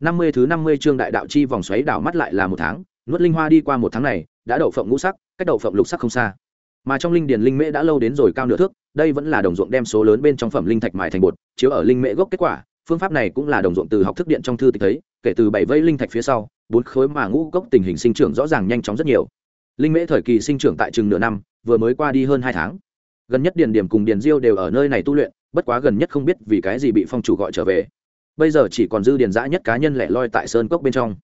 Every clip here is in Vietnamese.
năm mươi thứ năm mươi chương đại đạo chi vòng xoáy đảo mắt lại là một tháng, nuốt linh hoa đi qua một tháng này, đã đậu phộng ngũ sắc, cách đậu phộng lục sắc không xa. Mà trong linh điền linh mễ đã lâu đến rồi cao nửa thước, đây vẫn là đồng ruộng đem số lớn bên trong phẩm linh thạch mài thành bột, chiếu ở linh mễ gốc kết quả, phương pháp này cũng là đồng ruộng từ học thức điện trong thư tịch thấy, kể từ bảy vây linh thạch phía sau, bốn khối mà ngũ gốc tình hình sinh trưởng rõ ràng nhanh chóng rất nhiều. Linh mễ thời kỳ sinh trưởng tại chừng nửa năm, vừa mới qua đi hơn hai tháng. Gần nhất điền điểm cùng điền diêu đều ở nơi này tu luyện, bất quá gần nhất không biết vì cái gì bị phong chủ gọi trở về bây giờ chỉ còn dư điền Giã nhất cá nhân lẻ loi tại sơn cốc bên trong.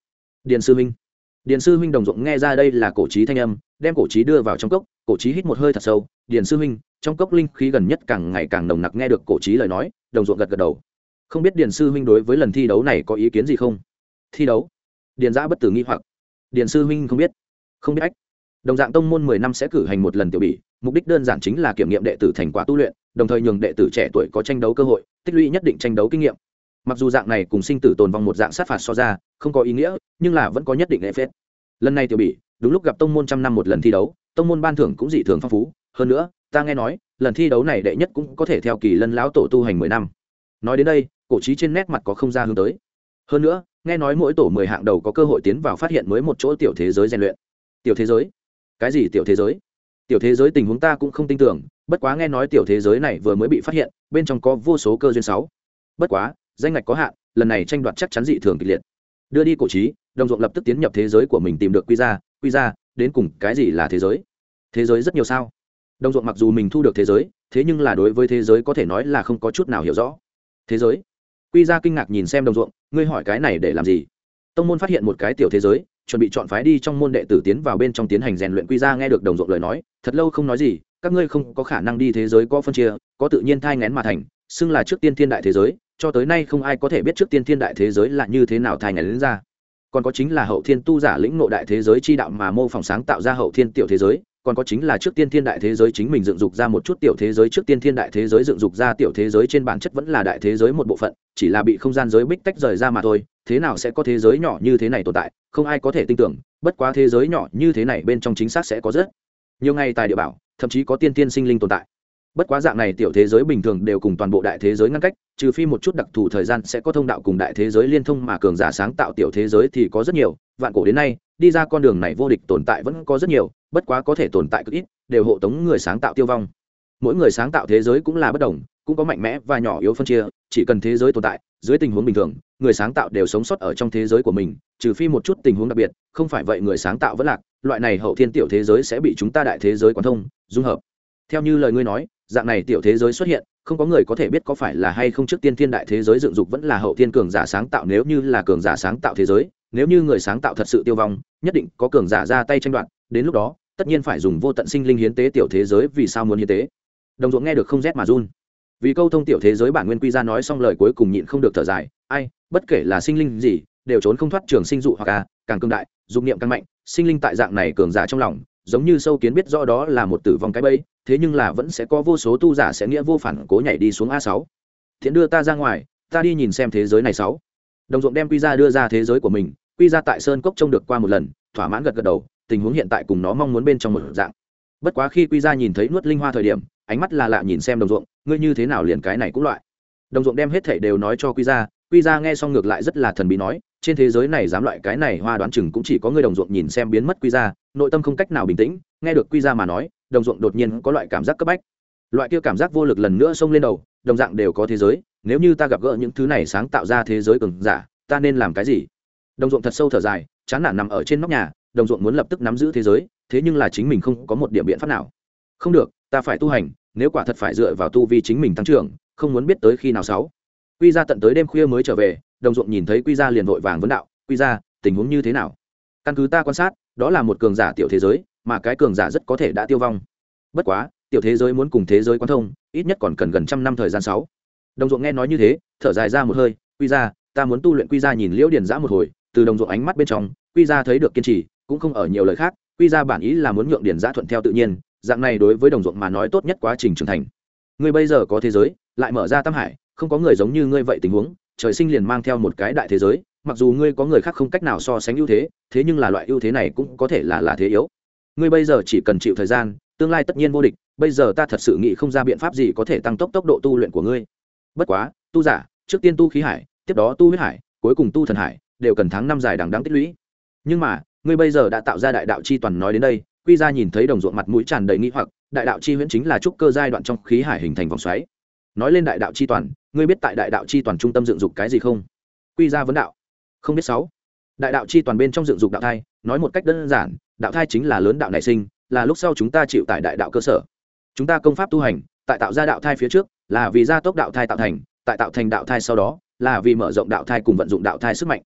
Điền sư huynh. Điền sư huynh đồng ruộng nghe ra đây là cổ trí thanh âm, đem cổ trí đưa vào trong cốc, cổ trí hít một hơi thật sâu. Điền sư huynh, trong cốc linh khí gần nhất càng ngày càng nồng nặc nghe được cổ trí lời nói, đồng ruộng gật gật đầu. Không biết điền sư huynh đối với lần thi đấu này có ý kiến gì không? Thi đấu? Điền giã bất tử nghi hoặc. Điền sư huynh không biết. Không biết ách. Đồng dạng tông môn mười năm sẽ cử hành một lần tiểu bỉ, mục đích đơn giản chính là kiểm nghiệm đệ tử thành quả tu luyện, đồng thời nhường đệ tử trẻ tuổi có tranh đấu cơ hội, tích lũy nhất định tranh đấu kinh nghiệm mặc dù dạng này cùng sinh tử tồn vong một dạng sát phạt so ra, không có ý nghĩa, nhưng là vẫn có nhất định lễ phép. Lần này tiểu bỉ, đúng lúc gặp tông môn trăm năm một lần thi đấu, tông môn ban thưởng cũng dị thường phong phú. Hơn nữa, ta nghe nói, lần thi đấu này đệ nhất cũng có thể theo kỳ lân lão tổ tu hành mười năm. Nói đến đây, cổ trí trên nét mặt có không ra hướng tới. Hơn nữa, nghe nói mỗi tổ mười hạng đầu có cơ hội tiến vào phát hiện mới một chỗ tiểu thế giới rèn luyện. Tiểu thế giới? Cái gì tiểu thế giới? Tiểu thế giới tình huống ta cũng không tin tưởng, bất quá nghe nói tiểu thế giới này vừa mới bị phát hiện, bên trong có vô số cơ duyên sáu. Bất quá danh ngạch có hạn, lần này tranh đoạt chắc chắn dị thường kịch liệt. Đưa đi cổ trí đồng ruộng lập tức tiến nhập thế giới của mình tìm được quy ra quy ra đến cùng cái gì là thế giới? Thế giới rất nhiều sao? Đồng ruộng mặc dù mình thu được thế giới, thế nhưng là đối với thế giới có thể nói là không có chút nào hiểu rõ. Thế giới? Quy ra kinh ngạc nhìn xem đồng ruộng, ngươi hỏi cái này để làm gì? Tông môn phát hiện một cái tiểu thế giới, chuẩn bị chọn phái đi trong môn đệ tử tiến vào bên trong tiến hành rèn luyện. Quy ra nghe được đồng ruộng lời nói, thật lâu không nói gì, các ngươi không có khả năng đi thế giới có phân chia, có tự nhiên thai ngén mà thành, xưng là trước tiên thiên đại thế giới cho tới nay không ai có thể biết trước tiên thiên đại thế giới là như thế nào thai ngày đến ra. Còn có chính là hậu thiên tu giả lĩnh ngộ đại thế giới chi đạo mà mô phỏng sáng tạo ra hậu thiên tiểu thế giới, còn có chính là trước tiên thiên đại thế giới chính mình dựng dục ra một chút tiểu thế giới, trước tiên thiên đại thế giới dựng dục ra tiểu thế giới trên bản chất vẫn là đại thế giới một bộ phận, chỉ là bị không gian giới bích tách rời ra mà thôi, thế nào sẽ có thế giới nhỏ như thế này tồn tại, không ai có thể tin tưởng, bất quá thế giới nhỏ như thế này bên trong chính xác sẽ có rất nhiều ngày tài địa bảo, thậm chí có tiên tiên sinh linh tồn tại bất quá dạng này tiểu thế giới bình thường đều cùng toàn bộ đại thế giới ngăn cách, trừ phi một chút đặc thù thời gian sẽ có thông đạo cùng đại thế giới liên thông mà cường giả sáng tạo tiểu thế giới thì có rất nhiều, vạn cổ đến nay, đi ra con đường này vô địch tồn tại vẫn có rất nhiều, bất quá có thể tồn tại cực ít, đều hộ tống người sáng tạo tiêu vong. Mỗi người sáng tạo thế giới cũng là bất đồng, cũng có mạnh mẽ và nhỏ yếu phân chia, chỉ cần thế giới tồn tại, dưới tình huống bình thường, người sáng tạo đều sống sót ở trong thế giới của mình, trừ phi một chút tình huống đặc biệt, không phải vậy người sáng tạo vẫn lạc, loại này hậu thiên tiểu thế giới sẽ bị chúng ta đại thế giới quán thông, dung hợp theo như lời ngươi nói, dạng này tiểu thế giới xuất hiện, không có người có thể biết có phải là hay không trước tiên thiên đại thế giới dựng dục vẫn là hậu thiên cường giả sáng tạo nếu như là cường giả sáng tạo thế giới, nếu như người sáng tạo thật sự tiêu vong, nhất định có cường giả ra tay tranh đoạt, đến lúc đó, tất nhiên phải dùng vô tận sinh linh hiến tế tiểu thế giới vì sao muốn hiến tế. Đồng ruộng nghe được không rét mà run. Vì câu thông tiểu thế giới bản nguyên quy ra nói xong lời cuối cùng nhịn không được thở dài, ai, bất kể là sinh linh gì, đều trốn không thoát trường sinh dụ hoặc à càng cường đại, dục niệm càng mạnh, sinh linh tại dạng này cường giả trong lòng giống như sâu kiến biết rõ đó là một tử vong cái bẫy, thế nhưng là vẫn sẽ có vô số tu giả sẽ nghĩa vô phản cố nhảy đi xuống a sáu. Thiện đưa ta ra ngoài, ta đi nhìn xem thế giới này sáu. Đồng ruộng đem quy ra đưa ra thế giới của mình, quy ra tại sơn cốc trông được qua một lần, thỏa mãn gật gật đầu, tình huống hiện tại cùng nó mong muốn bên trong một dạng. Bất quá khi quy ra nhìn thấy nuốt linh hoa thời điểm, ánh mắt là lạ nhìn xem đồng ruộng, ngươi như thế nào liền cái này cũng loại. Đồng ruộng đem hết thảy đều nói cho quy ra quy ra nghe xong ngược lại rất là thần bí nói trên thế giới này dám loại cái này hoa đoán chừng cũng chỉ có người đồng ruộng nhìn xem biến mất quy ra, nội tâm không cách nào bình tĩnh, nghe được quy ra mà nói, đồng ruộng đột nhiên có loại cảm giác cấp bách. Loại kia cảm giác vô lực lần nữa xông lên đầu, đồng dạng đều có thế giới, nếu như ta gặp gỡ những thứ này sáng tạo ra thế giới cường giả, ta nên làm cái gì? Đồng ruộng thật sâu thở dài, chán nản nằm ở trên nóc nhà, đồng ruộng muốn lập tức nắm giữ thế giới, thế nhưng là chính mình không có một điểm biện pháp nào. Không được, ta phải tu hành, nếu quả thật phải dựa vào tu vi chính mình tăng trưởng, không muốn biết tới khi nào sáu. Quy ra tận tới đêm khuya mới trở về đồng ruộng nhìn thấy quy ra liền vội vàng vấn đạo, quy ra tình huống như thế nào? Căn cứ ta quan sát, đó là một cường giả tiểu thế giới, mà cái cường giả rất có thể đã tiêu vong. Bất quá, tiểu thế giới muốn cùng thế giới quan thông, ít nhất còn cần gần trăm năm thời gian sáu. Đồng ruộng nghe nói như thế, thở dài ra một hơi, quy ra ta muốn tu luyện quy ra nhìn liễu điền giã một hồi. Từ đồng ruộng ánh mắt bên trong, quy ra thấy được kiên trì, cũng không ở nhiều lời khác, quy ra bản ý là muốn nhượng điền giã thuận theo tự nhiên, dạng này đối với đồng ruộng mà nói tốt nhất quá trình trưởng thành. Ngươi bây giờ có thế giới, lại mở ra tam hải, không có người giống như ngươi vậy tình huống trời sinh liền mang theo một cái đại thế giới, mặc dù ngươi có người khác không cách nào so sánh ưu thế thế nhưng là loại ưu thế này cũng có thể là là thế yếu. Ngươi bây giờ chỉ cần chịu thời gian, tương lai tất nhiên vô địch, bây giờ ta thật sự nghĩ không ra biện pháp gì có thể tăng tốc tốc độ tu luyện của ngươi. Bất quá, tu giả, trước tiên tu khí hải, tiếp đó tu huyết hải, cuối cùng tu thần hải, đều cần tháng năm dài đằng đắng tích lũy. Nhưng mà, ngươi bây giờ đã tạo ra đại đạo chi toàn nói đến đây, quy ra nhìn thấy đồng ruộng mặt mũi tràn đầy nghĩ hoặc, đại đạo chi huyễn chính là trúc cơ giai đoạn trong khí hải hình thành vòng xoáy. Nói lên đại đạo chi toàn ngươi biết tại đại đạo chi toàn trung tâm dựng dục cái gì không? Quy ra vấn đạo. Không biết sáu. Đại đạo chi toàn bên trong dựng dục đạo thai, nói một cách đơn giản, đạo thai chính là lớn đạo nảy sinh, là lúc sau chúng ta chịu tại đại đạo cơ sở. Chúng ta công pháp tu hành, tại tạo ra đạo thai phía trước, là vì gia tốc đạo thai tạo thành, tại tạo thành đạo thai sau đó, là vì mở rộng đạo thai cùng vận dụng đạo thai sức mạnh.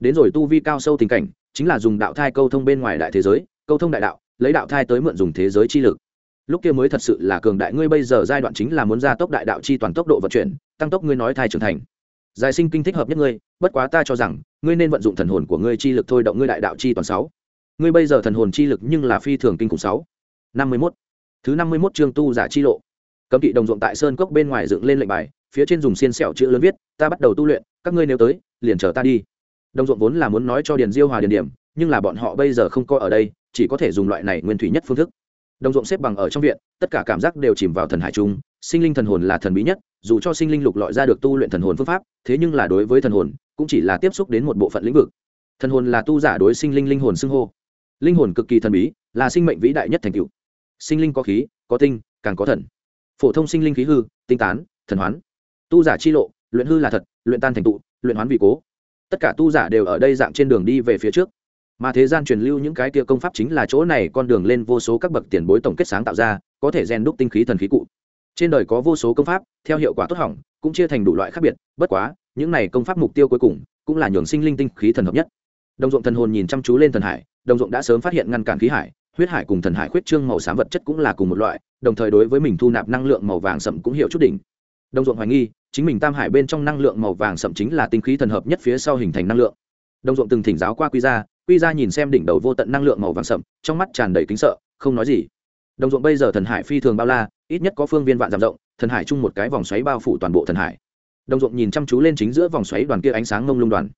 Đến rồi tu vi cao sâu tình cảnh, chính là dùng đạo thai câu thông bên ngoài đại thế giới, câu thông đại đạo, lấy đạo thai tới mượn dùng thế giới chi lực lúc kia mới thật sự là cường đại, ngươi bây giờ giai đoạn chính là muốn gia tốc đại đạo chi toàn tốc độ vận chuyển, tăng tốc ngươi nói thai trưởng thành. Giải sinh kinh thích hợp nhất ngươi, bất quá ta cho rằng, ngươi nên vận dụng thần hồn của ngươi chi lực thôi động ngươi đại đạo chi toàn sáu. Ngươi bây giờ thần hồn chi lực nhưng là phi thường kinh khủng sáu. Năm mươi mốt. Thứ năm mươi mốt chương tu giả chi lộ. Cấm kỵ đồng ruộng tại sơn cốc bên ngoài dựng lên lệnh bài, phía trên dùng xiên sẹo chữ lớn viết, ta bắt đầu tu luyện, các ngươi nếu tới, liền chờ ta đi. Đồng ruộng vốn là muốn nói cho điền diêu hòa điền điểm, nhưng là bọn họ bây giờ không có ở đây, chỉ có thể dùng loại này nguyên thủy nhất phương thức đồng ruộng xếp bằng ở trong viện, tất cả cảm giác đều chìm vào thần hải trung sinh linh thần hồn là thần bí nhất, dù cho sinh linh lục lọi ra được tu luyện thần hồn phương pháp, thế nhưng là đối với thần hồn, cũng chỉ là tiếp xúc đến một bộ phận lĩnh vực. Thần hồn là tu giả đối sinh linh linh hồn xưng hô. Linh hồn cực kỳ thần bí, là sinh mệnh vĩ đại nhất thành cựu sinh linh có khí, có tinh, càng có thần. Phổ thông sinh linh khí hư, tinh tán, thần hoán. Tu giả chi lộ, luyện hư là thật, luyện tan thành tụ luyện hoán vì cố. Tất cả tu giả đều ở đây dạng trên đường đi về phía trước mà thế gian truyền lưu những cái kia công pháp chính là chỗ này con đường lên vô số các bậc tiền bối tổng kết sáng tạo ra, có thể rèn đúc tinh khí thần khí cụ. Trên đời có vô số công pháp, theo hiệu quả tốt hỏng, cũng chia thành đủ loại khác biệt, bất quá, những này công pháp mục tiêu cuối cùng, cũng là nhường sinh linh tinh khí thần hợp nhất. Đồng ruộng thần hồn nhìn chăm chú lên thần hải, đồng ruộng đã sớm phát hiện ngăn cản khí hải, huyết hải cùng thần hải khuyết trương màu xám vật chất cũng là cùng một loại, đồng thời đối với mình thu nạp năng lượng màu vàng sậm cũng hiểu chút đỉnh. Đồng ruộng hoài nghi, chính mình tam hải bên trong năng lượng màu vàng sậm chính là tinh khí thần hợp nhất phía sau hình thành năng lượng. Đồng ruộng từng thỉnh giáo qua quy ra quy ra nhìn xem đỉnh đầu vô tận năng lượng màu vàng sậm, trong mắt tràn đầy kính sợ, không nói gì. Đồng ruộng bây giờ thần hải phi thường bao la, ít nhất có phương viên vạn giảm rộng, thần hải chung một cái vòng xoáy bao phủ toàn bộ thần hải. Đồng ruộng nhìn chăm chú lên chính giữa vòng xoáy đoàn kia ánh sáng ngông lung đoàn.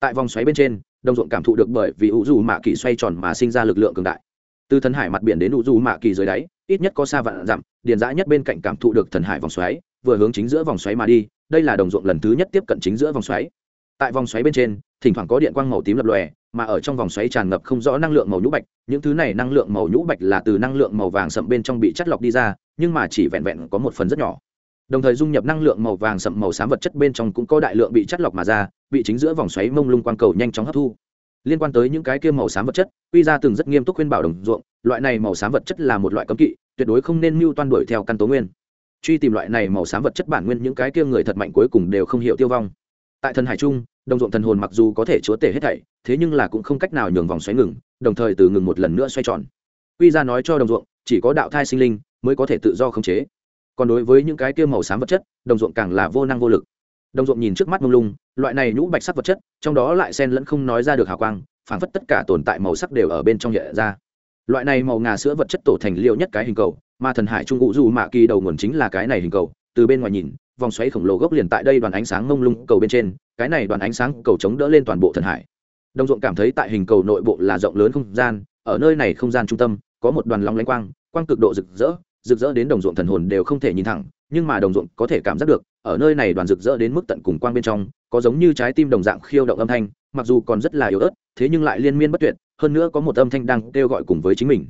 Tại vòng xoáy bên trên, đồng ruộng cảm thụ được bởi vì u dù mạ kỳ xoay tròn mà sinh ra lực lượng cường đại. Từ thần hải mặt biển đến u dù mạ kỳ dưới đáy, ít nhất có xa vạn dặm, điền giã nhất bên cạnh cảm thụ được thần hải vòng xoáy, vừa hướng chính giữa vòng xoáy mà đi, đây là đồng ruộng lần thứ nhất tiếp cận chính giữa vòng xoáy. Tại vòng xoáy bên trên, thỉnh thoảng có điện quang màu tím lập lòe mà ở trong vòng xoáy tràn ngập không rõ năng lượng màu nhũ bạch, những thứ này năng lượng màu nhũ bạch là từ năng lượng màu vàng sậm bên trong bị chất lọc đi ra, nhưng mà chỉ vẹn vẹn có một phần rất nhỏ. Đồng thời dung nhập năng lượng màu vàng sậm màu xám vật chất bên trong cũng có đại lượng bị chất lọc mà ra bị chính giữa vòng xoáy mông lung quang cầu nhanh chóng hấp thu. Liên quan tới những cái kia màu xám vật chất, quy ra từng rất nghiêm túc khuyên bảo đồng ruộng, loại này màu xám vật chất là một loại cấm kỵ, tuyệt đối không nên mưu toan đuổi theo căn tố nguyên. Truy tìm loại này màu xám vật chất bản nguyên những cái kia người thật mạnh cuối cùng đều không hiểu tiêu vong. Tại thần hải trung đồng ruộng thần hồn mặc dù có thể chúa tể hết thảy, thế nhưng là cũng không cách nào nhường vòng xoáy ngừng, đồng thời từ ngừng một lần nữa xoay tròn. Quy ra nói cho đồng ruộng, chỉ có đạo thai sinh linh mới có thể tự do khống chế. Còn đối với những cái kia màu xám vật chất, đồng ruộng càng là vô năng vô lực. Đồng ruộng nhìn trước mắt mông lung, loại này nhũ bạch sắc vật chất, trong đó lại sen lẫn không nói ra được hào quang, phảng phất tất cả tồn tại màu sắc đều ở bên trong nhẹ ra. Loại này màu ngà sữa vật chất tổ thành liệu nhất cái hình cầu, mà thần hải trung ngụ dù mạ kỳ đầu nguồn chính là cái này hình cầu, từ bên ngoài nhìn vòng xoáy khổng lồ gốc liền tại đây đoàn ánh sáng mông lung cầu bên trên, cái này đoàn ánh sáng cầu chống đỡ lên toàn bộ thần hải. Đồng ruộng cảm thấy tại hình cầu nội bộ là rộng lớn không gian, ở nơi này không gian trung tâm, có một đoàn long lanh quang quang cực độ rực rỡ rực rỡ đến đồng ruộng thần hồn đều không thể nhìn thẳng, nhưng mà đồng ruộng có thể cảm giác được, ở nơi này đoàn rực rỡ đến mức tận cùng quang bên trong, có giống như trái tim đồng dạng khiêu động âm thanh, mặc dù còn rất là yếu ớt, thế nhưng lại liên miên bất tuyệt, hơn nữa có một âm thanh đang kêu gọi cùng với chính mình.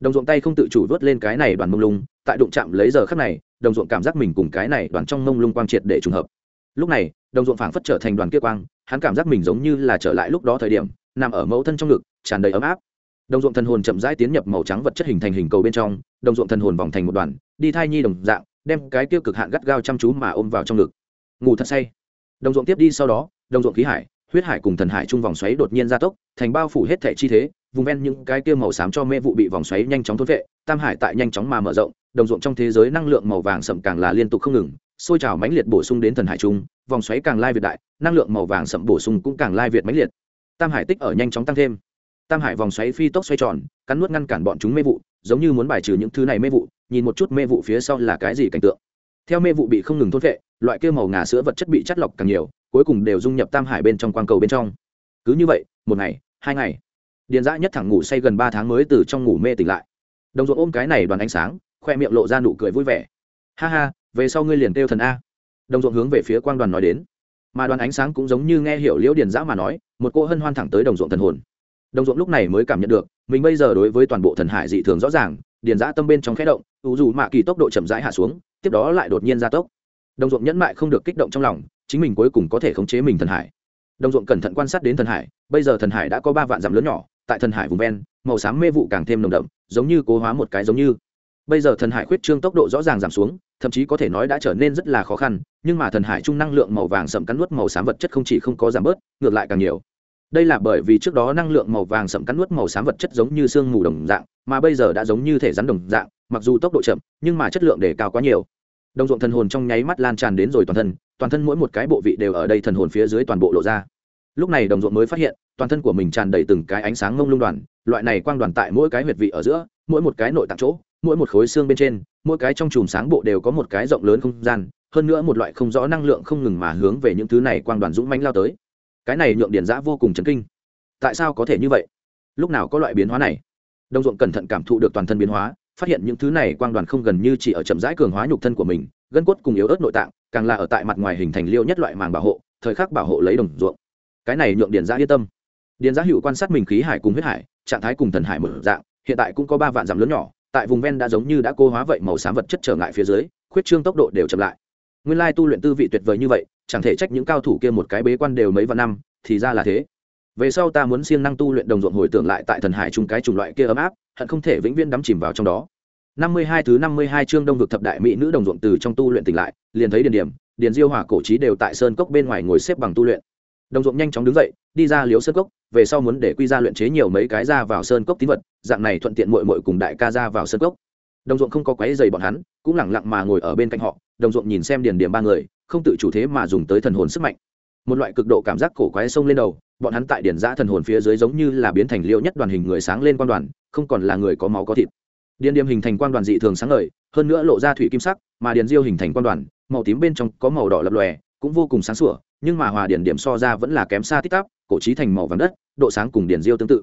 Đồng ruộng tay không tự chủ vớt lên cái này đoàn mông lung, tại đụng chạm lấy giờ khắc này đồng ruộng cảm giác mình cùng cái này đoàn trong mông lung quang triệt để trùng hợp. Lúc này, đồng ruộng phảng phất trở thành đoàn kia quang, hắn cảm giác mình giống như là trở lại lúc đó thời điểm, nằm ở mẫu thân trong ngực, tràn đầy ấm áp. Đồng ruộng thần hồn chậm rãi tiến nhập màu trắng vật chất hình thành hình cầu bên trong, đồng ruộng thần hồn vòng thành một đoàn, đi thai nhi đồng dạng, đem cái tiêu cực hạn gắt gao chăm chú mà ôm vào trong ngực. Ngủ thật say. Đồng ruộng tiếp đi sau đó, đồng ruộng khí hải, huyết hải cùng thần hải chung vòng xoáy đột nhiên gia tốc, thành bao phủ hết thể chi thế vùng ven những cái kia màu xám cho mê vụ bị vòng xoáy nhanh chóng thôn vệ, tam hải tại nhanh chóng mà mở rộng, đồng ruộng trong thế giới năng lượng màu vàng sậm càng là liên tục không ngừng, sôi trào mãnh liệt bổ sung đến thần hải trung, vòng xoáy càng lai việt đại, năng lượng màu vàng sậm bổ sung cũng càng lai việt mãnh liệt. Tam hải tích ở nhanh chóng tăng thêm. Tam hải vòng xoáy phi tốc xoay tròn, cắn nuốt ngăn cản bọn chúng mê vụ, giống như muốn bài trừ những thứ này mê vụ, nhìn một chút mê vụ phía sau là cái gì cảnh tượng. Theo mê vụ bị không ngừng thôn vệ, loại kia màu ngà sữa vật chất bị chất lọc càng nhiều, cuối cùng đều dung nhập tam hải bên trong quang cầu bên trong. Cứ như vậy, một ngày, hai ngày điền dã nhất thẳng ngủ say gần ba tháng mới từ trong ngủ mê tỉnh lại. Đồng ruộng ôm cái này đoàn ánh sáng, khoe miệng lộ ra nụ cười vui vẻ. Ha ha, về sau ngươi liền kêu thần a. Đồng ruộng hướng về phía quang đoàn nói đến. Mà đoàn ánh sáng cũng giống như nghe hiểu liễu điền dã mà nói, một cô hân hoan thẳng tới đồng ruộng thần hồn. Đồng ruộng lúc này mới cảm nhận được, mình bây giờ đối với toàn bộ thần hải dị thường rõ ràng, điền dã tâm bên trong khẽ động, ủ dù mạ kỳ tốc độ chậm rãi hạ xuống, tiếp đó lại đột nhiên gia tốc. Đồng ruộng nhẫn mại không được kích động trong lòng, chính mình cuối cùng có thể khống chế mình thần hải. Đồng ruộng cẩn thận quan sát đến thần hải, bây giờ thần hải đã có ba vạn dặm lớn nhỏ tại thần hải vùng ven, màu xám mê vụ càng thêm nồng đậm, giống như cố hóa một cái giống như. Bây giờ thần hải khuyết trương tốc độ rõ ràng giảm xuống, thậm chí có thể nói đã trở nên rất là khó khăn, nhưng mà thần hải trung năng lượng màu vàng sậm cắn nuốt màu xám vật chất không chỉ không có giảm bớt, ngược lại càng nhiều. Đây là bởi vì trước đó năng lượng màu vàng sậm cắn nuốt màu xám vật chất giống như sương mù đồng dạng, mà bây giờ đã giống như thể rắn đồng dạng, mặc dù tốc độ chậm, nhưng mà chất lượng để cao quá nhiều. Đồng ruộng thần hồn trong nháy mắt lan tràn đến rồi toàn thân toàn thân mỗi một cái bộ vị đều ở đây thần hồn phía dưới toàn bộ lộ ra lúc này đồng ruộng mới phát hiện, toàn thân của mình tràn đầy từng cái ánh sáng ngông lung đoàn, loại này quang đoàn tại mỗi cái huyệt vị ở giữa, mỗi một cái nội tạng chỗ, mỗi một khối xương bên trên, mỗi cái trong chùm sáng bộ đều có một cái rộng lớn không gian, hơn nữa một loại không rõ năng lượng không ngừng mà hướng về những thứ này quang đoàn dũng mãnh lao tới. Cái này nhượng điển giã vô cùng chấn kinh. Tại sao có thể như vậy? Lúc nào có loại biến hóa này? Đồng ruộng cẩn thận cảm thụ được toàn thân biến hóa, phát hiện những thứ này quang đoàn không gần như chỉ ở chậm rãi cường hóa nhục thân của mình, gân cốt cùng yếu ớt nội tạng, càng là ở tại mặt ngoài hình thành liêu nhất loại màng bảo hộ, thời khắc bảo hộ lấy đồng ruộng cái này nhượng điền giã yên tâm. Điền giã hữu quan sát mình khí hải cùng huyết hải, trạng thái cùng thần hải mở dạng, hiện tại cũng có ba vạn dặm lớn nhỏ, tại vùng ven đã giống như đã cô hóa vậy màu xám vật chất trở ngại phía dưới, khuyết trương tốc độ đều chậm lại. Nguyên lai tu luyện tư vị tuyệt vời như vậy, chẳng thể trách những cao thủ kia một cái bế quan đều mấy vạn năm, thì ra là thế. Về sau ta muốn siêng năng tu luyện đồng ruộng hồi tưởng lại tại thần hải chung cái chủng loại kia ấm áp, hận không thể vĩnh viễn đắm chìm vào trong đó. Năm mươi hai thứ năm mươi hai chương đông vực thập đại mỹ nữ đồng ruộng từ trong tu luyện tỉnh lại, liền thấy điền điểm, điền diêu hỏa cổ trí đều tại sơn cốc bên ngoài ngồi xếp bằng tu luyện đồng ruộng nhanh chóng đứng dậy, đi ra liếu sơn cốc, về sau muốn để quy ra luyện chế nhiều mấy cái ra vào sơn cốc tín vật, dạng này thuận tiện mội mội cùng đại ca ra vào sơn cốc. Đồng ruộng không có quấy dày bọn hắn, cũng lẳng lặng mà ngồi ở bên cạnh họ, đồng ruộng nhìn xem điền điểm ba người, không tự chủ thế mà dùng tới thần hồn sức mạnh. Một loại cực độ cảm giác cổ quái sông lên đầu, bọn hắn tại điển giã thần hồn phía dưới giống như là biến thành liệu nhất đoàn hình người sáng lên quan đoàn, không còn là người có máu có thịt. Điền điểm hình thành quan đoàn dị thường sáng ngời, hơn nữa lộ ra thủy kim sắc, mà điền diêu hình thành quan đoàn, màu tím bên trong có màu đỏ lập lòe, cũng vô cùng sáng sủa nhưng mà hòa điển điểm so ra vẫn là kém xa tích tắp cổ trí thành màu vàng đất, độ sáng cùng điển diêu tương tự.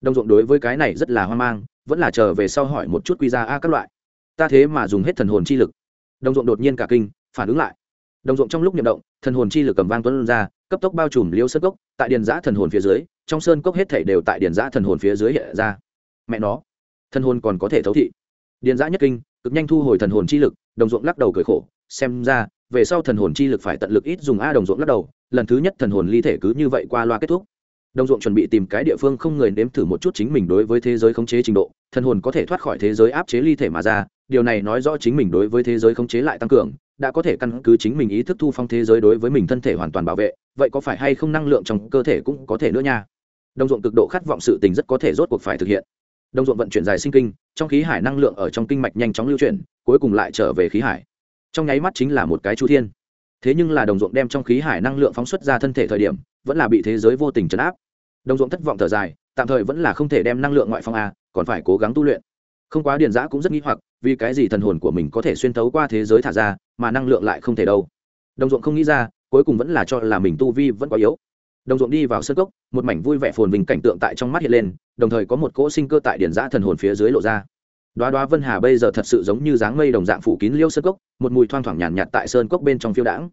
Đồng ruộng đối với cái này rất là hoang mang, vẫn là chờ về sau hỏi một chút quy ra a các loại. Ta thế mà dùng hết thần hồn chi lực. Đồng ruộng đột nhiên cả kinh, phản ứng lại. Đồng ruộng trong lúc nhậm động, thần hồn chi lực cầm vang tuấn ra, cấp tốc bao trùm liêu sơn cốc, tại điền giã thần hồn phía dưới, trong sơn cốc hết thể đều tại điền giã thần hồn phía dưới hiện ra. Mẹ nó, thần hồn còn có thể thấu thị. Điền giã nhất kinh, cực nhanh thu hồi thần hồn chi lực, đồng ruộng lắc đầu cười khổ, xem ra về sau thần hồn chi lực phải tận lực ít dùng a đồng ruộng lắc đầu, lần thứ nhất thần hồn ly thể cứ như vậy qua loa kết thúc. Đồng ruộng chuẩn bị tìm cái địa phương không người nếm thử một chút chính mình đối với thế giới khống chế trình độ, thần hồn có thể thoát khỏi thế giới áp chế ly thể mà ra, điều này nói rõ chính mình đối với thế giới khống chế lại tăng cường, đã có thể căn cứ chính mình ý thức thu phong thế giới đối với mình thân thể hoàn toàn bảo vệ, vậy có phải hay không năng lượng trong cơ thể cũng có thể nữa nha? Đồng ruộng cực độ khát vọng sự tình rất có thể rốt cuộc phải thực hiện. Đồng ruộng vận chuyển dài sinh kinh, trong khí hải năng lượng ở trong kinh mạch nhanh chóng lưu chuyển, cuối cùng lại trở về khí hải trong nháy mắt chính là một cái chu thiên. Thế nhưng là đồng ruộng đem trong khí hải năng lượng phóng xuất ra thân thể thời điểm, vẫn là bị thế giới vô tình chấn áp. Đồng ruộng thất vọng thở dài, tạm thời vẫn là không thể đem năng lượng ngoại phong a, còn phải cố gắng tu luyện. Không quá điền giã cũng rất nghĩ hoặc, vì cái gì thần hồn của mình có thể xuyên tấu qua thế giới thả ra, mà năng lượng lại không thể đâu. Đồng ruộng không nghĩ ra, cuối cùng vẫn là cho là mình tu vi vẫn quá yếu. Đồng ruộng đi vào sân cốc, một mảnh vui vẻ phồn vinh cảnh tượng tại trong mắt hiện lên, đồng thời có một cỗ sinh cơ tại điển giã thần hồn phía dưới lộ ra đoá đoá vân hà bây giờ thật sự giống như dáng mây đồng dạng phủ kín liêu sơn cốc một mùi thoang thoảng nhàn nhạt, nhạt tại sơn cốc bên trong phiêu đãng.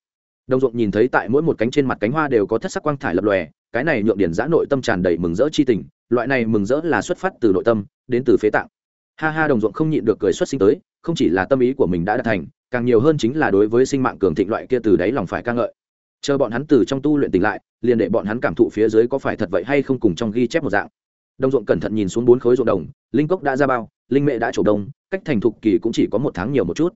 Đồng ruộng nhìn thấy tại mỗi một cánh trên mặt cánh hoa đều có thất sắc quang thải lập lòe cái này nhượng điển giã nội tâm tràn đầy mừng rỡ chi tình loại này mừng rỡ là xuất phát từ nội tâm đến từ phế tạng. Ha ha đồng ruộng không nhịn được cười xuất sinh tới không chỉ là tâm ý của mình đã đạt thành càng nhiều hơn chính là đối với sinh mạng cường thịnh loại kia từ đáy lòng phải ca ngợi. Chờ bọn hắn từ trong tu luyện tỉnh lại liền để bọn hắn cảm thụ phía dưới có phải thật vậy hay không cùng trong ghi chép một dạng. Đồng ruộng cẩn thận nhìn xuống bốn khối ruộng đồng linh cốc đã ra bao linh mệ đã trổ đông, cách thành thục kỳ cũng chỉ có một tháng nhiều một chút.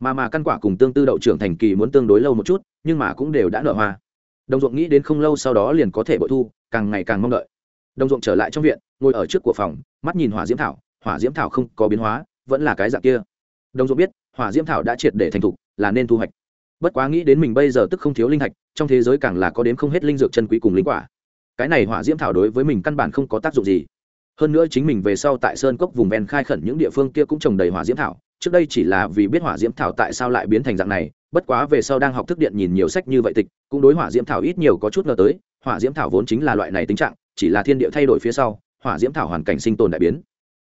Mà mà căn quả cùng tương tư đậu trưởng thành kỳ muốn tương đối lâu một chút, nhưng mà cũng đều đã nở hoa. Đồng ruộng nghĩ đến không lâu sau đó liền có thể bội thu, càng ngày càng mong đợi. Đồng ruộng trở lại trong viện, ngồi ở trước của phòng, mắt nhìn hỏa diễm thảo, hỏa diễm thảo không có biến hóa, vẫn là cái dạng kia. Đồng ruộng biết, hỏa diễm thảo đã triệt để thành thục, là nên thu hoạch. Bất quá nghĩ đến mình bây giờ tức không thiếu linh thạch, trong thế giới càng là có đến không hết linh dược chân quý cùng linh quả. Cái này hỏa diễm thảo đối với mình căn bản không có tác dụng gì hơn nữa chính mình về sau tại sơn cốc vùng ven khai khẩn những địa phương kia cũng trồng đầy hỏa diễm thảo. Trước đây chỉ là vì biết hỏa diễm thảo tại sao lại biến thành dạng này, bất quá về sau đang học thức điện nhìn nhiều sách như vậy tịch, cũng đối hỏa diễm thảo ít nhiều có chút ngờ tới. Hỏa diễm thảo vốn chính là loại này tính trạng, chỉ là thiên địa thay đổi phía sau, hỏa diễm thảo hoàn cảnh sinh tồn đại biến.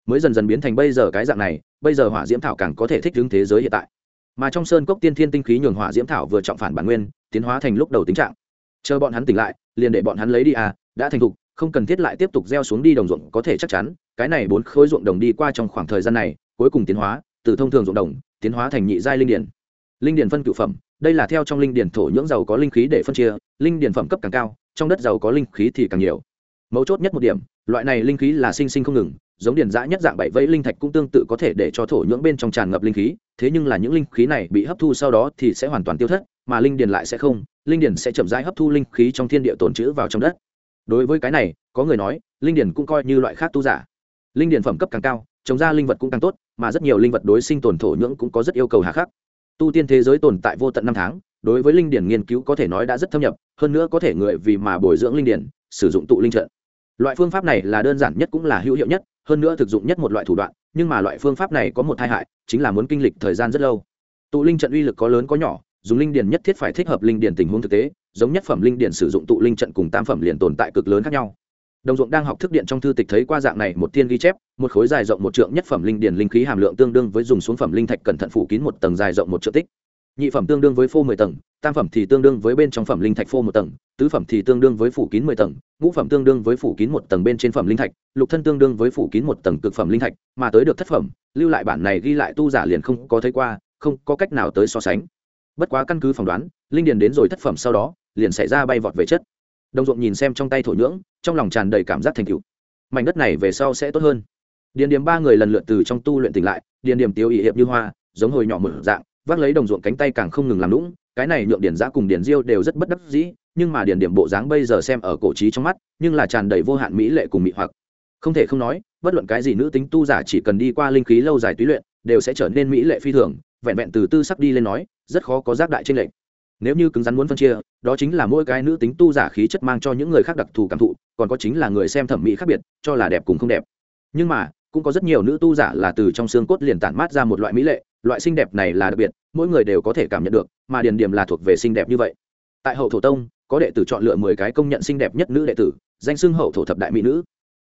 Mới dần dần biến thành bây giờ cái dạng này, bây giờ hỏa diễm thảo càng có thể thích ứng thế giới hiện tại. Mà trong sơn cốc tiên thiên tinh khí nhường hỏa diễm thảo vừa trọng phản bản nguyên, tiến hóa thành lúc đầu tính trạng. Chờ bọn hắn tỉnh lại, liền để bọn hắn lấy đi à đã thành thục không cần thiết lại tiếp tục gieo xuống đi đồng ruộng, có thể chắc chắn, cái này bốn khối ruộng đồng đi qua trong khoảng thời gian này, cuối cùng tiến hóa, từ thông thường ruộng đồng, tiến hóa thành nhị giai linh điển. Linh điển phân cựu phẩm, đây là theo trong linh điển thổ nhưỡng giàu có linh khí để phân chia, linh điển phẩm cấp càng cao, trong đất giàu có linh khí thì càng nhiều. Mấu chốt nhất một điểm, loại này linh khí là sinh sinh không ngừng, giống điển giã nhất dạng bảy vẫy linh thạch cũng tương tự có thể để cho thổ nhưỡng bên trong tràn ngập linh khí, thế nhưng là những linh khí này bị hấp thu sau đó thì sẽ hoàn toàn tiêu thất, mà linh điển lại sẽ không, linh điển sẽ chậm rãi hấp thu linh khí trong thiên địa tồn trữ vào trong đất đối với cái này, có người nói, linh điển cũng coi như loại khác tu giả. Linh điển phẩm cấp càng cao, trồng ra linh vật cũng càng tốt, mà rất nhiều linh vật đối sinh tồn thổ nhưỡng cũng có rất yêu cầu hà khắc. Tu tiên thế giới tồn tại vô tận năm tháng, đối với linh điển nghiên cứu có thể nói đã rất thâm nhập, hơn nữa có thể người vì mà bồi dưỡng linh điển, sử dụng tụ linh trận. Loại phương pháp này là đơn giản nhất cũng là hữu hiệu nhất, hơn nữa thực dụng nhất một loại thủ đoạn, nhưng mà loại phương pháp này có một tai hại, chính là muốn kinh lịch thời gian rất lâu. Tụ linh trận uy lực có lớn có nhỏ, dùng linh điển nhất thiết phải thích hợp linh điển tình huống thực tế giống nhất phẩm linh điển sử dụng tụ linh trận cùng tam phẩm liền tồn tại cực lớn khác nhau. Đồng ruộng đang học thức điện trong thư tịch thấy qua dạng này một tiên ghi chép, một khối dài rộng một trượng nhất phẩm linh điển linh khí hàm lượng tương đương với dùng xuống phẩm linh thạch cẩn thận phủ kín một tầng dài rộng một trượng tích. Nhị phẩm tương đương với phô mười tầng, tam phẩm thì tương đương với bên trong phẩm linh thạch phô một tầng, tứ phẩm thì tương đương với phủ kín mười tầng, ngũ phẩm tương đương với phủ kín một tầng bên trên phẩm linh thạch, lục thân tương đương với phủ kín một tầng cực phẩm linh thạch, mà tới được thất phẩm, lưu lại bản này ghi lại tu giả liền không có thấy qua, không có cách nào tới so sánh. Bất quá căn cứ phỏng đoán linh điền đến rồi thất phẩm sau đó, liền xảy ra bay vọt về chất. Đồng ruộng nhìn xem trong tay thổ nhưỡng, trong lòng tràn đầy cảm giác thành cựu mảnh đất này về sau sẽ tốt hơn. Điền điểm ba người lần lượt từ trong tu luyện tỉnh lại, điền điểm tiêu ỵ hiệp như hoa, giống hồi nhỏ mở dạng, vác lấy đồng ruộng cánh tay càng không ngừng làm lũng, cái này nhượng điền giã cùng điền diêu đều rất bất đắc dĩ, nhưng mà điền điểm bộ dáng bây giờ xem ở cổ trí trong mắt, nhưng là tràn đầy vô hạn mỹ lệ cùng mỹ hoặc. Không thể không nói, bất luận cái gì nữ tính tu giả chỉ cần đi qua linh khí lâu dài túy luyện, đều sẽ trở nên mỹ lệ phi thường, vẹn vẹn từ tư sắc đi lên nói, rất khó có giác đại tranh lệch nếu như cứng rắn muốn phân chia, đó chính là mỗi cái nữ tính tu giả khí chất mang cho những người khác đặc thù cảm thụ, còn có chính là người xem thẩm mỹ khác biệt, cho là đẹp cùng không đẹp. Nhưng mà, cũng có rất nhiều nữ tu giả là từ trong xương cốt liền tản mát ra một loại mỹ lệ, loại xinh đẹp này là đặc biệt, mỗi người đều có thể cảm nhận được, mà điền điểm là thuộc về xinh đẹp như vậy. Tại hậu thổ tông, có đệ tử chọn lựa mười cái công nhận xinh đẹp nhất nữ đệ tử, danh xưng hậu thổ thập đại mỹ nữ.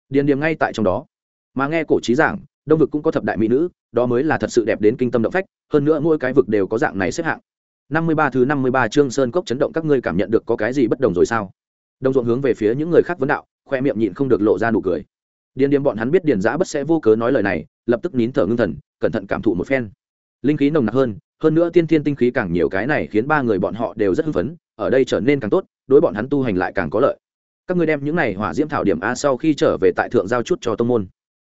Điền điểm ngay tại trong đó. Mà nghe cổ trí giảng, đông vực cũng có thập đại mỹ nữ, đó mới là thật sự đẹp đến kinh tâm động phách, hơn nữa mỗi cái vực đều có dạng này xếp hạng năm mươi ba thứ năm mươi ba chương sơn cốc chấn động, các ngươi cảm nhận được có cái gì bất đồng rồi sao? Đông ruộng hướng về phía những người khác vấn đạo, khoe miệng nhịn không được lộ ra nụ cười. Điền điềm bọn hắn biết điền giã bất sẽ vô cớ nói lời này, lập tức nín thở ngưng thần, cẩn thận cảm thụ một phen. Linh khí nồng nặc hơn hơn nữa tiên thiên tinh khí càng nhiều, cái này khiến ba người bọn họ đều rất hưng phấn, ở đây trở nên càng tốt, đối bọn hắn tu hành lại càng có lợi. Các ngươi đem những này hỏa diễm thảo điểm a sau khi trở về tại thượng giao chút cho tông môn.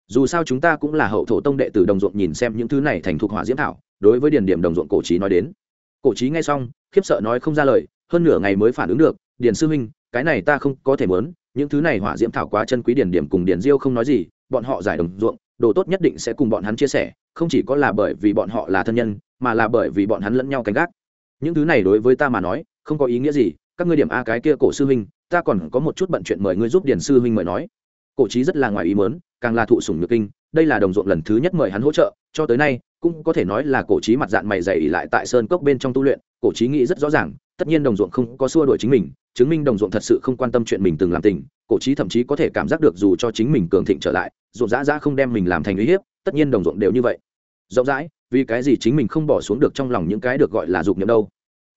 Dù sao chúng ta cũng là hậu thổ tông đệ tử đồng ruộng nhìn xem những thứ này thành thuộc hỏa diễm thảo, đối với điền điểm đồng ruộng cổ trí nói đến cổ trí nghe xong, khiếp sợ nói không ra lời, hơn nửa ngày mới phản ứng được, điền sư huynh, cái này ta không có thể mớn những thứ này hỏa diễm thảo quá chân quý điền điểm cùng điền diêu không nói gì, bọn họ giải đồng ruộng, đồ tốt nhất định sẽ cùng bọn hắn chia sẻ, không chỉ có là bởi vì bọn họ là thân nhân, mà là bởi vì bọn hắn lẫn nhau canh gác. Những thứ này đối với ta mà nói, không có ý nghĩa gì, các ngươi điểm a cái kia cổ sư huynh, ta còn có một chút bận chuyện mời ngươi giúp điền sư huynh mời nói. Cổ trí rất là ngoài ý mớn càng là thụ sủng nhược kinh, đây là đồng ruộng lần thứ nhất mời hắn hỗ trợ, cho tới nay, cũng có thể nói là cổ trí mặt dạng mày dày lại tại sơn cốc bên trong tu luyện, cổ trí nghĩ rất rõ ràng, tất nhiên đồng ruộng không có xua đuổi chính mình, chứng minh đồng ruộng thật sự không quan tâm chuyện mình từng làm tình, cổ trí thậm chí có thể cảm giác được dù cho chính mình cường thịnh trở lại, ruộng dã dã không đem mình làm thành uy hiếp, tất nhiên đồng ruộng đều như vậy. Rộng rãi, vì cái gì chính mình không bỏ xuống được trong lòng những cái được gọi là dục nhậm đâu.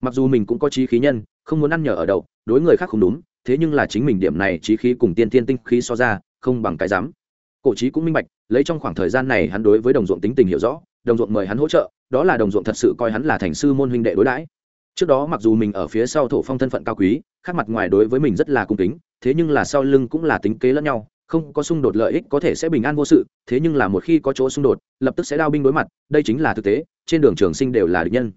Mặc dù mình cũng có trí khí nhân, không muốn ăn nhờ ở đậu, đối người khác không đúng, thế nhưng là chính mình điểm này trí khí cùng tiên tiên tinh khí so ra, không bằng cái dám cổ trí cũng minh bạch, lấy trong khoảng thời gian này hắn đối với đồng ruộng tính tình hiểu rõ, đồng ruộng mời hắn hỗ trợ, đó là đồng ruộng thật sự coi hắn là thành sư môn huynh đệ đối đãi. Trước đó mặc dù mình ở phía sau thổ phong thân phận cao quý, khác mặt ngoài đối với mình rất là cung kính, thế nhưng là sau lưng cũng là tính kế lẫn nhau, không có xung đột lợi ích có thể sẽ bình an vô sự, thế nhưng là một khi có chỗ xung đột, lập tức sẽ đao binh đối mặt, đây chính là thực tế, trên đường trường sinh đều là địch nhân.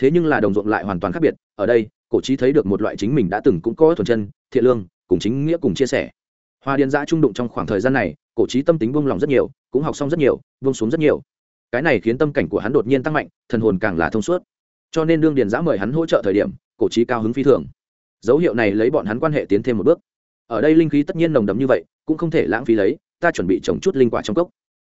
Thế nhưng là đồng ruộng lại hoàn toàn khác biệt, ở đây, cổ trí thấy được một loại chính mình đã từng cũng có thuần chân, thiện lương, cùng chính nghĩa cùng chia sẻ. Hoa điền giã trung đụng trong khoảng thời gian này cổ trí tâm tính buông lòng rất nhiều, cũng học xong rất nhiều, buông xuống rất nhiều. Cái này khiến tâm cảnh của hắn đột nhiên tăng mạnh, thần hồn càng là thông suốt. Cho nên đương điền giã mời hắn hỗ trợ thời điểm, cổ trí cao hứng phi thường. Dấu hiệu này lấy bọn hắn quan hệ tiến thêm một bước. Ở đây linh khí tất nhiên nồng đậm như vậy, cũng không thể lãng phí lấy, ta chuẩn bị trồng chút linh quả trong cốc.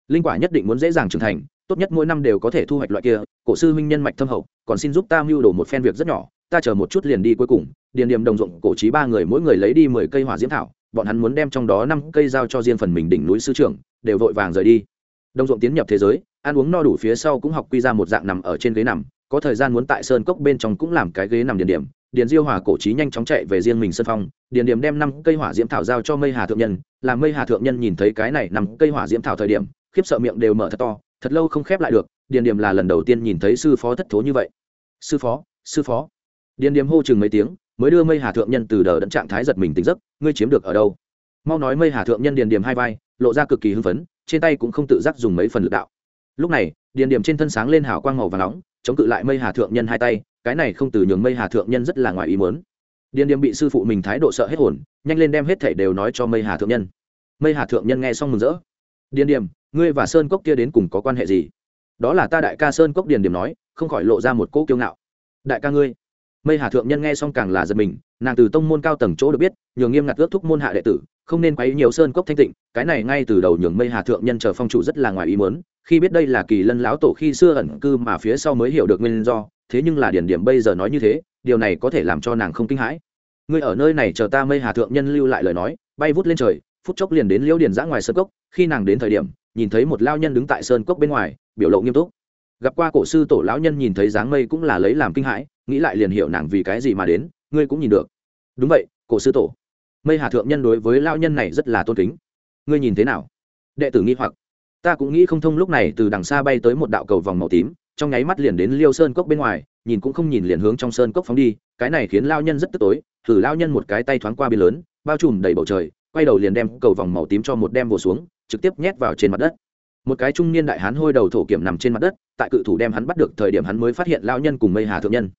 Linh quả nhất định muốn dễ dàng trưởng thành, tốt nhất mỗi năm đều có thể thu hoạch loại kia, cổ sư huynh nhân mạch thâm hậu, còn xin giúp ta mưu đồ một phen việc rất nhỏ, ta chờ một chút liền đi cuối cùng, điền điểm đồng ruộng cổ trí ba người mỗi người lấy đi mười cây hỏa diễm thảo bọn hắn muốn đem trong đó năm cây giao cho riêng phần mình đỉnh núi sư trưởng, đều vội vàng rời đi. Đồng ruộng tiến nhập thế giới, ăn uống no đủ phía sau cũng học quy ra một dạng nằm ở trên ghế nằm, có thời gian muốn tại sơn cốc bên trong cũng làm cái ghế nằm điền điểm. Điền diêu hòa cổ trí nhanh chóng chạy về riêng mình sân phong, điền điểm đem năm cây hỏa diễm thảo giao cho mây hà thượng nhân. Làm mây hà thượng nhân nhìn thấy cái này năm cây hỏa diễm thảo thời điểm, khiếp sợ miệng đều mở thật to, thật lâu không khép lại được, điền điểm là lần đầu tiên nhìn thấy sư phó thất thố như vậy. Sư phó sư phó. Điền điểm hô chừng mấy tiếng mới đưa mây hà thượng nhân từ đờ đẫn trạng thái giật mình tỉnh giấc, ngươi chiếm được ở đâu? Mau nói mây hà thượng nhân điền điểm hai vai, lộ ra cực kỳ hưng phấn, trên tay cũng không tự giác dùng mấy phần lực đạo. Lúc này, điền điểm trên thân sáng lên hào quang màu và nóng, chống cự lại mây hà thượng nhân hai tay, cái này không từ nhường mây hà thượng nhân rất là ngoài ý muốn. Điền điểm bị sư phụ mình thái độ sợ hết hồn, nhanh lên đem hết thảy đều nói cho mây hà thượng nhân. Mây hà thượng nhân nghe xong mừng rỡ. Điền điểm ngươi và sơn cốc kia đến cùng có quan hệ gì? Đó là ta đại ca sơn cốc điền điểm nói, không khỏi lộ ra một cỗ kiêu ngạo. Đại ca ngươi mây hà thượng nhân nghe xong càng là giật mình, nàng từ tông môn cao tầng chỗ được biết, nhường nghiêm ngặt ước thúc môn hạ đệ tử, không nên quấy nhiều sơn cốc thanh tịnh, cái này ngay từ đầu nhường mây hà thượng nhân chờ phong chủ rất là ngoài ý muốn, khi biết đây là kỳ lân lão tổ khi xưa ẩn cư mà phía sau mới hiểu được nguyên do, thế nhưng là điển điểm bây giờ nói như thế, điều này có thể làm cho nàng không kinh hãi. Ngươi ở nơi này chờ ta mây hà thượng nhân lưu lại lời nói, bay vút lên trời, phút chốc liền đến liễu điền giã ngoài sơn cốc, khi nàng đến thời điểm, nhìn thấy một lao nhân đứng tại sơn cốc bên ngoài, biểu lộ nghiêm túc. Gặp qua cổ sư tổ lão nhân nhìn thấy dáng mây cũng là lấy làm kinh hãi nghĩ lại liền hiểu nàng vì cái gì mà đến, ngươi cũng nhìn được. Đúng vậy, cổ sư tổ. Mây hà thượng nhân đối với lao nhân này rất là tôn kính. Ngươi nhìn thế nào? Đệ tử nghi hoặc. Ta cũng nghĩ không thông lúc này từ đằng xa bay tới một đạo cầu vòng màu tím, trong nháy mắt liền đến liêu sơn cốc bên ngoài, nhìn cũng không nhìn liền hướng trong sơn cốc phóng đi, cái này khiến lao nhân rất tức tối, thử lao nhân một cái tay thoáng qua biên lớn, bao trùm đầy bầu trời, quay đầu liền đem cầu vòng màu tím cho một đem vồ xuống, trực tiếp nhét vào trên mặt đất. Một cái trung niên đại hán hôi đầu thổ kiểm nằm trên mặt đất, tại cự thủ đem hắn bắt được thời điểm hắn mới phát hiện lao nhân cùng mây hà thượng nhân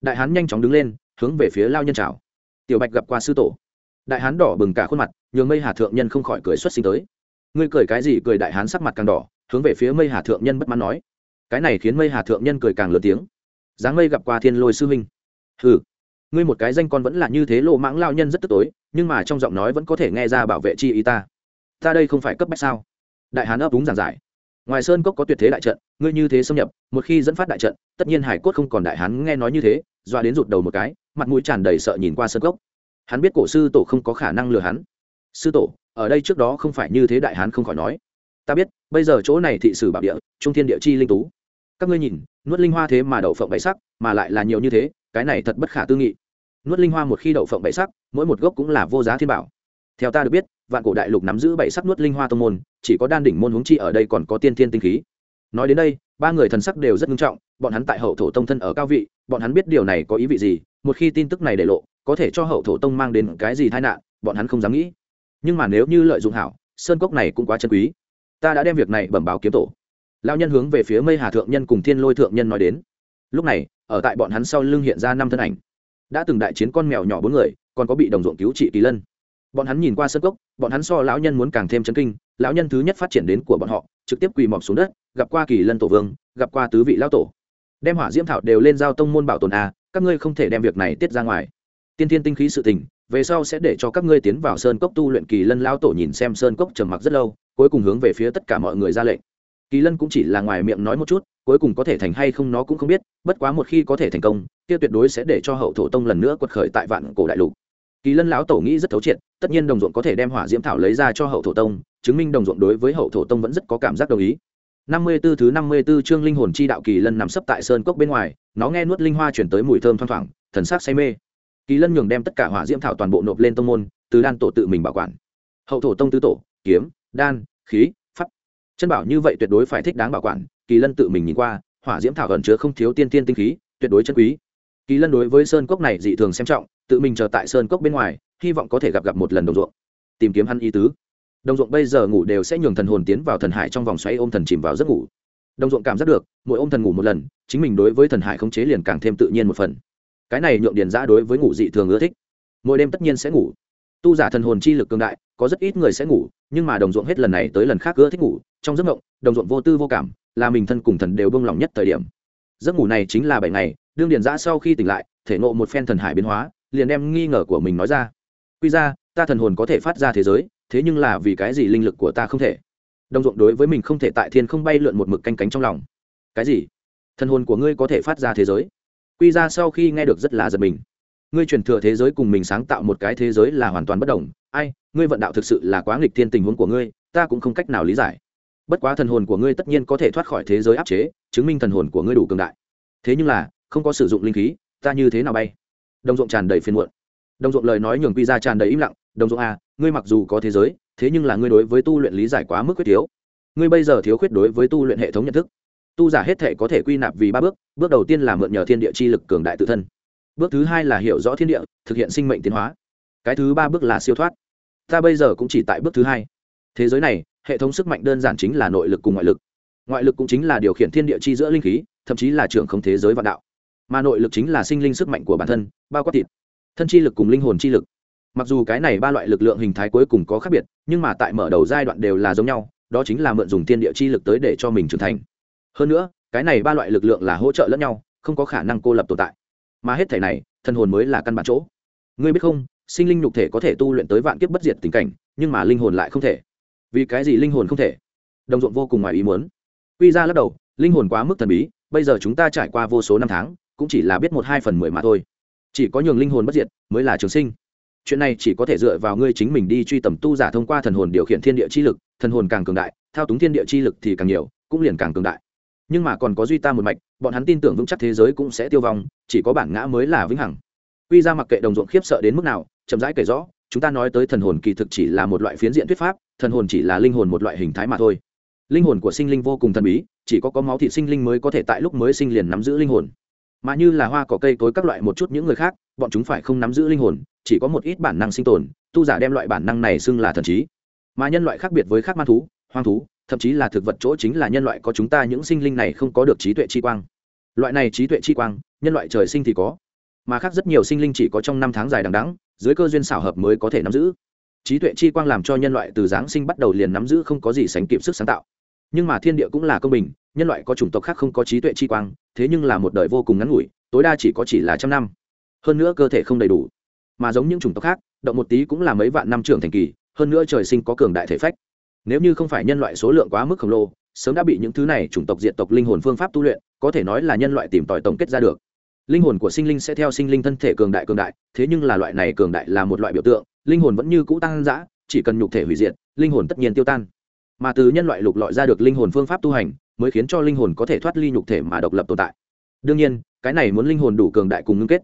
đại hán nhanh chóng đứng lên, hướng về phía lao nhân chào. Tiểu bạch gặp qua sư tổ. Đại hán đỏ bừng cả khuôn mặt, nhường mây hà thượng nhân không khỏi cười xuất sinh tới. Ngươi cười cái gì? Cười đại hán sắc mặt càng đỏ, hướng về phía mây hà thượng nhân bất mãn nói. Cái này khiến mây hà thượng nhân cười càng lớn tiếng. Dáng mây gặp qua thiên lôi sư huynh. Hừ, ngươi một cái danh con vẫn là như thế lộ mãng lao nhân rất tức tối, nhưng mà trong giọng nói vẫn có thể nghe ra bảo vệ chi ý ta. Ta đây không phải cấp bách sao? Đại hán ấp đúng giảng giải ngoài sơn cốc có tuyệt thế đại trận, ngươi như thế xâm nhập, một khi dẫn phát đại trận, tất nhiên hải cốt không còn đại hán nghe nói như thế, doa đến rụt đầu một cái, mặt mũi tràn đầy sợ nhìn qua sơn cốc. Hắn biết cổ sư tổ không có khả năng lừa hắn. Sư tổ, ở đây trước đó không phải như thế đại hán không khỏi nói. Ta biết, bây giờ chỗ này thị sử bảo địa, trung thiên địa chi linh tú. Các ngươi nhìn, nuốt linh hoa thế mà đậu phộng bảy sắc, mà lại là nhiều như thế, cái này thật bất khả tư nghị. Nuốt linh hoa một khi đậu phộng bảy sắc, mỗi một gốc cũng là vô giá thiên bảo. Theo ta được biết vạn cổ đại lục nắm giữ bảy sắc nuốt linh hoa tông môn, chỉ có đan đỉnh môn huống chi ở đây còn có tiên thiên tinh khí. Nói đến đây, ba người thần sắc đều rất nghiêm trọng, bọn hắn tại hậu thổ tông thân ở cao vị, bọn hắn biết điều này có ý vị gì, một khi tin tức này để lộ, có thể cho hậu thổ tông mang đến cái gì tai nạn, bọn hắn không dám nghĩ. Nhưng mà nếu như lợi dụng hảo, sơn cốc này cũng quá chân quý. Ta đã đem việc này bẩm báo kiếm tổ. Lao nhân hướng về phía mây hà thượng nhân cùng thiên lôi thượng nhân nói đến. Lúc này, ở tại bọn hắn sau lưng hiện ra năm thân ảnh. Đã từng đại chiến con mèo nhỏ bốn người, còn có bị đồng ruộng cứu trị kỳ lân bọn hắn nhìn qua sân cốc, bọn hắn so lão nhân muốn càng thêm chấn kinh, lão nhân thứ nhất phát triển đến của bọn họ, trực tiếp quỳ mọc xuống đất, gặp qua kỳ lân tổ vương, gặp qua tứ vị lão tổ. Đem hỏa diễm thảo đều lên giao tông môn bảo tồn a các ngươi không thể đem việc này tiết ra ngoài. Tiên thiên tinh khí sự tình, về sau sẽ để cho các ngươi tiến vào sơn cốc tu luyện, kỳ lân lão tổ nhìn xem sơn cốc trầm mặc rất lâu, cuối cùng hướng về phía tất cả mọi người ra lệnh. Kỳ lân cũng chỉ là ngoài miệng nói một chút, cuối cùng có thể thành hay không nó cũng không biết, bất quá một khi có thể thành công, kia tuyệt đối sẽ để cho hậu thổ tông lần nữa quật khởi tại vạn cổ đại lục kỳ lân lão tổ nghĩ rất thấu triệt, tất nhiên đồng ruộng có thể đem hỏa diễm thảo lấy ra cho hậu thổ tông, chứng minh đồng ruộng đối với hậu thổ tông vẫn rất có cảm giác đồng ý. Năm mươi 54 thứ năm mươi 54 chương linh hồn chi đạo kỳ lân nằm sấp tại sơn cốc bên ngoài, nó nghe nuốt linh hoa chuyển tới mùi thơm thoang thoảng, thần sắc say mê. Kỳ lân nhường đem tất cả hỏa diễm thảo toàn bộ nộp lên tông môn, từ đan tổ tự mình bảo quản. Hậu thổ tông tứ tổ, kiếm, đan, khí, pháp. Chân bảo như vậy tuyệt đối phải thích đáng bảo quản, kỳ lân tự mình nhìn qua, hỏa diễm thảo gần chứa không thiếu tiên tiên tinh khí, tuyệt đối chân quý. Kỳ lân đối với sơn cốc này dị thường xem trọng tự mình chờ tại sơn cốc bên ngoài, hy vọng có thể gặp gặp một lần đồng ruộng. Tìm kiếm hắn ý tứ. Đồng ruộng bây giờ ngủ đều sẽ nhường thần hồn tiến vào thần hải trong vòng xoáy ôm thần chìm vào giấc ngủ. Đồng ruộng cảm giác được, mỗi ôm thần ngủ một lần, chính mình đối với thần hải khống chế liền càng thêm tự nhiên một phần. Cái này nhượng điền giã đối với ngủ dị thường ưa thích. Mỗi đêm tất nhiên sẽ ngủ. Tu giả thần hồn chi lực cường đại, có rất ít người sẽ ngủ, nhưng mà đồng ruộng hết lần này tới lần khác ưa thích ngủ. Trong giấc ngộng đồng ruộng vô tư vô cảm, là mình thân cùng thần đều bông lòng nhất thời điểm. Giấc ngủ này chính là bảy ngày, đương điền giã sau khi tỉnh lại, thể nộ một phen thần hải biến hóa liền đem nghi ngờ của mình nói ra. Quy ra, ta thần hồn có thể phát ra thế giới, thế nhưng là vì cái gì linh lực của ta không thể? Đồng ruộng đối với mình không thể tại thiên không bay lượn một mực canh cánh trong lòng. Cái gì? Thần hồn của ngươi có thể phát ra thế giới? Quy ra sau khi nghe được rất là giật mình. Ngươi truyền thừa thế giới cùng mình sáng tạo một cái thế giới là hoàn toàn bất đồng. Ai, ngươi vận đạo thực sự là quá nghịch thiên tình huống của ngươi, ta cũng không cách nào lý giải. Bất quá thần hồn của ngươi tất nhiên có thể thoát khỏi thế giới áp chế, chứng minh thần hồn của ngươi đủ cường đại. Thế nhưng là, không có sử dụng linh khí, ta như thế nào bay? Đồng ruộng tràn đầy phiền muộn. Đồng ruộng lời nói nhường quy ra tràn đầy im lặng, đồng ruộng à ngươi mặc dù có thế giới, thế nhưng là ngươi đối với tu luyện lý giải quá mức quyết thiếu. Ngươi bây giờ thiếu khuyết đối với tu luyện hệ thống nhận thức. Tu giả hết thể có thể quy nạp vì ba bước bước đầu tiên là mượn nhờ thiên địa chi lực cường đại tự thân. Bước thứ hai là hiểu rõ thiên địa, thực hiện sinh mệnh tiến hóa. Cái thứ ba bước là siêu thoát. Ta bây giờ cũng chỉ tại bước thứ hai. Thế giới này, hệ thống sức mạnh đơn giản chính là nội lực cùng ngoại lực. Ngoại lực cũng chính là điều khiển thiên địa chi giữa linh khí, thậm chí là trưởng không thế giới vạn đạo mà nội lực chính là sinh linh sức mạnh của bản thân, bao quát thịt, thân chi lực cùng linh hồn chi lực. Mặc dù cái này ba loại lực lượng hình thái cuối cùng có khác biệt, nhưng mà tại mở đầu giai đoạn đều là giống nhau, đó chính là mượn dùng thiên địa chi lực tới để cho mình trưởng thành. Hơn nữa, cái này ba loại lực lượng là hỗ trợ lẫn nhau, không có khả năng cô lập tồn tại. Mà hết thể này, thân hồn mới là căn bản chỗ. Ngươi biết không, sinh linh nhục thể có thể tu luyện tới vạn kiếp bất diệt tình cảnh, nhưng mà linh hồn lại không thể. Vì cái gì linh hồn không thể? Đồng ruộng vô cùng ngoài ý muốn. Quy ra lắc đầu, linh hồn quá mức thần bí, bây giờ chúng ta trải qua vô số năm tháng cũng chỉ là biết một hai phần mười mà thôi. Chỉ có nhường linh hồn bất diệt mới là trường sinh. Chuyện này chỉ có thể dựa vào ngươi chính mình đi truy tầm tu giả thông qua thần hồn điều khiển thiên địa chi lực, thần hồn càng cường đại, thao túng thiên địa chi lực thì càng nhiều, cũng liền càng cường đại. Nhưng mà còn có duy ta một mạch, bọn hắn tin tưởng vững chắc thế giới cũng sẽ tiêu vong, chỉ có bản ngã mới là vĩnh hằng. Quy ra mặc kệ đồng ruộng khiếp sợ đến mức nào, chậm rãi kể rõ, chúng ta nói tới thần hồn kỳ thực chỉ là một loại phiến diện thuyết pháp, thần hồn chỉ là linh hồn một loại hình thái mà thôi. Linh hồn của sinh linh vô cùng thần bí, chỉ có có máu thịt sinh linh mới có thể tại lúc mới sinh liền nắm giữ linh hồn mà như là hoa cỏ cây cối các loại một chút những người khác, bọn chúng phải không nắm giữ linh hồn, chỉ có một ít bản năng sinh tồn, tu giả đem loại bản năng này xưng là thần trí. Mà nhân loại khác biệt với khác man thú, hoang thú, thậm chí là thực vật chỗ chính là nhân loại có chúng ta những sinh linh này không có được trí tuệ chi quang. Loại này trí tuệ chi quang, nhân loại trời sinh thì có. Mà khác rất nhiều sinh linh chỉ có trong năm tháng dài đằng đẵng, dưới cơ duyên xảo hợp mới có thể nắm giữ. Trí tuệ chi quang làm cho nhân loại từ giáng sinh bắt đầu liền nắm giữ không có gì sánh kịp sức sáng tạo. Nhưng mà thiên địa cũng là công bình nhân loại có chủng tộc khác không có trí tuệ chi quang, thế nhưng là một đời vô cùng ngắn ngủi, tối đa chỉ có chỉ là trăm năm. Hơn nữa cơ thể không đầy đủ. Mà giống những chủng tộc khác, động một tí cũng là mấy vạn năm trưởng thành kỳ, hơn nữa trời sinh có cường đại thể phách. Nếu như không phải nhân loại số lượng quá mức khổng lồ, sớm đã bị những thứ này chủng tộc diện tộc linh hồn phương pháp tu luyện, có thể nói là nhân loại tìm tòi tổng kết ra được. Linh hồn của sinh linh sẽ theo sinh linh thân thể cường đại cường đại, thế nhưng là loại này cường đại là một loại biểu tượng, linh hồn vẫn như cũ tăng giã chỉ cần nhục thể hủy diệt, linh hồn tất nhiên tiêu tan. Mà từ nhân loại lục lọi ra được linh hồn phương pháp tu hành mới khiến cho linh hồn có thể thoát ly nhục thể mà độc lập tồn tại. Đương nhiên, cái này muốn linh hồn đủ cường đại cùng ngưng kết.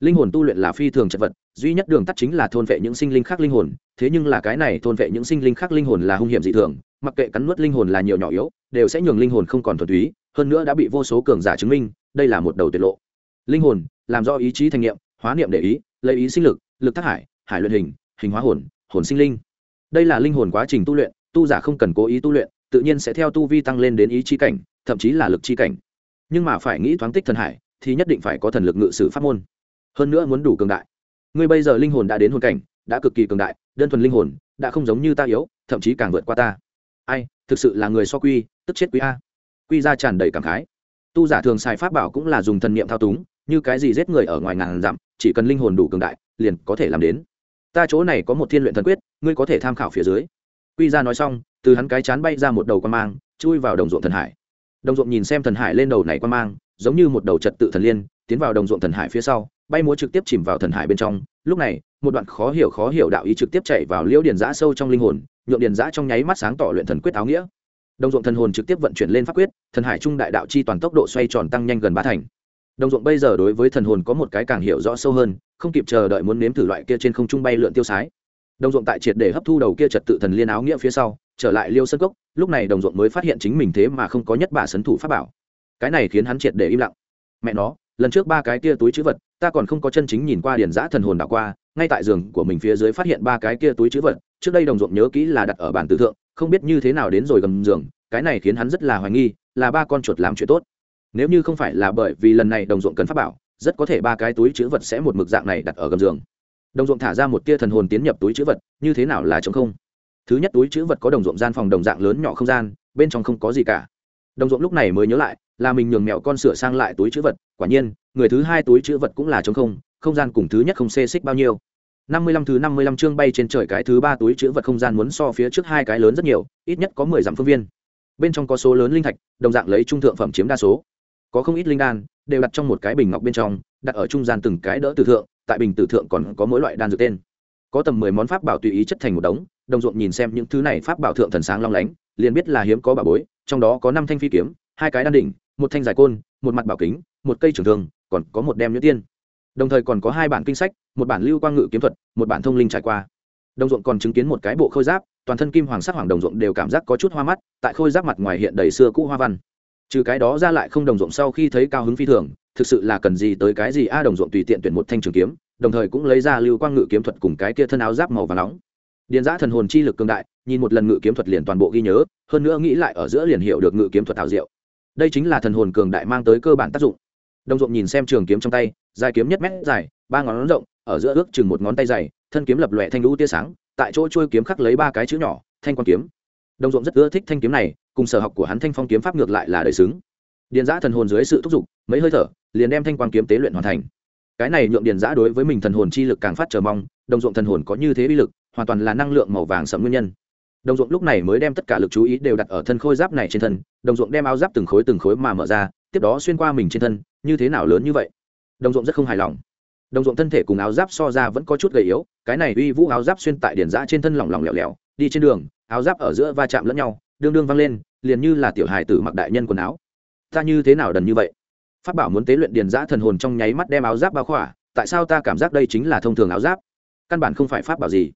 Linh hồn tu luyện là phi thường chật vật, duy nhất đường tắt chính là thôn vệ những sinh linh khác linh hồn, thế nhưng là cái này thôn vệ những sinh linh khác linh hồn là hung hiểm dị thường, mặc kệ cắn nuốt linh hồn là nhiều nhỏ yếu, đều sẽ nhường linh hồn không còn thuần túy, hơn nữa đã bị vô số cường giả chứng minh, đây là một đầu tiết lộ. Linh hồn, làm do ý chí thành nghiệm, hóa niệm để ý, lấy ý sinh lực lực thác hải hải luyện hình hình hóa hồn hồn sinh linh. Đây là linh hồn quá trình tu luyện, tu giả không cần cố ý tu luyện tự nhiên sẽ theo tu vi tăng lên đến ý chí cảnh, thậm chí là lực chi cảnh. Nhưng mà phải nghĩ thoáng tích thần hải, thì nhất định phải có thần lực ngự sử pháp môn. Hơn nữa muốn đủ cường đại. Ngươi bây giờ linh hồn đã đến hồn cảnh, đã cực kỳ cường đại, đơn thuần linh hồn, đã không giống như ta yếu, thậm chí càng vượt qua ta. Ai, thực sự là người so quy, tức chết quý a. Quy ra tràn đầy cảm khái. Tu giả thường xài pháp bảo cũng là dùng thần niệm thao túng, như cái gì giết người ở ngoài ngàn dặm, chỉ cần linh hồn đủ cường đại, liền có thể làm đến. Ta chỗ này có một thiên luyện thần quyết, ngươi có thể tham khảo phía dưới. Quy ra nói xong từ hắn cái chán bay ra một đầu quan mang, chui vào đồng ruộng thần hải. Đồng ruộng nhìn xem thần hải lên đầu này quan mang, giống như một đầu trật tự thần liên, tiến vào đồng ruộng thần hải phía sau, bay múa trực tiếp chìm vào thần hải bên trong. Lúc này, một đoạn khó hiểu khó hiểu đạo ý trực tiếp chạy vào liễu điền giã sâu trong linh hồn nhuộm điền giã trong nháy mắt sáng tỏ luyện thần quyết áo nghĩa. Đồng ruộng thần hồn trực tiếp vận chuyển lên pháp quyết, thần hải trung đại đạo chi toàn tốc độ xoay tròn tăng nhanh gần ba thành. Đồng ruộng bây giờ đối với thần hồn có một cái càng hiểu rõ sâu hơn, không kịp chờ đợi muốn nếm thử loại kia trên không trung bay lượn tiêu sái đồng ruộng tại triệt để hấp thu đầu kia trật tự thần liên áo nghĩa phía sau, trở lại liêu sân cốc, lúc này đồng ruộng mới phát hiện chính mình thế mà không có nhất bà sấn thủ pháp bảo. Cái này khiến hắn triệt để im lặng. Mẹ nó, lần trước ba cái kia túi chữ vật, ta còn không có chân chính nhìn qua điển giã thần hồn đảo qua, ngay tại giường của mình phía dưới phát hiện ba cái kia túi chữ vật, trước đây đồng ruộng nhớ kỹ là đặt ở bản tử thượng, không biết như thế nào đến rồi gầm giường, cái này khiến hắn rất là hoài nghi, là ba con chuột làm chuyện tốt. Nếu như không phải là bởi vì lần này đồng ruộng cần pháp bảo, rất có thể ba cái túi chữ vật sẽ một mực dạng này đặt ở gầm giường đồng ruộng thả ra một tia thần hồn tiến nhập túi chữ vật, như thế nào là chống không? Thứ nhất túi chữ vật có đồng ruộng gian phòng đồng dạng lớn nhỏ không gian, bên trong không có gì cả. Đồng ruộng lúc này mới nhớ lại, là mình nhường mẹo con sửa sang lại túi chữ vật, quả nhiên, người thứ hai túi chữ vật cũng là chống không không gian cùng thứ nhất không xê xích bao nhiêu. Năm mươi lăm thứ năm mươi lăm chương bay trên trời cái thứ ba túi chữ vật không gian muốn so phía trước hai cái lớn rất nhiều, ít nhất có mười dặm phương viên. Bên trong có số lớn linh thạch, đồng dạng lấy trung thượng phẩm chiếm đa số. Có không ít linh đan, đều đặt trong một cái bình ngọc bên trong đặt ở trung gian từng cái đỡ từ thượng, tại bình tử thượng còn có mỗi loại đan dược tên. Có tầm mười món pháp bảo tùy ý chất thành một đống, đồng ruộng nhìn xem những thứ này pháp bảo thượng thần sáng long lánh, liền biết là hiếm có bảo bối, trong đó có năm thanh phi kiếm, hai cái đan đỉnh, một thanh giải côn, một mặt bảo kính, một cây trường thương, còn có một đem nhuyễn tiên. Đồng thời còn có hai bản kinh sách, một bản lưu quang ngự kiếm thuật, một bản thông linh trải qua. Đồng ruộng còn chứng kiến một cái bộ khôi giáp, toàn thân kim hoàng sắc hoàng đồng ruộng đều cảm giác có chút hoa mắt, tại khôi giáp mặt ngoài hiện đầy xưa cũ hoa văn. Trừ cái đó ra lại không đồng ruộng sau khi thấy cao hứng phi thường thực sự là cần gì tới cái gì? A đồng ruộng tùy tiện tuyển một thanh trường kiếm, đồng thời cũng lấy ra lưu quang ngự kiếm thuật cùng cái kia thân áo giáp màu và nóng. Điền giã thần hồn chi lực cường đại, nhìn một lần ngự kiếm thuật liền toàn bộ ghi nhớ, hơn nữa nghĩ lại ở giữa liền hiểu được ngự kiếm thuật thảo diệu. Đây chính là thần hồn cường đại mang tới cơ bản tác dụng. Đồng ruộng nhìn xem trường kiếm trong tay, dài kiếm nhất mét dài, ba ngón rộng, ở giữa ước chừng một ngón tay dày thân kiếm lập lòe thanh lũ tia sáng, tại chỗ trôi kiếm khắc lấy ba cái chữ nhỏ, thanh quan kiếm. Đồng ruộng rất ưa thích thanh kiếm này, cùng sở học của hắn thanh phong kiếm pháp ngược lại là đời xứng. Điền giã thần hồn dưới sự thúc giục, mấy hơi thở liền đem thanh quan kiếm tế luyện hoàn thành. Cái này nhượng điền giã đối với mình thần hồn chi lực càng phát chờ mong, đồng ruộng thần hồn có như thế bi lực, hoàn toàn là năng lượng màu vàng sẫm nguyên nhân. Đồng ruộng lúc này mới đem tất cả lực chú ý đều đặt ở thân khôi giáp này trên thân, đồng ruộng đem áo giáp từng khối từng khối mà mở ra, tiếp đó xuyên qua mình trên thân, như thế nào lớn như vậy? Đồng ruộng rất không hài lòng. Đồng ruộng thân thể cùng áo giáp so ra vẫn có chút gầy yếu, cái này uy vũ áo giáp xuyên tại điển giã trên thân lỏng lỏng lẻo lẻo, đi trên đường, áo giáp ở giữa va chạm lẫn nhau, đương đương văng lên, liền như là tiểu hài tử mặc đại nhân quần áo. Ta như thế nào đần như vậy? Phát bảo muốn tế luyện điền giã thần hồn trong nháy mắt đem áo giáp bao khỏa, tại sao ta cảm giác đây chính là thông thường áo giáp? Căn bản không phải pháp bảo gì.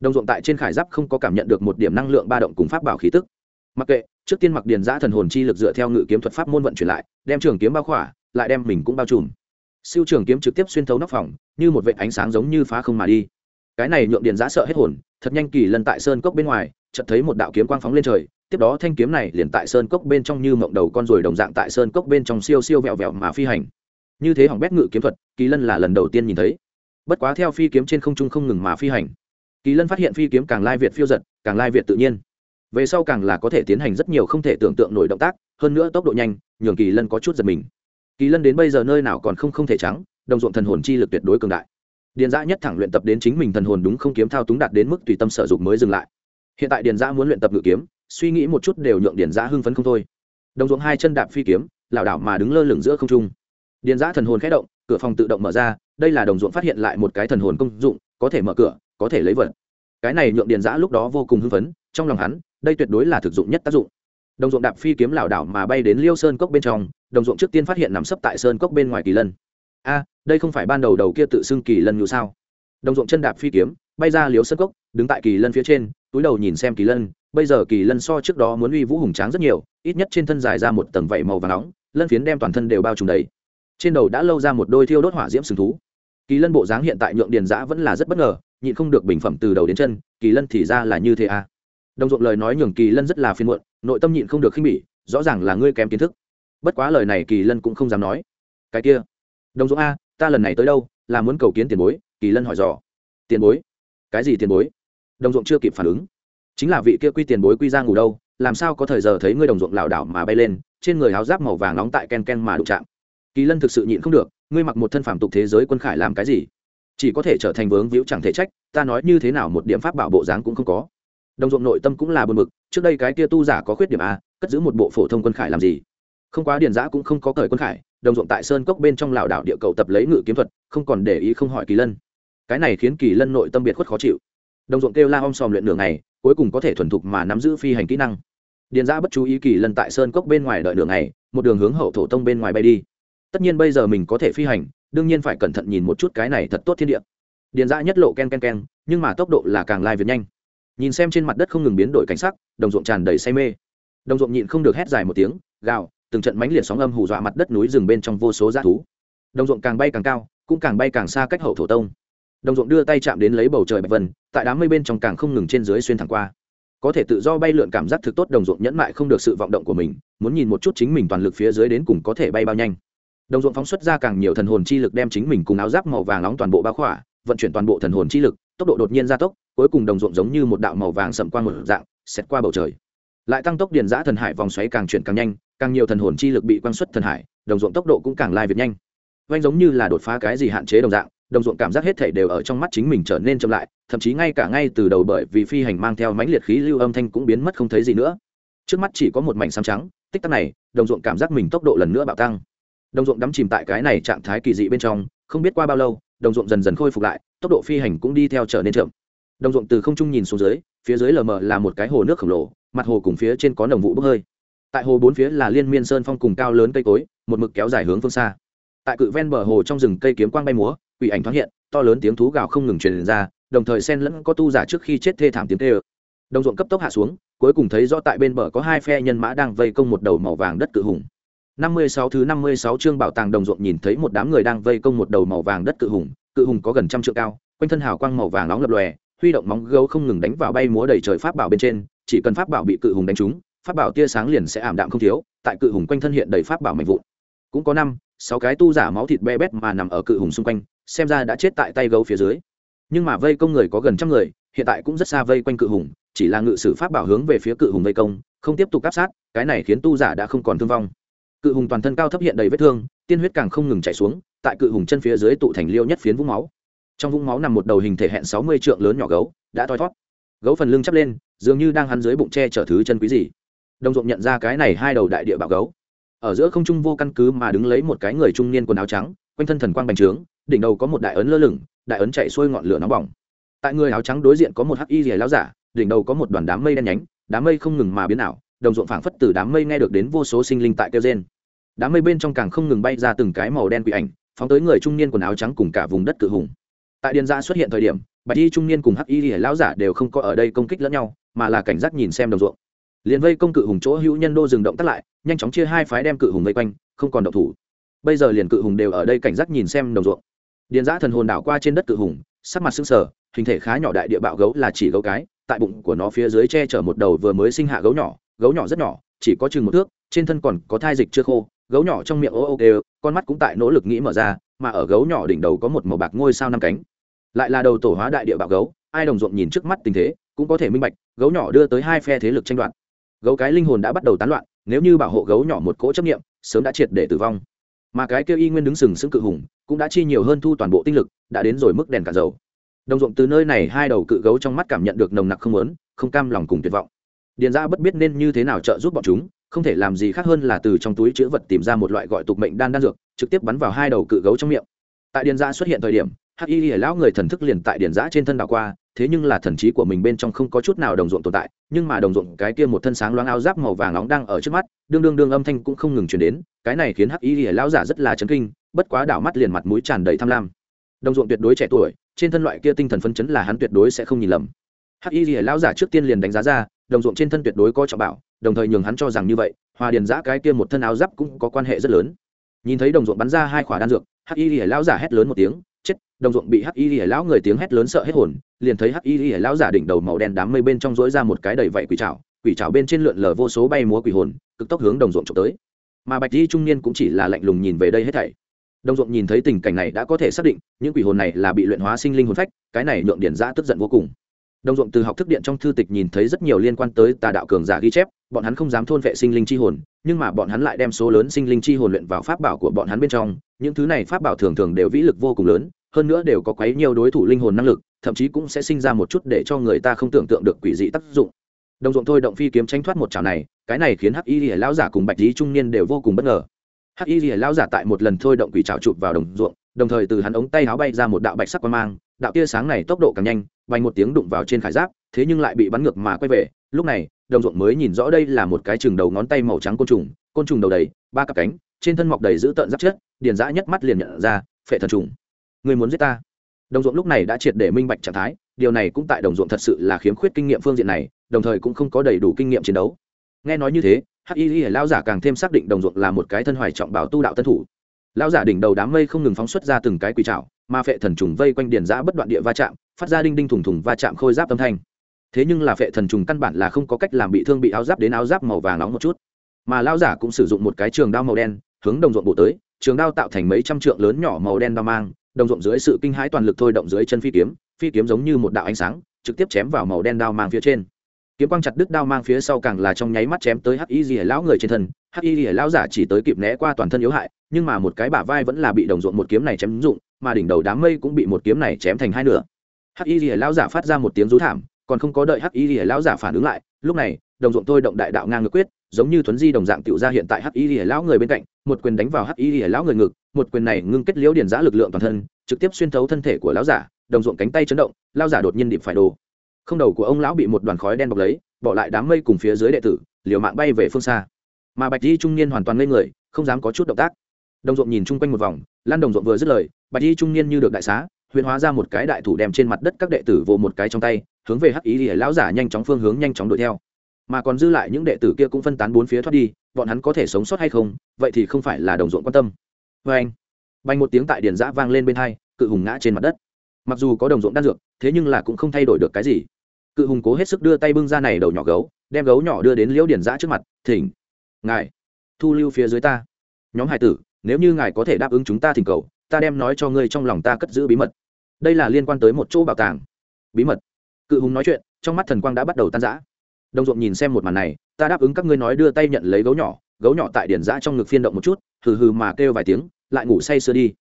Đồng ruộng tại trên khải giáp không có cảm nhận được một điểm năng lượng ba động cùng pháp bảo khí tức. Mặc kệ, trước tiên mặc điền giã thần hồn chi lực dựa theo ngự kiếm thuật pháp môn vận chuyển lại, đem trường kiếm bao khỏa, lại đem mình cũng bao trùm. Siêu trường kiếm trực tiếp xuyên thấu nóc phòng, như một vệ ánh sáng giống như phá không mà đi. Cái này nhượng điền giã sợ hết hồn, thật nhanh kỳ lần tại sơn cốc bên ngoài, chợt thấy một đạo kiếm quang phóng lên trời tiếp đó thanh kiếm này liền tại sơn cốc bên trong như mộng đầu con ruồi đồng dạng tại sơn cốc bên trong siêu siêu vẹo vẹo mà phi hành. Như thế hỏng bét ngự kiếm thuật, kỳ lân là lần đầu tiên nhìn thấy. Bất quá theo phi kiếm trên không trung không ngừng mà phi hành, kỳ lân phát hiện phi kiếm càng lai việt phiêu giật, càng lai việt tự nhiên. Về sau càng là có thể tiến hành rất nhiều không thể tưởng tượng nổi động tác, hơn nữa tốc độ nhanh, nhường kỳ lân có chút giật mình. Kỳ lân đến bây giờ nơi nào còn không không thể trắng, đồng ruộng thần hồn chi lực tuyệt đối cường đại. Điền giã nhất thẳng luyện tập đến chính mình thần hồn đúng không kiếm thao túng đạt đến mức tùy tâm sở dụng mới dừng lại. Hiện tại điền giã muốn luyện tập ngự kiếm suy nghĩ một chút đều nhượng điền giã hưng phấn không thôi. Đồng ruộng hai chân đạp phi kiếm, lảo đảo mà đứng lơ lửng giữa không trung. Điền giã thần hồn khẽ động, cửa phòng tự động mở ra, đây là đồng ruộng phát hiện lại một cái thần hồn công dụng, có thể mở cửa, có thể lấy vật. Cái này nhượng điền giã lúc đó vô cùng hưng phấn, trong lòng hắn, đây tuyệt đối là thực dụng nhất tác dụng. Đồng ruộng đạp phi kiếm lảo đảo mà bay đến liêu sơn cốc bên trong, đồng ruộng trước tiên phát hiện nằm sấp tại sơn cốc bên ngoài kỳ lân. A, đây không phải ban đầu đầu kia tự xưng kỳ lân như sao? Đồng ruộng chân đạp phi kiếm, bay ra liêu sơn cốc, đứng tại kỳ lân phía trên, túi đầu nhìn xem kỳ lân bây giờ kỳ lân so trước đó muốn uy vũ hùng tráng rất nhiều, ít nhất trên thân dài ra một tầng vảy màu và nóng, lân phiến đem toàn thân đều bao trùm đầy. Trên đầu đã lâu ra một đôi thiêu đốt hỏa diễm sừng thú. Kỳ lân bộ dáng hiện tại nhượng điền giã vẫn là rất bất ngờ, nhịn không được bình phẩm từ đầu đến chân, kỳ lân thì ra là như thế à? Đồng ruộng lời nói nhường kỳ lân rất là phiên muộn, nội tâm nhịn không được khinh bỉ, rõ ràng là ngươi kém kiến thức. Bất quá lời này kỳ lân cũng không dám nói. Cái kia, đồng ruộng a, ta lần này tới đâu, là muốn cầu kiến tiền bối, kỳ lân hỏi dò. Tiền bối? Cái gì tiền bối? Đồng ruộng chưa kịp phản ứng chính là vị kia quy tiền bối quy ra ngủ đâu, làm sao có thời giờ thấy ngươi đồng ruộng lảo đảo mà bay lên, trên người áo giáp màu vàng nóng tại ken ken mà đụng chạm. Kỳ lân thực sự nhịn không được, ngươi mặc một thân phản tục thế giới quân khải làm cái gì? Chỉ có thể trở thành vướng víu chẳng thể trách, ta nói như thế nào một điểm pháp bảo bộ dáng cũng không có. Đồng ruộng nội tâm cũng là buồn mực trước đây cái kia tu giả có khuyết điểm a, cất giữ một bộ phổ thông quân khải làm gì? Không quá điền giã cũng không có cởi quân khải, đồng ruộng tại sơn cốc bên trong lảo đảo địa cầu tập lấy ngự kiếm thuật, không còn để ý không hỏi kỳ lân. Cái này khiến kỳ lân nội tâm biệt khuất khó chịu. Đồng ruộng kêu la om sòm luyện nửa ngày cuối cùng có thể thuần thục mà nắm giữ phi hành kỹ năng. Điền giã bất chú ý kỳ lần tại sơn cốc bên ngoài đợi đường này một đường hướng hậu thổ tông bên ngoài bay đi. Tất nhiên bây giờ mình có thể phi hành, đương nhiên phải cẩn thận nhìn một chút cái này thật tốt thiên địa. Điền dã nhất lộ ken ken ken, nhưng mà tốc độ là càng lai việt nhanh. Nhìn xem trên mặt đất không ngừng biến đổi cảnh sắc, đồng ruộng tràn đầy say mê. Đồng ruộng nhịn không được hét dài một tiếng, gào, từng trận mánh liệt sóng âm hù dọa mặt đất núi rừng bên trong vô số g thú. Đồng ruộng càng bay càng cao, cũng càng bay càng xa cách hậu thổ tông đồng ruộng đưa tay chạm đến lấy bầu trời bạch vân, tại đám mây bên trong càng không ngừng trên dưới xuyên thẳng qua. Có thể tự do bay lượn cảm giác thực tốt, đồng ruộng nhẫn mại không được sự vọng động của mình, muốn nhìn một chút chính mình toàn lực phía dưới đến cùng có thể bay bao nhanh. Đồng ruộng phóng xuất ra càng nhiều thần hồn chi lực đem chính mình cùng áo giáp màu vàng nóng toàn bộ bao khỏa, vận chuyển toàn bộ thần hồn chi lực, tốc độ đột nhiên gia tốc, cuối cùng đồng ruộng giống như một đạo màu vàng sậm qua một dạng, xẹt qua bầu trời. Lại tăng tốc điền giã thần hải vòng xoáy càng chuyển càng nhanh, càng nhiều thần hồn chi lực bị quăng xuất thần hải, đồng ruộng tốc độ cũng càng lai việt nhanh. Vanh giống như là đột phá cái gì hạn chế đồng dạng đồng ruộng cảm giác hết thể đều ở trong mắt chính mình trở nên chậm lại, thậm chí ngay cả ngay từ đầu bởi vì phi hành mang theo mãnh liệt khí lưu âm thanh cũng biến mất không thấy gì nữa. Trước mắt chỉ có một mảnh xám trắng, tích tắc này, đồng ruộng cảm giác mình tốc độ lần nữa bạo tăng. Đồng ruộng đắm chìm tại cái này trạng thái kỳ dị bên trong, không biết qua bao lâu, đồng ruộng dần dần khôi phục lại, tốc độ phi hành cũng đi theo trở nên chậm. Đồng ruộng từ không trung nhìn xuống dưới, phía dưới lờ mờ là một cái hồ nước khổng lồ, mặt hồ cùng phía trên có nồng vụ bốc hơi. Tại hồ bốn phía là liên miên sơn phong cùng cao lớn cây cối, một mực kéo dài hướng phương xa. Tại cự ven bờ hồ trong rừng cây kiếm quang bay múa quỷ ảnh thoáng hiện to lớn tiếng thú gào không ngừng truyền ra đồng thời xen lẫn có tu giả trước khi chết thê thảm tiếng tê ơ đồng ruộng cấp tốc hạ xuống cuối cùng thấy rõ tại bên bờ có hai phe nhân mã đang vây công một đầu màu vàng đất cự hùng 56 thứ 56 chương bảo tàng đồng ruộng nhìn thấy một đám người đang vây công một đầu màu vàng đất cự hùng, cự hùng có gần trăm trượng cao, quanh thân hào quang màu vàng nóng lập lòe, huy động móng gấu không ngừng đánh vào bay múa đầy trời pháp bảo bên trên, chỉ cần pháp bảo bị cự hùng đánh trúng, pháp bảo tia sáng liền sẽ ảm đạm không thiếu, tại cự hùng quanh thân hiện đầy pháp bảo mạnh vụn. Cũng có năm, sáu cái tu giả máu thịt be bét mà nằm ở cự hùng xung quanh, xem ra đã chết tại tay gấu phía dưới. Nhưng mà vây công người có gần trăm người, hiện tại cũng rất xa vây quanh cự hùng, chỉ là ngự sử pháp bảo hướng về phía cự hùng vây công, không tiếp tục áp sát, cái này khiến tu giả đã không còn thương vong. Cự hùng toàn thân cao thấp hiện đầy vết thương tiên huyết càng không ngừng chảy xuống tại cự hùng chân phía dưới tụ thành liêu nhất phiến vũng máu. Trong vũng máu nằm một đầu hình thể hẹn sáu mươi trượng lớn nhỏ gấu đã thoi thót gấu phần lưng chắp lên dường như đang hắn dưới bụng tre chở thứ chân quý gì. Đồng ruộng nhận ra cái này hai đầu đại địa bạo gấu. Ở giữa không trung vô căn cứ mà đứng lấy một cái người trung niên quần áo trắng quanh thân thần quang bành trướng đỉnh đầu có một đại ấn lơ lửng, đại ấn chạy xuôi ngọn lửa nóng bỏng. Tại người áo trắng đối diện có một hắc y rìa láo giả, đỉnh đầu có một đoàn đám mây đen nhánh, đám mây không ngừng mà biến ảo, đồng ruộng phảng phất từ đám mây nghe được đến vô số sinh linh tại kêu gen đám mây bên trong càng không ngừng bay ra từng cái màu đen quỷ ảnh, phóng tới người trung niên quần áo trắng cùng cả vùng đất cự hùng. Tại điền gia xuất hiện thời điểm, bạch y trung niên cùng hắc y rìa lão giả đều không có ở đây công kích lẫn nhau, mà là cảnh giác nhìn xem đồng ruộng. Liền vây công cự hùng chỗ hữu nhân đô dừng động tắt lại, nhanh chóng chia hai phái đem cự hùng vây quanh, không còn động thủ. Bây giờ liền cự hùng đều ở đây cảnh giác nhìn xem đồng ruộng điền giã thần hồn đảo qua trên đất cự hùng sắc mặt sưng sờ hình thể khá nhỏ đại địa bạo gấu là chỉ gấu cái tại bụng của nó phía dưới che chở một đầu vừa mới sinh hạ gấu nhỏ gấu nhỏ rất nhỏ chỉ có chừng một thước trên thân còn có thai dịch chưa khô gấu nhỏ trong miệng ô ô đều, con mắt cũng tại nỗ lực nghĩ mở ra mà ở gấu nhỏ đỉnh đầu có một màu bạc ngôi sao năm cánh. Lại là đầu tổ hóa đại địa bạo gấu ai đồng ruộng nhìn trước mắt tình thế cũng có thể minh bạch gấu nhỏ đưa tới hai phe thế lực tranh đoạt. Gấu cái linh hồn đã bắt đầu tán loạn nếu như bảo hộ gấu nhỏ một cỗ chấp nghiệm sớm đã triệt để tử vong. Mà cái kêu y nguyên đứng sừng sững cự hùng cũng đã chi nhiều hơn thu toàn bộ tinh lực, đã đến rồi mức đèn cả dầu. Đồng ruộng từ nơi này hai đầu cự gấu trong mắt cảm nhận được nồng nặc không lớn không cam lòng cùng tuyệt vọng. Điền ra bất biết nên như thế nào trợ giúp bọn chúng, không thể làm gì khác hơn là từ trong túi chữ vật tìm ra một loại gọi tục mệnh đan đan dược, trực tiếp bắn vào hai đầu cự gấu trong miệng. Tại điền ra xuất hiện thời điểm hắc y lão người thần thức liền tại điền giã trên thân đảo qua thế nhưng là thần trí của mình bên trong không có chút nào đồng ruộng tồn tại, nhưng mà đồng ruộng cái kia một thân sáng loáng áo giáp màu vàng nóng đang ở trước mắt, đương đương đương âm thanh cũng không ngừng chuyển đến, cái này khiến hắc y lìa lão giả rất là chấn kinh, bất quá đảo mắt liền mặt mũi tràn đầy tham lam. Đồng ruộng tuyệt đối trẻ tuổi, trên thân loại kia tinh thần phấn chấn là hắn tuyệt đối sẽ không nhìn lầm. Hắc y lìa lão giả trước tiên liền đánh giá ra, đồng ruộng trên thân tuyệt đối có trọng bảo, đồng thời nhường hắn cho rằng như vậy, hòa điền giã cái kia một thân áo giáp cũng có quan hệ rất lớn. Nhìn thấy đồng ruộng bắn ra hai khỏa đan dược, hắc y lìa lão giả hét lớn một tiếng đồng ruộng bị hắc y lìa lão người tiếng hét lớn sợ hết hồn, liền thấy hắc y lìa lão giả đỉnh đầu màu đen đám mây bên trong dối ra một cái đầy vảy quỷ trào quỷ trào bên trên lượn lờ vô số bay múa quỷ hồn, cực tốc hướng đồng ruộng trộm tới. Mà bạch di trung niên cũng chỉ là lạnh lùng nhìn về đây hết thảy. Đồng ruộng nhìn thấy tình cảnh này đã có thể xác định, những quỷ hồn này là bị luyện hóa sinh linh hồn phách, cái này nhượng điển giã tức giận vô cùng. Đồng ruộng từ học thức điện trong thư tịch nhìn thấy rất nhiều liên quan tới tà đạo cường giả ghi chép, bọn hắn không dám thôn vệ sinh linh chi hồn, nhưng mà bọn hắn lại đem số lớn sinh linh chi hồn luyện vào pháp bảo của bọn hắn bên trong, những thứ này pháp bảo thường thường đều vĩ lực vô cùng lớn hơn nữa đều có quấy nhiều đối thủ linh hồn năng lực, thậm chí cũng sẽ sinh ra một chút để cho người ta không tưởng tượng được quỷ dị tác dụng. Đồng ruộng thôi động phi kiếm tranh thoát một chảo này, cái này khiến hắc y lìa lão giả cùng bạch lý trung niên đều vô cùng bất ngờ. Hắc y lìa lão giả tại một lần thôi động quỷ chảo chụp vào đồng ruộng, đồng thời từ hắn ống tay áo bay ra một đạo bạch sắc quang mang, đạo tia sáng này tốc độ càng nhanh vành một tiếng đụng vào trên khải giáp, thế nhưng lại bị bắn ngược mà quay về. Lúc này, đồng ruộng mới nhìn rõ đây là một cái chừng đầu ngón tay màu trắng côn trùng côn trùng đầu đầy, ba cặp cánh, trên thân mọc đầy giữ tợn giáp chết điền dã nhất mắt liền nhận ra, phệ thần trùng người muốn giết ta. Đồng ruộng lúc này đã triệt để minh bạch trạng thái, điều này cũng tại đồng ruộng thật sự là khiếm khuyết kinh nghiệm phương diện này, đồng thời cũng không có đầy đủ kinh nghiệm chiến đấu. Nghe nói như thế, hắc y y lao giả càng thêm xác định đồng ruộng là một cái thân hoài trọng bảo tu đạo tân thủ. Lao giả đỉnh đầu đám mây không ngừng phóng xuất ra từng cái quỷ trào mà phệ thần trùng vây quanh điền giã bất đoạn địa va chạm, phát ra đinh đinh thủng thủng va chạm khôi giáp âm thanh. Thế nhưng là phệ thần trùng căn bản là không có cách làm bị thương bị áo giáp đến áo giáp màu vàng nóng một chút. Mà lao giả cũng sử dụng một cái trường đao màu đen, hướng đồng ruộng bổ tới, trường đao tạo thành mấy trăm trượng lớn nhỏ màu đen đao mang đồng ruộng dưới sự kinh hãi toàn lực thôi động dưới chân phi kiếm phi kiếm giống như một đạo ánh sáng, trực tiếp chém vào màu đen đao mang phía trên. Kiếm quang chặt đứt đao mang phía sau càng là trong nháy mắt chém tới hắc y dì lão người trên thân. Hắc y dì lão giả chỉ tới kịp né qua toàn thân yếu hại, nhưng mà một cái bả vai vẫn là bị đồng ruộng một kiếm này chém dụng mà đỉnh đầu đám mây cũng bị một kiếm này chém thành hai nửa. Hắc y lìa lão giả phát ra một tiếng rú thảm, còn không có đợi hắc y lìa lão giả phản ứng lại, lúc này, đồng ruộng thôi động đại đạo ngang ngược quyết, giống như thuấn di đồng dạng tiểu ra hiện tại hắc y lìa lão người bên cạnh, một quyền đánh vào hắc y lìa lão người ngực một quyền này ngưng kết liễu điển giã lực lượng toàn thân, trực tiếp xuyên thấu thân thể của lão giả, đồng ruộng cánh tay chấn động, lão giả đột nhiên điệp phải đồ. Không đầu của ông lão bị một đoàn khói đen bọc lấy, bỏ lại đám mây cùng phía dưới đệ tử, liều mạng bay về phương xa. Mà bạch di trung niên hoàn toàn ngây người, không dám có chút động tác. Đồng ruộng nhìn chung quanh một vòng, lan đồng ruộng vừa dứt lời, bạch y trung niên như được đại xá, huyền hóa ra một cái đại thủ đem trên mặt đất các đệ tử vồ một cái trong tay, hướng về hắc ý thì lão giả nhanh chóng phương hướng nhanh chóng đuổi theo. Mà còn dư lại những đệ tử kia cũng phân tán bốn phía thoát đi, bọn hắn có thể sống sót hay không, vậy thì không phải là đồng ruộng quan tâm vê anh bay một tiếng tại điền giã vang lên bên hai, cự hùng ngã trên mặt đất. Mặc dù có đồng ruộng đan dược, thế nhưng là cũng không thay đổi được cái gì. Cự hùng cố hết sức đưa tay bưng ra này đầu nhỏ gấu, đem gấu nhỏ đưa đến liễu điền giã trước mặt, thỉnh, ngài, thu lưu phía dưới ta. Nhóm hải tử, nếu như ngài có thể đáp ứng chúng ta thỉnh cầu, ta đem nói cho ngươi trong lòng ta cất giữ bí mật. Đây là liên quan tới một chỗ bảo tàng. Bí mật. Cự hùng nói chuyện, trong mắt thần quang đã bắt đầu tan rã. Đồng ruộng nhìn xem một màn này, ta đáp ứng các ngươi nói đưa tay nhận lấy gấu nhỏ gấu nhỏ tại điền giã trong ngực phiên động một chút, hừ hừ mà kêu vài tiếng, lại ngủ say sưa đi.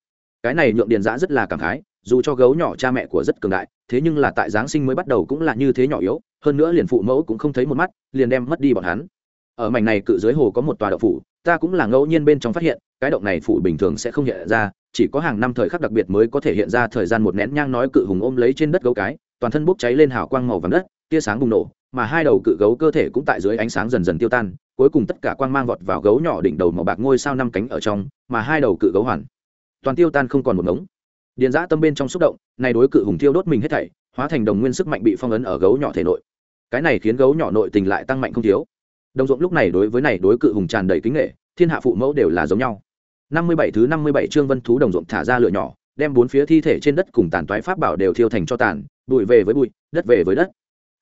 Cái này nhượng điền giã rất là cảm khái, dù cho gấu nhỏ cha mẹ của rất cường đại, thế nhưng là tại giáng sinh mới bắt đầu cũng là như thế nhỏ yếu, hơn nữa liền phụ mẫu cũng không thấy một mắt, liền đem mất đi bọn hắn. Ở mảnh này cự dưới hồ có một tòa đậu phủ, ta cũng là ngẫu nhiên bên trong phát hiện, cái động này phủ bình thường sẽ không hiện ra, chỉ có hàng năm thời khắc đặc biệt mới có thể hiện ra thời gian một nén nhang nói cự hùng ôm lấy trên đất gấu cái, toàn thân bốc cháy lên hào quang màu vàng đất, tia sáng bùng nổ mà hai đầu cự gấu cơ thể cũng tại dưới ánh sáng dần dần tiêu tan, cuối cùng tất cả quang mang vọt vào gấu nhỏ đỉnh đầu màu bạc ngôi sao năm cánh ở trong, mà hai đầu cự gấu hoàn toàn tiêu tan không còn một ngống. Điền giã tâm bên trong xúc động này đối cự hùng thiêu đốt mình hết thảy, hóa thành đồng nguyên sức mạnh bị phong ấn ở gấu nhỏ thể nội. Cái này khiến gấu nhỏ nội tình lại tăng mạnh không thiếu. Đồng ruộng lúc này đối với này đối cự hùng tràn đầy kính nghệ thiên hạ phụ mẫu đều là giống nhau. Năm mươi bảy thứ năm mươi bảy chương vân thú đồng ruộng thả ra lửa nhỏ, đem bốn phía thi thể trên đất cùng tàn toái pháp bảo đều thiêu thành cho tàn, bụi về với bụi, đất về với đất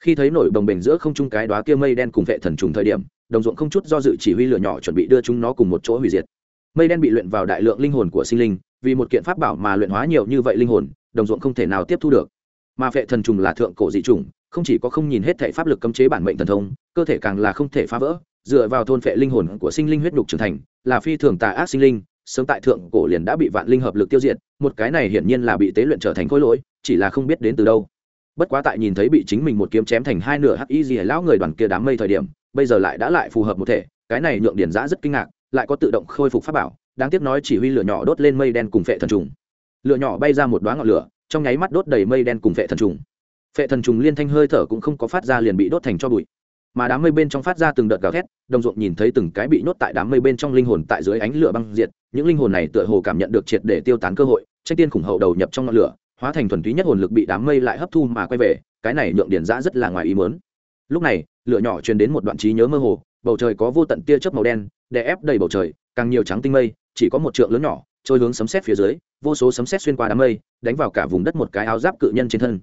khi thấy nổi đồng bình giữa không trung cái đóa kia mây đen cùng vệ thần trùng thời điểm, đồng ruộng không chút do dự chỉ huy lửa nhỏ chuẩn bị đưa chúng nó cùng một chỗ hủy diệt. Mây đen bị luyện vào đại lượng linh hồn của sinh linh, vì một kiện pháp bảo mà luyện hóa nhiều như vậy linh hồn, đồng ruộng không thể nào tiếp thu được. Mà vệ thần trùng là thượng cổ dị trùng không chỉ có không nhìn hết thể pháp lực cấm chế bản mệnh thần thông, cơ thể càng là không thể phá vỡ, dựa vào thôn phệ linh hồn của sinh linh huyết nhục trưởng thành, là phi thường tà ác sinh linh, sớm tại thượng cổ liền đã bị vạn linh hợp lực tiêu diệt, một cái này hiển nhiên là bị tế luyện trở thành khối lỗi, chỉ là không biết đến từ đâu bất quá tại nhìn thấy bị chính mình một kiếm chém thành hai nửa hắc y gì lão người đoàn kia đám mây thời điểm, bây giờ lại đã lại phù hợp một thể, cái này nhượng điển giã rất kinh ngạc, lại có tự động khôi phục pháp bảo, đáng tiếc nói chỉ huy lửa nhỏ đốt lên mây đen cùng phệ thần trùng. Lửa nhỏ bay ra một đoá ngọn lửa, trong nháy mắt đốt đầy mây đen cùng phệ thần trùng. Phệ thần trùng liên thanh hơi thở cũng không có phát ra liền bị đốt thành cho bụi. Mà đám mây bên trong phát ra từng đợt gào thét, đồng ruộng nhìn thấy từng cái bị nhốt tại đám mây bên trong linh hồn tại dưới ánh lửa băng diệt, những linh hồn này tựa hồ cảm nhận được triệt để tiêu tán cơ hội, tranh tiên khủng hậu đầu nhập trong ngọn lửa hóa thành thuần túy nhất hồn lực bị đám mây lại hấp thu mà quay về, cái này nhượng điển giã rất là ngoài ý mớn lúc này, lửa nhỏ truyền đến một đoạn trí nhớ mơ hồ, bầu trời có vô tận tia chớp màu đen, đè ép đầy bầu trời, càng nhiều trắng tinh mây, chỉ có một trượng lớn nhỏ, trôi hướng sấm xét phía dưới, vô số sấm xét xuyên qua đám mây, đánh vào cả vùng đất một cái áo giáp cự nhân trên thân.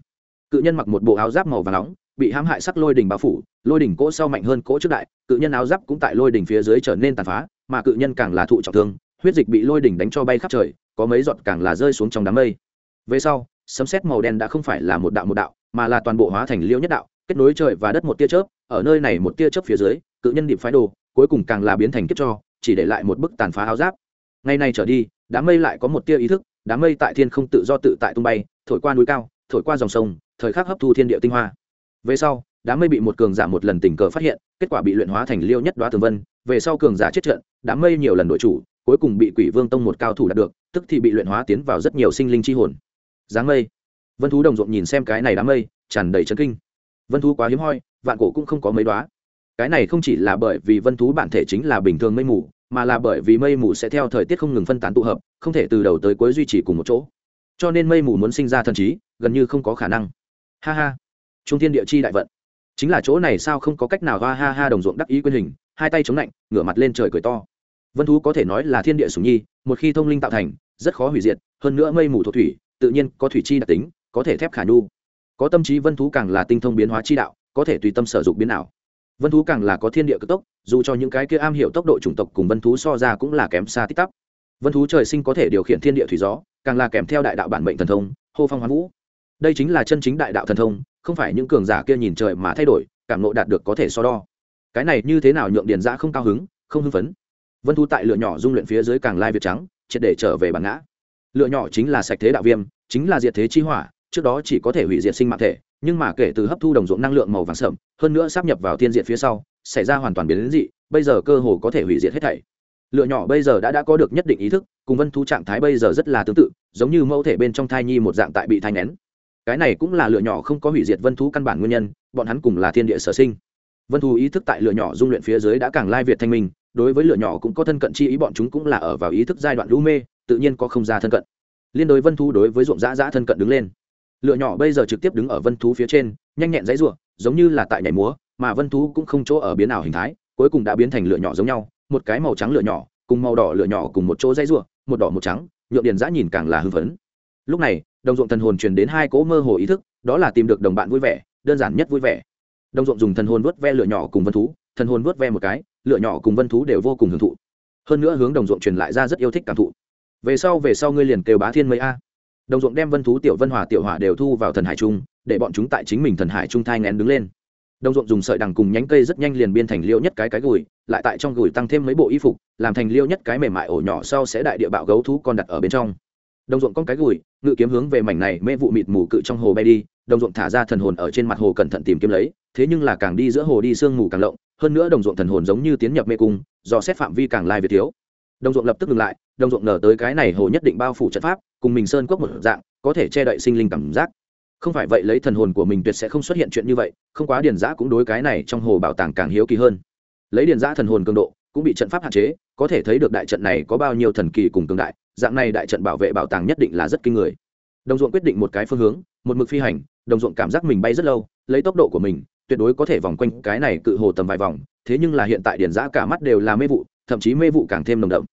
Cự nhân mặc một bộ áo giáp màu và nóng, bị hãm hại sắc lôi đỉnh bao phủ, lôi đỉnh cỗ sau mạnh hơn cỗ trước đại, cự nhân áo giáp cũng tại lôi đỉnh phía dưới trở nên tàn phá, mà cự nhân càng là thụ trọng thương, huyết dịch bị lôi đỉnh đánh cho bay khắp trời, có mấy giọt càng là rơi xuống trong đám mây về sau, sấm xét màu đen đã không phải là một đạo một đạo, mà là toàn bộ hóa thành liêu nhất đạo, kết nối trời và đất một tia chớp, ở nơi này một tia chớp phía dưới, cự nhân điệp phái đồ, cuối cùng càng là biến thành kiếp cho, chỉ để lại một bức tàn phá áo giáp. Ngày nay trở đi, đám mây lại có một tia ý thức, đám mây tại thiên không tự do tự tại tung bay, thổi qua núi cao, thổi qua dòng sông, thời khắc hấp thu thiên địa tinh hoa. Về sau, đám mây bị một cường giả một lần tình cờ phát hiện, kết quả bị luyện hóa thành liêu nhất đoá tường vân, về sau cường giả chết trận, đám mây nhiều lần đổi chủ, cuối cùng bị quỷ vương tông một cao thủ đạt được, tức thì bị luyện hóa tiến vào rất nhiều sinh linh chi hồn dáng mây. Vân thú đồng ruộng nhìn xem cái này đám mây, tràn đầy chấn kinh. Vân thú quá hiếm hoi, vạn cổ cũng không có mấy đoá cái này không chỉ là bởi vì vân thú bản thể chính là bình thường mây mù, mà là bởi vì mây mù sẽ theo thời tiết không ngừng phân tán tụ hợp, không thể từ đầu tới cuối duy trì cùng một chỗ. Cho nên mây mù muốn sinh ra thần trí, gần như không có khả năng. Ha ha. Trung thiên địa chi đại vận. Chính là chỗ này sao không có cách nào ha ha ha đồng ruộng đắc ý quyên hình, hai tay chống lạnh, ngửa mặt lên trời cười to. Vân thú có thể nói là thiên địa sủng nhi, một khi thông linh tạo thành, rất khó hủy diệt, hơn nữa mây mù thuộc thủy tự nhiên có thủy chi đặc tính, có thể thép khả nhu. Có tâm trí vân thú càng là tinh thông biến hóa chi đạo, có thể tùy tâm sở dụng biến ảo. Vân thú càng là có thiên địa cực tốc, dù cho những cái kia am hiểu tốc độ chủng tộc cùng vân thú so ra cũng là kém xa tích tắp vân thú trời sinh có thể điều khiển thiên địa thủy gió, càng là kèm theo đại đạo bản mệnh thần thông, hô phong hoán vũ. Đây chính là chân chính đại đạo thần thông, không phải những cường giả kia nhìn trời mà thay đổi, cảm nộ đạt được có thể so đo. Cái này như thế nào nhượng điền giã không cao hứng, không hưng phấn. Vân thú tại lựa nhỏ dung luyện phía dưới càng lai việt trắng, triệt để trở về bản ngã lựa nhỏ chính là sạch thế đạo viêm, chính là diệt thế chi hỏa, trước đó chỉ có thể hủy diệt sinh mạng thể, nhưng mà kể từ hấp thu đồng ruộng năng lượng màu vàng sậm, hơn nữa sắp nhập vào thiên diện phía sau, xảy ra hoàn toàn biến đến dị, bây giờ cơ hồ có thể hủy diệt hết thảy. Lựa nhỏ bây giờ đã đã có được nhất định ý thức, cùng vân thú trạng thái bây giờ rất là tương tự, giống như mẫu thể bên trong thai nhi một dạng tại bị thai nén. Cái này cũng là lựa nhỏ không có hủy diệt vân thú căn bản nguyên nhân, bọn hắn cùng là thiên địa sở sinh. Vân thú ý thức tại lửa nhỏ dung luyện phía dưới đã càng lai việt thanh minh, đối với lửa nhỏ cũng có thân cận chi ý bọn chúng cũng là ở vào ý thức giai đoạn lũ mê tự nhiên có không ra thân cận. Liên đối vân thú đối với ruộng dã dã thân cận đứng lên. Lựa nhỏ bây giờ trực tiếp đứng ở vân thú phía trên, nhanh nhẹn dãy ruộng giống như là tại nhảy múa, mà vân thú cũng không chỗ ở biến nào hình thái, cuối cùng đã biến thành lựa nhỏ giống nhau, một cái màu trắng lựa nhỏ, cùng màu đỏ lựa nhỏ cùng một chỗ dãy ruộng một đỏ một trắng, nhượng điền dã nhìn càng là hưng phấn. Lúc này, đồng ruộng thần hồn truyền đến hai cỗ mơ hồ ý thức, đó là tìm được đồng bạn vui vẻ, đơn giản nhất vui vẻ. Đồng ruộng dùng thần hồn vớt ve lựa nhỏ cùng vân thú, thần hồn vớt ve một cái, lựa nhỏ cùng vân thú đều vô cùng hưởng thụ. Hơn nữa hướng đồng ruộng truyền lại ra rất yêu thích cảm thụ về sau về sau ngươi liền kêu bá thiên mấy a. Đồng ruộng đem vân thú, tiểu vân hòa, tiểu hỏa đều thu vào thần hải trung, để bọn chúng tại chính mình thần hải trung thai ngén đứng lên. Đồng ruộng dùng sợi đằng cùng nhánh cây rất nhanh liền biên thành liêu nhất cái cái gùi, lại tại trong gùi tăng thêm mấy bộ y phục, làm thành liêu nhất cái mềm mại ổ nhỏ sau sẽ đại địa bạo gấu thú con đặt ở bên trong. Đồng ruộng con cái gùi, ngự kiếm hướng về mảnh này mê vụ mịt mù cự trong hồ bay đi, đồng ruộng thả ra thần hồn ở trên mặt hồ cẩn thận tìm kiếm lấy, thế nhưng là càng đi giữa hồ đi sương mù càng lộng, hơn nữa đồng ruộng thần hồn giống như tiến nhập mê cung, do xét phạm vi càng lai việt thiếu. Đồng ruộng lập tức ngừng lại đồng ruộng nở tới cái này hồ nhất định bao phủ trận pháp, cùng mình sơn quốc một dạng, có thể che đậy sinh linh cảm giác. Không phải vậy lấy thần hồn của mình tuyệt sẽ không xuất hiện chuyện như vậy, không quá điền giã cũng đối cái này trong hồ bảo tàng càng hiếu kỳ hơn. Lấy điền giã thần hồn cường độ, cũng bị trận pháp hạn chế, có thể thấy được đại trận này có bao nhiêu thần kỳ cùng cường đại, dạng này đại trận bảo vệ bảo tàng nhất định là rất kinh người. Đồng ruộng quyết định một cái phương hướng, một mực phi hành, đồng ruộng cảm giác mình bay rất lâu, lấy tốc độ của mình, tuyệt đối có thể vòng quanh cái này cự hồ tầm vài vòng, thế nhưng là hiện tại điền giã cả mắt đều là mê vụ, thậm chí mê vụ càng thêm nồng đậm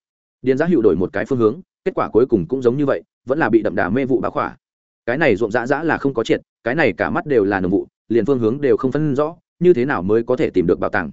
điền giã hữu đổi một cái phương hướng, kết quả cuối cùng cũng giống như vậy, vẫn là bị đậm đà mê vụ bá khỏa. Cái này ruộng dã dã là không có triệt, cái này cả mắt đều là nồng vụ, liền phương hướng đều không phân rõ, như thế nào mới có thể tìm được bảo tàng?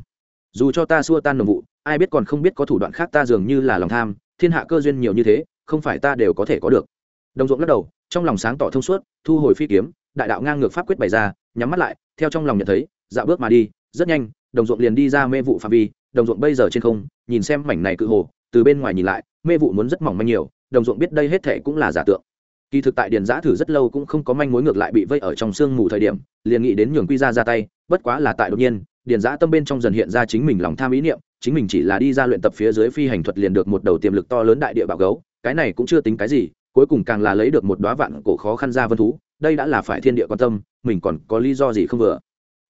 Dù cho ta xua tan nồng vụ, ai biết còn không biết có thủ đoạn khác ta dường như là lòng tham, thiên hạ cơ duyên nhiều như thế, không phải ta đều có thể có được. Đồng ruộng lắc đầu, trong lòng sáng tỏ thông suốt, thu hồi phi kiếm, đại đạo ngang ngược pháp quyết bày ra, nhắm mắt lại, theo trong lòng nhận thấy, dạo bước mà đi, rất nhanh, đồng ruộng liền đi ra mê vụ phạm vi, đồng ruộng bây giờ trên không, nhìn xem mảnh này cự hồ từ bên ngoài nhìn lại, mê vụ muốn rất mỏng manh nhiều, đồng ruộng biết đây hết thệ cũng là giả tượng. Kỳ thực tại điền giã thử rất lâu cũng không có manh mối ngược lại bị vây ở trong sương mù thời điểm, liền nghĩ đến nhường quy ra ra tay, bất quá là tại đột nhiên, điền giã tâm bên trong dần hiện ra chính mình lòng tham ý niệm, chính mình chỉ là đi ra luyện tập phía dưới phi hành thuật liền được một đầu tiềm lực to lớn đại địa bạo gấu, cái này cũng chưa tính cái gì, cuối cùng càng là lấy được một đoá vạn cổ khó khăn ra vân thú, đây đã là phải thiên địa quan tâm, mình còn có lý do gì không vừa.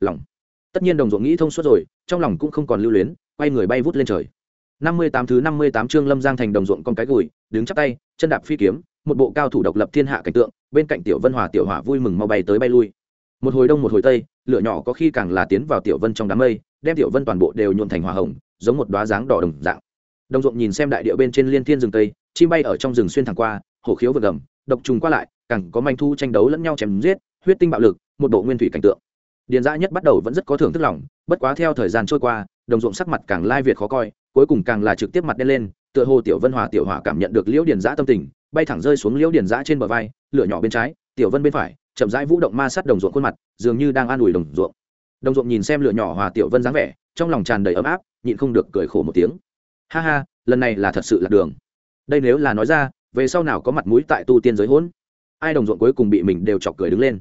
Lòng. Tất nhiên đồng ruộng nghĩ thông suốt rồi, trong lòng cũng không còn lưu luyến, quay người bay vút lên trời năm mươi tám thứ năm mươi tám chương lâm giang thành đồng ruộng con cái gùi, đứng chắp tay, chân đạp phi kiếm, một bộ cao thủ độc lập thiên hạ cảnh tượng, bên cạnh tiểu vân hòa tiểu hỏa vui mừng mau bay tới bay lui. Một hồi đông một hồi tây, lửa nhỏ có khi càng là tiến vào tiểu vân trong đám mây, đem tiểu vân toàn bộ đều nhuộn thành hỏa hồng, giống một đóa dáng đỏ đồng dạng. Đồng ruộng nhìn xem đại địa bên trên liên thiên rừng tây, chim bay ở trong rừng xuyên thẳng qua, hổ khiếu vượt gầm, độc trùng qua lại, càng có manh thu tranh đấu lẫn nhau chém giết, huyết tinh bạo lực, một bộ nguyên thủy cảnh tượng. Điền dã nhất bắt đầu vẫn rất có thưởng thức lòng, bất quá theo thời gian trôi qua, đồng ruộng sắc mặt càng lai việt khó coi cuối cùng càng là trực tiếp mặt đen lên, tựa hồ tiểu vân hòa, tiểu hỏa cảm nhận được liễu điền giã tâm tình, bay thẳng rơi xuống liễu điền giã trên bờ vai, lửa nhỏ bên trái, tiểu vân bên phải, chậm rãi vũ động ma sát đồng ruộng khuôn mặt, dường như đang an ủi đồng ruộng. Đồng ruộng nhìn xem lửa nhỏ hòa tiểu vân dáng vẻ, trong lòng tràn đầy ấm áp, nhịn không được cười khổ một tiếng. Ha ha, lần này là thật sự là đường. Đây nếu là nói ra, về sau nào có mặt mũi tại tu tiên giới hỗn? Ai đồng ruộng cuối cùng bị mình đều chọc cười đứng lên.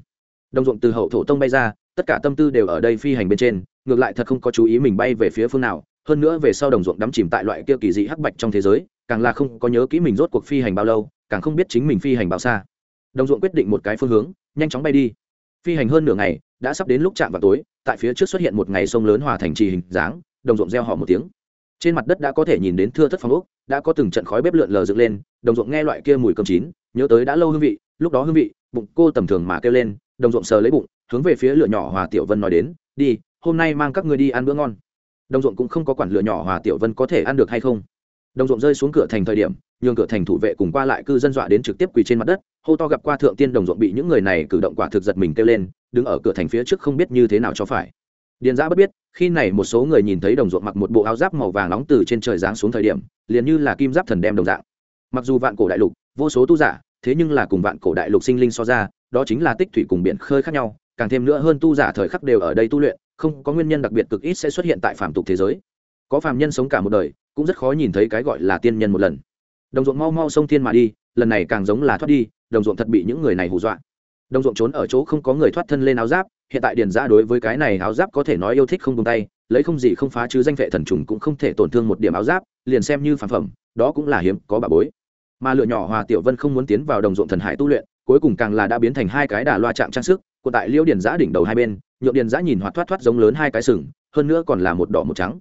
Đồng ruộng từ hậu thổ tông bay ra, tất cả tâm tư đều ở đây phi hành bên trên, ngược lại thật không có chú ý mình bay về phía phương nào hơn nữa về sau đồng ruộng đắm chìm tại loại kia kỳ dị hắc bạch trong thế giới, càng là không có nhớ kỹ mình rốt cuộc phi hành bao lâu, càng không biết chính mình phi hành bao xa. Đồng ruộng quyết định một cái phương hướng, nhanh chóng bay đi. Phi hành hơn nửa ngày, đã sắp đến lúc chạm vào tối, tại phía trước xuất hiện một ngày sông lớn hòa thành trì hình dáng, đồng ruộng reo họ một tiếng. Trên mặt đất đã có thể nhìn đến thưa thất phong úc đã có từng trận khói bếp lượn lờ dựng lên, đồng ruộng nghe loại kia mùi cơm chín, nhớ tới đã lâu hương vị, lúc đó hương vị, bụng cô tầm thường mà kêu lên, đồng ruộng sờ lấy bụng, hướng về phía lửa nhỏ hòa tiểu vân nói đến, đi, hôm nay mang các người đi ăn bữa ngon đồng ruộng cũng không có quản lửa nhỏ hòa tiểu vân có thể ăn được hay không. Đồng ruộng rơi xuống cửa thành thời điểm, nhường cửa thành thủ vệ cùng qua lại cư dân dọa đến trực tiếp quỳ trên mặt đất, hô to gặp qua thượng tiên đồng ruộng bị những người này cử động quả thực giật mình kêu lên, đứng ở cửa thành phía trước không biết như thế nào cho phải. Điền giã bất biết, khi này một số người nhìn thấy đồng ruộng mặc một bộ áo giáp màu vàng nóng từ trên trời giáng xuống thời điểm, liền như là kim giáp thần đem đồng dạng. Mặc dù vạn cổ đại lục, vô số tu giả, thế nhưng là cùng vạn cổ đại lục sinh linh so ra, đó chính là tích thủy cùng biển khơi khác nhau, càng thêm nữa hơn tu giả thời khắc đều ở đây tu luyện không có nguyên nhân đặc biệt cực ít sẽ xuất hiện tại phạm tục thế giới. Có phàm nhân sống cả một đời, cũng rất khó nhìn thấy cái gọi là tiên nhân một lần. Đồng ruộng mau mau xông thiên mà đi, lần này càng giống là thoát đi, đồng ruộng thật bị những người này hù dọa. Đồng ruộng trốn ở chỗ không có người thoát thân lên áo giáp, hiện tại điền ra đối với cái này áo giáp có thể nói yêu thích không tung tay, lấy không gì không phá chứ danh vệ thần trùng cũng không thể tổn thương một điểm áo giáp, liền xem như phản phẩm, đó cũng là hiếm, có bà bối. Mà lựa nhỏ hòa tiểu vân không muốn tiến vào đồng ruộng thần hải tu luyện, cuối cùng càng là đã biến thành hai cái đà loa chạm trang sức, của tại liêu điền giã đỉnh đầu hai bên nhộn điền giã nhìn hoạt thoát thoát giống lớn hai cái sừng, hơn nữa còn là một đỏ một trắng.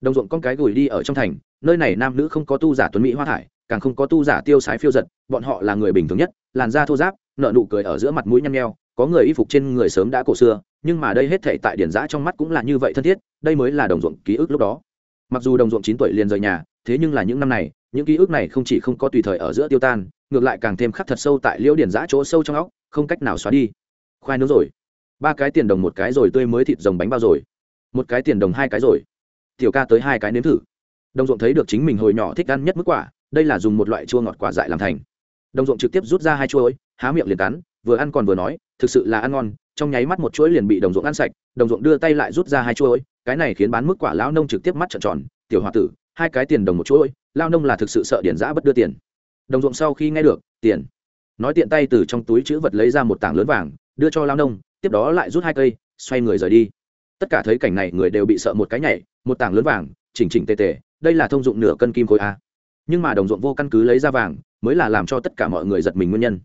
Đồng ruộng con cái gửi đi ở trong thành, nơi này nam nữ không có tu giả tuấn mỹ hoa thải, càng không có tu giả tiêu sái phiêu giật, bọn họ là người bình thường nhất, làn da thô giáp nợ nụ cười ở giữa mặt mũi nhăn nheo, có người y phục trên người sớm đã cổ xưa, nhưng mà đây hết thể tại điển giã trong mắt cũng là như vậy thân thiết, đây mới là đồng ruộng ký ức lúc đó. Mặc dù đồng ruộng chín tuổi liền rời nhà, thế nhưng là những năm này, những ký ức này không chỉ không có tùy thời ở giữa tiêu tan, ngược lại càng thêm khắc thật sâu tại liễu điển giã chỗ sâu trong óc, không cách nào xóa đi. Khoai nướng rồi ba cái tiền đồng một cái rồi tươi mới thịt rồng bánh bao rồi. Một cái tiền đồng hai cái rồi. Tiểu ca tới hai cái nếm thử. Đồng ruộng thấy được chính mình hồi nhỏ thích ăn nhất mức quả, đây là dùng một loại chua ngọt quả dại làm thành. Đồng ruộng trực tiếp rút ra hai chuỗi há miệng liền cắn, vừa ăn còn vừa nói, thực sự là ăn ngon, trong nháy mắt một chuỗi liền bị đồng ruộng ăn sạch, đồng ruộng đưa tay lại rút ra hai chuỗi cái này khiến bán mức quả lao nông trực tiếp mắt trợn tròn, tiểu h tử, hai cái tiền đồng một chuỗi lao nông là thực sự sợ điển giã bất đưa tiền. Đồng ruộng sau khi nghe được, tiền, nói tiện tay từ trong túi chữ vật lấy ra một tảng lớn vàng, đưa cho lao nông tiếp đó lại rút hai cây, xoay người rời đi. Tất cả thấy cảnh này, người đều bị sợ một cái nhảy, một tảng lớn vàng, chỉnh chỉnh tề tề, đây là thông dụng nửa cân kim khối a. Nhưng mà đồng ruộng vô căn cứ lấy ra vàng, mới là làm cho tất cả mọi người giật mình nguyên nhân.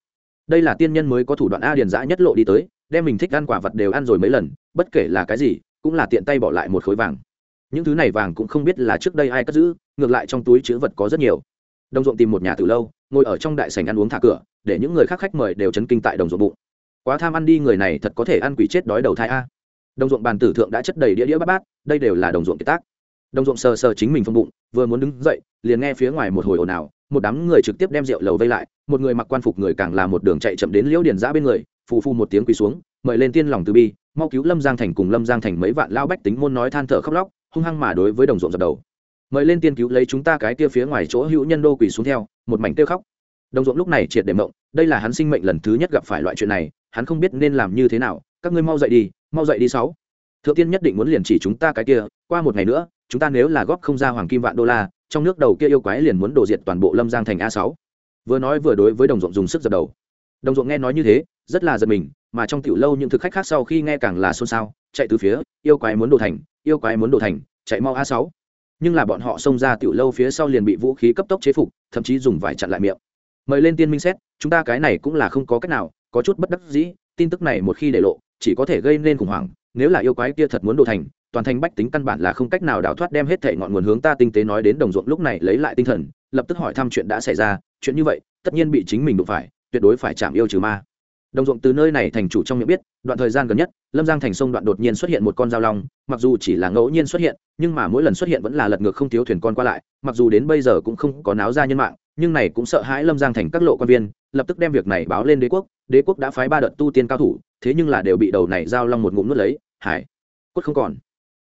Đây là tiên nhân mới có thủ đoạn a điền giã nhất lộ đi tới, đem mình thích ăn quả vật đều ăn rồi mấy lần, bất kể là cái gì, cũng là tiện tay bỏ lại một khối vàng. Những thứ này vàng cũng không biết là trước đây ai cất giữ, ngược lại trong túi chữ vật có rất nhiều. Đồng ruộng tìm một nhà từ lâu, ngồi ở trong đại sành ăn uống thả cửa, để những người khác khách mời đều chấn kinh tại đồng ruộng bụng quá tham ăn đi người này thật có thể ăn quỷ chết đói đầu thai a. Đồng ruộng bàn tử thượng đã chất đầy đĩa đĩa bát bát, đây đều là đồng ruộng kiệt tác. Đồng ruộng sờ sờ chính mình phong bụng, vừa muốn đứng dậy, liền nghe phía ngoài một hồi ồn ào, một đám người trực tiếp đem rượu lầu vây lại, một người mặc quan phục người càng là một đường chạy chậm đến liễu điền giã bên người, phù phu một tiếng quỳ xuống, mời lên tiên lòng từ bi, mau cứu lâm giang thành cùng lâm giang thành mấy vạn lao bách tính môn nói than thở khóc lóc, hung hăng mà đối với đồng ruộng dập đầu. Mời lên tiên cứu lấy chúng ta cái kia phía ngoài chỗ hữu nhân đô quỳ xuống theo, một mảnh tiêu khóc đồng ruộng lúc này triệt để mộng, đây là hắn sinh mệnh lần thứ nhất gặp phải loại chuyện này, hắn không biết nên làm như thế nào, các ngươi mau dậy đi, mau dậy đi sáu. Thượng tiên nhất định muốn liền chỉ chúng ta cái kia, qua một ngày nữa, chúng ta nếu là góp không ra hoàng kim vạn đô la, trong nước đầu kia yêu quái liền muốn đổ diệt toàn bộ lâm giang thành a sáu. Vừa nói vừa đối với đồng ruộng dùng sức dập đầu. Đồng ruộng nghe nói như thế, rất là giật mình, mà trong tiểu lâu những thực khách khác sau khi nghe càng là xôn xao, chạy từ phía, yêu quái muốn đổ thành, yêu quái muốn đổ thành, chạy mau a sáu. Nhưng là bọn họ xông ra tiểu lâu phía sau liền bị vũ khí cấp tốc chế phục, thậm chí dùng vải chặn lại miệng mời lên tiên minh xét, chúng ta cái này cũng là không có cách nào, có chút bất đắc dĩ, tin tức này một khi để lộ, chỉ có thể gây nên khủng hoảng, nếu là yêu quái kia thật muốn đổ thành, toàn thành bách tính căn bản là không cách nào đào thoát đem hết thể ngọn nguồn hướng ta tinh tế nói đến đồng ruộng lúc này lấy lại tinh thần, lập tức hỏi thăm chuyện đã xảy ra, chuyện như vậy, tất nhiên bị chính mình đụng phải, tuyệt đối phải chạm yêu trừ ma đồng ruộng từ nơi này thành chủ trong miệng biết, đoạn thời gian gần nhất, lâm giang thành sông đoạn đột nhiên xuất hiện một con dao long, mặc dù chỉ là ngẫu nhiên xuất hiện, nhưng mà mỗi lần xuất hiện vẫn là lật ngược không thiếu thuyền con qua lại, mặc dù đến bây giờ cũng không có náo ra nhân mạng, nhưng này cũng sợ hãi lâm giang thành các lộ quan viên, lập tức đem việc này báo lên đế quốc đế quốc đã phái ba đợt tu tiên cao thủ, thế nhưng là đều bị đầu này giao long một ngụm nuốt lấy, hải quất không còn.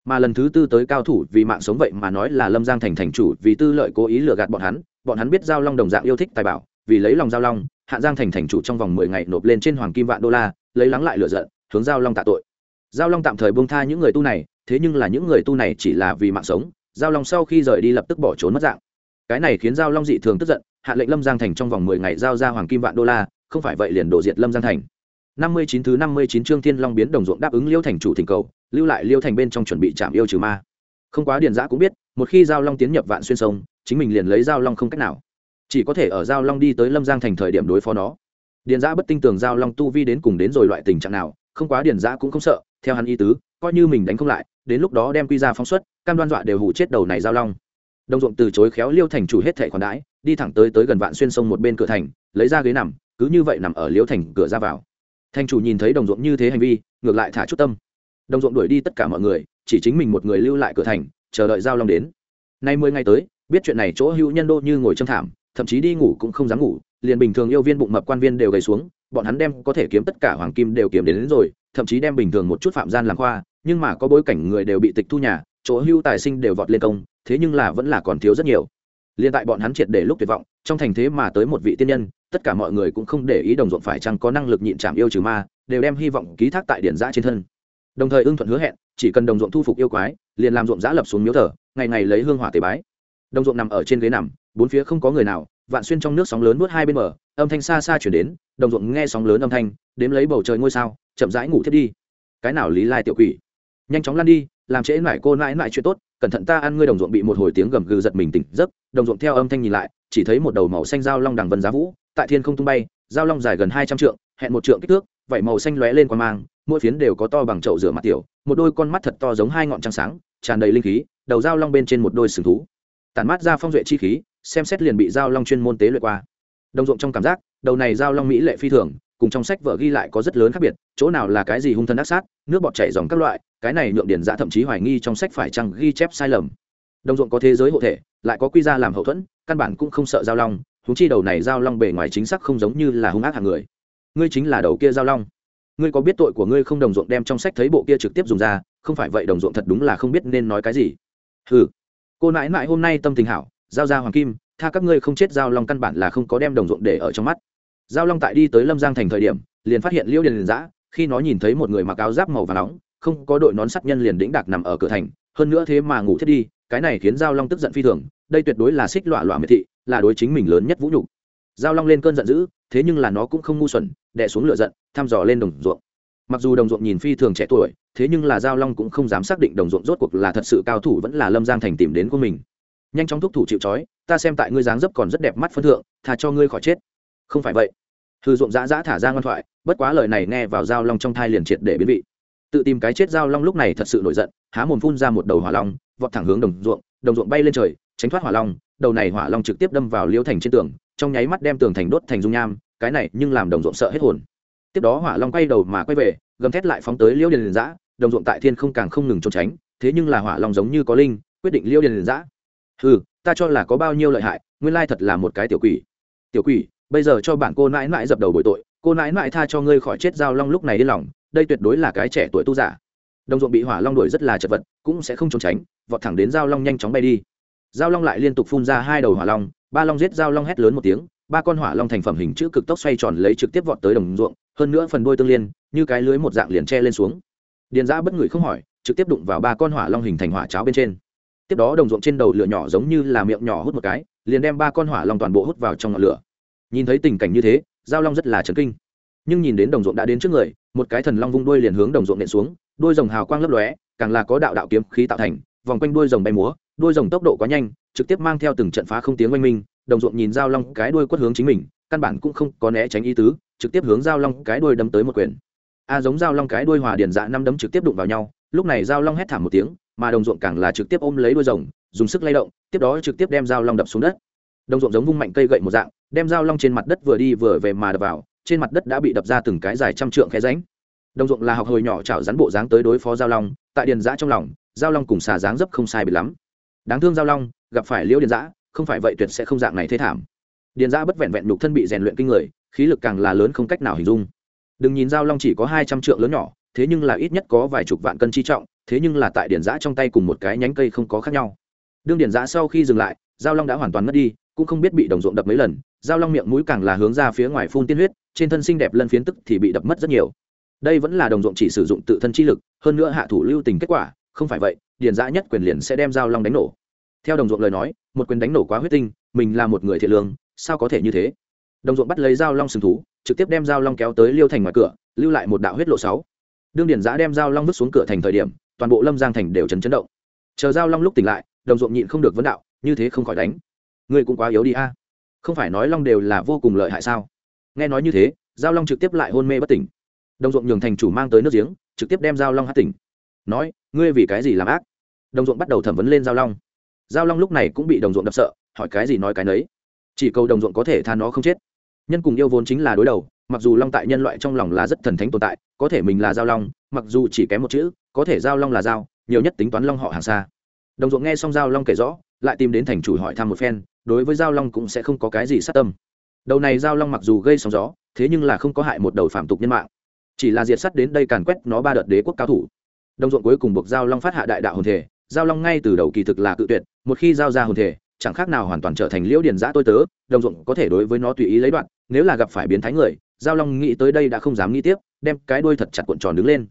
Mà lần thứ tư tới cao thủ vì mạng sống vậy mà nói là lâm giang thành thành chủ vì tư lợi cố ý lừa gạt bọn hắn bọn hắn biết giao long đồng dạng yêu thích tài bảo, vì lấy lòng giao long hạ giang thành thành chủ trong vòng mười ngày nộp lên trên hoàng kim vạn đô la, lấy lắng lại lựa giận, hướng giao long tạ tội. Giao long tạm thời buông tha những người tu này, thế nhưng là những người tu này chỉ là vì mạng sống, giao long sau khi rời đi lập tức bỏ trốn mất dạng. Cái này khiến giao long dị thường tức giận, hạ lệnh lâm giang thành trong vòng mười ngày giao ra hoàng kim vạn đô la, không phải vậy liền đổ diệt lâm giang thành. Năm mươi chín thứ năm mươi chín chương thiên long biến đồng ruộng đáp ứng liêu thành chủ thỉnh cầu, lưu lại liêu thành bên trong chuẩn bị chạm yêu trừ ma. Không quá điền giã cũng biết, một khi giao long tiến nhập vạn xuyên sông, chính mình liền lấy giao long không cách nào chỉ có thể ở giao long đi tới lâm giang thành thời điểm đối phó nó. Điền giã bất tin tưởng giao long tu vi đến cùng đến rồi loại tình trạng nào, không quá điền giã cũng không sợ, theo hắn ý tứ, coi như mình đánh không lại, đến lúc đó đem quy ra phóng xuất, cam đoan dọa đều hủ chết đầu này giao long. Đồng ruộng từ chối khéo liêu thành chủ hết thẻ khoản đãi, đi thẳng tới tới gần vạn xuyên sông một bên cửa thành, lấy ra ghế nằm, cứ như vậy nằm ở liêu thành cửa ra vào. Thành chủ nhìn thấy đồng ruộng như thế hành vi, ngược lại thả chút tâm. Đồng ruộng đuổi đi tất cả mọi người, chỉ chính mình một người lưu lại cửa thành, chờ đợi giao long đến. Nay mười ngày tới, biết chuyện này chỗ hữu nhân đô như ngồi châm thảm thậm chí đi ngủ cũng không dám ngủ liền bình thường yêu viên bụng mập quan viên đều gầy xuống bọn hắn đem có thể kiếm tất cả hoàng kim đều kiếm đến, đến rồi thậm chí đem bình thường một chút phạm gian làm khoa nhưng mà có bối cảnh người đều bị tịch thu nhà chỗ hưu tài sinh đều vọt lên công thế nhưng là vẫn là còn thiếu rất nhiều. Liên tại bọn hắn triệt để lúc tuyệt vọng trong thành thế mà tới một vị tiên nhân tất cả mọi người cũng không để ý đồng ruộng phải chăng có năng lực nhịn chạm yêu trừ ma đều đem hy vọng ký thác tại điển giã trên thân. Đồng thời ưng thuận hứa hẹn chỉ cần đồng ruộng thu phục yêu quái liền làm ruộng giã lập xuống miếu thờ ngày ngày lấy hương hỏa tế bái đồng ruộng nằm ở trên ghế nằm, bốn phía không có người nào, vạn xuyên trong nước sóng lớn nuốt hai bên bờ, âm thanh xa xa chuyển đến, đồng ruộng nghe sóng lớn âm thanh, đếm lấy bầu trời ngôi sao, chậm rãi ngủ thiết đi. Cái nào lý lai tiểu quỷ? Nhanh chóng lăn đi, làm trễ mãi cô mãi mãi chuyện tốt, cẩn thận ta ăn ngươi đồng ruộng bị một hồi tiếng gầm gừ giật mình tỉnh giấc, đồng ruộng theo âm thanh nhìn lại, chỉ thấy một đầu màu xanh dao long đằng vân giá vũ, tại thiên không tung bay, dao long dài gần hai trăm trượng, hẹn một trượng kích thước, vảy màu xanh lóe lên qua mang, mỗi phiến đều có to bằng chậu rửa mặt tiểu, một đôi con mắt thật to giống hai ngọn trăng sáng, tràn đầy linh khí, đầu dao long bên trên một đôi sừng thú tản mát ra phong duệ chi khí, xem xét liền bị dao long chuyên môn tế luyện qua. Đồng ruộng trong cảm giác, đầu này dao long mỹ lệ phi thường, cùng trong sách vợ ghi lại có rất lớn khác biệt, chỗ nào là cái gì hung thân ác sát, nước bọt chảy dòng các loại, cái này nhượng điển giã thậm chí hoài nghi trong sách phải chăng ghi chép sai lầm. Đồng ruộng có thế giới hộ thể, lại có quy ra làm hậu thuẫn, căn bản cũng không sợ giao long húng chi đầu này giao long bề ngoài chính xác không giống như là hung ác hàng người. Ngươi chính là đầu kia giao long. Ngươi có biết tội của ngươi không? Đồng ruộng đem trong sách thấy bộ kia trực tiếp dùng ra, không phải vậy đồng ruộng thật đúng là không biết nên nói cái gì. Ừ cô nãi nãi hôm nay tâm tình hảo, giao ra hoàng kim, tha các ngươi không chết giao long căn bản là không có đem đồng ruộng để ở trong mắt. Giao long tại đi tới lâm giang thành thời điểm, liền phát hiện liễu điền liền giã khi nó nhìn thấy một người mặc áo giáp màu và nóng, không có đội nón sắt nhân liền đĩnh đạc nằm ở cửa thành, hơn nữa thế mà ngủ thiết đi, cái này khiến giao long tức giận phi thường, đây tuyệt đối là xích lọa lọa miệt thị, là đối chính mình lớn nhất vũ nhục. Giao long lên cơn giận dữ, thế nhưng là nó cũng không ngu xuẩn đẻ xuống lửa giận, thăm dò lên đồng ruộng mặc dù đồng ruộng nhìn phi thường trẻ tuổi, thế nhưng là giao long cũng không dám xác định đồng ruộng rốt cuộc là thật sự cao thủ vẫn là lâm giang thành tìm đến của mình. Nhanh chóng thúc thủ chịu trói, ta xem tại ngươi dáng dấp còn rất đẹp mắt phân thượng thà cho ngươi khỏi chết. Không phải vậy. Hư ruộng dã dã thả ra ngoan thoại, bất quá lời này nghe vào giao long trong thai liền triệt để biến vị. Tự tìm cái chết giao long lúc này thật sự nổi giận, há mồm phun ra một đầu hỏa long, vọt thẳng hướng đồng ruộng đồng ruộng bay lên trời, tránh thoát hỏa long, đầu này hỏa long trực tiếp đâm vào liêu thành trên tường, trong nháy mắt đem tường thành đốt thành dung nham, cái này nhưng làm đồng ruộng sợ hết hồn tiếp đó hỏa long quay đầu mà quay về, gầm thét lại phóng tới liêu điền giã đồng ruộng tại thiên không càng không ngừng trốn tránh, thế nhưng là hỏa long giống như có linh, quyết định liêu điền giã ừ ta cho là có bao nhiêu lợi hại, nguyên lai thật là một cái tiểu quỷ. Tiểu quỷ, bây giờ cho bạn cô nãi nãi dập đầu bồi tội, cô nãi nãi tha cho ngươi khỏi chết giao long lúc này đi lòng, đây tuyệt đối là cái trẻ tuổi tu giả. Đồng ruộng bị hỏa long đuổi rất là chật vật, cũng sẽ không trốn tránh, vọt thẳng đến giao long nhanh chóng bay đi. Giao long lại liên tục phun ra hai đầu hỏa long, ba long giết giao long hét lớn một tiếng, ba con hỏa long thành phẩm hình chữ cực tốc xoay tròn lấy trực tiếp vọt tới đồng ruộng hơn nữa phần đuôi tương liên, như cái lưới một dạng liền che lên xuống. Điền giã bất ngửi không hỏi, trực tiếp đụng vào ba con hỏa long hình thành hỏa cháo bên trên. Tiếp đó đồng ruộng trên đầu lửa nhỏ giống như là miệng nhỏ hút một cái, liền đem ba con hỏa long toàn bộ hút vào trong ngọn lửa. Nhìn thấy tình cảnh như thế, giao long rất là chấn kinh. Nhưng nhìn đến đồng ruộng đã đến trước người, một cái thần long vung đuôi liền hướng đồng ruộng nện xuống, đuôi rồng hào quang lấp lóe, càng là có đạo đạo kiếm khí tạo thành, vòng quanh đuôi rồng bay múa, đuôi rồng tốc độ quá nhanh, trực tiếp mang theo từng trận phá không tiếng oanh minh, đồng ruộng nhìn giao long cái đuôi quất hướng chính mình, căn bản cũng không có né tránh ý tứ trực tiếp hướng giao long cái đuôi đâm tới một quyền. A giống giao long cái đuôi hòa điền dạ năm đấm trực tiếp đụng vào nhau, lúc này giao long hét thảm một tiếng, mà đồng ruộng càng là trực tiếp ôm lấy đuôi rồng, dùng sức lay động, tiếp đó trực tiếp đem giao long đập xuống đất. Đồng ruộng giống vung mạnh cây gậy một dạng, đem giao long trên mặt đất vừa đi vừa về mà đập vào, trên mặt đất đã bị đập ra từng cái dài trăm trượng khe ránh đồng ruộng là học hồi nhỏ chảo rắn bộ dáng tới đối phó giao long, tại điền giã trong lòng, giao long cùng xà dáng dấp không sai bị lắm. Đáng thương giao long, gặp phải liễu điền giã không phải vậy tuyệt sẽ không dạng này thế thảm. Điền giã bất vẹn vẹn nhục thân bị rèn luyện kinh người khí lực càng là lớn không cách nào hình dung. Đừng nhìn giao long chỉ có hai trăm trượng lớn nhỏ, thế nhưng là ít nhất có vài chục vạn cân chi trọng, thế nhưng là tại điển giã trong tay cùng một cái nhánh cây không có khác nhau. Đương điển giã sau khi dừng lại, giao long đã hoàn toàn mất đi, cũng không biết bị đồng ruộng đập mấy lần, giao long miệng mũi càng là hướng ra phía ngoài phun tiên huyết, trên thân xinh đẹp lân phiến tức thì bị đập mất rất nhiều. Đây vẫn là đồng ruộng chỉ sử dụng tự thân chi lực, hơn nữa hạ thủ lưu tình kết quả, không phải vậy, điển giã nhất quyền liền sẽ đem giao long đánh nổ. Theo đồng ruộng lời nói, một quyền đánh nổ quá huyết tinh, mình là một người thiện lương, sao có thể như thế? Đồng ruộng bắt lấy dao long sừng thú, trực tiếp đem dao long kéo tới liêu thành ngoài cửa, lưu lại một đạo huyết lộ sáu. Đương điền giã đem dao long vứt xuống cửa thành thời điểm, toàn bộ lâm giang thành đều chấn chấn động. Chờ dao long lúc tỉnh lại, đồng ruộng nhịn không được vấn đạo, như thế không khỏi đánh. Ngươi cũng quá yếu đi a. Không phải nói long đều là vô cùng lợi hại sao? Nghe nói như thế giao long trực tiếp lại hôn mê bất tỉnh. Đồng ruộng nhường thành chủ mang tới nước giếng, trực tiếp đem giao long hát tỉnh. Nói, ngươi vì cái gì làm ác? Đồng ruộng bắt đầu thẩm vấn lên giao long. Giao long lúc này cũng bị đồng ruộng đập sợ, hỏi cái gì nói cái nấy. Chỉ cầu đồng ruộng có thể tha nó không chết nhân cùng yêu vốn chính là đối đầu, mặc dù long tại nhân loại trong lòng là rất thần thánh tồn tại, có thể mình là giao long, mặc dù chỉ kém một chữ, có thể giao long là giao, nhiều nhất tính toán long họ hàng xa. Đồng ruộng nghe xong giao long kể rõ, lại tìm đến thành chủ hỏi thăm một phen, đối với giao long cũng sẽ không có cái gì sát tâm. Đầu này giao long mặc dù gây sóng gió, thế nhưng là không có hại một đầu phạm tục nhân mạng. Chỉ là diệt sắt đến đây càn quét nó ba đợt đế quốc cao thủ. Đồng ruộng cuối cùng buộc giao long phát hạ đại đạo hồn thể, giao long ngay từ đầu kỳ thực là cự tuyệt, một khi giao ra hồn thể chẳng khác nào hoàn toàn trở thành liễu điền giã tôi tớ, đồng ruộng có thể đối với nó tùy ý lấy đoạn, nếu là gặp phải biến thái người, giao long nghĩ tới đây đã không dám nghĩ tiếp, đem cái đuôi thật chặt cuộn tròn đứng lên.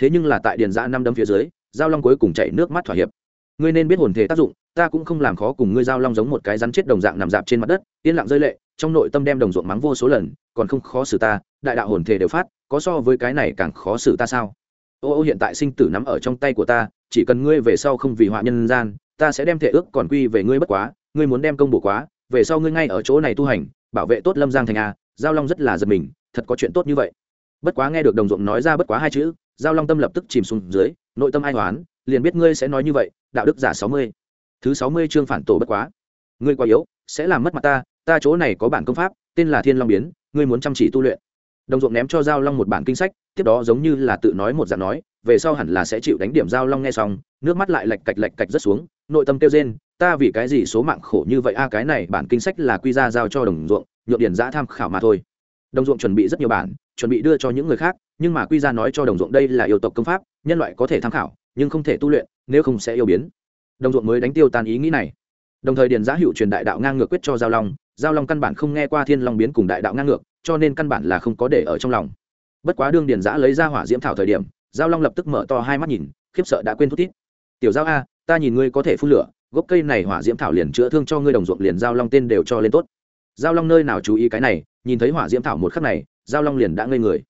Thế nhưng là tại điền giã năm đâm phía dưới, giao long cuối cùng chạy nước mắt thỏa hiệp. Ngươi nên biết hồn thể tác dụng, ta cũng không làm khó cùng ngươi giao long giống một cái rắn chết đồng dạng nằm dạp trên mặt đất, yên lặng rơi lệ, trong nội tâm đem đồng ruộng mắng vô số lần, còn không khó xử ta, đại đạo hồn thể đều phát, có so với cái này càng khó xử ta sao? Ô ô, hiện tại sinh tử nắm ở trong tay của ta, chỉ cần ngươi về sau không vì họa nhân gian ta sẽ đem thể ước còn quy về ngươi bất quá, ngươi muốn đem công bổ quá, về sau ngươi ngay ở chỗ này tu hành, bảo vệ tốt lâm giang thành a, giao long rất là giật mình, thật có chuyện tốt như vậy. Bất quá nghe được đồng ruộng nói ra bất quá hai chữ, giao long tâm lập tức chìm xuống dưới, nội tâm ai hoán, liền biết ngươi sẽ nói như vậy, đạo đức giả sáu mươi. Thứ sáu mươi chương phản tổ bất quá. Ngươi quá yếu, sẽ làm mất mặt ta ta chỗ này có bản công pháp, tên là thiên long biến, ngươi muốn chăm chỉ tu luyện. Đồng ruộng ném cho giao long một bản kinh sách, tiếp đó giống như là tự nói một dạng nói, về sau hẳn là sẽ chịu đánh điểm giao long nghe xong, nước mắt lại lạch cạch lạch cạch rất xuống nội tâm kêu rên, ta vì cái gì số mạng khổ như vậy? A, cái này bản kinh sách là quy ra giao cho đồng ruộng, nhượng điển giã tham khảo mà thôi. Đồng ruộng chuẩn bị rất nhiều bản, chuẩn bị đưa cho những người khác, nhưng mà quy ra nói cho đồng ruộng đây là yêu tộc công pháp, nhân loại có thể tham khảo, nhưng không thể tu luyện, nếu không sẽ yêu biến. Đồng ruộng mới đánh tiêu tan ý nghĩ này. Đồng thời điền giã hiệu truyền đại đạo ngang ngược quyết cho giao long giao long căn bản không nghe qua thiên long biến cùng đại đạo ngang ngược, cho nên căn bản là không có để ở trong lòng. Bất quá đương điền giã lấy ra hỏa diễm thảo thời điểm, giao long lập tức mở to hai mắt nhìn, khiếp sợ đã quên thút tít tiểu giao a ta nhìn ngươi có thể phun lửa, gốc cây này hỏa diễm thảo liền chữa thương cho ngươi đồng ruộng liền giao long tên đều cho lên tốt. Giao long nơi nào chú ý cái này, nhìn thấy hỏa diễm thảo một khắc này, giao long liền đã ngây người.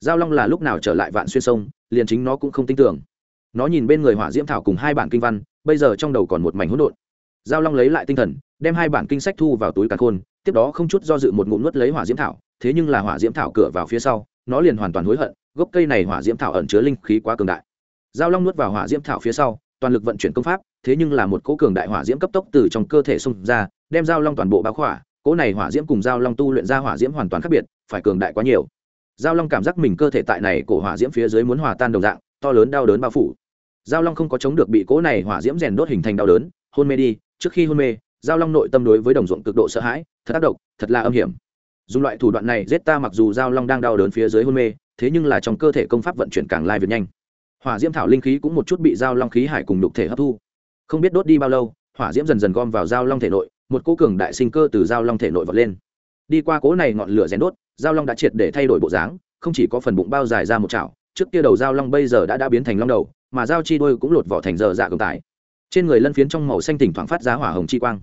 Giao long là lúc nào trở lại vạn xuyên sông, liền chính nó cũng không tin tưởng. Nó nhìn bên người hỏa diễm thảo cùng hai bản kinh văn, bây giờ trong đầu còn một mảnh hỗn độn. Giao long lấy lại tinh thần, đem hai bản kinh sách thu vào túi càn khôn, tiếp đó không chút do dự một ngụm nuốt lấy hỏa diễm thảo, thế nhưng là hỏa diễm thảo cửa vào phía sau, nó liền hoàn toàn hối hận, gốc cây này hỏa diễm thảo ẩn chứa linh khí quá cường đại. Giao long nuốt vào hỏa diễm thảo phía sau toàn lực vận chuyển công pháp, thế nhưng là một cỗ cường đại hỏa diễm cấp tốc từ trong cơ thể xung ra, đem giao long toàn bộ bao khỏa. Cỗ này hỏa diễm cùng giao long tu luyện ra hỏa diễm hoàn toàn khác biệt, phải cường đại quá nhiều. Giao long cảm giác mình cơ thể tại này cổ hỏa diễm phía dưới muốn hòa tan đồng dạng, to lớn đau đớn bao phủ. Giao long không có chống được bị cỗ này hỏa diễm rèn đốt hình thành đau đớn, hôn mê đi. Trước khi hôn mê, giao long nội tâm đối với đồng ruộng cực độ sợ hãi, thật tác động thật là âm hiểm. Dùng loại thủ đoạn này giết ta mặc dù giao long đang đau đớn phía dưới hôn mê, thế nhưng là trong cơ thể công pháp vận chuyển càng lai việt nhanh hỏa diễm thảo linh khí cũng một chút bị giao long khí hải cùng đục thể hấp thu. Không biết đốt đi bao lâu, hỏa diễm dần dần gom vào giao long thể nội, một cỗ cường đại sinh cơ từ giao long thể nội vọt lên. Đi qua cỗ này ngọn lửa rèn đốt, giao long đã triệt để thay đổi bộ dáng, không chỉ có phần bụng bao dài ra một chảo, trước kia đầu giao long bây giờ đã đã biến thành long đầu, mà giao chi đôi cũng lột vỏ thành giờ dạ cường tải. Trên người lân phiến trong màu xanh thỉnh thoảng phát ra hỏa hồng chi quang.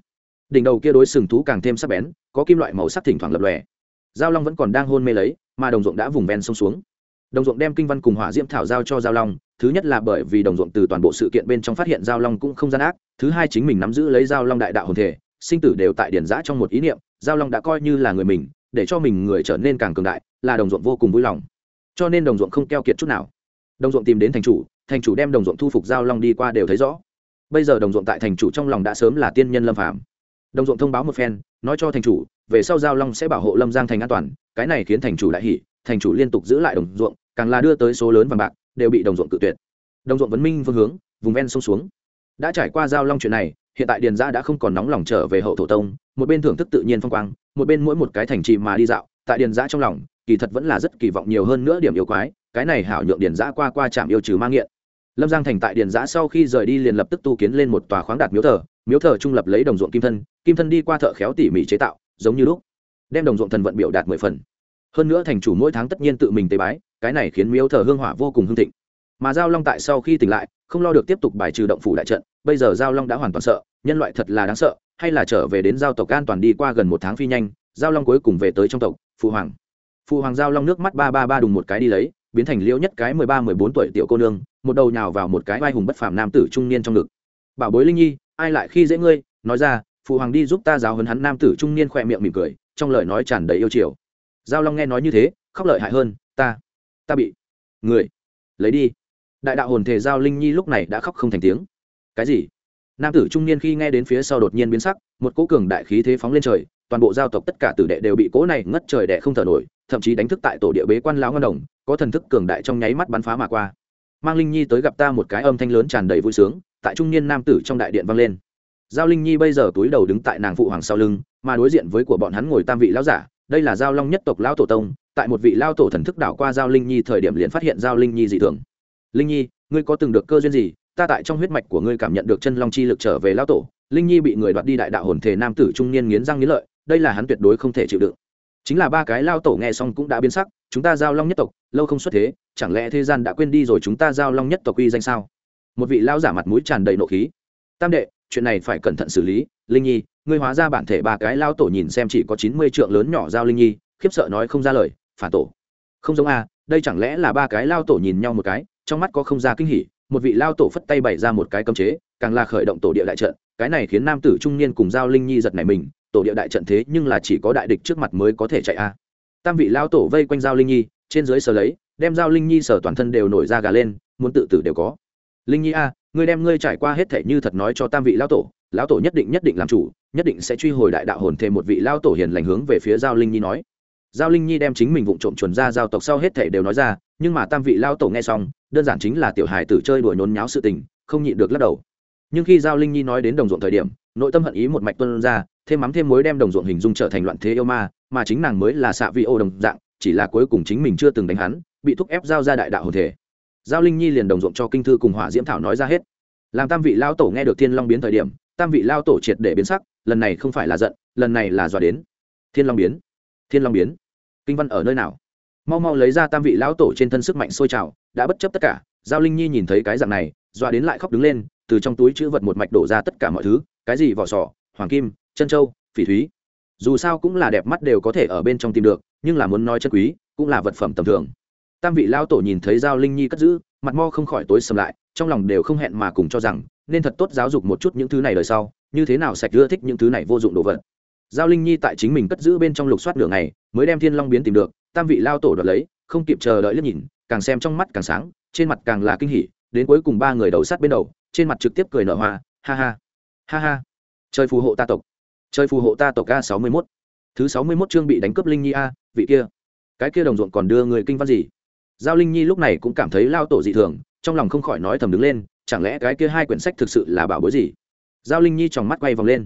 Đỉnh đầu kia đối sừng thú càng thêm sắc bén, có kim loại màu sắc thỉnh thoảng lập lòe. Giao long vẫn còn đang hôn mê lấy, mà đồng ruộng đã vùng ven sông xuống. Đồng ruộng đem kinh văn cùng hỏa diễm thảo giao cho giao long thứ nhất là bởi vì đồng ruộng từ toàn bộ sự kiện bên trong phát hiện giao long cũng không gian ác, thứ hai chính mình nắm giữ lấy giao long đại đạo hồn thể, sinh tử đều tại điển giã trong một ý niệm, giao long đã coi như là người mình, để cho mình người trở nên càng cường đại, là đồng ruộng vô cùng vui lòng. Cho nên đồng ruộng không keo kiệt chút nào. Đồng ruộng tìm đến thành chủ thành chủ đem đồng ruộng thu phục giao long đi qua đều thấy rõ. Bây giờ đồng ruộng tại thành chủ trong lòng đã sớm là tiên nhân lâm phạm đồng ruộng thông báo một phen, nói cho thành chủ, về sau giao long sẽ bảo hộ lâm giang thành an toàn, cái này khiến thành chủ đại hỷ thành chủ liên tục giữ lại đồng ruộng, càng là đưa tới số lớn vàng bạc đều bị đồng ruộng cự tuyệt. Đồng ruộng vấn minh phương hướng, vùng ven sông xuống. Đã trải qua giao long chuyện này, hiện tại điền Gia đã không còn nóng lòng trở về hậu thổ tông, một bên thưởng thức tự nhiên phong quang, một bên mỗi một cái thành trì mà đi dạo, tại điền Gia trong lòng, kỳ thật vẫn là rất kỳ vọng nhiều hơn nữa điểm yêu quái, cái này hảo nhượng điền giã qua qua trạm yêu trừ ma nghiện. Lâm giang thành tại điền giã sau khi rời đi liền lập tức tu kiến lên một tòa khoáng đạt miếu thờ miếu thờ trung lập lấy đồng ruộng kim thân kim thân đi qua thợ khéo tỉ mỉ chế tạo, giống như lúc, đem đồng ruộng thần vận biểu đạt mười phần. Hơn nữa thành chủ mỗi tháng tất nhiên tự mình tế bái cái này khiến miếu thờ hương hỏa vô cùng hưng thịnh. Mà giao long tại sau khi tỉnh lại, không lo được tiếp tục bài trừ động phủ đại trận, bây giờ giao long đã hoàn toàn sợ, nhân loại thật là đáng sợ, hay là trở về đến giao tộc an toàn đi qua gần một tháng phi nhanh, giao long cuối cùng về tới trong tộc phụ hoàng. Phụ hoàng giao long nước mắt ba ba ba đùng một cái đi lấy, biến thành liễu nhất cái mười ba mười bốn tuổi tiểu cô nương, một đầu nhào vào một cái vai hùng bất phàm nam tử trung niên trong ngực. Bảo bối linh nhi, ai lại khi dễ ngươi? Nói ra phụ hoàng đi giúp ta giáo hấn hắn nam tử trung niên khỏe miệng mỉm cười, trong lời nói tràn đầy yêu chiều. Giao long nghe nói như thế, khóc lợi hại hơn, ta ta bị. Người, lấy đi. Đại đạo hồn thể giao linh nhi lúc này đã khóc không thành tiếng. Cái gì? Nam tử trung niên khi nghe đến phía sau đột nhiên biến sắc, một cỗ cường đại khí thế phóng lên trời, toàn bộ giao tộc tất cả tử đệ đều bị cỗ này ngất trời đẻ không thở nổi, thậm chí đánh thức tại tổ địa bế quan lão ngân đồng, có thần thức cường đại trong nháy mắt bắn phá mà qua. Mang linh nhi tới gặp ta một cái âm thanh lớn tràn đầy vui sướng, tại trung niên nam tử trong đại điện vang lên. Giao linh nhi bây giờ túi đầu đứng tại nàng phụ hoàng sau lưng, mà đối diện với của bọn hắn ngồi tam vị lão giả đây là giao long nhất tộc lao tổ tông, tại một vị lao tổ thần thức đảo qua giao linh nhi thời điểm liền phát hiện giao linh nhi dị thường. Linh nhi, ngươi có từng được cơ duyên gì? Ta tại trong huyết mạch của ngươi cảm nhận được chân long chi lực trở về lao tổ. Linh nhi bị người đoạt đi đại đạo hồn thể nam tử trung niên nghiến răng nghiến lợi, đây là hắn tuyệt đối không thể chịu đựng. Chính là ba cái lao tổ nghe xong cũng đã biến sắc, chúng ta giao long nhất tộc, lâu không xuất thế, chẳng lẽ thế gian đã quên đi rồi chúng ta giao long nhất tộc uy danh sao? Một vị lao giả mặt mũi tràn đầy nộ khí. Tam đệ chuyện này phải cẩn thận xử lý. Linh nhi, ngươi hóa ra bản thể ba cái lao tổ nhìn xem chỉ có chín mươi trượng lớn nhỏ giao linh nhi, khiếp sợ nói không ra lời, phản tổ. Không giống a, đây chẳng lẽ là ba cái lao tổ nhìn nhau một cái, trong mắt có không ra kinh hỉ, một vị lao tổ phất tay bày ra một cái cấm chế, càng là khởi động tổ địa đại trận, cái này khiến nam tử trung niên cùng giao linh nhi giật này mình, tổ địa đại trận thế nhưng là chỉ có đại địch trước mặt mới có thể chạy a. Tam vị lao tổ vây quanh giao linh nhi, trên dưới sờ lấy, đem giao linh nhi sờ toàn thân đều nổi ra gà lên, muốn tự tử đều có. Linh nhi a ngươi đem ngươi trải qua hết thể như thật nói cho tam vị lão tổ lão tổ nhất định nhất định làm chủ, nhất định sẽ truy hồi đại đạo hồn thêm một vị lão tổ hiền lành hướng về phía giao linh nhi nói. Giao linh nhi đem chính mình vụng trộm chuẩn ra giao tộc sau hết thể đều nói ra, nhưng mà tam vị lão tổ nghe xong, đơn giản chính là tiểu hài tử chơi đùa nhốn nháo sự tình, không nhịn được lắc đầu. Nhưng khi giao linh nhi nói đến đồng ruộng thời điểm, nội tâm hận ý một mạch tuân ra, thêm mắm thêm mối đem đồng ruộng hình dung trở thành loạn thế yêu ma, mà chính nàng mới là xạ vi ô đồng dạng, chỉ là cuối cùng chính mình chưa từng đánh hắn, bị thúc ép giao ra đại đạo hồn thể giao linh nhi liền đồng ruộng cho kinh thư cùng hỏa diễm thảo nói ra hết. Làm tam vị lao tổ nghe được thiên long biến thời điểm, tam vị lao tổ triệt để biến sắc, lần này không phải là giận, lần này là dọa đến. Thiên long biến, thiên long biến. Kinh văn ở nơi nào? Mau mau lấy ra tam vị lão tổ trên thân sức mạnh sôi trào, đã bất chấp tất cả, giao linh nhi nhìn thấy cái dạng này, dọa đến lại khóc đứng lên, từ trong túi chữ vật một mạch đổ ra tất cả mọi thứ, cái gì vỏ sò, hoàng kim, chân châu, phỉ thúy. Dù sao cũng là đẹp mắt đều có thể ở bên trong tìm được, nhưng là muốn nói chân quý, cũng là vật phẩm tầm thường tam vị lao tổ nhìn thấy giao linh nhi cất giữ, mặt mo không khỏi tối sầm lại, trong lòng đều không hẹn mà cùng cho rằng, nên thật tốt giáo dục một chút những thứ này đời sau, như thế nào sạch ưa thích những thứ này vô dụng đồ vật. Giao linh nhi tại chính mình cất giữ bên trong lục soát nửa ngày, mới đem thiên long biến tìm được, tam vị lao tổ đoạt lấy, không kịp chờ đợi liếc nhìn, càng xem trong mắt càng sáng, trên mặt càng là kinh hỉ, đến cuối cùng ba người đầu sát bên đầu, trên mặt trực tiếp cười nở hoa, ha ha ha ha. Chơi phù hộ ta tộc chơi phù hộ ta tộc a sáu mươi mốt. Thứ sáu mươi mốt chương bị đánh cướp linh nhi a, vị kia. Cái kia đồng ruộng còn đưa người kinh văn gì? Giao linh nhi lúc này cũng cảm thấy lao tổ dị thường, trong lòng không khỏi nói thầm đứng lên, chẳng lẽ cái kia hai quyển sách thực sự là bảo bối gì? Giao linh nhi tròng mắt quay vòng lên.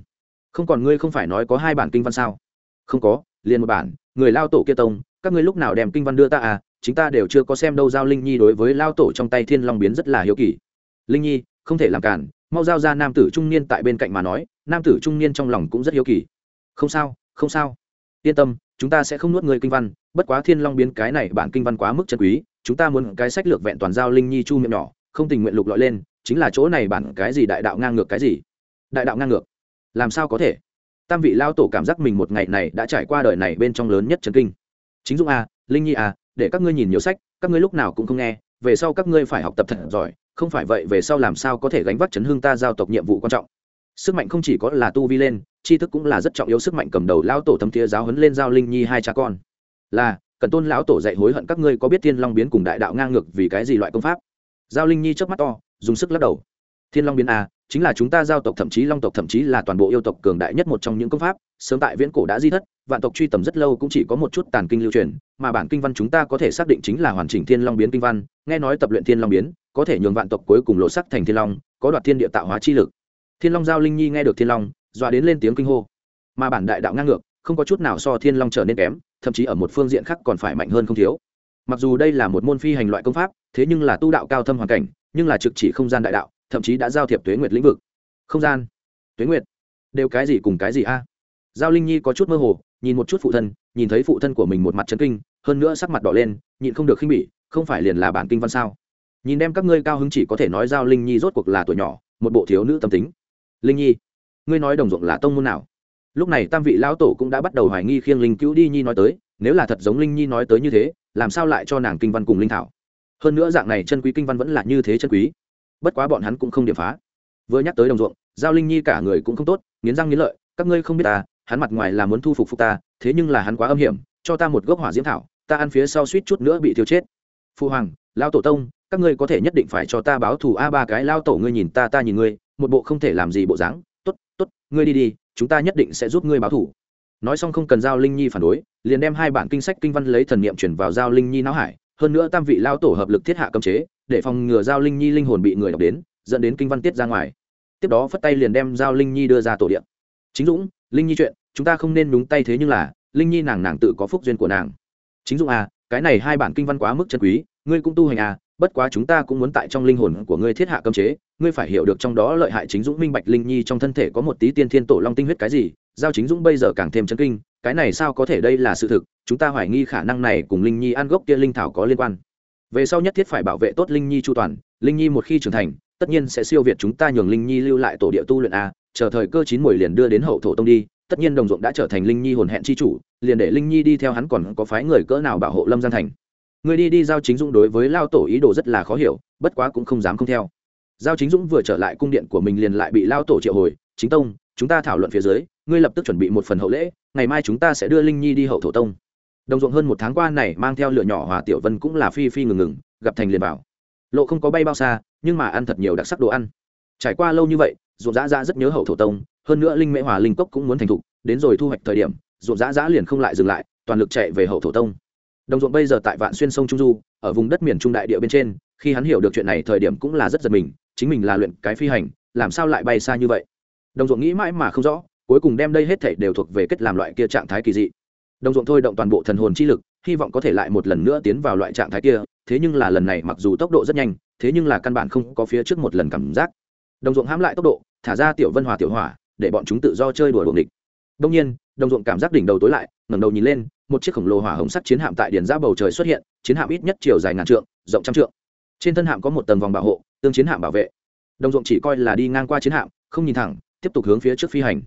Không còn ngươi không phải nói có hai bản kinh văn sao? Không có, liền một bản, người lao tổ kia tông, các ngươi lúc nào đem kinh văn đưa ta à? Chúng ta đều chưa có xem đâu, giao linh nhi đối với lao tổ trong tay thiên long biến rất là hiếu kỳ. Linh nhi, không thể làm cản, mau giao ra nam tử trung niên tại bên cạnh mà nói, nam tử trung niên trong lòng cũng rất hiếu kỳ. Không sao không sao. Yên tâm chúng ta sẽ không nuốt người kinh văn bất quá thiên long biến cái này bản kinh văn quá mức chân quý chúng ta muốn cái sách lược vẹn toàn giao linh nhi chu miệng nhỏ không tình nguyện lục lọi lên chính là chỗ này bản cái gì đại đạo ngang ngược cái gì? Đại đạo ngang ngược? Làm sao có thể? Tam vị lao tổ cảm giác mình một ngày này đã trải qua đời này bên trong lớn nhất trần kinh. Chính dũng a à, linh nhi a à, để các ngươi nhìn nhiều sách các ngươi lúc nào cũng không nghe về sau các ngươi phải học tập thật giỏi không phải vậy về sau làm sao có thể gánh vác chấn hương ta giao tộc nhiệm vụ quan trọng. Sức mạnh không chỉ có là tu vi lên tri thức cũng là rất trọng yếu sức mạnh cầm đầu lão tổ thâm thiế giáo huấn lên giao linh nhi hai cha con. Là, cần tôn lão tổ dạy hối hận các ngươi có biết thiên long biến cùng đại đạo ngang ngược vì cái gì loại công pháp? Giao linh nhi chớp mắt to, dùng sức lắc đầu. Thiên long biến a chính là chúng ta giao tộc thậm chí long tộc thậm chí là toàn bộ yêu tộc cường đại nhất một trong những công pháp, sớm tại viễn cổ đã di thất, vạn tộc truy tầm rất lâu cũng chỉ có một chút tàn kinh lưu truyền, mà bản kinh văn chúng ta có thể xác định chính là hoàn chỉnh thiên long biến kinh văn, nghe nói tập luyện thiên long biến, có thể nhường vạn tộc cuối cùng lộ sắc thành thiên long, có đoạt thiên địa tạo hóa chi lực. Thiên long giao linh nhi nghe được thiên long dọa đến lên tiếng kinh hô. Mà bản đại đạo ngang ngược, không có chút nào so thiên long trở nên kém, thậm chí ở một phương diện khác còn phải mạnh hơn không thiếu. Mặc dù đây là một môn phi hành loại công pháp, thế nhưng là tu đạo cao thâm hoàn cảnh, nhưng là trực chỉ không gian đại đạo, thậm chí đã giao thiệp tuế nguyệt lĩnh vực. Không gian, tuế nguyệt, đều cái gì cùng cái gì a? Giao linh nhi có chút mơ hồ, nhìn một chút phụ thân, nhìn thấy phụ thân của mình một mặt chân kinh, hơn nữa sắc mặt đỏ lên, nhịn không được khinh bỉ, không phải liền là bản kinh văn sao? Nhìn đem các ngươi cao hứng chỉ có thể nói giao linh nhi rốt cuộc là tuổi nhỏ, một bộ thiếu nữ tâm tính. Linh nhi ngươi nói đồng ruộng là tông môn nào? Lúc này tam vị lão tổ cũng đã bắt đầu hoài nghi khiêng linh cứu đi nhi nói tới, nếu là thật giống linh nhi nói tới như thế, làm sao lại cho nàng kinh văn cùng linh thảo? Hơn nữa dạng này chân quý kinh văn vẫn là như thế chân quý. Bất quá bọn hắn cũng không điểm phá. Vừa nhắc tới đồng ruộng, giao linh nhi cả người cũng không tốt, nghiến răng nghiến lợi, các ngươi không biết ta, hắn mặt ngoài là muốn thu phục phục ta, thế nhưng là hắn quá âm hiểm, cho ta một gốc hỏa diễm thảo, ta ăn phía sau suýt chút nữa bị thiêu chết. Phu hoàng lao tổ tông, các ngươi có thể nhất định phải cho ta báo thù a ba cái lao tổ ngươi nhìn ta ta nhìn ngươi, một bộ không thể làm gì bộ dáng tốt tốt, ngươi đi đi, chúng ta nhất định sẽ giúp ngươi báo thù nói xong không cần giao linh nhi phản đối, liền đem hai bản kinh sách kinh văn lấy thần niệm chuyển vào giao linh nhi não hải, hơn nữa tam vị lao tổ hợp lực thiết hạ cấm chế, để phòng ngừa giao linh nhi linh hồn bị người đọc đến, dẫn đến kinh văn tiết ra ngoài. Tiếp đó phất tay liền đem giao linh nhi đưa ra tổ điện. Chính dũng, linh nhi chuyện, chúng ta không nên đúng tay thế nhưng là, linh nhi nàng nàng tự có phúc duyên của nàng chính dụng à cái này hai bản kinh văn quá mức chân quý, ngươi cũng tu hành à bất quá chúng ta cũng muốn tại trong linh hồn của ngươi thiết hạ cấm chế, ngươi phải hiểu được trong đó lợi hại chính dũng minh bạch linh nhi trong thân thể có một tí tiên thiên tổ long tinh huyết cái gì, giao chính dũng bây giờ càng thêm chân kinh, cái này sao có thể đây là sự thực, chúng ta hoài nghi khả năng này cùng linh nhi ăn gốc kia linh thảo có liên quan. Về sau nhất thiết phải bảo vệ tốt linh nhi chu toàn, linh nhi một khi trưởng thành, tất nhiên sẽ siêu việt chúng ta nhường linh nhi lưu lại tổ địa tu luyện a chờ thời cơ chín mùi liền đưa đến hậu thổ tông đi tất nhiên đồng ruộng đã trở thành linh nhi hồn hẹn chi chủ, liền để linh nhi đi theo hắn còn có phái người cỡ nào bảo hộ lâm giang thành. Người đi đi giao chính dũng đối với lao tổ ý đồ rất là khó hiểu, bất quá cũng không dám không theo. Giao chính dũng vừa trở lại cung điện của mình liền lại bị lao tổ triệu hồi, chính tông, chúng ta thảo luận phía dưới, ngươi lập tức chuẩn bị một phần hậu lễ, ngày mai chúng ta sẽ đưa linh nhi đi hậu thổ tông. Đồng ruộng hơn một tháng qua này mang theo lửa nhỏ hòa tiểu vân cũng là phi phi ngừng ngừng, gặp thành liền bảo, lộ không có bay bao xa, nhưng mà ăn thật nhiều đặc sắc đồ ăn. Trải qua lâu như vậy, ruộng dã ra rất nhớ hậu thổ tông hơn nữa linh mễ hòa linh cốc cũng muốn thành thục, đến rồi thu hoạch thời điểm, ruộng giã giã liền không lại dừng lại, toàn lực chạy về hậu thổ tông. Đồng ruộng bây giờ tại vạn xuyên sông trung du, ở vùng đất miền trung đại địa bên trên, khi hắn hiểu được chuyện này thời điểm cũng là rất giật mình, chính mình là luyện cái phi hành, làm sao lại bay xa như vậy? Đồng ruộng nghĩ mãi mà không rõ, cuối cùng đem đây hết thảy đều thuộc về kết làm loại kia trạng thái kỳ dị. Đồng ruộng thôi động toàn bộ thần hồn chi lực, hy vọng có thể lại một lần nữa tiến vào loại trạng thái kia, thế nhưng là lần này mặc dù tốc độ rất nhanh, thế nhưng là căn bản không có phía trước một lần cảm giác. Đồng ruộng hãm lại tốc độ, thả ra tiểu vân hòa tiểu hỏa để bọn chúng tự do chơi đùa đuồng địch đông nhiên, đồng ruộng cảm giác đỉnh đầu tối lại, ngẩng đầu nhìn lên, một chiếc khổng lồ hỏa hồng sắc chiến hạm tại điền giáp bầu trời xuất hiện, chiến hạm ít nhất chiều dài ngàn trượng, rộng trăm trượng. Trên thân hạm có một tầng vòng bảo hộ, tương chiến hạm bảo vệ. Đồng ruộng chỉ coi là đi ngang qua chiến hạm, không nhìn thẳng, tiếp tục hướng phía trước phi hành.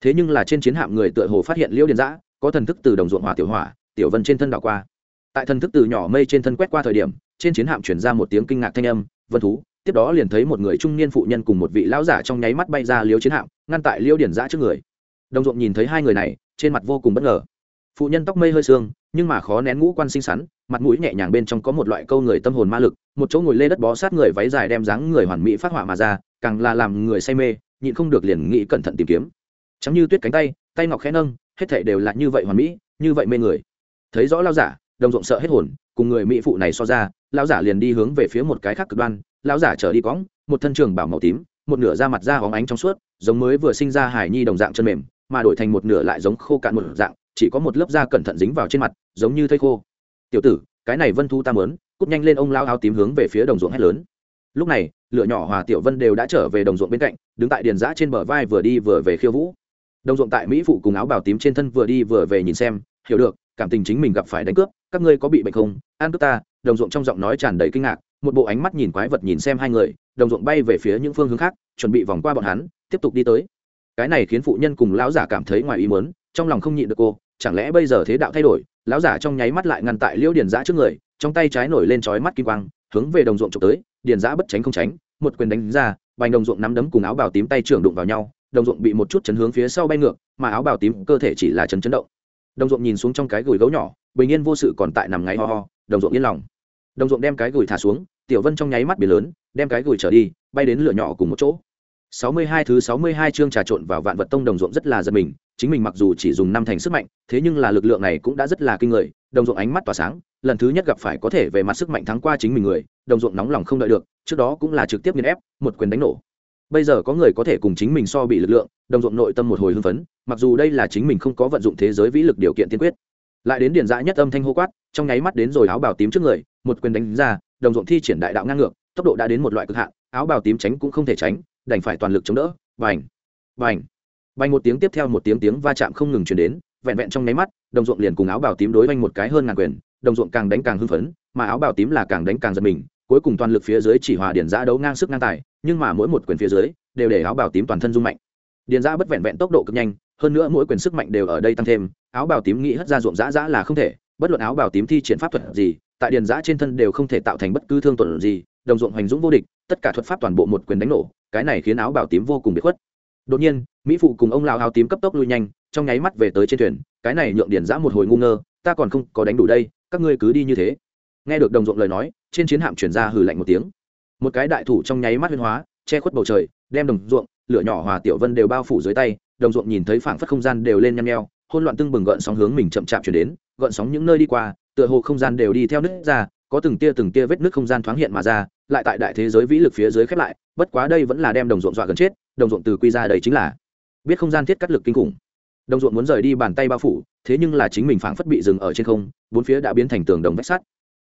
Thế nhưng là trên chiến hạm người tựa hồ phát hiện liễu điền giã, có thần thức từ đồng ruộng hỏa tiểu hỏa, tiểu vân trên thân đảo qua. Tại thần thức từ nhỏ mây trên thân quét qua thời điểm, trên chiến hạm chuyển ra một tiếng kinh ngạc thanh âm, vân thú. Tiếp đó liền thấy một người trung niên phụ nhân cùng một vị lão giả trong nháy mắt bay ra liếu chiến hạm ngăn tại liêu điển giã trước người đồng ruộng nhìn thấy hai người này trên mặt vô cùng bất ngờ phụ nhân tóc mây hơi sương nhưng mà khó nén ngũ quan xinh xắn mặt mũi nhẹ nhàng bên trong có một loại câu người tâm hồn ma lực một chỗ ngồi lê đất bó sát người váy dài đem dáng người hoàn mỹ phát họa mà ra càng là làm người say mê nhịn không được liền nghĩ cẩn thận tìm kiếm chẳng như tuyết cánh tay tay ngọc khẽ nâng hết thảy đều là như vậy hoàn mỹ như vậy mê người thấy rõ lao giả đồng ruộng sợ hết hồn cùng người mỹ phụ này so ra lao giả liền đi hướng về phía một cái khác cực đoan lao giả trở đi cõng một thân trường bảo màu tím một nửa da mặt da hóng ánh trong suốt, giống mới vừa sinh ra hải nhi đồng dạng chân mềm, mà đổi thành một nửa lại giống khô cạn một dạng, chỉ có một lớp da cẩn thận dính vào trên mặt, giống như thây khô. Tiểu tử, cái này vân thu ta mớn cút nhanh lên ông lao áo tím hướng về phía đồng ruộng hét lớn. Lúc này, lửa nhỏ hòa tiểu vân đều đã trở về đồng ruộng bên cạnh, đứng tại điền giã trên bờ vai vừa đi vừa về khiêu vũ. Đồng ruộng tại mỹ phụ cùng áo bào tím trên thân vừa đi vừa về nhìn xem, hiểu được, cảm tình chính mình gặp phải đánh cướp, các ngươi có bị bệnh không? An cướp ta, đồng ruộng trong giọng nói tràn đầy kinh ngạc, một bộ ánh mắt nhìn quái vật nhìn xem hai người đồng ruộng bay về phía những phương hướng khác, chuẩn bị vòng qua bọn hắn, tiếp tục đi tới. Cái này khiến phụ nhân cùng lão giả cảm thấy ngoài ý muốn, trong lòng không nhịn được cô, chẳng lẽ bây giờ thế đạo thay đổi, lão giả trong nháy mắt lại ngăn tại liễu điền giã trước người, trong tay trái nổi lên trói mắt kim quang, hướng về đồng ruộng trộm tới, điền giã bất tránh không tránh, một quyền đánh ra bành đồng ruộng nắm đấm cùng áo bào tím tay trưởng đụng vào nhau, đồng ruộng bị một chút chấn hướng phía sau bay ngược, mà áo bào tím cơ thể chỉ là chấn chấn động. Đồng ruộng nhìn xuống trong cái gửi gấu nhỏ, bình yên vô sự còn tại nằm ngáy ho ho, đồng ruộng yên lòng. Đồng ruộng đem cái gửi thả xuống, tiểu vân trong nháy mắt biển lớn đem cái gửi trở đi, bay đến lửa nhỏ cùng một chỗ. Sáu mươi hai thứ sáu mươi hai chương trà trộn vào vạn vật tông đồng ruộng rất là giật mình, chính mình mặc dù chỉ dùng năm thành sức mạnh, thế nhưng là lực lượng này cũng đã rất là kinh người, đồng ruộng ánh mắt tỏa sáng, lần thứ nhất gặp phải có thể về mặt sức mạnh thắng qua chính mình người, đồng ruộng nóng lòng không đợi được, trước đó cũng là trực tiếp nghiền ép, một quyền đánh nổ. Bây giờ có người có thể cùng chính mình so bị lực lượng, đồng ruộng nội tâm một hồi hưng phấn, mặc dù đây là chính mình không có vận dụng thế giới vĩ lực điều kiện tiên quyết. Lại đến điển dã nhất âm thanh hô quát, trong nháy mắt đến rồi áo bào tím trước người, một quyền đánh ra, đồng ruộng thi triển đại đạo ngang ngược tốc độ đã đến một loại cực hạn, áo bào tím tránh cũng không thể tránh, đành phải toàn lực chống đỡ vành vành vành một tiếng tiếp theo một tiếng tiếng va chạm không ngừng chuyển đến, vẹn vẹn trong nháy mắt, đồng ruộng liền cùng áo bào tím đối vanh một cái hơn ngàn quyền, đồng ruộng càng đánh càng hưng phấn, mà áo bào tím là càng đánh càng giật mình, cuối cùng toàn lực phía dưới chỉ hòa điền giã đấu ngang sức ngang tài, nhưng mà mỗi một quyền phía dưới, đều để áo bào tím toàn thân rung mạnh. Điền giã bất vẹn vẹn tốc độ cực nhanh, hơn nữa mỗi quyền sức mạnh đều ở đây tăng thêm, áo bào tím nghĩ hất ra ruộng giã giã là không thể, bất luận áo bào tím thi triển pháp thuật gì, tại điền giã trên thân đều không thể tạo thành bất cứ thương tổn gì đồng ruộng hoành dũng vô địch, tất cả thuật pháp toàn bộ một quyền đánh nổ, cái này khiến áo bảo tím vô cùng bị khuất. Đột nhiên, mỹ phụ cùng ông lao áo tím cấp tốc lui nhanh, trong nháy mắt về tới trên thuyền, cái này nhượng điền giã một hồi ngu ngơ, ta còn không có đánh đủ đây, các ngươi cứ đi như thế. Nghe được đồng ruộng lời nói, trên chiến hạm chuyển ra hừ lạnh một tiếng. Một cái đại thủ trong nháy mắt huyên hóa, che khuất bầu trời, đem đồng ruộng, lửa nhỏ hòa tiểu vân đều bao phủ dưới tay, đồng ruộng nhìn thấy phảng phất không gian đều lên nhăm nheo hôn loạn tưng bừng gợn sóng hướng mình chậm chạp chuyển đến, gợn sóng những nơi đi qua, tựa hồ không gian đều đi theo nước ra có từng tia từng tia vết nước không gian thoáng hiện mà ra, lại tại đại thế giới vĩ lực phía dưới khép lại, bất quá đây vẫn là đem đồng ruộng dọa gần chết, đồng ruộng từ quy ra đây chính là biết không gian thiết cắt lực kinh khủng. Đồng ruộng muốn rời đi bàn tay bao phủ, thế nhưng là chính mình phảng phất bị dừng ở trên không, bốn phía đã biến thành tường đồng vách sắt.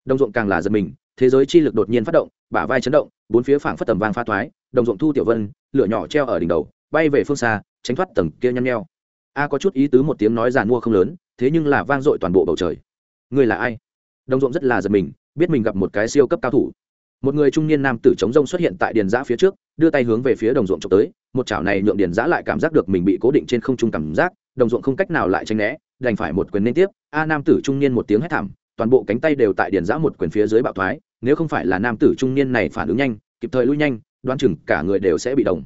Đồng ruộng càng là giật mình, thế giới chi lực đột nhiên phát động, bả vai chấn động, bốn phía phảng phất tầm vang pha thoái, đồng ruộng thu tiểu vân, lửa nhỏ treo ở đỉnh đầu, bay về phương xa, tránh thoát tầng kia nhăn nheo. A có chút ý tứ một tiếng nói giàn mua không lớn, thế nhưng là vang dội toàn bộ bầu trời. Người là ai? Đồng ruộng rất là giật mình biết mình gặp một cái siêu cấp cao thủ. Một người trung niên nam tử chống rông xuất hiện tại điền giã phía trước, đưa tay hướng về phía đồng ruộng trộm tới. Một chảo này nhượng điền giã lại cảm giác được mình bị cố định trên không trung cảm giác, đồng ruộng không cách nào lại tranh né, đành phải một quyền liên tiếp. A nam tử trung niên một tiếng hét thảm, toàn bộ cánh tay đều tại điền giã một quyền phía dưới bạo thoái, nếu không phải là nam tử trung niên này phản ứng nhanh, kịp thời lui nhanh, đoán chừng cả người đều sẽ bị đồng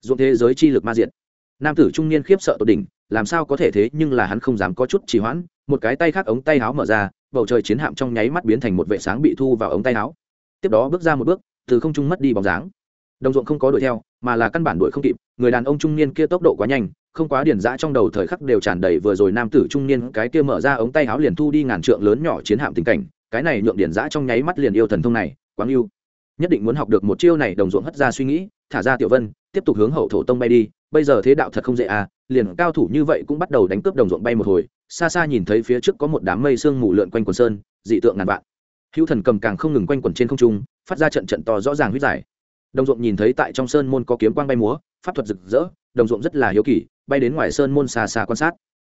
ruộng thế giới chi lực ma diệt. Nam tử trung niên khiếp sợ tột đỉnh, làm sao có thể thế nhưng là hắn không dám có chút trì hoãn, một cái tay khác ống tay áo mở ra bầu trời chiến hạm trong nháy mắt biến thành một vệ sáng bị thu vào ống tay áo. Tiếp đó bước ra một bước, từ không trung mất đi bóng dáng. Đồng ruộng không có đuổi theo, mà là căn bản đuổi không kịp, người đàn ông trung niên kia tốc độ quá nhanh, không quá điển dã trong đầu thời khắc đều tràn đầy vừa rồi nam tử trung niên cái kia mở ra ống tay áo liền thu đi ngàn trượng lớn nhỏ chiến hạm tình cảnh, cái này nhượng điển dã trong nháy mắt liền yêu thần thông này, quáng yêu. Nhất định muốn học được một chiêu này, đồng ruộng hất ra suy nghĩ, thả ra tiểu vân, tiếp tục hướng hậu thổ tông bay đi, bây giờ thế đạo thật không dễ à liền cao thủ như vậy cũng bắt đầu đánh cướp đồng ruộng bay một hồi xa xa nhìn thấy phía trước có một đám mây sương mù lượn quanh quần sơn, dị tượng ngàn vạn. Hữu thần cầm càng không ngừng quanh quẩn trên không trung, phát ra trận trận to rõ ràng huyết giải. Đồng ruộng nhìn thấy tại trong sơn môn có kiếm quang bay múa, pháp thuật rực rỡ, đồng ruộng rất là hiếu kỳ, bay đến ngoài sơn môn xa xa quan sát.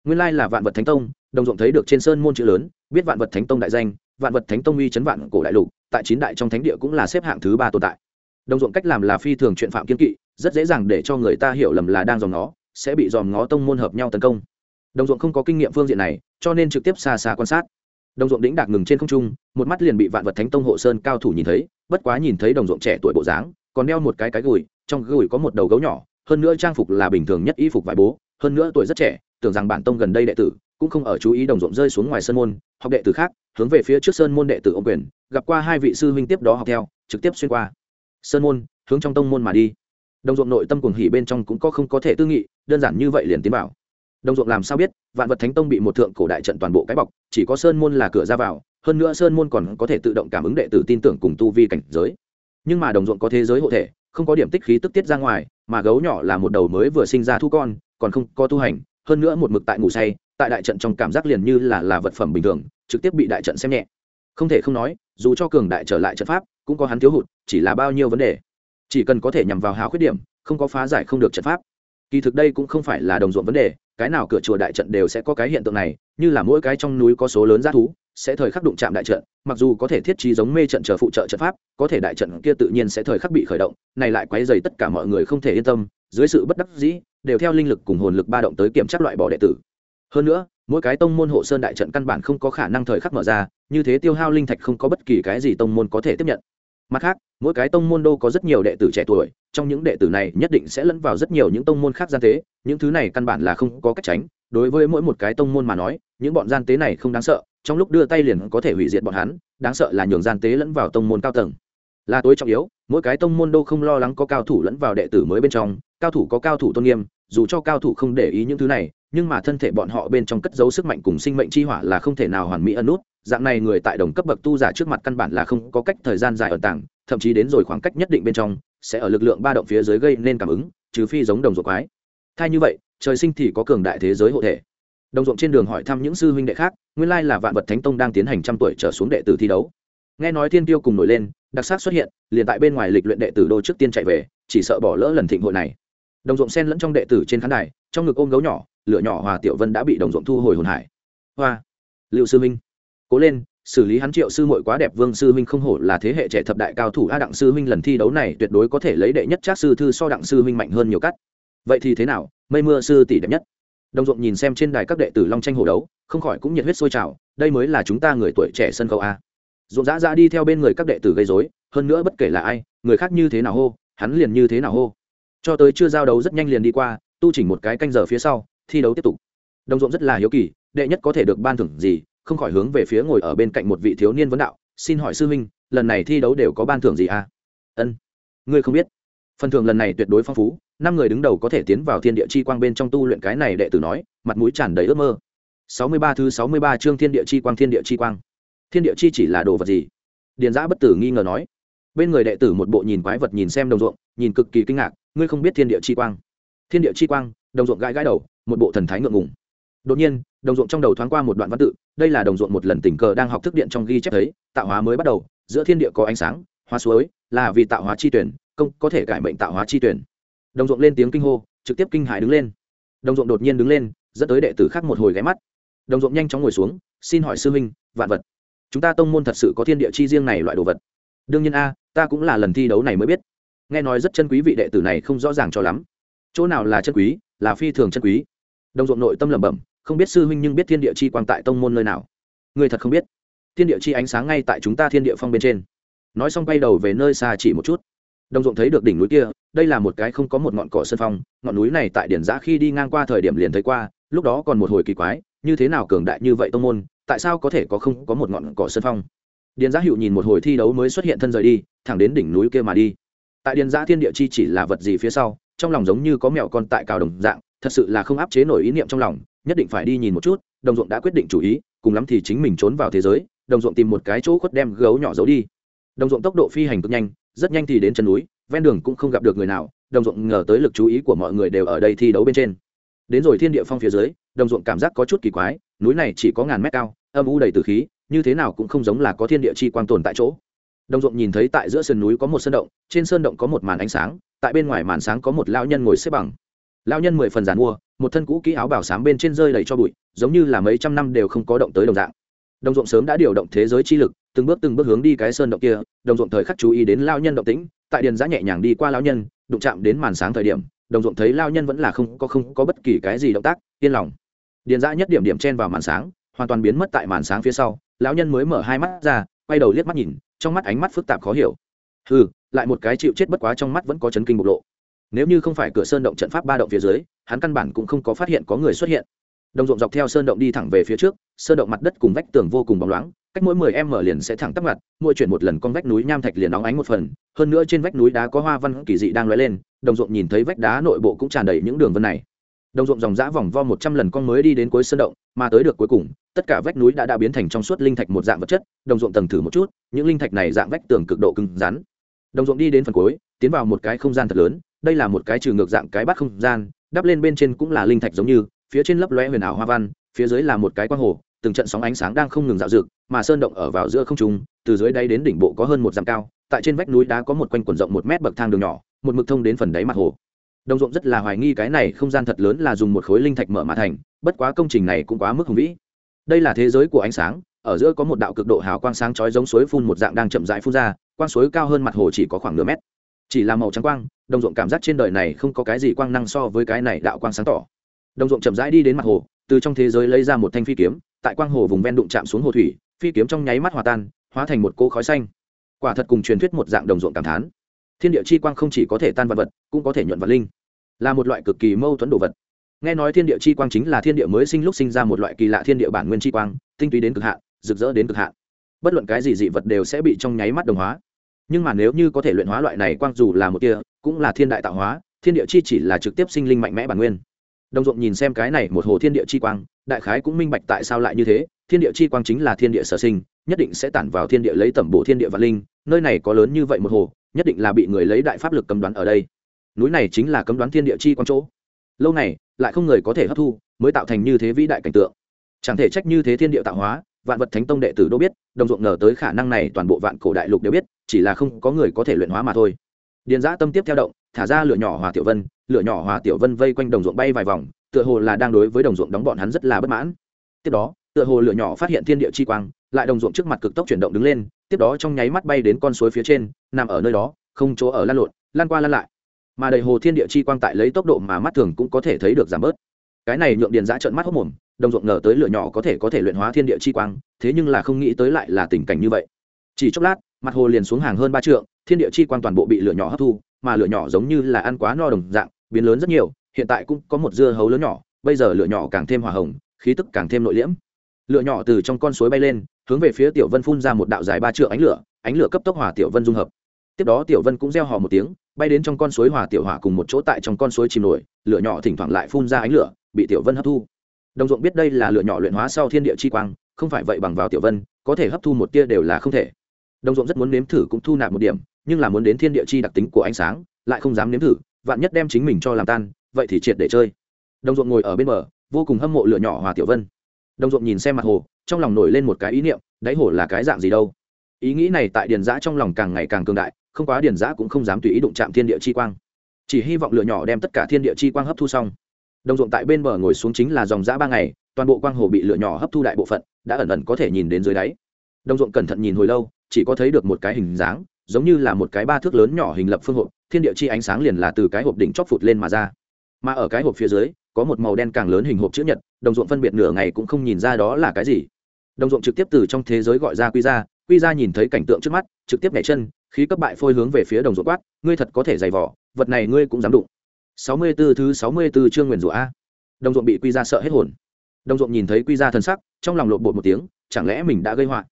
Nguyên lai là vạn vật thánh tông, đồng ruộng thấy được trên sơn môn chữ lớn, biết vạn vật thánh tông đại danh, vạn vật thánh tông uy chấn vạn cổ đại lục, tại chín đại trong thánh địa cũng là xếp hạng thứ ba tồn tại. Đồng ruộng cách làm là phi thường chuyện phạm kiên kỵ, rất dễ dàng để cho người ta hiểu lầm là đang dòm ngó, sẽ bị dòm ngó tông môn hợp nhau tấn công đồng ruộng không có kinh nghiệm phương diện này, cho nên trực tiếp xa xa quan sát. Đồng ruộng đĩnh đạc ngừng trên không trung, một mắt liền bị vạn vật thánh tông hộ sơn cao thủ nhìn thấy, bất quá nhìn thấy đồng ruộng trẻ tuổi bộ dáng, còn đeo một cái cái gùi, trong gùi có một đầu gấu nhỏ, hơn nữa trang phục là bình thường nhất y phục vải bố, hơn nữa tuổi rất trẻ, tưởng rằng bản tông gần đây đệ tử cũng không ở chú ý đồng ruộng rơi xuống ngoài sơn môn, học đệ tử khác hướng về phía trước sơn môn đệ tử ô quyền, gặp qua hai vị sư huynh tiếp đó học theo, trực tiếp xuyên qua. Sơn môn, hướng trong tông môn mà đi. Đồng ruộng nội tâm cuồng hỉ bên trong cũng có không có thể tư nghị, đơn giản như vậy liền tiến bảo đồng ruộng làm sao biết, vạn vật thánh tông bị một thượng cổ đại trận toàn bộ cái bọc, chỉ có sơn môn là cửa ra vào, hơn nữa sơn môn còn có thể tự động cảm ứng đệ tử tin tưởng cùng tu vi cảnh giới. Nhưng mà đồng ruộng có thế giới hộ thể, không có điểm tích khí tức tiết ra ngoài, mà gấu nhỏ là một đầu mới vừa sinh ra thu con, còn không có tu hành, hơn nữa một mực tại ngủ say, tại đại trận trong cảm giác liền như là là vật phẩm bình thường, trực tiếp bị đại trận xem nhẹ. Không thể không nói, dù cho cường đại trở lại trận pháp, cũng có hắn thiếu hụt, chỉ là bao nhiêu vấn đề. Chỉ cần có thể nhằm vào hào khuyết điểm, không có phá giải không được trận pháp. Kỳ thực đây cũng không phải là đồng ruộng vấn đề cái nào cửa chùa đại trận đều sẽ có cái hiện tượng này, như là mỗi cái trong núi có số lớn g thú, sẽ thời khắc đụng chạm đại trận, mặc dù có thể thiết trí giống mê trận chờ phụ trợ trận pháp, có thể đại trận kia tự nhiên sẽ thời khắc bị khởi động, này lại quấy dày tất cả mọi người không thể yên tâm, dưới sự bất đắc dĩ, đều theo linh lực cùng hồn lực ba động tới kiểm tra loại bỏ đệ tử. Hơn nữa, mỗi cái tông môn hộ sơn đại trận căn bản không có khả năng thời khắc mở ra, như thế tiêu hao linh thạch không có bất kỳ cái gì tông môn có thể tiếp nhận mặt khác, mỗi cái tông môn đô có rất nhiều đệ tử trẻ tuổi, trong những đệ tử này nhất định sẽ lẫn vào rất nhiều những tông môn khác gian tế, những thứ này căn bản là không có cách tránh. Đối với mỗi một cái tông môn mà nói, những bọn gian tế này không đáng sợ, trong lúc đưa tay liền có thể hủy diệt bọn hắn, đáng sợ là nhường gian tế lẫn vào tông môn cao tầng. Là tối trọng yếu, mỗi cái tông môn đô không lo lắng có cao thủ lẫn vào đệ tử mới bên trong, cao thủ có cao thủ tôn nghiêm, dù cho cao thủ không để ý những thứ này, nhưng mà thân thể bọn họ bên trong cất giấu sức mạnh cùng sinh mệnh chi hỏa là không thể nào hoàn mỹ ân nút dạng này người tại đồng cấp bậc tu giả trước mặt căn bản là không có cách thời gian dài ẩn tàng, thậm chí đến rồi khoảng cách nhất định bên trong sẽ ở lực lượng ba động phía dưới gây nên cảm ứng trừ phi giống đồng ruộng quái. Thay như vậy trời sinh thì có cường đại thế giới hộ thể. Đồng ruộng trên đường hỏi thăm những sư huynh đệ khác nguyên lai là vạn vật thánh tông đang tiến hành trăm tuổi trở xuống đệ tử thi đấu. Nghe nói thiên tiêu cùng nổi lên đặc sắc xuất hiện liền tại bên ngoài lịch luyện đệ tử đô trước tiên chạy về chỉ sợ bỏ lỡ lần thịnh hội này. Đồng ruộng sen lẫn trong đệ tử trên khán đài trong ngực ôm gấu nhỏ lửa nhỏ hòa tiểu vân đã bị đồng ruộng thu hồi hồn hải. Hoa. Liệu sư minh cố lên, xử lý hắn triệu sư mội quá đẹp, vương sư huynh không hổ là thế hệ trẻ thập đại cao thủ a đặng sư huynh lần thi đấu này tuyệt đối có thể lấy đệ nhất trác sư thư so đặng sư huynh mạnh hơn nhiều cắt. Vậy thì thế nào? Mây mưa sư tỷ đẹp nhất. Đồng ruộng nhìn xem trên đài các đệ tử long tranh hổ đấu, không khỏi cũng nhiệt huyết sôi trào, đây mới là chúng ta người tuổi trẻ sân khấu a. Ruộng dã dã đi theo bên người các đệ tử gây dối hơn nữa bất kể là ai, người khác như thế nào hô, hắn liền như thế nào hô. Cho tới chưa giao đấu rất nhanh liền đi qua, tu chỉnh một cái canh giờ phía sau, thi đấu tiếp tục. Đồng ruộng rất là hiếu kỳ, đệ nhất có thể được ban thưởng gì không khỏi hướng về phía ngồi ở bên cạnh một vị thiếu niên vấn đạo, xin hỏi sư huynh, lần này thi đấu đều có ban thưởng gì à? Ân, ngươi không biết. Phần thưởng lần này tuyệt đối phong phú, năm người đứng đầu có thể tiến vào thiên địa chi quang bên trong tu luyện cái này đệ tử nói, mặt mũi tràn đầy ước mơ. Sáu mươi ba thứ sáu mươi ba chương thiên địa chi quang, thiên địa chi quang. Thiên địa chi chỉ là đồ vật gì? Điền giã bất tử nghi ngờ nói. Bên người đệ tử một bộ nhìn quái vật nhìn xem đồng ruộng, nhìn cực kỳ kinh ngạc, ngươi không biết thiên địa chi quang? Thiên địa chi quang? Đồng ruộng gãi gãi đầu, một bộ thần thái ngượng ngùng đột nhiên, đồng ruộng trong đầu thoáng qua một đoạn văn tự, đây là đồng ruộng một lần tình cờ đang học thức điện trong ghi chép thấy, tạo hóa mới bắt đầu, giữa thiên địa có ánh sáng, hóa suối, là vì tạo hóa chi tuyển, công, có thể cải mệnh tạo hóa chi tuyển. Đồng ruộng lên tiếng kinh hô, trực tiếp kinh hải đứng lên. Đồng ruộng đột nhiên đứng lên, dẫn tới đệ tử khác một hồi ghé mắt. Đồng ruộng nhanh chóng ngồi xuống, xin hỏi sư huynh, vạn vật. Chúng ta tông môn thật sự có thiên địa chi riêng này loại đồ vật? Đương nhiên a, ta cũng là lần thi đấu này mới biết. Nghe nói rất chân quý vị đệ tử này không rõ ràng cho lắm. Chỗ nào là chân quý, là phi thường chân quý. Đồng ruộng nội tâm lẩm bẩm không biết sư huynh nhưng biết thiên địa chi quang tại tông môn nơi nào. Người thật không biết. Thiên địa chi ánh sáng ngay tại chúng ta thiên địa phong bên trên. Nói xong bay đầu về nơi xa chỉ một chút. Đồng ruộng thấy được đỉnh núi kia, đây là một cái không có một ngọn cỏ sân phong, ngọn núi này tại điển giã khi đi ngang qua thời điểm liền thấy qua, lúc đó còn một hồi kỳ quái, như thế nào cường đại như vậy tông môn, tại sao có thể có không có một ngọn cỏ sân phong? Điền giã hiệu nhìn một hồi thi đấu mới xuất hiện thân rời đi, thẳng đến đỉnh núi kia mà đi. Tại điền giã thiên địa chi chỉ là vật gì phía sau, trong lòng giống như có mẹo con tại cào đồng dạng, thật sự là không áp chế nổi ý niệm trong lòng nhất định phải đi nhìn một chút, đồng ruộng đã quyết định chủ ý, cùng lắm thì chính mình trốn vào thế giới, đồng ruộng tìm một cái chỗ khuất đem gấu nhỏ giấu đi. Đồng ruộng tốc độ phi hành cực nhanh, rất nhanh thì đến chân núi, ven đường cũng không gặp được người nào, đồng ruộng ngờ tới lực chú ý của mọi người đều ở đây thi đấu bên trên. Đến rồi thiên địa phong phía dưới, đồng ruộng cảm giác có chút kỳ quái, núi này chỉ có ngàn mét cao, âm u đầy từ khí, như thế nào cũng không giống là có thiên địa chi quang tồn tại chỗ. Đồng ruộng nhìn thấy tại giữa sườn núi có một sơn động, trên sơn động có một màn ánh sáng, tại bên ngoài màn sáng có một lao nhân ngồi xếp bằng lao nhân mười phần giàn mua, một thân cũ kỹ áo bảo sám bên trên rơi đầy cho bụi, giống như là mấy trăm năm đều không có động tới đồng dạng. Đồng ruộng sớm đã điều động thế giới chi lực, từng bước từng bước hướng đi cái sơn động kia, đồng ruộng thời khắc chú ý đến lao nhân động tĩnh, tại điền giã nhẹ nhàng đi qua lao nhân, đụng chạm đến màn sáng thời điểm, đồng ruộng thấy lao nhân vẫn là không có không có bất kỳ cái gì động tác, yên lòng. Điền giã nhất điểm điểm chen vào màn sáng, hoàn toàn biến mất tại màn sáng phía sau, lão nhân mới mở hai mắt ra, quay đầu liếc mắt nhìn, trong mắt ánh mắt phức tạp khó hiểu. Ừ lại một cái chịu chết bất quá trong mắt vẫn có chấn kinh bộc lộ nếu như không phải cửa sơn động trận pháp ba động phía dưới, hắn căn bản cũng không có phát hiện có người xuất hiện. Đồng ruộng dọc theo sơn động đi thẳng về phía trước, sơn động mặt đất cùng vách tường vô cùng bóng loáng, cách mỗi mười em mở liền sẽ thẳng tắp mặt, mỗi chuyển một lần con vách núi nham thạch liền nóng ánh một phần, hơn nữa trên vách núi đá có hoa văn kỳ dị đang lóe lên, đồng ruộng nhìn thấy vách đá nội bộ cũng tràn đầy những đường vân này. Đồng ruộng dòng dã vòng vo một trăm lần con mới đi đến cuối sơn động, mà tới được cuối cùng, tất cả vách núi đã đã biến thành trong suốt linh thạch một dạng vật chất, đồng ruộng tầng thử một chút, những linh thạch này dạng vách tường cực độ cứng rắn. Đồng ruộng đi đến phần cuối, tiến vào một cái không gian thật lớn đây là một cái trừ ngược dạng cái bát không gian, đắp lên bên trên cũng là linh thạch giống như, phía trên lấp lóe huyền ảo hoa văn, phía dưới là một cái quang hồ, từng trận sóng ánh sáng đang không ngừng dạo dực, mà sơn động ở vào giữa không trung, từ dưới đáy đến đỉnh bộ có hơn một dặm cao, tại trên vách núi đá có một quanh quần rộng một mét bậc thang đường nhỏ, một mực thông đến phần đáy mặt hồ. Đồng ruộng rất là hoài nghi cái này không gian thật lớn là dùng một khối linh thạch mở mà thành, bất quá công trình này cũng quá mức hùng vĩ. Đây là thế giới của ánh sáng, ở giữa có một đạo cực độ hào quang sáng chói giống suối phun một dạng đang chậm rãi phun ra, quang suối cao hơn mặt hồ chỉ có khoảng nửa mét chỉ là màu trắng quang, đồng ruộng cảm giác trên đời này không có cái gì quang năng so với cái này đạo quang sáng tỏ. Đồng ruộng chậm rãi đi đến mặt hồ, từ trong thế giới lấy ra một thanh phi kiếm, tại quang hồ vùng ven đụng chạm xuống hồ thủy, phi kiếm trong nháy mắt hòa tan, hóa thành một cỗ khói xanh. Quả thật cùng truyền thuyết một dạng đồng ruộng cảm thán. Thiên địa chi quang không chỉ có thể tan vật vật, cũng có thể nhuận vật linh. Là một loại cực kỳ mâu thuẫn đồ vật. Nghe nói thiên địa chi quang chính là thiên địa mới sinh lúc sinh ra một loại kỳ lạ thiên địa bản nguyên chi quang, tinh túy đến cực hạn, rực rỡ đến cực hạn. Bất luận cái gì dị vật đều sẽ bị trong nháy mắt đồng hóa nhưng mà nếu như có thể luyện hóa loại này quang dù là một tia cũng là thiên đại tạo hóa, thiên địa chi chỉ là trực tiếp sinh linh mạnh mẽ bản nguyên. Đồng ruộng nhìn xem cái này một hồ thiên địa chi quang, đại khái cũng minh bạch tại sao lại như thế, thiên địa chi quang chính là thiên địa sở sinh, nhất định sẽ tản vào thiên địa lấy tẩm bộ thiên địa vạn linh, nơi này có lớn như vậy một hồ, nhất định là bị người lấy đại pháp lực cấm đoán ở đây. Núi này chính là cấm đoán thiên địa chi quang chỗ. Lâu này, lại không người có thể hấp thu, mới tạo thành như thế vĩ đại cảnh tượng. Chẳng thể trách như thế thiên địa tạo hóa, vạn vật thánh tông đệ tử đâu biết, đồng ruộng ngờ tới khả năng này toàn bộ vạn cổ đại lục đều biết chỉ là không có người có thể luyện hóa mà thôi. Điền giã tâm tiếp theo động, thả ra lửa nhỏ hòa tiểu vân, lửa nhỏ hòa tiểu vân vây quanh đồng ruộng bay vài vòng, tựa hồ là đang đối với đồng ruộng đóng bọn hắn rất là bất mãn. Tiếp đó, tựa hồ lửa nhỏ phát hiện thiên địa chi quang, lại đồng ruộng trước mặt cực tốc chuyển động đứng lên, tiếp đó trong nháy mắt bay đến con suối phía trên, nằm ở nơi đó, không chỗ ở lan lộn lan qua lan lại. Mà đầy hồ thiên địa chi quang tại lấy tốc độ mà mắt thường cũng có thể thấy được giảm bớt. Cái này nhượng điền giã trợn mắt hốc mồm, đồng ruộng ngờ tới lửa nhỏ có thể có thể luyện hóa thiên địa chi quang, thế nhưng là không nghĩ tới lại là tình cảnh như vậy. Chỉ chốc lát mặt hồ liền xuống hàng hơn ba trượng, thiên địa chi quang toàn bộ bị lửa nhỏ hấp thu, mà lửa nhỏ giống như là ăn quá no đồng dạng, biến lớn rất nhiều, hiện tại cũng có một dưa hấu lớn nhỏ, bây giờ lửa nhỏ càng thêm hỏa hồng, khí tức càng thêm nội liễm. Lửa nhỏ từ trong con suối bay lên, hướng về phía tiểu vân phun ra một đạo dài ba trượng ánh lửa ánh lửa cấp tốc hòa tiểu vân dung hợp. Tiếp đó tiểu vân cũng reo hò một tiếng, bay đến trong con suối hòa tiểu hỏa cùng một chỗ tại trong con suối chìm nổi, lửa nhỏ thỉnh thoảng lại phun ra ánh lửa, bị tiểu vân hấp thu. Đồng ruộng biết đây là lửa nhỏ luyện hóa sau thiên địa chi quang, không phải vậy bằng vào tiểu vân, có thể hấp thu một tia đều là không thể đồng ruộng rất muốn nếm thử cũng thu nạp một điểm, nhưng là muốn đến thiên địa chi đặc tính của ánh sáng, lại không dám nếm thử, vạn nhất đem chính mình cho làm tan, vậy thì triệt để chơi. Đồng ruộng ngồi ở bên bờ, vô cùng hâm mộ lửa nhỏ hòa tiểu vân. Đồng ruộng nhìn xem mặt hồ, trong lòng nổi lên một cái ý niệm, đáy hồ là cái dạng gì đâu? Ý nghĩ này tại điền giã trong lòng càng ngày càng cường đại, không quá điền giã cũng không dám tùy ý đụng chạm thiên địa chi quang. Chỉ hy vọng lửa nhỏ đem tất cả thiên địa chi quang hấp thu xong. Đồng ruộng tại bên bờ ngồi xuống chính là dòng giã ba ngày, toàn bộ quang hồ bị lửa nhỏ hấp thu đại bộ phận, đã ẩn ẩn có thể nhìn đến dưới đáy. Đồng ruộng cẩn thận nhìn hồi lâu chỉ có thấy được một cái hình dáng, giống như là một cái ba thước lớn nhỏ hình lập phương hộp, thiên địa chi ánh sáng liền là từ cái hộp đỉnh chóp phụt lên mà ra. Mà ở cái hộp phía dưới, có một màu đen càng lớn hình hộp chữ nhật, đồng ruộng phân biệt nửa ngày cũng không nhìn ra đó là cái gì. Đồng ruộng trực tiếp từ trong thế giới gọi ra quy ra quy ra nhìn thấy cảnh tượng trước mắt, trực tiếp nhảy chân, khí cấp bại phôi hướng về phía đồng ruộng quát, ngươi thật có thể giày vỏ vật này ngươi cũng dám đụng. Sáu mươi 64 thứ sáu mươi 64 chương nguyền rủa a. Đồng ruộng bị quy ra sợ hết hồn. Đồng ruộng nhìn thấy quy ra thân sắc, trong lòng lộn bột một tiếng, chẳng lẽ mình đã gây họa?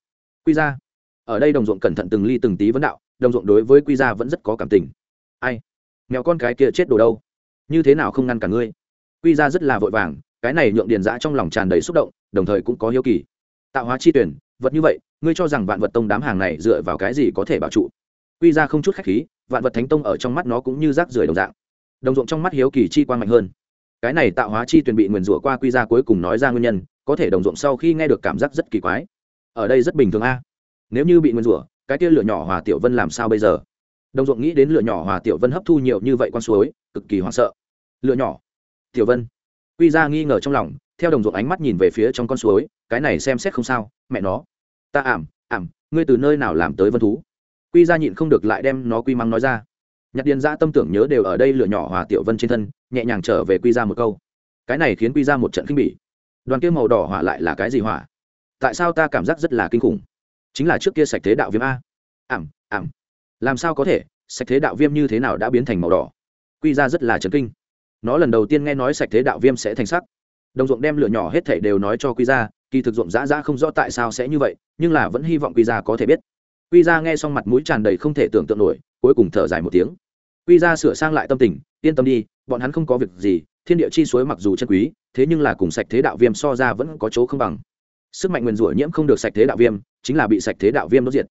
Quy ra ở đây đồng ruộng cẩn thận từng ly từng tí vấn đạo, đồng ruộng đối với quy gia vẫn rất có cảm tình. Ai? Mèo con cái kia chết đồ đâu? Như thế nào không ngăn cả ngươi? Quy ra rất là vội vàng, cái này nhượng điền giã trong lòng tràn đầy xúc động, đồng thời cũng có hiếu kỳ. Tạo hóa chi tuyển, vật như vậy, ngươi cho rằng vạn vật tông đám hàng này dựa vào cái gì có thể bảo trụ? Quy ra không chút khách khí, vạn vật thánh tông ở trong mắt nó cũng như rác rưởi đồng dạng. Đồng ruộng trong mắt hiếu kỳ chi quan mạnh hơn. Cái này tạo hóa chi tuyển bị nguyền rủa qua quy ra cuối cùng nói ra nguyên nhân, có thể đồng ruộng sau khi nghe được cảm giác rất kỳ quái. Ở đây rất bình thường a nếu như bị nguyên rủa, cái tia lửa nhỏ hòa tiểu vân làm sao bây giờ? Đồng ruộng nghĩ đến lửa nhỏ hòa tiểu vân hấp thu nhiều như vậy con suối, cực kỳ hoảng sợ. Lửa nhỏ tiểu vân. Quy ra nghi ngờ trong lòng, theo đồng ruộng ánh mắt nhìn về phía trong con suối, cái này xem xét không sao, mẹ nó. Ta ảm ảm, ngươi từ nơi nào làm tới vân thú? Quy ra nhịn không được lại đem nó quy mắng nói ra. Nhạc điền ra tâm tưởng nhớ đều ở đây lửa nhỏ hòa tiểu vân trên thân, nhẹ nhàng trở về quy ra một câu. Cái này khiến quy ra một trận kinh bỉ. Đoàn kia màu đỏ hỏa lại là cái gì hỏa? Tại sao ta cảm giác rất là kinh khủng? Chính là trước kia sạch thế đạo viêm a. Ảm ảm. Làm sao có thể, sạch thế đạo viêm như thế nào đã biến thành màu đỏ? Quy ra rất là chấn kinh. Nó lần đầu tiên nghe nói sạch thế đạo viêm sẽ thành sắc. Đồng ruộng đem lửa nhỏ hết thảy đều nói cho quy ra, kỳ thực ruộng dã dã không rõ tại sao sẽ như vậy, nhưng là vẫn hy vọng quy ra có thể biết. Quy ra nghe xong mặt mũi tràn đầy không thể tưởng tượng nổi, cuối cùng thở dài một tiếng. Quy ra sửa sang lại tâm tình, yên tâm đi, bọn hắn không có việc gì, thiên địa chi suối mặc dù chân quý, thế nhưng là cùng sạch thế đạo viêm so ra vẫn có chỗ không bằng sức mạnh nguyên rủa nhiễm không được sạch thế đạo viêm, chính là bị sạch thế đạo viêm đốt diệt.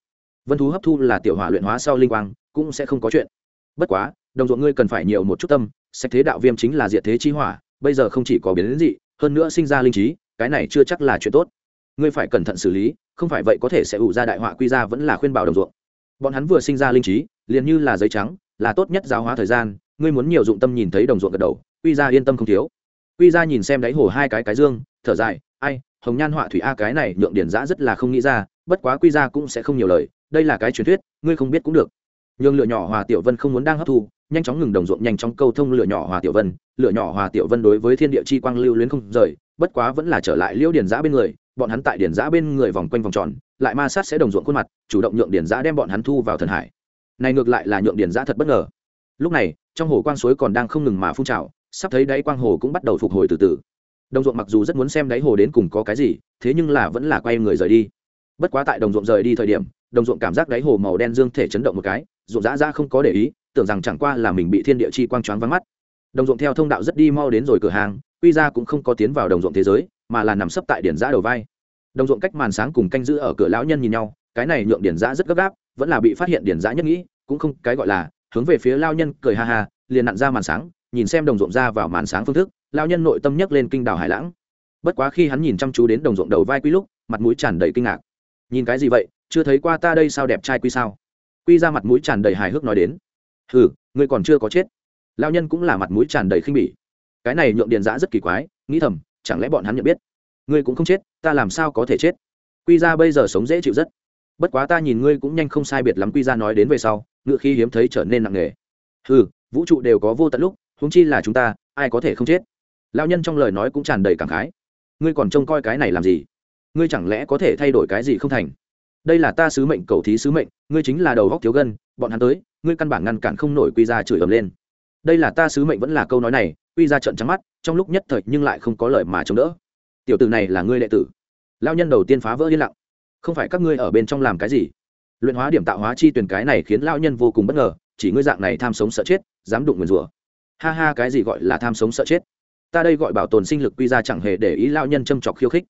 Vân thú hấp thu là tiểu hỏa luyện hóa sau linh quang, cũng sẽ không có chuyện. Bất quá, đồng ruộng ngươi cần phải nhiều một chút tâm, sạch thế đạo viêm chính là diệt thế chi hỏa, bây giờ không chỉ có biến dị, hơn nữa sinh ra linh trí, cái này chưa chắc là chuyện tốt. Ngươi phải cẩn thận xử lý, không phải vậy có thể sẽ ủ ra đại họa quy ra vẫn là khuyên bảo đồng ruộng. Bọn hắn vừa sinh ra linh trí, liền như là giấy trắng, là tốt nhất giáo hóa thời gian, ngươi muốn nhiều dụng tâm nhìn thấy đồng ruộng gật đầu, quy ra yên tâm không thiếu. Quy ra nhìn xem đáy hồ hai cái cái dương, thở dài, ai hồng nhan họa thủy a cái này nhượng điển giã rất là không nghĩ ra, bất quá quy ra cũng sẽ không nhiều lời, đây là cái truyền thuyết, ngươi không biết cũng được. Nhường lửa nhỏ hòa tiểu vân không muốn đang hấp thu, nhanh chóng ngừng đồng ruộng, nhanh chóng câu thông lửa nhỏ hòa tiểu vân, lửa nhỏ hòa tiểu vân đối với thiên địa chi quang lưu luyến không rời, bất quá vẫn là trở lại liễu điển giã bên người, bọn hắn tại điển giã bên người vòng quanh vòng tròn, lại ma sát sẽ đồng ruộng khuôn mặt, chủ động nhượng điển giã đem bọn hắn thu vào thần hải. Này ngược lại là nhượng điển giã thật bất ngờ. Lúc này, trong hồ quang suối còn đang không ngừng mà phun trào, sắp thấy đáy quang hồ cũng bắt đầu phục hồi từ từ đồng ruộng mặc dù rất muốn xem đáy hồ đến cùng có cái gì, thế nhưng là vẫn là quay người rời đi. Bất quá tại đồng ruộng rời đi thời điểm, đồng ruộng cảm giác đáy hồ màu đen dương thể chấn động một cái, ruộng dã ra không có để ý, tưởng rằng chẳng qua là mình bị thiên địa chi quang choáng vắng mắt. Đồng ruộng theo thông đạo rất đi mau đến rồi cửa hàng, quy ra cũng không có tiến vào đồng ruộng thế giới, mà là nằm sấp tại điển giã đầu vai. Đồng ruộng cách màn sáng cùng canh giữ ở cửa lão nhân nhìn nhau, cái này nhượng điển giã rất gấp gáp, vẫn là bị phát hiện điển giã nhất nghĩ, cũng không cái gọi là, hướng về phía lao nhân cười ha ha, liền nặn ra màn sáng, nhìn xem đồng ruộng ra vào màn sáng phương thức lao nhân nội tâm nhấc lên kinh đảo hải lãng. Bất quá khi hắn nhìn chăm chú đến đồng ruộng đầu vai quy lúc, mặt mũi tràn đầy kinh ngạc. Nhìn cái gì vậy? Chưa thấy qua ta đây sao đẹp trai quy sao? Quy ra mặt mũi tràn đầy hài hước nói đến. Ừ ngươi còn chưa có chết. Lao nhân cũng là mặt mũi tràn đầy khinh bỉ. Cái này nhượng điền giã rất kỳ quái, nghĩ thầm, chẳng lẽ bọn hắn nhận biết? Ngươi cũng không chết, ta làm sao có thể chết? Quy ra bây giờ sống dễ chịu rất. Bất quá ta nhìn ngươi cũng nhanh không sai biệt lắm, quy ra nói đến về sau, ngựa khi hiếm thấy trở nên nặng nề. Ừ vũ trụ đều có vô tận lúc húng chi là chúng ta, ai có thể không chết? Lao nhân trong lời nói cũng tràn đầy cảm khái. Ngươi còn trông coi cái này làm gì? Ngươi chẳng lẽ có thể thay đổi cái gì không thành? Đây là ta sứ mệnh, cầu thí sứ mệnh, ngươi chính là đầu góc thiếu gân, bọn hắn tới, ngươi căn bản ngăn cản không nổi quy ra chửi ầm lên. Đây là ta sứ mệnh vẫn là câu nói này, quy ra trận trắng mắt, trong lúc nhất thời nhưng lại không có lời mà chống đỡ. Tiểu tử này là ngươi đệ tử. Lao nhân đầu tiên phá vỡ yên lặng. Không phải các ngươi ở bên trong làm cái gì? Luyện hóa điểm tạo hóa chi tuyển cái này khiến lao nhân vô cùng bất ngờ, chỉ ngươi dạng này tham sống sợ chết, dám đụng nguyền rủa. Ha ha, cái gì gọi là tham sống sợ chết? Ta đây gọi bảo tồn sinh lực quy ra chẳng hề để ý lao nhân châm chọc khiêu khích.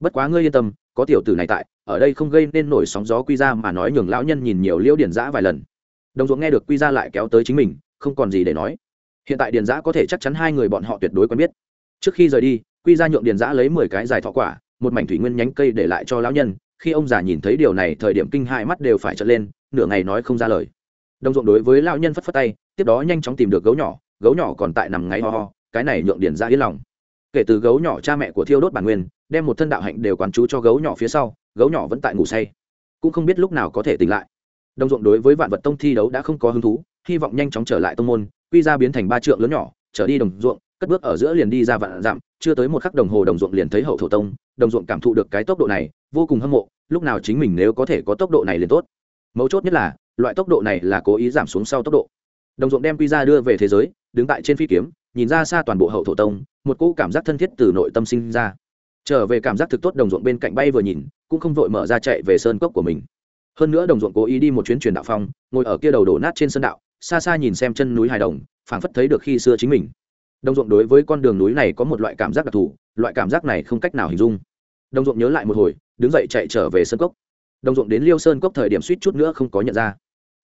Bất quá ngươi yên tâm, có tiểu tử này tại, ở đây không gây nên nổi sóng gió quy ra mà nói nhường lão nhân nhìn nhiều liễu điển giã vài lần. Đồng ruộng nghe được quy ra lại kéo tới chính mình, không còn gì để nói. Hiện tại điền giã có thể chắc chắn hai người bọn họ tuyệt đối quen biết. Trước khi rời đi, quy ra nhượng điền giã lấy mười cái dài thọ quả, một mảnh thủy nguyên nhánh cây để lại cho lão nhân. Khi ông già nhìn thấy điều này, thời điểm kinh hai mắt đều phải trở lên, nửa ngày nói không ra lời. Đồng ruộng đối với lão nhân phất phất tay, tiếp đó nhanh chóng tìm được gấu nhỏ gấu nhỏ còn tại nằm ngáy ho ho cái này nhượng điển ra yên lòng. Kể từ gấu nhỏ cha mẹ của thiêu đốt bản nguyên, đem một thân đạo hạnh đều quán chú cho gấu nhỏ phía sau, gấu nhỏ vẫn tại ngủ say. Cũng không biết lúc nào có thể tỉnh lại. Đồng ruộng đối với vạn vật tông thi đấu đã không có hứng thú, hy vọng nhanh chóng trở lại tông môn, quy ra biến thành ba trượng lớn nhỏ, trở đi đồng ruộng, cất bước ở giữa liền đi ra vạn dặm, chưa tới một khắc đồng hồ đồng ruộng liền thấy hậu thổ tông, đồng ruộng cảm thụ được cái tốc độ này, vô cùng hâm mộ, lúc nào chính mình nếu có thể có tốc độ này liền tốt. Mấu chốt nhất là, loại tốc độ này là cố ý giảm xuống sau tốc độ. Đồng ruộng đem quy ra đưa về thế giới, đứng tại trên phi kiếm nhìn ra xa toàn bộ hậu thổ tông, một cỗ cảm giác thân thiết từ nội tâm sinh ra. Trở về cảm giác thực tốt đồng ruộng bên cạnh bay vừa nhìn, cũng không vội mở ra chạy về sơn cốc của mình. Hơn nữa đồng ruộng cố ý đi một chuyến truyền đạo phong, ngồi ở kia đầu đổ nát trên sân đạo, xa xa nhìn xem chân núi hài đồng, phảng phất thấy được khi xưa chính mình. Đồng ruộng đối với con đường núi này có một loại cảm giác đặc thù, loại cảm giác này không cách nào hình dung. Đồng ruộng nhớ lại một hồi, đứng dậy chạy trở về sơn cốc. Đồng ruộng đến liêu sơn cốc thời điểm suýt chút nữa không có nhận ra.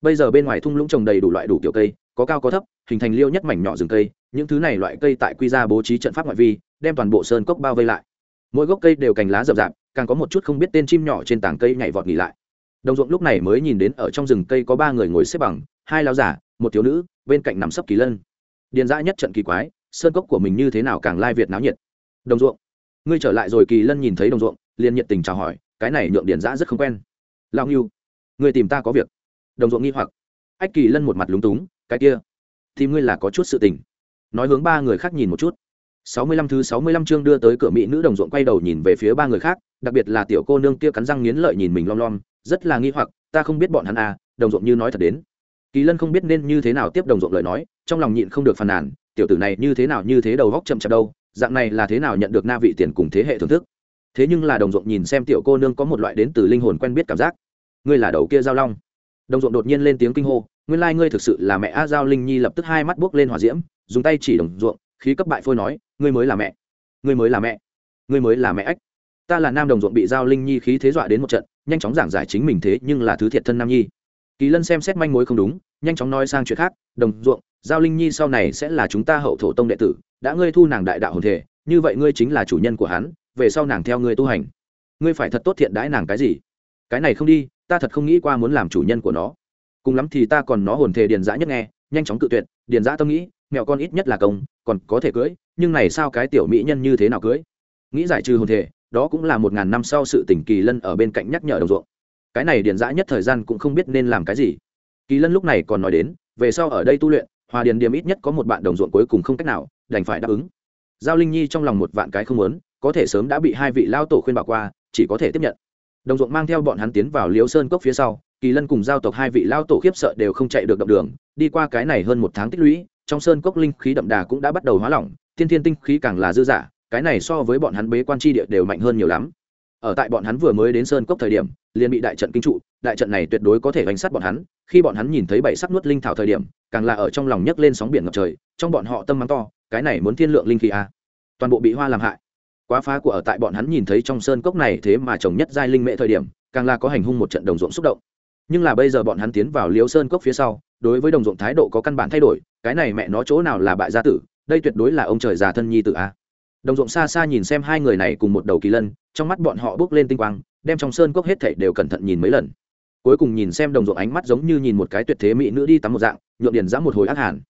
Bây giờ bên ngoài thung lũng trồng đầy đủ loại đủ kiểu cây, có cao có thấp, hình thành liêu nhất mảnh nhỏ rừng cây những thứ này loại cây tại quy ra bố trí trận pháp ngoại vi, đem toàn bộ sơn cốc bao vây lại. Mỗi gốc cây đều cành lá rậm rạp, càng có một chút không biết tên chim nhỏ trên tảng cây nhảy vọt nghỉ lại. Đồng ruộng lúc này mới nhìn đến ở trong rừng cây có ba người ngồi xếp bằng, hai lao giả một thiếu nữ, bên cạnh nằm sấp kỳ lân. Điền dã nhất trận kỳ quái, sơn cốc của mình như thế nào càng lai việt náo nhiệt. Đồng ruộng. Ngươi trở lại rồi kỳ lân nhìn thấy đồng ruộng, liền nhiệt tình chào hỏi, cái này nhượng điền dã rất không quen. Lao nghiêu người tìm ta có việc. Đồng ruộng nghi hoặc. Ách kỳ lân một mặt lúng túng, cái kia thì ngươi là có chút sự tình nói hướng ba người khác nhìn một chút. Sáu mươi lăm thứ sáu mươi lăm chương đưa tới cửa mỹ nữ đồng ruộng quay đầu nhìn về phía ba người khác, đặc biệt là tiểu cô nương kia cắn răng nghiến lợi nhìn mình lom lom, rất là nghi hoặc, ta không biết bọn hắn à đồng ruộng như nói thật đến. Kỳ lân không biết nên như thế nào tiếp đồng ruộng lời nói, trong lòng nhịn không được phàn nàn, tiểu tử này như thế nào như thế đầu góc chậm chạp đâu, dạng này là thế nào nhận được na vị tiền cùng thế hệ thưởng thức. Thế nhưng là đồng ruộng nhìn xem tiểu cô nương có một loại đến từ linh hồn quen biết cảm giác. Ngươi là đầu kia giao long. Đồng ruộng đột nhiên lên tiếng kinh hô, nguyên lai ngươi thực sự là mẹ a giao linh nhi lập tức hai mắt buốc lên hỏa diễm dùng tay chỉ đồng ruộng, khí cấp bại phôi nói, ngươi mới là mẹ. Ngươi mới là mẹ. Ngươi mới là mẹ ách. Ta là nam đồng ruộng bị giao linh nhi khí thế dọa đến một trận, nhanh chóng giảng giải chính mình thế nhưng là thứ thiệt thân nam nhi. Kỳ lân xem xét manh mối không đúng, nhanh chóng nói sang chuyện khác, đồng ruộng, giao linh nhi sau này sẽ là chúng ta hậu thổ tông đệ tử, đã ngươi thu nàng đại đạo hồn thể, như vậy ngươi chính là chủ nhân của hắn, về sau nàng theo ngươi tu hành. Ngươi phải thật tốt thiện đãi nàng cái gì? Cái này không đi, ta thật không nghĩ qua muốn làm chủ nhân của nó. Cùng lắm thì ta còn nó hồn thể điền dã nhất nghe, nhanh chóng cự tuyệt, điền dã tâm nghĩ mẹo con ít nhất là công, còn có thể cưới nhưng này sao cái tiểu mỹ nhân như thế nào cưới nghĩ giải trừ hồn thể, đó cũng là một ngàn năm sau sự tỉnh kỳ lân ở bên cạnh nhắc nhở đồng ruộng. Cái này điền dã nhất thời gian cũng không biết nên làm cái gì. Kỳ lân lúc này còn nói đến, về sau ở đây tu luyện, hòa điền điểm ít nhất có một bạn đồng ruộng cuối cùng không cách nào đành phải đáp ứng. Giao linh nhi trong lòng một vạn cái không muốn, có thể sớm đã bị hai vị lao tổ khuyên bảo qua, chỉ có thể tiếp nhận. Đồng ruộng mang theo bọn hắn tiến vào liễu sơn cốc phía sau, kỳ lân cùng giao tộc hai vị lao tổ khiếp sợ đều không chạy được động đường, đi qua cái này hơn một tháng tích lũy trong sơn cốc linh khí đậm đà cũng đã bắt đầu hóa lỏng thiên thiên tinh khí càng là dư dả, cái này so với bọn hắn bế quan tri địa đều mạnh hơn nhiều lắm. Ở tại bọn hắn vừa mới đến sơn cốc thời điểm, liền bị đại trận kinh trụ, đại trận này tuyệt đối có thể bánh sát bọn hắn, khi bọn hắn nhìn thấy bảy sắc nuốt linh thảo thời điểm, càng là ở trong lòng nhấc lên sóng biển ngập trời, trong bọn họ tâm mắng to, cái này muốn thiên lượng linh khí à. toàn bộ bị hoa làm hại. Quá phá của ở tại bọn hắn nhìn thấy trong sơn cốc này thế mà trồng nhất giai linh mệ thời điểm, càng là có hành hung một trận đồng ruộng xúc động. Nhưng là bây giờ bọn hắn tiến vào liễu sơn cốc phía sau, đối với đồng ruộng thái độ có căn bản thay đổi cái này mẹ nó chỗ nào là bại gia tử, đây tuyệt đối là ông trời già thân nhi tử a. Đồng ruộng xa xa nhìn xem hai người này cùng một đầu kỳ lân, trong mắt bọn họ bước lên tinh quang, đem trong sơn cốc hết thảy đều cẩn thận nhìn mấy lần. Cuối cùng nhìn xem đồng ruộng ánh mắt giống như nhìn một cái tuyệt thế mỹ nữ đi tắm một dạng nhuộm điền giã một hồi ác hàn.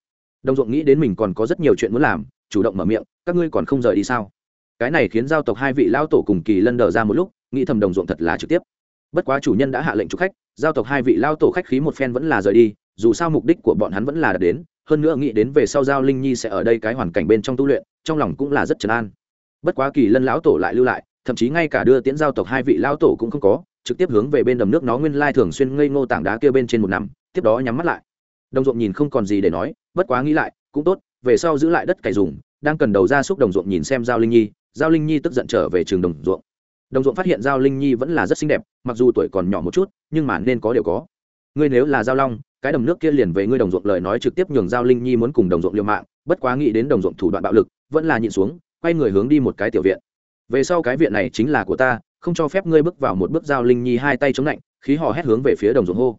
Đồng ruộng nghĩ đến mình còn có rất nhiều chuyện muốn làm, chủ động mở miệng, các ngươi còn không rời đi sao? Cái này khiến giao tộc hai vị lao tổ cùng kỳ lân đờ ra một lúc, nghĩ thầm đồng ruộng thật là trực tiếp. Bất quá chủ nhân đã hạ lệnh chủ khách, giao tộc hai vị lao tổ khách khí một phen vẫn là rời đi, dù sao mục đích của bọn hắn vẫn là đạt đến hơn nữa nghĩ đến về sau giao linh nhi sẽ ở đây cái hoàn cảnh bên trong tu luyện, trong lòng cũng là rất trấn an. Bất quá kỳ lân lão tổ lại lưu lại, thậm chí ngay cả đưa tiễn giao tộc hai vị lão tổ cũng không có, trực tiếp hướng về bên đầm nước nó nguyên lai thường xuyên ngây ngô tảng đá kia bên trên một năm tiếp đó nhắm mắt lại. Đồng ruộng nhìn không còn gì để nói, bất quá nghĩ lại, cũng tốt, về sau giữ lại đất cày dùng, đang cần đầu ra xúc đồng ruộng nhìn xem giao linh nhi, giao linh nhi tức giận trở về trường đồng ruộng. Đồng ruộng phát hiện giao linh nhi vẫn là rất xinh đẹp, mặc dù tuổi còn nhỏ một chút, nhưng mà nên có điều có. Ngươi nếu là giao long cái đầm nước kia liền về ngươi đồng ruộng lời nói trực tiếp nhường giao linh nhi muốn cùng đồng ruộng liều mạng, bất quá nghĩ đến đồng ruộng thủ đoạn bạo lực, vẫn là nhịn xuống, quay người hướng đi một cái tiểu viện. Về sau cái viện này chính là của ta, không cho phép ngươi bước vào một bước giao linh nhi hai tay chống lạnh, khí hò hét hướng về phía đồng ruộng hô.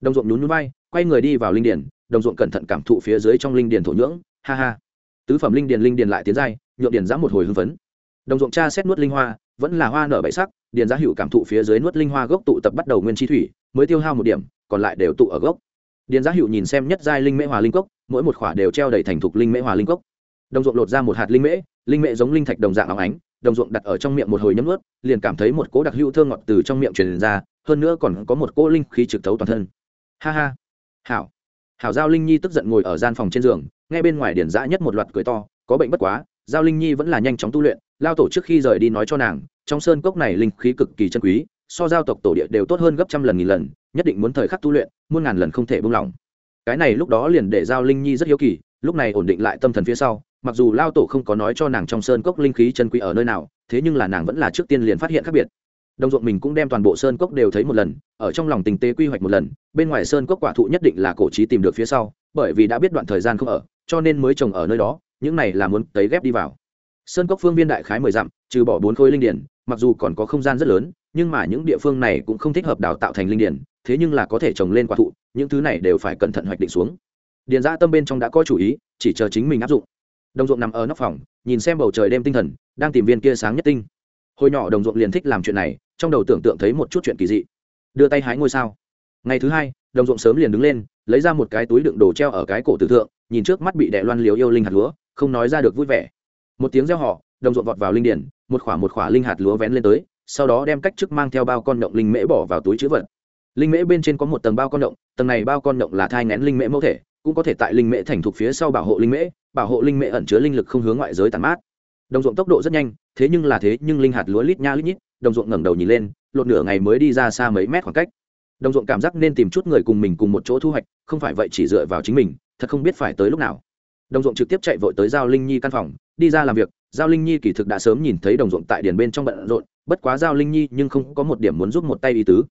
Đồng ruộng nhún nhún vai, quay người đi vào linh điền, đồng ruộng cẩn thận cảm thụ phía dưới trong linh điền thổ nhưỡng, ha ha. Tứ phẩm linh điền linh điền lại tiến giai, nhượng điền giã một hồi hưng phấn. Đồng ruộng cha xét nuốt linh hoa, vẫn là hoa nở bảy sắc, điền giã hữu cảm thụ phía dưới nuốt linh hoa gốc tụ tập bắt đầu nguyên chi thủy, mới tiêu hao một điểm, còn lại đều tụ ở gốc điền giá hữu nhìn xem nhất giai linh mễ hòa linh cốc, mỗi một khỏa đều treo đầy thành thục linh mễ hòa linh cốc. Đồng ruộng lột ra một hạt linh mễ linh mễ giống linh thạch đồng dạng óng ánh, đồng ruộng đặt ở trong miệng một hồi nhấm ướt liền cảm thấy một cỗ đặc hữu thơm ngọt từ trong miệng truyền ra, hơn nữa còn có một cỗ linh khí trực thấu toàn thân. Ha ha. Hảo. Hảo giao linh nhi tức giận ngồi ở gian phòng trên giường, nghe bên ngoài điển dã nhất một loạt cười to, có bệnh bất quá, giao linh nhi vẫn là nhanh chóng tu luyện, lao tổ trước khi rời đi nói cho nàng, trong sơn cốc này linh khí cực kỳ chân quý so giao tộc tổ địa đều tốt hơn gấp trăm lần nghìn lần, nhất định muốn thời khắc tu luyện, muôn ngàn lần không thể buông lỏng. Cái này lúc đó liền để giao linh nhi rất hiếu kỳ, lúc này ổn định lại tâm thần phía sau, mặc dù lao tổ không có nói cho nàng trong sơn cốc linh khí chân quý ở nơi nào, thế nhưng là nàng vẫn là trước tiên liền phát hiện khác biệt. Đồng ruộng mình cũng đem toàn bộ sơn cốc đều thấy một lần, ở trong lòng tình tế quy hoạch một lần, bên ngoài sơn cốc quả thụ nhất định là cổ trí tìm được phía sau, bởi vì đã biết đoạn thời gian không ở, cho nên mới trồng ở nơi đó, những này là muốn tấy ghép đi vào. Sơn cốc phương viên đại khái mười dặm, trừ bỏ bốn khối linh điển mặc dù còn có không gian rất lớn nhưng mà những địa phương này cũng không thích hợp đào tạo thành linh điển, thế nhưng là có thể trồng lên quả thụ, những thứ này đều phải cẩn thận hoạch định xuống. Điền ra tâm bên trong đã có chủ ý, chỉ chờ chính mình áp dụng. Đồng ruộng nằm ở nóc phòng, nhìn xem bầu trời đêm tinh thần, đang tìm viên kia sáng nhất tinh. Hồi nhỏ đồng ruộng liền thích làm chuyện này, trong đầu tưởng tượng thấy một chút chuyện kỳ dị. Đưa tay hái ngôi sao. Ngày thứ hai, đồng ruộng sớm liền đứng lên, lấy ra một cái túi đựng đồ treo ở cái cổ tử thượng, nhìn trước mắt bị đẻ loan liếu yêu linh hạt lúa, không nói ra được vui vẻ. Một tiếng reo họ đồng ruộng vọt vào linh điển, một khỏa một khỏa linh hạt lúa vén lên tới sau đó đem cách chức mang theo bao con động linh mễ bỏ vào túi chữ vật. Linh mễ bên trên có một tầng bao con động, tầng này bao con động là thai ngén linh mễ mẫu thể, cũng có thể tại linh mễ thành thục phía sau bảo hộ linh mễ, bảo hộ linh mễ ẩn chứa linh lực không hướng ngoại giới tàn mát. Đồng ruộng tốc độ rất nhanh, thế nhưng là thế nhưng linh hạt lúa lít nha lít nhít, đồng ruộng ngẩng đầu nhìn lên, lột nửa ngày mới đi ra xa mấy mét khoảng cách. Đồng ruộng cảm giác nên tìm chút người cùng mình cùng một chỗ thu hoạch, không phải vậy chỉ dựa vào chính mình, thật không biết phải tới lúc nào. Đồng ruộng trực tiếp chạy vội tới giao linh nhi căn phòng, đi ra làm việc giao linh nhi kỳ thực đã sớm nhìn thấy đồng ruộng tại điền bên trong bận rộn, bất quá giao linh nhi nhưng không có một điểm muốn giúp một tay ý tứ.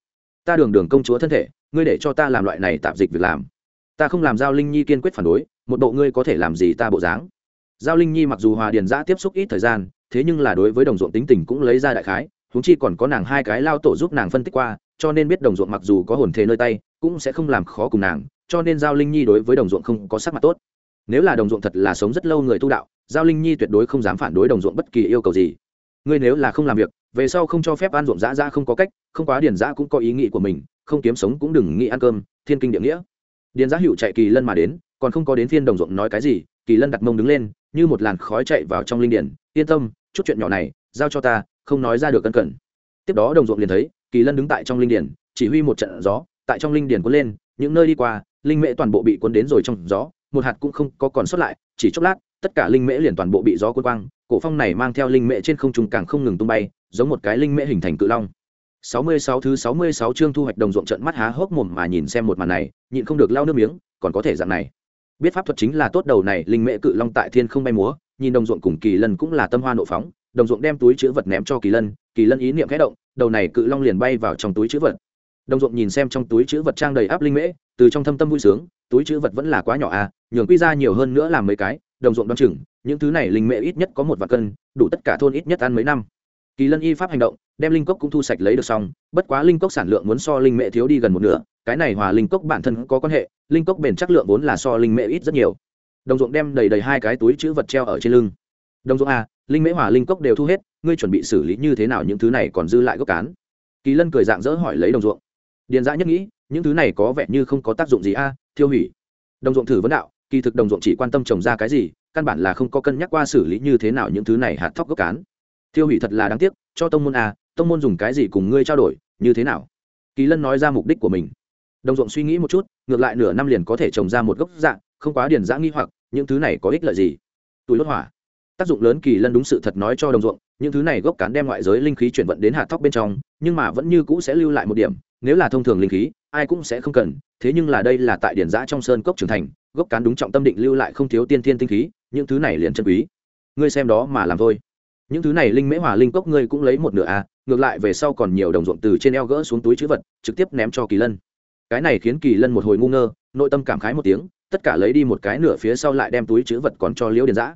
Ta đường đường công chúa thân thể, ngươi để cho ta làm loại này tạp dịch việc làm. Ta không làm giao linh nhi kiên quyết phản đối, một bộ ngươi có thể làm gì ta bộ dáng. Giao linh nhi mặc dù hòa điền giã tiếp xúc ít thời gian, thế nhưng là đối với đồng ruộng tính tình cũng lấy ra đại khái húng chi còn có nàng hai cái lao tổ giúp nàng phân tích qua, cho nên biết đồng ruộng mặc dù có hồn thế nơi tay, cũng sẽ không làm khó cùng nàng, cho nên giao linh nhi đối với đồng ruộng không có sắc mặt tốt nếu là đồng ruộng thật là sống rất lâu người tu đạo, giao linh nhi tuyệt đối không dám phản đối đồng ruộng bất kỳ yêu cầu gì. Ngươi nếu là không làm việc, về sau không cho phép ăn ruộng dã ra không có cách, không quá điền dã cũng có ý nghĩ của mình, không kiếm sống cũng đừng nghĩ ăn cơm, thiên kinh địa nghĩa. Điền dã hiệu chạy kỳ lân mà đến, còn không có đến phiên đồng ruộng nói cái gì, kỳ lân đặt mông đứng lên, như một làn khói chạy vào trong linh điển, yên tâm, chút chuyện nhỏ này, giao cho ta, không nói ra được cân cẩn tiếp đó đồng ruộng liền thấy, kỳ lân đứng tại trong linh điển, chỉ huy một trận gió, tại trong linh điển cuốn lên, những nơi đi qua, linh mễ toàn bộ bị cuốn đến rồi trong gió một hạt cũng không có còn sót lại chỉ chốc lát tất cả linh mễ liền toàn bộ bị gió cuốn quang cổ phong này mang theo linh mễ trên không trung càng không ngừng tung bay giống một cái linh mễ hình thành cự long 66 thứ 66 chương thu hoạch đồng ruộng trận mắt há hốc mồm mà nhìn xem một màn này, nhịn không được lau nước miếng, còn có thể dạng này. Biết pháp thuật chính là tốt đầu này, linh mễ cự long tại thiên không bay múa, nhìn đồng ruộng cùng kỳ lân cũng là tâm hoa nộ phóng, đồng ruộng đem túi chứa vật ném cho kỳ lân, kỳ lân ý niệm khẽ động, đầu này cự long liền bay vào trong túi chứa vật. Đồng ruộng nhìn xem trong túi chữ vật trang đầy áp linh mễ, từ trong thâm tâm vui sướng, túi chữ vật vẫn là quá nhỏ à, nhường quy ra nhiều hơn nữa làm mấy cái, đồng ruộng đoán chừng, những thứ này linh mễ ít nhất có một vạn cân, đủ tất cả thôn ít nhất ăn mấy năm. Kỳ lân y pháp hành động đem linh cốc cũng thu sạch lấy được xong bất quá linh cốc sản lượng muốn so linh mễ thiếu đi gần một nửa cái này hòa linh cốc bản thân có quan hệ linh cốc bền chắc lượng vốn là so linh mễ ít rất nhiều. Đồng ruộng đem đầy đầy hai cái túi chữ vật treo ở trên lưng. Đồng ruộng à linh mễ hòa linh cốc đều thu hết ngươi chuẩn bị xử lý như thế nào những thứ này còn dư lại gốc cán? Kỳ lân cười dạng dỡ hỏi lấy đồng ruộng điền dã nhất nghĩ những thứ này có vẻ như không có tác dụng gì a à, thiêu hủy. Đồng ruộng thử vấn đạo kỳ thực đồng ruộng chỉ quan tâm trồng ra cái gì căn bản là không có cân nhắc qua xử lý như thế nào những thứ này hạt thóc gốc cán. Tiêu hủy thật là đáng tiếc cho tông môn à tông môn dùng cái gì cùng ngươi trao đổi như thế nào? Kỳ lân nói ra mục đích của mình. Đồng ruộng suy nghĩ một chút ngược lại nửa năm liền có thể trồng ra một gốc dạng không quá điền dã nghi hoặc những thứ này có ích lợi gì? Túi đốt hỏa. Tác dụng lớn kỳ lân đúng sự thật nói cho đồng ruộng những thứ này gốc cán đem ngoại giới linh khí chuyển vận đến hạt thóc bên trong, nhưng mà vẫn như cũ sẽ lưu lại một điểm, nếu là thông thường linh khí, ai cũng sẽ không cần, thế nhưng là đây là tại điển giã trong sơn cốc trưởng thành, gốc cán đúng trọng tâm định lưu lại không thiếu tiên thiên tinh khí, những thứ này liền chân quý. Ngươi xem đó mà làm thôi. Những thứ này linh mễ hòa linh cốc ngươi cũng lấy một nửa à ngược lại về sau còn nhiều đồng ruộng từ trên eo gỡ xuống túi chữ vật, trực tiếp ném cho kỳ lân. Cái này khiến kỳ lân một hồi ngu ngơ, nội tâm cảm khái một tiếng, tất cả lấy đi một cái nửa phía sau lại đem túi chữ vật còn cho liễu điền giã.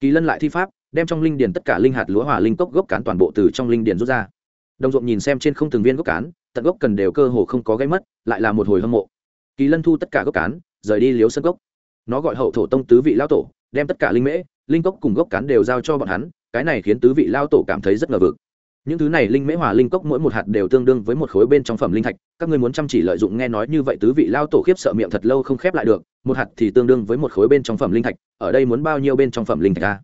Kỳ lân lại thi pháp đem trong linh điền tất cả linh hạt lúa hỏa linh cốc gốc cán toàn bộ từ trong linh điền rút ra. Đồng ruộng nhìn xem trên không từng viên gốc cán, tận gốc cần đều cơ hồ không có gây mất, lại là một hồi hâm mộ. Kỳ lân thu tất cả gốc cán, rời đi liếu sân gốc nó gọi hậu thổ tông tứ vị lao tổ, đem tất cả linh mễ, linh cốc cùng gốc cán đều giao cho bọn hắn, cái này khiến tứ vị lao tổ cảm thấy rất ngờ vực. Những thứ này linh mễ hòa linh cốc mỗi một hạt đều tương đương với một khối bên trong phẩm linh thạch, các ngươi muốn chăm chỉ lợi dụng nghe nói như vậy tứ vị lao tổ khiếp sợ miệng thật lâu không khép lại được, một hạt thì tương đương với một khối bên trong phẩm linh thạch, ở đây muốn bao nhiêu bên trong phẩm linh thạch a?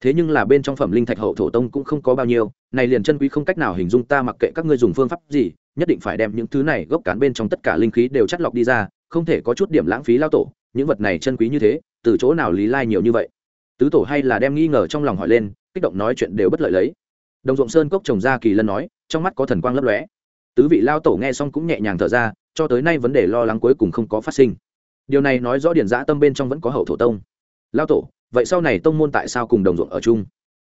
Thế nhưng là bên trong phẩm linh thạch hậu thổ tông cũng không có bao nhiêu, này liền chân quý không cách nào hình dung ta mặc kệ các ngươi dùng phương pháp gì, nhất định phải đem những thứ này gốc cán bên trong tất cả linh khí đều chắt lọc đi ra, không thể có chút điểm lãng phí lao tổ, những vật này chân quý như thế, từ chỗ nào lý lai nhiều như vậy? Tứ tổ hay là đem nghi ngờ trong lòng hỏi lên, kích động nói chuyện đều bất lợi lấy. Đồng ruộng sơn cốc trồng ra kỳ lân nói, trong mắt có thần quang lấp lóe. Tứ vị lao tổ nghe xong cũng nhẹ nhàng thở ra, cho tới nay vấn đề lo lắng cuối cùng không có phát sinh. Điều này nói rõ điển giã tâm bên trong vẫn có hậu thổ tông. Lao tổ vậy sau này tông môn tại sao cùng đồng ruộng ở chung?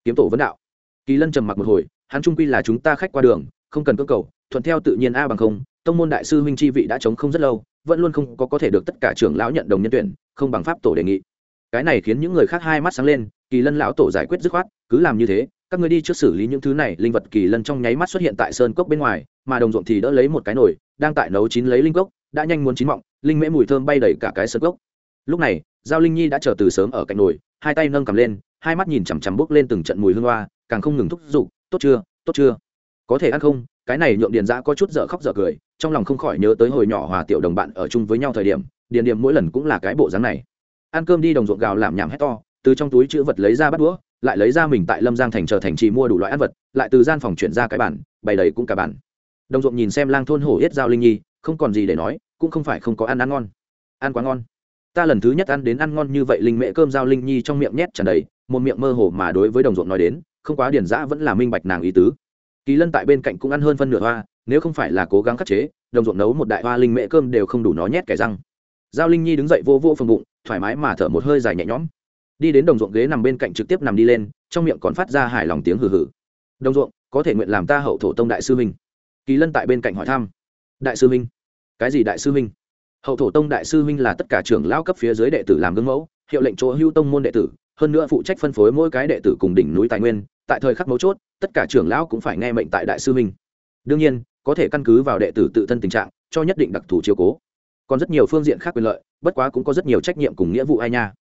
Kiếm tổ vấn đạo. Kỳ lân trầm mặc một hồi, hắn trung quy là chúng ta khách qua đường, không cần cơ cầu, thuận theo tự nhiên a bằng không, tông môn đại sư huynh chi vị đã chống không rất lâu, vẫn luôn không có có thể được tất cả trưởng lão nhận đồng nhân tuyển, không bằng pháp tổ đề nghị. Cái này khiến những người khác hai mắt sáng lên, kỳ lân lão tổ giải quyết dứt khoát, cứ làm như thế, các người đi trước xử lý những thứ này, linh vật kỳ lân trong nháy mắt xuất hiện tại sơn cốc bên ngoài, mà đồng ruộng thì đỡ lấy một cái nồi, đang tại nấu chín lấy linh cốc, đã nhanh muốn chín mọng, linh mễ mùi thơm bay đầy cả cái sơn cốc. Lúc này, giao linh nhi đã chờ từ sớm ở cạnh nồi hai tay nâng cầm lên, hai mắt nhìn chằm chằm bốc lên từng trận mùi hương hoa, càng không ngừng thúc giục, tốt chưa tốt chưa? Có thể ăn không? Cái này nhượng điền giã có chút dở khóc dở cười, trong lòng không khỏi nhớ tới hồi nhỏ hòa tiểu đồng bạn ở chung với nhau thời điểm, điền điểm mỗi lần cũng là cái bộ dáng này. Ăn cơm đi đồng ruộng gào làm nhảm hét to, từ trong túi chữ vật lấy ra bắt đũa, lại lấy ra mình tại lâm giang thành chờ thành trì mua đủ loại ăn vật, lại từ gian phòng chuyển ra cái bản bày đầy cũng cả bản đồng ruộng nhìn xem lang thôn hổ yết giao linh nhi, không còn gì để nói, cũng không phải không có ăn ăn ngon. Ăn quá ngon ta lần thứ nhất ăn đến ăn ngon như vậy linh mẹ cơm giao linh nhi trong miệng nhét tràn đầy, một miệng mơ hồ mà đối với đồng ruộng nói đến, không quá điển giã vẫn là minh bạch nàng ý tứ. Kỳ lân tại bên cạnh cũng ăn hơn phân nửa hoa, nếu không phải là cố gắng khắc chế, đồng ruộng nấu một đại hoa linh mễ cơm đều không đủ nó nhét kẻ răng. Giao linh nhi đứng dậy vô vô phần bụng, thoải mái mà thở một hơi dài nhẹ nhõm. Đi đến đồng ruộng ghế nằm bên cạnh trực tiếp nằm đi lên, trong miệng còn phát ra hài lòng tiếng hừ hừ. Đồng ruộng, có thể nguyện làm ta hậu thổ tông đại sư minh kỳ lân tại bên cạnh hỏi thăm. Đại sư minh cái gì đại sư minh hậu thổ tông đại sư minh là tất cả trưởng lao cấp phía dưới đệ tử làm gương mẫu, hiệu lệnh chỗ hưu tông môn đệ tử, hơn nữa phụ trách phân phối mỗi cái đệ tử cùng đỉnh núi tài nguyên, tại thời khắc mấu chốt, tất cả trưởng lão cũng phải nghe mệnh tại đại sư minh đương nhiên, có thể căn cứ vào đệ tử tự thân tình trạng, cho nhất định đặc thù chiếu cố. Còn rất nhiều phương diện khác quyền lợi, bất quá cũng có rất nhiều trách nhiệm cùng nghĩa vụ ai nha.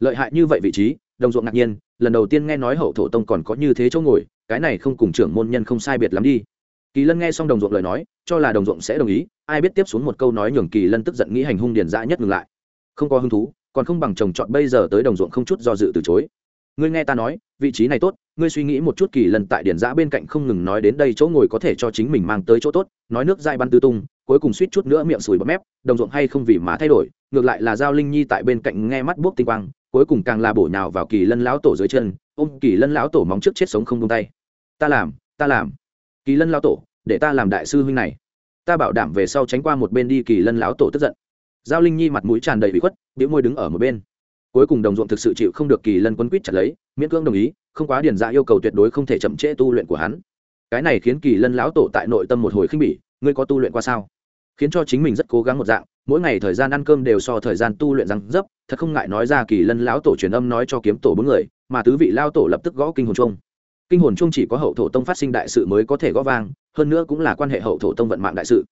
Lợi hại như vậy vị trí, đồng ruộng ngạc nhiên, lần đầu tiên nghe nói hậu thổ tông còn có như thế chỗ ngồi, cái này không cùng trưởng môn nhân không sai biệt lắm đi kỳ lân nghe xong đồng ruộng lời nói, cho là đồng ruộng sẽ đồng ý, ai biết tiếp xuống một câu nói nhường kỳ lân tức giận nghĩ hành hung điền dã nhất ngừng lại. Không có hứng thú, còn không bằng chồng chọn bây giờ tới đồng ruộng không chút do dự từ chối. Ngươi nghe ta nói, vị trí này tốt, ngươi suy nghĩ một chút kỳ lần tại điển giã bên cạnh không ngừng nói đến đây chỗ ngồi có thể cho chính mình mang tới chỗ tốt, nói nước dai bắn tư tung, cuối cùng suýt chút nữa miệng sùi bấm mép, đồng ruộng hay không vì mà thay đổi, ngược lại là giao linh nhi tại bên cạnh nghe mắt buốc tinh quang, cuối cùng càng là bổ nhào vào kỳ lân lão tổ dưới chân, ôm kỳ lân lão tổ móng trước chết sống không tung tay. Ta làm ta làm kỳ lân lão tổ, để ta làm đại sư huynh này. Ta bảo đảm về sau tránh qua một bên đi, kỳ lân lão tổ tức giận. Giao linh nhi mặt mũi tràn đầy bị khuất biểu môi đứng ở một bên. Cuối cùng đồng ruộng thực sự chịu không được kỳ lân quấn quýt chặt lấy, miễn cưỡng đồng ý, không quá điền dạ yêu cầu tuyệt đối không thể chậm trễ tu luyện của hắn. Cái này khiến kỳ lân lão tổ tại nội tâm một hồi khinh bỉ, ngươi có tu luyện qua sao? Khiến cho chính mình rất cố gắng một dạng, mỗi ngày thời gian ăn cơm đều so thời gian tu luyện răng dấp, thật không ngại nói ra kỳ lân lão tổ truyền âm nói cho kiếm tổ bốn người, mà tứ vị lao tổ lập tức gõ kinh hồn chung kinh hồn chung chỉ có hậu thổ tông phát sinh đại sự mới có thể gõ vang, hơn nữa cũng là quan hệ hậu thổ tông vận mạng đại sự.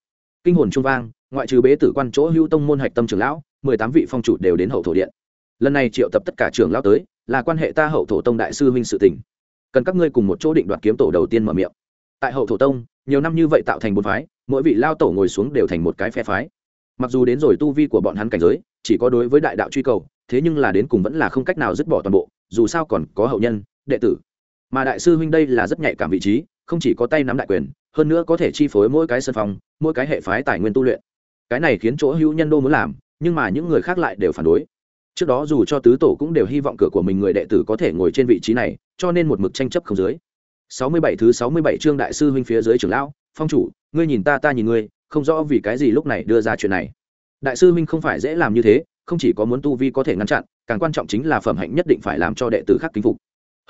Kinh hồn chung vang, ngoại trừ bế tử quan chỗ hưu tông môn hạch tâm trưởng lão, mười tám vị phong chủ đều đến hậu thổ điện. Lần này triệu tập tất cả trưởng lão tới, là quan hệ ta hậu thổ tông đại sư huynh sự tình. Cần các ngươi cùng một chỗ định đoạt kiếm tổ đầu tiên mở miệng. Tại hậu thổ tông, nhiều năm như vậy tạo thành một phái, mỗi vị lao tổ ngồi xuống đều thành một cái phe phái. Mặc dù đến rồi tu vi của bọn hắn cảnh giới, chỉ có đối với đại đạo truy cầu, thế nhưng là đến cùng vẫn là không cách nào dứt bỏ toàn bộ, dù sao còn có hậu nhân, đệ tử mà đại sư huynh đây là rất nhạy cảm vị trí, không chỉ có tay nắm đại quyền, hơn nữa có thể chi phối mỗi cái sân phòng, mỗi cái hệ phái tài nguyên tu luyện. Cái này khiến chỗ hữu nhân đô muốn làm, nhưng mà những người khác lại đều phản đối. Trước đó dù cho tứ tổ cũng đều hy vọng cửa của mình người đệ tử có thể ngồi trên vị trí này, cho nên một mực tranh chấp không dưới. Sáu mươi bảy thứ sáu mươi bảy chương đại sư huynh phía dưới trưởng lão, phong chủ, ngươi nhìn ta ta nhìn ngươi, không rõ vì cái gì lúc này đưa ra chuyện này. Đại sư huynh không phải dễ làm như thế, không chỉ có muốn tu vi có thể ngăn chặn, càng quan trọng chính là phẩm hạnh nhất định phải làm cho đệ tử khác kính phục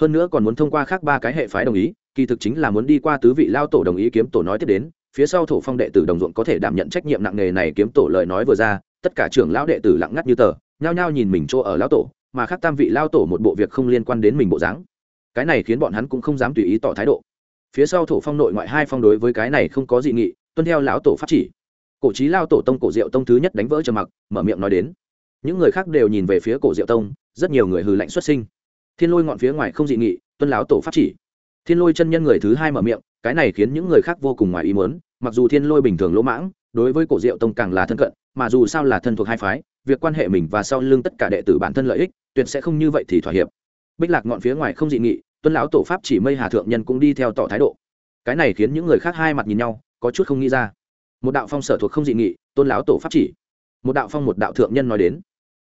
hơn nữa còn muốn thông qua khác ba cái hệ phái đồng ý, kỳ thực chính là muốn đi qua tứ vị lao tổ đồng ý kiếm tổ nói tiếp đến, phía sau thổ phong đệ tử đồng ruộng có thể đảm nhận trách nhiệm nặng nề này kiếm tổ lời nói vừa ra, tất cả trưởng lão đệ tử lặng ngắt như tờ, nhao nhao nhìn mình chỗ ở lão tổ, mà khác tam vị lao tổ một bộ việc không liên quan đến mình bộ dáng. Cái này khiến bọn hắn cũng không dám tùy ý tỏ thái độ. Phía sau thổ phong nội ngoại hai phong đối với cái này không có dị nghị, tuân theo lão tổ pháp chỉ. Cổ trí lao tổ tông cổ diệu tông thứ nhất đánh vỡ trầm mặc, mở miệng nói đến. Những người khác đều nhìn về phía cổ diệu tông, rất nhiều người hừ lạnh xuất sinh thiên lôi ngọn phía ngoài không dị nghị, tuân láo tổ pháp chỉ. Thiên lôi chân nhân người thứ hai mở miệng, cái này khiến những người khác vô cùng ngoài ý mớn mặc dù thiên lôi bình thường lỗ mãng, đối với cổ diệu tông càng là thân cận, mà dù sao là thân thuộc hai phái, việc quan hệ mình và sau lưng tất cả đệ tử bản thân lợi ích, tuyệt sẽ không như vậy thì thỏa hiệp. Bích lạc ngọn phía ngoài không dị nghị, tuân lão tổ pháp chỉ mây hà thượng nhân cũng đi theo tỏ thái độ. Cái này khiến những người khác hai mặt nhìn nhau, có chút không nghĩ ra. Một đạo phong sở thuộc không dị nghị tôn lão tổ pháp chỉ. Một đạo phong một đạo thượng nhân nói đến.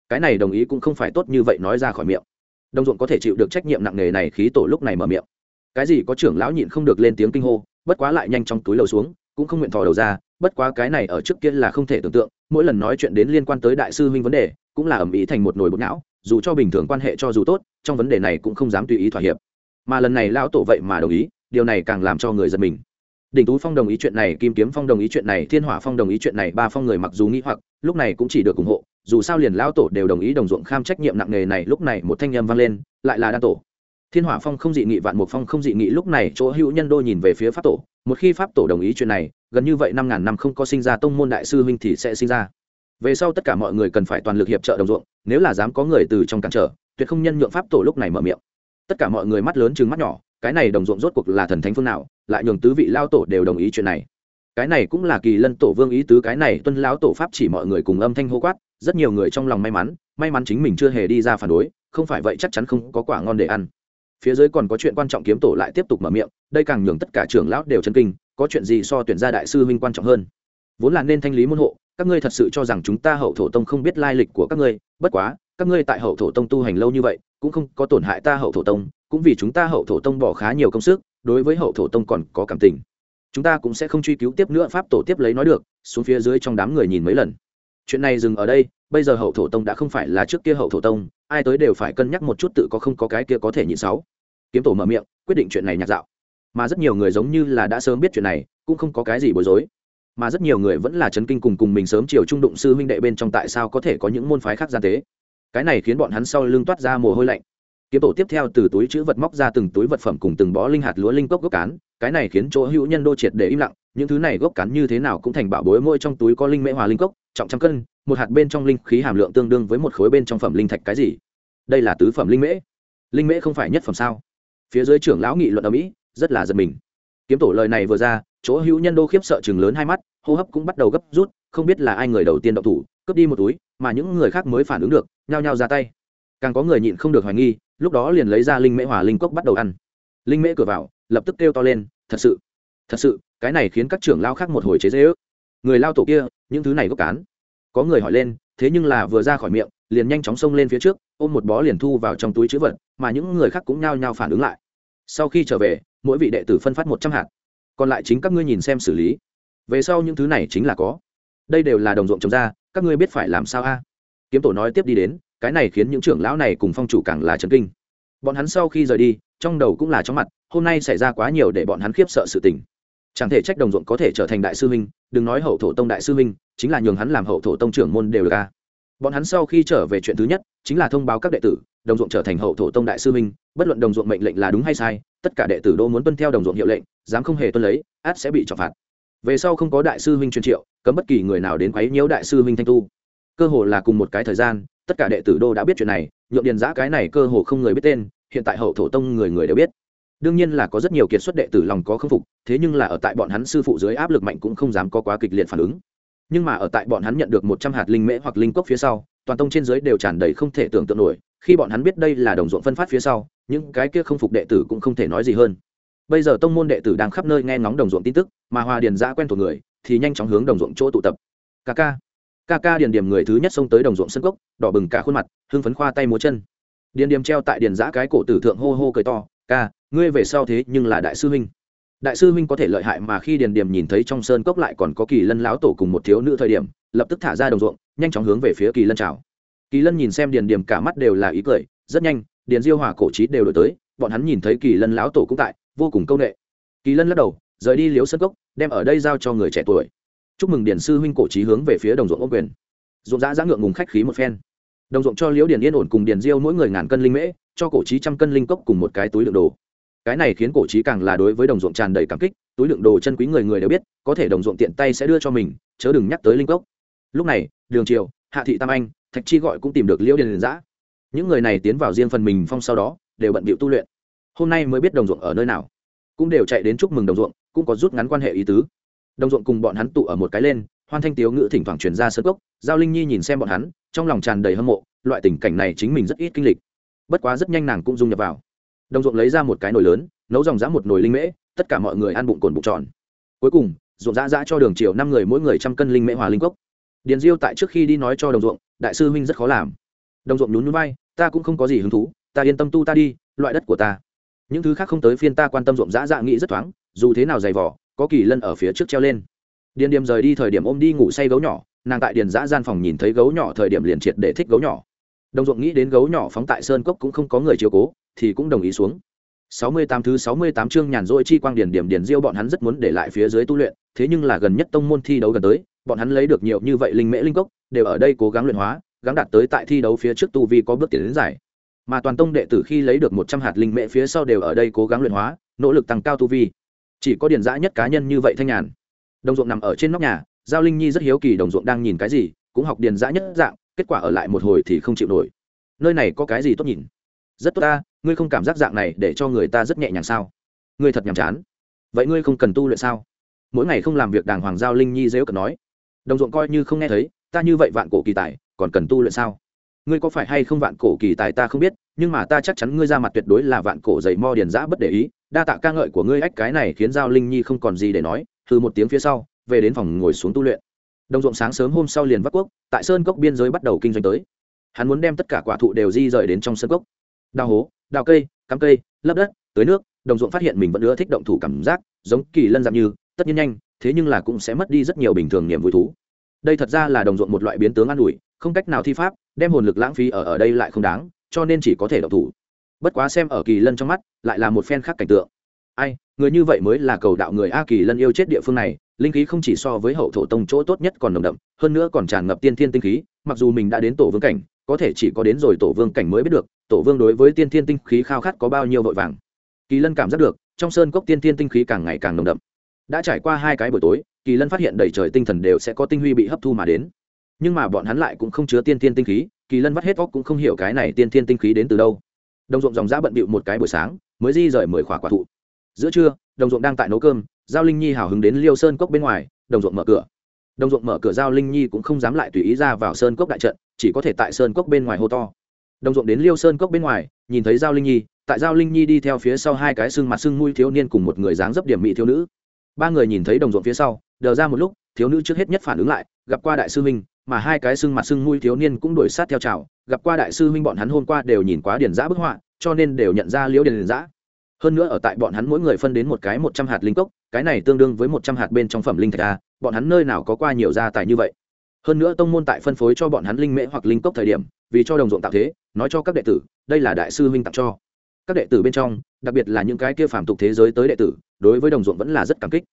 Cái này đồng ý cũng không phải tốt như vậy nói ra khỏi miệng đồng ruộng có thể chịu được trách nhiệm nặng nề này, khí tổ lúc này mở miệng. Cái gì có trưởng lão nhịn không được lên tiếng kinh hô, bất quá lại nhanh trong túi lầu xuống, cũng không nguyện thò đầu ra, bất quá cái này ở trước kia là không thể tưởng tượng, mỗi lần nói chuyện đến liên quan tới đại sư huynh vấn đề, cũng là ẩm ý thành một nồi bột não dù cho bình thường quan hệ cho dù tốt, trong vấn đề này cũng không dám tùy ý thỏa hiệp. Mà lần này lão tổ vậy mà đồng ý, điều này càng làm cho người giật mình đỉnh tú phong đồng ý chuyện này, kim kiếm phong đồng ý chuyện này, thiên hỏa phong đồng ý chuyện này, ba phong người mặc dù nghĩ hoặc, lúc này cũng chỉ được ủng hộ. Dù sao liền lão tổ đều đồng ý đồng ruộng kham trách nhiệm nặng nề này, lúc này một thanh â m vang lên, lại là đan tổ. Thiên hỏa phong không dị nghị, vạn mục phong không dị nghị, lúc này chỗ hữu nhân đôi nhìn về phía pháp tổ. Một khi pháp tổ đồng ý chuyện này, gần như vậy năm ngàn năm không có sinh ra tông môn đại sư huynh thì sẽ sinh ra. Về sau tất cả mọi người cần phải toàn lực hiệp trợ đồng ruộng, nếu là dám có người từ trong cản trở, tuyệt không nhân nhượng pháp tổ lúc này mở miệng. Tất cả mọi người mắt lớn chừng mắt nhỏ, cái này đồng ruộng rốt cuộc là thần thánh phương nào? Lại nhường tứ vị lao tổ đều đồng ý chuyện này. Cái này cũng là kỳ lân tổ vương ý tứ, cái này tuân lão tổ pháp chỉ mọi người cùng âm thanh hô quát, rất nhiều người trong lòng may mắn may mắn chính mình chưa hề đi ra phản đối, không phải vậy chắc chắn không có quả ngon để ăn. Phía dưới còn có chuyện quan trọng kiếm tổ lại tiếp tục mở miệng, đây càng nhường tất cả trưởng lão đều chân kinh, có chuyện gì so tuyển gia đại sư huynh quan trọng hơn? Vốn là nên thanh lý môn hộ, các ngươi thật sự cho rằng chúng ta hậu thổ tông không biết lai lịch của các ngươi, bất quá, các ngươi tại hậu thổ tông tu hành lâu như vậy, cũng không có tổn hại ta hậu thổ tông, cũng vì chúng ta hậu thổ tông bỏ khá nhiều công sức đối với hậu thổ tông còn có cảm tình. Chúng ta cũng sẽ không truy cứu tiếp nữa pháp tổ tiếp lấy nói được, xuống phía dưới trong đám người nhìn mấy lần. Chuyện này dừng ở đây, bây giờ hậu thổ tông đã không phải là trước kia hậu thổ tông, ai tới đều phải cân nhắc một chút tự có không có cái kia có thể nhịn sáu. Kiếm tổ mở miệng, quyết định chuyện này nhạt dạo. Mà rất nhiều người giống như là đã sớm biết chuyện này, cũng không có cái gì bối rối. Mà rất nhiều người vẫn là chấn kinh cùng cùng mình sớm chiều trung đụng sư huynh đệ bên trong tại sao có thể có những môn phái khác gian tế. Cái này khiến bọn hắn sau lưng toát ra mồ hôi lạnh kiếm tổ tiếp theo từ túi chữ vật móc ra từng túi vật phẩm cùng từng bó linh hạt lúa linh cốc gốc cán, cái này khiến chỗ hữu nhân đô triệt để im lặng, những thứ này gốc cán như thế nào cũng thành bảo bối môi trong túi có linh mễ hòa linh cốc, trọng trăm cân, một hạt bên trong linh khí hàm lượng tương đương với một khối bên trong phẩm linh thạch cái gì? Đây là tứ phẩm linh mễ. Linh mễ không phải nhất phẩm sao? Phía dưới trưởng lão nghị luận ở mỹ, rất là giật mình. Kiếm tổ lời này vừa ra, chỗ hữu nhân đô khiếp sợ chừng lớn hai mắt, hô hấp cũng bắt đầu gấp rút, không biết là ai người đầu tiên động thủ, cướp đi một túi, mà những người khác mới phản ứng được, nhao nhao ra tay càng có người nhịn không được hoài nghi, lúc đó liền lấy ra linh mễ hòa linh cốc bắt đầu ăn. Linh mễ cửa vào, lập tức kêu to lên, thật sự thật sự, cái này khiến các trưởng lao khác một hồi chế dễ ước người lao tổ kia, những thứ này gốc cán. Có người hỏi lên, thế nhưng là vừa ra khỏi miệng, liền nhanh chóng xông lên phía trước, ôm một bó liền thu vào trong túi chữ vật, mà những người khác cũng nhao nhao phản ứng lại. Sau khi trở về, mỗi vị đệ tử phân phát một trăm hạt. Còn lại chính các ngươi nhìn xem xử lý. Về sau những thứ này chính là có. Đây đều là đồng ruộng trồng ra, các ngươi biết phải làm sao a? Kiếm tổ nói tiếp đi đến cái này khiến những trưởng lão này cùng phong chủ càng là chấn kinh. Bọn hắn sau khi rời đi, trong đầu cũng là trong mặt, hôm nay xảy ra quá nhiều để bọn hắn khiếp sợ sự tình. Chẳng thể trách đồng ruộng có thể trở thành đại sư huynh, đừng nói hậu thổ tông đại sư huynh, chính là nhường hắn làm hậu thổ tông trưởng môn đều được a bọn hắn sau khi trở về chuyện thứ nhất, chính là thông báo các đệ tử, đồng ruộng trở thành hậu thổ tông đại sư huynh, bất luận đồng ruộng mệnh lệnh là đúng hay sai, tất cả đệ tử đô muốn tuân theo đồng ruộng hiệu lệnh, dám không hề tuân lấy, át sẽ bị trọng phạt. Về sau không có đại sư huynh truyền triệu, cấm bất kỳ người nào đến quấy nhiễu đại sư huynh thanh tu. Cơ hồ là cùng một cái thời gian tất cả đệ tử đô đã biết chuyện này, nhượng điền giã cái này cơ hồ không người biết tên, hiện tại hậu thổ tông người người đều biết. Đương nhiên là có rất nhiều kiệt xuất đệ tử lòng có khâm phục, thế nhưng là ở tại bọn hắn sư phụ dưới áp lực mạnh cũng không dám có quá kịch liệt phản ứng. Nhưng mà ở tại bọn hắn nhận được một trăm hạt linh mễ hoặc linh cốc phía sau, toàn tông trên dưới đều tràn đầy không thể tưởng tượng nổi, khi bọn hắn biết đây là đồng ruộng phân phát phía sau, những cái kia không phục đệ tử cũng không thể nói gì hơn. Bây giờ tông môn đệ tử đang khắp nơi nghe ngóng đồng ruộng tin tức, mà hòa điền giã quen thuộc người, thì nhanh chóng hướng đồng ruộng chỗ tụ tập. Ca ca ca ca điền điểm người thứ nhất xông tới đồng ruộng sân cốc, đỏ bừng cả khuôn mặt, hưng phấn khoa tay múa chân. Điền điểm treo tại điền giã cái cổ tử thượng hô hô cười to, ca, ngươi về sau thế nhưng là đại sư huynh. Đại sư huynh có thể lợi hại mà khi điền điểm nhìn thấy trong sơn cốc lại còn có kỳ lân lão tổ cùng một thiếu nữ thời điểm, lập tức thả ra đồng ruộng, nhanh chóng hướng về phía kỳ lân chào. Kỳ lân nhìn xem điền điểm cả mắt đều là ý cười, rất nhanh, điền diêu hòa cổ trí đều đổi tới, bọn hắn nhìn thấy kỳ lân lão tổ cũng tại, vô cùng công nghệ kỳ lân lắc đầu, rời đi liếu sân cốc, đem ở đây giao cho người trẻ tuổi chúc mừng điền sư huynh cổ trí hướng về phía đồng ruộng ô quyền. Ruộng giã giã ngượng ngùng khách khí một phen. Đồng ruộng cho liễu điền yên ổn cùng điền diêu mỗi người ngàn cân linh mễ, cho cổ trí trăm cân linh cốc cùng một cái túi lượng đồ. Cái này khiến cổ trí càng là đối với đồng ruộng tràn đầy cảm kích, túi lượng đồ chân quý người người đều biết, có thể đồng ruộng tiện tay sẽ đưa cho mình, chớ đừng nhắc tới linh cốc. Lúc này, đường triều, hạ thị tam anh, thạch chi gọi cũng tìm được liễu điền giã những người này tiến vào riêng phần mình phong sau đó, đều bận bịu tu luyện. Hôm nay mới biết đồng ruộng ở nơi nào. Cũng đều chạy đến chúc mừng đồng ruộng, cũng có rút ngắn quan hệ ý tứ đồng ruộng cùng bọn hắn tụ ở một cái lên, hoan thanh tiếu ngữ thỉnh thoảng truyền ra sơ cốc, giao linh nhi nhìn xem bọn hắn, trong lòng tràn đầy hâm mộ, loại tình cảnh này chính mình rất ít kinh lịch. Bất quá rất nhanh nàng cũng dung nhập vào. Đồng ruộng lấy ra một cái nồi lớn, nấu dòng dã một nồi linh mễ, tất cả mọi người ăn bụng cồn bụng tròn. Cuối cùng, ruộng dã dã cho đường triều năm người mỗi người trăm cân linh mễ hòa linh cốc. Điền diêu tại trước khi đi nói cho đồng ruộng, đại sư huynh rất khó làm. Đồng ruộng nhún nhún vai, ta cũng không có gì hứng thú, ta yên tâm tu ta đi, loại đất của ta. Những thứ khác không tới phiên ta quan tâm ruộng dã dã nghĩ rất thoáng, dù thế nào dày vỏ có kỳ lân ở phía trước treo lên. Điền điềm rời đi thời điểm ôm đi ngủ say gấu nhỏ, nàng tại điền giã gian phòng nhìn thấy gấu nhỏ thời điểm liền triệt để thích gấu nhỏ. Đồng ruộng nghĩ đến gấu nhỏ phóng tại sơn cốc cũng không có người chiếu cố, thì cũng đồng ý xuống. Sáu mươi tám thứ sáu mươi tám chương nhàn rỗi chi quang Điền điểm Điền diêu bọn hắn rất muốn để lại phía dưới tu luyện, thế nhưng là gần nhất tông môn thi đấu gần tới, bọn hắn lấy được nhiều như vậy linh mễ linh cốc, đều ở đây cố gắng luyện hóa, gắng đạt tới tại thi đấu phía trước tu vi có bước tiến đến giải. Mà toàn tông đệ tử khi lấy được một trăm hạt linh mễ phía sau đều ở đây cố gắng luyện hóa, nỗ lực tăng cao tu vi chỉ có điền dã nhất cá nhân như vậy thanh nhàn. Đồng ruộng nằm ở trên nóc nhà, giao linh nhi rất hiếu kỳ đồng ruộng đang nhìn cái gì, cũng học điền dã nhất dạng, kết quả ở lại một hồi thì không chịu nổi. Nơi này có cái gì tốt nhìn? Rất tốt ta, ngươi không cảm giác dạng này để cho người ta rất nhẹ nhàng sao? Ngươi thật nhàm chán. Vậy ngươi không cần tu luyện sao? Mỗi ngày không làm việc đàng hoàng giao linh nhi dễ cần nói. Đồng ruộng coi như không nghe thấy, ta như vậy vạn cổ kỳ tài, còn cần tu luyện sao? Ngươi có phải hay không vạn cổ kỳ tài ta không biết nhưng mà ta chắc chắn ngươi ra mặt tuyệt đối là vạn cổ dày mo điền giã bất để ý, đa tạ ca ngợi của ngươi ách cái này khiến giao linh nhi không còn gì để nói từ một tiếng phía sau, về đến phòng ngồi xuống tu luyện. Đồng ruộng sáng sớm hôm sau liền vác quốc, tại sơn cốc biên giới bắt đầu kinh doanh tới. Hắn muốn đem tất cả quả thụ đều di rời đến trong sơn cốc. Đào hố, đào cây, cắm cây, lấp đất, tưới nước, đồng ruộng phát hiện mình vẫn ưa thích động thủ cảm giác, giống kỳ lân giảm như, tất nhiên nhanh, thế nhưng là cũng sẽ mất đi rất nhiều bình thường niềm vui thú. Đây thật ra là đồng ruộng một loại biến tướng an ủi, không cách nào thi pháp, đem hồn lực lãng phí ở ở đây lại không đáng cho nên chỉ có thể động thủ. Bất quá xem ở kỳ lân trong mắt, lại là một phen khác cảnh tượng. Ai, người như vậy mới là cầu đạo người a kỳ lân yêu chết địa phương này, linh khí không chỉ so với hậu thổ tông chỗ tốt nhất còn nồng đậm, hơn nữa còn tràn ngập tiên thiên tinh khí, mặc dù mình đã đến tổ vương cảnh, có thể chỉ có đến rồi tổ vương cảnh mới biết được, tổ vương đối với tiên thiên tinh khí khao khát có bao nhiêu vội vàng. Kỳ lân cảm giác được, trong sơn cốc tiên thiên tinh khí càng ngày càng nồng đậm. Đã trải qua hai cái buổi tối, kỳ lân phát hiện đầy trời tinh thần đều sẽ có tinh huy bị hấp thu mà đến nhưng mà bọn hắn lại cũng không chứa tiên thiên tinh khí, kỳ lân vắt hết óc cũng không hiểu cái này tiên thiên tinh khí đến từ đâu. Đồng ruộng dòng giã bận bịu một cái buổi sáng, mới di rời mười khỏa quả thụ. Giữa trưa, đồng ruộng đang tại nấu cơm, giao linh nhi hào hứng đến liêu sơn cốc bên ngoài, đồng ruộng mở cửa. Đồng ruộng mở cửa, giao linh nhi cũng không dám lại tùy ý ra vào sơn cốc đại trận, chỉ có thể tại sơn cốc bên ngoài hô to. Đồng ruộng đến liêu sơn cốc bên ngoài, nhìn thấy giao linh nhi, tại giao linh nhi đi theo phía sau hai cái xương mặt xương mũi thiếu niên cùng một người dáng dấp điểm mỹ thiếu nữ. Ba người nhìn thấy đồng ruộng phía sau, đờ ra một lúc, thiếu nữ trước hết nhất phản ứng lại, gặp qua đại sư minh mà hai cái xương mặt xương mũi thiếu niên cũng đuổi sát theo chào, gặp qua đại sư huynh bọn hắn hôm qua đều nhìn quá điển giã bức họa, cho nên đều nhận ra liễu điển giã hơn nữa ở tại bọn hắn mỗi người phân đến một cái một trăm hạt linh cốc, cái này tương đương với một trăm hạt bên trong phẩm linh thạch a, bọn hắn nơi nào có qua nhiều gia tài như vậy. Hơn nữa tông môn tại phân phối cho bọn hắn linh mễ hoặc linh cốc thời điểm, vì cho đồng ruộng tạo thế, nói cho các đệ tử, đây là đại sư huynh tặng cho. Các đệ tử bên trong, đặc biệt là những cái kia phàm tục thế giới tới đệ tử, đối với đồng ruộng vẫn là rất cảm kích.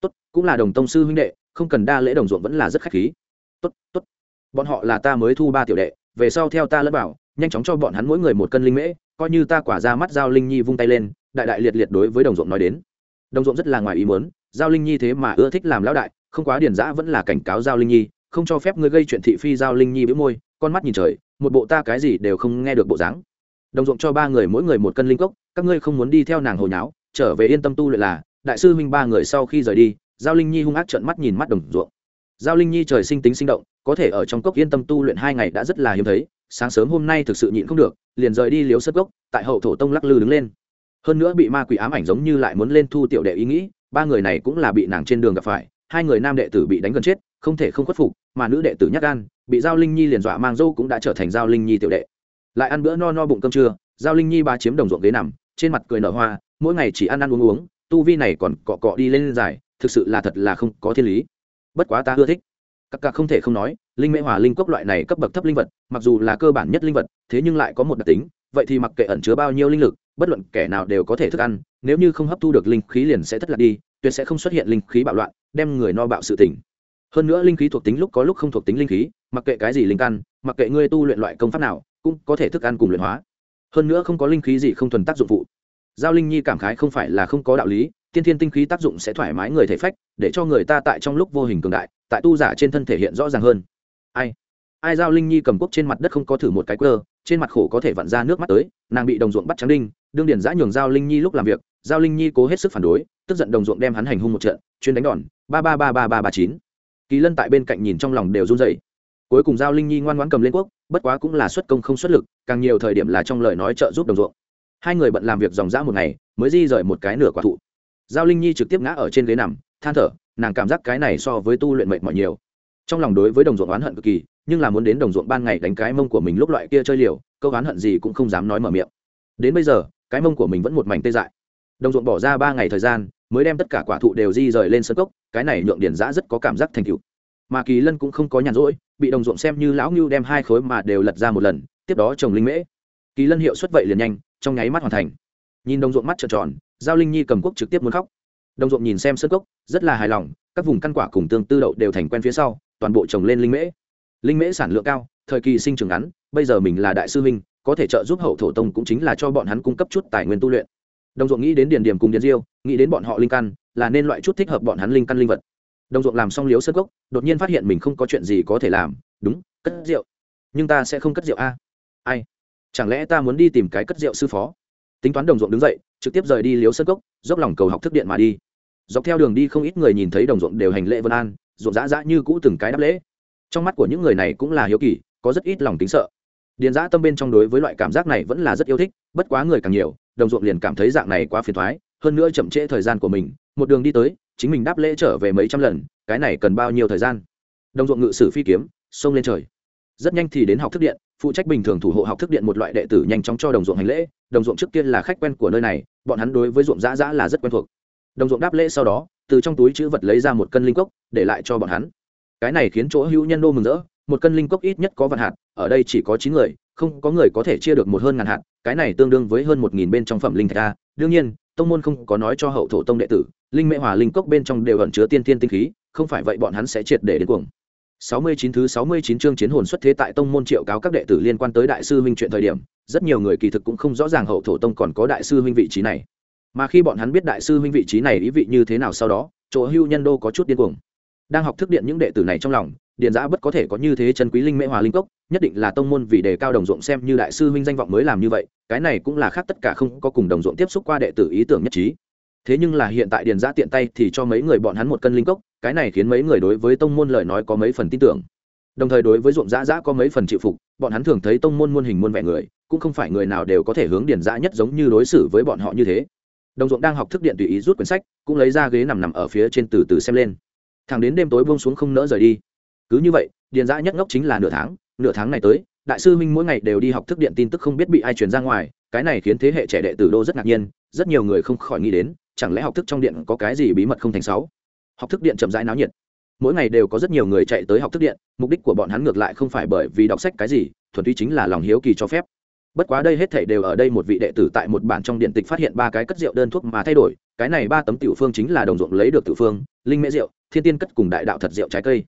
Tốt, cũng là đồng tông sư huynh đệ, không cần đa lễ đồng ruộng vẫn là rất khách khí tốt tốt. Bọn họ là ta mới thu ba tiểu đệ, về sau theo ta lẫn bảo, nhanh chóng cho bọn hắn mỗi người một cân linh mễ, coi như ta quả ra mắt giao linh nhi vung tay lên, đại đại liệt liệt đối với đồng ruộng nói đến. Đồng ruộng rất là ngoài ý muốn, giao linh nhi thế mà ưa thích làm lão đại, không quá điển giã vẫn là cảnh cáo giao linh nhi, không cho phép ngươi gây chuyện thị phi giao linh nhi bĩu môi, con mắt nhìn trời, một bộ ta cái gì đều không nghe được bộ dáng. Đồng ruộng cho ba người mỗi người một cân linh cốc, các ngươi không muốn đi theo nàng hồi nháo, trở về yên tâm tu luyện là, đại sư huynh ba người sau khi rời đi, giao linh nhi hung ác trợn mắt nhìn mắt đồng ruộng giao linh nhi trời sinh tính sinh động, có thể ở trong cốc yên tâm tu luyện hai ngày đã rất là hiếm thấy, sáng sớm hôm nay thực sự nhịn không được, liền rời đi liếu sất gốc tại hậu thổ tông lắc lư đứng lên. Hơn nữa bị ma quỷ ám ảnh giống như lại muốn lên thu tiểu đệ ý nghĩ, ba người này cũng là bị nàng trên đường gặp phải, hai người nam đệ tử bị đánh gần chết, không thể không khuất phục, mà nữ đệ tử nhắc gan, bị giao linh nhi liền dọa mang dâu cũng đã trở thành giao linh nhi tiểu đệ. Lại ăn bữa no no bụng cơm trưa, giao linh nhi ba chiếm đồng ruộng ghế nằm, trên mặt cười nở hoa, mỗi ngày chỉ ăn ăn uống uống, tu vi này còn cọ cọ đi lên dài, thực sự là thật là không có thiên lý bất quá ta ưa thích. Các cả không thể không nói, linh mễ hòa linh cốc loại này cấp bậc thấp linh vật, mặc dù là cơ bản nhất linh vật, thế nhưng lại có một đặc tính, vậy thì mặc kệ ẩn chứa bao nhiêu linh lực, bất luận kẻ nào đều có thể thức ăn, nếu như không hấp thu được linh khí liền sẽ thất lạc đi, tuyệt sẽ không xuất hiện linh khí bạo loạn, đem người no bạo sự tỉnh hơn nữa linh khí thuộc tính lúc có lúc không thuộc tính linh khí, mặc kệ cái gì linh căn, mặc kệ ngươi tu luyện loại công pháp nào, cũng có thể thức ăn cùng luyện hóa. Hơn nữa không có linh khí gì không thuần tác dụng phụ. Giao linh nhi cảm khái không phải là không có đạo lý tiên thiên tinh khí tác dụng sẽ thoải mái người thể phách, để cho người ta tại trong lúc vô hình cường đại, tại tu giả trên thân thể hiện rõ ràng hơn. Ai? Ai giao linh nhi cầm quốc trên mặt đất không có thử một cái cơ trên mặt khổ có thể vặn ra nước mắt tới, nàng bị đồng ruộng bắt trắng đinh, đương điển giã nhường giao linh nhi lúc làm việc, giao linh nhi cố hết sức phản đối, tức giận đồng ruộng đem hắn hành hung một trận, chuyên đánh đòn, ba ba ba ba ba ba chín. Kỳ lân tại bên cạnh nhìn trong lòng đều run dậy cuối cùng giao linh nhi ngoan ngoãn cầm lên quốc, bất quá cũng là xuất công không xuất lực, càng nhiều thời điểm là trong lời nói trợ giúp đồng ruộng. Hai người bận làm việc dòng dã một ngày, mới di rời một cái nửa quả thụ giao linh nhi trực tiếp ngã ở trên ghế nằm, than thở, nàng cảm giác cái này so với tu luyện mệnh mọi nhiều. Trong lòng đối với đồng ruộng oán hận cực kỳ, nhưng là muốn đến đồng ruộng ban ngày đánh cái mông của mình lúc loại kia chơi liều, câu oán hận gì cũng không dám nói mở miệng. Đến bây giờ, cái mông của mình vẫn một mảnh tê dại. Đồng ruộng bỏ ra ba ngày thời gian, mới đem tất cả quả thụ đều di rời lên sân cốc, cái này nhượng điển giã rất có cảm giác thành cựu mà kỳ lân cũng không có nhàn rỗi, bị đồng ruộng xem như lão ngưu đem hai khối mà đều lật ra một lần, tiếp đó trồng linh mễ. Kỳ lân hiệu suất vậy liền nhanh, trong nháy mắt hoàn thành. Nhìn đồng ruộng mắt trợn tròn giao linh nhi cầm quốc trực tiếp muốn khóc. Đồng ruộng nhìn xem sân cốc rất là hài lòng các vùng căn quả cùng tương tư đậu đều thành quen phía sau toàn bộ trồng lên linh mễ. Linh mễ sản lượng cao thời kỳ sinh trưởng ngắn bây giờ mình là đại sư minh, có thể trợ giúp hậu thổ tông cũng chính là cho bọn hắn cung cấp chút tài nguyên tu luyện. Đồng ruộng nghĩ đến điền điểm cùng điền diêu nghĩ đến bọn họ linh căn là nên loại chút thích hợp bọn hắn linh căn linh vật. Đồng ruộng làm xong liếu sơ cốc đột nhiên phát hiện mình không có chuyện gì có thể làm đúng cất rượu. Nhưng ta sẽ không cất rượu a. Ai? Chẳng lẽ ta muốn đi tìm cái cất rượu sư phó? Tính toán đồng ruộng đứng dậy, trực tiếp rời đi liếu sơ cốc, dốc lòng cầu học thức điện mà đi. Dọc theo đường đi không ít người nhìn thấy đồng ruộng đều hành lễ vân an, ruộng dã dã như cũ từng cái đáp lễ. Trong mắt của những người này cũng là hiếu kỳ, có rất ít lòng tính sợ. Điền Dã tâm bên trong đối với loại cảm giác này vẫn là rất yêu thích, bất quá người càng nhiều, đồng ruộng liền cảm thấy dạng này quá phiền thoái hơn nữa chậm trễ thời gian của mình, một đường đi tới, chính mình đáp lễ trở về mấy trăm lần, cái này cần bao nhiêu thời gian? Đồng ruộng ngự sử phi kiếm xông lên trời rất nhanh thì đến học thức điện, phụ trách bình thường thủ hộ học thức điện một loại đệ tử nhanh chóng cho đồng ruộng hành lễ, đồng ruộng trước kia là khách quen của nơi này, bọn hắn đối với ruộng giã giã là rất quen thuộc. Đồng ruộng đáp lễ sau đó, từ trong túi chữ vật lấy ra một cân linh cốc, để lại cho bọn hắn. Cái này khiến chỗ hữu nhân đô mừng rỡ, một cân linh cốc ít nhất có vạn hạt, ở đây chỉ có chín người, không có người có thể chia được một hơn ngàn hạt, cái này tương đương với hơn một nghìn bên trong phẩm linh thạch a. Đương nhiên, tông môn không có nói cho hậu thổ tông đệ tử, linh mễ hòa linh cốc bên trong đều ẩn chứa tiên tiên tinh khí, không phải vậy bọn hắn sẽ triệt để đến cuồng. 69 thứ 69 chương chiến hồn xuất thế tại tông môn triệu cáo các đệ tử liên quan tới đại sư huynh chuyện thời điểm, rất nhiều người kỳ thực cũng không rõ ràng hậu thổ tông còn có đại sư huynh vị trí này. Mà khi bọn hắn biết đại sư huynh vị trí này ý vị như thế nào sau đó, chỗ Hưu Nhân Đô có chút điên cuồng. Đang học thức điện những đệ tử này trong lòng, điện giã bất có thể có như thế chân quý linh mễ hòa linh cốc, nhất định là tông môn vì đề cao đồng ruộng xem như đại sư huynh danh vọng mới làm như vậy, cái này cũng là khác tất cả không có cùng đồng ruộng tiếp xúc qua đệ tử ý tưởng nhất trí. Thế nhưng là hiện tại điền giã tiện tay thì cho mấy người bọn hắn một cân linh cốc, cái này khiến mấy người đối với tông môn lời nói có mấy phần tin tưởng. Đồng thời đối với ruộng dã dã có mấy phần chịu phục, bọn hắn thường thấy tông môn muôn hình muôn vẻ người, cũng không phải người nào đều có thể hướng điền dã nhất giống như đối xử với bọn họ như thế. Đồng ruộng đang học thức điện tùy ý rút quyển sách, cũng lấy ra ghế nằm nằm ở phía trên từ từ xem lên. Thằng đến đêm tối buông xuống không nỡ rời đi. Cứ như vậy điền dã nhất ngốc chính là nửa tháng nửa tháng này tới, đại sư minh mỗi ngày đều đi học thức điện tin tức không biết bị ai truyền ra ngoài, cái này khiến thế hệ trẻ đệ tử đô rất ngạc nhiên, rất nhiều người không khỏi nghĩ đến, chẳng lẽ học thức trong điện có cái gì bí mật không thành sáu? Học thức điện chậm rãi náo nhiệt. Mỗi ngày đều có rất nhiều người chạy tới học thức điện, mục đích của bọn hắn ngược lại không phải bởi vì đọc sách cái gì, thuần túy chính là lòng hiếu kỳ cho phép. Bất quá đây hết thảy đều ở đây một vị đệ tử tại một bản trong điện tịch phát hiện ba cái cất rượu đơn thuốc mà thay đổi, cái này ba tấm tiểu phương chính là đồng ruộng lấy được tiểu phương, linh mễ rượu, thiên tiên cất cùng đại đạo thật rượu trái cây.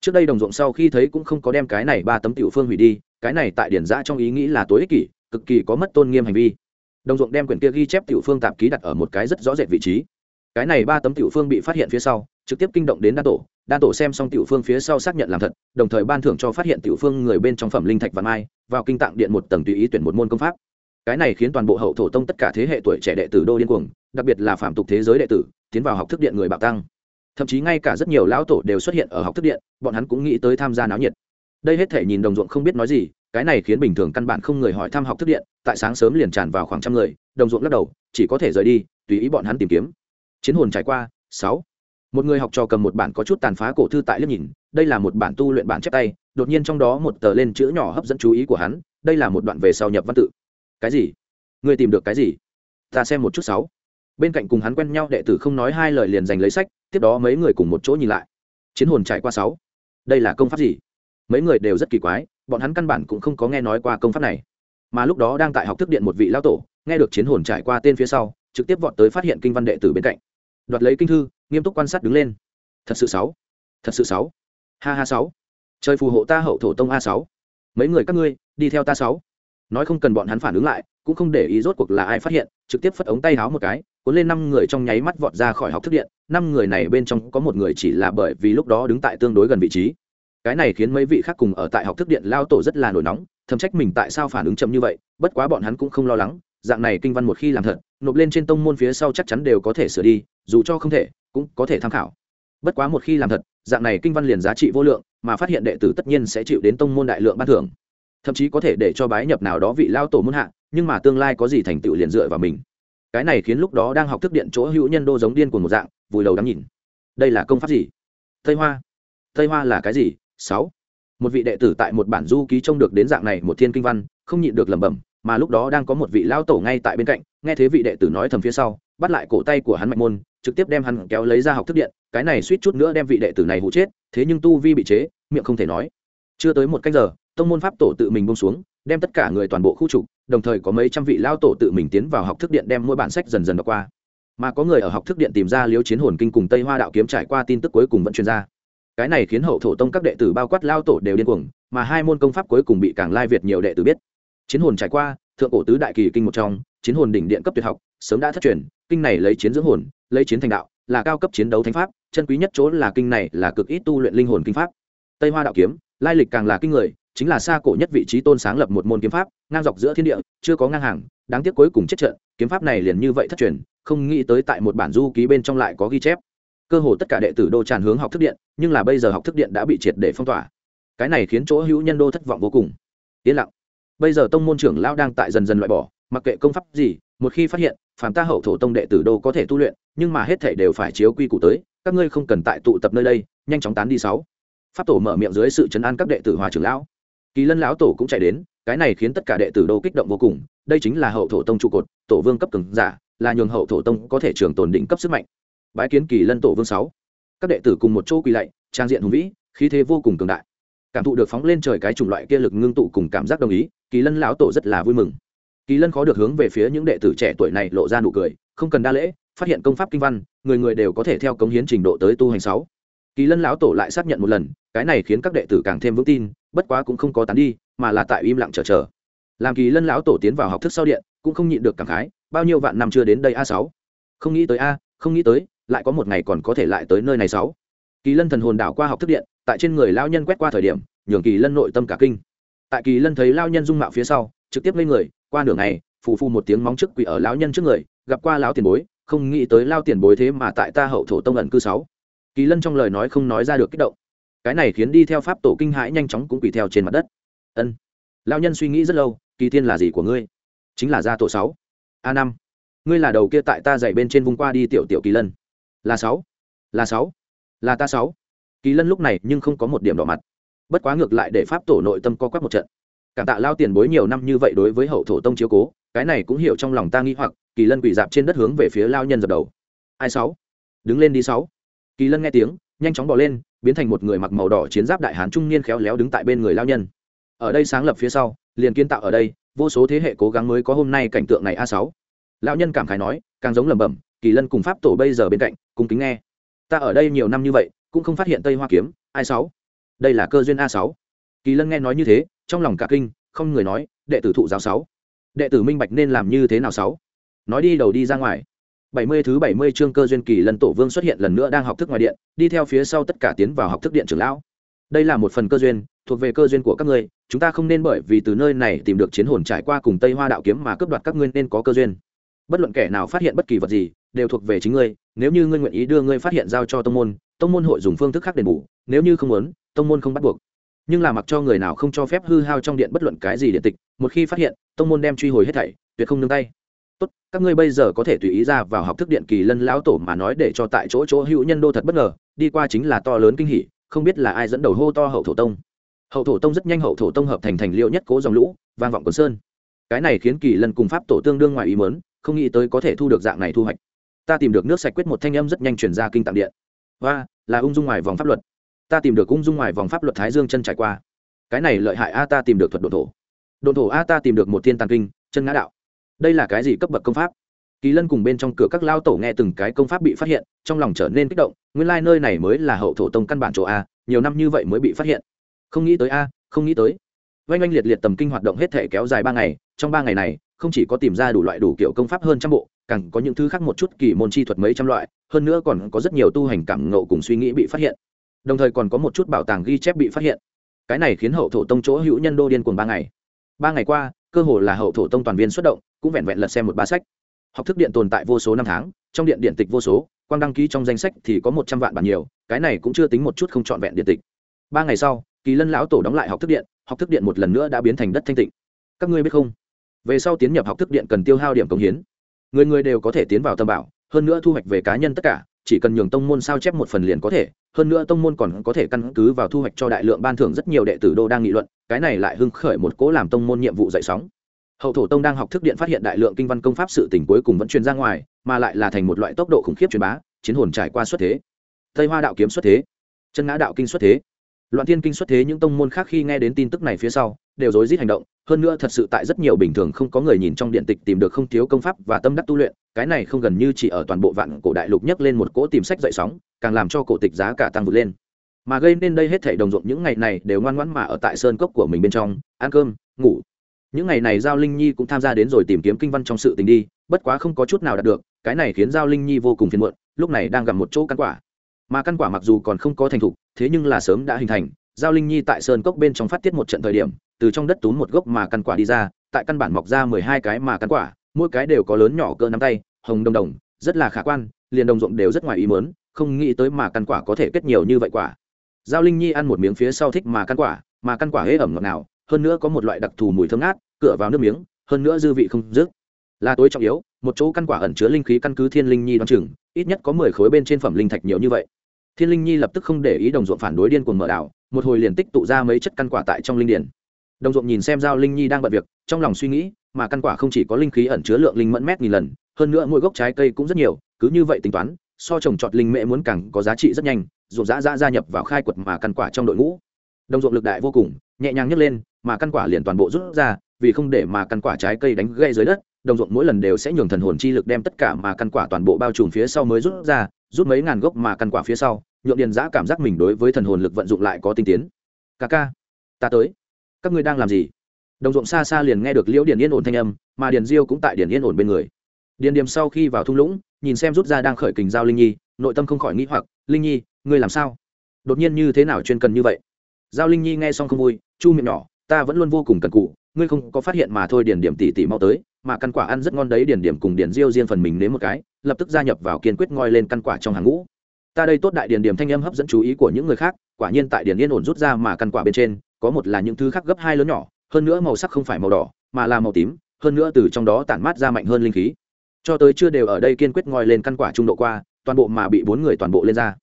Trước đây đồng ruộng sau khi thấy cũng không có đem cái này ba tấm tiểu phương hủy đi, cái này tại điển giã trong ý nghĩ là tối ích kỷ, cực kỳ có mất tôn nghiêm hành vi. Đồng ruộng đem quyển kia ghi chép tiểu phương tạp ký đặt ở một cái rất rõ rệt vị trí. Cái này ba tấm tiểu phương bị phát hiện phía sau trực tiếp kinh động đến đan tổ. Đan tổ xem xong tiểu phương phía sau xác nhận làm thật, đồng thời ban thưởng cho phát hiện tiểu phương người bên trong phẩm linh thạch và mai, vào kinh tạng điện một tầng tùy ý tuyển một môn công pháp. Cái này khiến toàn bộ hậu thổ tông tất cả thế hệ tuổi trẻ đệ tử đô điên cuồng, đặc biệt là phạm tục thế giới đệ tử, tiến vào học thức điện người bạo tăng. Thậm chí ngay cả rất nhiều lão tổ đều xuất hiện ở học thức điện, bọn hắn cũng nghĩ tới tham gia náo nhiệt. Đây hết thể nhìn đồng ruộng không biết nói gì, cái này khiến bình thường căn bản không người hỏi thăm học thức điện, tại sáng sớm liền tràn vào khoảng trăm người, đồng ruộng lắc đầu, chỉ có thể rời đi, tùy ý bọn hắn tìm kiếm. Chiến hồn trải qua, sáu một người học trò cầm một bản có chút tàn phá cổ thư tại liếc nhìn, đây là một bản tu luyện bản chép tay, đột nhiên trong đó một tờ lên chữ nhỏ hấp dẫn chú ý của hắn, đây là một đoạn về sau nhập văn tự. Cái gì? Người tìm được cái gì? Ta xem một chút sáu. Bên cạnh cùng hắn quen nhau đệ tử không nói hai lời liền giành lấy sách, tiếp đó mấy người cùng một chỗ nhìn lại. Chiến hồn trải qua sáu. Đây là công pháp gì? Mấy người đều rất kỳ quái, bọn hắn căn bản cũng không có nghe nói qua công pháp này. Mà lúc đó đang tại học thức điện một vị lao tổ, nghe được chiến hồn trải qua tên phía sau, trực tiếp vọt tới phát hiện kinh văn đệ tử bên cạnh đoạt lấy kinh thư, nghiêm túc quan sát đứng lên. Thật sự sáu. Thật sự sáu. Ha ha sáu. Trời phù hộ ta hậu thổ tông a sáu. Mấy người các ngươi, đi theo ta sáu. Nói không cần bọn hắn phản ứng lại, cũng không để ý rốt cuộc là ai phát hiện, trực tiếp phất ống tay háo một cái, cuốn lên năm người trong nháy mắt vọt ra khỏi học thức điện. Năm người này bên trong có một người chỉ là bởi vì lúc đó đứng tại tương đối gần vị trí. Cái này khiến mấy vị khác cùng ở tại học thức điện lao tổ rất là nổi nóng, thầm trách mình tại sao phản ứng chậm như vậy, bất quá bọn hắn cũng không lo lắng, dạng này kinh văn một khi làm thật nộp lên trên tông môn phía sau chắc chắn đều có thể sửa đi, dù cho không thể, cũng có thể tham khảo. Bất quá một khi làm thật, dạng này kinh văn liền giá trị vô lượng, mà phát hiện đệ tử tất nhiên sẽ chịu đến tông môn đại lượng ban thưởng. Thậm chí có thể để cho bái nhập nào đó vị lao tổ muốn hạ, nhưng mà tương lai có gì thành tựu liền dựa vào mình. Cái này khiến lúc đó đang học thức điện chỗ hữu nhân đô giống điên của một dạng, vùi đầu đắm nhìn. Đây là công pháp gì? Tây hoa. Tây hoa là cái gì? Sáu. Một vị đệ tử tại một bản du ký trông được đến dạng này một thiên kinh văn, không nhịn được lẩm bẩm mà lúc đó đang có một vị lao tổ ngay tại bên cạnh, nghe thấy vị đệ tử nói thầm phía sau, bắt lại cổ tay của hắn mạnh môn, trực tiếp đem hắn kéo lấy ra học thức điện, cái này suýt chút nữa đem vị đệ tử này hụ chết, thế nhưng tu vi bị chế, miệng không thể nói. Chưa tới một cách giờ, tông môn pháp tổ tự mình bông xuống, đem tất cả người toàn bộ khu trục, đồng thời có mấy trăm vị lao tổ tự mình tiến vào học thức điện đem mỗi bản sách dần dần đọc qua. Mà có người ở học thức điện tìm ra liếu chiến hồn kinh cùng tây hoa đạo kiếm trải qua tin tức cuối cùng vẫn truyền ra. Cái này khiến hậu thổ tông các đệ tử bao quát lao tổ đều điên cuồng, mà hai môn công pháp cuối cùng bị càng lai việt nhiều đệ tử biết chiến hồn trải qua, thượng cổ tứ đại kỳ kinh một trong, chiến hồn đỉnh điện cấp tuyệt học, sớm đã thất truyền, kinh này lấy chiến dưỡng hồn, lấy chiến thành đạo, là cao cấp chiến đấu thánh pháp, chân quý nhất chỗ là kinh này là cực ít tu luyện linh hồn kinh pháp. Tây hoa đạo kiếm, lai lịch càng là kinh người, chính là xa cổ nhất vị trí tôn sáng lập một môn kiếm pháp, ngang dọc giữa thiên địa, chưa có ngang hàng, đáng tiếc cuối cùng chết trận, kiếm pháp này liền như vậy thất truyền, không nghĩ tới tại một bản du ký bên trong lại có ghi chép. Cơ hồ tất cả đệ tử đô tràn hướng học thức điện, nhưng là bây giờ học thức điện đã bị triệt để phong tỏa. Cái này khiến chỗ hữu nhân đô thất vọng vô cùng. Yên lặng bây giờ tông môn trưởng lão đang tại dần dần loại bỏ, mặc kệ công pháp gì, một khi phát hiện, phàm ta hậu thổ tông đệ tử đô có thể tu luyện, nhưng mà hết thể đều phải chiếu quy củ tới, các ngươi không cần tại tụ tập nơi đây, nhanh chóng tán đi sáu. Pháp tổ mở miệng dưới sự chấn an các đệ tử hòa trưởng lão. Kỳ lân lão tổ cũng chạy đến, cái này khiến tất cả đệ tử đô kích động vô cùng, đây chính là hậu thổ tông trụ cột, tổ vương cấp cường giả, là nhường hậu thổ tông có thể trường tồn định cấp sức mạnh. Bái kiến kỳ lân tổ vương sáu. Các đệ tử cùng một chỗ quỳ lạy, trang diện hùng vĩ, khí thế vô cùng cường đại. Cảm thụ được phóng lên trời cái chủng loại kia lực ngưng tụ cùng cảm giác đồng ý kỳ lân lão tổ rất là vui mừng. Kỳ lân khó được hướng về phía những đệ tử trẻ tuổi này lộ ra nụ cười, không cần đa lễ, phát hiện công pháp kinh văn, người người đều có thể theo cống hiến trình độ tới tu hành sáu. Kỳ lân lão tổ lại xác nhận một lần, cái này khiến các đệ tử càng thêm vững tin, bất quá cũng không có tán đi, mà là tại im lặng chờ chờ. Làm kỳ lân lão tổ tiến vào học thức sau điện, cũng không nhịn được cảm khái, bao nhiêu vạn năm chưa đến đây a sáu? Không nghĩ tới a, không nghĩ tới, lại có một ngày còn có thể lại tới nơi này sáu. Kỳ lân thần hồn đảo qua học thức điện, tại trên người lao nhân quét qua thời điểm, nhường kỳ lân nội tâm cả kinh tại kỳ lân thấy lao nhân dung mạo phía sau, trực tiếp lên người, qua nửa ngày, phù phù một tiếng móng trước quỷ ở lão nhân trước người, gặp qua lão tiền bối, không nghĩ tới lao tiền bối thế mà tại ta hậu thổ tông ẩn cư sáu. Kỳ lân trong lời nói không nói ra được kích động. Cái này khiến đi theo pháp tổ kinh hãi nhanh chóng cũng quỳ theo trên mặt đất. Ân. Lao nhân suy nghĩ rất lâu, kỳ tiên là gì của ngươi? Chính là gia tổ sáu. A năm. Ngươi là đầu kia tại ta dạy bên trên vùng qua đi tiểu tiểu kỳ lân. Là sáu. Là sáu. Là ta sáu. Kỳ lân lúc này nhưng không có một điểm đỏ mặt bất quá ngược lại để pháp tổ nội tâm co quắp một trận. Cảm tạ lao tiền bối nhiều năm như vậy đối với hậu thổ tông chiếu cố, cái này cũng hiểu trong lòng ta nghi hoặc, kỳ lân quỳ dạp trên đất hướng về phía lao nhân dập đầu. Ai sáu? Đứng lên đi sáu. Kỳ lân nghe tiếng, nhanh chóng bỏ lên, biến thành một người mặc màu đỏ chiến giáp đại hán trung niên khéo léo đứng tại bên người lao nhân. Ở đây sáng lập phía sau, liền kiến tạo ở đây, vô số thế hệ cố gắng mới có hôm nay cảnh tượng này a sáu. Lão nhân cảm khái nói, càng giống lẩm bẩm, kỳ lân cùng pháp tổ bây giờ bên cạnh, cùng kính nghe. Ta ở đây nhiều năm như vậy, cũng không phát hiện tây hoa kiếm, ai sáu? Đây là cơ duyên a sáu. Kỳ lân nghe nói như thế, trong lòng cả kinh, không người nói, đệ tử thụ giáo sáu. Đệ tử minh bạch nên làm như thế nào sáu? Nói đi đầu đi ra ngoài. Bảy mươi thứ bảy mươi chương cơ duyên kỳ lân tổ vương xuất hiện lần nữa đang học thức ngoài điện, đi theo phía sau tất cả tiến vào học thức điện trưởng lão. Đây là một phần cơ duyên, thuộc về cơ duyên của các ngươi, chúng ta không nên bởi vì từ nơi này tìm được chiến hồn trải qua cùng tây hoa đạo kiếm mà cướp đoạt các ngươi nên có cơ duyên. Bất luận kẻ nào phát hiện bất kỳ vật gì, đều thuộc về chính ngươi, nếu như ngươi nguyện ý đưa ngươi phát hiện giao cho tông môn tông môn hội dùng phương thức khác đền bù, nếu như không muốn tông môn không bắt buộc. Nhưng là mặc cho người nào không cho phép hư hao trong điện bất luận cái gì điện tịch, một khi phát hiện, tông môn đem truy hồi hết thảy, tuyệt không nương tay. Tốt, các ngươi bây giờ có thể tùy ý ra vào học thức điện kỳ lân lão tổ mà nói để cho tại chỗ chỗ hữu nhân đô thật bất ngờ, đi qua chính là to lớn kinh hỉ, không biết là ai dẫn đầu hô to hậu thổ tông. Hậu thổ tông rất nhanh hậu thổ tông hợp thành thành liệu nhất cố dòng lũ, vang vọng quần sơn. Cái này khiến kỳ lân cùng pháp tổ tương đương ngoài ý mớn không nghĩ tới có thể thu được dạng này thu hoạch. Ta tìm được nước sạch quyết một thanh âm rất nhanh chuyển ra kinh tạng điện. Và là ung dung ngoài vòng pháp luật ta tìm được ung dung ngoài vòng pháp luật thái dương chân trải qua. Cái này lợi hại a, ta tìm được thuật độ thổ. Độ thổ a, ta tìm được một thiên tàn kinh, chân ngã đạo. Đây là cái gì cấp bậc công pháp? Kỳ lân cùng bên trong cửa các lao tổ nghe từng cái công pháp bị phát hiện, trong lòng trở nên kích động, nguyên lai、like、nơi này mới là hậu thổ tông căn bản chỗ a, nhiều năm như vậy mới bị phát hiện. Không nghĩ tới a, không nghĩ tới. Oanh oanh liệt liệt tầm kinh hoạt động hết thể kéo dài ba ngày, trong ba ngày này, không chỉ có tìm ra đủ loại đủ kiểu công pháp hơn trăm bộ, càng có những thứ khác một chút kỳ môn chi thuật mấy trăm loại, hơn nữa còn có rất nhiều tu hành cảm ngộ cùng suy nghĩ bị phát hiện đồng thời còn có một chút bảo tàng ghi chép bị phát hiện. Cái này khiến hậu thổ tông chỗ hữu nhân đô điên cuồng ba ngày. Ba ngày qua, cơ hồ là hậu thổ tông toàn viên xuất động, cũng vẹn vẹn lật xem một ba sách. Học thức điện tồn tại vô số năm tháng, trong điện điện tịch vô số, quang đăng ký trong danh sách thì có một trăm vạn bản nhiều, cái này cũng chưa tính một chút không trọn vẹn điện tịch. Ba ngày sau, kỳ lân lão tổ đóng lại học thức điện, học thức điện một lần nữa đã biến thành đất thanh tịnh. Các ngươi biết không? Về sau tiến nhập học thức điện cần tiêu hao điểm công hiến. Người người đều có thể tiến vào tâm bảo, hơn nữa thu hoạch về cá nhân tất cả chỉ cần nhường tông môn sao chép một phần liền có thể, hơn nữa tông môn còn có thể căn cứ vào thu hoạch cho đại lượng ban thưởng rất nhiều đệ tử đô đang nghị luận, cái này lại hưng khởi một cố làm tông môn nhiệm vụ dậy sóng. Hậu thổ tông đang học thức điện phát hiện đại lượng kinh văn công pháp sự tỉnh cuối cùng vẫn truyền ra ngoài, mà lại là thành một loại tốc độ khủng khiếp truyền bá, chiến hồn trải qua xuất thế. Tây hoa đạo kiếm xuất thế. Chân ngã đạo kinh xuất thế loạn thiên kinh xuất thế những tông môn khác khi nghe đến tin tức này phía sau, đều rối rít hành động. Hơn nữa thật sự tại rất nhiều bình thường không có người nhìn trong điện tịch tìm được không thiếu công pháp và tâm đắc tu luyện, cái này không gần như chỉ ở toàn bộ vạn cổ đại lục nhấc lên một cỗ tìm sách dậy sóng, càng làm cho cổ tịch giá cả tăng vượt lên. Mà gây nên đây hết thảy đồng ruộng những ngày này đều ngoan ngoãn mà ở tại sơn cốc của mình bên trong, ăn cơm, ngủ. Những ngày này giao linh nhi cũng tham gia đến rồi tìm kiếm kinh văn trong sự tình đi, bất quá không có chút nào đạt được, cái này khiến giao linh nhi vô cùng phiền muộn, lúc này đang gặp một chỗ căn quả mà căn quả mặc dù còn không có thành thục, thế nhưng là sớm đã hình thành. Giao linh nhi tại sơn cốc bên trong phát tiết một trận thời điểm, từ trong đất túm một gốc mà căn quả đi ra, tại căn bản mọc ra mười hai cái mà căn quả, mỗi cái đều có lớn nhỏ cỡ nắm tay, hồng đồng đồng, rất là khả quan, liền đồng ruộng đều rất ngoài ý mớn không nghĩ tới mà căn quả có thể kết nhiều như vậy quả. Giao linh nhi ăn một miếng phía sau thích mà căn quả, mà căn quả hễ ẩm ngọt nào hơn nữa có một loại đặc thù mùi thơm ngát, cửa vào nước miếng, hơn nữa dư vị không dứt. Là tối trọng yếu, một chỗ căn quả ẩn chứa linh khí căn cứ thiên linh nhi đoán chừng, ít nhất có mười khối bên trên phẩm linh thạch nhiều như vậy thiên linh nhi lập tức không để ý đồng ruộng phản đối điên cuồng mở đảo, một hồi liền tích tụ ra mấy chất căn quả tại trong linh điển. Đồng ruộng nhìn xem giao linh nhi đang bận việc, trong lòng suy nghĩ, mà căn quả không chỉ có linh khí ẩn chứa lượng linh mẫn mét nghìn lần, hơn nữa mỗi gốc trái cây cũng rất nhiều, cứ như vậy tính toán, so trồng trọt linh mễ muốn càng có giá trị rất nhanh, ruộng dã dã gia nhập vào khai quật mà căn quả trong đội ngũ. Đồng ruộng lực đại vô cùng, nhẹ nhàng nhấc lên, mà căn quả liền toàn bộ rút ra, vì không để mà căn quả trái cây đánh gây dưới đất, đồng ruộng mỗi lần đều sẽ nhường thần hồn chi lực đem tất cả mà căn quả toàn bộ bao trùm phía sau mới rút ra rút mấy ngàn gốc mà căn quả phía sau, nhượng điền giã cảm giác mình đối với thần hồn lực vận dụng lại có tinh tiến. Ca ca, ta tới. Các ngươi đang làm gì? Đồng ruộng xa xa liền nghe được liễu điền yên ổn thanh âm, mà điền diêu cũng tại điền yên ổn bên người. Điền điềm sau khi vào thung lũng, nhìn xem rút ra đang khởi kình giao linh nhi, nội tâm không khỏi nghĩ hoặc, linh nhi, ngươi làm sao? Đột nhiên như thế nào chuyên cần như vậy? Giao linh nhi nghe xong không vui, chu miệng nhỏ, ta vẫn luôn vô cùng cần cụ, ngươi không có phát hiện mà thôi Điền điểm tỉ tỉ mau tới mà căn quả ăn rất ngon đấy, điển điểm cùng điển diêu riêng phần mình nếm một cái, lập tức gia nhập vào kiên quyết ngoi lên căn quả trong hàng ngũ. Ta đây tốt đại điển điểm thanh âm hấp dẫn chú ý của những người khác, quả nhiên tại điển yên ổn rút ra mà căn quả bên trên, có một là những thứ khác gấp hai lớn nhỏ, hơn nữa màu sắc không phải màu đỏ, mà là màu tím, hơn nữa từ trong đó tản mát ra mạnh hơn linh khí. Cho tới chưa đều ở đây kiên quyết ngoi lên căn quả trung độ qua, toàn bộ mà bị bốn người toàn bộ lên ra.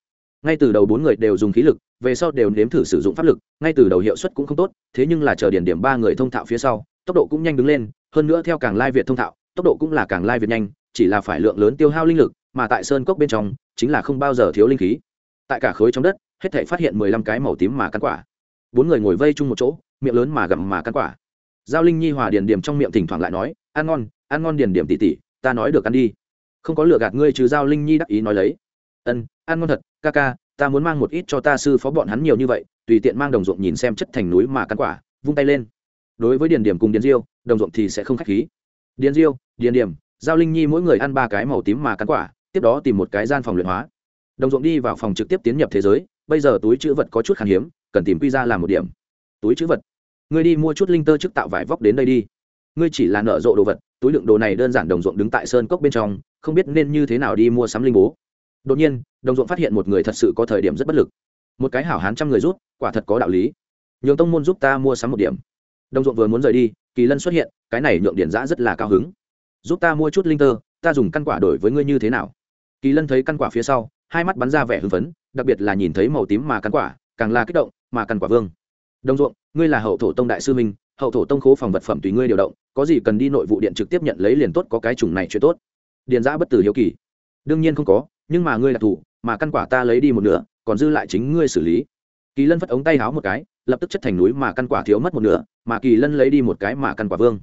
Ngay từ đầu bốn người đều dùng khí lực, về sau đều nếm thử sử dụng pháp lực, ngay từ đầu hiệu suất cũng không tốt, thế nhưng là chờ điển điểm ba người thông thạo phía sau, tốc độ cũng nhanh đứng lên hơn nữa theo càng lai việt thông thạo, tốc độ cũng là càng lai việt nhanh, chỉ là phải lượng lớn tiêu hao linh lực, mà tại sơn cốc bên trong, chính là không bao giờ thiếu linh khí. Tại cả khối trong đất, hết thể phát hiện mười lăm cái màu tím mà căn quả. Bốn người ngồi vây chung một chỗ, miệng lớn mà gặm mà căn quả. Giao linh nhi hòa điền điểm trong miệng thỉnh thoảng lại nói, ăn ngon ăn ngon điền điểm tỉ tỉ, ta nói được ăn đi. Không có lựa gạt ngươi trừ giao linh nhi đắc ý nói lấy. Ân, ăn ngon thật, ca ca, ta muốn mang một ít cho ta sư phó bọn hắn nhiều như vậy, tùy tiện mang đồng ruộng nhìn xem chất thành núi mà căn quả, vung tay lên. Đối với điền điểm cùng điền diêu đồng ruộng thì sẽ không khách khí. Điền diêu, điền điểm, giao linh nhi mỗi người ăn ba cái màu tím mà cắn quả, tiếp đó tìm một cái gian phòng luyện hóa. Đồng ruộng đi vào phòng trực tiếp tiến nhập thế giới, bây giờ túi chữ vật có chút khan hiếm, cần tìm quy ra làm một điểm. Túi chữ vật. Ngươi đi mua chút linh tơ chức tạo vải vóc đến đây đi. Ngươi chỉ là nợ rộ đồ vật, túi lượng đồ này đơn giản đồng ruộng đứng tại sơn cốc bên trong, không biết nên như thế nào đi mua sắm linh bố. Đột nhiên, đồng ruộng phát hiện một người thật sự có thời điểm rất bất lực. Một cái hảo hán trăm người rút, quả thật có đạo lý. Nhường tông môn giúp ta mua sắm một điểm đồng ruộng vừa muốn rời đi, kỳ lân xuất hiện, cái này nhượng điện giã rất là cao hứng. Giúp ta mua chút linh tơ, ta dùng căn quả đổi với ngươi như thế nào? Kỳ lân thấy căn quả phía sau, hai mắt bắn ra vẻ hưng phấn, đặc biệt là nhìn thấy màu tím mà căn quả, càng là kích động, mà căn quả vương. Đồng ruộng, ngươi là hậu thổ tông đại sư minh hậu thổ tông khố phòng vật phẩm tùy ngươi điều động, có gì cần đi nội vụ điện trực tiếp nhận lấy liền tốt, có cái chủng này chuyện tốt. Điền giã bất tử hiếu kỳ. Đương nhiên không có, nhưng mà ngươi là thủ, mà căn quả ta lấy đi một nửa, còn dư lại chính ngươi xử lý kỳ lân phất ống tay háo một cái, lập tức chất thành núi mà căn quả thiếu mất một nửa, mà kỳ lân lấy đi một cái mà căn quả vương.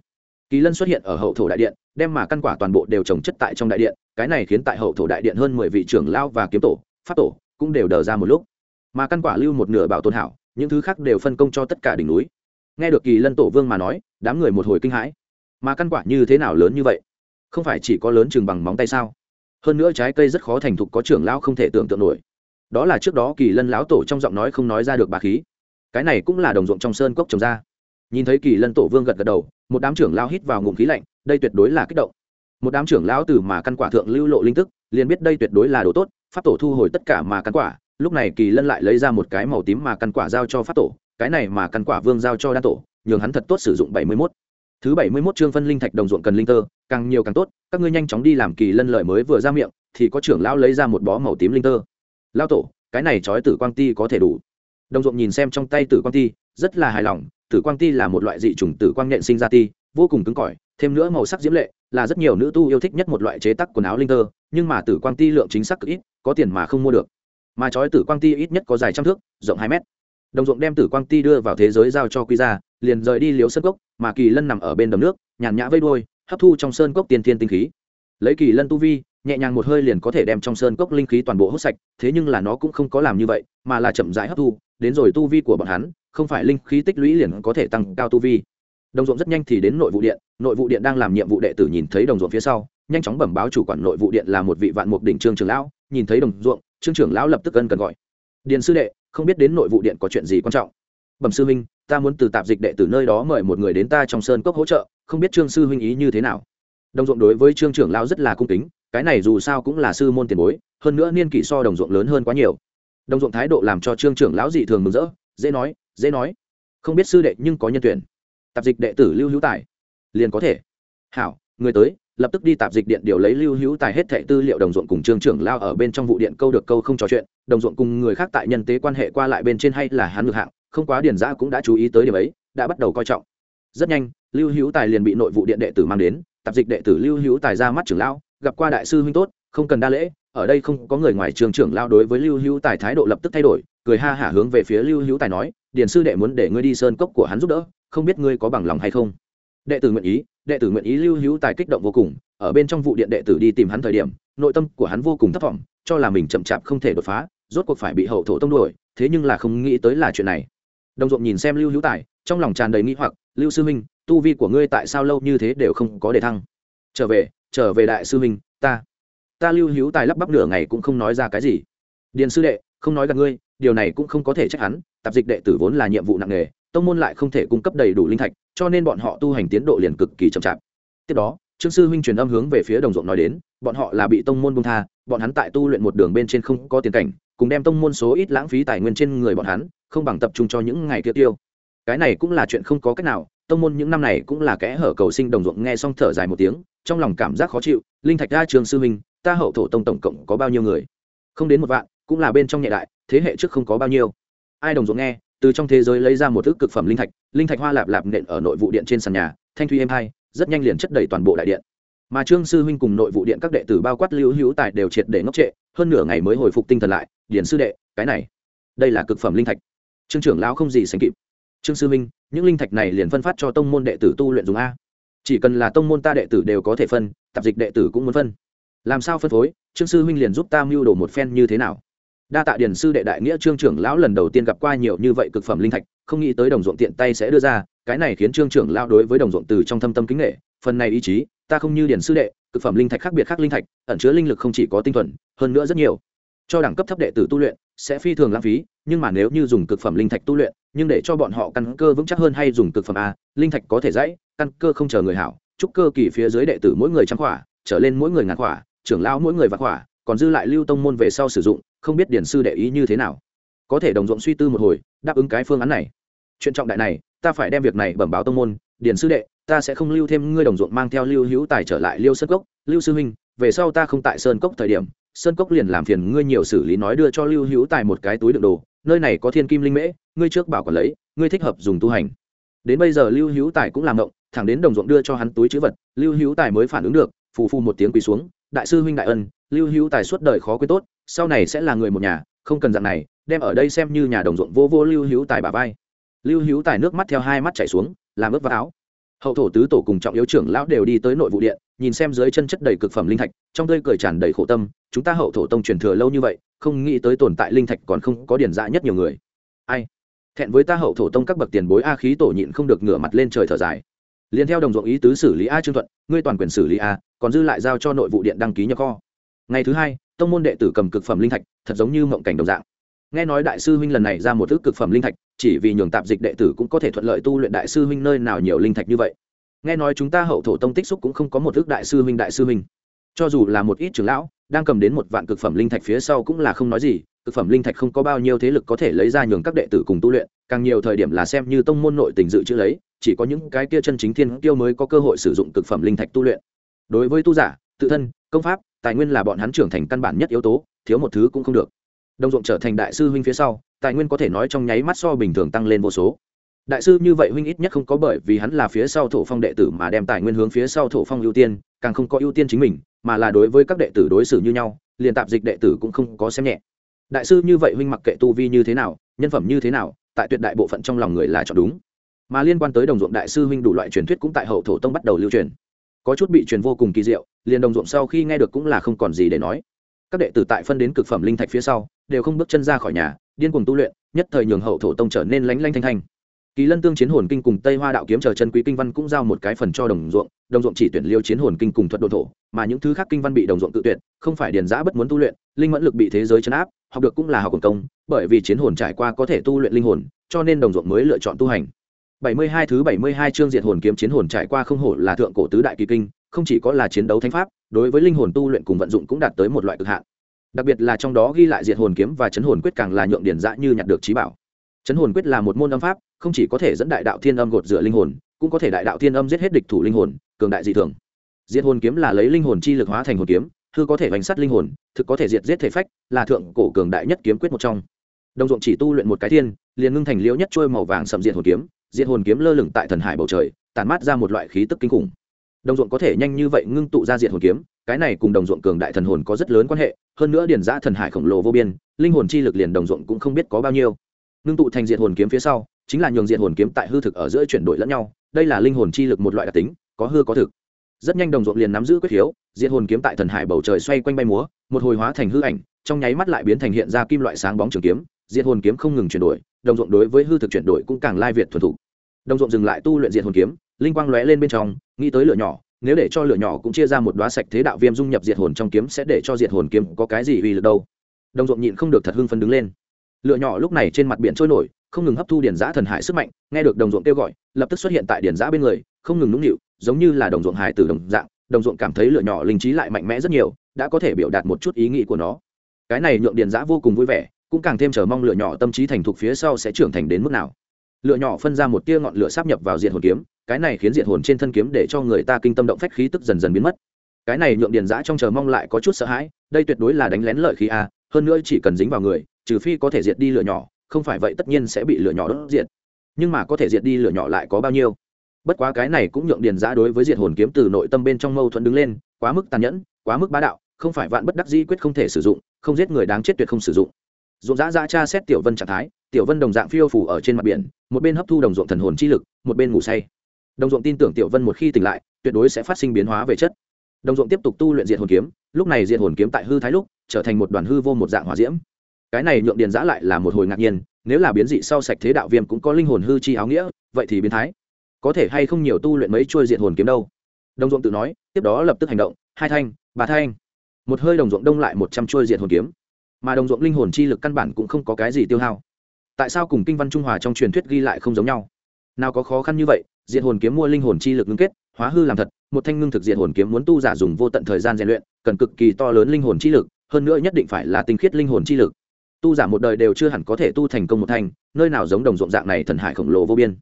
Kỳ lân xuất hiện ở hậu thổ đại điện, đem mà căn quả toàn bộ đều trồng chất tại trong đại điện, cái này khiến tại hậu thổ đại điện hơn mười vị trưởng lao và kiếm tổ, pháp tổ cũng đều đờ ra một lúc. Mà căn quả lưu một nửa bảo tồn hảo, những thứ khác đều phân công cho tất cả đỉnh núi. Nghe được kỳ lân tổ vương mà nói, đám người một hồi kinh hãi. Mà căn quả như thế nào lớn như vậy? Không phải chỉ có lớn chừng bằng móng tay sao? Hơn nữa trái cây rất khó thành thục, có trưởng lão không thể tưởng tượng nổi đó là trước đó kỳ lân lão tổ trong giọng nói không nói ra được bà khí. Cái này cũng là đồng ruộng trong sơn cốc trồng ra. Nhìn thấy kỳ lân tổ vương gật gật đầu, một đám trưởng lão hít vào ngụm khí lạnh, đây tuyệt đối là kích động. Một đám trưởng lão từ mà căn quả thượng lưu lộ linh tức, liền biết đây tuyệt đối là đồ tốt, pháp tổ thu hồi tất cả mà căn quả, lúc này kỳ lân lại lấy ra một cái màu tím mà căn quả giao cho pháp tổ, cái này mà căn quả vương giao cho đan tổ, nhường hắn thật tốt sử dụng bảy mươi mốt. Thứ bảy mươi mốt chương phân linh thạch đồng ruộng cần linh tơ, càng nhiều càng tốt, các ngươi nhanh chóng đi làm kỳ lân lợi mới vừa ra miệng, thì có trưởng lão lấy ra một bó màu tím linh tơ lao tổ, cái này trói tử quang ti có thể đủ. Đồng ruộng nhìn xem trong tay tử quang ti, rất là hài lòng, tử quang ti là một loại dị trùng tử quang nhện sinh ra ti, vô cùng cứng cỏi, thêm nữa màu sắc diễm lệ, là rất nhiều nữ tu yêu thích nhất một loại chế tác quần áo linh tơ nhưng mà tử quang ti lượng chính xác cực ít, có tiền mà không mua được. Mà trói tử quang ti ít nhất có dài trăm thước, rộng hai mét. Đồng ruộng đem tử quang ti đưa vào thế giới giao cho quy ra liền rời đi liếu sơn cốc, mà kỳ lân nằm ở bên đầm nước, nhàn nhã vây đôi hấp thu trong sơn cốc tiên thiên tinh khí. Lấy kỳ lân tu vi nhẹ nhàng một hơi liền có thể đem trong sơn cốc linh khí toàn bộ hút sạch, thế nhưng là nó cũng không có làm như vậy, mà là chậm rãi hấp thu, đến rồi tu vi của bọn hắn, không phải linh khí tích lũy liền có thể tăng cao tu vi. Đồng ruộng rất nhanh thì đến nội vụ điện, nội vụ điện đang làm nhiệm vụ đệ tử nhìn thấy đồng ruộng phía sau, nhanh chóng bẩm báo chủ quản nội vụ điện là một vị vạn mục đỉnh trương trưởng lão, nhìn thấy đồng ruộng, trương trưởng lão lập tức ân cần gọi. Điền sư đệ, không biết đến nội vụ điện có chuyện gì quan trọng? Bẩm sư huynh, ta muốn từ tạp dịch đệ tử nơi đó mời một người đến ta trong sơn cốc hỗ trợ, không biết trương sư huynh ý như thế nào? Đồng ruộng đối với trương trưởng lão rất là cung kính cái này dù sao cũng là sư môn tiền bối, hơn nữa niên kỷ so đồng ruộng lớn hơn quá nhiều. Đồng ruộng thái độ làm cho trương trưởng lão dị thường mừng rỡ, dễ nói dễ nói. Không biết sư đệ nhưng có nhân tuyển. Tạp dịch đệ tử lưu hữu tài. Liền có thể. Hảo, người tới, lập tức đi tạp dịch điện điều lấy lưu hữu tài hết thệ tư liệu đồng ruộng cùng trương trưởng lao ở bên trong vụ điện câu được câu không trò chuyện. Đồng ruộng cùng người khác tại nhân tế quan hệ qua lại bên trên hay là hắn ngược hạng, không quá điền giã cũng đã chú ý tới điểm ấy, đã bắt đầu coi trọng. Rất nhanh, lưu hữu tài liền bị nội vụ điện đệ tử mang đến, tạp dịch đệ tử lưu hữu tài ra mắt trưởng lão gặp qua đại sư huynh tốt, không cần đa lễ, ở đây không có người ngoài trường trưởng lao đối với lưu hữu tài thái độ lập tức thay đổi, cười ha hả hướng về phía lưu hữu tài nói, điền sư đệ muốn để ngươi đi sơn cốc của hắn giúp đỡ, không biết ngươi có bằng lòng hay không? Đệ tử nguyện ý, đệ tử nguyện ý lưu hữu tài kích động vô cùng, ở bên trong vụ điện đệ tử đi tìm hắn thời điểm, nội tâm của hắn vô cùng thất vọng cho là mình chậm chạp không thể đột phá, rốt cuộc phải bị hậu thổ tông đuổi, thế nhưng là không nghĩ tới là chuyện này. Đồng ruộng nhìn xem lưu hữu tài, trong lòng tràn đầy nghĩ hoặc, lưu sư minh tu vi của ngươi tại sao lâu như thế đều không có đề thăng? Trở về trở về đại sư huynh, ta ta lưu hữu tài lắp bắp nửa ngày cũng không nói ra cái gì. Điền sư đệ, không nói gặp ngươi, điều này cũng không có thể trách hắn, tạp dịch đệ tử vốn là nhiệm vụ nặng nề, tông môn lại không thể cung cấp đầy đủ linh thạch, cho nên bọn họ tu hành tiến độ liền cực kỳ chậm chạp. Tiếp đó, trương sư huynh truyền âm hướng về phía đồng ruộng nói đến, bọn họ là bị tông môn bung tha, bọn hắn tại tu luyện một đường bên trên không có tiền cảnh, cùng đem tông môn số ít lãng phí tài nguyên trên người bọn hắn, không bằng tập trung cho những ngày kia tiêu. Cái này cũng là chuyện không có cách nào tông môn những năm này cũng là kẽ hở cầu sinh đồng ruộng nghe xong thở dài một tiếng, trong lòng cảm giác khó chịu, linh thạch Đa trường sư huynh, ta hậu thổ tông tổng cộng có bao nhiêu người? Không đến một vạn, cũng là bên trong nhẹ đại, thế hệ trước không có bao nhiêu. Ai đồng ruộng nghe, từ trong thế giới lấy ra một thức cực phẩm linh thạch linh thạch hoa lạp lạp nện ở nội vụ điện trên sàn nhà, thanh thuy êm hai, rất nhanh liền chất đầy toàn bộ đại điện. Mà trương sư huynh cùng nội vụ điện các đệ tử bao quát lưu hữu tài đều triệt để ngốc trệ, hơn nửa ngày mới hồi phục tinh thần lại điển sư đệ, cái này, đây là cực phẩm linh thạch. Trương trưởng lão không gì sánh kịp trương sư Minh, những linh thạch này liền phân phát cho tông môn đệ tử tu luyện dùng a. Chỉ cần là tông môn ta đệ tử đều có thể phân tạp dịch đệ tử cũng muốn phân. Làm sao phân phối? Trương sư huynh liền giúp ta mưu đồ một phen như thế nào? Đa tạ điển sư đệ đại nghĩa trương trưởng lão lần đầu tiên gặp qua nhiều như vậy cực phẩm linh thạch không nghĩ tới đồng ruộng tiện tay sẽ đưa ra cái này khiến trương trưởng lão đối với đồng ruộng từ trong thâm tâm kính nghệ phần này ý chí ta không như điển sư đệ cực phẩm linh thạch khác biệt khác linh thạch ẩn chứa linh lực không chỉ có tinh thuần hơn nữa rất nhiều. Cho đẳng cấp thấp đệ tử tu luyện sẽ phi thường lãng phí nhưng mà nếu như dùng cực phẩm linh thạch tu luyện, nhưng để cho bọn họ căn cơ vững chắc hơn hay dùng cực phẩm a, linh thạch có thể dãy, căn cơ không chờ người hảo, chúc cơ kỳ phía dưới đệ tử mỗi người trăm khỏa, trở lên mỗi người ngàn khỏa, trưởng lão mỗi người vạn khỏa, còn dư lại lưu tông môn về sau sử dụng, không biết điển sư đệ ý như thế nào. Có thể đồng ruộng suy tư một hồi, đáp ứng cái phương án này. Chuyện trọng đại này, ta phải đem việc này bẩm báo tông môn, điển sư đệ, ta sẽ không lưu thêm ngươi đồng ruộng mang theo lưu hữu tài trở lại lưu sơn cốc. Lưu sư huynh, về sau ta không tại sơn cốc thời điểm, sơn cốc liền làm phiền ngươi nhiều xử lý nói đưa cho lưu hữu tài một cái túi đựng đồ nơi này có thiên kim linh mễ, ngươi trước bảo còn lấy, ngươi thích hợp dùng tu hành. Đến bây giờ lưu hữu tài cũng làm động thẳng đến đồng ruộng đưa cho hắn túi chữ vật, lưu hữu tài mới phản ứng được, phù phù một tiếng quỳ xuống, đại sư huynh đại ân, lưu hữu tài suốt đời khó quên tốt, sau này sẽ là người một nhà, không cần dạng này, đem ở đây xem như nhà đồng ruộng vô vô lưu hữu tài bà vai. Lưu hữu tài nước mắt theo hai mắt chảy xuống, làm ướt vào áo. Hậu thổ tứ tổ cùng trọng yếu trưởng lão đều đi tới nội vụ điện nhìn xem dưới chân chất đầy cực phẩm linh thạch, trong tươi cười tràn đầy khổ tâm, chúng ta hậu thổ tông truyền thừa lâu như vậy, không nghĩ tới tồn tại linh thạch còn không có điển dạ nhất nhiều người. Ai? Thẹn với ta hậu thổ tông các bậc tiền bối a khí tổ nhịn không được ngửa mặt lên trời thở dài. Liền theo đồng ruộng ý tứ xử lý a trương thuận, ngươi toàn quyền xử lý a, còn dư lại giao cho nội vụ điện đăng ký nhập kho. Ngày thứ hai, tông môn đệ tử cầm cực phẩm linh thạch, thật giống như mộng cảnh đồng dạng. Nghe nói đại sư huynh lần này ra một thứ cực phẩm linh thạch, chỉ vì nhường tạp dịch đệ tử cũng có thể thuận lợi tu luyện đại sư huynh nơi nào nhiều linh thạch như vậy nghe nói chúng ta hậu thổ tông tích xúc cũng không có một ước đại sư huynh đại sư huynh. Cho dù là một ít trưởng lão, đang cầm đến một vạn cực phẩm linh thạch phía sau cũng là không nói gì, cực phẩm linh thạch không có bao nhiêu thế lực có thể lấy ra nhường các đệ tử cùng tu luyện, càng nhiều thời điểm là xem như tông môn nội tình dự trữ lấy, chỉ có những cái kia chân chính thiên tiêu mới có cơ hội sử dụng cực phẩm linh thạch tu luyện. Đối với tu giả, tự thân, công pháp, tài nguyên là bọn hắn trưởng thành căn bản nhất yếu tố, thiếu một thứ cũng không được. Đồng ruộng trở thành đại sư huynh phía sau, tài nguyên có thể nói trong nháy mắt so bình thường tăng lên vô số đại sư như vậy huynh ít nhất không có bởi vì hắn là phía sau thổ phong đệ tử mà đem tài nguyên hướng phía sau thổ phong ưu tiên, càng không có ưu tiên chính mình, mà là đối với các đệ tử đối xử như nhau, liền tạp dịch đệ tử cũng không có xem nhẹ. Đại sư như vậy huynh mặc kệ tu vi như thế nào, nhân phẩm như thế nào, tại tuyệt đại bộ phận trong lòng người là chọn đúng. Mà liên quan tới đồng ruộng đại sư huynh đủ loại truyền thuyết cũng tại hậu thổ tông bắt đầu lưu truyền. Có chút bị truyền vô cùng kỳ diệu, liền đồng ruộng sau khi nghe được cũng là không còn gì để nói. Các đệ tử tại phân đến cực phẩm linh thạch phía sau, đều không bước chân ra khỏi nhà, điên cuồng tu luyện, nhất thời nhường hậu thổ tông trở nên lánh lanh thanh thanh kỳ lân tương chiến hồn kinh cùng tây hoa đạo kiếm chờ chân quý kinh văn cũng giao một cái phần cho đồng ruộng đồng ruộng chỉ tuyển liêu chiến hồn kinh cùng thuật đồn thổ, mà những thứ khác kinh văn bị đồng ruộng tự tuyệt không phải điền giã bất muốn tu luyện, linh mẫn lực bị thế giới chấn áp, học được cũng là học quần công, bởi vì chiến hồn trải qua có thể tu luyện linh hồn, cho nên đồng ruộng mới lựa chọn tu hành. 72 thứ 72 chương diệt hồn kiếm chiến hồn trải qua không hổ là thượng cổ tứ đại kỳ kinh, không chỉ có là chiến đấu thánh pháp, đối với linh hồn tu luyện cùng vận dụng cũng đạt tới một loại cực hạn. Đặc biệt là trong đó ghi lại diệt hồn kiếm và chấn hồn quyết càng là nhượng điển dã như nhặt được trí bảo chấn hồn quyết là một môn âm pháp, không chỉ có thể dẫn đại đạo thiên âm gột rửa linh hồn, cũng có thể đại đạo thiên âm giết hết địch thủ linh hồn, cường đại dị thường. Diệt hồn kiếm là lấy linh hồn chi lực hóa thành hồn kiếm thư có thể bánh sát linh hồn, thực có thể diệt giết thể phách, là thượng cổ cường đại nhất kiếm quyết một trong. Đồng ruộng chỉ tu luyện một cái thiên, liền ngưng thành liễu nhất trôi màu vàng sầm diệt hồn kiếm, diệt hồn kiếm lơ lửng tại thần hải bầu trời tàn mát ra một loại khí tức kinh khủng. Đồng ruộng có thể nhanh như vậy ngưng tụ ra diệt hồn kiếm, cái này cùng đồng ruộng cường đại thần hồn có rất lớn quan hệ, hơn nữa điền giã thần hải khổng lồ vô biên, linh hồn chi lực liền đồng ruộng cũng không biết có bao nhiêu ngưng tụ thành diệt hồn kiếm phía sau chính là nhường diệt hồn kiếm tại hư thực ở giữa chuyển đổi lẫn nhau đây là linh hồn chi lực một loại đặc tính có hư có thực. Rất nhanh đồng ruộng liền nắm giữ quyết hiếu, diệt hồn kiếm tại thần hải bầu trời xoay quanh bay múa một hồi hóa thành hư ảnh trong nháy mắt lại biến thành hiện ra kim loại sáng bóng trường kiếm diệt hồn kiếm không ngừng chuyển đổi đồng ruộng đối với hư thực chuyển đổi cũng càng lai việt thuần thủ đồng ruộng dừng lại tu luyện diệt hồn kiếm linh quang lóe lên bên trong nghĩ tới lửa nhỏ nếu để cho lửa nhỏ cũng chia ra một đóa sạch thế đạo viêm dung nhập diệt hồn trong kiếm sẽ để cho diệt hồn kiếm có cái gì uy lực đâu? Đồng ruộng nhịn không được thật hưng phấn đứng lên lửa nhỏ lúc này trên mặt biển trôi nổi, không ngừng hấp thu điển giã thần hải sức mạnh, nghe được đồng ruộng kêu gọi, lập tức xuất hiện tại điển giã bên người, không ngừng nũng nịu, giống như là đồng ruộng hải từ đồng dạng, đồng ruộng cảm thấy lửa nhỏ linh trí lại mạnh mẽ rất nhiều, đã có thể biểu đạt một chút ý nghĩ của nó. Cái này nhượng điển giã vô cùng vui vẻ, cũng càng thêm chờ mong lửa nhỏ tâm trí thành thục phía sau sẽ trưởng thành đến mức nào. Lửa nhỏ phân ra một tia ngọn lửa sáp nhập vào diện hồn kiếm, cái này khiến diện hồn trên thân kiếm để cho người ta kinh tâm động phách khí tức dần dần biến mất. Cái này nhượng điền giã trong chờ mong lại có chút sợ hãi, đây tuyệt đối là đánh lén lợi khí a, hơn nữa chỉ cần dính vào người trừ phi có thể diệt đi lửa nhỏ, không phải vậy tất nhiên sẽ bị lửa nhỏ đốt diệt. Nhưng mà có thể diệt đi lửa nhỏ lại có bao nhiêu? Bất quá cái này cũng nhượng điền giã đối với diệt hồn kiếm từ nội tâm bên trong mâu thuẫn đứng lên, quá mức tàn nhẫn, quá mức bá đạo, không phải vạn bất đắc dĩ quyết không thể sử dụng, không giết người đáng chết tuyệt không sử dụng. Dụng giã dã cha xét tiểu vân trạng thái, tiểu vân đồng dạng phiêu phủ ở trên mặt biển, một bên hấp thu đồng ruộng thần hồn chi lực, một bên ngủ say. Đồng ruộng tin tưởng tiểu vân một khi tỉnh lại, tuyệt đối sẽ phát sinh biến hóa về chất. Đồng ruộng tiếp tục tu luyện diện hồn kiếm, lúc này diện hồn kiếm tại hư thái lúc, trở thành một đoàn hư vô một dạng hỏa diễm cái này nhượng điền giã lại là một hồi ngạc nhiên, nếu là biến dị sau sạch thế đạo viêm cũng có linh hồn hư chi áo nghĩa, vậy thì biến thái. Có thể hay không nhiều tu luyện mấy trôi diện hồn kiếm đâu? Đồng ruộng tự nói, tiếp đó lập tức hành động, hai thanh, ba thanh. Một hơi đồng ruộng đông lại một trăm trôi diện hồn kiếm. Mà đồng ruộng linh hồn chi lực căn bản cũng không có cái gì tiêu hao. Tại sao cùng kinh văn trung hòa trong truyền thuyết ghi lại không giống nhau? Nào có khó khăn như vậy, diện hồn kiếm mua linh hồn chi lực ngưng kết, hóa hư làm thật, một thanh ngưng thực diện hồn kiếm muốn tu giả dùng vô tận thời gian rèn luyện, cần cực kỳ to lớn linh hồn chi lực, hơn nữa nhất định phải là tinh khiết linh hồn chi lực tu giả một đời đều chưa hẳn có thể tu thành công một thành, nơi nào giống đồng ruộng dạng này thần hải khổng lồ vô biên.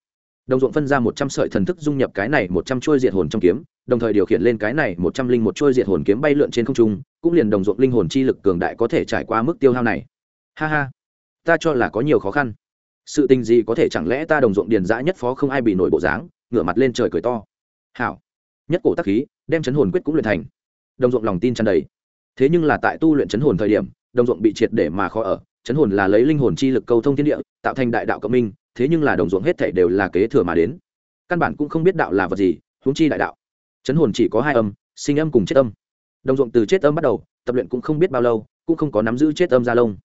Đồng ruộng phân ra một trăm sợi thần thức dung nhập cái này một trăm chuôi diệt hồn trong kiếm đồng thời điều khiển lên cái này một trăm linh một chuôi diệt hồn kiếm bay lượn trên không trung cũng liền đồng ruộng linh hồn chi lực cường đại có thể trải qua mức tiêu hao này. Ha ha ta cho là có nhiều khó khăn. Sự tình gì có thể chẳng lẽ ta đồng ruộng điền dã nhất phó không ai bị nổi bộ dáng ngửa mặt lên trời cười to. Hảo nhất cổ tắc khí đem chấn hồn quyết cũng luyện thành. Đồng ruộng lòng tin tràn đầy. Thế nhưng là tại tu luyện chấn hồn thời điểm đồng ruộng bị triệt để mà khó ở, chấn hồn là lấy linh hồn chi lực câu thông thiên địa, tạo thành đại đạo cộng minh, thế nhưng là đồng ruộng hết thể đều là kế thừa mà đến. Căn bản cũng không biết đạo là vật gì, huống chi đại đạo. Chấn hồn chỉ có hai âm, sinh âm cùng chết âm. Đồng ruộng từ chết âm bắt đầu, tập luyện cũng không biết bao lâu, cũng không có nắm giữ chết âm ra lông.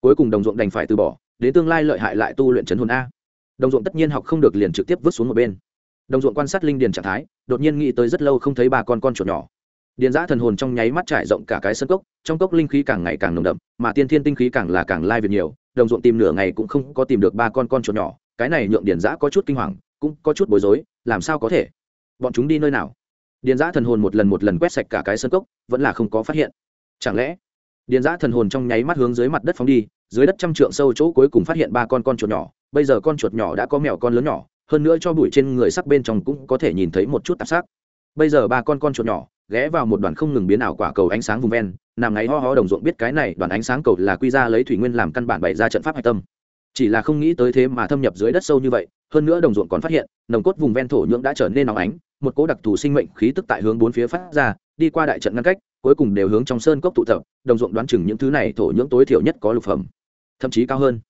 Cuối cùng đồng ruộng đành phải từ bỏ, đến tương lai lợi hại lại tu luyện chấn hồn a. Đồng ruộng tất nhiên học không được liền trực tiếp vứt xuống một bên. Đồng ruộng quan sát linh điền trạng thái, đột nhiên nghĩ tới rất lâu không thấy ba con con chuột nhỏ điền giã thần hồn trong nháy mắt trải rộng cả cái sân cốc, trong cốc linh khí càng ngày càng nồng đậm, mà tiên thiên tinh khí càng là càng lai việc nhiều, đồng ruộng tìm nửa ngày cũng không có tìm được ba con con chuột nhỏ, cái này nhượng điền giã có chút kinh hoàng, cũng có chút bối rối, làm sao có thể? Bọn chúng đi nơi nào? Điền giã thần hồn một lần một lần quét sạch cả cái sân cốc, vẫn là không có phát hiện. Chẳng lẽ, điền giã thần hồn trong nháy mắt hướng dưới mặt đất phóng đi, dưới đất trăm trượng sâu chỗ cuối cùng phát hiện ba con con chuột nhỏ, bây giờ con chuột nhỏ đã có mèo con lớn nhỏ, hơn nữa cho bụi trên người sắc bên trong cũng có thể nhìn thấy một chút tạp sắc bây giờ ba con con chuột nhỏ, ghé vào một đoàn không ngừng biến ảo quả cầu ánh sáng vùng ven, nằm ngáy ho ho đồng ruộng biết cái này đoàn ánh sáng cầu là quy ra lấy thủy nguyên làm căn bản bày ra trận pháp hạch tâm. Chỉ là không nghĩ tới thế mà thâm nhập dưới đất sâu như vậy, hơn nữa đồng ruộng còn phát hiện, nồng cốt vùng ven thổ nhưỡng đã trở nên nóng ánh, một cỗ đặc thù sinh mệnh khí tức tại hướng bốn phía phát ra, đi qua đại trận ngăn cách, cuối cùng đều hướng trong sơn cốc tụ tập, đồng ruộng đoán chừng những thứ này thổ nhưỡng tối thiểu nhất có lục phẩm, thậm chí cao hơn.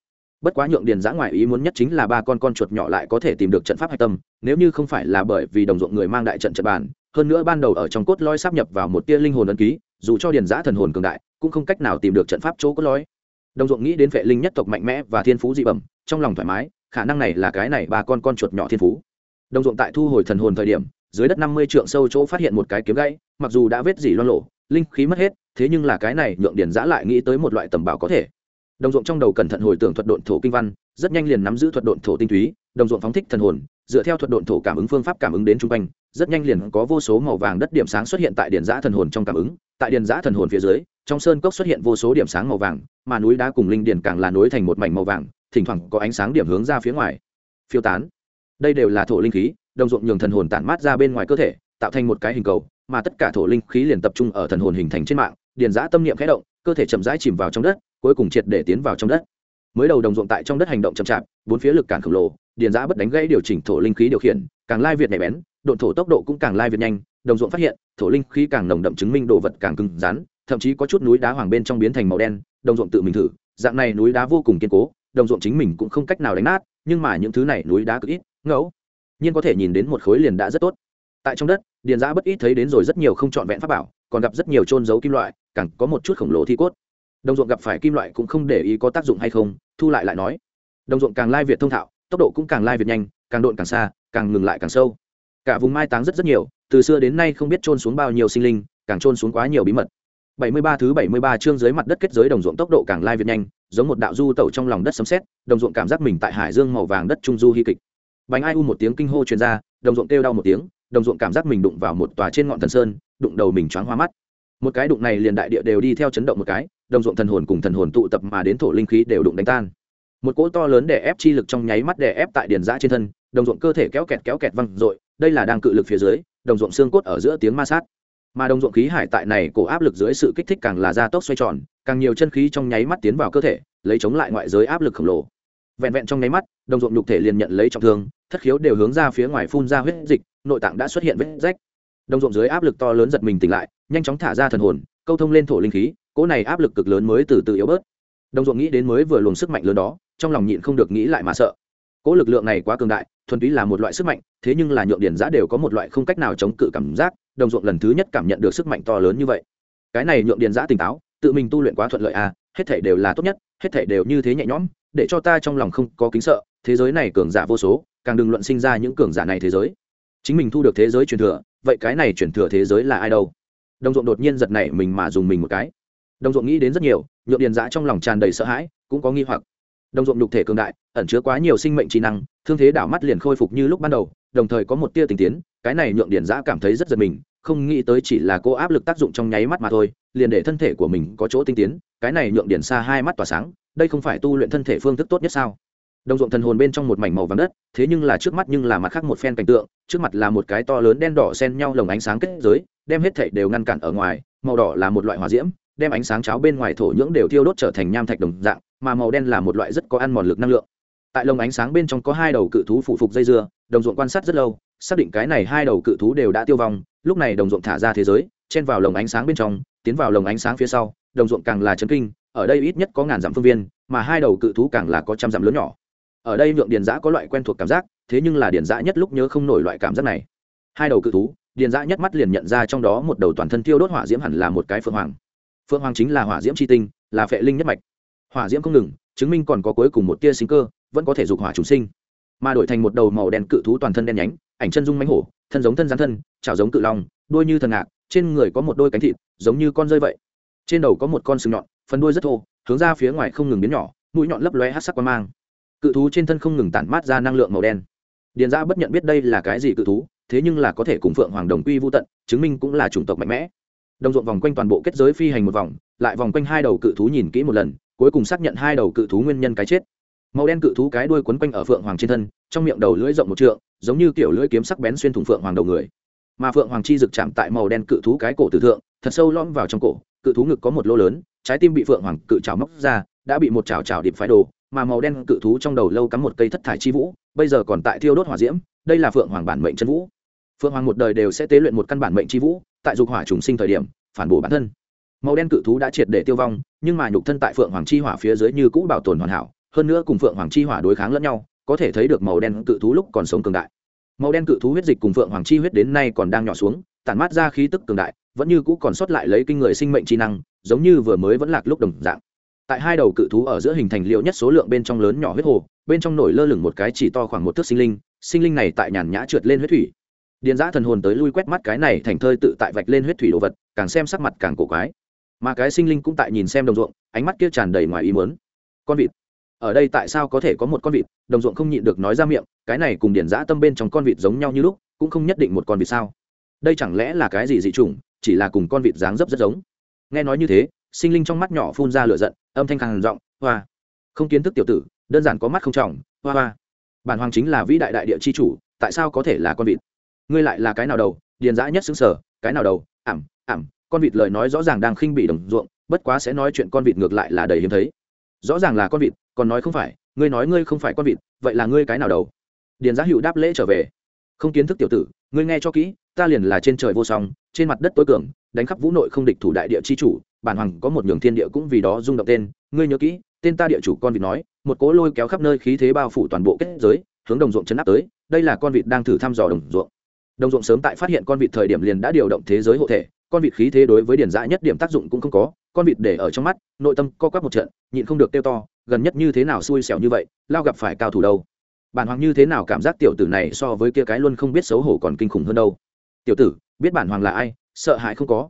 Bất quá nhượng điền giã ngoại ý muốn nhất chính là ba con con chuột nhỏ lại có thể tìm được trận pháp hạch tâm, nếu như không phải là bởi vì đồng ruộng người mang đại trận trận bàn hơn nữa ban đầu ở trong cốt lõi sắp nhập vào một tia linh hồn ấn ký, dù cho điền giã thần hồn cường đại, cũng không cách nào tìm được trận pháp chỗ cốt lõi. Đồng ruộng nghĩ đến vệ linh nhất tộc mạnh mẽ và thiên phú dị bẩm, trong lòng thoải mái, khả năng này là cái này ba con con chuột nhỏ thiên phú. Đồng ruộng tại thu hồi thần hồn thời điểm, dưới đất năm mươi trượng sâu chỗ phát hiện một cái kiếm gãy, mặc dù đã vết dỉ loan lộ linh khí mất hết, thế nhưng là cái này nhượng điền giã lại nghĩ tới một loại tầm bảo có thể. Đồng ruộng trong đầu cẩn thận hồi tưởng thuật độn thổ kinh văn, rất nhanh liền nắm giữ thuật độn thổ tinh túy, đồng ruộng phóng thích thần hồn dựa theo thuật độn thổ cảm ứng phương pháp cảm ứng đến chung quanh, rất nhanh liền có vô số màu vàng đất điểm sáng xuất hiện tại điện giã thần hồn trong cảm ứng. Tại điện giã thần hồn phía dưới, trong sơn cốc xuất hiện vô số điểm sáng màu vàng, mà núi đá cùng linh điền càng là nối thành một mảnh màu vàng, thỉnh thoảng có ánh sáng điểm hướng ra phía ngoài. Phiêu tán. Đây đều là thổ linh khí, đồng ruộng nhường thần hồn tản mát ra bên ngoài cơ thể, tạo thành một cái hình cầu, mà tất cả thổ linh khí liền tập trung ở thần hồn hình thành trên mạng điền giã tâm niệm khẽ động, cơ thể chậm rãi chìm vào trong đất, cuối cùng triệt để tiến vào trong đất mới đầu đồng ruộng tại trong đất hành động chậm chạp, bốn phía lực cản khổng lồ, điền giã bất đánh gãy điều chỉnh thổ linh khí điều khiển, càng lai việt nhạy bén, độn thổ tốc độ cũng càng lai việt nhanh, đồng ruộng phát hiện, thổ linh khí càng nồng đậm chứng minh đồ vật càng cứng rắn, thậm chí có chút núi đá hoàng bên trong biến thành màu đen, đồng ruộng tự mình thử, dạng này núi đá vô cùng kiên cố, đồng ruộng chính mình cũng không cách nào đánh nát, nhưng mà những thứ này núi đá cực ít, ngẫu nhiên có thể nhìn đến một khối liền đã rất tốt. Tại trong đất, điền giã bất ít thấy đến rồi rất nhiều không trọn vẹn pháp bảo, còn gặp rất nhiều trôn giấu kim loại, càng có một chút khổng lồ thi cốt đồng ruộng gặp phải kim loại cũng không để ý có tác dụng hay không, thu lại lại nói. Đồng ruộng càng lai việt thông thạo, tốc độ cũng càng lai việt nhanh, càng độn càng xa, càng ngừng lại càng sâu. Cả vùng mai táng rất rất nhiều, từ xưa đến nay không biết trôn xuống bao nhiêu sinh linh, càng trôn xuống quá nhiều bí mật. 73 thứ 73 chương dưới mặt đất kết giới đồng ruộng tốc độ càng lai việt nhanh, giống một đạo du tẩu trong lòng đất sấm sét, đồng ruộng cảm giác mình tại hải dương màu vàng đất trung du hy kịch. Bánh ai u một tiếng kinh hô truyền ra, đồng ruộng kêu đau một tiếng, đồng ruộng cảm giác mình đụng vào một tòa trên ngọn thần sơn, đụng đầu mình choáng hoa mắt. Một cái đụng này liền đại địa đều đi theo chấn động một cái đồng ruộng thần hồn cùng thần hồn tụ tập mà đến thổ linh khí đều đụng đánh tan. Một cỗ to lớn để ép chi lực trong nháy mắt để ép tại điền giã trên thân, đồng ruộng cơ thể kéo kẹt kéo kẹt văng r đây là đang cự lực phía dưới, đồng ruộng xương cốt ở giữa tiếng ma sát. Mà đồng ruộng khí hải tại này cổ áp lực dưới sự kích thích càng là gia tốc xoay tròn, càng nhiều chân khí trong nháy mắt tiến vào cơ thể, lấy chống lại ngoại giới áp lực khổng lồ. Vẹn vẹn trong nháy mắt, đồng ruộng nhục thể liền nhận lấy trọng thương, thất khiếu đều hướng ra phía ngoài phun ra huyết dịch, nội tạng đã xuất hiện vết rách. Đồng ruộng dưới áp lực to lớn giật mình tỉnh lại, nhanh chóng thả ra thần hồn, câu thông lên thổ linh khí cỗ này áp lực cực lớn mới từ từ yếu bớt. Đồng ruộng nghĩ đến mới vừa luồng sức mạnh lớn đó, trong lòng nhịn không được nghĩ lại mà sợ. Cỗ lực lượng này quá cường đại, thuần túy là một loại sức mạnh, thế nhưng là nhượng điển giã đều có một loại không cách nào chống cự cảm giác, đồng ruộng lần thứ nhất cảm nhận được sức mạnh to lớn như vậy. Cái này nhượng điển giã tỉnh táo, tự mình tu luyện quá thuận lợi à hết thể đều là tốt nhất, hết thể đều như thế nhẹ nhõm, để cho ta trong lòng không có kính sợ, thế giới này cường giả vô số, càng đừng luận sinh ra những cường giả này thế giới. Chính mình thu được thế giới truyền thừa, vậy cái này truyền thừa thế giới là ai đâu? Đồng ruộng đột nhiên giật này mình mà dùng mình một cái đồng ruộng nghĩ đến rất nhiều, nhượng điền giã trong lòng tràn đầy sợ hãi, cũng có nghi hoặc. Đồng ruộng nhục thể cường đại, ẩn chứa quá nhiều sinh mệnh trí năng, thương thế đảo mắt liền khôi phục như lúc ban đầu, đồng thời có một tia tình tiến, cái này nhượng điền giã cảm thấy rất giật mình, không nghĩ tới chỉ là cô áp lực tác dụng trong nháy mắt mà thôi, liền để thân thể của mình có chỗ tinh tiến, cái này nhượng điền xa hai mắt tỏa sáng, đây không phải tu luyện thân thể phương thức tốt nhất sao? Đồng ruộng thần hồn bên trong một mảnh màu vàng đất, thế nhưng là trước mắt nhưng là mặt khác một phen cảnh tượng, trước mặt là một cái to lớn đen đỏ xen nhau lồng ánh sáng kết giới, đem hết thảy đều ngăn cản ở ngoài, màu đỏ là một loại hỏa diễm đem ánh sáng cháo bên ngoài thổ nhưỡng đều thiêu đốt trở thành nham thạch đồng dạng, mà màu đen là một loại rất có ăn mòn lực năng lượng. Tại lồng ánh sáng bên trong có hai đầu cự thú phụ phục dây dưa, đồng ruộng quan sát rất lâu, xác định cái này hai đầu cự thú đều đã tiêu vong, lúc này đồng ruộng thả ra thế giới, chen vào lồng ánh sáng bên trong, tiến vào lồng ánh sáng phía sau, đồng ruộng càng là chấn kinh, ở đây ít nhất có ngàn dặm phương viên, mà hai đầu cự thú càng là có trăm dặm lớn nhỏ. Ở đây nhượng điền giã có loại quen thuộc cảm giác, thế nhưng là điền giã nhất lúc nhớ không nổi loại cảm giác này. Hai đầu cự thú, điền giã nhất mắt liền nhận ra trong đó một đầu toàn thân tiêu đốt hỏa diễm hẳn là một cái phượng hoàng phượng hoàng chính là hỏa diễm c h i tinh, là phệ linh nhất mạch. Hỏa diễm không ngừng, chứng minh còn có cuối cùng một tia sinh cơ, vẫn có thể dục hỏa chúng sinh. Mà đổi thành một đầu màu đen cự thú toàn thân đen nhánh, ảnh chân dung mánh hổ, thân giống thân gián thân, chảo giống cự long, đuôi như thần ngạc, trên người có một đôi cánh thịt, giống như con rơi vậy. Trên đầu có một con sừng nhọn, phần đuôi rất thô, hướng ra phía ngoài không ngừng biến nhỏ, mũi nhọn lấp lóe hát sắc qua mang. Cự thú trên thân không ngừng tản mát ra năng lượng màu đen. Điền ra bất nhận biết đây là cái gì cự thú, thế nhưng là có thể cùng phượng hoàng đồng quy vô tận, chứng minh cũng là chủng tộc mạnh mẽ đồng ruộng vòng quanh toàn bộ kết giới phi hành một vòng, lại vòng quanh hai đầu cự thú nhìn kỹ một lần, cuối cùng xác nhận hai đầu cự thú nguyên nhân cái chết. Màu đen cự thú cái đuôi quấn quanh ở phượng hoàng trên thân, trong miệng đầu lưỡi rộng một trượng, giống như kiểu lưỡi kiếm sắc bén xuyên thủng phượng hoàng đầu người. Mà phượng hoàng chi rực chạm tại màu đen cự thú cái cổ tử thượng, thật sâu lõm vào trong cổ, cự thú ngực có một lỗ lớn, trái tim bị phượng hoàng cự trào móc ra, đã bị một chảo chảo điệp phái đồ, mà màu đen cự thú trong đầu lâu cắm một cây thất thải chi vũ, bây giờ còn tại thiêu đốt hỏa diễm, đây là phượng hoàng bản mệnh chân vũ. Phượng hoàng một đời đều sẽ tế luyện một căn bản mệnh chi vũ tại dục hỏa trùng sinh thời điểm, phản bổ bản thân. Màu đen cự thú đã triệt để tiêu vong, nhưng mà nhục thân tại phượng hoàng chi hỏa phía dưới như cũ bảo tồn hoàn hảo, hơn nữa cùng phượng hoàng chi hỏa đối kháng lẫn nhau, có thể thấy được màu đen cự thú lúc còn sống cường đại. Màu đen cự thú huyết dịch cùng phượng hoàng chi huyết đến nay còn đang nhỏ xuống, tản mát ra khí tức cường đại, vẫn như cũ còn sót lại lấy kinh người sinh mệnh chi năng, giống như vừa mới vẫn lạc lúc đồng dạng. Tại hai đầu cự thú ở giữa hình thành liệu nhất số lượng bên trong lớn nhỏ huyết hồ, bên trong nổi lơ lửng một cái chỉ to khoảng một thước sinh linh sinh linh này tại nhàn nhã trượt lên huyết thủy điền giã thần hồn tới lui quét mắt cái này thành thơi tự tại vạch lên huyết thủy đồ vật, càng xem sắc mặt càng cổ quái. Mà cái sinh linh cũng tại nhìn xem đồng ruộng, ánh mắt kia tràn đầy ngoài ý muốn. Con vịt. Ở đây tại sao có thể có một con vịt? Đồng ruộng không nhịn được nói ra miệng, cái này cùng điền giã tâm bên trong con vịt giống nhau như lúc, cũng không nhất định một con vịt sao? Đây chẳng lẽ là cái gì dị chủng, chỉ là cùng con vịt dáng dấp rất giống? Nghe nói như thế, sinh linh trong mắt nhỏ phun ra lửa giận, âm thanh khàn giọng, hoa. Không kiến thức tiểu tử, đơn giản có mắt không trọng, hoa hoa. Bản hoàng chính là vĩ đại đại địa chi chủ, tại sao có thể là con vịt? Ngươi lại là cái nào đầu, điền dã nhất xứng sở, cái nào đầu, ảm ảm, con vịt lời nói rõ ràng đang khinh bị đồng ruộng, bất quá sẽ nói chuyện con vịt ngược lại là đầy hiếm thấy. Rõ ràng là con vịt, còn nói không phải, ngươi nói ngươi không phải con vịt, vậy là ngươi cái nào đầu? Điền giá hữu đáp lễ trở về. Không kiến thức tiểu tử, ngươi nghe cho kỹ, ta liền là trên trời vô song, trên mặt đất tối cường, đánh khắp vũ nội không địch thủ đại địa chi chủ, bản hoàng có một nhường thiên địa cũng vì đó rung động tên, ngươi nhớ kỹ, tên ta địa chủ con vịt nói, một cỗ lôi kéo khắp nơi khí thế bao phủ toàn bộ kết giới, hướng đồng ruộng chấn áp tới, đây là con vịt đang thử thăm dò đồng ruộng đồng ruộng sớm tại phát hiện con vịt thời điểm liền đã điều động thế giới hộ thể, con vịt khí thế đối với điển dã nhất điểm tác dụng cũng không có, con vịt để ở trong mắt, nội tâm co quắp một trận, nhịn không được tiêu to, gần nhất như thế nào xui xẻo như vậy, lao gặp phải cao thủ đâu. Bản hoàng như thế nào cảm giác tiểu tử này so với kia cái luôn không biết xấu hổ còn kinh khủng hơn đâu. Tiểu tử, biết bản hoàng là ai, sợ hãi không có.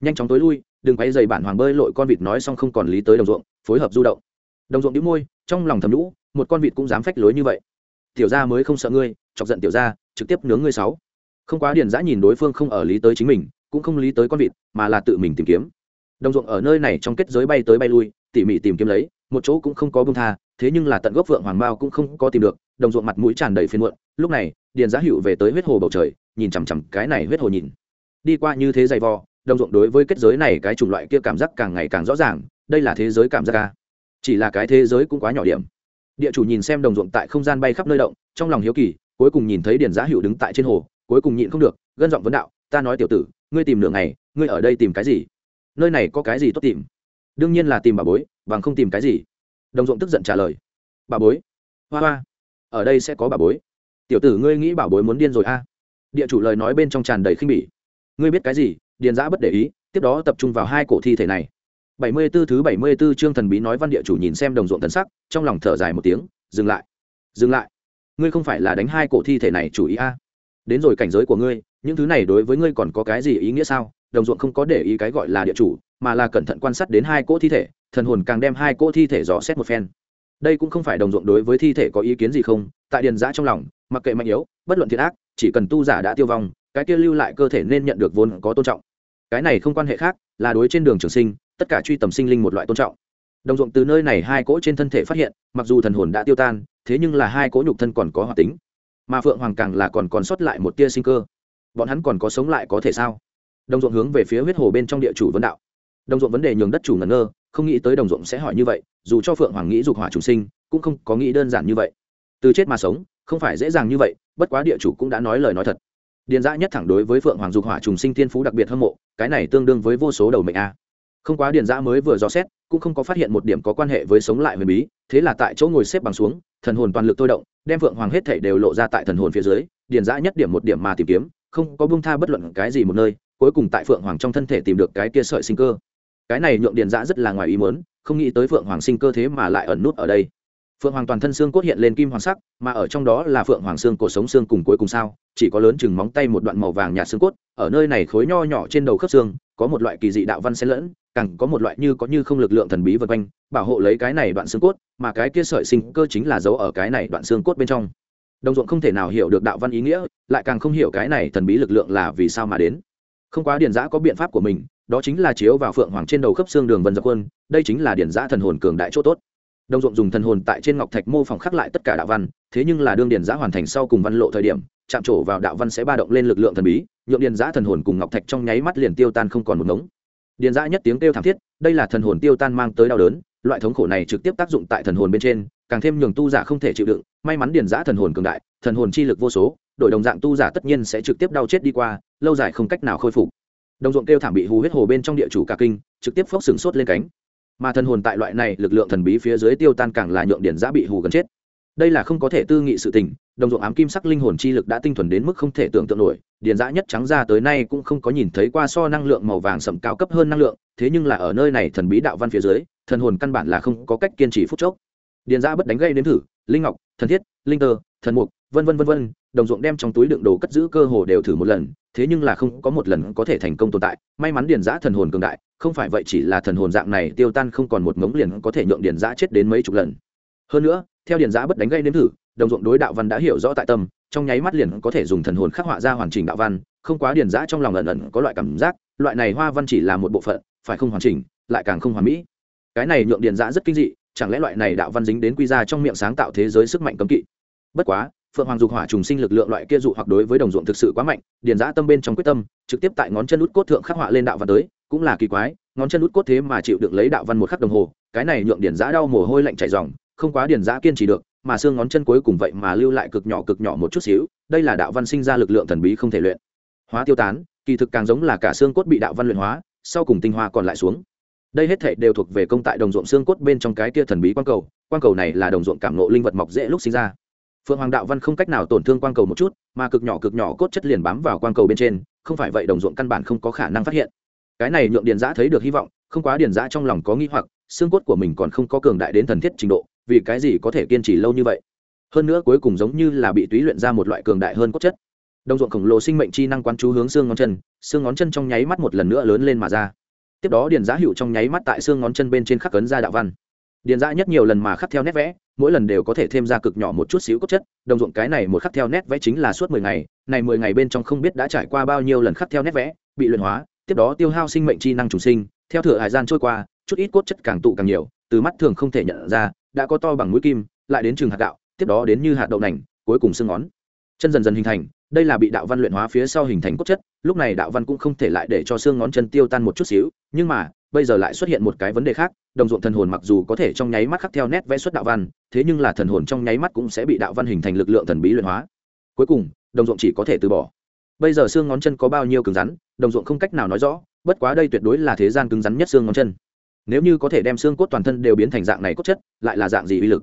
Nhanh chóng tối lui, đừng quay dày bản hoàng bơi lội con vịt nói xong không còn lý tới đồng ruộng, phối hợp du động. Đồng ruộng đĩu môi, trong lòng thầm lũ một con vịt cũng dám phách lối như vậy. Tiểu gia mới không sợ ngươi, chọc giận tiểu gia, trực tiếp nướng ngươi sáu không quá điền giã nhìn đối phương không ở lý tới chính mình, cũng không lý tới con vịt, mà là tự mình tìm kiếm. Đồng ruộng ở nơi này trong kết giới bay tới bay lui, tỉ mỉ tìm kiếm lấy, một chỗ cũng không có bông tha, thế nhưng là tận gốc vượng hoàng mao cũng không có tìm được, đồng ruộng mặt mũi tràn đầy phiền muộn. Lúc này, điền giã hữu về tới huyết hồ bầu trời, nhìn chằm chằm cái này huyết hồ nhìn. Đi qua như thế dày vò, đồng ruộng đối với kết giới này cái chủng loại kia cảm giác càng ngày càng rõ ràng, đây là thế giới cảm giác ca chỉ là cái thế giới cũng quá nhỏ điểm. Địa chủ nhìn xem đồng ruộng tại không gian bay khắp nơi động, trong lòng hiếu kỳ, cuối cùng nhìn thấy điền giã hữu đứng tại trên hồ cuối cùng nhịn không được, gân giọng vấn đạo, ta nói tiểu tử, ngươi tìm nửa ngày, ngươi ở đây tìm cái gì? Nơi này có cái gì tốt tìm? Đương nhiên là tìm bà bối, bằng không tìm cái gì. Đồng ruộng tức giận trả lời, bà bối, hoa hoa, ở đây sẽ có bà bối. Tiểu tử ngươi nghĩ bảo bối muốn điên rồi a? À? địa chủ lời nói bên trong tràn đầy khinh bỉ. Ngươi biết cái gì? Điền giã bất để ý, tiếp đó tập trung vào hai cổ thi thể này. Bảy mươi 74 thứ bảy mươi 74 chương thần bí nói văn địa chủ nhìn xem đồng ruộng thần sắc, trong lòng thở dài một tiếng, dừng lại dừng lại. Ngươi không phải là đánh hai cổ thi thể này chủ ý a? à? Đến rồi cảnh giới của ngươi, những thứ này đối với ngươi còn có cái gì ý nghĩa sao? Đồng ruộng không có để ý cái gọi là địa chủ, mà là cẩn thận quan sát đến hai cỗ thi thể, thần hồn càng đem hai cỗ thi thể dò xét một phen. Đây cũng không phải đồng ruộng đối với thi thể có ý kiến gì không, tại điền giã trong lòng, mặc kệ mạnh yếu, bất luận thiệt ác, chỉ cần tu giả đã tiêu vong, cái kia lưu lại cơ thể nên nhận được vốn có tôn trọng. Cái này không quan hệ khác, là đối trên đường trường sinh, tất cả truy tầm sinh linh một loại tôn trọng. Đồng ruộng từ nơi này hai cỗ trên thân thể phát hiện, mặc dù thần hồn đã tiêu tan, thế nhưng là hai cỗ nhục thân còn có hoạt tính mà phượng hoàng càng là còn còn sót lại một tia sinh cơ. Bọn hắn còn có sống lại có thể sao? Đồng ruộng hướng về phía huyết hồ bên trong địa chủ vấn đạo. Đồng ruộng vấn đề nhường đất chủ ngẩn ngơ, không nghĩ tới đồng ruộng sẽ hỏi như vậy, dù cho phượng hoàng nghĩ dục hỏa trùng sinh, cũng không có nghĩ đơn giản như vậy. Từ chết mà sống, không phải dễ dàng như vậy, bất quá địa chủ cũng đã nói lời nói thật. Điền dã nhất thẳng đối với phượng hoàng dục hỏa trùng sinh thiên phú đặc biệt hâm mộ, cái này tương đương với vô số đầu mệnh a không quá điền giã mới vừa dò xét, cũng không có phát hiện một điểm có quan hệ với sống lại huyền bí, thế là tại chỗ ngồi xếp bằng xuống, thần hồn toàn lực tôi động, đem phượng hoàng hết thảy đều lộ ra tại thần hồn phía dưới, điền giã nhất điểm một điểm mà tìm kiếm, không có bung tha bất luận cái gì một nơi, cuối cùng tại phượng hoàng trong thân thể tìm được cái kia sợi sinh cơ. Cái này nhượng điền giã rất là ngoài ý muốn, không nghĩ tới phượng hoàng sinh cơ thế mà lại ẩn nút ở đây. Phượng hoàng toàn thân xương cốt hiện lên kim hoàng sắc, mà ở trong đó là phượng hoàng xương cổ sống xương cùng cuối cùng sao, chỉ có lớn chừng móng tay một đoạn màu vàng nhạt xương cốt, ở nơi này khối nho nhỏ trên đầu khớp xương, có một loại kỳ dị đạo văn xen lẫn càng có một loại như có như không lực lượng thần bí vân quanh, bảo hộ lấy cái này đoạn xương cốt, mà cái kia sợi sinh cơ chính là giấu ở cái này đoạn xương cốt bên trong. Đồng ruộng không thể nào hiểu được đạo văn ý nghĩa, lại càng không hiểu cái này thần bí lực lượng là vì sao mà đến. Không quá điền giã có biện pháp của mình, đó chính là chiếu vào phượng hoàng trên đầu khớp xương đường vân dập quân đây chính là điền giã thần hồn cường đại c h ỗ t ố t đồng ruộng dùng thần hồn tại trên ngọc thạch mô phỏng khắc lại tất cả đạo văn, thế nhưng là đương điền giã hoàn thành sau cùng văn lộ thời điểm, chạm trổ vào đạo văn sẽ ba động lên lực lượng thần bí nhuộm điền giã thần hồn cùng ngọc thạch trong nháy mắt liền tiêu tan không còn một ngống điền dã nhất tiếng kêu thảm thiết, đây là thần hồn tiêu tan mang tới đau đớn, loại thống khổ này trực tiếp tác dụng tại thần hồn bên trên, càng thêm nhường tu giả không thể chịu đựng, may mắn điền dã thần hồn cường đại, thần hồn chi lực vô số đổi đồng dạng tu giả tất nhiên sẽ trực tiếp đau chết đi qua, lâu dài không cách nào khôi phục. Đồng ruộng kêu thảm bị hù huyết hồ bên trong địa chủ cả kinh, trực tiếp phốc sừng sốt lên cánh. Mà thần hồn tại loại này lực lượng thần bí phía dưới tiêu tan càng là nhượng điền giã bị hù gần chết. Đây là không có thể tư nghị sự tình đồng ruộng ám kim sắc linh hồn chi lực đã tinh thuần đến mức không thể tưởng tượng nổi, điền giã nhất trắng ra tới nay cũng không có nhìn thấy qua so năng lượng màu vàng sậm cao cấp hơn năng lượng, thế nhưng là ở nơi này thần bí đạo văn phía dưới, thần hồn căn bản là không có cách kiên trì phút chốc. Điền giã bất đánh gây đến thử, linh ngọc, thần thiết, linh tơ, thần mục, vân vân vân vân, đồng ruộng đem trong túi đựng đồ cất giữ cơ hồ đều thử một lần, thế nhưng là không có một lần có thể thành công tồn tại. May mắn điền giã thần hồn cường đại, không phải vậy chỉ là thần hồn dạng này tiêu tan không còn một mống liền có thể nhượng điền giã chết đến mấy chục lần. Hơn nữa, theo điền giã bất đánh gây đến thử đồng ruộng đối đạo văn đã hiểu rõ tại tâm, trong nháy mắt liền có thể dùng thần hồn khắc họa ra hoàn chỉnh đạo văn, không quá điền giã trong lòng ẩn ẩn có loại cảm giác, loại này hoa văn chỉ là một bộ phận, phải không hoàn chỉnh, lại càng không hoàn mỹ. Cái này nhượng điền giã rất kinh dị, chẳng lẽ loại này đạo văn dính đến quy ra trong miệng sáng tạo thế giới sức mạnh cấm kỵ? Bất quá, phượng hoàng dục hỏa trùng sinh lực lượng loại kia dụ hoặc đối với đồng ruộng thực sự quá mạnh, điền giã tâm bên trong quyết tâm, trực tiếp tại ngón chân út cốt thượng khắc họa lên đạo văn tới, cũng là kỳ quái, ngón chân út cốt thế mà chịu được lấy đạo văn một khắc đồng hồ, cái này nhượng điền giã đau mồ hôi lạnh chảy dòng không quá điền giã kiên trì được mà xương ngón chân cuối cùng vậy mà lưu lại cực nhỏ cực nhỏ một chút xíu, đây là đạo văn sinh ra lực lượng thần bí không thể luyện. Hóa tiêu tán, kỳ thực càng giống là cả xương cốt bị đạo văn luyện hóa, sau cùng tinh hoa còn lại xuống. Đây hết thể đều thuộc về công tại đồng ruộng xương cốt bên trong cái kia thần bí quang cầu quang cầu này là đồng ruộng cảm nộ linh vật mọc dễ lúc sinh ra. Phượng hoàng đạo văn không cách nào tổn thương quang cầu một chút, mà cực nhỏ cực nhỏ cốt chất liền bám vào quang cầu bên trên, không phải vậy đồng ruộng căn bản không có khả năng phát hiện. Cái này nhượng điền giã thấy được hy vọng, không quá điền giã trong lòng có nghĩ hoặc, xương cốt của mình còn không có cường đại đến thần thiết trình độ vì cái gì có thể kiên trì lâu như vậy? Hơn nữa cuối cùng giống như là bị túy luyện ra một loại cường đại hơn cốt chất. Đồng ruộng khổng lồ sinh mệnh chi năng quán chú hướng xương ngón chân, xương ngón chân trong nháy mắt một lần nữa lớn lên mà ra. Tiếp đó điền giã hữu trong nháy mắt tại xương ngón chân bên trên khắc cấn ra đạo văn. Điền giã nhất nhiều lần mà khắc theo nét vẽ, mỗi lần đều có thể thêm ra cực nhỏ một chút xíu cốt chất, đồng ruộng cái này một khắc theo nét vẽ chính là suốt mười ngày, này mười ngày bên trong không biết đã trải qua bao nhiêu lần khắc theo nét vẽ, bị luyện hóa, tiếp đó tiêu hao sinh mệnh chi năng trùng sinh, theo thửa hải gian trôi qua, chút ít cốt chất càng tụ càng nhiều, từ mắt thường không thể nhận ra đã có to bằng mũi kim, lại đến trường hạt gạo, tiếp đó đến như hạt đậu nành, cuối cùng xương ngón. Chân dần dần hình thành, đây là bị đạo văn luyện hóa phía sau hình thành cốt chất, lúc này đạo văn cũng không thể lại để cho xương ngón chân tiêu tan một chút xíu, nhưng mà, bây giờ lại xuất hiện một cái vấn đề khác, đồng ruộng thần hồn mặc dù có thể trong nháy mắt khắc theo nét vẽ xuất đạo văn, thế nhưng là thần hồn trong nháy mắt cũng sẽ bị đạo văn hình thành lực lượng thần bí luyện hóa. Cuối cùng, đồng ruộng chỉ có thể từ bỏ. Bây giờ xương ngón chân có bao nhiêu cứng rắn, đồng ruộng không cách nào nói rõ, bất quá đây tuyệt đối là thế gian cứng rắn nhất xương ngón chân nếu như có thể đem xương cốt toàn thân đều biến thành dạng này cốt chất, lại là dạng gì uy lực?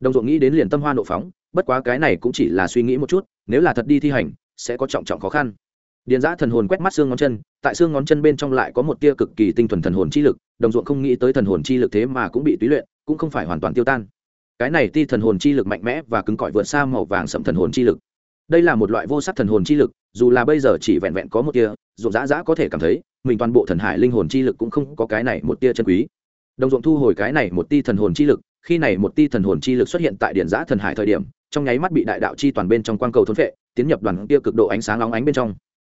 Đồng ruộng nghĩ đến liền tâm hoa nộ phóng, bất quá cái này cũng chỉ là suy nghĩ một chút, nếu là thật đi thi hành, sẽ có trọng trọng khó khăn. Điền giã thần hồn quét mắt xương ngón chân, tại xương ngón chân bên trong lại có một tia cực kỳ tinh thuần thần hồn chi lực, đồng ruộng không nghĩ tới thần hồn chi lực thế mà cũng bị túy luyện, cũng không phải hoàn toàn tiêu tan. Cái này ti thần hồn chi lực mạnh mẽ và cứng cỏi vượt xa màu vàng sậm thần hồn chi lực đây là một loại vô sắc thần hồn chi lực, dù là bây giờ chỉ vẹn vẹn có một tia ruộng Dã Dã có thể cảm thấy, mình toàn bộ thần hải linh hồn chi lực cũng không có cái này một tia chân quý. Đồng ruộng thu hồi cái này một ti thần hồn chi lực, khi này một ti thần hồn chi lực xuất hiện tại điện giã thần hải thời điểm, trong nháy mắt bị đại đạo chi toàn bên trong quang cầu thốn vệ tiến nhập đoàn kia cực độ ánh sáng long ánh bên trong.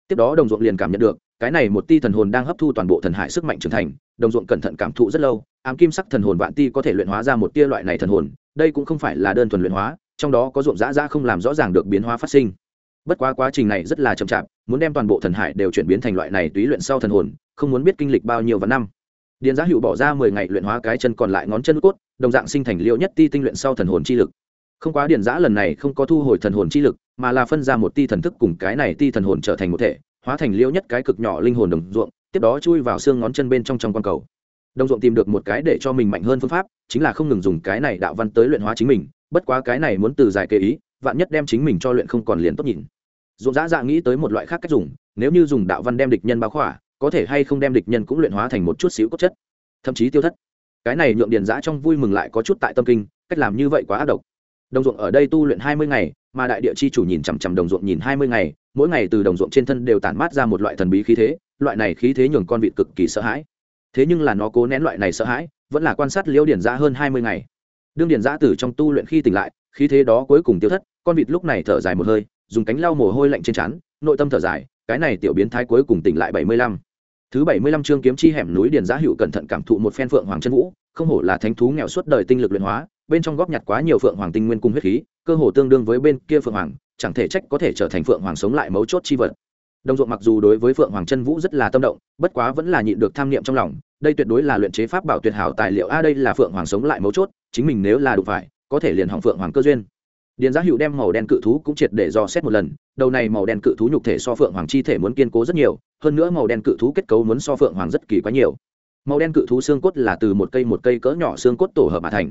Tiếp đó đồng ruộng liền cảm nhận được, cái này một ti thần hồn đang hấp thu toàn bộ thần hải sức mạnh trưởng thành, đồng ruộng cẩn thận cảm thụ rất lâu, ám kim sắc thần hồn vạn ti có thể luyện hóa ra một tia loại này thần hồn, đây cũng không phải là đơn thuần luyện hóa trong đó có ruộng dã dã không làm rõ ràng được biến hóa phát sinh. Bất quá quá trình này rất là chậm chạp, muốn đem toàn bộ thần hải đều chuyển biến thành loại này túy luyện sau thần hồn, không muốn biết kinh lịch bao nhiêu và năm. Điền giá hữu bỏ ra mười ngày luyện hóa cái chân còn lại ngón chân cốt, đồng dạng sinh thành liệu nhất ti tinh luyện sau thần hồn chi lực. Không quá điền giã lần này không có thu hồi thần hồn chi lực, mà là phân ra một ti thần thức cùng cái này ti thần hồn trở thành một thể, hóa thành liễu nhất cái cực nhỏ linh hồn đồng ruộng, tiếp đó chui vào xương ngón chân bên trong trong q cầu. Đồng ruộng tìm được một cái để cho mình mạnh hơn phương pháp, chính là không ngừng dùng cái này đạo văn tới luyện hóa chính mình bất quá cái này muốn từ giải kế ý, vạn nhất đem chính mình cho luyện không còn liền tốt nhìn. Ruộng dã dạ nghĩ tới một loại khác cách dùng, nếu như dùng đạo văn đem địch nhân báo khỏa, có thể hay không đem địch nhân cũng luyện hóa thành một chút xíu cốt chất, thậm chí tiêu thất. Cái này nhượng điền dã trong vui mừng lại có chút tại tâm kinh, cách làm như vậy quá ác độc. Đồng ruộng ở đây tu luyện hai mươi ngày, mà đại địa chi chủ nhìn chằm chằm đồng ruộng nhìn hai mươi ngày, mỗi ngày từ đồng ruộng trên thân đều tản mát ra một loại thần bí khí thế, loại này khí thế nhường con vịt cực kỳ sợ hãi. Thế nhưng là nó cố nén loại này sợ hãi, vẫn là quan sát liễu điền giã hơn hai mươi ngày đương điền giã từ trong tu luyện khi tỉnh lại, khí thế đó cuối cùng tiêu thất, con vịt lúc này thở dài một hơi, dùng cánh lau mồ hôi lạnh trên trán, nội tâm thở dài, cái này tiểu biến thái cuối cùng tỉnh lại bảy mươi lăm. Thứ bảy mươi lăm chương kiếm chi hẻm núi điền giã hữu cẩn thận cảm thụ một phen phượng hoàng chân vũ, không hổ là thánh thú nghèo suốt đời tinh lực luyện hóa, bên trong góp nhặt quá nhiều phượng hoàng tinh nguyên cung huyết khí, cơ hồ tương đương với bên kia phượng hoàng, chẳng thể trách có thể trở thành phượng hoàng sống lại mấu chốt chi vật đồng ruộng mặc dù đối với phượng hoàng chân vũ rất là tâm động, bất quá vẫn là nhịn được tham niệm trong lòng, đây tuyệt đối là luyện chế pháp bảo tuyệt hảo tài liệu. A, đây là phượng hoàng sống lại mấu chốt, chính mình nếu là đủ phải, có thể liền hỏng phượng hoàng cơ duyên. Điền giá hữu đem màu đen cự thú cũng triệt để dò xét một lần, đầu này màu đen cự thú nhục thể so phượng hoàng chi thể muốn kiên cố rất nhiều, hơn nữa màu đen cự thú kết cấu muốn so phượng hoàng rất kỳ quá nhiều. Màu đen cự thú xương cốt là từ một cây một cây cỡ nhỏ xương cốt tổ hợp mà thành.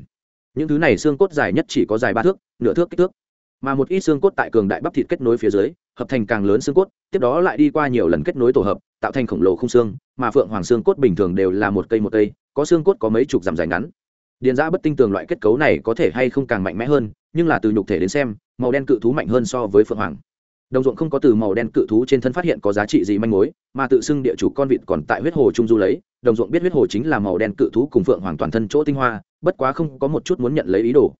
Những thứ này xương cốt dài nhất chỉ có dài ba thước, nửa thước kích thước mà một ít xương cốt tại cường đại bắp thịt kết nối phía dưới, hợp thành càng lớn xương cốt, tiếp đó lại đi qua nhiều lần kết nối tổ hợp, tạo thành khổng lồ không xương, mà phượng hoàng xương cốt bình thường đều là một cây một cây, có xương cốt có mấy chục dặm dài ngắn. Điền giã bất tinh tường loại kết cấu này có thể hay không càng mạnh mẽ hơn, nhưng là từ nhục thể đến xem, màu đen cự thú mạnh hơn so với phượng hoàng. Đồng ruộng không có từ màu đen cự thú trên thân phát hiện có giá trị gì manh mối, mà tự xưng địa chủ con vịt còn tại huyết hồ trung du lấy, đồng ruộng biết huyết hồ chính là màu đen cự thú cùng phượng hoàng toàn thân chỗ tinh hoa, bất quá không có một chút muốn nhận lấy ý đồ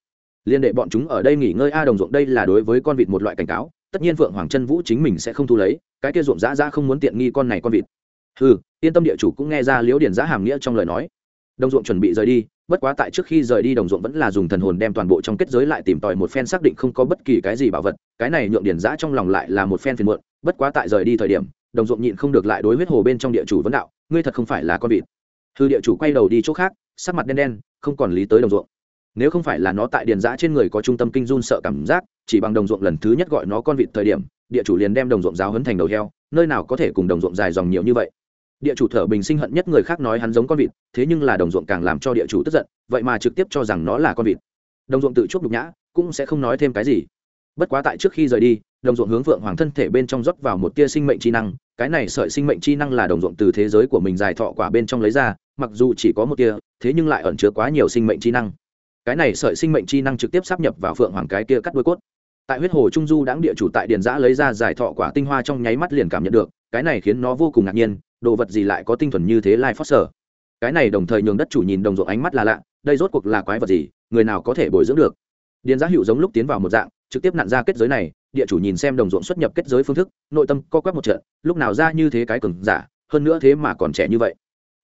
liên đệ bọn chúng ở đây nghỉ ngơi a đồng ruộng đây là đối với con vịt một loại cảnh cáo, tất nhiên phượng hoàng chân vũ chính mình sẽ không thu lấy, cái kia ruộng dã ra không muốn tiện nghi con này con vịt. Ừ yên tâm địa chủ cũng nghe ra liễu điển giã hàm nghĩa trong lời nói. Đồng ruộng chuẩn bị rời đi, bất quá tại trước khi rời đi đồng ruộng vẫn là dùng thần hồn đem toàn bộ trong kết giới lại tìm tòi một phen xác định không có bất kỳ cái gì bảo vật, cái này nhượng điển giã trong lòng lại là một phen phiền muộn, bất quá tại rời đi thời điểm, đồng ruộng nhịn không được lại đối huyết hồ bên trong địa chủ vấn đạo, ngươi thật không phải là con vịt. Thư địa chủ quay đầu đi chỗ khác, sắc mặt đen đen, không còn lý tới đồng ruộng nếu không phải là nó tại điền giã trên người có trung tâm kinh run sợ cảm giác, chỉ bằng đồng ruộng lần thứ nhất gọi nó con vịt thời điểm, địa chủ liền đem đồng ruộng giáo hấn thành đầu heo, nơi nào có thể cùng đồng ruộng dài dòng nhiều như vậy. Địa chủ thở bình sinh hận nhất người khác nói hắn giống con vịt, thế nhưng là đồng ruộng càng làm cho địa chủ tức giận, vậy mà trực tiếp cho rằng nó là con vịt. Đồng ruộng tự chuốc nhục nhã, cũng sẽ không nói thêm cái gì. Bất quá tại trước khi rời đi, đồng ruộng hướng vượng hoàng thân thể bên trong rót vào một tia sinh mệnh chi năng, cái này sợi sinh mệnh chi năng là đồng ruộng từ thế giới của mình dài thọ quả bên trong lấy ra, mặc dù chỉ có một tia, thế nhưng lại ẩn chứa quá nhiều sinh mệnh chi năng cái này sợi sinh mệnh chi năng trực tiếp sắp nhập vào phượng hoàng cái kia cắt đuôi cốt. Tại huyết hồ trung du đáng địa chủ tại điền giã lấy ra giải thọ quả tinh hoa trong nháy mắt liền cảm nhận được, cái này khiến nó vô cùng ngạc nhiên, đồ vật gì lại có tinh thuần như thế lai phót sở? Cái này đồng thời nhường đất chủ nhìn đồng ruộng ánh mắt là lạ, đây rốt cuộc là quái vật gì, người nào có thể bồi dưỡng được? Điền giã hiệu giống lúc tiến vào một dạng, trực tiếp nặn ra kết giới này, địa chủ nhìn xem đồng ruộng xuất nhập kết giới phương thức, nội tâm co quắp một trận, lúc nào ra như thế cái cừng giả, hơn nữa thế mà còn trẻ như vậy.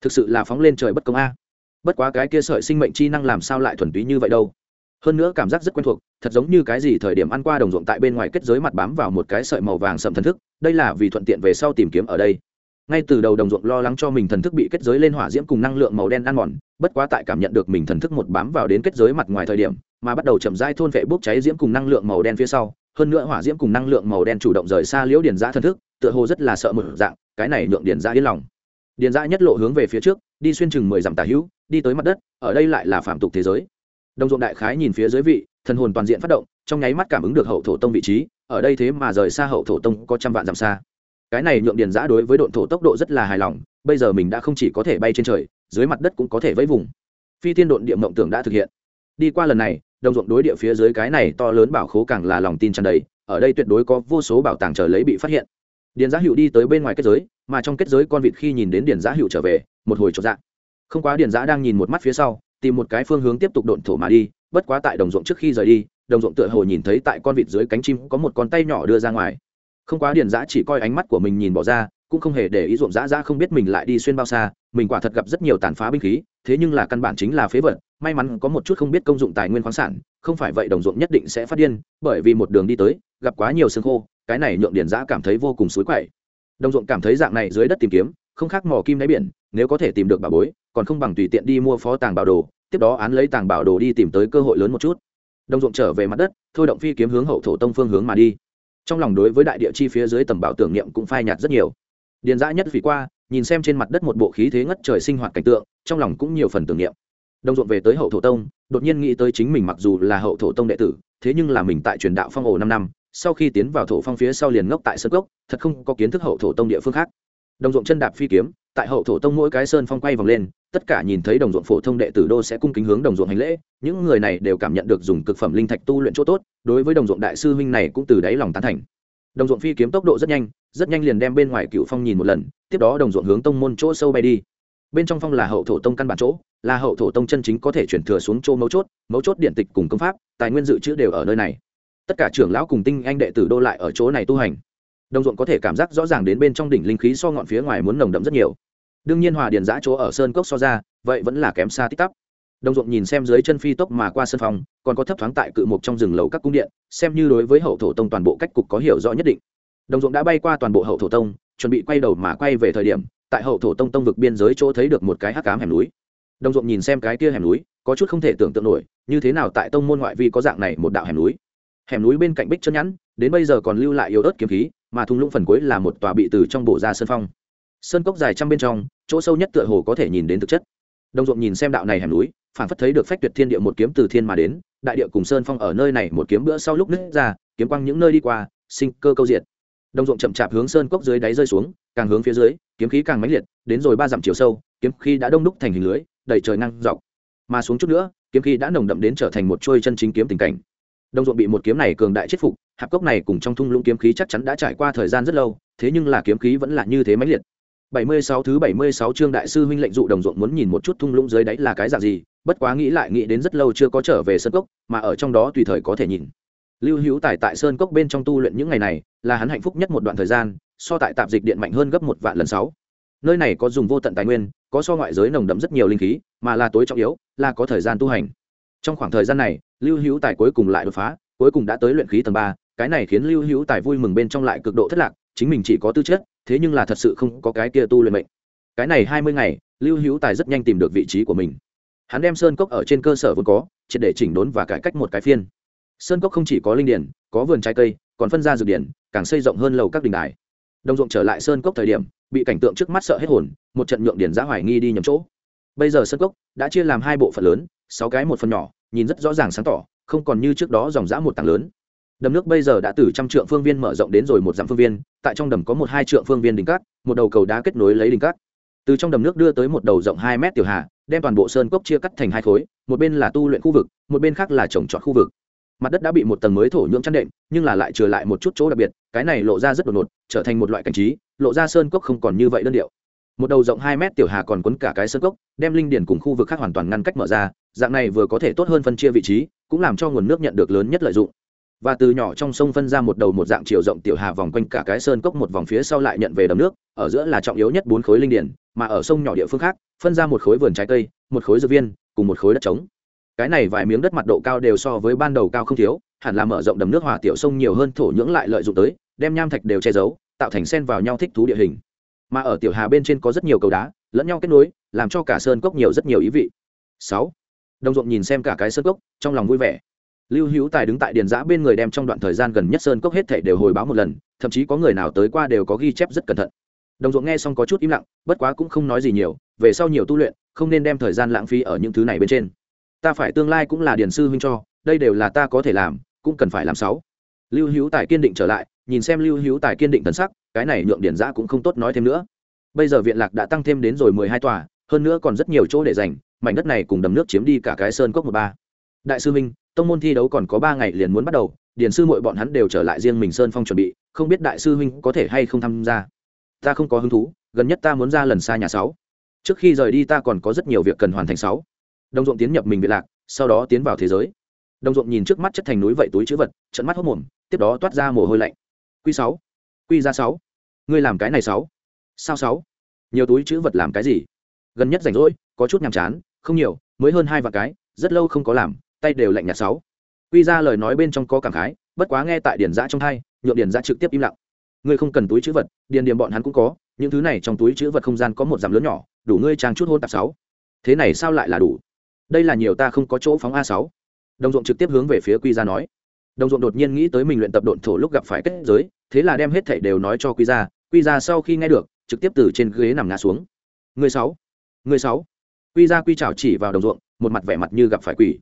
Thực sự là phóng lên trời bất công a bất quá cái kia sợi sinh mệnh chi năng làm sao lại thuần túy như vậy đâu. Hơn nữa cảm giác rất quen thuộc, thật giống như cái gì thời điểm ăn qua đồng ruộng tại bên ngoài kết giới mặt bám vào một cái sợi màu vàng sậm thần thức, đây là vì thuận tiện về sau tìm kiếm ở đây. Ngay từ đầu đồng ruộng lo lắng cho mình thần thức bị kết giới lên hỏa diễm cùng năng lượng màu đen ăn mòn, bất quá tại cảm nhận được mình thần thức một bám vào đến kết giới mặt ngoài thời điểm, mà bắt đầu chậm rãi thôn vệ bốc cháy diễm cùng năng lượng màu đen phía sau, hơn nữa hỏa diễm cùng năng lượng màu đen chủ động rời xa liễu điền giã thần thức, tựa hồ rất là sợ một dạng, cái này nhượng điền giã yên lòng điền dã nhất lộ hướng về phía trước, đi xuyên chừng mười dặm tà hữu, đi tới mặt đất, ở đây lại là phạm tục thế giới. Đồng ruộng đại khái nhìn phía dưới vị, thần hồn toàn diện phát động, trong nháy mắt cảm ứng được hậu thổ tông vị trí, ở đây thế mà rời xa hậu thổ tông có trăm vạn dặm xa. Cái này nhượng điền giã đối với độn thổ tốc độ rất là hài lòng, bây giờ mình đã không chỉ có thể bay trên trời, dưới mặt đất cũng có thể vẫy vùng. Phi thiên độn địa mộng tưởng đã thực hiện. Đi qua lần này đồng ruộng đối địa phía dưới cái này to lớn bảo khố càng là lòng tin tràn đầy, ở đây tuyệt đối có vô số bảo tàng chờ lấy bị phát hiện điền giá hữu đi tới bên ngoài kết giới, mà trong kết giới con vịt khi nhìn đến điền giá hữu trở về, một hồi trọn dạng không quá điền giá đang nhìn một mắt phía sau, tìm một cái phương hướng tiếp tục độn thổ mà đi, bất quá tại đồng ruộng trước khi rời đi, đồng ruộng tựa hồ nhìn thấy tại con vịt dưới cánh chim có một con tay nhỏ đưa ra ngoài. Không quá điền giã chỉ coi ánh mắt của mình nhìn bỏ ra, cũng không hề để ý ruộng giã giã không biết mình lại đi xuyên bao xa, mình quả thật gặp rất nhiều tàn phá binh khí, thế nhưng là căn bản chính là phế vật, may mắn có một chút không biết công dụng tài nguyên khoáng sản, không phải vậy đồng ruộng nhất định sẽ phát điên, bởi vì một đường đi tới, gặp quá nhiều xương khô cái này nhượng điền giã cảm thấy vô cùng xối quậy. Đồng ruộng cảm thấy dạng này dưới đất tìm kiếm, không khác mò kim đáy biển, nếu có thể tìm được bà bối, còn không bằng tùy tiện đi mua phó tàng bảo đồ, tiếp đó án lấy tàng bảo đồ đi tìm tới cơ hội lớn một chút. Đồng ruộng trở về mặt đất, thôi động phi kiếm hướng hậu thổ tông phương hướng mà đi. Trong lòng đối với đại địa chi phía dưới tầm bảo tưởng niệm cũng phai nhạt rất nhiều. Điền dã nhất vì qua, nhìn xem trên mặt đất một bộ khí thế ngất trời sinh hoạt cảnh tượng, trong lòng cũng nhiều phần tưởng niệm. Đồng ruộng về tới hậu thổ tông, đột nhiên nghĩ tới chính mình mặc dù là hậu thổ tông đệ tử, thế nhưng là mình tại truyền đạo phong ổ năm năm sau khi tiến vào thổ phong phía sau liền ngốc tại sơn cốc, thật không có kiến thức hậu thổ tông địa phương khác. Đồng ruộng chân đạp phi kiếm, tại hậu thổ tông mỗi cái sơn phong quay vòng lên, tất cả nhìn thấy đồng ruộng phổ thông đệ tử đô sẽ cung kính hướng đồng ruộng hành lễ, những người này đều cảm nhận được dùng cực phẩm linh thạch tu luyện chỗ tốt, đối với đồng ruộng đại sư huynh này cũng từ đáy lòng tán thành. Đồng ruộng phi kiếm tốc độ rất nhanh rất nhanh liền đem bên ngoài cựu phong nhìn một lần, tiếp đó đồng ruộng hướng tông môn chỗ sâu bay đi. Bên trong phong là hậu thổ tông căn bản chỗ, là hậu thổ tông chân chính có thể chuyển thừa xuống chỗ mấu chốt mấu chốt điện tịch cùng công pháp, tài nguyên dự trữ đều ở nơi này tất cả trưởng lão cùng tinh anh đệ tử đô lại ở chỗ này tu hành. Đồng ruộng có thể cảm giác rõ ràng đến bên trong đỉnh linh khí so ngọn phía ngoài muốn nồng đậm rất nhiều. Đương nhiên hòa điền giã chỗ ở sơn cốc so ra, vậy vẫn là kém xa tích tắp. Đồng ruộng nhìn xem dưới chân phi tốc mà qua sân phòng, còn có thấp thoáng tại cự mục trong rừng lầu các cung điện, xem như đối với hậu thổ tông toàn bộ cách cục có hiểu rõ nhất định. Đồng ruộng đã bay qua toàn bộ hậu thổ tông, chuẩn bị quay đầu mà quay về thời điểm, tại hậu thổ tông tông vực biên giới chỗ thấy được một cái hắc cám hẻm núi. Đồng ruộng nhìn xem cái kia hẻm núi, có chút không thể tưởng tượng nổi, như thế nào tại tông môn ngoại vi có dạng này một đạo hẻm núi hẻm núi bên cạnh bích chân nhẵn, đến bây giờ còn lưu lại yếu ớt kiếm khí, mà thung lũng phần cuối là một tòa bị từ trong bộ ra sân phong. Sơn cốc dài trăm bên trong, chỗ sâu nhất tựa hồ có thể nhìn đến thực chất. Đồng ruộng nhìn xem đạo này hẻm núi phản phất thấy được phách tuyệt thiên địa một kiếm từ thiên mà đến, đại địa cùng sơn phong ở nơi này một kiếm bữa sau lúc nứt ra, kiếm quang những nơi đi qua, sinh cơ câu diệt. Đồng ruộng chậm chạp hướng sơn cốc dưới đáy rơi xuống, càng hướng phía dưới, kiếm khí càng mãnh liệt, đến rồi ba dặm chiều sâu, kiếm khí đã đông đúc thành hình lưới, đầy trời năng dọc. Mà xuống chút nữa, kiếm khí đã nồng đậm đến trở thành một trôi chân chính kiếm tình cảnh đồng ruộng bị một kiếm này cường đại chết phục hạp cốc này cùng trong thung lũng kiếm khí chắc chắn đã trải qua thời gian rất lâu thế nhưng là kiếm khí vẫn là như thế mãnh liệt 76 thứ 76 chương đại sư huynh lệnh dụ đồng ruộng muốn nhìn một chút thung lũng dưới đáy là cái dạng gì, bất quá nghĩ lại nghĩ đến rất lâu chưa có trở về sơn cốc, mà ở trong đó tùy thời có thể nhìn. Lưu Hữu Tài tại sơn cốc bên trong tu luyện những ngày này, là hắn hạnh phúc nhất một đoạn thời gian, so tại tạp dịch điện mạnh hơn gấp một vạn lần sáu. Nơi này có dùng vô tận tài nguyên, có so ngoại giới nồng đậm rất nhiều linh khí, mà là tối trọng yếu, là có thời gian tu hành. Trong khoảng thời gian này, Lưu Hữu Tài cuối cùng lại đột phá, cuối cùng đã tới luyện khí tầng ba. cái này khiến Lưu Hữu Tài vui mừng bên trong lại cực độ thất lạc, chính mình chỉ có tư chất, thế nhưng là thật sự không có cái kia tu luyện mệnh. Cái này hai mươi ngày lưu hữu tài rất nhanh tìm được vị trí của mình. Hắn đem sơn cốc ở trên cơ sở vốn có triệt để chỉnh đốn và cải cách một cái phiên. Sơn cốc không chỉ có linh điển có vườn trái cây còn phân ra dược điển càng xây rộng hơn lầu các đình đài. Đồng ruộng trở lại sơn cốc thời điểm bị cảnh tượng trước mắt sợ hết hồn một trận nhượng điển giá hoài nghi đi nhầm chỗ. Bây giờ sơn cốc đã chia làm hai bộ phận lớn sáu cái một phần nhỏ, nhìn rất rõ ràng sáng tỏ, không còn như trước đó dòng dã một tảng lớn. Đầm nước bây giờ đã từ trăm trượng phương viên mở rộng đến rồi một dặm phương viên, tại trong đầm có một hai trượng phương viên đỉnh cát, một đầu cầu đá kết nối lấy đỉnh cát. Từ trong đầm nước đưa tới một đầu rộng hai mét tiểu hà, đem toàn bộ sơn cốc chia cắt thành hai khối, một bên là tu luyện khu vực, một bên khác là trồng trọt khu vực. Mặt đất đã bị một tầng mới thổ nhưỡng chăn đệm, nhưng là lại trừ lại một chút chỗ đặc biệt, cái này lộ ra rất đột ngột, trở thành một loại cảnh trí, lộ ra sơn cốc không còn như vậy đơn điệu một đầu rộng hai mét tiểu hà còn quấn cả cái sơn cốc, đem linh điển cùng khu vực khác hoàn toàn ngăn cách mở ra, dạng này vừa có thể tốt hơn phân chia vị trí, cũng làm cho nguồn nước nhận được lớn nhất lợi dụng. Và từ nhỏ trong sông phân ra một đầu một dạng chiều rộng tiểu hà vòng quanh cả cái sơn cốc một vòng phía sau lại nhận về đầm nước, ở giữa là trọng yếu nhất bốn khối linh điển, mà ở sông nhỏ địa phương khác, phân ra một khối vườn trái cây, một khối dược viên, cùng một khối đất trống. Cái này vài miếng đất mặt độ cao đều so với ban đầu cao không thiếu, hẳn là mở rộng đầm nước hòa tiểu sông nhiều hơn thổ nhưỡng lại lợi dụng tới, đem nham thạch đều che giấu, tạo thành sen vào nhau thích thú địa hình mà ở tiểu hà bên trên có rất nhiều cầu đá, lẫn nhau kết nối, làm cho cả sơn cốc nhiều rất nhiều ý vị. Sáu đồng ruộng nhìn xem cả cái sơn cốc, trong lòng vui vẻ. Lưu hữu tài đứng tại điền giã bên người đem trong đoạn thời gian gần nhất sơn cốc hết thể đều hồi báo một lần, thậm chí có người nào tới qua đều có ghi chép rất cẩn thận. Đồng ruộng nghe xong có chút im lặng, bất quá cũng không nói gì nhiều, về sau nhiều tu luyện, không nên đem thời gian lãng phí ở những thứ này bên trên. Ta phải tương lai cũng là điền sư huynh cho, đây đều là ta có thể làm, cũng cần phải làm sáu. Lưu hữu tài kiên định trở lại, nhìn xem lưu hữu tài kiên định thần sắc cái này nhượng điền giã cũng không tốt nói thêm nữa. Bây giờ viện lạc đã tăng thêm đến rồi mười hai tòa, hơn nữa còn rất nhiều chỗ để dành, mảnh đất này cùng đầm nước chiếm đi cả cái sơn cốc một ba. Đại sư minh, tông môn thi đấu còn có ba ngày liền muốn bắt đầu điền sư mội bọn hắn đều trở lại riêng mình sơn phong chuẩn bị, không biết đại sư huynh có thể hay không tham gia. Ta không có hứng thú, gần nhất ta muốn ra lần xa nhà sáu. Trước khi rời đi ta còn có rất nhiều việc cần hoàn thành sáu. Đồng ruộng tiến nhập mình viện lạc, sau đó tiến vào thế giới. Đồng ruộng nhìn trước mắt chất thành núi vậy túi chữ vật trận mắt hốc mồm, tiếp đó toát ra mồ hôi lạnh. Q sáu. Q ra sáu ngươi làm cái này sáu. Sao sáu? Nhiều túi chữ vật làm cái gì? Gần nhất rảnh rỗi, có chút nhàm chán, không nhiều, mới hơn hai vạn cái, rất lâu không có làm, tay đều lạnh nhạt sáu. Quy ra lời nói bên trong có cảm khái, bất quá nghe tại điển giã trong hai nhượng điển giã trực tiếp im lặng. Ngươi không cần túi chữ vật, điền điểm bọn hắn cũng có, những thứ này trong túi chữ vật không gian có một giảm lớn nhỏ, đủ ngươi trang chút hôn tạp sáu. Thế này sao lại là đủ? Đây là nhiều ta không có chỗ phóng a sáu. Đồng ruộng trực tiếp hướng về phía quy ra nói. Đồng ruộng đột nhiên nghĩ tới mình luyện tập độn thổ lúc gặp phải kết giới, thế là đem hết thảy đều nói cho quy ra quy ra sau khi nghe được, trực tiếp từ trên ghế nằm ngã xuống. Người sáu người sáu. Quy ra quy chảo chỉ vào đồng ruộng, một mặt vẻ mặt như gặp phải quỷ.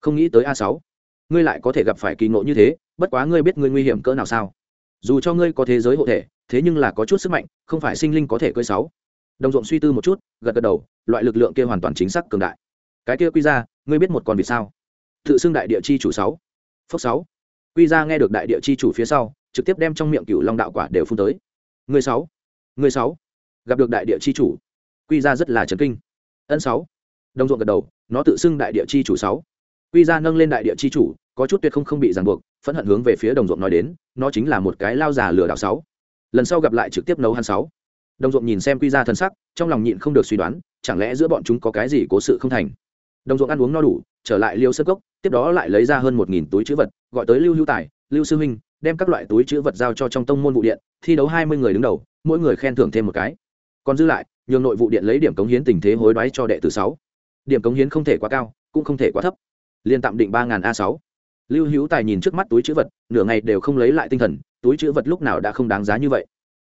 Không nghĩ tới a sáu. Ngươi lại có thể gặp phải kỳ ngộ như thế, bất quá ngươi biết ngươi nguy hiểm cỡ nào sao? Dù cho ngươi có thế giới hộ thể, thế nhưng là có chút sức mạnh, không phải sinh linh có thể cơi sáu. Đồng ruộng suy tư một chút, gật gật đầu, loại lực lượng kia hoàn toàn chính xác cường đại. Cái kia quy ra, ngươi biết một con vịt sao? Tự xưng đại địa chi chủ sáu. Phốc sáu. Quy ra nghe được đại địa chi chủ phía sau, trực tiếp đem trong miệng cựu long đạo quả đều phun tới người sáu. Người sáu. Gặp được đại địa chi chủ. Quy ra rất là chấn kinh. Ân sáu. Đồng ruộng gật đầu, nó tự xưng đại địa chi chủ sáu. Quy ra nâng lên đại địa chi chủ, có chút tuyệt không không bị ràng buộc, phẫn hận hướng về phía đồng ruộng nói đến, nó chính là một cái lao già lừa đảo sáu. Lần sau gặp lại trực tiếp nấu hắn sáu. Đồng ruộng nhìn xem quy ra thân sắc, trong lòng nhịn không được suy đoán, chẳng lẽ giữa bọn chúng có cái gì cố sự không thành? Đồng ruộng ăn uống no đủ, trở lại liêu sơ cốc, tiếp đó lại lấy ra hơn một nghìn túi chữ vật, gọi tới lưu hữu tài, lưu sư huynh đem các loại túi chữ vật giao cho trong tông môn vụ điện, thi đấu hai mươi người đứng đầu, mỗi người khen thưởng thêm một cái. Còn dư lại, nhường nội vụ điện lấy điểm cống hiến tình thế hối đoái cho đệ tử sáu. Điểm cống hiến không thể quá cao, cũng không thể quá thấp. Liên tạm định ba a sáu. Lưu hữu tài nhìn trước mắt túi chữ vật, nửa ngày đều không lấy lại tinh thần, túi chữ vật lúc nào đã không đáng giá như vậy.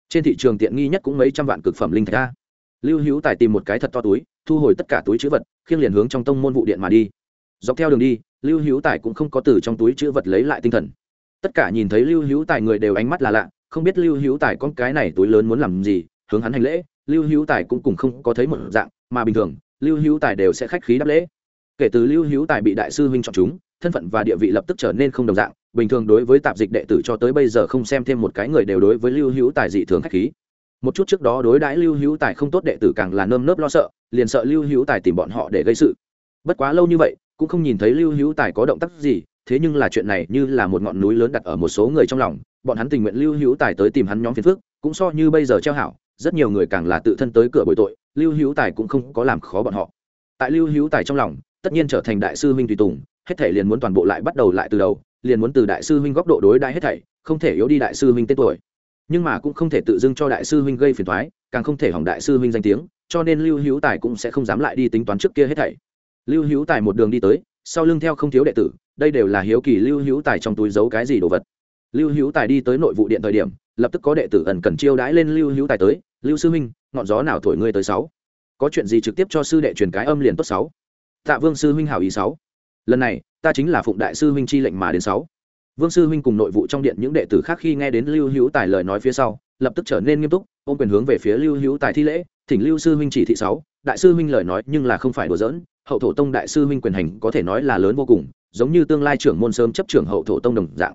Trên thị trường tiện nghi nhất cũng mấy trăm vạn cực phẩm linh thạch a. Lưu hữu tài tìm một cái thật to túi, thu hồi tất cả túi chữ vật, khiêng liền hướng trong tông môn vụ điện mà đi. Dọc theo đường đi, lưu hữu tài cũng không có từ trong túi chữ vật lấy lại tinh thần tất cả nhìn thấy lưu hữu tài người đều ánh mắt là lạ, không biết lưu hữu tài con cái này túi lớn muốn làm gì, hướng hắn hành lễ, lưu hữu tài cũng cùng không có thấy một dạng, mà bình thường, lưu hữu tài đều sẽ khách khí đáp lễ. Kể từ lưu hữu tài bị đại sư huynh chọn chúng, thân phận và địa vị lập tức trở nên không đồng dạng, bình thường đối với tạp dịch đệ tử cho tới bây giờ không xem thêm một cái người đều đối với lưu hữu tài dị thường khách khí. Một chút trước đó đối đãi lưu hữu tài không tốt đệ tử càng là nơm nớp lo sợ, liền sợ lưu hữu tài tìm bọn họ để gây sự. Bất quá lâu như vậy, cũng không nhìn thấy lưu hữu tài có động tác gì thế nhưng là chuyện này như là một ngọn núi lớn đặt ở một số người trong lòng, bọn hắn tình nguyện lưu hữu tài tới tìm hắn nhóm phiền phước cũng so như bây giờ treo hảo, rất nhiều người càng là tự thân tới cửa bồi tội, lưu hữu tài cũng không có làm khó bọn họ. Tại lưu hữu tài trong lòng, tất nhiên trở thành đại sư huynh tùy tùng, hết thể liền muốn toàn bộ lại bắt đầu lại từ đầu, liền muốn từ đại sư huynh góc độ đối đãi hết thảy, không thể yếu đi đại sư huynh tên tuổi. Nhưng mà cũng không thể tự dưng cho đại sư huynh gây phiền thoái càng không thể hỏng đại sư huynh danh tiếng, cho nên lưu hữu tài cũng sẽ không dám lại đi tính toán trước kia hết thảy. Lưu hữu tài một đường đi tới, sau lưng theo không thiếu đệ tử đây đều là hiếu kỳ lưu hữu tài trong túi giấu cái gì đồ vật. Lưu hữu tài đi tới nội vụ điện thời điểm, lập tức có đệ tử ẩn cần chiêu đãi lên lưu hữu tài tới, lưu sư huynh, ngọn gió nào thổi ngươi tới sáu? Có chuyện gì trực tiếp cho sư đệ truyền cái âm liền tốt sáu? Tạ vương sư huynh hảo ý sáu. Lần này, ta chính là phụng đại sư huynh chi lệnh mà đến sáu. Vương sư huynh cùng nội vụ trong điện những đệ tử khác khi nghe đến lưu hữu tài lời nói phía sau, lập tức trở nên nghiêm túc, ôm quyền hướng về phía lưu hữu tài thi lễ, thỉnh lưu sư huynh chỉ thị sáu, đại sư huynh lời nói nhưng là không phải đùa giỡn, hậu thổ tông đại sư huynh quyền hành có thể nói là lớn vô cùng giống như tương lai trưởng môn sớm chấp trưởng hậu thổ tông đồng dạng.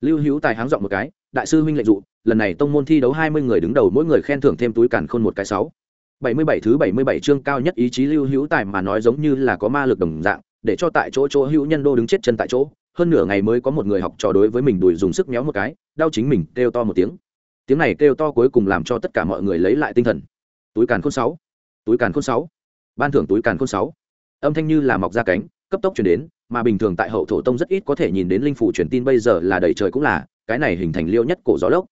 Lưu hữu tài háng dọn một cái, đại sư huynh lệnh dụ, lần này tông môn thi đấu hai mươi người đứng đầu, mỗi người khen thưởng thêm túi càn khôn một cái sáu. Bảy mươi bảy thứ bảy mươi bảy chương cao nhất ý chí lưu hữu tài mà nói giống như là có ma lực đồng dạng, để cho tại chỗ chỗ hữu nhân đô đứng chết chân tại chỗ, hơn nửa ngày mới có một người học trò đối với mình đùi dùng sức méo một cái, đau chính mình, kêu to một tiếng. Tiếng này kêu to cuối cùng làm cho tất cả mọi người lấy lại tinh thần. Túi càn khôn sáu, túi càn khôn sáu, ban thưởng túi càn khôn sáu. Âm thanh như là mọc ra cánh, cấp tốc chuyển đến mà bình thường tại hậu thổ tông rất ít có thể nhìn đến linh phủ truyền tin bây giờ là đầy trời cũng là, cái này hình thành liêu nhất cổ gió lốc.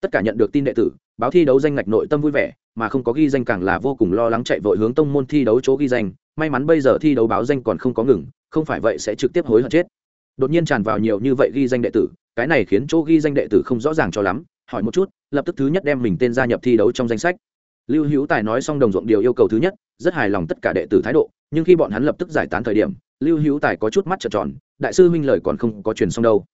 Tất cả nhận được tin đệ tử, báo thi đấu danh ngạch nội tâm vui vẻ, mà không có ghi danh càng là vô cùng lo lắng chạy vội hướng tông môn thi đấu chỗ ghi danh, may mắn bây giờ thi đấu báo danh còn không có ngừng, không phải vậy sẽ trực tiếp hối hận chết. Đột nhiên tràn vào nhiều như vậy ghi danh đệ tử, cái này khiến chỗ ghi danh đệ tử không rõ ràng cho lắm, hỏi một chút, lập tức thứ nhất đem mình tên gia nhập thi đấu trong danh sách lưu hữu tài nói xong đồng ruộng điều yêu cầu thứ nhất, rất hài lòng tất cả đệ tử thái độ, nhưng khi bọn hắn lập tức giải tán thời điểm, lưu hữu tài có chút mắt trợn tròn, đại sư huynh lời còn không có truyền xong đâu.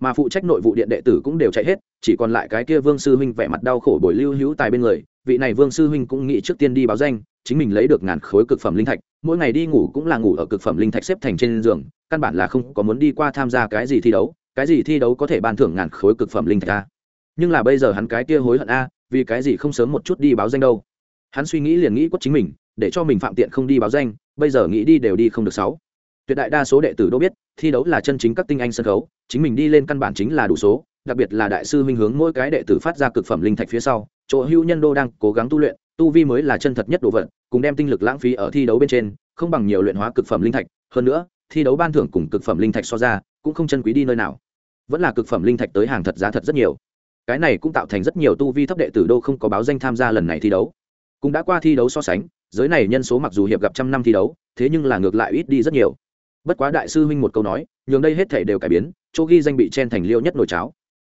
Mà phụ trách nội vụ điện đệ tử cũng đều chạy hết, chỉ còn lại cái kia vương sư huynh vẻ mặt đau khổ bồi lưu hữu tài bên người, vị này vương sư huynh cũng nghĩ trước tiên đi báo danh, chính mình lấy được ngàn khối cực phẩm linh thạch, mỗi ngày đi ngủ cũng là ngủ ở cực phẩm linh thạch xếp thành trên giường, căn bản là không có muốn đi qua tham gia cái gì thi đấu, cái gì thi đấu có thể ban thưởng ngàn khối cực phẩm linh thạch a. Nhưng là bây giờ hắn cái kia hối hận a vì cái gì không sớm một chút đi báo danh đâu? Hắn suy nghĩ liền nghĩ quất chính mình, để cho mình phạm tiện không đi báo danh, bây giờ nghĩ đi đều đi không được sáu. Tuyệt đại đa số đệ tử đô biết, thi đấu là chân chính các tinh anh sân khấu, chính mình đi lên căn bản chính là đủ số, đặc biệt là đại sư minh hướng mỗi cái đệ tử phát ra cực phẩm linh thạch phía sau, chỗ hưu nhân đô đang cố gắng tu luyện, tu vi mới là chân thật nhất đồ vật, cùng đem tinh lực lãng phí ở thi đấu bên trên, không bằng nhiều luyện hóa cực phẩm linh thạch, hơn nữa, thi đấu ban thưởng cùng cực phẩm linh thạch so ra, cũng không chân quý đi nơi nào. Vẫn là cực phẩm linh thạch tới hàng thật giá thật rất nhiều cái này cũng tạo thành rất nhiều tu vi thấp đệ tử đô không có báo danh tham gia lần này thi đấu. Cũng đã qua thi đấu so sánh, giới này nhân số mặc dù hiệp gặp trăm năm thi đấu, thế nhưng là ngược lại ít đi rất nhiều. Bất quá đại sư huynh một câu nói, nhường đây hết thể đều cải biến, chỗ ghi danh bị chen thành liêu nhất nồi cháo.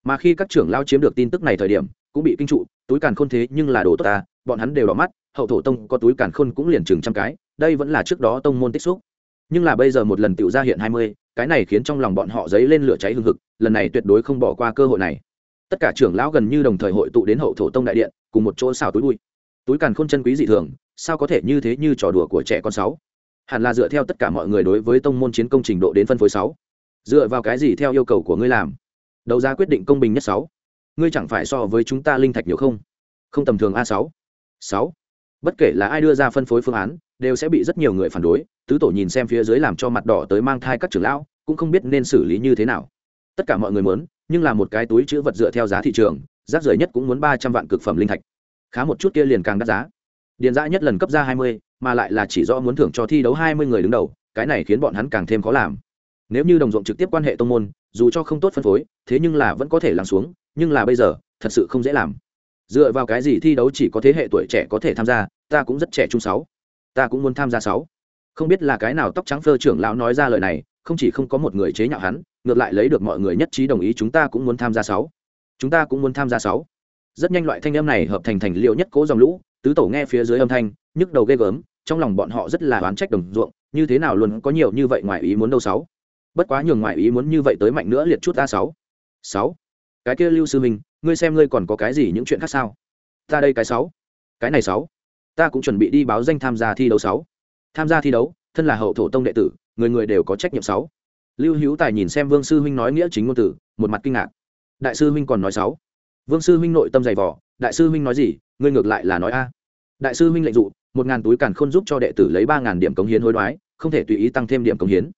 Mà khi các trưởng lao chiếm được tin tức này thời điểm, cũng bị kinh trụ, túi càn khôn thế nhưng là đồ tốt ta, bọn hắn đều đỏ mắt, hậu thổ tông có túi càn khôn cũng liền chừng trăm cái, đây vẫn là trước đó tông môn tích xúc. Nhưng là bây giờ một lần tiểu ra hiện hai mươi, cái này khiến trong lòng bọn họ dấy lên lửa cháy hương hực, lần này tuyệt đối không bỏ qua cơ hội này tất cả trưởng lão gần như đồng thời hội tụ đến hậu thổ tông đại điện, cùng một chỗ xào túi bụi. Túi càn khôn chân quý dị thường, sao có thể như thế như trò đùa của trẻ con sáu? Hẳn là dựa theo tất cả mọi người đối với tông môn chiến công trình độ đến phân phối sáu. Dựa vào cái gì theo yêu cầu của ngươi làm? Đầu ra quyết định công bình nhất sáu. Ngươi chẳng phải so với chúng ta linh thạch nhiều không? Không tầm thường a sáu. Sáu. Bất kể là ai đưa ra phân phối phương án, đều sẽ bị rất nhiều người phản đối. Tứ tổ nhìn xem phía dưới làm cho mặt đỏ tới mang thai các trưởng lão, cũng không biết nên xử lý như thế nào. Tất cả mọi người muốn nhưng là một cái túi chữ vật dựa theo giá thị trường, rác rưởi nhất cũng muốn ba trăm vạn cực phẩm linh thạch. Khá một chút kia liền càng đắt giá. Điền dã nhất lần cấp ra hai mươi, mà lại là chỉ rõ muốn thưởng cho thi đấu hai mươi người đứng đầu, cái này khiến bọn hắn càng thêm khó làm. Nếu như đồng ruộng trực tiếp quan hệ tông môn, dù cho không tốt phân phối, thế nhưng là vẫn có thể lắng xuống, nhưng là bây giờ, thật sự không dễ làm. Dựa vào cái gì thi đấu chỉ có thế hệ tuổi trẻ có thể tham gia, ta cũng rất trẻ trung sáu. Ta cũng muốn tham gia sáu. Không biết là cái nào tóc trắng phơ trưởng lão nói ra lời này, không chỉ không có một người chế nhạo hắn ngược lại lấy được mọi người nhất trí đồng ý chúng ta cũng muốn tham gia sáu. Chúng ta cũng muốn tham gia sáu. Rất nhanh loại thanh âm này hợp thành thành liệu nhất cố dòng lũ, tứ tổ nghe phía dưới âm thanh, nhức đầu ghê gớm, trong lòng bọn họ rất là oán trách đồng ruộng, như thế nào luôn có nhiều như vậy ngoài ý muốn đâu sáu. Bất quá nhường ngoài ý muốn như vậy tới mạnh nữa liệt chút a sáu. Sáu. Cái kia lưu sư minh, ngươi xem ngươi còn có cái gì những chuyện khác sao? Ta đây cái sáu. Cái này sáu. Ta cũng chuẩn bị đi báo danh tham gia thi đấu sáu. Tham gia thi đấu, thân là hậu thổ tông đệ tử, người người đều có trách nhiệm sáu lưu hữu tài nhìn xem vương sư huynh nói nghĩa chính ngôn tử một mặt kinh ngạc. Đại sư huynh còn nói sáu vương sư huynh nội tâm dày vỏ đại sư huynh nói gì, ngươi ngược lại là nói a. Đại sư huynh lệnh dụ, một ngàn túi càn khôn giúp cho đệ tử lấy ba ngàn điểm cống hiến hối đoái, không thể tùy ý tăng thêm điểm cống hiến.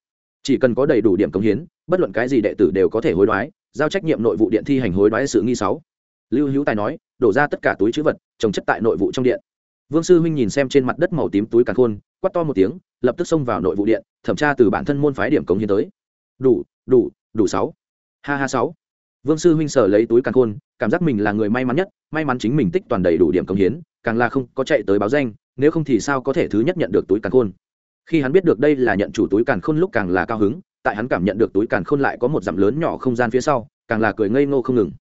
Chỉ cần có đầy đủ điểm cống hiến, bất luận cái gì đệ tử đều có thể hối đoái, giao trách nhiệm nội vụ điện thi hành hối đoái sự nghi sáu lưu hữu tài nói, đổ ra tất cả túi chữ vật, trồng chất tại nội vụ trong điện. Vương sư huynh nhìn xem trên mặt đất màu tím túi càn khôn quắt to một tiếng, lập tức xông vào nội vụ điện, thẩm tra từ bản thân môn phái điểm cống hiến tới đủ đủ đủ sáu. Ha ha sáu. Vương sư huynh sở lấy túi càn khôn, cảm giác mình là người may mắn nhất, may mắn chính mình tích toàn đầy đủ điểm công hiến, càng là không có chạy tới báo danh, nếu không thì sao có thể thứ nhất nhận được túi càn khôn? Khi hắn biết được đây là nhận chủ túi càn khôn lúc càng là cao hứng, tại hắn cảm nhận được túi càn khôn lại có một dặm lớn nhỏ không gian phía sau, càng là cười ngây ngô không ngừng.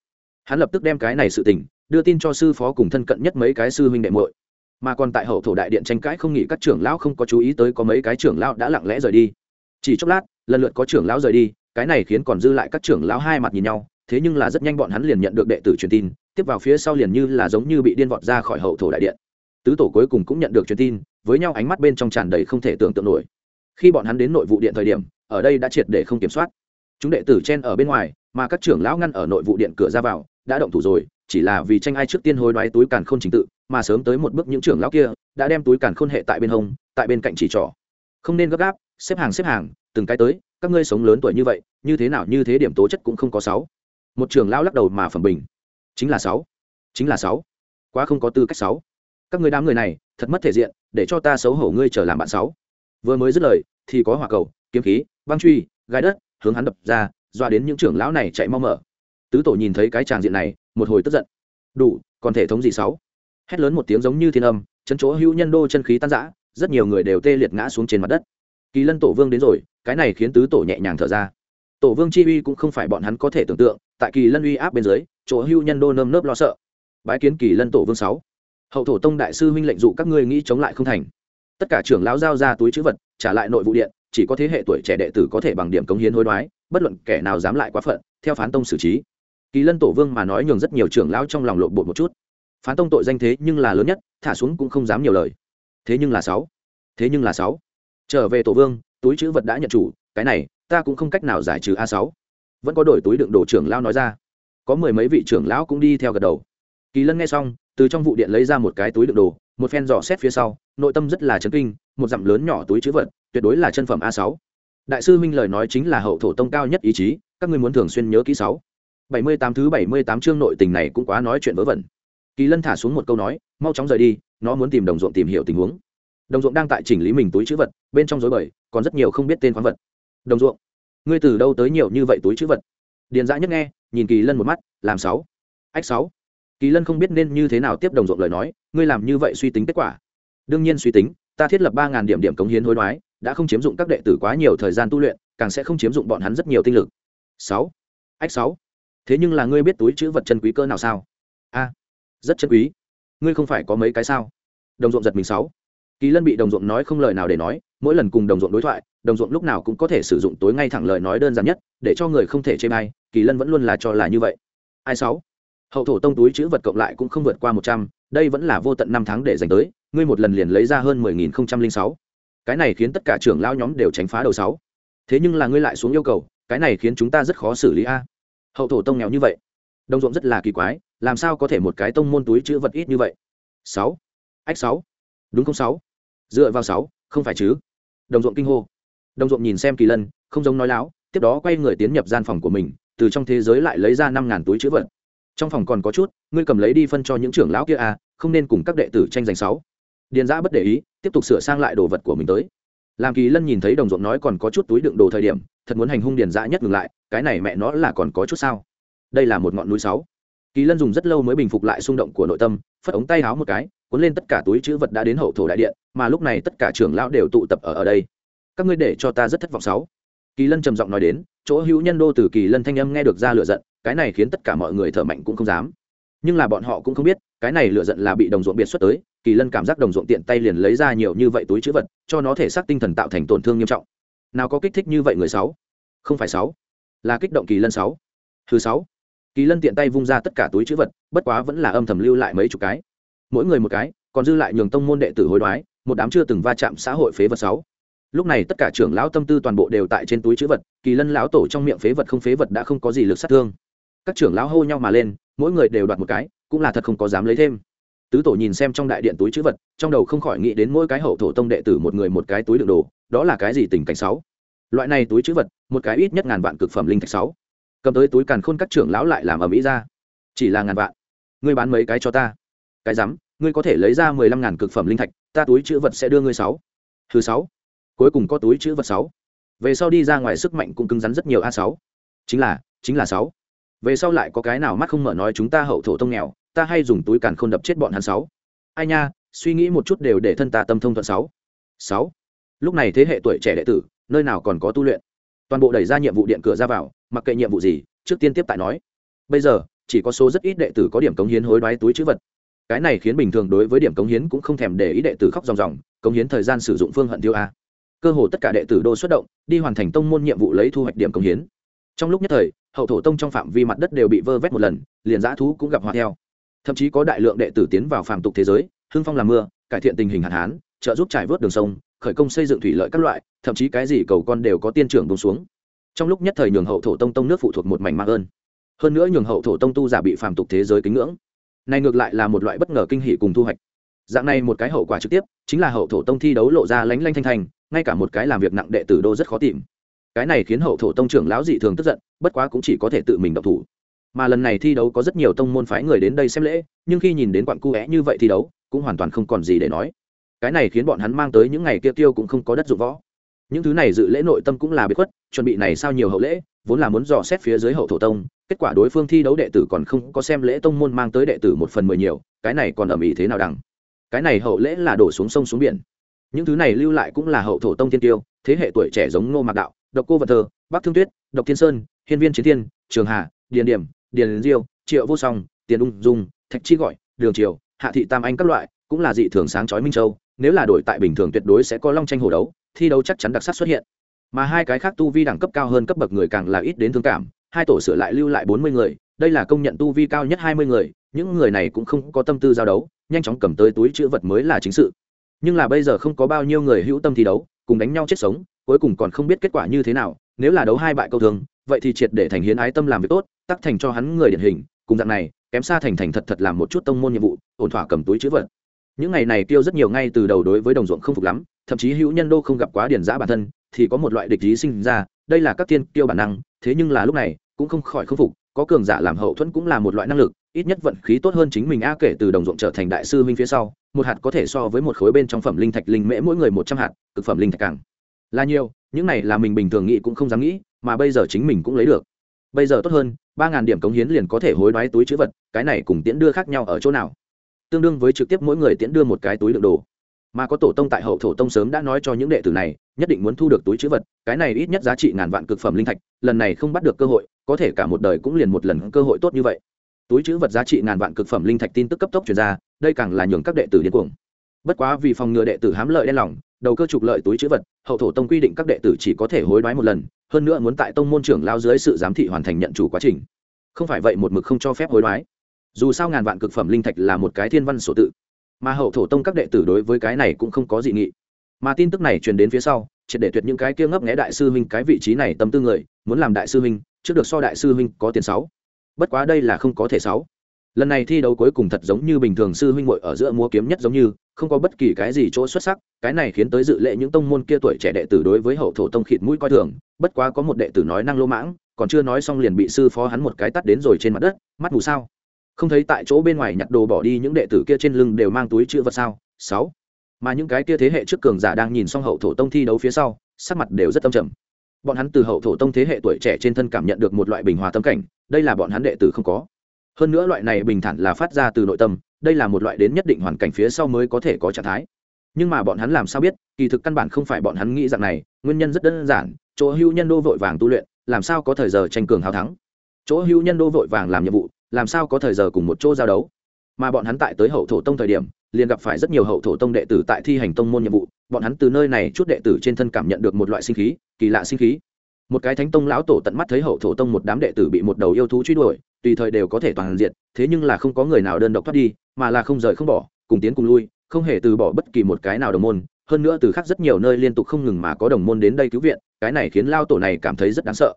Hắn lập tức đem cái này sự tình, đưa tin cho sư phó cùng thân cận nhất mấy cái sư huynh đệ muội. Mà còn tại hậu thổ đại điện tranh cãi không nghĩ các trưởng lão không có chú ý tới có mấy cái trưởng lão đã lặng lẽ rời đi chỉ chốc lát, lần lượt có trưởng lão rời đi, cái này khiến còn dư lại các trưởng lão hai mặt nhìn nhau, thế nhưng là rất nhanh bọn hắn liền nhận được đệ tử truyền tin, tiếp vào phía sau liền như là giống như bị điên vọt ra khỏi hậu thổ đại điện. Tứ tổ cuối cùng cũng nhận được truyền tin, với nhau ánh mắt bên trong tràn đầy không thể tưởng tượng nổi. Khi bọn hắn đến nội vụ điện thời điểm, ở đây đã triệt để không kiểm soát. Chúng đệ tử chen ở bên ngoài, mà các trưởng lão ngăn ở nội vụ điện cửa ra vào, đã động thủ rồi, chỉ là vì tranh ai trước tiên hối đoái túi càn khôn trình tự, mà sớm tới một bước những trưởng lão kia, đã đem túi càn khôn hệ tại bên hông, tại bên cạnh chỉ trỏ. Không nên gấp gáp xếp hàng xếp hàng, từng cái tới, các ngươi sống lớn tuổi như vậy, như thế nào, như thế điểm tố chất cũng không có sáu. Một trưởng lão lắc đầu mà phẩm bình. Chính là sáu. Chính là sáu. Quá không có tư cách sáu. Các người đám người này, thật mất thể diện, để cho ta xấu hổ ngươi trở làm bạn sáu. Vừa mới dứt lời, thì có hỏa cầu, kiếm khí, băng truy, gai đất, hướng hắn đập ra, doa đến những trưởng lão này chạy mau mở. Tứ tổ nhìn thấy cái tràng diện này, một hồi tức giận. Đủ, còn thể thống gì sáu? Hét lớn một tiếng giống như thiên âm, chân chỗ hữu nhân đô chân khí tan rã, rất nhiều người đều tê liệt ngã xuống trên mặt đất kỳ lân tổ vương đến rồi, cái này khiến tứ tổ nhẹ nhàng thở ra. Tổ vương chi uy cũng không phải bọn hắn có thể tưởng tượng, tại kỳ lân uy áp bên dưới, chỗ Hưu nhân đô nơm nớp lo sợ. Bái kiến kỳ lân tổ vương sáu. Hậu thổ tông đại sư huynh lệnh dụ các ngươi nghĩ chống lại không thành. Tất cả trưởng lão giao ra túi chữ vật, trả lại nội vụ điện, chỉ có thế hệ tuổi trẻ đệ tử có thể bằng điểm cống hiến hối đoái, bất luận kẻ nào dám lại quá phận, theo phán tông xử trí. Kỳ lân tổ vương mà nói nhường rất nhiều trưởng lão trong lòng lộn bột một chút. Phán tông tội danh thế nhưng là lớn nhất, thả xuống cũng không dám nhiều lời. Thế nhưng là sáu. Thế nhưng là sáu trở về tổ vương, túi chữ vật đã nhận chủ, cái này, ta cũng không cách nào giải trừ a sáu. Vẫn có đổi túi đựng đồ trưởng lão nói ra. Có mười mấy vị trưởng lão cũng đi theo gật đầu. Kỳ lân nghe xong, từ trong vụ điện lấy ra một cái túi đựng đồ, một phen dò xét phía sau, nội tâm rất là chấn kinh, một dặm lớn nhỏ túi chữ vật, tuyệt đối là chân phẩm a sáu. Đại sư minh lời nói chính là hậu thổ tông cao nhất ý chí, các ngươi muốn thường xuyên nhớ kỹ sáu. Bảy mươi tám thứ bảy mươi tám chương nội tình này cũng quá nói chuyện vớ vẩn. Kỳ lân thả xuống một câu nói, mau chóng rời đi, nó muốn tìm đồng ruộng tìm hiểu tình huống đồng ruộng đang tại chỉnh lý mình túi chữ vật, bên trong dối bời, còn rất nhiều không biết tên khoáng vật. Đồng ruộng, ngươi từ đâu tới nhiều như vậy túi chữ vật? Điền dã nhất nghe, nhìn kỳ lân một mắt, làm sáu. Ách sáu. Kỳ lân không biết nên như thế nào tiếp đồng ruộng lời nói, ngươi làm như vậy suy tính kết quả. Đương nhiên suy tính, ta thiết lập ba ngàn điểm điểm cống hiến hối đoái, đã không chiếm dụng các đệ tử quá nhiều thời gian tu luyện, càng sẽ không chiếm dụng bọn hắn rất nhiều tinh lực. Sáu. Ách sáu. Thế nhưng là ngươi biết túi chữ vật chân quý cơ nào sao? A, rất chân quý. Ngươi không phải có mấy cái sao? Đồng ruộng giật mình sáu kỳ lân bị đồng ruộng nói không lời nào để nói, mỗi lần cùng đồng ruộng đối thoại, đồng ruộng lúc nào cũng có thể sử dụng tối ngay thẳng lời nói đơn giản nhất, để cho người không thể chê bai, kỳ lân vẫn luôn là cho là như vậy. Ai sáu? Hậu thổ tông túi chữ vật cộng lại cũng không vượt qua một trăm, đây vẫn là vô tận năm tháng để dành tới, ngươi một lần liền lấy ra hơn mười nghìn không trăm linh sáu. Cái này khiến tất cả trưởng lao nhóm đều tránh phá đầu sáu. Thế nhưng là ngươi lại xuống yêu cầu, cái này khiến chúng ta rất khó xử lý a. Hậu thổ tông nghèo như vậy. Đồng ruộng rất là kỳ quái, làm sao có thể một cái tông môn túi chữ vật ít như vậy? Sáu. Ách sáu. Đúng không sáu? Dựa vào sáu, không phải chứ? Đồng ruộng kinh hô. Đồng ruộng nhìn xem kỳ lân, không giống nói láo, tiếp đó quay người tiến nhập gian phòng của mình, từ trong thế giới lại lấy ra năm ngàn túi chữ vật. Trong phòng còn có chút, ngươi cầm lấy đi phân cho những trưởng lão kia à không nên cùng các đệ tử tranh giành sáu. Điền giã bất để ý, tiếp tục sửa sang lại đồ vật của mình tới. Làm kỳ lân nhìn thấy đồng ruộng nói còn có chút túi đựng đồ thời điểm, thật muốn hành hung điền giã nhất ngừng lại, cái này mẹ nó là còn có chút sao? Đây là một ngọn núi sáu. Kỳ lân dùng rất lâu mới bình phục lại xung động của nội tâm, phất ống tay háo một cái cuốn lên tất cả túi chữ vật đã đến hậu thổ đại điện, mà lúc này tất cả trưởng lão đều tụ tập ở ở đây. Các ngươi để cho ta rất thất vọng sáu. Kỳ lân trầm giọng nói đến, chỗ hữu nhân đô từ kỳ lân thanh âm nghe được ra lựa giận, cái này khiến tất cả mọi người thở mạnh cũng không dám. Nhưng là bọn họ cũng không biết, cái này lựa giận là bị đồng ruộng biệt xuất tới, kỳ lân cảm giác đồng ruộng tiện tay liền lấy ra nhiều như vậy túi chữ vật, cho nó thể xác tinh thần tạo thành tổn thương nghiêm trọng. Nào có kích thích như vậy người sáu? Không phải sáu. Là kích động kỳ lân sáu. Thứ sáu. Kỳ lân tiện tay vung ra tất cả túi chữ vật, bất quá vẫn là âm thầm lưu lại mấy chục cái mỗi người một cái, còn dư lại nhường tông môn đệ tử hối đoái, một đám chưa từng va chạm xã hội phế vật sáu. Lúc này tất cả trưởng lão tâm tư toàn bộ đều tại trên túi chữ vật, kỳ lân lão tổ trong miệng phế vật không phế vật đã không có gì lực sát thương. Các trưởng lão hô nhau mà lên, mỗi người đều đoạt một cái, cũng là thật không có dám lấy thêm. Tứ tổ nhìn xem trong đại điện túi chữ vật, trong đầu không khỏi nghĩ đến mỗi cái hậu thổ tông đệ tử một người một cái túi đựng đồ, đó là cái gì tình cảnh sáu? Loại này túi chữ vật, một cái ít nhất ngàn vạn cực phẩm linh thạch sáu. Cầm tới túi càn khôn các trưởng lão lại làm ở mỹ ra. Chỉ là ngàn vạn. Ngươi bán mấy cái cho ta? Cái rắm ngươi có thể lấy ra mười lăm ngàn cực phẩm linh thạch, ta túi chữ vật sẽ đưa ngươi sáu. Thứ sáu. Cuối cùng có túi chữ vật sáu. Về sau đi ra ngoài sức mạnh cũng cứng rắn rất nhiều a sáu. Chính là chính là sáu. Về sau lại có cái nào mắt không mở nói chúng ta hậu thổ tông nghèo, ta hay dùng túi càn khôn đập chết bọn hắn sáu. Ai nha, suy nghĩ một chút đều để thân ta tâm thông thuận sáu. Sáu. Lúc này thế hệ tuổi trẻ đệ tử, nơi nào còn có tu luyện? Toàn bộ đẩy ra nhiệm vụ điện cửa ra vào, mặc kệ nhiệm vụ gì, trước tiên tiếp tại nói. Bây giờ, chỉ có số rất ít đệ tử có điểm cống hiến hối đoái túi chữ vật cái này khiến bình thường đối với điểm cống hiến cũng không thèm để ý đệ tử khóc ròng ròng, cống hiến thời gian sử dụng phương hận tiêu a. Cơ hồ tất cả đệ tử đô xuất động, đi hoàn thành tông môn nhiệm vụ lấy thu hoạch điểm cống hiến. Trong lúc nhất thời, hậu thổ tông trong phạm vi mặt đất đều bị vơ vét một lần, liền giã thú cũng gặp hoa theo. Thậm chí có đại lượng đệ tử tiến vào phàm tục thế giới, hưng phong làm mưa, cải thiện tình hình hạn hán, trợ giúp trải vớt đường sông, khởi công xây dựng thủy lợi các loại, thậm chí cái gì cầu con đều có tiên trưởng bông xuống. Trong lúc nhất thời nhường hậu thổ tông tông nước phụ thuộc một mảnh mạng ơn hơn nữa nhường hậu thổ tông tu giả bị phàm tục thế giới kính ngưỡng này ngược lại là một loại bất ngờ kinh hỉ cùng thu hoạch. Dạng này một cái hậu quả trực tiếp, chính là hậu thổ tông thi đấu lộ ra lánh lanh thanh thanh ngay cả một cái làm việc nặng đệ tử đô rất khó tìm. Cái này khiến hậu thổ tông trưởng lão dị thường tức giận, bất quá cũng chỉ có thể tự mình độc thủ. Mà lần này thi đấu có rất nhiều tông môn phái người đến đây xem lễ, nhưng khi nhìn đến quặng cu é như vậy thi đấu, cũng hoàn toàn không còn gì để nói. Cái này khiến bọn hắn mang tới những ngày kia tiêu cũng không có đất dụng võ. Những thứ này dự lễ nội tâm cũng là bí khuất, chuẩn bị này sao nhiều hậu lễ vốn là muốn dò xét phía dưới hậu thổ tông, kết quả đối phương thi đấu đệ tử còn không có xem lễ tông môn mang tới đệ tử một phần mười nhiều, cái này còn ở mỹ thế nào đằng? Cái này hậu lễ là đổ xuống sông xuống biển. Những thứ này lưu lại cũng là hậu thổ tông thiên tiêu, thế hệ tuổi trẻ giống ngô mạc đạo, độc cô vật thơ bắc thương tuyết, độc thiên sơn, hiên viên chiến thiên, trường hà, điền điểm, điền diêu, triệu vô song, tiền ung dung, thạch chi gọi, đường triều, hạ thị tam anh các loại, cũng là dị thường sáng chói minh châu, nếu là đổi tại bình thường tuyệt đối sẽ có long tranh hồ đấu, thi đấu chắc chắn đặc sắc xuất hiện mà hai cái khác tu vi đẳng cấp cao hơn cấp bậc người càng là ít đến thương cảm, hai tổ sửa lại lưu lại bốn mươi người, đây là công nhận tu vi cao nhất hai mươi người, những người này cũng không có tâm tư giao đấu, nhanh chóng cầm tới túi chữ vật mới là chính sự. Nhưng là bây giờ không có bao nhiêu người hữu tâm thi đấu, cùng đánh nhau chết sống, cuối cùng còn không biết kết quả như thế nào, nếu là đấu hai bại câu thường, vậy thì triệt để thành hiến ái tâm làm việc tốt, tắc thành cho hắn người điển hình, cùng dạng này, kém xa thành thành thật thật làm một chút tông môn nhiệm vụ, ổn thỏa cầm túi chữ vật những ngày này tiêu rất nhiều ngay từ đầu đối với đồng ruộng không phục lắm, thậm chí hữu nhân đô không gặp quá điển giã bản thân, thì có một loại địch ý sinh ra, đây là các tiên tiêu bản năng, thế nhưng là lúc này, cũng không khỏi khâm phục, có cường giả làm hậu thuẫn cũng là một loại năng lực, ít nhất vận khí tốt hơn chính mình a kể từ đồng ruộng trở thành đại sư huynh phía sau, một hạt có thể so với một khối bên trong phẩm linh thạch linh mễ mỗi người một trăm hạt, cực phẩm linh thạch càng là nhiều, những này là mình bình thường nghĩ cũng không dám nghĩ, mà bây giờ chính mình cũng lấy được. Bây giờ tốt hơn, ba ngàn điểm cống hiến liền có thể hối đoái túi chữ vật, cái này cùng tiễn đưa khác nhau ở chỗ nào? Tương đương với trực tiếp mỗi người tiễn đưa một cái túi đựng đồ. Mà có tổ tông tại hậu thổ tông sớm đã nói cho những đệ tử này, nhất định muốn thu được túi chữ vật, cái này ít nhất giá trị ngàn vạn cực phẩm linh thạch, lần này không bắt được cơ hội, có thể cả một đời cũng liền một lần cơ hội tốt như vậy. Túi chữ vật giá trị ngàn vạn cực phẩm linh thạch tin tức cấp tốc truyền ra, đây càng là nhường các đệ tử điên cuồng. Bất quá vì phòng ngừa đệ tử hám lợi đen lòng, đầu cơ trục lợi túi chữ vật, hậu thổ tông quy định các đệ tử chỉ có thể hối đoái một lần, hơn nữa muốn tại tông môn trưởng lao dưới sự giám thị hoàn thành nhận chủ quá trình. Không phải vậy một mực không cho phép hối đoái dù sao ngàn vạn cực phẩm linh thạch là một cái thiên văn sổ tự, mà hậu thổ tông các đệ tử đối với cái này cũng không có dị nghị. Mà tin tức này truyền đến phía sau, triệt để tuyệt những cái kia ngấp nghé đại sư huynh cái vị trí này tâm tư người, muốn làm đại sư huynh, trước được so đại sư huynh có tiền sáu. Bất quá đây là không có thể sáu. Lần này thi đấu cuối cùng thật giống như bình thường sư huynh muội ở giữa múa kiếm nhất giống như, không có bất kỳ cái gì chỗ xuất sắc, cái này khiến tới dự lệ những tông môn kia tuổi trẻ đệ tử đối với hậu thổ tông khịt mũi coi thường, bất quá có một đệ tử nói năng lô mãng, còn chưa nói xong liền bị sư phó hắn một cái tắt đến rồi trên mặt đất, mắt mù sao? Không thấy tại chỗ bên ngoài nhặt đồ bỏ đi những đệ tử kia trên lưng đều mang túi chữ vật sao? Sáu. Mà những cái kia thế hệ trước cường giả đang nhìn xong hậu thổ tông thi đấu phía sau, sắc mặt đều rất tâm trầm. Bọn hắn từ hậu thổ tông thế hệ tuổi trẻ trên thân cảm nhận được một loại bình hòa tâm cảnh, đây là bọn hắn đệ tử không có. Hơn nữa loại này bình thản là phát ra từ nội tâm, đây là một loại đến nhất định hoàn cảnh phía sau mới có thể có trạng thái. Nhưng mà bọn hắn làm sao biết, kỳ thực căn bản không phải bọn hắn nghĩ rằng này, nguyên nhân rất đơn giản, chỗ hữu nhân đô vội vàng tu luyện, làm sao có thời giờ tranh cường hào thắng? Chỗ hữu nhân đô vội vàng làm nhiệm vụ làm sao có thời giờ cùng một chỗ giao đấu? Mà bọn hắn tại tới hậu thổ tông thời điểm, liền gặp phải rất nhiều hậu thổ tông đệ tử tại thi hành tông môn nhiệm vụ, bọn hắn từ nơi này chút đệ tử trên thân cảm nhận được một loại sinh khí, kỳ lạ sinh khí. Một cái thánh tông lão tổ tận mắt thấy hậu thổ tông một đám đệ tử bị một đầu yêu thú truy đuổi, tùy thời đều có thể toàn diện, thế nhưng là không có người nào đơn độc thoát đi, mà là không rời không bỏ, cùng tiến cùng lui, không hề từ bỏ bất kỳ một cái nào đồng môn. Hơn nữa từ khác rất nhiều nơi liên tục không ngừng mà có đồng môn đến đây cứu viện, cái này khiến lao tổ này cảm thấy rất đáng sợ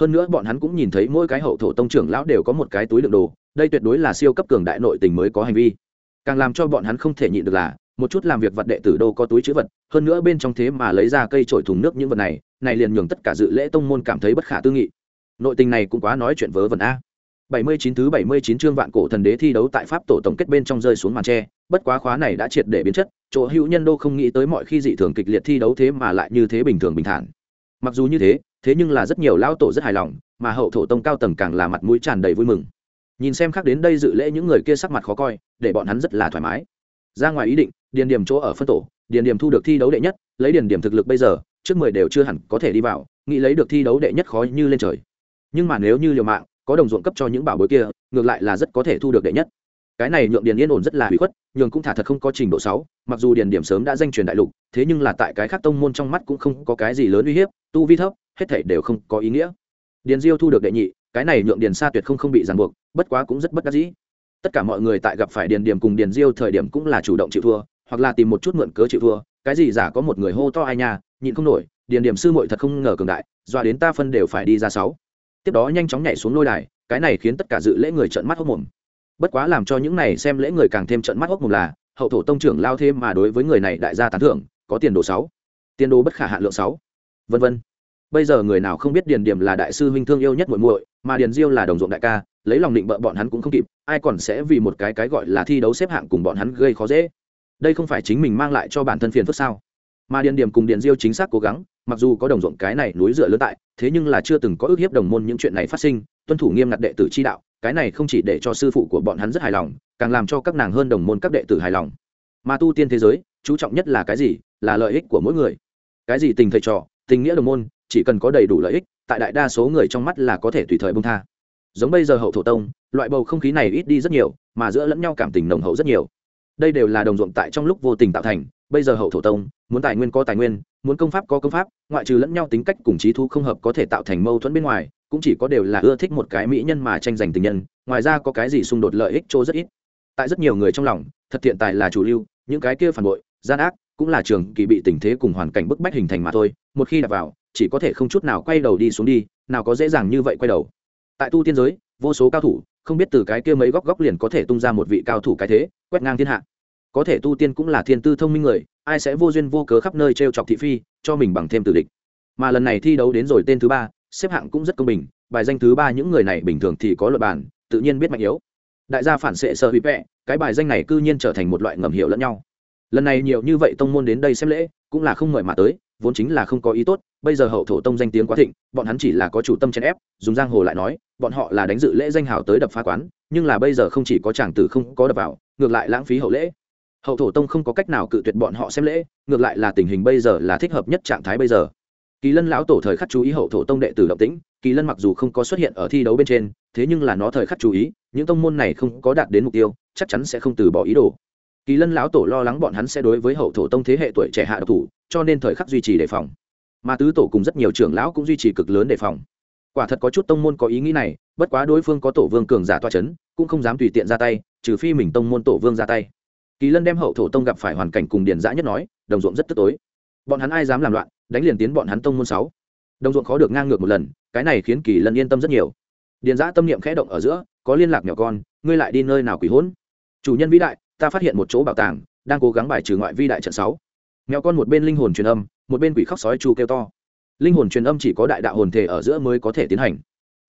hơn nữa bọn hắn cũng nhìn thấy mỗi cái hậu thổ tông trưởng lão đều có một cái túi đựng đồ, đây tuyệt đối là siêu cấp cường đại nội tình mới có hành vi. Càng làm cho bọn hắn không thể nhịn được là, một chút làm việc vật đệ tử đâu có túi chữ vật, hơn nữa bên trong thế mà lấy ra cây trổi thùng nước những vật này này liền nhường tất cả dự lễ tông môn cảm thấy bất khả tư nghị. Nội tình này cũng quá nói chuyện vớ vẩn a. 79 thứ 79 chương vạn cổ thần đế thi đấu tại pháp tổ tổng kết bên trong rơi xuống màn tre, bất quá khóa này đã triệt để biến chất, chỗ hữu nhân đô không nghĩ tới mọi khi dị thường kịch liệt thi đấu thế mà lại như thế bình thường bình thản. Mặc dù như thế thế nhưng là rất nhiều lao tổ rất hài lòng, mà hậu thổ tông cao tầng càng là mặt mũi tràn đầy vui mừng. Nhìn xem khác đến đây dự lễ những người kia sắc mặt khó coi, để bọn hắn rất là thoải mái. Ra ngoài ý định, điền điểm chỗ ở phân tổ, điền điểm thu được thi đấu đệ nhất, lấy điền điểm thực lực bây giờ, trước mười đều chưa hẳn có thể đi vào, nghĩ lấy được thi đấu đệ nhất khó như lên trời. Nhưng mà nếu như liều mạng, có đồng ruộng cấp cho những bảo bối kia, ngược lại là rất có thể thu được đệ nhất. Cái này nhượng điền yên ổn rất là hủy khuất, nhường cũng thả thật không có trình độ sáu, mặc dù điền điểm sớm đã danh truyền đại lục, thế nhưng là tại cái khác tông môn trong mắt cũng không có cái gì lớn uy hiếp, tu vi thấp hết thảy đều không có ý nghĩa. Điền diêu thu được đệ nhị, cái này nhượng điền sa tuyệt không không bị ràng buộc, bất quá cũng rất bất đắc dĩ. Tất cả mọi người tại gặp phải điền điểm cùng điền diêu thời điểm cũng là chủ động chịu thua, hoặc là tìm một chút mượn cớ chịu thua, cái gì giả có một người hô to ai nha, nhịn không nổi, điền điểm sư muội thật không ngờ cường đại doa đến ta phân đều phải đi ra sáu. Tiếp đó nhanh chóng nhảy xuống lôi đài, cái này khiến tất cả dự lễ người trợn mắt hốc mồm. Bất quá làm cho những này xem lễ người càng thêm trợn mắt hốc mồm là, hậu thổ tông trưởng lao thêm mà đối với người này đại gia tán thưởng, có tiền đồ sáu. Tiền đồ bất khả hạn lượng sáu. Vân vân bây giờ người nào không biết điền điểm là đại sư huynh thương yêu nhất muội muội, mà điền diêu là đồng ruộng đại ca, lấy lòng định bợ bọn hắn cũng không kịp, ai còn sẽ vì một cái cái gọi là thi đấu xếp hạng cùng bọn hắn gây khó dễ. Đây không phải chính mình mang lại cho bản thân phiền phức sao? Mà điền điểm cùng điền diêu chính xác cố gắng, mặc dù có đồng ruộng cái này núi dựa lớn tại, thế nhưng là chưa từng có ước hiếp đồng môn những chuyện này phát sinh, tuân thủ nghiêm ngặt đệ tử chi đạo, cái này không chỉ để cho sư phụ của bọn hắn rất hài lòng, càng làm cho các nàng hơn đồng môn các đệ tử hài lòng. Mà tu tiên thế giới, chú trọng nhất là cái gì? Là lợi ích của mỗi người. Cái gì tình thầy trò, tình nghĩa đồng môn chỉ cần có đầy đủ lợi ích, tại đại đa số người trong mắt là có thể tùy thời bông tha. Giống bây giờ hậu thổ tông, loại bầu không khí này ít đi rất nhiều, mà giữa lẫn nhau cảm tình nồng hậu rất nhiều. Đây đều là đồng ruộng tại trong lúc vô tình tạo thành, bây giờ hậu thổ tông, muốn tài nguyên có tài nguyên, muốn công pháp có công pháp, ngoại trừ lẫn nhau tính cách cùng trí thu không hợp có thể tạo thành mâu thuẫn bên ngoài, cũng chỉ có đều là ưa thích một cái mỹ nhân mà tranh giành tình nhân, ngoài ra có cái gì xung đột lợi ích chỗ rất ít. Tại rất nhiều người trong lòng, thật thiện tài là chủ lưu, những cái kia phản bội, gian ác, cũng là trường kỳ bị tình thế cùng hoàn cảnh bức bách hình thành mà thôi, một khi đặt vào chỉ có thể không chút nào quay đầu đi xuống đi, nào có dễ dàng như vậy quay đầu. Tại tu tiên giới, vô số cao thủ, không biết từ cái kia mấy góc góc liền có thể tung ra một vị cao thủ cái thế, quét ngang thiên hạ. Có thể tu tiên cũng là thiên tư thông minh người, ai sẽ vô duyên vô cớ khắp nơi t r e o chọc thị phi, cho mình bằng thêm tử địch. Mà lần này thi đấu đến rồi tên thứ ba, xếp hạng cũng rất công bình, bài danh thứ ba những người này bình thường thì có luật bản, tự nhiên biết mạnh yếu. Đại gia phản xệ sợ bị vẹ, cái bài danh này c ư nhiên trở thành một loại ngầm hiệu lẫn nhau. Lần này nhiều như vậy tông môn đến đây xem lễ, cũng là không mời mà tới vốn chính là không có ý tốt, bây giờ hậu thổ tông danh tiếng quá thịnh, bọn hắn chỉ là có chủ tâm chèn ép, dùng giang hồ lại nói, bọn họ là đánh dự lễ danh hào tới đập phá quán, nhưng là bây giờ không chỉ có chàng tử không có đập vào, ngược lại lãng phí hậu lễ. Hậu thổ tông không có cách nào cự tuyệt bọn họ xem lễ, ngược lại là tình hình bây giờ là thích hợp nhất trạng thái bây giờ. Kỳ lân lão tổ thời khắc chú ý hậu thổ tông đệ tử động tĩnh, kỳ lân mặc dù không có xuất hiện ở thi đấu bên trên, thế nhưng là nó thời khắc chú ý, những tông môn này không có đạt đến mục tiêu, chắc chắn sẽ không từ bỏ ý đồ. Kỳ lân lão tổ lo lắng bọn hắn sẽ đối với hậu thổ tông thế hệ tuổi trẻ hạ độc thủ cho nên thời khắc duy trì đề phòng. Mà tứ tổ cùng rất nhiều trưởng lão cũng duy trì cực lớn đề phòng. Quả thật có chút tông môn có ý nghĩ này, bất quá đối phương có tổ vương cường giả toa c h ấ n cũng không dám tùy tiện ra tay, trừ phi mình tông môn tổ vương ra tay. Kỳ lân đem hậu thổ tông gặp phải hoàn cảnh cùng điền giã nhất nói, đồng ruộng rất tức tối. Bọn hắn ai dám làm loạn, đánh liền tiến bọn hắn tông môn sáu. Đồng ruộng khó được ngang ngược một lần, cái này khiến kỳ lân yên tâm rất nhiều. Điền giã tâm niệm khẽ động ở giữa, có liên lạc nhỏ con, ngươi lại đi nơi nào quỷ hỗn? Chủ nhân vĩ đại, ta phát hiện một chỗ bảo tàng, đang cố gắng bài trừ ngoại vi đại trận sáu mèo con một bên linh hồn truyền âm, một bên quỷ khóc sói chu kêu to. Linh hồn truyền âm chỉ có đại đạo hồn thể ở giữa mới có thể tiến hành.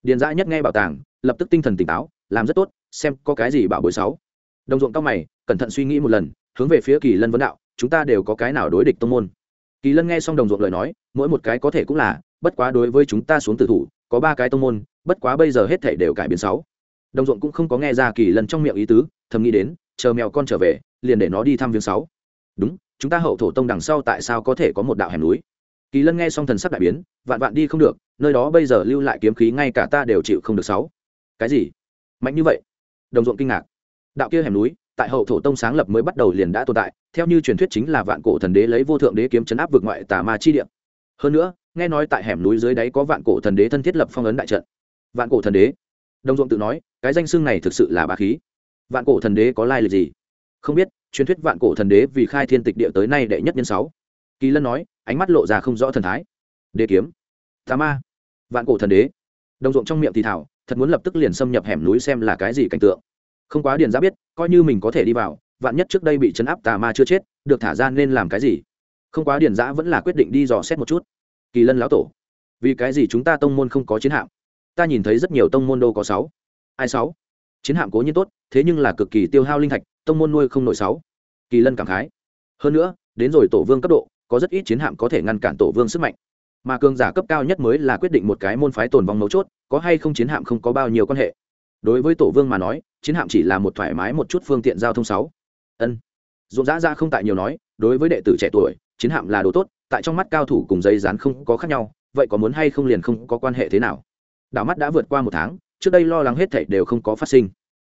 Điền Dã nhất nghe bảo tàng, lập tức tinh thần tỉnh táo, làm rất tốt, xem có cái gì bảo bối sáu. Đồng ruộng cao mày, cẩn thận suy nghĩ một lần, hướng về phía kỳ lân vấn đạo, chúng ta đều có cái nào đối địch tông môn? Kỳ lân nghe xong đồng ruộng lời nói, mỗi một cái có thể cũng là, bất quá đối với chúng ta xuống tử thủ, có ba cái tông môn, bất quá bây giờ hết thể đều cải biến sáu. Đồng ruộng cũng không có nghe ra kỳ lân trong miệng ý tứ, thầm nghĩ đến, chờ mèo con trở về, liền để nó đi thăm viếng sáu. Đúng chúng ta hậu thổ tông đằng sau tại sao có thể có một đạo hẻm núi? Kỳ lân nghe xong thần sắc đại biến, vạn vạn đi không được, nơi đó bây giờ lưu lại kiếm khí ngay cả ta đều chịu không được sáu. Cái gì? Mạnh như vậy? Đồng ruộng kinh ngạc. Đạo kia hẻm núi, tại hậu thổ tông sáng lập mới bắt đầu liền đã tồn tại, theo như truyền thuyết chính là vạn cổ thần đế lấy vô thượng đế kiếm chấn áp vượt ngoại tà ma chi địa. Hơn nữa, nghe nói tại hẻm núi dưới đáy có vạn cổ thần đế thân thiết lập phong ấn đại trận. Vạn cổ thần đế? Đồng ruộng tự nói, cái danh xưng này thực sự là bá khí. Vạn cổ thần đế có lai lịch gì? Không biết truyền thuyết vạn cổ thần đế vì khai thiên tịch địa tới nay đệ nhất nhân sáu. Kỳ lân nói, ánh mắt lộ ra không rõ thần thái. Đế kiếm. Tà ma. Vạn cổ thần đế. Đồng ruộng trong miệng thì thảo, thật muốn lập tức liền xâm nhập hẻm núi xem là cái gì cảnh tượng. Không quá điền giã biết, coi như mình có thể đi vào, vạn nhất trước đây bị chấn áp tà ma chưa chết, được thả ra nên làm cái gì? Không quá điền giã vẫn là quyết định đi dò xét một chút. Kỳ lân lão tổ, vì cái gì chúng ta tông môn không có chiến hạm? Ta nhìn thấy rất nhiều tông môn đô có sáu. Ai sáu? Chiến hạm cố nhiên tốt, thế nhưng là cực kỳ tiêu hao linh thạch, tông môn nuôi không nổi sáu. Kỳ lân cảm khái. Hơn nữa, đến rồi tổ vương cấp độ, có rất ít chiến hạm có thể ngăn cản tổ vương sức mạnh. Mà cường giả cấp cao nhất mới là quyết định một cái môn phái tồn vong mấu chốt, có hay không chiến hạm không có bao nhiêu quan hệ. Đối với tổ vương mà nói, chiến hạm chỉ là một thoải mái một chút phương tiện giao thông sáu. Ân. Dũng dã ra không tại nhiều nói, đối với đệ tử trẻ tuổi, chiến hạm là đồ tốt, tại trong mắt cao thủ cùng giấy dán không có khác nhau, vậy có muốn hay không liền không có quan hệ thế nào? Đảo mắt đã vượt qua một tháng trước đây lo lắng hết thảy đều không có phát sinh.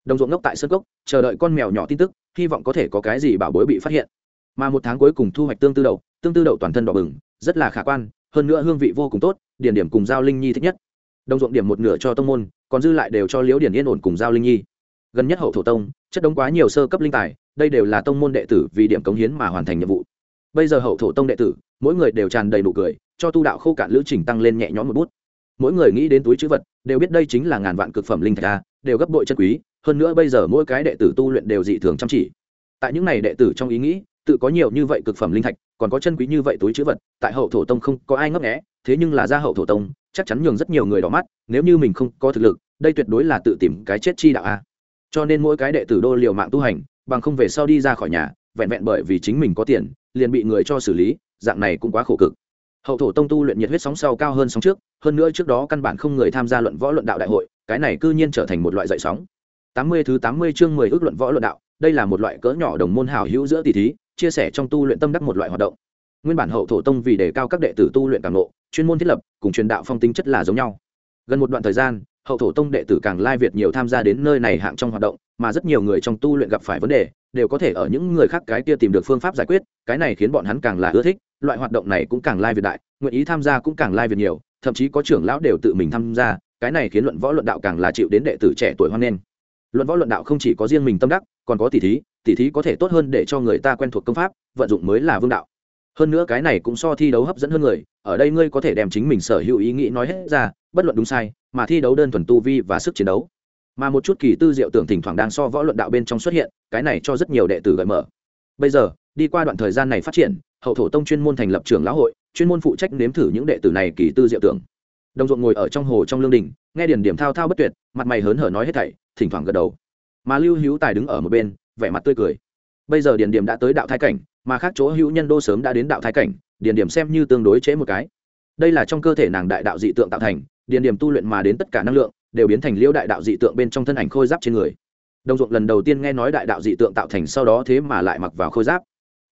Đồng ruộng ngốc tại sân gốc chờ đợi con mèo nhỏ tin tức, hy vọng có thể có cái gì bảo bối bị phát hiện. Mà một tháng cuối cùng thu hoạch tương tư đậu tương tư đậu toàn thân đỏ bừng, rất là khả quan, hơn nữa hương vị vô cùng tốt điển điểm cùng giao linh nhi thích nhất. Đồng ruộng điểm một nửa cho tông môn, còn dư lại đều cho liễu điển yên ổn cùng giao linh nhi. Gần nhất hậu thổ tông, chất đống quá nhiều sơ cấp linh tài, đây đều là tông môn đệ tử vì điểm cống hiến mà hoàn thành nhiệm vụ. Bây giờ hậu thổ tông đệ tử, mỗi người đều tràn đầy nụ cười, cho tu đạo khô cạn lữ trình tăng lên nhẹ nhõm một bút mỗi người nghĩ đến túi chữ vật, đều biết đây chính là ngàn vạn cực phẩm linh thạch a, đều gấp bội chân quý, hơn nữa bây giờ mỗi cái đệ tử tu luyện đều dị thường chăm chỉ. Tại những này đệ tử trong ý nghĩ, tự có nhiều như vậy cực phẩm linh thạch, còn có chân quý như vậy túi chữ vật, tại hậu thổ tông không có ai ngấp nghẽ thế nhưng là ra hậu thổ tông, chắc chắn nhường rất nhiều người đỏ mắt, nếu như mình không có thực lực, đây tuyệt đối là tự tìm cái chết chi đạo a. Cho nên mỗi cái đệ tử đô liều mạng tu hành, bằng không về sau đi ra khỏi nhà, vẹn vẹn bởi vì chính mình có tiền, liền bị người cho xử lý, dạng này cũng quá khổ cực hậu thổ tông tu luyện nhiệt huyết sóng sau cao hơn sóng trước, hơn nữa trước đó căn bản không người tham gia luận võ luận đạo đại hội, cái này cư nhiên trở thành một loại dạy sóng. Tám mươi thứ tám mươi chương mười ước luận võ luận đạo, đây là một loại cỡ nhỏ đồng môn hào hữu giữa tỷ thí, chia sẻ trong tu luyện tâm đắc một loại hoạt động. Nguyên bản hậu thổ tông vì đề cao các đệ tử tu luyện càng lộ, chuyên môn thiết lập, cùng truyền đạo phong tính chất là giống nhau. Gần một đoạn thời gian hậu thổ tông đệ tử càng lai việt nhiều tham gia đến nơi này hạng trong hoạt động, mà rất nhiều người trong tu luyện gặp phải vấn đề, đều có thể ở những người khác cái kia tìm được phương pháp giải quyết, cái này khiến bọn hắn càng là ưa thích, loại hoạt động này cũng càng lai việt đại, nguyện ý tham gia cũng càng lai việt nhiều, thậm chí có trưởng lão đều tự mình tham gia, cái này khiến luận võ luận đạo càng là chịu đến đệ tử trẻ tuổi hoan nghênh. Luận võ luận đạo không chỉ có riêng mình tâm đắc, còn có tỷ thí tỷ thí có thể tốt hơn để cho người ta quen thuộc công pháp, vận dụng mới là vương đạo hơn nữa cái này cũng so thi đấu hấp dẫn hơn người, ở đây ngươi có thể đem chính mình sở hữu ý nghĩ nói hết ra, bất luận đúng sai, mà thi đấu đơn thuần tu vi và sức chiến đấu. Mà một chút kỳ tư diệu tưởng thỉnh thoảng đang so võ luận đạo bên trong xuất hiện, cái này cho rất nhiều đệ tử gợi mở. Bây giờ, đi qua đoạn thời gian này phát triển, hậu thổ tông chuyên môn thành lập trường lão hội, chuyên môn phụ trách nếm thử những đệ tử này kỳ tư diệu tưởng. Đồng ruộng ngồi ở trong hồ trong lương đình, nghe điển điểm thao thao bất tuyệt, mặt mày hớn hở nói hết thảy, thỉnh thoảng gật đầu. Mà lưu hữu tài đứng ở một bên, vẻ mặt tươi cười. Bây giờ điển điểm đã tới đạo thái cảnh mà khác chỗ hữu nhân đô sớm đã đến đạo thái cảnh điển điểm xem như tương đối chế một cái. Đây là trong cơ thể nàng đại đạo dị tượng tạo thành điển điểm tu luyện mà đến tất cả năng lượng, đều biến thành liêu đại đạo dị tượng bên trong thân ảnh khôi giáp trên người. Đồng ruộng lần đầu tiên nghe nói đại đạo dị tượng tạo thành sau đó thế mà lại mặc vào khôi giáp.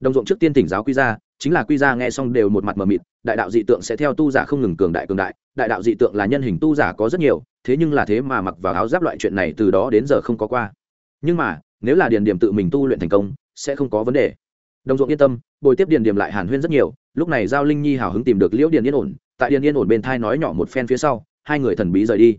Đồng ruộng trước tiên tỉnh giáo quy ra chính là quy ra nghe xong đều một mặt mờ mịt, đại đạo dị tượng sẽ theo tu giả không ngừng cường đại cường đại đại đạo dị tượng là nhân hình tu giả có rất nhiều, thế nhưng là thế mà mặc vào áo giáp loại chuyện này từ đó đến giờ không có qua. Nhưng mà, nếu là điền điểm tự mình tu luyện thành công, sẽ không có vấn đề đồng ruộng yên tâm, bồi tiếp điền điểm lại hàn huyên rất nhiều, lúc này giao linh nhi hào hứng tìm được liễu điền yên ổn, tại điền yên ổn bên thai nói nhỏ một phen phía sau, hai người thần bí rời đi.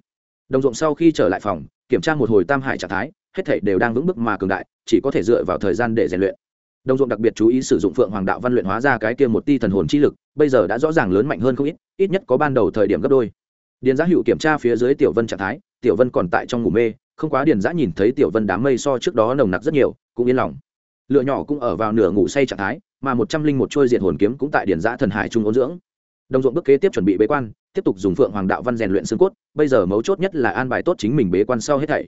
Đồng ruộng sau khi trở lại phòng, kiểm tra một hồi tam hải trạng thái, hết thảy đều đang vững bước mà cường đại, chỉ có thể dựa vào thời gian để rèn luyện. Đồng ruộng đặc biệt chú ý sử dụng phượng hoàng đạo văn luyện hóa ra cái kia một ti thần hồn chi lực, bây giờ đã rõ ràng lớn mạnh hơn không ít ít nhất có ban đầu thời điểm gấp đôi. Điền giá hữu kiểm tra phía dưới tiểu vân trạng thái, tiểu vân còn tại trong ngủ mê, không quá điền giã nhìn thấy tiểu vân đám mây so trước đó nồng nặc rất nhiều, cũng yên lòng lựa nhỏ cũng ở vào nửa ngủ say trạng thái, mà một trăm linh một trôi diện hồn kiếm cũng tại điền giã thần hải trung ôn dưỡng. Đồng ruộng bước kế tiếp chuẩn bị bế quan, tiếp tục dùng phượng hoàng đạo văn rèn luyện xương cốt, bây giờ mấu chốt nhất là an bài tốt chính mình bế quan sau hết thảy.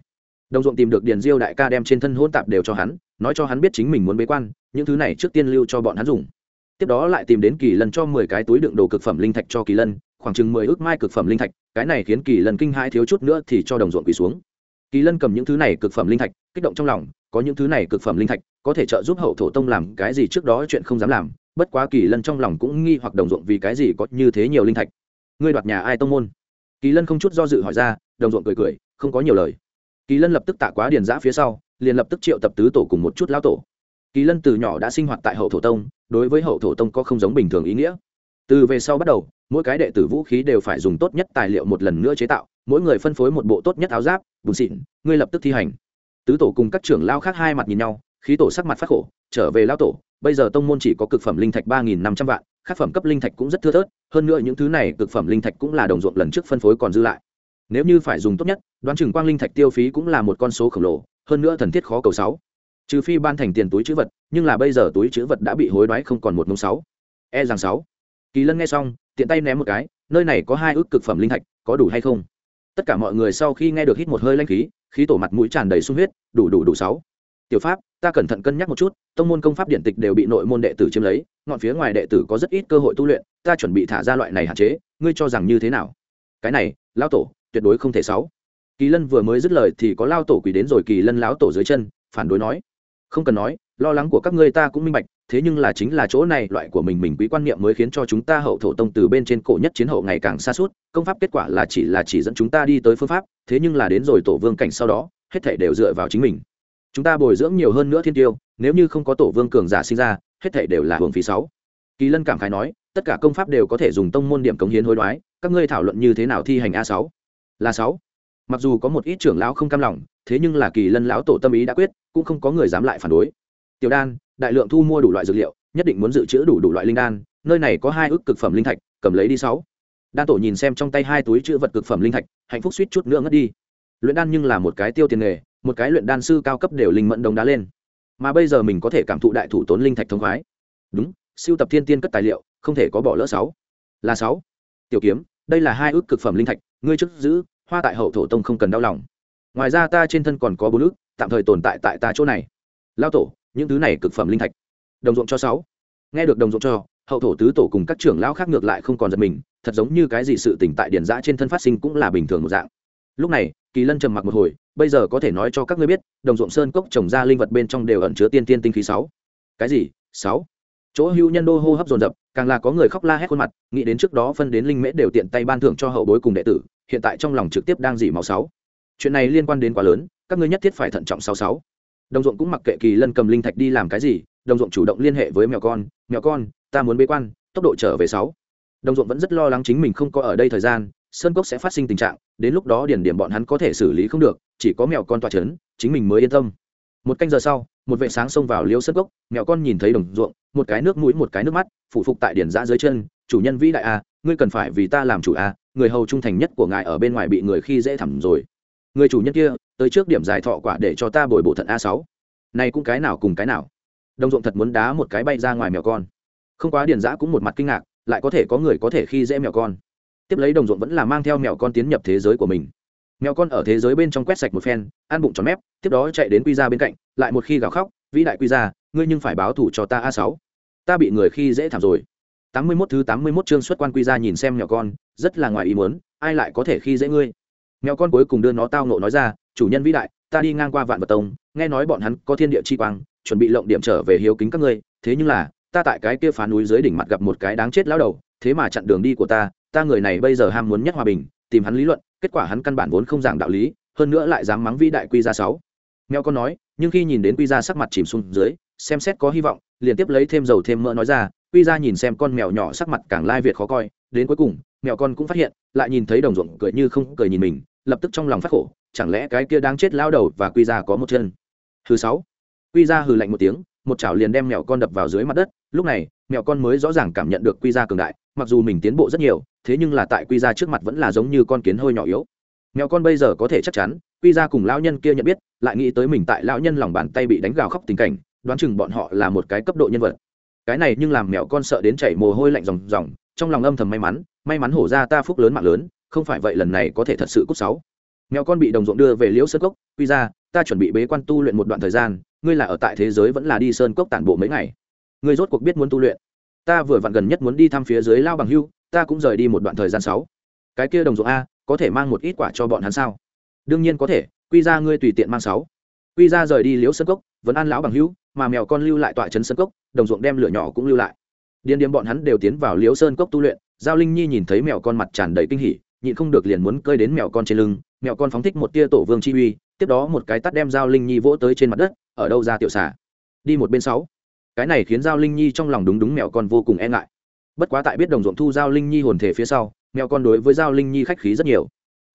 Đồng ruộng tìm được điền diêu đại ca đem trên thân hôn tạp đều cho hắn, nói cho hắn biết chính mình muốn bế quan, những thứ này trước tiên lưu cho bọn hắn dùng. Tiếp đó lại tìm đến kỳ lân cho mười cái túi đựng đồ cực phẩm linh thạch cho kỳ lân, khoảng chừng mười ước mai cực phẩm linh thạch, cái này khiến kỳ lân kinh hai thiếu chút nữa thì cho đồng ruộng quỳ xuống. Kỳ lân cầm những thứ này cực phẩm linh thạch, kích động trong lòng, có những thứ này cực phẩm linh thạch có thể trợ giúp hậu thổ tông làm cái gì trước đó chuyện không dám làm, bất quá kỳ lân trong lòng cũng nghi hoặc đồng ruộng vì cái gì có như thế nhiều linh thạch. Ngươi đoạt nhà ai tông môn? Kỳ lân không chút do dự hỏi ra, đồng ruộng cười cười, không có nhiều lời. Kỳ lân lập tức tạ quá điền giã phía sau, liền lập tức triệu tập tứ tổ cùng một chút lão tổ. Kỳ lân từ nhỏ đã sinh hoạt tại hậu thổ tông, đối với hậu thổ tông có không giống bình thường ý nghĩa. Từ về sau bắt đầu, mỗi cái đệ tử vũ khí đều phải dùng tốt nhất tài liệu một lần nữa chế tạo, mỗi người phân phối một bộ tốt nhất áo giáp, bùn xịn, ngươi lập tức thi hành. Tứ tổ cùng các trưởng lao khác hai mặt nhìn nhau khí tổ sắc mặt phát khổ, trở về lao tổ, bây giờ tông môn chỉ có cực phẩm linh thạch ba nghìn năm trăm vạn, khác phẩm cấp linh thạch cũng rất thưa thớt, hơn nữa những thứ này cực phẩm linh thạch cũng là đồng ruộng lần trước phân phối còn dư lại. Nếu như phải dùng tốt nhất, đoán chừng quang linh thạch tiêu phí cũng là một con số khổng lồ, hơn nữa thần thiết khó cầu sáu. Trừ phi ban thành tiền túi chữ vật, nhưng là bây giờ túi chữ vật đã bị hối đoái không còn một mông sáu. E rằng sáu. Kỳ lân nghe xong, tiện tay ném một cái, nơi này có hai ước cực phẩm linh thạch, có đủ hay không? Tất cả mọi người sau khi nghe được hít một hơi lanh khí khí tổ mặt mũi tràn đầy sung huyết, đủ đủ đủ sáu tiểu pháp, ta cẩn thận cân nhắc một chút, tông môn công pháp điện tịch đều bị nội môn đệ tử chiếm lấy, ngọn phía ngoài đệ tử có rất ít cơ hội tu luyện, ta chuẩn bị thả ra loại này hạn chế, ngươi cho rằng như thế nào? Cái này lao tổ, tuyệt đối không thể sáu kỳ lân vừa mới dứt lời thì có lao tổ quỳ đến rồi kỳ lân lão tổ dưới chân, phản đối nói, không cần nói, lo lắng của các ngươi ta cũng minh bạch, thế nhưng là chính là chỗ này, loại của mình mình quý quan niệm mới khiến cho chúng ta hậu thổ tông từ bên trên cổ nhất chiến hậu ngày càng xa suốt, công pháp kết quả là chỉ là chỉ dẫn chúng ta đi tới phương pháp, thế nhưng là đến rồi tổ vương cảnh sau đó, hết thể đều dựa vào chính mình chúng ta bồi dưỡng nhiều hơn nữa thiên tiêu, nếu như không có tổ vương cường giả sinh ra, hết thể đều là hưởng phí sáu. Kỳ lân cảm khái nói, tất cả công pháp đều có thể dùng tông môn điểm cống hiến hối đoái, các ngươi thảo luận như thế nào thi hành a sáu? Là sáu. Mặc dù có một ít trưởng lão không cam lòng, thế nhưng là kỳ lân lão tổ tâm ý đã quyết, cũng không có người dám lại phản đối. Tiểu đan, đại lượng thu mua đủ loại dược liệu, nhất định muốn dự trữ đủ đủ loại linh đan, nơi này có hai ước cực phẩm linh thạch, cầm lấy đi sáu. Đan tổ nhìn xem trong tay hai túi chữ vật cực phẩm linh thạch, hạnh phúc suýt chút nữa ngất đi. Luyện đan nhưng là một cái tiêu tiền nghề một cái luyện đan sư cao cấp đều linh mẫn đồng đá lên. Mà bây giờ mình có thể cảm thụ đại thủ tốn linh thạch thông khoái. Đúng, siêu tập thiên tiên cất tài liệu, không thể có bỏ lỡ sáu. Là sáu. Tiểu kiếm, đây là hai ước cực phẩm linh thạch, ngươi chức giữ, hoa tại hậu thổ tông không cần đau lòng. Ngoài ra ta trên thân còn có bốn ước, tạm thời tồn tại tại ta chỗ này. Lao tổ, những thứ này cực phẩm linh thạch. Đồng ruộng cho sáu. Nghe được đồng ruộng cho, hậu thổ tứ tổ cùng các trưởng lão khác ngược lại không còn giật mình, thật giống như cái gì sự tỉnh tại điển giã trên thân phát sinh cũng là bình thường một dạng lúc này, kỳ lân trầm mặc một hồi, bây giờ có thể nói cho các ngươi biết, đồng ruộng sơn cốc trồng ra linh vật bên trong đều ẩn chứa tiên tiên tinh khí sáu. Cái gì? Sáu? Chỗ hữu nhân đô hô hấp dồn dập, càng là có người khóc la hét khuôn mặt, nghĩ đến trước đó phân đến linh mễ đều tiện tay ban thưởng cho hậu bối cùng đệ tử, hiện tại trong lòng trực tiếp đang dỉ máu sáu. Chuyện này liên quan đến quá lớn, các ngươi nhất thiết phải thận trọng sáu sáu. Đồng ruộng cũng mặc kệ kỳ lân cầm linh thạch đi làm cái gì, đồng ruộng chủ động liên hệ với mèo con mèo con, ta muốn bế quan, tốc độ trở về sáu. Đồng ruộng vẫn rất lo lắng chính mình không có ở đây thời gian sơn cốc sẽ phát sinh tình trạng, đến lúc đó điển điểm bọn hắn có thể xử lý không được, chỉ có mèo con toa c h ấ n chính mình mới yên tâm. Một canh giờ sau, một vệ sáng xông vào liêu sơn cốc, mèo con nhìn thấy đồng ruộng, một cái nước mũi, một cái nước mắt, phủ phục tại điển giã dưới chân, chủ nhân vĩ đại a, ngươi cần phải vì ta làm chủ a, người hầu trung thành nhất của ngài ở bên ngoài bị người khi dễ thẳm rồi. Người chủ nhân kia, tới trước điểm giải thọ quả để cho ta bồi bộ thận a sáu. Này cũng cái nào cùng cái nào. Đồng ruộng thật muốn đá một cái bay ra ngoài mèo con. Không quá điền giã cũng một mặt kinh ngạc, lại có thể có người có thể khi dễ mèo con tiếp lấy đồng ruộng vẫn là mang theo mèo con tiến nhập thế giới của mình. Mèo con ở thế giới bên trong quét sạch một phen, ăn bụng tròn mép, tiếp đó chạy đến quy ra bên cạnh, lại một khi gào khóc, vĩ đại quy ra ngươi nhưng phải báo thủ cho ta a sáu. Ta bị người khi dễ thảm rồi. Tám mươi 81 thứ tám mươi 81 chương xuất quan quy ra nhìn xem mèo con, rất là ngoài ý muốn, ai lại có thể khi dễ ngươi? Mèo con cuối cùng đưa nó tao nộ nói ra, chủ nhân vĩ đại, ta đi ngang qua vạn vật tông, nghe nói bọn hắn có thiên địa chi quang, chuẩn bị lộng điểm trở về hiếu kính các ngươi, thế nhưng là, ta tại cái kia phá núi dưới đỉnh mặt gặp một cái đáng chết lão đầu thế mà chặn đường đi của ta ta người này bây giờ ham muốn nhất hòa bình, tìm hắn lý luận, kết quả hắn căn bản vốn không giảng đạo lý, hơn nữa lại dám mắng vĩ đại quy ra sáu. Mèo con nói, nhưng khi nhìn đến quy ra sắc mặt chìm xuống dưới, xem xét có hy vọng, liền tiếp lấy thêm dầu thêm mỡ nói ra, quy ra nhìn xem con mèo nhỏ sắc mặt càng lai việt khó coi, đến cuối cùng, mèo con cũng phát hiện, lại nhìn thấy đồng ruộng cười như không cười nhìn mình, lập tức trong lòng phát khổ, chẳng lẽ cái kia đang chết lao đầu và quy ra có một chân? Thứ sáu, quy ra hừ lạnh một tiếng một chảo liền đem mèo con đập vào dưới mặt đất, lúc này, mèo con mới rõ ràng cảm nhận được quy ra cường đại, mặc dù mình tiến bộ rất nhiều, thế nhưng là tại quy ra trước mặt vẫn là giống như con kiến hơi nhỏ yếu. Mèo con bây giờ có thể chắc chắn, quy ra cùng lão nhân kia nhận biết, lại nghĩ tới mình tại lão nhân lòng bàn tay bị đánh gào khóc tình cảnh, đoán chừng bọn họ là một cái cấp độ nhân vật. Cái này nhưng làm mèo con sợ đến chảy mồ hôi lạnh ròng ròng, trong lòng âm thầm may mắn may mắn hổ ra ta phúc lớn mạng lớn, không phải vậy lần này có thể thật sự cút sáu. Mèo con bị đồng ruộng đưa về liễu sơn cốc, quy ra ta chuẩn bị bế quan tu luyện một đoạn thời gian, ngươi là ở tại thế giới vẫn là đi sơn cốc tản bộ mấy ngày. Ngươi rốt cuộc biết muốn tu luyện. Ta vừa vặn gần nhất muốn đi thăm phía dưới lao bằng hưu, ta cũng rời đi một đoạn thời gian sáu. Cái kia đồng ruộng a, có thể mang một ít quả cho bọn hắn sao? Đương nhiên có thể, quy ra ngươi tùy tiện mang sáu. Quy ra rời đi liễu sơn cốc, vẫn ăn lão bằng hưu, mà mèo con lưu lại tọa trấn sơn cốc, đồng ruộng đem lửa nhỏ cũng lưu lại. Điên điếm bọn hắn đều tiến vào liễu sơn cốc tu luyện, giao linh nhi nhìn thấy mèo con mặt tràn đầy kinh hỉ, nhịn không được liền muốn cơi đến mèo con trên lưng Mèo con phóng thích một tia tổ vương chi uy, tiếp đó một cái tắt đem giao linh nhi vỗ tới trên mặt đất, ở đâu ra tiểu xả đi một bên sáu. Cái này khiến giao linh nhi trong lòng đúng đúng mèo con vô cùng e ngại. Bất quá tại biết đồng ruộng thu giao linh nhi hồn thể phía sau, mèo con đối với giao linh nhi khách khí rất nhiều.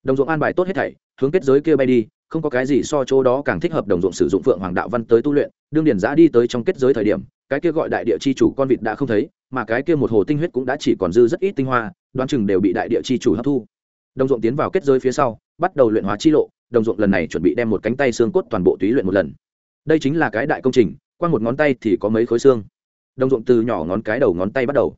Đồng ruộng an bài tốt hết thảy, hướng kết giới kia bay đi, không có cái gì so chỗ đó càng thích hợp đồng ruộng sử dụng phượng hoàng đạo văn tới tu luyện, đương điển giã đi tới trong kết giới thời điểm, cái kia gọi đại địa chi chủ con vịt đã không thấy, mà cái kia một hồ tinh huyết cũng đã chỉ còn dư rất ít tinh hoa, đoán chừng đều bị đại địa chi chủ hấp thu đồng ruộng tiến vào kết giới phía sau, bắt đầu luyện hóa chi lộ, đồng ruộng lần này chuẩn bị đem một cánh tay xương cốt toàn bộ túy luyện một lần. Đây chính là cái đại công trình, qua một ngón tay thì có mấy khối xương. Đồng ruộng từ nhỏ ngón cái đầu ngón tay bắt đầu.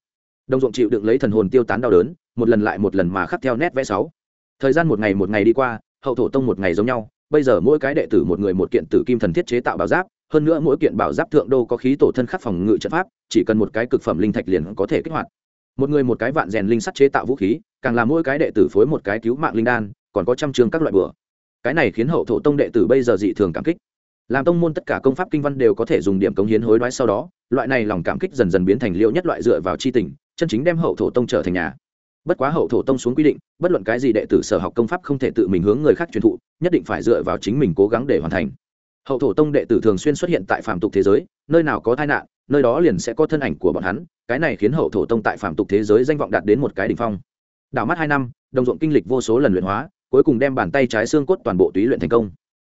Đồng ruộng chịu đựng lấy thần hồn tiêu tán đau đớn, một lần lại một lần mà khắc theo nét vẽ sáu. Thời gian một ngày một ngày đi qua, hậu thổ tông một ngày giống nhau, bây giờ mỗi cái đệ tử một người một kiện tử kim thần thiết chế tạo bảo giáp, hơn nữa mỗi kiện bảo giáp thượng đô có khí tổ thân khắc phòng ngự trận pháp, chỉ cần một cái cực phẩm linh thạch liền có thể kích hoạt một người một cái vạn rèn linh sắt chế tạo vũ khí, càng là mỗi cái đệ tử phối một cái cứu mạng linh đan, còn có trăm trường các loại bữa cái này khiến hậu thổ tông đệ tử bây giờ dị thường cảm kích. Làm tông môn tất cả công pháp kinh văn đều có thể dùng điểm cống hiến hối đoái sau đó, loại này lòng cảm kích dần dần biến thành liêu nhất loại dựa vào c h i tình, chân chính đem hậu thổ tông trở thành nhà. Bất quá hậu thổ tông xuống quy định, bất luận cái gì đệ tử sở học công pháp không thể tự mình hướng người khác truyền thụ, nhất định phải dựa vào chính mình cố gắng để hoàn thành. Hậu thổ tông đệ tử thường xuyên xuất hiện tại phạm tục thế giới, nơi nào có tai nạn nơi đó liền sẽ có thân ảnh của bọn hắn, cái này khiến hậu thổ tông tại phạm tục thế giới danh vọng đạt đến một cái đ ỉ n h phong. Đảo mắt hai năm, đồng ruộng kinh lịch vô số lần luyện hóa, cuối cùng đem bàn tay trái xương cốt toàn bộ túy luyện thành công.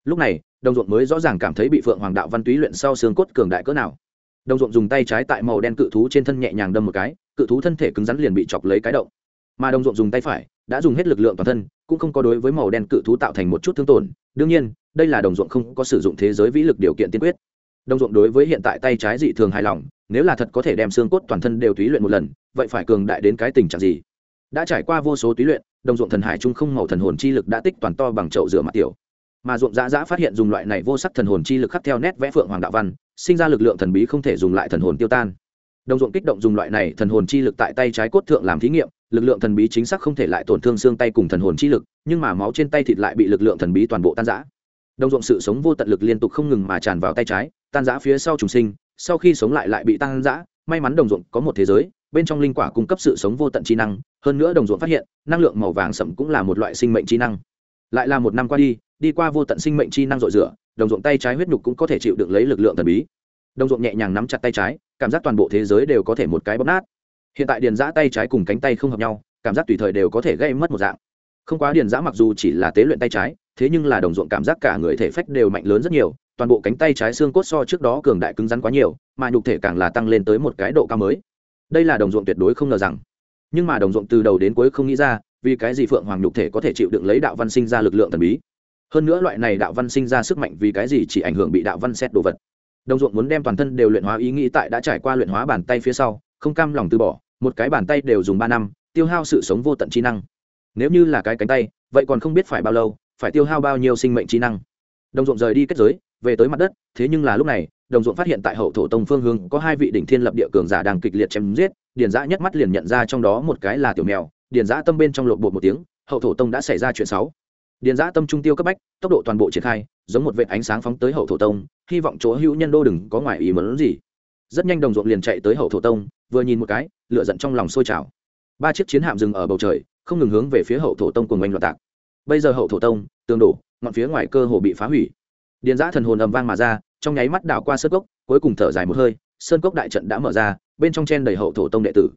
Lúc này, đồng ruộng mới rõ ràng cảm thấy bị phượng hoàng đạo văn túy luyện sau xương cốt cường đại cỡ nào. Đồng ruộng dùng tay trái tại màu đen cự thú trên thân nhẹ nhàng đâm một cái, cự thú thân thể cứng rắn liền bị chọc lấy cái động. Mà đồng ruộng dùng tay phải, đã dùng hết lực lượng toàn thân, cũng không có đối với màu đen cự thú tạo thành một chút thương tổn. Đương nhiên, đây là đồng ruộng không có sử dụng thế giới vĩ lực điều kiện tiên quyết. Đông ruộng đối với hiện tại tay trái dị thường hài lòng, nếu là thật có thể đem xương cốt toàn thân đều túy luyện một lần, vậy phải cường đại đến cái tình trạng gì? Đã trải qua vô số túy luyện đồng ruộng thần hải trung không màu thần hồn chi lực đã tích toàn to bằng chậu rửa mặt tiểu. Mà ruộng dã dã phát hiện dùng loại này vô sắc thần hồn chi lực khắc theo nét vẽ phượng hoàng đạo văn, sinh ra lực lượng thần bí không thể dùng lại thần hồn tiêu tan. Đồng ruộng kích động dùng loại này thần hồn chi lực tại tay trái cốt thượng làm thí nghiệm, lực lượng thần bí chính xác không thể lại tổn thương xương tay cùng thần hồn chi lực, nhưng mà máu trên tay thịt lại bị lực lượng thần bí toàn bộ tan giã đồng ruộng sự sống vô tận lực liên tục không ngừng mà tràn vào tay trái tan giã phía sau trùng sinh, sau khi sống lại lại bị tan giã may mắn đồng ruộng có một thế giới, bên trong linh quả cung cấp sự sống vô tận trí năng, hơn nữa đồng ruộng phát hiện, năng lượng màu vàng sậm cũng là một loại sinh mệnh trí năng. Lại là một năm qua đi đi qua vô tận sinh mệnh trí năng dội rửa, đồng ruộng tay trái huyết nhục cũng có thể chịu được lấy lực lượng thần bí. Đồng ruộng nhẹ nhàng nắm chặt tay trái, cảm giác toàn bộ thế giới đều có thể một cái bóp nát. Hiện tại điền giã tay trái cùng cánh tay không hợp nhau, cảm giác tùy thời đều có thể gây mất một dạng. Không quá điền giã mặc dù chỉ là tế luyện tay trái thế nhưng là đồng ruộng cảm giác cả người thể phách đều mạnh lớn rất nhiều, toàn bộ cánh tay trái xương cốt so trước đó cường đại cứng rắn quá nhiều, mà nhục thể càng là tăng lên tới một cái độ cao mới. Đây là đồng ruộng tuyệt đối không ngờ rằng. Nhưng mà đồng ruộng từ đầu đến cuối không nghĩ ra, vì cái gì phượng hoàng nhục thể có thể chịu đựng lấy đạo văn sinh ra lực lượng thần bí? Hơn nữa loại này đạo văn sinh ra sức mạnh vì cái gì chỉ ảnh hưởng bị đạo văn xét đồ vật? Đồng ruộng muốn đem toàn thân đều luyện hóa ý nghĩ tại đã trải qua luyện hóa bàn tay phía sau, không cam lòng từ bỏ, một cái bàn tay đều dùng ba năm, tiêu hao sự sống vô tận trí năng. Nếu như là cái cánh tay, vậy còn không biết phải bao lâu phải tiêu hao bao nhiêu sinh mệnh trí năng. Đồng ruộng rời đi kết giới, về tới mặt đất, thế nhưng là lúc này, đồng ruộng phát hiện tại hậu thổ tông phương hướng có hai vị đỉnh thiên lập địa cường giả đang kịch liệt chém giết, điền giã nhất mắt liền nhận ra trong đó một cái là tiểu mèo, điền giã tâm bên trong lộn bột một tiếng, hậu thổ tông đã xảy ra chuyện sáu điền giã tâm trung tiêu cấp bách, tốc độ toàn bộ triển khai, giống một vệ ánh sáng phóng tới hậu thổ tông, hy vọng chỗ hữu nhân đô đừng có ngoài ý mớn gì. Rất nhanh đồng ruộng liền chạy tới hậu thổ tông, vừa nhìn một cái lựa giận trong lòng sôi trào. Ba chiếc chiến hạm dừng ở bầu trời, không ngừng hướng về phía hậu thổ tông cùng oanh loạt tạc bây giờ hậu thổ tông, tường đổ, ngọn phía ngoài cơ hồ bị phá hủy. Điền giã thần hồn ầm vang mà ra, trong nháy mắt đảo qua sơn cốc, cuối cùng thở dài một hơi, sơn cốc đại trận đã mở ra, bên trong chen đầy hậu thổ tông đệ tử.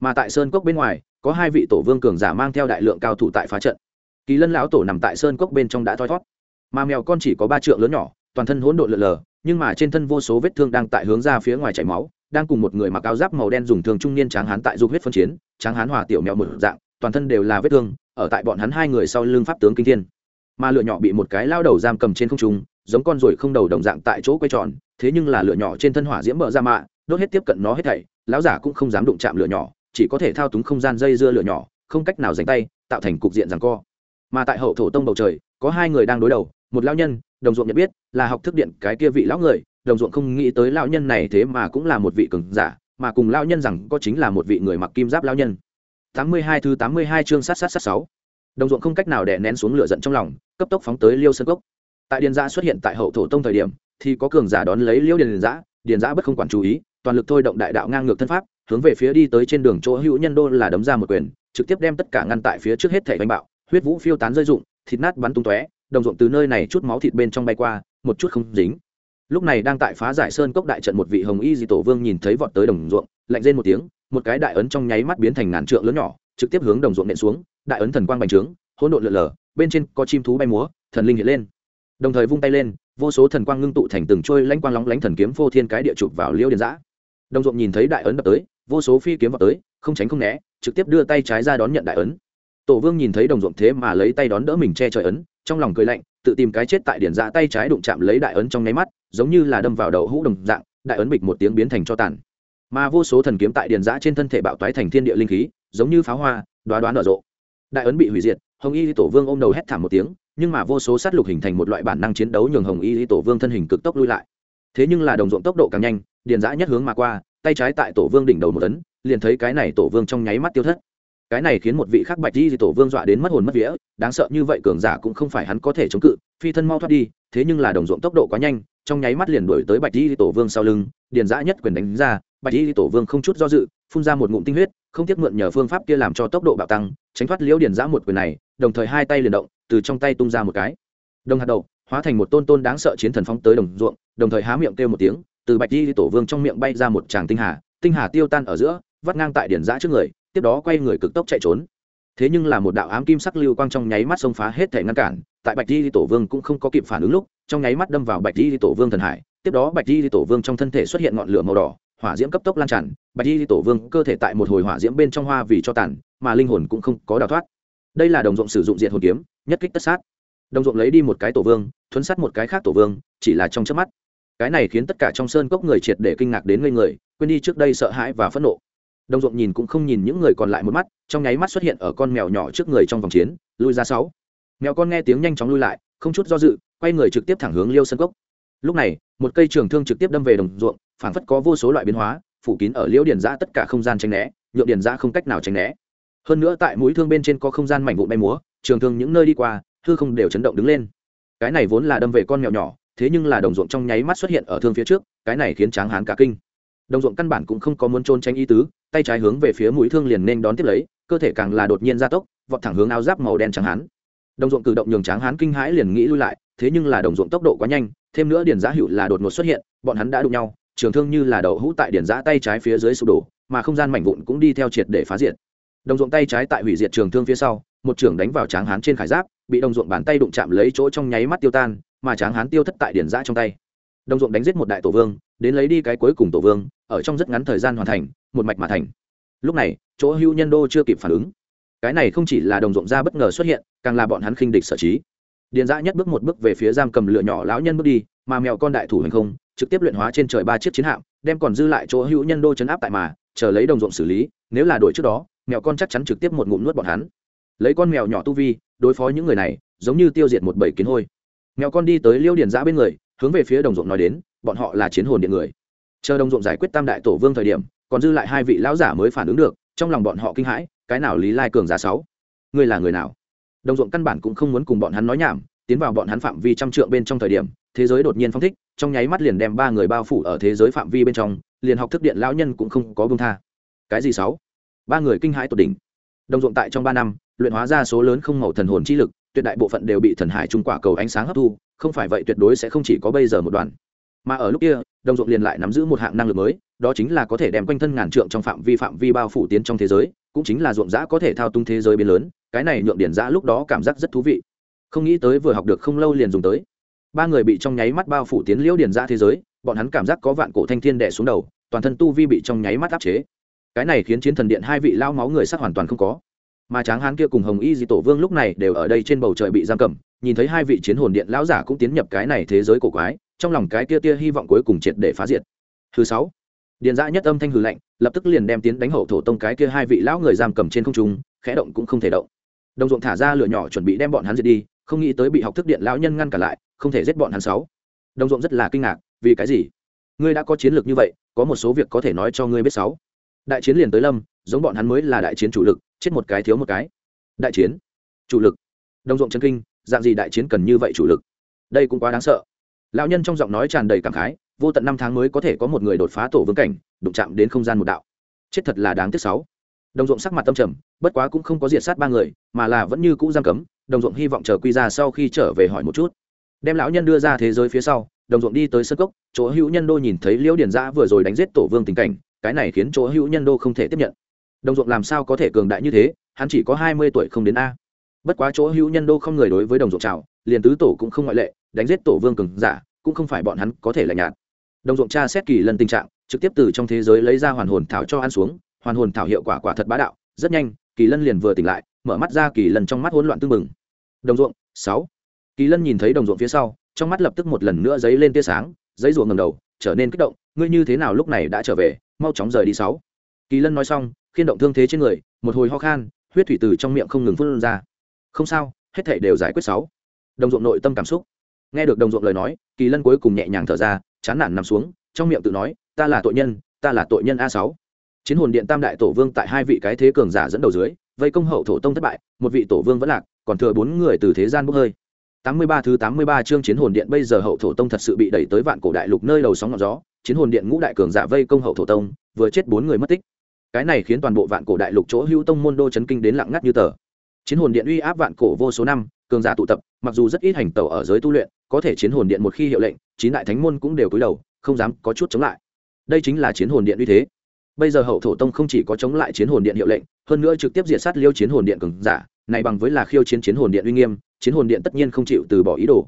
Mà tại sơn cốc bên ngoài, có hai vị tổ vương cường giả mang theo đại lượng cao thủ tại phá trận. Kỳ lân lão tổ nằm tại sơn cốc bên trong đã thoi thót. Mà mèo con chỉ có ba trượng lớn nhỏ, toàn thân hỗn độn lượn lờ, nhưng mà trên thân vô số vết thương đang tại hướng ra phía ngoài chảy máu, đang cùng một người mặc áo giáp màu đen dùng thường trung niên tráng hán tại dục huyết phân chiến, tráng hán hòa tiểu mèo một dạng, toàn thân đều là vết thương ở tại bọn hắn hai người sau lưng pháp tướng kinh thiên. Mà lựa nhỏ bị một cái lao đầu giam cầm trên không trung, giống con ruồi không đầu đồng dạng tại chỗ quay tròn, thế nhưng là lựa nhỏ trên thân hỏa diễm bờ ra mạ đốt hết tiếp cận nó hết thảy, lão giả cũng không dám đụng chạm lửa nhỏ, chỉ có thể thao túng không gian dây dưa lửa nhỏ, không cách nào dành tay, tạo thành cục diện rằng co. Mà tại hậu thổ tông bầu trời, có hai người đang đối đầu, một lao nhân, đồng ruộng nhận biết, là học thức điện cái kia vị lão người, đồng ruộng không nghĩ tới lão nhân này thế mà cũng là một vị cường giả, mà cùng lão nhân rằng có chính là một vị người mặc kim giáp lão nhân tám mươi hai thứ tám mươi hai chương sát sát sát sáu. Đồng ruộng không cách nào đè nén xuống lửa giận trong lòng, cấp tốc phóng tới liêu sơn cốc. Tại điền giã xuất hiện tại hậu thổ tông thời điểm, thì có cường giả đón lấy liêu điền giã điền giã bất không quản chú ý, toàn lực thôi động đại đạo ngang ngược thân pháp, hướng về phía đi tới trên đường chỗ hữu nhân đô là đấm ra một quyền, trực tiếp đem tất cả ngăn tại phía trước hết thể đánh bạo, huyết vũ phiêu tán rơi dụng thịt nát bắn tung tóe, đồng ruộng từ nơi này chút máu thịt bên trong bay qua, một chút không dính. Lúc này đang tại phá giải sơn cốc đại trận một vị hồng y di tổ vương nhìn thấy vọt tới đồng ruộng, lạnh rên một tiếng một cái đại ấn trong nháy mắt biến thành ngàn trượng lớn nhỏ, trực tiếp hướng đồng ruộng nện xuống, đại ấn thần quang bành trướng, hỗn độn lượn lờ, bên trên có chim thú bay múa, thần linh hiện lên. Đồng thời vung tay lên, vô số thần quang ngưng tụ thành từng trôi lanh quang lóng lánh thần kiếm vô thiên cái địa chụp vào liêu điền giã đồng ruộng nhìn thấy đại ấn đập tới, vô số phi kiếm vào tới, không tránh không né, trực tiếp đưa tay trái ra đón nhận đại ấn. Tổ vương nhìn thấy đồng ruộng thế mà lấy tay đón đỡ mình che trời ấn, trong lòng cười lạnh, tự tìm cái chết tại điển dạ tay trái đụng chạm lấy đại ấn trong nháy mắt, giống như là đâm vào đầu hũ đồng dạng, đại ấn bịch một tiếng biến thành cho tàn mà vô số thần kiếm tại điền giã trên thân thể bạo toái thành thiên địa linh khí, giống như pháo hoa, đoá đoán nở rộ. Đại ấn bị hủy diệt, hồng y tổ vương ôm đầu hét thảm một tiếng, nhưng mà vô số sát lục hình thành một loại bản năng chiến đấu nhường hồng y tổ vương thân hình cực tốc lui lại. Thế nhưng là đồng ruộng tốc độ càng nhanh, điền giã nhất hướng mà qua, tay trái tại tổ vương đỉnh đầu một tấn, liền thấy cái này tổ vương trong nháy mắt tiêu thất. Cái này khiến một vị khắc bạch di tổ vương dọa đến mất hồn mất vía, đáng sợ như vậy cường giả cũng không phải hắn có thể chống cự, phi thân mau thoát đi, thế nhưng là đồng ruộng tốc độ quá nhanh, trong nháy mắt liền đuổi tới bạch di tổ vương sau lưng, điền giã nhất quyền đánh ra bạch di tổ vương không chút do dự, phun ra một ngụm tinh huyết, không tiếc mượn nhờ phương pháp kia làm cho tốc độ bạo tăng, tránh thoát liễu điền giã một quyền này, đồng thời hai tay liền động, từ trong tay tung ra một cái. Đồng hạt đậu, hóa thành một tôn tôn đáng sợ chiến thần phóng tới đồng ruộng, đồng thời há miệng kêu một tiếng, từ bạch di tổ vương trong miệng bay ra một tràng tinh hà tinh hà tiêu tan ở giữa, vắt ngang tại điển giã trước người, tiếp đó quay người cực tốc chạy trốn. Thế nhưng là một đạo ám kim sắc lưu quang trong nháy mắt xông phá hết thể ngăn cản, tại bạch di tổ vương cũng không có kịp phản ứng lúc, trong nháy mắt đâm vào bạch di tổ vương thần hải, tiếp đó bạch di tổ vương trong thân thể xuất hiện ngọn lửa màu đỏ hỏa diễm cấp tốc lan tràn, bạch di tổ vương cơ thể tại một hồi hỏa diễm bên trong hoa vì cho tàn, mà linh hồn cũng không có đào thoát. Đây là đồng ruộng sử dụng diện hồn kiếm, nhất kích tất sát. Đồng ruộng lấy đi một cái tổ vương, thuấn sát một cái khác tổ vương, chỉ là trong chớp mắt. Cái này khiến tất cả trong sơn cốc người triệt để kinh ngạc đến ngây người, quên đi trước đây sợ hãi và phẫn nộ. Đồng ruộng nhìn cũng không nhìn những người còn lại một mắt, trong nháy mắt xuất hiện ở con mèo nhỏ trước người trong vòng chiến, lui ra sáu. Mèo con nghe tiếng nhanh chóng lui lại, không chút do dự, quay người trực tiếp thẳng hướng liêu sơn cốc lúc này, một cây trường thương trực tiếp đâm về đồng ruộng, phảng phất có vô số loại biến hóa, phủ kín ở liễu điền giã tất cả không gian tránh né, nhượng điền giã không cách nào tránh né. Hơn nữa tại mũi thương bên trên có không gian mảnh vụn bay múa, trường thương những nơi đi qua, hư không đều chấn động đứng lên. Cái này vốn là đâm về con mèo nhỏ, thế nhưng là đồng ruộng trong nháy mắt xuất hiện ở thương phía trước, cái này khiến tráng hán cả kinh. Đồng ruộng căn bản cũng không có muốn trôn tránh ý tứ, tay trái hướng về phía mũi thương liền nên đón tiếp lấy, cơ thể càng là đột nhiên gia tốc, vọt thẳng hướng áo giáp màu đen tráng hán. Đồng ruộng cử động nhường tráng hán kinh hãi liền nghĩ lui lại, thế nhưng là đồng ruộng tốc độ quá nhanh thêm nữa điền giá hữu là đột ngột xuất hiện, bọn hắn đã đụng nhau, trường thương như là đậu hũ tại điền giã tay trái phía dưới sụp đổ, mà không gian mảnh vụn cũng đi theo triệt để phá diệt. Đồng ruộng tay trái tại hủy diệt trường thương phía sau, một trường đánh vào tráng hán trên khải giáp, bị đồng ruộng bàn tay đụng chạm lấy chỗ trong nháy mắt tiêu tan, mà tráng hán tiêu thất tại Điền giã trong tay. Đồng ruộng đánh giết một đại tổ vương, đến lấy đi cái cuối cùng tổ vương, ở trong rất ngắn thời gian hoàn thành, một mạch mà thành. Lúc này, chỗ hữu nhân đô chưa kịp phản ứng. Cái này không chỉ là đồng ruộng ra bất ngờ xuất hiện, càng là bọn hắn khinh địch sở trí điền giã nhất bước một bước về phía giam cầm lựa nhỏ lão nhân bước đi, mà mèo con đại thủ hành không, trực tiếp luyện hóa trên trời ba chiếc chiến hạm, đem còn dư lại chỗ hữu nhân đô chấn áp tại mà, chờ lấy đồng ruộng xử lý, nếu là đổi trước đó, mèo con chắc chắn trực tiếp một ngụm nuốt bọn hắn. Lấy con mèo nhỏ tu vi, đối phó những người này, giống như tiêu diệt một bầy kiến hôi. Mèo con đi tới liêu điền giã bên người, hướng về phía đồng ruộng nói đến, bọn họ là chiến hồn điện người. Chờ đồng ruộng giải quyết tam đại tổ vương thời điểm, còn dư lại hai vị lão giả mới phản ứng được, trong lòng bọn họ kinh hãi, cái nào lý lai cường giả sáu? Ngươi là người nào? Đồng ruộng căn bản cũng không muốn cùng bọn hắn nói nhảm, tiến vào bọn hắn phạm vi trăm trượng bên trong thời điểm, thế giới đột nhiên phong thích, trong nháy mắt liền đem ba người bao phủ ở thế giới phạm vi bên trong, liền học thức điện lão nhân cũng không có bông tha. Cái gì sáu? Ba người kinh hãi tột đỉnh. Đồng ruộng tại trong ba năm, luyện hóa ra số lớn không màu thần hồn chi lực, tuyệt đại bộ phận đều bị thần hải trung quả cầu ánh sáng hấp thu, không phải vậy tuyệt đối sẽ không chỉ có bây giờ một đoàn mà ở lúc kia, đồng ruộng liền lại nắm giữ một hạng năng lực mới, đó chính là có thể đem quanh thân ngàn trượng trong phạm vi phạm vi bao phủ tiến trong thế giới, cũng chính là ruộng giã có thể thao túng thế giới biến lớn cái này nhượng điển giã lúc đó cảm giác rất thú vị. Không nghĩ tới vừa học được không lâu liền dùng tới. Ba người bị trong nháy mắt bao phủ tiến liễu điển giã thế giới, bọn hắn cảm giác có vạn cổ thanh thiên đẻ xuống đầu, toàn thân tu vi bị trong nháy mắt áp chế. Cái này khiến chiến thần điện hai vị lao máu người sắc hoàn toàn không có. Mà tráng hán kia cùng hồng y di tổ vương lúc này đều ở đây trên bầu trời bị giam cầm, nhìn thấy hai vị chiến hồn điện lão giả cũng tiến nhập cái này thế giới cổ quái, trong lòng cái kia tia hy vọng cuối cùng triệt để phá diệt. Thứ sáu điện giã nhất âm thanh hừ lạnh, lập tức liền đem tiến đánh hậu thổ tông cái kia hai vị lão người giam cầm trên không trung, khẽ động cũng không thể động đồng ruộng thả ra lửa nhỏ chuẩn bị đem bọn hắn diệt đi, không nghĩ tới bị học thức điện lão nhân ngăn cả lại, không thể giết bọn hắn sáu. Đồng ruộng rất là kinh ngạc, vì cái gì? Ngươi đã có chiến lược như vậy, có một số việc có thể nói cho ngươi biết sáu. Đại chiến liền tới lâm, giống bọn hắn mới là đại chiến chủ lực, chết một cái thiếu một cái. Đại chiến? Chủ lực. Đồng ruộng chân kinh, dạng gì đại chiến cần như vậy chủ lực? Đây cũng quá đáng sợ. Lão nhân trong giọng nói tràn đầy cảm khái, vô tận năm tháng mới có thể có một người đột phá tổ vương cảnh, đụng chạm đến không gian một đạo. Chết thật là đáng tiếc sáu đồng ruộng sắc mặt tâm trầm, bất quá cũng không có diệt sát ba người, mà là vẫn như cũ giam cấm, đồng ruộng hy vọng chờ quy ra sau khi trở về hỏi một chút. Đem lão nhân đưa ra thế giới phía sau, đồng ruộng đi tới sân cốc, chỗ hữu nhân đô nhìn thấy liễu điển giã vừa rồi đánh giết tổ vương tình cảnh, cái này khiến chỗ hữu nhân đô không thể tiếp nhận. Đồng ruộng làm sao có thể cường đại như thế, hắn chỉ có hai mươi tuổi không đến a. Bất quá chỗ hữu nhân đô không người đối với đồng ruộng trào liền tứ tổ cũng không ngoại lệ, đánh giết tổ vương cường giả, cũng không phải bọn hắn có thể lạnh nhạt. Đồng ruộng tra xét kỳ lần tình trạng, trực tiếp từ trong thế giới lấy ra hoàn hồn thảo cho ăn xuống hoàn hồn thảo hiệu quả quả thật bá đạo, rất nhanh, kỳ lân liền vừa tỉnh lại, mở mắt ra kỳ lân trong mắt hỗn loạn tưng bừng. Đồng ruộng, sáu. Kỳ lân nhìn thấy đồng ruộng phía sau, trong mắt lập tức một lần nữa dấy lên tia sáng giấy ruộng ngầm đầu, trở nên kích động, ngươi như thế nào lúc này đã trở về? Mau chóng rời đi, sáu. Kỳ lân nói xong, khiên động thương thế trên người, một hồi ho khan, huyết thủy từ trong miệng không ngừng phun ra. Không sao, hết thảy đều giải quyết, sáu. Đồng ruộng nội tâm cảm xúc. Nghe được đồng ruộng lời nói, kỳ lân cuối cùng nhẹ nhàng thở ra, chán nản nằm xuống, trong miệng tự nói, ta là tội nhân, ta là tội nhân a sáu chiến hồn điện tam đại tổ vương tại hai vị cái thế cường giả dẫn đầu dưới, vây công hậu thổ tông thất bại, một vị tổ vương vẫn lạc, còn thừa bốn người từ thế gian bốc hơi. Tám mươi ba thứ tám mươi ba chương chiến hồn điện bây giờ hậu thổ tông thật sự bị đẩy tới vạn cổ đại lục nơi đầu sóng ngọn gió, chiến hồn điện ngũ đại cường giả vây công hậu thổ tông, vừa chết bốn người mất tích. Cái này khiến toàn bộ vạn cổ đại lục chỗ hữu tông môn đô chấn kinh đến lặng ngắt như tờ. Chiến hồn điện uy áp vạn cổ vô số năm, cường giả tụ tập, mặc dù rất ít hành tẩu ở giới tu luyện, có thể chiến hồn điện một khi hiệu lệnh, chín đại thánh môn cũng đều cúi đầu, không dám có chút chống lại. Đây chính là chiến hồn điện uy thế bây giờ hậu thổ tông không chỉ có chống lại chiến hồn điện hiệu lệnh, hơn nữa trực tiếp diệt sát liêu chiến hồn điện cường giả, này bằng với là khiêu chiến chiến hồn điện uy nghiêm, chiến hồn điện tất nhiên không chịu từ bỏ ý đồ.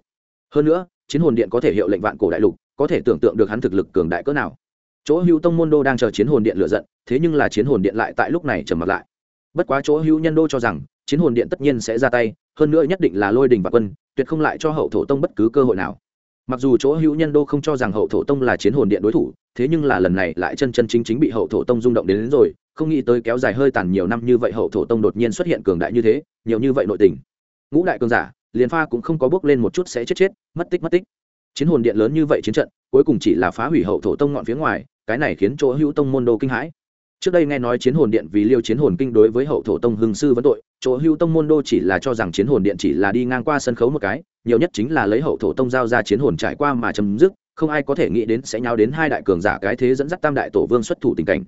Hơn nữa, chiến hồn điện có thể hiệu lệnh vạn cổ đại lục, có thể tưởng tượng được hắn thực lực cường đại cỡ nào. Chỗ hữu tông môn đô đang chờ chiến hồn điện lựa giận, thế nhưng là chiến hồn điện lại tại lúc này trầm mặt lại. Bất quá chỗ hữu nhân đô cho rằng, chiến hồn điện tất nhiên sẽ ra tay, hơn nữa nhất định là lôi đình và quân, tuyệt không lại cho hậu thổ tông bất cứ cơ hội nào mặc dù chỗ hữu nhân đô không cho rằng hậu thổ tông là chiến hồn điện đối thủ thế nhưng là lần này lại chân chân chính chính bị hậu thổ tông rung động đến, đến rồi không nghĩ tới kéo dài hơi tàn nhiều năm như vậy hậu thổ tông đột nhiên xuất hiện cường đại như thế nhiều như vậy nội tình. Ngũ đại cường giả liền pha cũng không có bước lên một chút sẽ chết chết mất tích mất tích. Chiến hồn điện lớn như vậy chiến trận cuối cùng chỉ là phá hủy hậu thổ tông ngọn phía ngoài cái này khiến chỗ hữu tông môn đô kinh hãi trước đây nghe nói chiến hồn điện vì liêu chiến hồn kinh đối với hậu thổ tông hưng sư vấn tội, chỗ hưu tông môn đô chỉ là cho rằng chiến hồn điện chỉ là đi ngang qua sân khấu một cái, nhiều nhất chính là lấy hậu thổ tông giao ra chiến hồn trải qua mà chấm dứt, không ai có thể nghĩ đến sẽ nhau đến hai đại cường giả cái thế dẫn dắt tam đại tổ vương xuất thủ tình cảnh.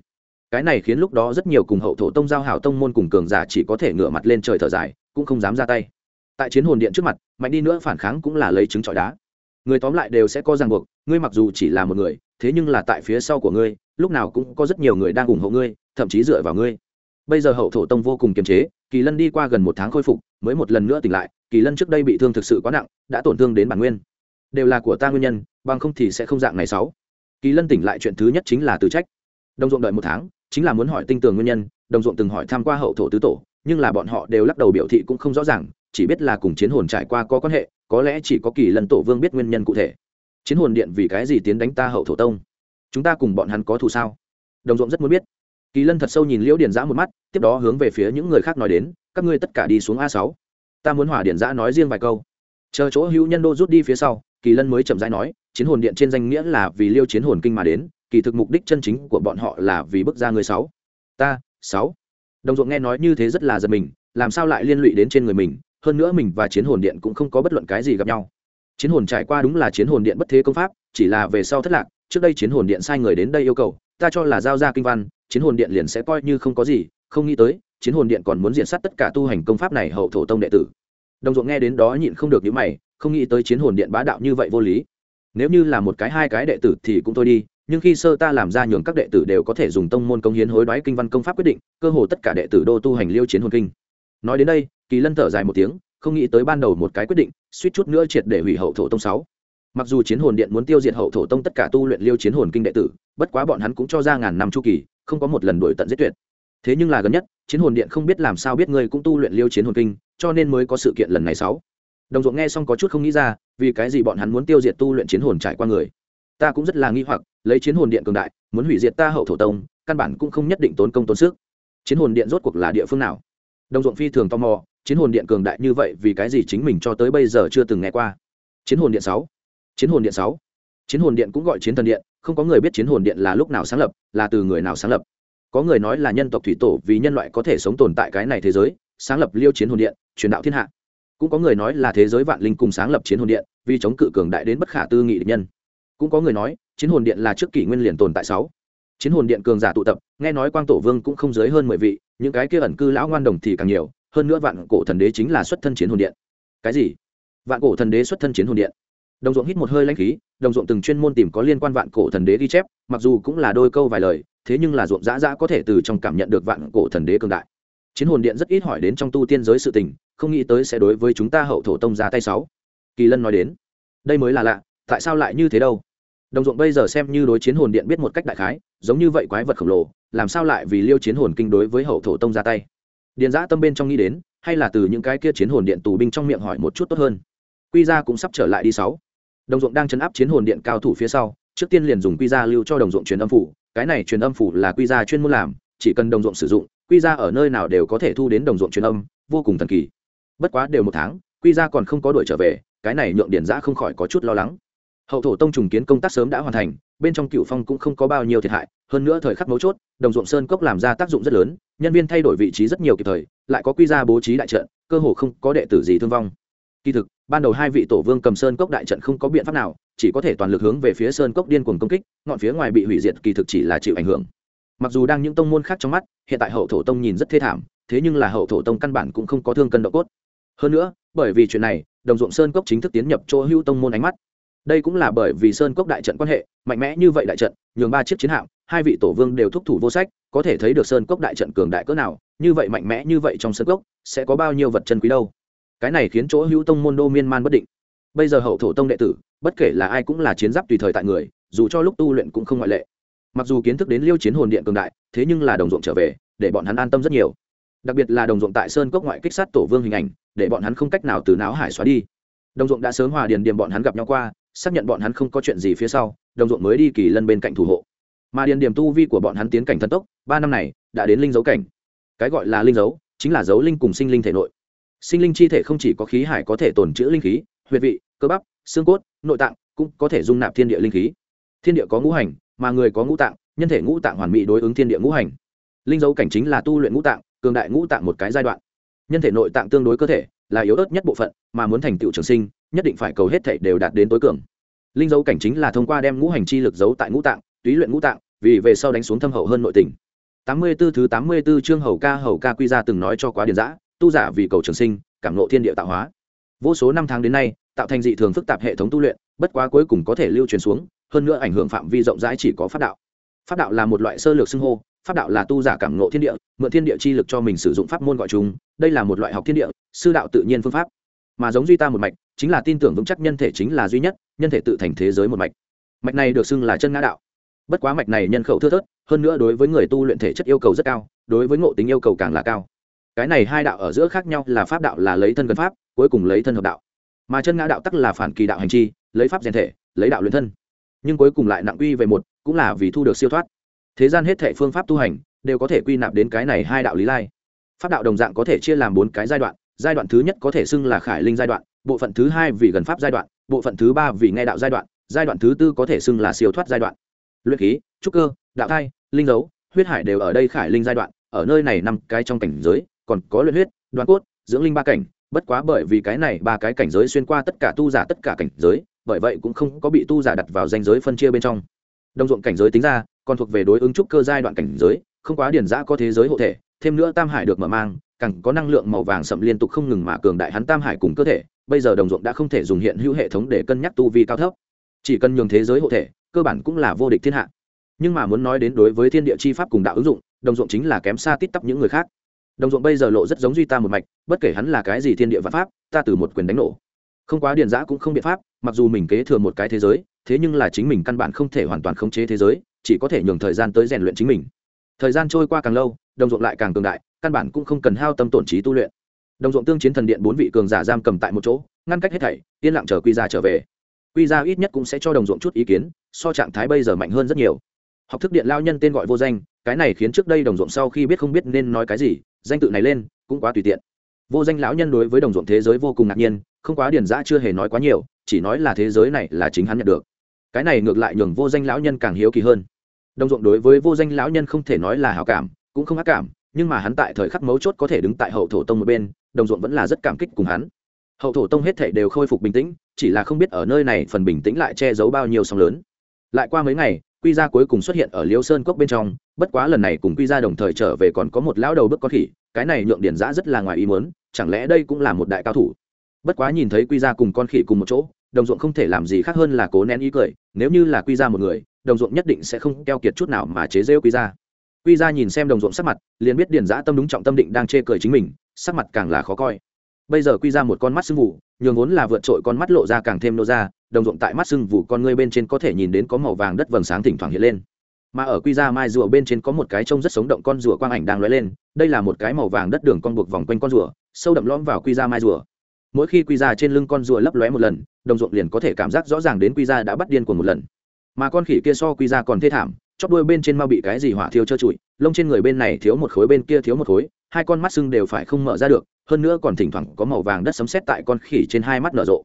Cái này khiến lúc đó rất nhiều cùng hậu thổ tông giao hảo tông môn cùng cường giả chỉ có thể ngửa mặt lên trời thở dài, cũng không dám ra tay. Tại chiến hồn điện trước mặt, mạnh đi nữa phản kháng cũng là lấy trứng trọi đá. Người tóm lại đều sẽ có ràng buộc, ngươi mặc dù chỉ là một người, thế nhưng là tại phía sau của ngươi lúc nào cũng có rất nhiều người đang ủng hộ ngươi, thậm chí dựa vào ngươi. Bây giờ hậu thổ tông vô cùng kiềm chế, kỳ lân đi qua gần một tháng khôi phục, mới một lần nữa tỉnh lại, kỳ lân trước đây bị thương thực sự quá nặng, đã tổn thương đến bản nguyên. Đều là của ta nguyên nhân, bằng không thì sẽ không dạng này sáu. Kỳ lân tỉnh lại chuyện thứ nhất chính là từ trách. Đồng ruộng đợi một tháng, chính là muốn hỏi tinh tường nguyên nhân, đồng ruộng từng hỏi tham q u a hậu thổ tứ tổ, nhưng là bọn họ đều lắc đầu biểu thị cũng không rõ ràng, chỉ biết là cùng chiến hồn trải qua có quan hệ, có lẽ chỉ có kỳ lân tổ vương biết nguyên nhân cụ thể. Chiến hồn điện vì cái gì tiến đánh ta hậu thổ tông? Chúng ta cùng bọn hắn có thù sao? Đồng ruộng rất muốn biết. Kỳ lân thật sâu nhìn liễu điền giã một mắt, tiếp đó hướng về phía những người khác nói đến, các ngươi tất cả đi xuống a sáu. Ta muốn hỏa điền giã nói riêng vài câu. Chờ chỗ hữu nhân đô rút đi phía sau, kỳ lân mới chậm rãi nói, chiến hồn điện trên danh nghĩa là vì liêu chiến hồn kinh mà đến, kỳ thực mục đích chân chính của bọn họ là vì bức ra người sáu. Ta, sáu. Đồng ruộng nghe nói như thế rất là giật mình, làm sao lại liên lụy đến trên người mình, hơn nữa mình và chiến hồn điện cũng không có bất luận cái gì gặp nhau. Chiến hồn trải qua đúng là chiến hồn điện bất thế công pháp, chỉ là về sau thất lạc trước đây chiến hồn điện sai người đến đây yêu cầu, ta cho là giao ra kinh văn, chiến hồn điện liền sẽ coi như không có gì, không nghĩ tới, chiến hồn điện còn muốn diện sát tất cả tu hành công pháp này hậu thổ tông đệ tử. Đồng ruộng nghe đến đó nhịn không được những mày, không nghĩ tới chiến hồn điện bá đạo như vậy vô lý. Nếu như là một cái hai cái đệ tử thì cũng thôi đi, nhưng khi sơ ta làm ra nhường các đệ tử đều có thể dùng tông môn công hiến hối đoái kinh văn công pháp quyết định, cơ hồ tất cả đệ tử đô tu hành liêu chiến hồn kinh. Nói đến đây, kỳ lân thở dài một tiếng, không nghĩ tới ban đầu một cái quyết định, suýt chút nữa triệt để hủy hậu thổ tông sáu mặc dù chiến hồn điện muốn tiêu diệt hậu thổ tông tất cả tu luyện liêu chiến hồn kinh đệ tử, bất quá bọn hắn cũng cho ra ngàn năm chu kỳ, không có một lần đuổi tận giết tuyệt. Thế nhưng là gần nhất, chiến hồn điện không biết làm sao biết ngươi cũng tu luyện liêu chiến hồn kinh, cho nên mới có sự kiện lần này sáu. Đồng ruộng nghe xong có chút không nghĩ ra, vì cái gì bọn hắn muốn tiêu diệt tu luyện chiến hồn trải qua người. Ta cũng rất là nghi hoặc, lấy chiến hồn điện cường đại, muốn hủy diệt ta hậu thổ tông, căn bản cũng không nhất định tốn công tốn sức. Chiến hồn điện rốt cuộc là địa phương nào? Đồng ruộng phi thường tò mò, chiến hồn điện cường đại như vậy vì cái gì chính mình cho tới bây giờ chưa từng nghe qua? Chiến hồn điện sáu chiến hồn điện sáu. Chiến hồn điện cũng gọi chiến thần điện, không có người biết chiến hồn điện là lúc nào sáng lập, là từ người nào sáng lập. Có người nói là nhân tộc thủy tổ vì nhân loại có thể sống tồn tại cái này thế giới, sáng lập liêu chiến hồn điện, truyền đạo thiên hạ. Cũng có người nói là thế giới vạn linh cùng sáng lập chiến hồn điện, vì chống cự cường đại đến bất khả tư nghị địch nhân. Cũng có người nói, chiến hồn điện là trước kỷ nguyên liền tồn tại sáu. Chiến hồn điện cường giả tụ tập, nghe nói quang tổ vương cũng không dưới hơn mười vị, những cái kia ẩn cư lão ngoan đồng thì càng nhiều, hơn nữa vạn cổ thần đế chính là xuất thân chiến hồn điện. Cái gì? Vạn cổ thần đế xuất thân chiến hồn điện? Đồng ruộng hít một hơi lãnh khí, đồng ruộng từng chuyên môn tìm có liên quan vạn cổ thần đế ghi chép, mặc dù cũng là đôi câu vài lời, thế nhưng là ruộng dã dã có thể từ trong cảm nhận được vạn cổ thần đế cường đại. Chiến hồn điện rất ít hỏi đến trong tu tiên giới sự tình, không nghĩ tới sẽ đối với chúng ta hậu thổ tông ra tay sáu. Kỳ lân nói đến, đây mới là lạ, tại sao lại như thế đâu? Đồng ruộng bây giờ xem như đối chiến hồn điện biết một cách đại khái, giống như vậy quái vật khổng lồ, làm sao lại vì liêu chiến hồn kinh đối với hậu thổ tông ra tay? Điện giã tâm bên trong nghĩ đến, hay là từ những cái kia chiến hồn điện tù binh trong miệng hỏi một chút tốt hơn. Quy ra cũng sắp trở lại đi sáu đồng ruộng đang chấn áp chiến hồn điện cao thủ phía sau, trước tiên liền dùng quy ra lưu cho đồng ruộng truyền âm phủ. Cái này truyền âm phủ là quy ra chuyên môn làm, chỉ cần đồng ruộng sử dụng, quy ra ở nơi nào đều có thể thu đến đồng ruộng truyền âm, vô cùng thần kỳ. Bất quá đều một tháng, quy ra còn không có đuổi trở về, cái này nhượng điện giã không khỏi có chút lo lắng. Hậu thổ tông trùng kiến công tác sớm đã hoàn thành, bên trong cựu phong cũng không có bao nhiêu thiệt hại, hơn nữa thời khắc mấu chốt, đồng ruộng sơn cốc làm ra tác dụng rất lớn, nhân viên thay đổi vị trí rất nhiều kịp thời, lại có quy ra bố trí đại trận, cơ hồ không có đệ tử gì thương vong. Kỳ thực ban đầu hai vị tổ vương cầm sơn cốc đại trận không có biện pháp nào, chỉ có thể toàn lực hướng về phía sơn cốc điên cuồng công kích, ngọn phía ngoài bị hủy diệt kỳ thực chỉ là chịu ảnh hưởng. Mặc dù đang những tông môn khác trong mắt, hiện tại hậu thổ tông nhìn rất thê thảm, thế nhưng là hậu thổ tông căn bản cũng không có thương cân độ cốt. Hơn nữa, bởi vì chuyện này, đồng ruộng sơn cốc chính thức tiến nhập chỗ hưu tông môn ánh mắt. Đây cũng là bởi vì sơn cốc đại trận quan hệ, mạnh mẽ như vậy đại trận, nhường ba chiếc chiến hạm, hai vị tổ vương đều thúc thủ vô sách, có thể thấy được sơn cốc đại trận cường đại cỡ nào, như vậy mạnh mẽ như vậy trong sơn cốc, sẽ có bao nhiêu vật chân quý đâu cái này khiến chỗ hữu tông môn đô miên man bất định. Bây giờ hậu thổ tông đệ tử, bất kể là ai cũng là chiến giáp tùy thời tại người, dù cho lúc tu luyện cũng không ngoại lệ. Mặc dù kiến thức đến liêu chiến hồn điện cường đại, thế nhưng là đồng ruộng trở về, để bọn hắn an tâm rất nhiều. Đặc biệt là đồng ruộng tại sơn cốc ngoại kích sát tổ vương hình ảnh, để bọn hắn không cách nào từ não hải xóa đi. Đồng ruộng đã sớm hòa điền điểm bọn hắn gặp nhau qua, xác nhận bọn hắn không có chuyện gì phía sau, đồng ruộng mới đi kỳ lân bên cạnh thủ hộ. Mà điền điểm tu vi của bọn hắn tiến cảnh thần tốc, ba năm này, đã đến linh dấu cảnh. Cái gọi là linh dấu, chính là dấu linh cùng sinh linh thể nội sinh linh chi thể không chỉ có khí hải có thể tồn trữ linh khí, huyệt vị, cơ bắp, xương cốt, nội tạng, cũng có thể dung nạp thiên địa linh khí. Thiên địa có ngũ hành, mà người có ngũ tạng, nhân thể ngũ tạng hoàn mỹ đối ứng thiên địa ngũ hành. Linh dấu cảnh chính là tu luyện ngũ tạng, cường đại ngũ tạng một cái giai đoạn. Nhân thể nội tạng tương đối cơ thể, là yếu ớt nhất bộ phận, mà muốn thành tựu trường sinh, nhất định phải cầu hết thể đều đạt đến tối cường. Linh dấu cảnh chính là thông qua đem ngũ hành chi lực giấu tại ngũ tạng, túy luyện ngũ tạng, vì về sau đánh xuống thâm hậu hơn nội tình. Tám mươi 84 thứ tám mươi 84 chương hầu ca hầu ca quy ra từng nói cho quá điền giã tu giả vì cầu trường sinh, cảm nộ thiên địa tạo hóa. Vô số năm tháng đến nay, tạo thành dị thường phức tạp hệ thống tu luyện, bất quá cuối cùng có thể lưu truyền xuống, hơn nữa ảnh hưởng phạm vi rộng rãi chỉ có pháp đạo. Pháp đạo là một loại sơ lược xưng hô, pháp đạo là tu giả cảm nộ thiên địa, mượn thiên địa chi lực cho mình sử dụng pháp môn gọi chúng, đây là một loại học thiên địa, sư đạo tự nhiên phương pháp. Mà giống duy ta một mạch, chính là tin tưởng vững chắc nhân thể chính là duy nhất, nhân thể tự thành thế giới một mạch. Mạch này được xưng là chân ngã đạo. Bất quá mạch này nhân khẩu thưa thớt, hơn nữa đối với người tu luyện thể chất yêu cầu rất cao, đối với ngộ tính yêu cầu càng là cao cái này hai đạo ở giữa khác nhau là pháp đạo là lấy thân gần pháp, cuối cùng lấy thân hợp đạo. Mà chân ngã đạo tắc là phản kỳ đạo hành chi, lấy pháp rèn thể, lấy đạo luyện thân. Nhưng cuối cùng lại nặng uy về một, cũng là vì thu được siêu thoát. Thế gian hết thể phương pháp tu hành, đều có thể quy nạp đến cái này hai đạo lý lai. Pháp đạo đồng dạng có thể chia làm bốn cái giai đoạn giai đoạn thứ nhất có thể xưng là khải linh giai đoạn, bộ phận thứ hai vì gần pháp giai đoạn, bộ phận thứ ba vì nghe đạo giai đoạn giai đoạn thứ tư có thể xưng là siêu thoát giai đoạn. Luyện khí, trúc cơ, đạo thai, linh dấu, huyết hải đều ở đây khải linh giai đoạn, ở nơi này nằm cái trong cảnh giới còn có luyện huyết đoán cốt, dưỡng linh ba cảnh, bất quá bởi vì cái này ba cái cảnh giới xuyên qua tất cả tu giả tất cả cảnh giới, bởi vậy cũng không có bị tu giả đặt vào danh giới phân chia bên trong. Đồng ruộng cảnh giới tính ra, còn thuộc về đối ứng trúc cơ giai đoạn cảnh giới, không quá điển giã có thế giới hộ thể, thêm nữa tam hải được mở mang, càng có năng lượng màu vàng sậm liên tục không ngừng mà cường đại hắn tam hải cùng cơ thể, bây giờ đồng ruộng đã không thể dùng hiện hữu hệ thống để cân nhắc tu vi cao thấp. Chỉ cần nhường thế giới hộ thể, cơ bản cũng là vô địch thiên hạ. Nhưng mà muốn nói đến đối với thiên địa chi pháp cùng đạo ứng dụng, đồng ruộng chính là kém xa tít tắp những người khác đồng ruộng bây giờ lộ rất giống duy ta một mạch, bất kể hắn là cái gì thiên địa văn pháp, ta từ một quyền đánh nổ. Không quá điền giã cũng không biện pháp, mặc dù mình kế thừa một cái thế giới, thế nhưng là chính mình căn bản không thể hoàn toàn khống chế thế giới, chỉ có thể nhường thời gian tới rèn luyện chính mình. Thời gian trôi qua càng lâu, đồng ruộng lại càng cường đại, căn bản cũng không cần hao tâm tổn trí tu luyện. Đồng ruộng tương chiến thần điện bốn vị cường giả giam cầm tại một chỗ, ngăn cách hết thảy, yên lặng chờ quy ra trở về. Quy ra ít nhất cũng sẽ cho đồng ruộng chút ý kiến, so trạng thái bây giờ mạnh hơn rất nhiều học thức điện lao nhân tên gọi vô danh, cái này khiến trước đây đồng ruộng sau khi biết không biết nên nói cái gì, danh tự này lên, cũng quá tùy tiện. Vô danh lão nhân đối với đồng ruộng thế giới vô cùng ngạc nhiên, không quá điển giã chưa hề nói quá nhiều, chỉ nói là thế giới này là chính hắn nhận được. Cái này ngược lại nhường vô danh lão nhân càng hiếu kỳ hơn. Đồng ruộng đối với vô danh lão nhân không thể nói là hào cảm, cũng không ác cảm, nhưng mà hắn tại thời khắc mấu chốt có thể đứng tại hậu thổ tông một bên, đồng ruộng vẫn là rất cảm kích cùng hắn. Hậu thổ tông hết thể đều khôi phục bình tĩnh, chỉ là không biết ở nơi này phần bình tĩnh lại che giấu bao nhiêu sóng lớn. Lại qua mấy ngày quy ra cuối cùng xuất hiện ở liêu sơn cốc bên trong, bất quá lần này cùng quy ra đồng thời trở về còn có một lão đầu bước con khỉ, cái này nhượng điển giã rất là ngoài ý muốn, chẳng lẽ đây cũng là một đại cao thủ? Bất quá nhìn thấy quy ra cùng con khỉ cùng một chỗ, đồng ruộng không thể làm gì khác hơn là cố nén ý cười, nếu như là quy ra một người, đồng ruộng nhất định sẽ không keo kiệt chút nào mà chế rêu quy ra quy ra nhìn xem đồng ruộng sắc mặt, liền biết điển giã tâm đúng trọng tâm định đang chê cười chính mình, sắc mặt càng là khó coi. Bây giờ quy ra một con mắt sưng vụ nhường vốn là vượt trội con mắt lộ ra càng thêm nô ra, đồng ruộng tại mắt sưng vụ con ngươi bên trên có thể nhìn đến có màu vàng đất vầng sáng thỉnh thoảng hiện lên. Mà ở quy ra mai rùa bên trên có một cái trông rất sống động con rùa quang ảnh đang lóe lên, đây là một cái màu vàng đất đường con buộc vòng quanh con rùa, sâu đậm lõm vào quy ra mai rùa. Mỗi khi quy ra trên lưng con rùa lấp lóe một lần, đồng ruộng liền có thể cảm giác rõ ràng đến quy ra đã bắt điên của một lần. Mà con khỉ kia so quy ra còn thê thảm, chóp đuôi bên trên mau bị cái gì hỏa thiêu trơ trụi, lông trên người bên này thiếu một khối bên kia thiếu một khối, hai con mắt sưng đều phải không mở ra được hơn nữa còn thỉnh thoảng có màu vàng đất sấm sét tại con khỉ trên hai mắt nở rộ.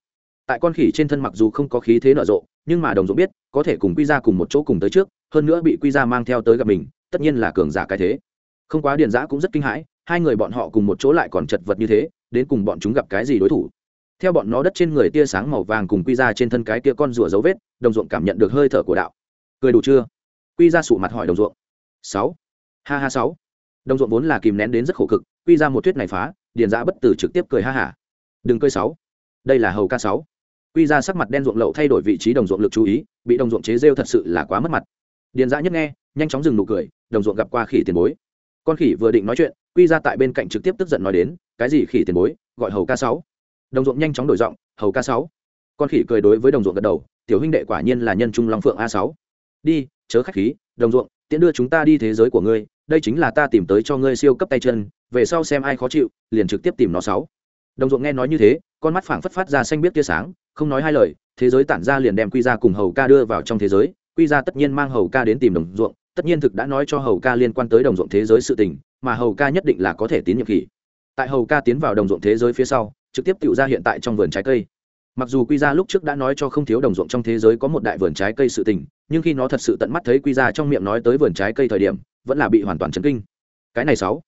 Tại con khỉ trên thân mặc dù không có khí thế nở rộ, nhưng mà đồng ruộng biết, có thể cùng quy ra cùng một chỗ cùng tới trước, hơn nữa bị quy ra mang theo tới gặp mình, tất nhiên là cường giả cái thế. Không quá điền giã cũng rất kinh hãi, hai người bọn họ cùng một chỗ lại còn chật vật như thế, đến cùng bọn chúng gặp cái gì đối thủ. Theo bọn nó đất trên người tia sáng màu vàng cùng quy ra trên thân cái tia con rùa dấu vết, đồng ruộng cảm nhận được hơi thở của đạo. Cười đủ chưa? Quy ra sụ mặt hỏi đồng ruộng. Sáu. Ha ha sáu. Đồng ruộng vốn là kìm nén đến rất khổ cực, quy ra một thuyết này phá điền giã bất tử trực tiếp cười ha hả. Đừng cười sáu. Đây là hầu ca sáu. Quy ra sắc mặt đen ruộng lậu thay đổi vị trí đồng ruộng lực chú ý, bị đồng ruộng chế rêu thật sự là quá mất mặt. Điền giã nhất nghe, nhanh chóng dừng nụ cười, đồng ruộng gặp qua khỉ tiền bối. Con khỉ vừa định nói chuyện, quy ra tại bên cạnh trực tiếp tức giận nói đến, cái gì khỉ tiền bối, gọi hầu ca sáu? Đồng ruộng nhanh chóng đổi giọng, hầu ca sáu. Con khỉ cười đối với đồng ruộng gật đầu, tiểu huynh đệ quả nhiên là nhân trung long phượng a sáu. Đi, chớ khách khí, đồng ruộng, tiễn đưa chúng ta đi thế giới của ngươi, đây chính là ta tìm tới cho ngươi siêu cấp tay chân về sau xem ai khó chịu, liền trực tiếp tìm nó sáu. Đồng ruộng nghe nói như thế, con mắt phảng phất phát ra xanh biết tia sáng, không nói hai lời, thế giới tản ra liền đem quy ra cùng hầu ca đưa vào trong thế giới. Quy ra tất nhiên mang hầu ca đến tìm đồng ruộng, tất nhiên thực đã nói cho hầu ca liên quan tới đồng ruộng thế giới sự tình, mà hầu ca nhất định là có thể tín nhiệm kỳ. tại hầu ca tiến vào đồng ruộng thế giới phía sau, trực tiếp tự ra hiện tại trong vườn trái cây. Mặc dù quy ra lúc trước đã nói cho không thiếu đồng ruộng trong thế giới có một đại vườn trái cây sự tình, nhưng khi nó thật sự tận mắt thấy quy ra trong miệng nói tới vườn trái cây thời điểm, vẫn là bị hoàn toàn chấn kinh. Cái này sáu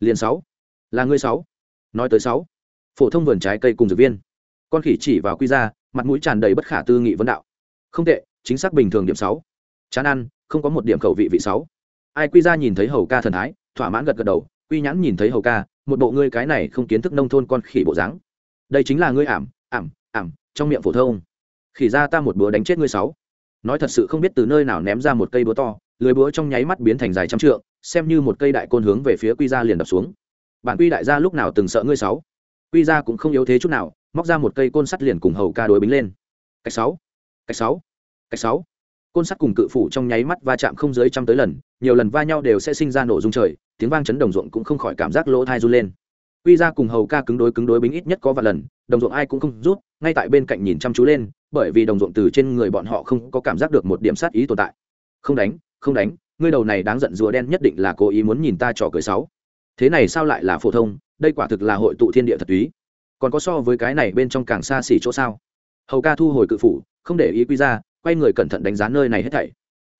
liền sáu. Là ngươi sáu. Nói tới sáu. Phổ thông vườn trái cây cùng dược viên. Con khỉ chỉ vào quy ra, mặt mũi tràn đầy bất khả tư nghị vấn đạo. Không tệ, chính xác bình thường điểm sáu. Chán ăn, không có một điểm khẩu vị vị sáu. Ai quy ra nhìn thấy hầu ca thần thái, thỏa mãn gật gật đầu, quy nhãn nhìn thấy hầu ca, một bộ ngươi cái này không kiến thức nông thôn con khỉ bộ dáng. Đây chính là ngươi ảm ảm ảm, trong miệng phổ thông. Khỉ ra ta một búa đánh chết ngươi sáu. Nói thật sự không biết từ nơi nào ném ra một cây búa to, lưới búa trong nháy mắt biến thành dài trăm trượng xem như một cây đại côn hướng về phía quy ra liền đập xuống. Bản quy đại gia lúc nào từng sợ ngươi sáu? Quy ra cũng không yếu thế chút nào, móc ra một cây côn sắt liền cùng hầu ca đối bính lên. Cách sáu cách sáu cách sáu. Côn sắt cùng cự phủ trong nháy mắt va chạm không dưới trăm tới lần, nhiều lần va nhau đều sẽ sinh ra nổ dung trời, tiếng vang chấn đồng ruộng cũng không khỏi cảm giác lỗ thai run lên. Quy ra cùng hầu ca cứng đối cứng đối bính ít nhất có vài lần, đồng ruộng ai cũng không rút, ngay tại bên cạnh nhìn chăm chú lên, bởi vì đồng ruộng từ trên người bọn họ không có cảm giác được một điểm sát ý tồn tại. Không đánh không đánh ngươi đầu này đáng giận rùa đen nhất định là cố ý muốn nhìn ta trò cười sáu thế này sao lại là phổ thông? Đây quả thực là hội tụ thiên địa thật túy. Còn có so với cái này bên trong càng xa xỉ chỗ sao? Hầu ca thu hồi cự phủ không để ý quy ra quay người cẩn thận đánh giá nơi này hết thảy.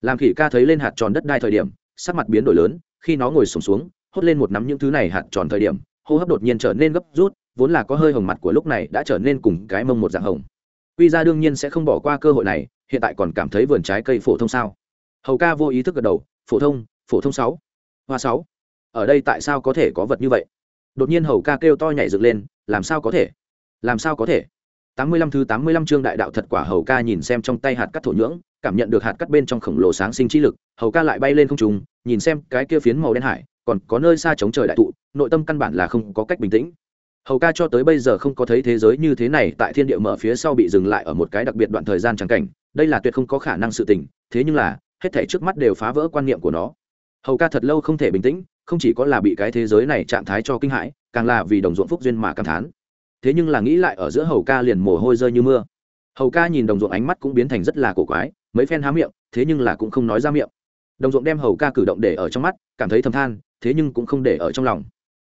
Làm khỉ ca thấy lên hạt tròn đất đai thời điểm sắc mặt biến đổi lớn khi nó ngồi sùng xuống, xuống hốt lên một nắm những thứ này hạt tròn thời điểm hô hấp đột nhiên trở nên gấp rút vốn là có hơi hồng mặt của lúc này đã trở nên cùng cái mông một dạng hồng. Quy ra đương nhiên sẽ không bỏ qua cơ hội này hiện tại còn cảm thấy vườn trái cây phổ thông sao? Hầu ca vô ý thức gật đầu, phổ thông phổ thông sáu, hoa sáu. Ở đây tại sao có thể có vật như vậy? Đột nhiên hầu ca kêu to nhảy dựng lên, làm sao có thể? Làm sao có thể? Tám mươi lăm thứ tám mươi lăm chương đại đạo thật quả hầu ca nhìn xem trong tay hạt cắt thổ nhưỡng, cảm nhận được hạt cắt bên trong khổng lồ sáng sinh trí lực, hầu ca lại bay lên không trùng nhìn xem cái kia phiến màu đen hải, còn có nơi xa chống trời đại thụ, nội tâm căn bản là không có cách bình tĩnh. Hầu ca cho tới bây giờ không có thấy thế giới như thế này tại thiên địa mở phía sau bị dừng lại ở một cái đặc biệt đoạn thời gian trắng cảnh, đây là tuyệt không có khả năng sự tình, thế nhưng là hết thể trước mắt đều phá vỡ quan niệm của nó. Hầu ca thật lâu không thể bình tĩnh, không chỉ có là bị cái thế giới này trạng thái cho kinh hãi, càng là vì đồng ruộng phúc duyên mà cảm thán. Thế nhưng là nghĩ lại ở giữa hầu ca liền mồ hôi rơi như mưa. Hầu ca nhìn đồng ruộng ánh mắt cũng biến thành rất là cổ quái, mấy phen há miệng, thế nhưng là cũng không nói ra miệng. Đồng ruộng đem hầu ca cử động để ở trong mắt, cảm thấy thầm than, thế nhưng cũng không để ở trong lòng.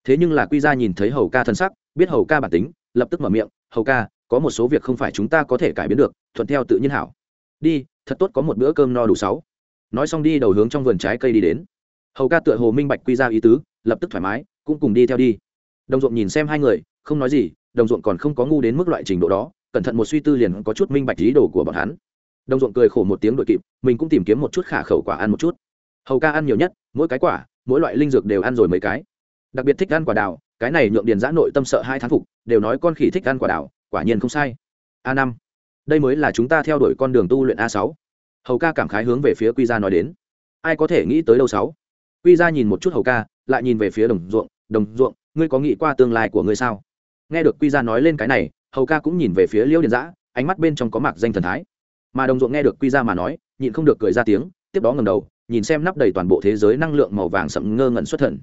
Thế nhưng là quy ra nhìn thấy hầu ca thân sắc, biết hầu ca bản tính, lập tức mở miệng, hầu ca, có một số việc không phải chúng ta có thể cải biến được, thuận theo tự nhiên hảo. Đi, thật tốt có một bữa cơm no đủ sáu nói xong đi đầu hướng trong vườn trái cây đi đến. Hầu ca tựa hồ minh bạch quy ra ý tứ, lập tức thoải mái, cũng cùng đi theo đi. Đồng ruộng nhìn xem hai người, không nói gì, đồng ruộng còn không có ngu đến mức loại trình độ đó, cẩn thận một suy tư liền có chút minh bạch ý đồ của bọn hắn. Đồng ruộng cười khổ một tiếng đội kịp, mình cũng tìm kiếm một chút khả khẩu quả ăn một chút. Hầu ca ăn nhiều nhất, mỗi cái quả, mỗi loại linh dược đều ăn rồi mấy cái. Đặc biệt thích ăn quả đào, cái này nhượng điền giã nội tâm sợ hai thán phục, đều nói con khỉ thích ăn quả đào, quả nhiên không sai. A năm, đây mới là chúng ta theo đuổi con đường tu luyện a sáu hầu ca cảm khái hướng về phía quy gia nói đến. Ai có thể nghĩ tới đâu sáu? Quy gia nhìn một chút hầu ca, lại nhìn về phía đồng ruộng. Đồng ruộng, ngươi có nghĩ qua tương lai của ngươi sao? Nghe được quy gia nói lên cái này, hầu ca cũng nhìn về phía liêu Điện giã, ánh mắt bên trong có mặc danh thần thái. Mà đồng ruộng nghe được quy gia mà nói, nhịn không được cười ra tiếng, tiếp đó ngầm đầu, nhìn xem nắp đầy toàn bộ thế giới năng lượng màu vàng sậm ngơ ngẩn xuất thần.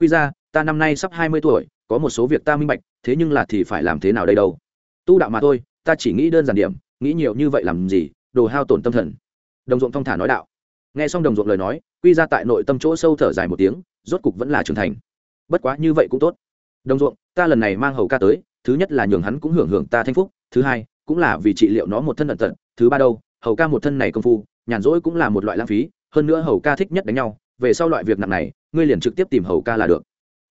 Quy ra ta năm nay sắp hai mươi tuổi, có một số việc ta minh bạch, thế nhưng là thì phải làm thế nào đây đâu? Tu đạo mà thôi, ta chỉ nghĩ đơn giản điểm, nghĩ nhiều như vậy làm gì, đồ hao tổn tâm thần đồng ruộng thong thả nói đạo. Nghe xong đồng ruộng lời nói, quy ra tại nội tâm chỗ sâu thở dài một tiếng, rốt cục vẫn là trưởng thành. Bất quá như vậy cũng tốt. Đồng ruộng, ta lần này mang hầu ca tới, thứ nhất là nhường hắn cũng hưởng hưởng ta thanh phúc, thứ hai, cũng là vì trị liệu nó một thân tận tận thứ ba đâu, hầu ca một thân này công phu, nhàn rỗi cũng là một loại lãng phí, hơn nữa hầu ca thích nhất đánh nhau, về sau loại việc nặng này, ngươi liền trực tiếp tìm hầu ca là được.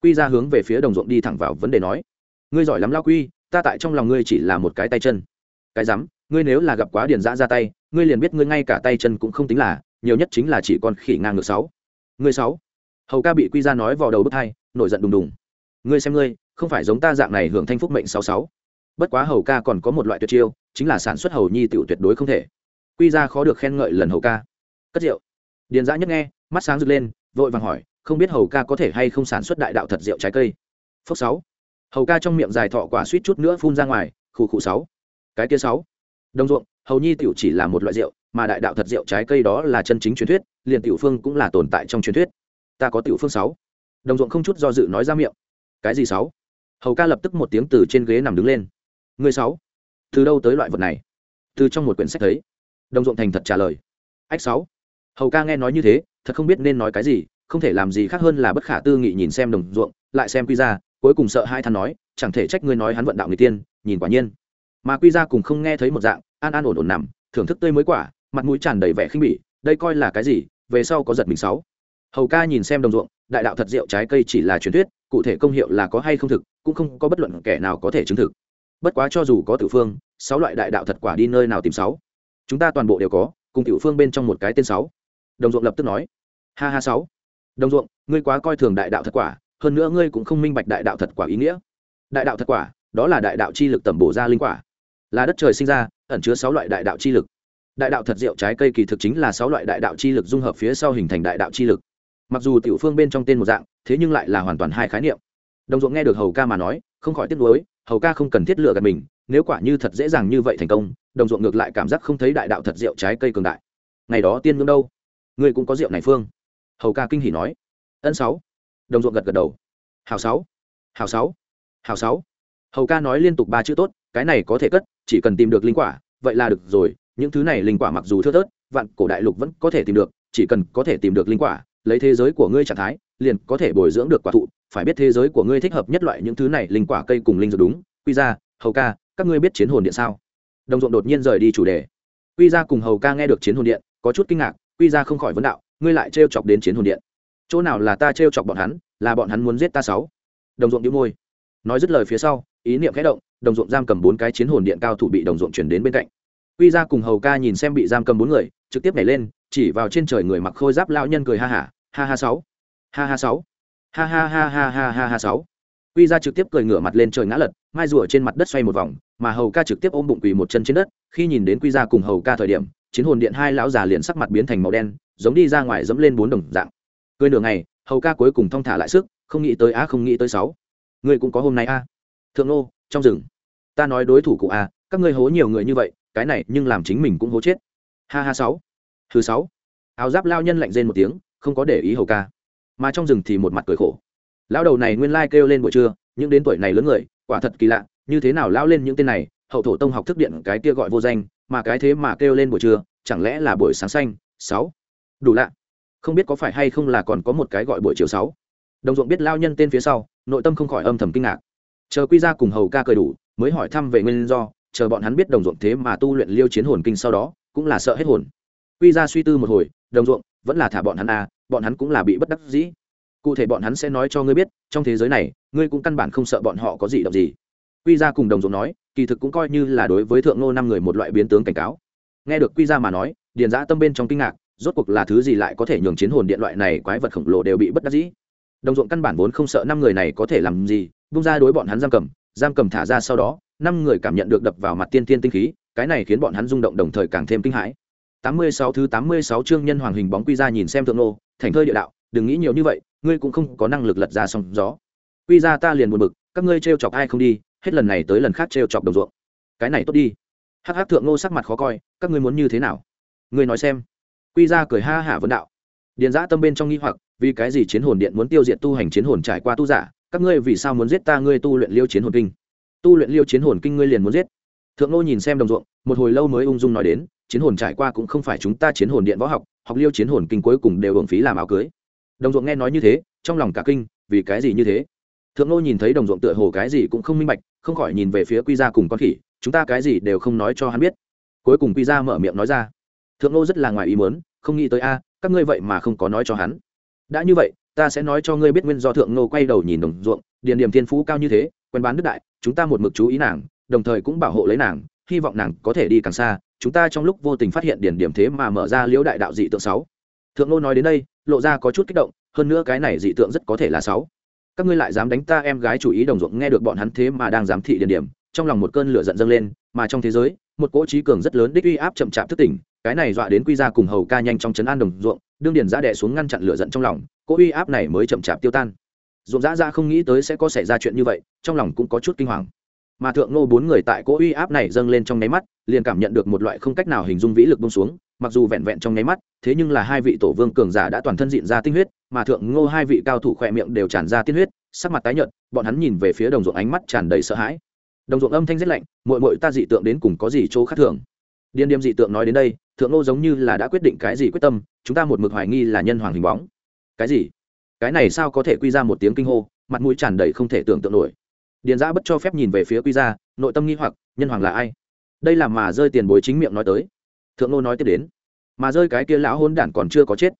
Quy ra hướng về phía đồng ruộng đi thẳng vào vấn đề nói, ngươi giỏi lắm lao quy, ta tại trong lòng ngươi chỉ là một cái tay chân. Cái rắm ngươi nếu là gặp quá điền giã ra tay, ngươi liền biết ngươi ngay cả tay chân cũng không tính là, nhiều nhất chính là chỉ còn khỉ ngang ngược sáu. Ngươi sáu. Hầu ca bị quy ra nói vào đầu bức thai, nổi giận đùng đùng. Ngươi xem ngươi, không phải giống ta dạng này hưởng thanh phúc mệnh sáu sáu. Bất quá hầu ca còn có một loại tuyệt chiêu, chính là sản xuất hầu nhi tiểu tuyệt đối không thể. Quy ra khó được khen ngợi lần hầu ca. Cất rượu. Điền dã nhất nghe, mắt sáng rực lên, vội vàng hỏi, không biết hầu ca có thể hay không sản xuất đại đạo thật rượu trái cây? Phúc sáu. Hầu ca trong miệng dài thọ quả suýt chút nữa phun ra ngoài khu khu sáu. Cái kia sáu đồng ruộng, hầu nhi tiểu chỉ là một loại rượu, mà đại đạo thật rượu trái cây đó là chân chính truyền thuyết, liền tiểu phương cũng là tồn tại trong truyền thuyết. Ta có tiểu phương sáu. Đồng ruộng không chút do dự nói ra miệng. Cái gì sáu? Hầu ca lập tức một tiếng từ trên ghế nằm đứng lên. Người sáu? Từ đâu tới loại vật này? Từ trong một quyển sách thấy. Đồng ruộng thành thật trả lời. Ách sáu. Hầu ca nghe nói như thế, thật không biết nên nói cái gì, không thể làm gì khác hơn là bất khả tư nghị nhìn xem đồng ruộng, lại xem quy ra cuối cùng sợ hai than nói, chẳng thể trách ngươi nói hắn vận đạo người tiên, nhìn quả nhiên. Mà quy ra cùng không nghe thấy một dạng an an ổn ổn nằm, thưởng thức tươi mới quả, mặt mũi tràn đầy vẻ khinh bỉ, đây coi là cái gì, về sau có giật mình sáu. Hầu ca nhìn xem đồng ruộng, đại đạo thật rượu trái cây chỉ là truyền thuyết, cụ thể công hiệu là có hay không thực, cũng không có bất luận kẻ nào có thể chứng thực. Bất quá cho dù có tử phương, sáu loại đại đạo thật quả đi nơi nào tìm sáu. Chúng ta toàn bộ đều có, cùng tiểu phương bên trong một cái tên sáu. Đồng ruộng lập tức nói. Ha ha sáu. Đồng ruộng, ngươi quá coi thường đại đạo thật quả, hơn nữa ngươi cũng không minh bạch đại đạo thật quả ý nghĩa. Đại đạo thật quả, đó là đại đạo chi lực tẩm bổ ra linh quả là đất trời sinh ra, ẩn chứa sáu loại đại đạo chi lực. Đại đạo thật rượu trái cây kỳ thực chính là sáu loại đại đạo chi lực dung hợp phía sau hình thành đại đạo chi lực. Mặc dù tiểu phương bên trong tên một dạng, thế nhưng lại là hoàn toàn hai khái niệm. Đồng ruộng nghe được hầu ca mà nói, không khỏi tiếc nuối, hầu ca không cần thiết lựa gạt mình, nếu quả như thật dễ dàng như vậy thành công, đồng ruộng ngược lại cảm giác không thấy đại đạo thật rượu trái cây cường đại. Ngày đó tiên ngưỡng đâu? Ngươi cũng có rượu này phương. Hầu ca kinh hỉ nói. Ân sáu. Đồng ruộng gật gật đầu. Hào sáu. Hào sáu. Hào sáu. Hầu ca nói liên tục ba chữ tốt, cái này có thể cất chỉ cần tìm được linh quả, vậy là được rồi. Những thứ này linh quả mặc dù thưa thớt, vạn cổ đại lục vẫn có thể tìm được, chỉ cần có thể tìm được linh quả, lấy thế giới của ngươi trạng thái, liền có thể bồi dưỡng được quả thụ. Phải biết thế giới của ngươi thích hợp nhất loại những thứ này, linh quả cây cùng linh dược đúng. Quy ra hầu ca, các ngươi biết chiến hồn điện sao? Đồng ruộng đột nhiên rời đi chủ đề. Quy ra cùng hầu ca nghe được chiến hồn điện, có chút kinh ngạc. Quy ra không khỏi vấn đạo, ngươi lại trêu chọc đến chiến hồn điện. Chỗ nào là ta trêu chọc bọn hắn, là bọn hắn muốn giết ta sáu? Đồng ruộng đĩu môi, nói dứt lời phía sau, ý niệm khẽ động đồng ruộng giam cầm bốn cái chiến hồn điện cao thủ bị đồng ruộng chuyển đến bên cạnh. Quy ra cùng hầu ca nhìn xem bị giam cầm bốn người, trực tiếp nhảy lên, chỉ vào trên trời người mặc khôi giáp lao nhân cười ha hả, ha ha sáu, ha ha sáu, ha ha ha ha ha ha ha sáu. Quy ra trực tiếp cười ngửa mặt lên trời ngã lật, mai rùa trên mặt đất xoay một vòng, mà hầu ca trực tiếp ôm bụng quỳ một chân trên đất, khi nhìn đến quy ra cùng hầu ca thời điểm, chiến hồn điện hai lão già liền sắc mặt biến thành màu đen, giống đi ra ngoài dẫm lên bốn đồng dạng. Cười nửa ngày, hầu ca cuối cùng thong thả lại sức, không nghĩ tới a không nghĩ tới sáu. Người cũng có hôm nay a thượng nô, trong rừng ta nói đối thủ cụ a, các ngươi hố nhiều người như vậy, cái này nhưng làm chính mình cũng hố chết. Ha ha sáu. Thứ sáu. Áo giáp lao nhân lạnh rên một tiếng, không có để ý hầu ca. Mà trong rừng thì một mặt cười khổ. Lão đầu này nguyên lai kêu lên buổi trưa nhưng đến tuổi này lớn người, quả thật kỳ lạ, như thế nào lao lên những tên này, hậu thổ tông học thức điện cái kia gọi vô danh, mà cái thế mà kêu lên buổi trưa, chẳng lẽ là buổi sáng xanh, sáu? Đủ lạ. Không biết có phải hay không là còn có một cái gọi buổi chiều sáu. Đồng ruộng biết lao nhân tên phía sau, nội tâm không khỏi âm thầm kinh ngạc. Chờ quy ra cùng hầu ca cười đủ mới hỏi thăm về nguyên do, chờ bọn hắn biết đồng ruộng thế mà tu luyện liêu chiến hồn kinh sau đó, cũng là sợ hết hồn. Quy ra suy tư một hồi, đồng ruộng, vẫn là thả bọn hắn à bọn hắn cũng là bị bất đắc dĩ. Cụ thể bọn hắn sẽ nói cho ngươi biết, trong thế giới này, ngươi cũng căn bản không sợ bọn họ có gì động gì. Quy ra cùng đồng ruộng nói, kỳ thực cũng coi như là đối với thượng ngô năm người một loại biến tướng cảnh cáo. Nghe được quy ra mà nói, điền giã tâm bên trong kinh ngạc, rốt cuộc là thứ gì lại có thể nhường chiến hồn điện loại này quái vật khổng lồ đều bị bất đắc dĩ. Đồng ruộng căn bản vốn không sợ năm người này có thể làm gì, bung ra đối bọn hắn giam cầm giam cầm thả ra sau đó, năm người cảm nhận được đập vào mặt tiên tiên tinh khí, cái này khiến bọn hắn rung động đồng thời càng thêm kinh hãi. 86 thứ 86 chương nhân hoàng hình bóng quy ra nhìn xem thượng nô, thành thơi địa đạo, đừng nghĩ nhiều như vậy, ngươi cũng không có năng lực lật ra sóng gió. Quy ra ta liền buồn bực, các ngươi trêu chọc ai không đi, hết lần này tới lần khác trêu chọc đồng ruộng. Cái này tốt đi. Hắc hắc thượng nô sắc mặt khó coi, các ngươi muốn như thế nào? Ngươi nói xem. Quy ra cười ha hả vấn đạo. Điền giã tâm bên trong nghi hoặc, vì cái gì chiến hồn điện muốn tiêu diệt tu hành chiến hồn trải qua tu giả các ngươi vì sao muốn giết ta? Ngươi tu luyện liêu chiến hồn kinh. Tu luyện liêu chiến hồn kinh ngươi liền muốn giết. Thượng nô nhìn xem đồng ruộng, một hồi lâu mới ung dung nói đến, chiến hồn trải qua cũng không phải chúng ta chiến hồn điện võ học học liêu chiến hồn kinh cuối cùng đều hưởng phí làm áo cưới. Đồng ruộng nghe nói như thế, trong lòng cả kinh, vì cái gì như thế? Thượng nô nhìn thấy đồng ruộng tựa hồ cái gì cũng không minh bạch, không khỏi nhìn về phía quy gia cùng con khỉ, chúng ta cái gì đều không nói cho hắn biết. Cuối cùng quy gia mở miệng nói ra, thượng nô rất là ngoài ý muốn, không nghĩ tới a, các ngươi vậy mà không có nói cho hắn. Đã như vậy ta sẽ nói cho ngươi biết nguyên do thượng nô quay đầu nhìn đồng ruộng, điền điểm thiên phú cao như thế, quen bán đức đại, chúng ta một mực chú ý nàng, đồng thời cũng bảo hộ lấy nàng, hy vọng nàng có thể đi càng xa, chúng ta trong lúc vô tình phát hiện điển điểm thế mà mở ra liễu đại đạo dị tượng sáu. Thượng nô nói đến đây, lộ ra có chút kích động, hơn nữa cái này dị tượng rất có thể là sáu. Các ngươi lại dám đánh ta em gái chủ ý đồng ruộng, nghe được bọn hắn thế mà đang dám thị điển điểm, trong lòng một cơn lửa giận dâng lên, mà trong thế giới, một cỗ trí cường rất lớn đích uy áp chậm chạp thức tỉnh cái này dọa đến quy ra cùng hầu ca nhanh trong chấn an đồng ruộng, đương điền ra đẻ xuống ngăn chặn lửa giận trong lòng, cỗ uy áp này mới chậm chạp tiêu tan. Ruộng dã ra không nghĩ tới sẽ có xảy ra chuyện như vậy, trong lòng cũng có chút kinh hoàng. Mà thượng nô bốn người tại cỗ uy áp này dâng lên trong nháy mắt, liền cảm nhận được một loại không cách nào hình dung vĩ lực bông xuống, mặc dù vẹn vẹn trong nháy mắt, thế nhưng là hai vị tổ vương cường giả đã toàn thân diện ra tinh huyết, mà thượng ngô hai vị cao thủ khỏe miệng đều tràn ra tiên huyết, sắc mặt tái nhợt, bọn hắn nhìn về phía đồng ruộng ánh mắt tràn đầy sợ hãi. Đồng ruộng âm thanh rất lạnh mội mội ta dị tượng đến cùng có gì chỗ khác thường? Điên điềm dị tượng nói đến đây thượng ngô giống như là đã quyết định cái gì quyết tâm, chúng ta một mực hoài nghi là nhân hoàng hình bóng. Cái gì? Cái này sao có thể quy ra một tiếng kinh hô, mặt mũi tràn đầy không thể tưởng tượng nổi. Điền giã bất cho phép nhìn về phía quy ra, nội tâm nghi hoặc, nhân hoàng là ai? Đây là mà rơi tiền bối chính miệng nói tới. Thượng nô nói tiếp đến. Mà rơi cái kia lão hôn đản còn chưa có chết.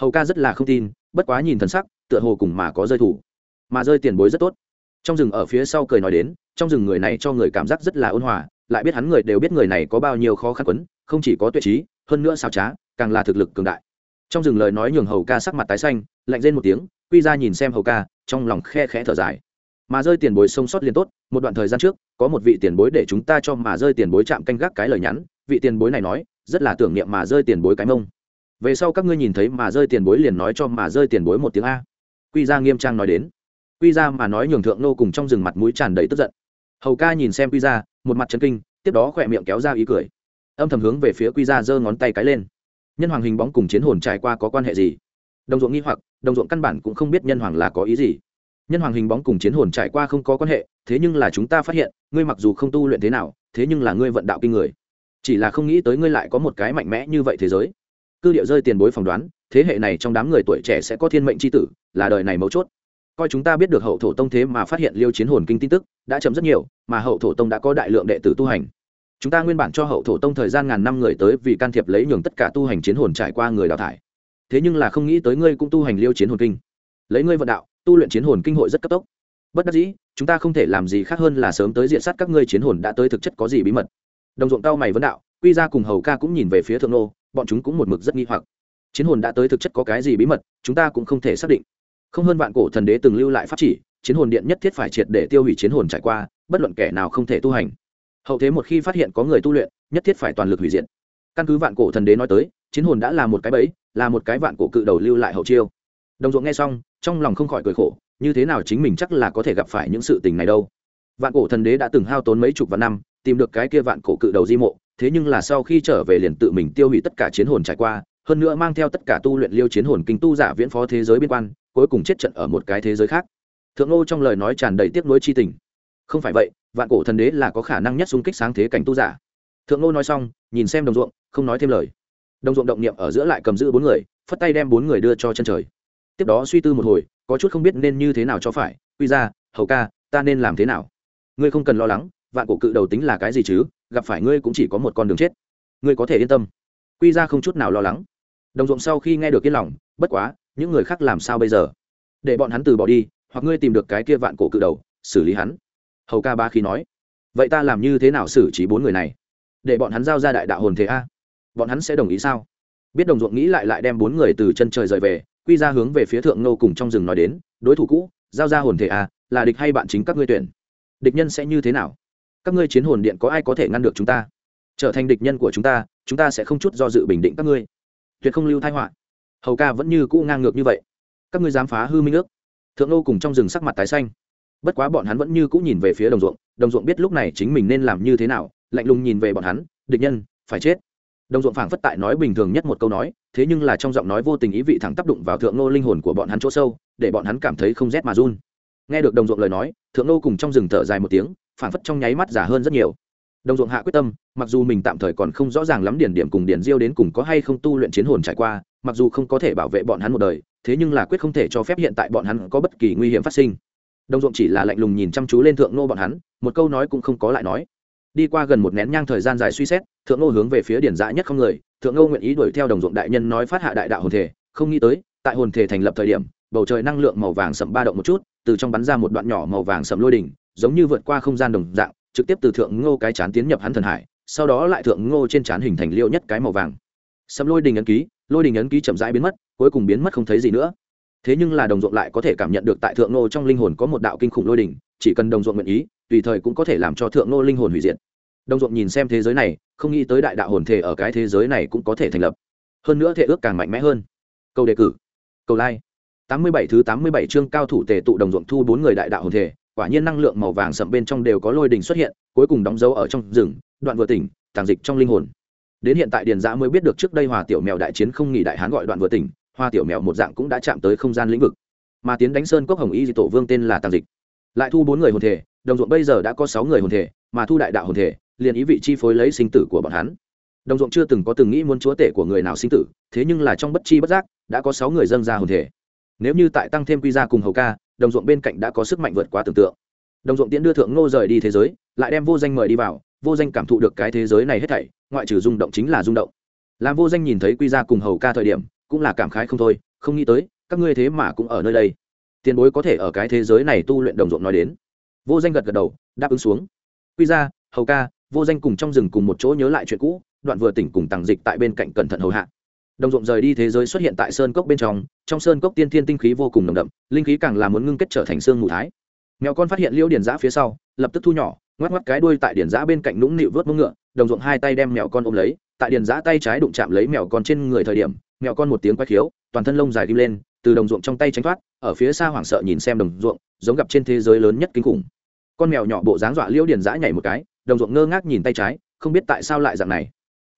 Hầu ca rất là không tin, bất quá nhìn thần sắc, tựa hồ cùng mà có rơi thủ. Mà rơi tiền bối rất tốt. Trong rừng ở phía sau cười nói đến, trong rừng người này cho người cảm giác rất là ôn hòa lại biết hắn người đều biết người này có bao nhiêu khó khăn quấn, không chỉ có tuệ trí, hơn nữa xào trá, càng là thực lực cường đại. Trong rừng lời nói nhường hầu ca sắc mặt tái xanh, lạnh lên một tiếng, quy ra nhìn xem hầu ca, trong lòng khe khẽ thở dài. Mà rơi tiền bối sông sót liền tốt, một đoạn thời gian trước, có một vị tiền bối để chúng ta cho mà rơi tiền bối chạm canh gác cái lời nhắn, vị tiền bối này nói, rất là tưởng niệm mà rơi tiền bối cái mông. Về sau các ngươi nhìn thấy mà rơi tiền bối liền nói cho mà rơi tiền bối một tiếng a. Quy ra nghiêm trang nói đến. Quy ra mà nói nhường thượng nô cùng trong rừng mặt mũi tràn đầy tức giận. Hầu ca nhìn xem quy ra một mặt chấn kinh, tiếp đó khỏe miệng kéo ra ý cười. Âm thầm hướng về phía quy ra giơ ngón tay cái lên. Nhân hoàng hình bóng cùng chiến hồn trải qua có quan hệ gì? Đồng ruộng nghi hoặc, đồng ruộng căn bản cũng không biết nhân hoàng là có ý gì. Nhân hoàng hình bóng cùng chiến hồn trải qua không có quan hệ, thế nhưng là chúng ta phát hiện, ngươi mặc dù không tu luyện thế nào, thế nhưng là ngươi vận đạo kinh người. Chỉ là không nghĩ tới ngươi lại có một cái mạnh mẽ như vậy thế giới. Cư điệu rơi tiền bối phỏng đoán, thế hệ này trong đám người tuổi trẻ sẽ có thiên mệnh c h i tử, là đời này mấu chốt coi chúng ta biết được hậu thổ tông thế mà phát hiện liêu chiến hồn kinh tin tức, đã chậm rất nhiều, mà hậu thổ tông đã có đại lượng đệ tử tu hành. Chúng ta nguyên bản cho hậu thổ tông thời gian ngàn năm người tới vì can thiệp lấy nhường tất cả tu hành chiến hồn trải qua người đào thải. Thế nhưng là không nghĩ tới ngươi cũng tu hành liêu chiến hồn kinh. Lấy ngươi vận đạo, tu luyện chiến hồn kinh hội rất cấp tốc. Bất đắc dĩ, chúng ta không thể làm gì khác hơn là sớm tới diện sát các ngươi chiến hồn đã tới thực chất có gì bí mật. Đồng ruộng tao mày vấn đạo, quy ra cùng hầu ca cũng nhìn về phía thượng nô, bọn chúng cũng một mực rất nghi hoặc. Chiến hồn đã tới thực chất có cái gì bí mật, chúng ta cũng không thể xác định không hơn vạn cổ thần đế từng lưu lại pháp chỉ, chiến hồn điện nhất thiết phải triệt để tiêu hủy chiến hồn trải qua, bất luận kẻ nào không thể tu hành. Hậu thế một khi phát hiện có người tu luyện, nhất thiết phải toàn lực hủy diệt. Căn cứ vạn cổ thần đế nói tới, chiến hồn đã là một cái bẫy, là một cái vạn cổ cự đầu lưu lại hậu chiêu. Đồng ruộng nghe xong, trong lòng không khỏi cười khổ, như thế nào chính mình chắc là có thể gặp phải những sự tình này đâu. Vạn cổ thần đế đã từng hao tốn mấy chục vạn năm, tìm được cái kia vạn cổ cự đầu di mộ, thế nhưng là sau khi trở về liền tự mình tiêu hủy tất cả chiến hồn trải qua, hơn nữa mang theo tất cả tu luyện liêu chiến hồn kinh tu giả viễn phó thế giới biên quan cuối cùng chết trận ở một cái thế giới khác. Thượng ngô trong lời nói tràn đầy tiếc nuối chi tình. Không phải vậy, vạn cổ thần đế là có khả năng nhất xung kích sáng thế cảnh tu giả. Thượng ngô nói xong, nhìn xem đồng ruộng, không nói thêm lời. Đồng ruộng động niệm ở giữa lại cầm giữ bốn người, phất tay đem bốn người đưa cho chân trời. Tiếp đó suy tư một hồi, có chút không biết nên như thế nào cho phải. Quy ra hầu ca, ta nên làm thế nào? Ngươi không cần lo lắng, vạn cổ cự đầu tính là cái gì chứ? Gặp phải ngươi cũng chỉ có một con đường chết. Ngươi có thể yên tâm. Quy ra không chút nào lo lắng. Đồng ruộng sau khi nghe được yên lòng, bất quá những người khác làm sao bây giờ? Để bọn hắn từ bỏ đi, hoặc ngươi tìm được cái kia vạn cổ cự đầu, xử lý hắn. Hầu ca ba khi nói. Vậy ta làm như thế nào xử trí bốn người này? Để bọn hắn giao ra đại đạo hồn thế a. Bọn hắn sẽ đồng ý sao? Biết đồng ruộng nghĩ lại lại đem bốn người từ chân trời rời về, quy ra hướng về phía thượng nô cùng trong rừng nói đến, đối thủ cũ, giao ra hồn thể à là địch hay bạn chính các ngươi tuyển? Địch nhân sẽ như thế nào? Các ngươi chiến hồn điện có ai có thể ngăn được chúng ta? Trở thành địch nhân của chúng ta chúng ta sẽ không chút do dự bình định các ngươi. Tuyệt không lưu thai họa hầu ca vẫn như cũ ngang ngược như vậy. Các ngươi dám phá hư minh ước. Thượng nô cùng trong rừng sắc mặt tái xanh. Bất quá bọn hắn vẫn như cũ nhìn về phía đồng ruộng đồng ruộng biết lúc này chính mình nên làm như thế nào, lạnh lùng nhìn về bọn hắn, địch nhân, phải chết. Đồng ruộng phảng phất tại nói bình thường nhất một câu nói, thế nhưng là trong giọng nói vô tình ý vị thẳng tác động vào thượng nô linh hồn của bọn hắn chỗ sâu, để bọn hắn cảm thấy không rét mà run. Nghe được đồng ruộng lời nói, thượng nô cùng trong rừng thở dài một tiếng, phảng phất trong nháy mắt giả hơn rất nhiều đồng ruộng hạ quyết tâm, mặc dù mình tạm thời còn không rõ ràng lắm điển điểm cùng điển diêu đến cùng có hay không tu luyện chiến hồn trải qua, mặc dù không có thể bảo vệ bọn hắn một đời, thế nhưng là quyết không thể cho phép hiện tại bọn hắn có bất kỳ nguy hiểm phát sinh. Đồng ruộng chỉ là lạnh lùng nhìn chăm chú lên thượng nô bọn hắn, một câu nói cũng không có lại nói. Đi qua gần một nén nhang thời gian dài suy xét, thượng nô hướng về phía điển dã nhất không người, thượng nô nguyện ý đuổi theo đồng ruộng đại nhân nói phát hạ đại đạo hồn thể, không nghĩ tới, tại hồn thể thành lập thời điểm, bầu trời năng lượng màu vàng sậm ba động một chút, từ trong bắn ra một đoạn nhỏ màu vàng sậm lôi đỉnh, giống như vượt qua không gian đồng dạng trực tiếp từ thượng ngô cái chán tiến nhập hắn thần hải, sau đó lại thượng ngô trên chán hình thành liêu nhất cái màu vàng. Sấm lôi đình ấn ký, lôi đình ấn ký chậm rãi biến mất, cuối cùng biến mất không thấy gì nữa. Thế nhưng là đồng ruộng lại có thể cảm nhận được tại thượng ngô trong linh hồn có một đạo kinh khủng lôi đình, chỉ cần đồng ruộng nguyện ý, tùy thời cũng có thể làm cho thượng ngô linh hồn hủy diệt. Đồng ruộng nhìn xem thế giới này, không nghĩ tới đại đạo hồn thể ở cái thế giới này cũng có thể thành lập. Hơn nữa thể ước càng mạnh mẽ hơn. Câu đề cử. Câu like. Tám mươi bảy thứ tám mươi bảy chương cao thủ tề tụ đồng ruộng thu bốn người đại đạo hồn thể quả nhiên năng lượng màu vàng sậm bên trong đều có lôi đình xuất hiện, cuối cùng đóng dấu ở trong rừng, đoạn vừa tỉnh, tàng dịch trong linh hồn. Đến hiện tại điền giã mới biết được trước đây hòa tiểu mèo đại chiến không nghỉ đại hán gọi đoạn vừa tỉnh hoa tiểu mèo một dạng cũng đã chạm tới không gian lĩnh vực. Mà tiến đánh sơn cốc hồng y di tổ vương tên là tàng dịch. Lại thu bốn người hồn thể, đồng ruộng bây giờ đã có sáu người hồn thể, mà thu đại đạo hồn thể, liền ý vị chi phối lấy sinh tử của bọn hắn. Đồng ruộng chưa từng có từng nghĩ muốn chúa tể của người nào sinh tử, thế nhưng là trong bất chi bất giác, đã có sáu người dâng ra hồn thể. Nếu như tại tăng thêm quy ra cùng hầu ca đồng ruộng bên cạnh đã có sức mạnh vượt quá tưởng tượng. Đồng ruộng tiễn đưa thượng ngô rời đi thế giới, lại đem vô danh mời đi vào, vô danh cảm thụ được cái thế giới này hết thảy, ngoại trừ rung động chính là rung động. Làm vô danh nhìn thấy quy ra cùng hầu ca thời điểm, cũng là cảm khái không thôi, không nghĩ tới, các ngươi thế mà cũng ở nơi đây. Tiền bối có thể ở cái thế giới này tu luyện đồng ruộng nói đến. Vô danh gật gật đầu, đáp ứng xuống. Quy ra hầu ca, vô danh cùng trong rừng cùng một chỗ nhớ lại chuyện cũ, đoạn vừa tỉnh cùng tàng dịch tại bên cạnh cẩn thận hầu hạ đồng ruộng rời đi thế giới xuất hiện tại sơn cốc bên trong trong sơn cốc tiên thiên tinh khí vô cùng nồng đậm, linh khí càng là muốn ngưng kết trở thành xương mù thái. Mèo con phát hiện liễu điển giã phía sau, lập tức thu nhỏ, ngoắc ngoắc cái đuôi tại điển giã bên cạnh nũng nịu vớt mông ngựa, đồng ruộng hai tay đem mèo con ôm lấy, tại điển giã tay trái đụng chạm lấy mèo con trên người thời điểm, mèo con một tiếng quay khiếu, toàn thân lông dài đi lên, từ đồng ruộng trong tay tránh thoát, ở phía xa hoảng sợ nhìn xem đồng ruộng, giống gặp trên thế giới lớn nhất kinh khủng. Con mèo nhỏ bộ dáng dọa liễu điển giã nhảy một cái, đồng ruộng ngơ ngác nhìn tay trái, không biết tại sao lại dạng này.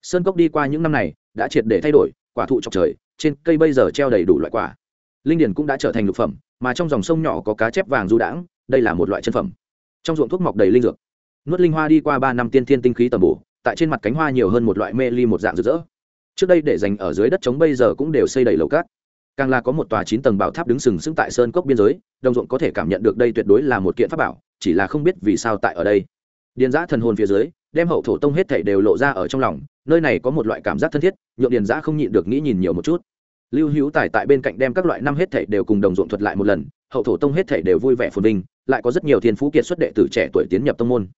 Sơn cốc đi qua những năm này, đã triệt để thay đổi quả thụ chọc trời, trên cây bây giờ treo đầy đủ loại quả. Linh điển cũng đã trở thành lục phẩm, mà trong dòng sông nhỏ có cá chép vàng du đãng, đây là một loại chân phẩm. Trong ruộng thuốc mọc đầy linh dược. Nuốt linh hoa đi qua ba năm tiên thiên tinh khí tầm bổ, tại trên mặt cánh hoa nhiều hơn một loại mê ly một dạng rực rỡ. Trước đây để dành ở dưới đất trống bây giờ cũng đều xây đầy lầu cát. Càng là có một tòa chín tầng bảo tháp đứng sừng sững tại sơn cốc biên giới, đồng ruộng có thể cảm nhận được đây tuyệt đối là một kiện pháp bảo, chỉ là không biết vì sao tại ở đây. Điền giã thần hồn phía dưới, đem hậu thổ tông hết thảy đều lộ ra ở trong lòng nơi này có một loại cảm giác thân thiết, nhượng điền giã không nhịn được nghĩ nhìn nhiều một chút. Lưu hữu tài tại bên cạnh đem các loại năm hết thể đều cùng đồng ruộng thuật lại một lần, hậu thổ tông hết thể đều vui vẻ phồn vinh, lại có rất nhiều thiên phú kiệt xuất đệ tử trẻ tuổi tiến nhập tông môn.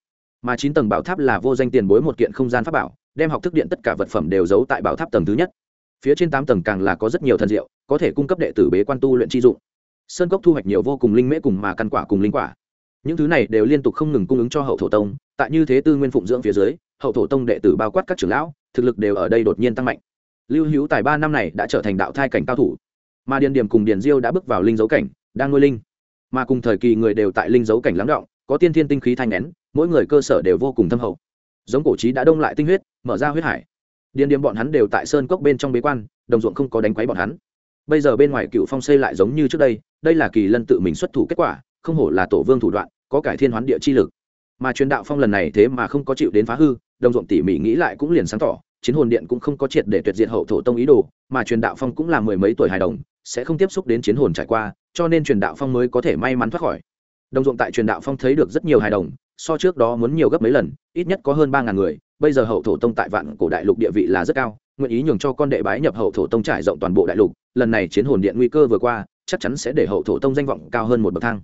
Mà chín tầng bảo tháp là vô danh tiền bối một kiện không gian pháp bảo, đem học thức điện tất cả vật phẩm đều giấu tại bảo tháp tầng thứ nhất. Phía trên tám tầng càng là có rất nhiều thần diệu, có thể cung cấp đệ tử bế quan tu luyện chi dụng. Sơn cốc thu hoạch nhiều vô cùng linh mễ cùng mà căn quả cùng linh quả. Những thứ này đều liên tục không ngừng cung ứng cho hậu thổ tông, tại như thế tư nguyên phụng dưỡng phía dưới, hậu thổ tông đệ tử bao quát các trưởng lão thực lực đều ở đây đột nhiên tăng mạnh. Lưu hữu tài ba năm này đã trở thành đạo thai cảnh cao thủ, mà điền điểm cùng điền diêu đã bước vào linh dấu cảnh, đang nuôi linh. Mà cùng thời kỳ người đều tại linh dấu cảnh lắng động, có tiên thiên tinh khí thanh nén, mỗi người cơ sở đều vô cùng thâm hậu. Giống cổ trí đã đông lại tinh huyết, mở ra huyết hải. Điền điểm bọn hắn đều tại sơn cốc bên trong bế quan, đồng ruộng không có đánh quấy bọn hắn. Bây giờ bên ngoài cựu phong xây lại giống như trước đây đây là kỳ lân tự mình xuất thủ kết quả, không hổ là tổ vương thủ đoạn, có cải thiên hoán địa chi lực. Mà truyền đạo phong lần này thế mà không có chịu đến phá hư đồng ruộng tỉ mỉ nghĩ lại cũng liền sáng tỏ, chiến hồn điện cũng không có triệt để tuyệt diệt hậu thổ tông ý đồ, mà truyền đạo phong cũng là mười mấy tuổi hài đồng, sẽ không tiếp xúc đến chiến hồn trải qua, cho nên truyền đạo phong mới có thể may mắn thoát khỏi. Đồng ruộng tại truyền đạo phong thấy được rất nhiều hài đồng, so trước đó muốn nhiều gấp mấy lần, ít nhất có hơn ba ngàn người, bây giờ hậu thổ tông tại vạn cổ đại lục địa vị là rất cao, nguyện ý nhường cho con đệ bái nhập hậu thổ tông trải rộng toàn bộ đại lục, lần này chiến hồn điện nguy cơ vừa qua, chắc chắn sẽ để hậu thổ tông danh vọng cao hơn một bậc thang.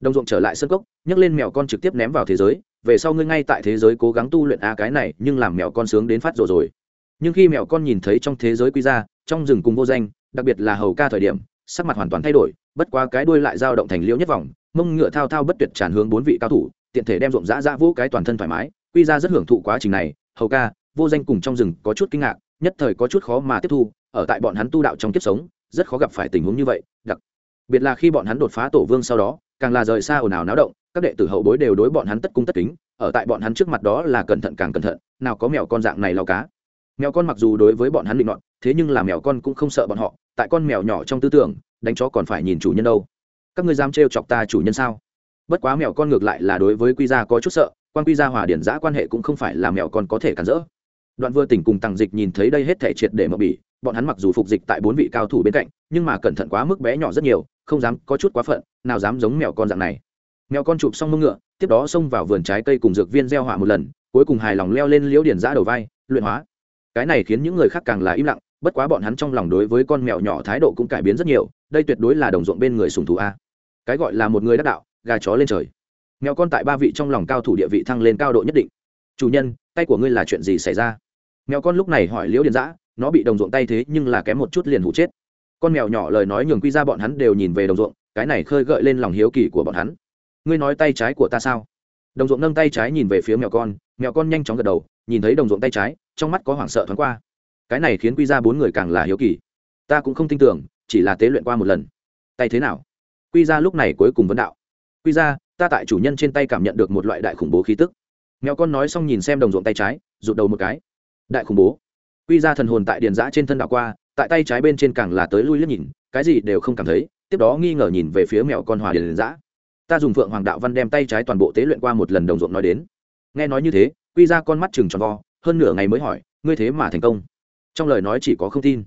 Đồng ruộng trở lại sân cốc, nhấc lên mèo con trực tiếp ném vào thế giới về sau ngươi ngay tại thế giới cố gắng tu luyện a cái này, nhưng làm mèo con sướng đến phát rồi rồi. Nhưng khi mèo con nhìn thấy trong thế giới quy ra, trong rừng cùng vô danh, đặc biệt là hầu ca thời điểm, sắc mặt hoàn toàn thay đổi, bất quá cái đuôi lại dao động thành liễu nhất vòng, mông ngựa thao thao bất tuyệt tràn hướng bốn vị cao thủ, tiện thể đem rộn rã rã vũ cái toàn thân thoải mái. Quy ra rất hưởng thụ quá trình này, hầu ca, vô danh cùng trong rừng có chút kinh ngạc, nhất thời có chút khó mà tiếp thu, ở tại bọn hắn tu đạo trong kiếp sống, rất khó gặp phải tình huống như vậy, đặc biệt là khi bọn hắn đột phá tổ vương sau đó càng là rời xa ồn ào náo động, các đệ tử hậu bối đều đối bọn hắn tất cung tất kính, ở tại bọn hắn trước mặt đó là cẩn thận càng cẩn thận, nào có mèo con dạng này lao cá. Mèo con mặc dù đối với bọn hắn định nọt, thế nhưng là mèo con cũng không sợ bọn họ, tại con mèo nhỏ trong tư tưởng, đánh chó còn phải nhìn chủ nhân đâu. Các ngươi dám trêu chọc ta chủ nhân sao? Bất quá mèo con ngược lại là đối với quy gia có chút sợ, quan quy gia hòa điển giã quan hệ cũng không phải là mèo con có thể cản rỡ. Đoạn vừa tỉnh cùng tàng dịch nhìn thấy đây hết thể triệt để mở bỉ bọn hắn mặc dù phục dịch tại bốn vị cao thủ bên cạnh, nhưng mà cẩn thận quá mức bé nhỏ rất nhiều, không dám có chút quá phận, nào dám giống mèo con dạng này. Mèo con chụp xong mông ngựa, tiếp đó xông vào vườn trái cây cùng dược viên gieo hỏa một lần, cuối cùng hài lòng leo lên liễu điển giã đầu vai, luyện hóa. Cái này khiến những người khác càng là im lặng, bất quá bọn hắn trong lòng đối với con mèo nhỏ thái độ cũng cải biến rất nhiều, đây tuyệt đối là đồng ruộng bên người sùng thú a. Cái gọi là một người đắc đạo, gà chó lên trời. Mèo con tại ba vị trong lòng cao thủ địa vị thăng lên cao độ nhất định. Chủ nhân, tay của ngươi là chuyện gì xảy ra? Mèo con lúc này hỏi liễu điền giã nó bị đồng ruộng tay thế nhưng là kém một chút liền hụ chết. Con mèo nhỏ lời nói nhường quy ra bọn hắn đều nhìn về đồng ruộng, cái này khơi gợi lên lòng hiếu kỳ của bọn hắn. Ngươi nói tay trái của ta sao? Đồng ruộng nâng tay trái nhìn về phía mèo con mèo con nhanh chóng gật đầu, nhìn thấy đồng ruộng tay trái, trong mắt có hoảng sợ thoáng qua. Cái này khiến quy ra bốn người càng là hiếu kỳ. Ta cũng không tin tưởng, chỉ là tế luyện qua một lần. Tay thế nào? Quy ra lúc này cuối cùng vấn đạo. Quy ra, ta tại chủ nhân trên tay cảm nhận được một loại đại khủng bố khí tức. Mèo con nói xong nhìn xem đồng ruộng tay trái, rụt đầu một cái. Đại khủng bố quy ra thần hồn tại điền giã trên thân đạo qua, tại tay trái bên trên càng là tới lui liếc nhìn, cái gì đều không cảm thấy, tiếp đó nghi ngờ nhìn về phía mèo con hòa điền giã. Ta dùng phượng hoàng đạo văn đem tay trái toàn bộ tế luyện qua một lần đồng ruộng nói đến. Nghe nói như thế, quy ra con mắt chừng tròn vo, hơn nửa ngày mới hỏi, ngươi thế mà thành công? Trong lời nói chỉ có không tin.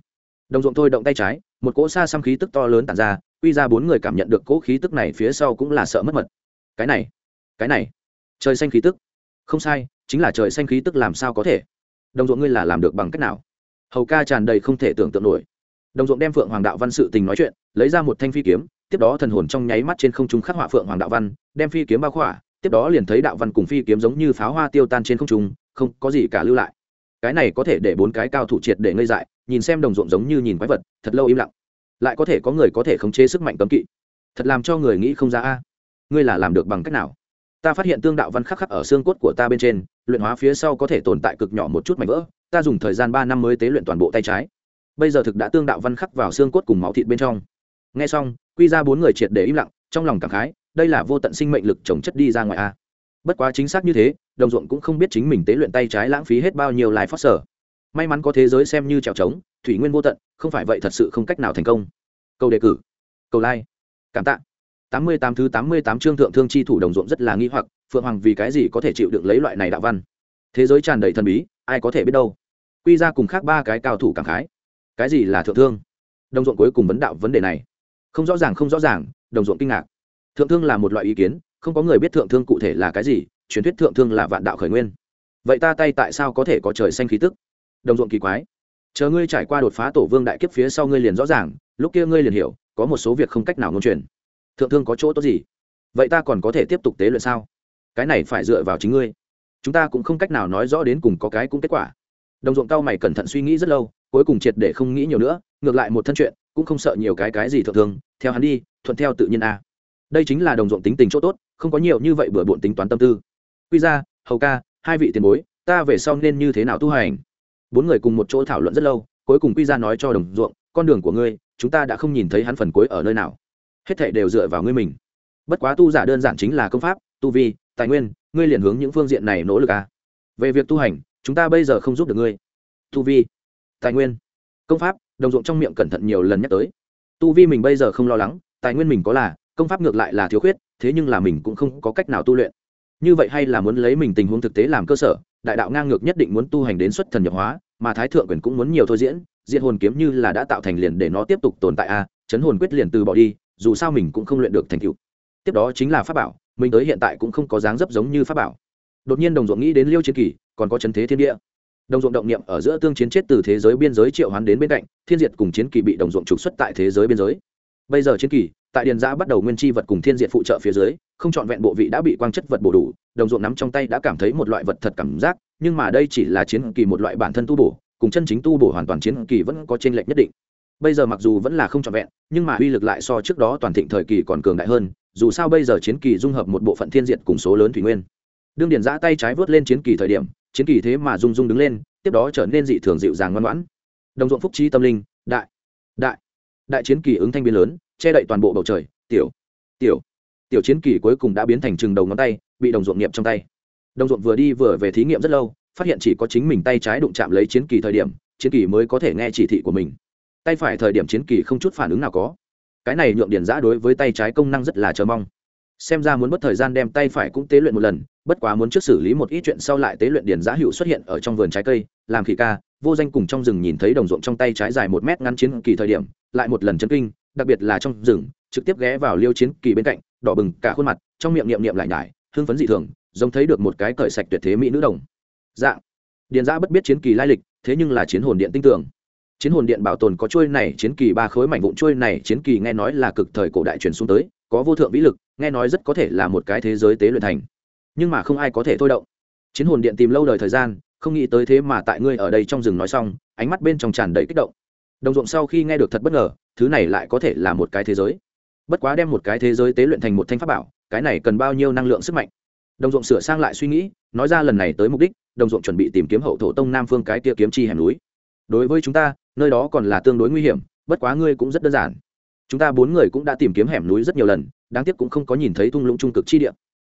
Đồng ruộng thôi động tay trái, một cỗ xa xăm khí tức to lớn tản ra, quy ra bốn người cảm nhận được cỗ khí tức này phía sau cũng là sợ mất mật. Cái này cái này, trời xanh khí tức. Không sai, chính là trời xanh khí tức làm sao có thể? Đồng ruộng ngươi là làm được bằng cách nào? Hầu ca tràn đầy không thể tưởng tượng nổi. Đồng ruộng đem phượng hoàng đạo văn sự tình nói chuyện, lấy ra một thanh phi kiếm, tiếp đó thần hồn trong nháy mắt trên không trung khắc họa phượng hoàng đạo văn, đem phi kiếm bao khỏa, tiếp đó liền thấy đạo văn cùng phi kiếm giống như pháo hoa tiêu tan trên không trung, không có gì cả lưu lại. Cái này có thể để bốn cái cao thủ triệt để ngây dại, nhìn xem đồng ruộng giống như nhìn quái vật, thật lâu im lặng. Lại có thể có người có thể khống chế sức mạnh cấm kỵ. Thật làm cho người nghĩ không ra a. Ngươi là làm được bằng cách nào? Ta phát hiện tương đạo văn khắc khắc ở xương cốt của ta bên trên luyện hóa phía sau có thể tồn tại cực nhỏ một chút mảnh vỡ, ta dùng thời gian ba năm mới tế luyện toàn bộ tay trái. Bây giờ thực đã tương đạo văn khắc vào xương cốt cùng máu thịt bên trong. Nghe xong, quy ra bốn người triệt để im lặng, trong lòng cảm khái, đây là vô tận sinh mệnh lực trồng chất đi ra ngoài a. Bất quá chính xác như thế, đồng ruộng cũng không biết chính mình tế luyện tay trái lãng phí hết bao nhiêu lại phát sở. May mắn có thế giới xem như trèo trống, thủy nguyên vô tận, không phải vậy thật sự không cách nào thành công. Câu đề cử. Câu like. Cảm tạ tám mươi tám thứ tám mươi tám chương thượng thương chi thủ đồng ruộng rất là nghi hoặc, phượng hoàng vì cái gì có thể chịu đựng lấy loại này đạo văn? Thế giới tràn đầy thần bí, ai có thể biết đâu? Quy ra cùng khác ba cái cao thủ cảm khái. Cái gì là thượng thương? Đồng ruộng cuối cùng vấn đạo vấn đề này. Không rõ ràng, không rõ ràng, đồng ruộng kinh ngạc. Thượng thương là một loại ý kiến, không có người biết thượng thương cụ thể là cái gì, truyền thuyết thượng thương là vạn đạo khởi nguyên. Vậy ta tay tại sao có thể có trời xanh khí tức? Đồng ruộng kỳ quái. Chờ ngươi trải qua đột phá tổ vương đại kiếp phía sau ngươi liền rõ ràng, lúc kia ngươi liền hiểu, có một số việc không cách nào ngôn truyền thượng thương có chỗ tốt gì? Vậy ta còn có thể tiếp tục tế luyện sao? Cái này phải dựa vào chính ngươi. Chúng ta cũng không cách nào nói rõ đến cùng có cái cũng kết quả. Đồng ruộng cao mày cẩn thận suy nghĩ rất lâu, cuối cùng triệt để không nghĩ nhiều nữa, ngược lại một thân chuyện, cũng không sợ nhiều cái cái gì thượng thương, theo hắn đi, thuận theo tự nhiên a. Đây chính là đồng ruộng tính tình chỗ tốt, không có nhiều như vậy bừa bộn tính toán tâm tư. Quy ra, hầu ca, hai vị tiền bối, ta về sau nên như thế nào tu hành? Bốn người cùng một chỗ thảo luận rất lâu, cuối cùng quy ra nói cho đồng ruộng, con đường của ngươi, chúng ta đã không nhìn thấy hắn phần cuối ở nơi nào hết thảy đều dựa vào ngươi mình. Bất quá tu giả đơn giản chính là công pháp, tu vi, tài nguyên, ngươi liền hướng những phương diện này nỗ lực à. về việc tu hành, chúng ta bây giờ không giúp được ngươi. Tu vi, tài nguyên, công pháp, đồng ruộng trong miệng cẩn thận nhiều lần nhắc tới. Tu vi mình bây giờ không lo lắng, tài nguyên mình có là, công pháp ngược lại là thiếu khuyết, thế nhưng là mình cũng không có cách nào tu luyện. Như vậy hay là muốn lấy mình tình huống thực tế làm cơ sở, đại đạo ngang ngược nhất định muốn tu hành đến xuất thần nhập hóa, mà thái thượng quyền cũng muốn nhiều thôi diễn, diện hồn kiếm như là đã tạo thành liền để nó tiếp tục tồn tại a chấn hồn quyết liền từ bỏ đi dù sao mình cũng không luyện được thành tựu. Tiếp đó chính là pháp bảo, mình tới hiện tại cũng không có dáng dấp giống như pháp bảo. Đột nhiên đồng ruộng nghĩ đến liêu chiến kỳ, còn có chân thế thiên địa. Đồng ruộng động niệm ở giữa tương chiến chết từ thế giới biên giới triệu hoán đến bên cạnh, thiên diệt cùng chiến kỳ bị đồng ruộng trục xuất tại thế giới biên giới. Bây giờ chiến kỳ, tại điền giã bắt đầu nguyên chi vật cùng thiên diệt phụ trợ phía dưới, không chọn vẹn bộ vị đã bị quang chất vật bổ đủ, đồng ruộng nắm trong tay đã cảm thấy một loại vật thật cảm giác, nhưng mà đây chỉ là chiến kỳ một loại bản thân tu bổ, cùng chân chính tu bổ hoàn toàn chiến kỳ vẫn có chênh lệch nhất định bây giờ mặc dù vẫn là không trọn vẹn, nhưng mà uy lực lại so trước đó toàn thịnh thời kỳ còn cường đại hơn, dù sao bây giờ chiến kỳ dung hợp một bộ phận thiên diện cùng số lớn thủy nguyên. Đương điền giã tay trái vớt lên chiến kỳ thời điểm, chiến kỳ thế mà rung rung đứng lên, tiếp đó trở nên dị thường dịu dàng ngoan ngoãn. Đồng ruộng phúc trí tâm linh, đại đại đại chiến kỳ ứng thanh biến lớn, che đậy toàn bộ bầu trời, tiểu tiểu tiểu chiến kỳ cuối cùng đã biến thành chừng đầu ngón tay, bị đồng ruộng niệm trong tay. Đồng ruộng vừa đi vừa về thí nghiệm rất lâu, phát hiện chỉ có chính mình tay trái đụng chạm lấy chiến kỳ thời điểm, chiến kỳ mới có thể nghe chỉ thị của mình tay phải thời điểm chiến kỳ không chút phản ứng nào có. Cái này nhượng điền giã đối với tay trái công năng rất là chờ mong. Xem ra muốn mất thời gian đem tay phải cũng tế luyện một lần, bất quá muốn trước xử lý một ít chuyện sau lại tế luyện điền giã hữu xuất hiện ở trong vườn trái cây, làm khỉ ca, vô danh cùng trong rừng nhìn thấy đồng ruộng trong tay trái dài một mét ngắn chiến kỳ thời điểm, lại một lần chân kinh, đặc biệt là trong rừng, trực tiếp ghé vào liêu chiến kỳ bên cạnh, đỏ bừng cả khuôn mặt, trong miệng niệm niệm lại nhải hưng phấn dị thường, giống thấy được một cái cởi sạch tuyệt thế mỹ nữ đồng. Dạng điện giã bất biết chiến kỳ lai lịch, thế nhưng là chiến hồn điện tinh tưởng chiến hồn điện bảo tồn có chuôi này, chiến kỳ ba khối mảnh vụn chuôi này, chiến kỳ nghe nói là cực thời cổ đại truyền xuống tới, có vô thượng vĩ lực, nghe nói rất có thể là một cái thế giới tế luyện thành. Nhưng mà không ai có thể thôi động. Chiến hồn điện tìm lâu đời thời gian, không nghĩ tới thế mà tại ngươi ở đây trong rừng nói xong, ánh mắt bên trong tràn đầy kích động. Đồng ruộng sau khi nghe được thật bất ngờ, thứ này lại có thể là một cái thế giới. Bất quá đem một cái thế giới tế luyện thành một thanh pháp bảo, cái này cần bao nhiêu năng lượng sức mạnh? Đồng ruộng sửa sang lại suy nghĩ, nói ra lần này tới mục đích, đồng ruộng chuẩn bị tìm kiếm hậu thổ tông nam phương cái kia kiếm chi hẻm núi đối với chúng ta, nơi đó còn là tương đối nguy hiểm, bất quá ngươi cũng rất đơn giản. Chúng ta bốn người cũng đã tìm kiếm hẻm núi rất nhiều lần, đáng tiếc cũng không có nhìn thấy thung lũng trung cực chi địa.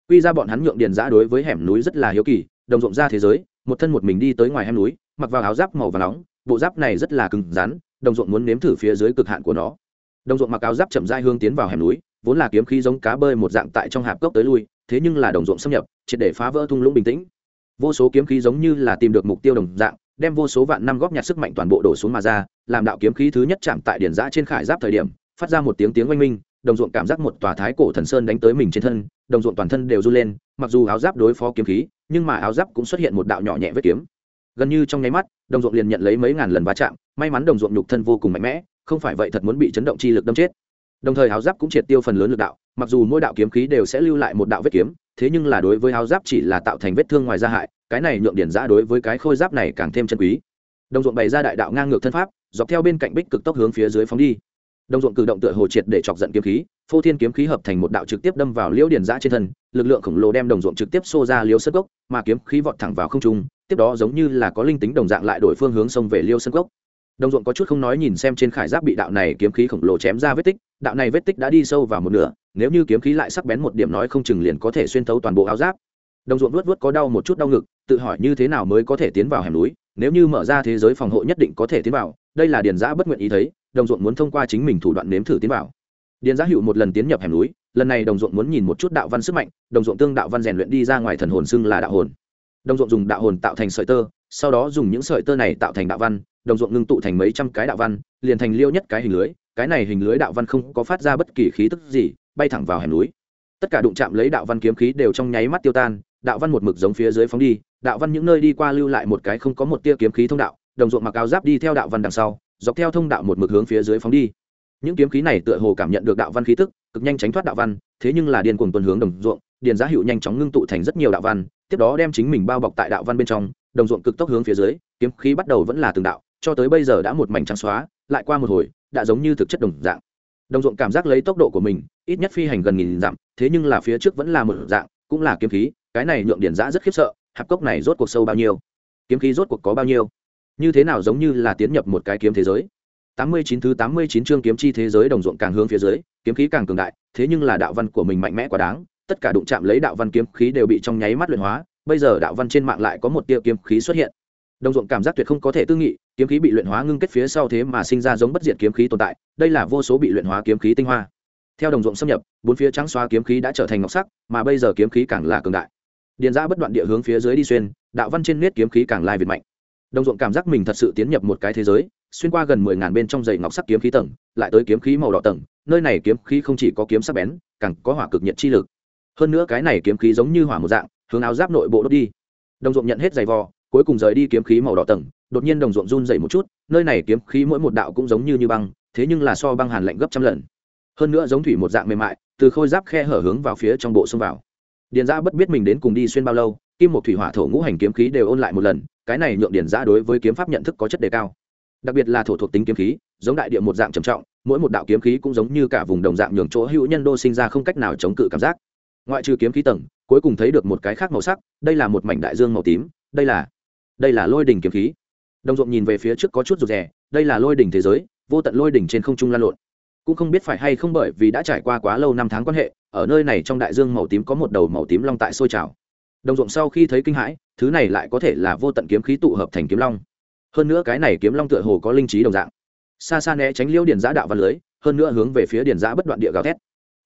Quy ra bọn hắn nhượng điền giã đối với hẻm núi rất là hiếu kỳ, đồng ruộng ra thế giới, một thân một mình đi tới ngoài hẻm núi, mặc vào áo giáp màu và nóng, bộ giáp này rất là cứng rắn, đồng ruộng muốn nếm thử phía dưới cực hạn của nó. Đồng ruộng mặc áo giáp chậm dai hương tiến vào hẻm núi, vốn là kiếm khí giống cá bơi một dạng tại trong hạp cốc tới lui, thế nhưng là đồng ruộng xâm nhập, triệt để phá vỡ thung lũng bình tĩnh. Vô số kiếm khí giống như là tìm được mục tiêu đồng dạng đem vô số vạn năm góp nhặt sức mạnh toàn bộ đổ xuống mà ra, làm đạo kiếm khí thứ nhất chạm tại điển giã trên khải giáp thời điểm, phát ra một tiếng tiếng oanh minh, đồng ruộng cảm giác một tòa thái cổ thần sơn đánh tới mình trên thân, đồng ruộng toàn thân đều run lên, mặc dù áo giáp đối phó kiếm khí, nhưng mà áo giáp cũng xuất hiện một đạo nhỏ nhẹ vết kiếm. Gần như trong nháy mắt, đồng ruộng liền nhận lấy mấy ngàn lần va chạm, may mắn đồng ruộng nhục thân vô cùng mạnh mẽ, không phải vậy thật muốn bị chấn động chi lực đâm chết. Đồng thời áo giáp cũng triệt tiêu phần lớn lực đạo, mặc dù mỗi đạo kiếm khí đều sẽ lưu lại một đạo vết kiếm, thế nhưng là đối với áo giáp chỉ là tạo thành vết thương ngoài ra hại cái này nhượng điển giã đối với cái khôi giáp này càng thêm chân quý. Đồng ruộng bày ra đại đạo ngang ngược thân pháp, dọc theo bên cạnh bích cực tốc hướng phía dưới phóng đi. Đồng ruộng cử động tựa hồ triệt để chọc giận kiếm khí, phô thiên kiếm khí hợp thành một đạo trực tiếp đâm vào liễu điển giã trên thân, lực lượng khổng lồ đem đồng ruộng trực tiếp xô ra liễu sân gốc mà kiếm khí vọt thẳng vào không trung, tiếp đó giống như là có linh tính đồng dạng lại đổi phương hướng xông về liêu sân gốc đồng ruộng có chút không nói nhìn xem trên khải giáp bị đạo này kiếm khí khổng lồ chém ra vết tích, đạo này vết tích đã đi sâu vào một nửa, nếu như kiếm khí lại sắc bén một điểm nói không chừng liền có thể xuyên thấu toàn bộ áo giáp đồng ruộng luốt luốt có đau một chút đau ngực, tự hỏi như thế nào mới có thể tiến vào hẻm núi, nếu như mở ra thế giới phòng hộ nhất định có thể tiến vào, đây là điền giã bất nguyện ý thấy, đồng ruộng muốn thông qua chính mình thủ đoạn nếm thử tiến vào. Điền giã hữu một lần tiến nhập hẻm núi, lần này đồng ruộng muốn nhìn một chút đạo văn sức mạnh, đồng ruộng tương đạo văn rèn luyện đi ra ngoài thần hồn xưng là đạo hồn. Đồng ruộng dùng đạo hồn tạo thành sợi tơ, sau đó dùng những sợi tơ này tạo thành đạo văn, đồng ruộng ngưng tụ thành mấy trăm cái đạo văn, liền thành liêu nhất cái hình lưới, cái này hình lưới đạo văn không có phát ra bất kỳ khí tức gì, bay thẳng vào hẻm núi. Tất cả đụng chạm lấy đạo văn kiếm khí đều trong nháy mắt tiêu tan đạo văn một mực giống phía dưới phóng đi, đạo văn những nơi đi qua lưu lại một cái không có một tia kiếm khí thông đạo, đồng ruộng mặc áo giáp đi theo đạo văn đằng sau, dọc theo thông đạo một mực hướng phía dưới phóng đi. Những kiếm khí này tựa hồ cảm nhận được đạo văn khí tức, cực nhanh tránh thoát đạo văn, thế nhưng là điên cuồng tuần hướng đồng ruộng, điền giá hữu nhanh chóng ngưng tụ thành rất nhiều đạo văn, tiếp đó đem chính mình bao bọc tại đạo văn bên trong, đồng ruộng cực tốc hướng phía dưới, kiếm khí bắt đầu vẫn là từng đạo, cho tới bây giờ đã một mảnh trắng xóa, lại qua một hồi, đã giống như thực chất đồng dạng. Đồng ruộng cảm giác lấy tốc độ của mình, ít nhất phi hành gần nghìn dặm, thế nhưng là phía trước vẫn là một dạng, cũng là kiếm khí cái này nhượng điển giã rất khiếp sợ, hạp cốc này rốt cuộc sâu bao nhiêu? Kiếm khí rốt cuộc có bao nhiêu? Như thế nào giống như là tiến nhập một cái kiếm thế giới? Tám mươi chín thứ tám mươi chín chương kiếm chi thế giới đồng ruộng càng hướng phía dưới, kiếm khí càng cường đại, thế nhưng là đạo văn của mình mạnh mẽ quá đáng, tất cả đụng chạm lấy đạo văn kiếm khí đều bị trong nháy mắt luyện hóa, bây giờ đạo văn trên mạng lại có một tia kiếm khí xuất hiện. Đồng ruộng cảm giác tuyệt không có thể tư nghị, kiếm khí bị luyện hóa ngưng kết phía sau thế mà sinh ra giống bất diệt kiếm khí tồn tại, đây là vô số bị luyện hóa kiếm khí tinh hoa. Theo đồng ruộng xâm nhập, bốn phía trắng xóa kiếm khí đã trở thành ngọc sắc, mà bây giờ kiếm khí càng là cường đại điền ra bất đoạn địa hướng phía dưới đi xuyên, đạo văn trên nết kiếm khí càng lai việt mạnh. Đồng ruộng cảm giác mình thật sự tiến nhập một cái thế giới, xuyên qua gần mười ngàn bên trong dày ngọc sắc kiếm khí tầng, lại tới kiếm khí màu đỏ tầng, nơi này kiếm khí không chỉ có kiếm sắc bén, càng có hỏa cực nhiệt chi lực. Hơn nữa cái này kiếm khí giống như hỏa một dạng, hướng áo giáp nội bộ đốt đi. Đồng ruộng nhận hết giày vò, cuối cùng rời đi kiếm khí màu đỏ tầng, đột nhiên đồng ruộng run dày một chút, nơi này kiếm khí mỗi một đạo cũng giống như như băng, thế nhưng là so băng hàn lạnh gấp trăm lần. Hơn nữa giống thủy một dạng mềm mại, từ khôi giáp khe hở hướng vào phía trong bộ xông vào điền giã bất biết mình đến cùng đi xuyên bao lâu, kim một thủy hỏa thổ ngũ hành kiếm khí đều ôn lại một lần, cái này nhượng Điền giã đối với kiếm pháp nhận thức có chất đề cao. Đặc biệt là thổ thuộc tính kiếm khí, giống đại địa một dạng trầm trọng, mỗi một đạo kiếm khí cũng giống như cả vùng đồng dạng nhường chỗ hữu nhân đô sinh ra không cách nào chống cự cảm giác. Ngoại trừ kiếm khí tầng, cuối cùng thấy được một cái khác màu sắc, đây là một mảnh đại dương màu tím, đây là đây là lôi đỉnh kiếm khí. Đồng ruộng nhìn về phía trước có chút rụt rè, đây là lôi đỉnh thế giới, vô tận lôi đỉnh trên không trung lan lộn cũng không biết phải hay không bởi vì đã trải qua quá lâu năm tháng quan hệ, ở nơi này trong đại dương màu tím có một đầu màu tím long tại sôi trào. Đồng ruộng sau khi thấy kinh hãi, thứ này lại có thể là vô tận kiếm khí tụ hợp thành kiếm long. Hơn nữa cái này kiếm long tựa hồ có linh trí đồng dạng. Xa xa né tránh liêu điền giã đạo văn lưới, hơn nữa hướng về phía điền giã bất đoạn địa gào thét.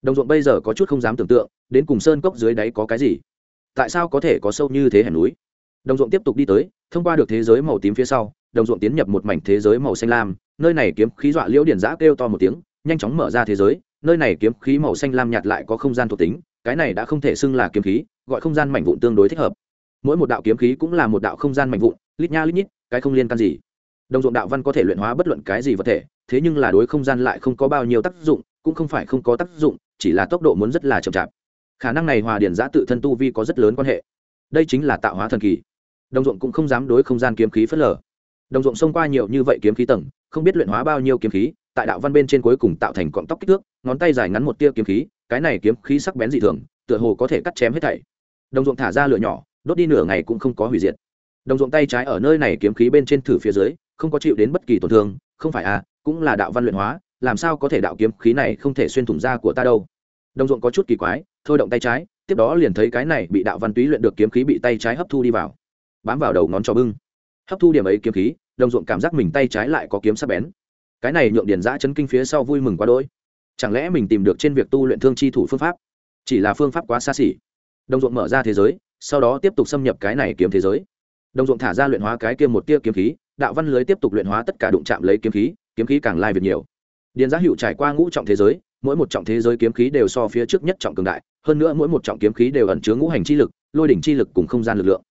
Đồng ruộng bây giờ có chút không dám tưởng tượng, đến cùng sơn cốc dưới đáy có cái gì? Tại sao có thể có sâu như thế hẻm núi? Đồng ruộng tiếp tục đi tới, thông qua được thế giới màu tím phía sau, đồng ruộng tiến nhập một mảnh thế giới màu xanh lam, nơi này kiếm khí dọa liễu điền giã kêu to một tiếng nhanh chóng mở ra thế giới, nơi này kiếm khí màu xanh lam nhạt lại có không gian thuộc tính, cái này đã không thể xưng là kiếm khí, gọi không gian mảnh vụn tương đối thích hợp. Mỗi một đạo kiếm khí cũng là một đạo không gian mảnh vụn, lít nha lít nhít, cái không liên can gì. Đồng ruộng đạo văn có thể luyện hóa bất luận cái gì vật thể, thế nhưng là đối không gian lại không có bao nhiêu tác dụng, cũng không phải không có tác dụng, chỉ là tốc độ muốn rất là chậm chạp. Khả năng này hòa điển giã tự thân tu vi có rất lớn quan hệ. Đây chính là tạo hóa thần kỳ. Đồng ruộng cũng không dám đối không gian kiếm khí phớt lờ. Đồng ruộng xông qua nhiều như vậy kiếm khí tầng, không biết luyện hóa bao nhiêu kiếm khí tại đạo văn bên trên cuối cùng tạo thành cọng tóc kích thước, ngón tay dài ngắn một tia kiếm khí, cái này kiếm khí sắc bén dị thường, tựa hồ có thể cắt chém hết thảy. Đồng ruộng thả ra lửa nhỏ, đốt đi nửa ngày cũng không có hủy diệt. Đồng ruộng tay trái ở nơi này kiếm khí bên trên thử phía dưới, không có chịu đến bất kỳ tổn thương, không phải à cũng là đạo văn luyện hóa, làm sao có thể đạo kiếm khí này không thể xuyên thủng da của ta đâu. Đồng ruộng có chút kỳ quái, thôi động tay trái, tiếp đó liền thấy cái này bị đạo văn túy luyện được kiếm khí bị tay trái hấp thu đi vào. Bám vào đầu ngón trò bưng. Hấp thu điểm ấy kiếm khí, đồng ruộng cảm giác mình tay trái lại có kiếm sắc bén cái này nhượng điền giã chấn kinh phía sau vui mừng quá đỗi. Chẳng lẽ mình tìm được trên việc tu luyện thương chi thủ phương pháp? Chỉ là phương pháp quá xa xỉ. Đồng ruộng mở ra thế giới, sau đó tiếp tục xâm nhập cái này kiếm thế giới. Đồng ruộng thả ra luyện hóa cái kia một tia kiếm khí, đạo văn lưới tiếp tục luyện hóa tất cả đụng chạm lấy kiếm khí kiếm khí càng lai việc nhiều. Điền giá hiệu trải qua ngũ trọng thế giới, mỗi một trọng thế giới kiếm khí đều so phía trước nhất trọng cường đại, hơn nữa mỗi một trọng kiếm khí đều ẩn chứa ngũ hành chi lực, lôi đỉnh chi lực cùng không gian lực lượng.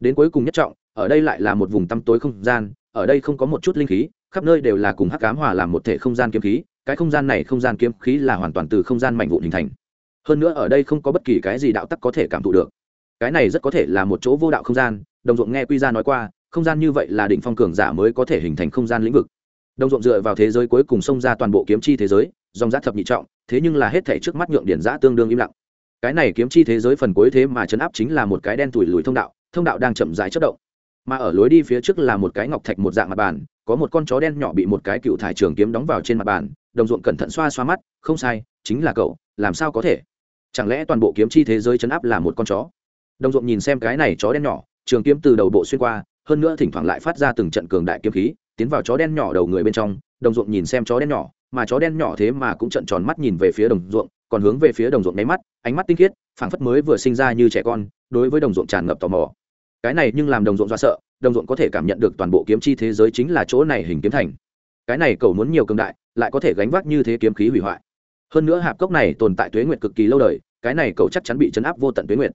Đến cuối cùng nhất trọng, ở đây lại là một vùng tăm tối không gian, ở đây không có một chút linh khí khắp nơi đều là cùng hắc cám hòa làm một thể không gian kiếm khí, cái không gian này không gian kiếm khí là hoàn toàn từ không gian mạnh vụn hình thành. Hơn nữa ở đây không có bất kỳ cái gì đạo tắc có thể cảm thụ được. Cái này rất có thể là một chỗ vô đạo không gian, đồng ruộng nghe quy ra nói qua, không gian như vậy là đỉnh phong cường giả mới có thể hình thành không gian lĩnh vực. Đồng ruộng dựa vào thế giới cuối cùng xông ra toàn bộ kiếm chi thế giới, dòng giã thập nhị trọng, thế nhưng là hết thể trước mắt nhượng điển giã tương đương im lặng. Cái này kiếm chi thế giới phần cuối thế mà chấn áp chính là một cái đen tủi lùi thông đạo thông đạo đang chậm rãi chất động. Mà ở lối đi phía trước là một cái ngọc thạch một dạng mặt bàn có một con chó đen nhỏ bị một cái cựu thải trường kiếm đóng vào trên mặt bàn, đồng ruộng cẩn thận xoa xoa mắt, không sai, chính là cậu, làm sao có thể? Chẳng lẽ toàn bộ kiếm chi thế giới chấn áp là một con chó? Đồng ruộng nhìn xem cái này chó đen nhỏ, trường kiếm từ đầu bộ xuyên qua, hơn nữa thỉnh thoảng lại phát ra từng trận cường đại kiếm khí, tiến vào chó đen nhỏ đầu người bên trong, đồng ruộng nhìn xem chó đen nhỏ, mà chó đen nhỏ thế mà cũng trận tròn mắt nhìn về phía đồng ruộng, còn hướng về phía đồng ruộng nháy mắt, ánh mắt tinh khiết, phảng phất mới vừa sinh ra như trẻ con, đối với đồng ruộng tràn ngập tò mò. Cái này nhưng làm đồng ruộng do sợ đồng ruộng có thể cảm nhận được toàn bộ kiếm chi thế giới chính là chỗ này hình kiếm thành. Cái này cầu muốn nhiều cường đại, lại có thể gánh vác như thế kiếm khí hủy hoại. Hơn nữa hạp cốc này tồn tại tuế nguyệt cực kỳ lâu đời, cái này cầu chắc chắn bị chấn áp vô tận tuế nguyệt.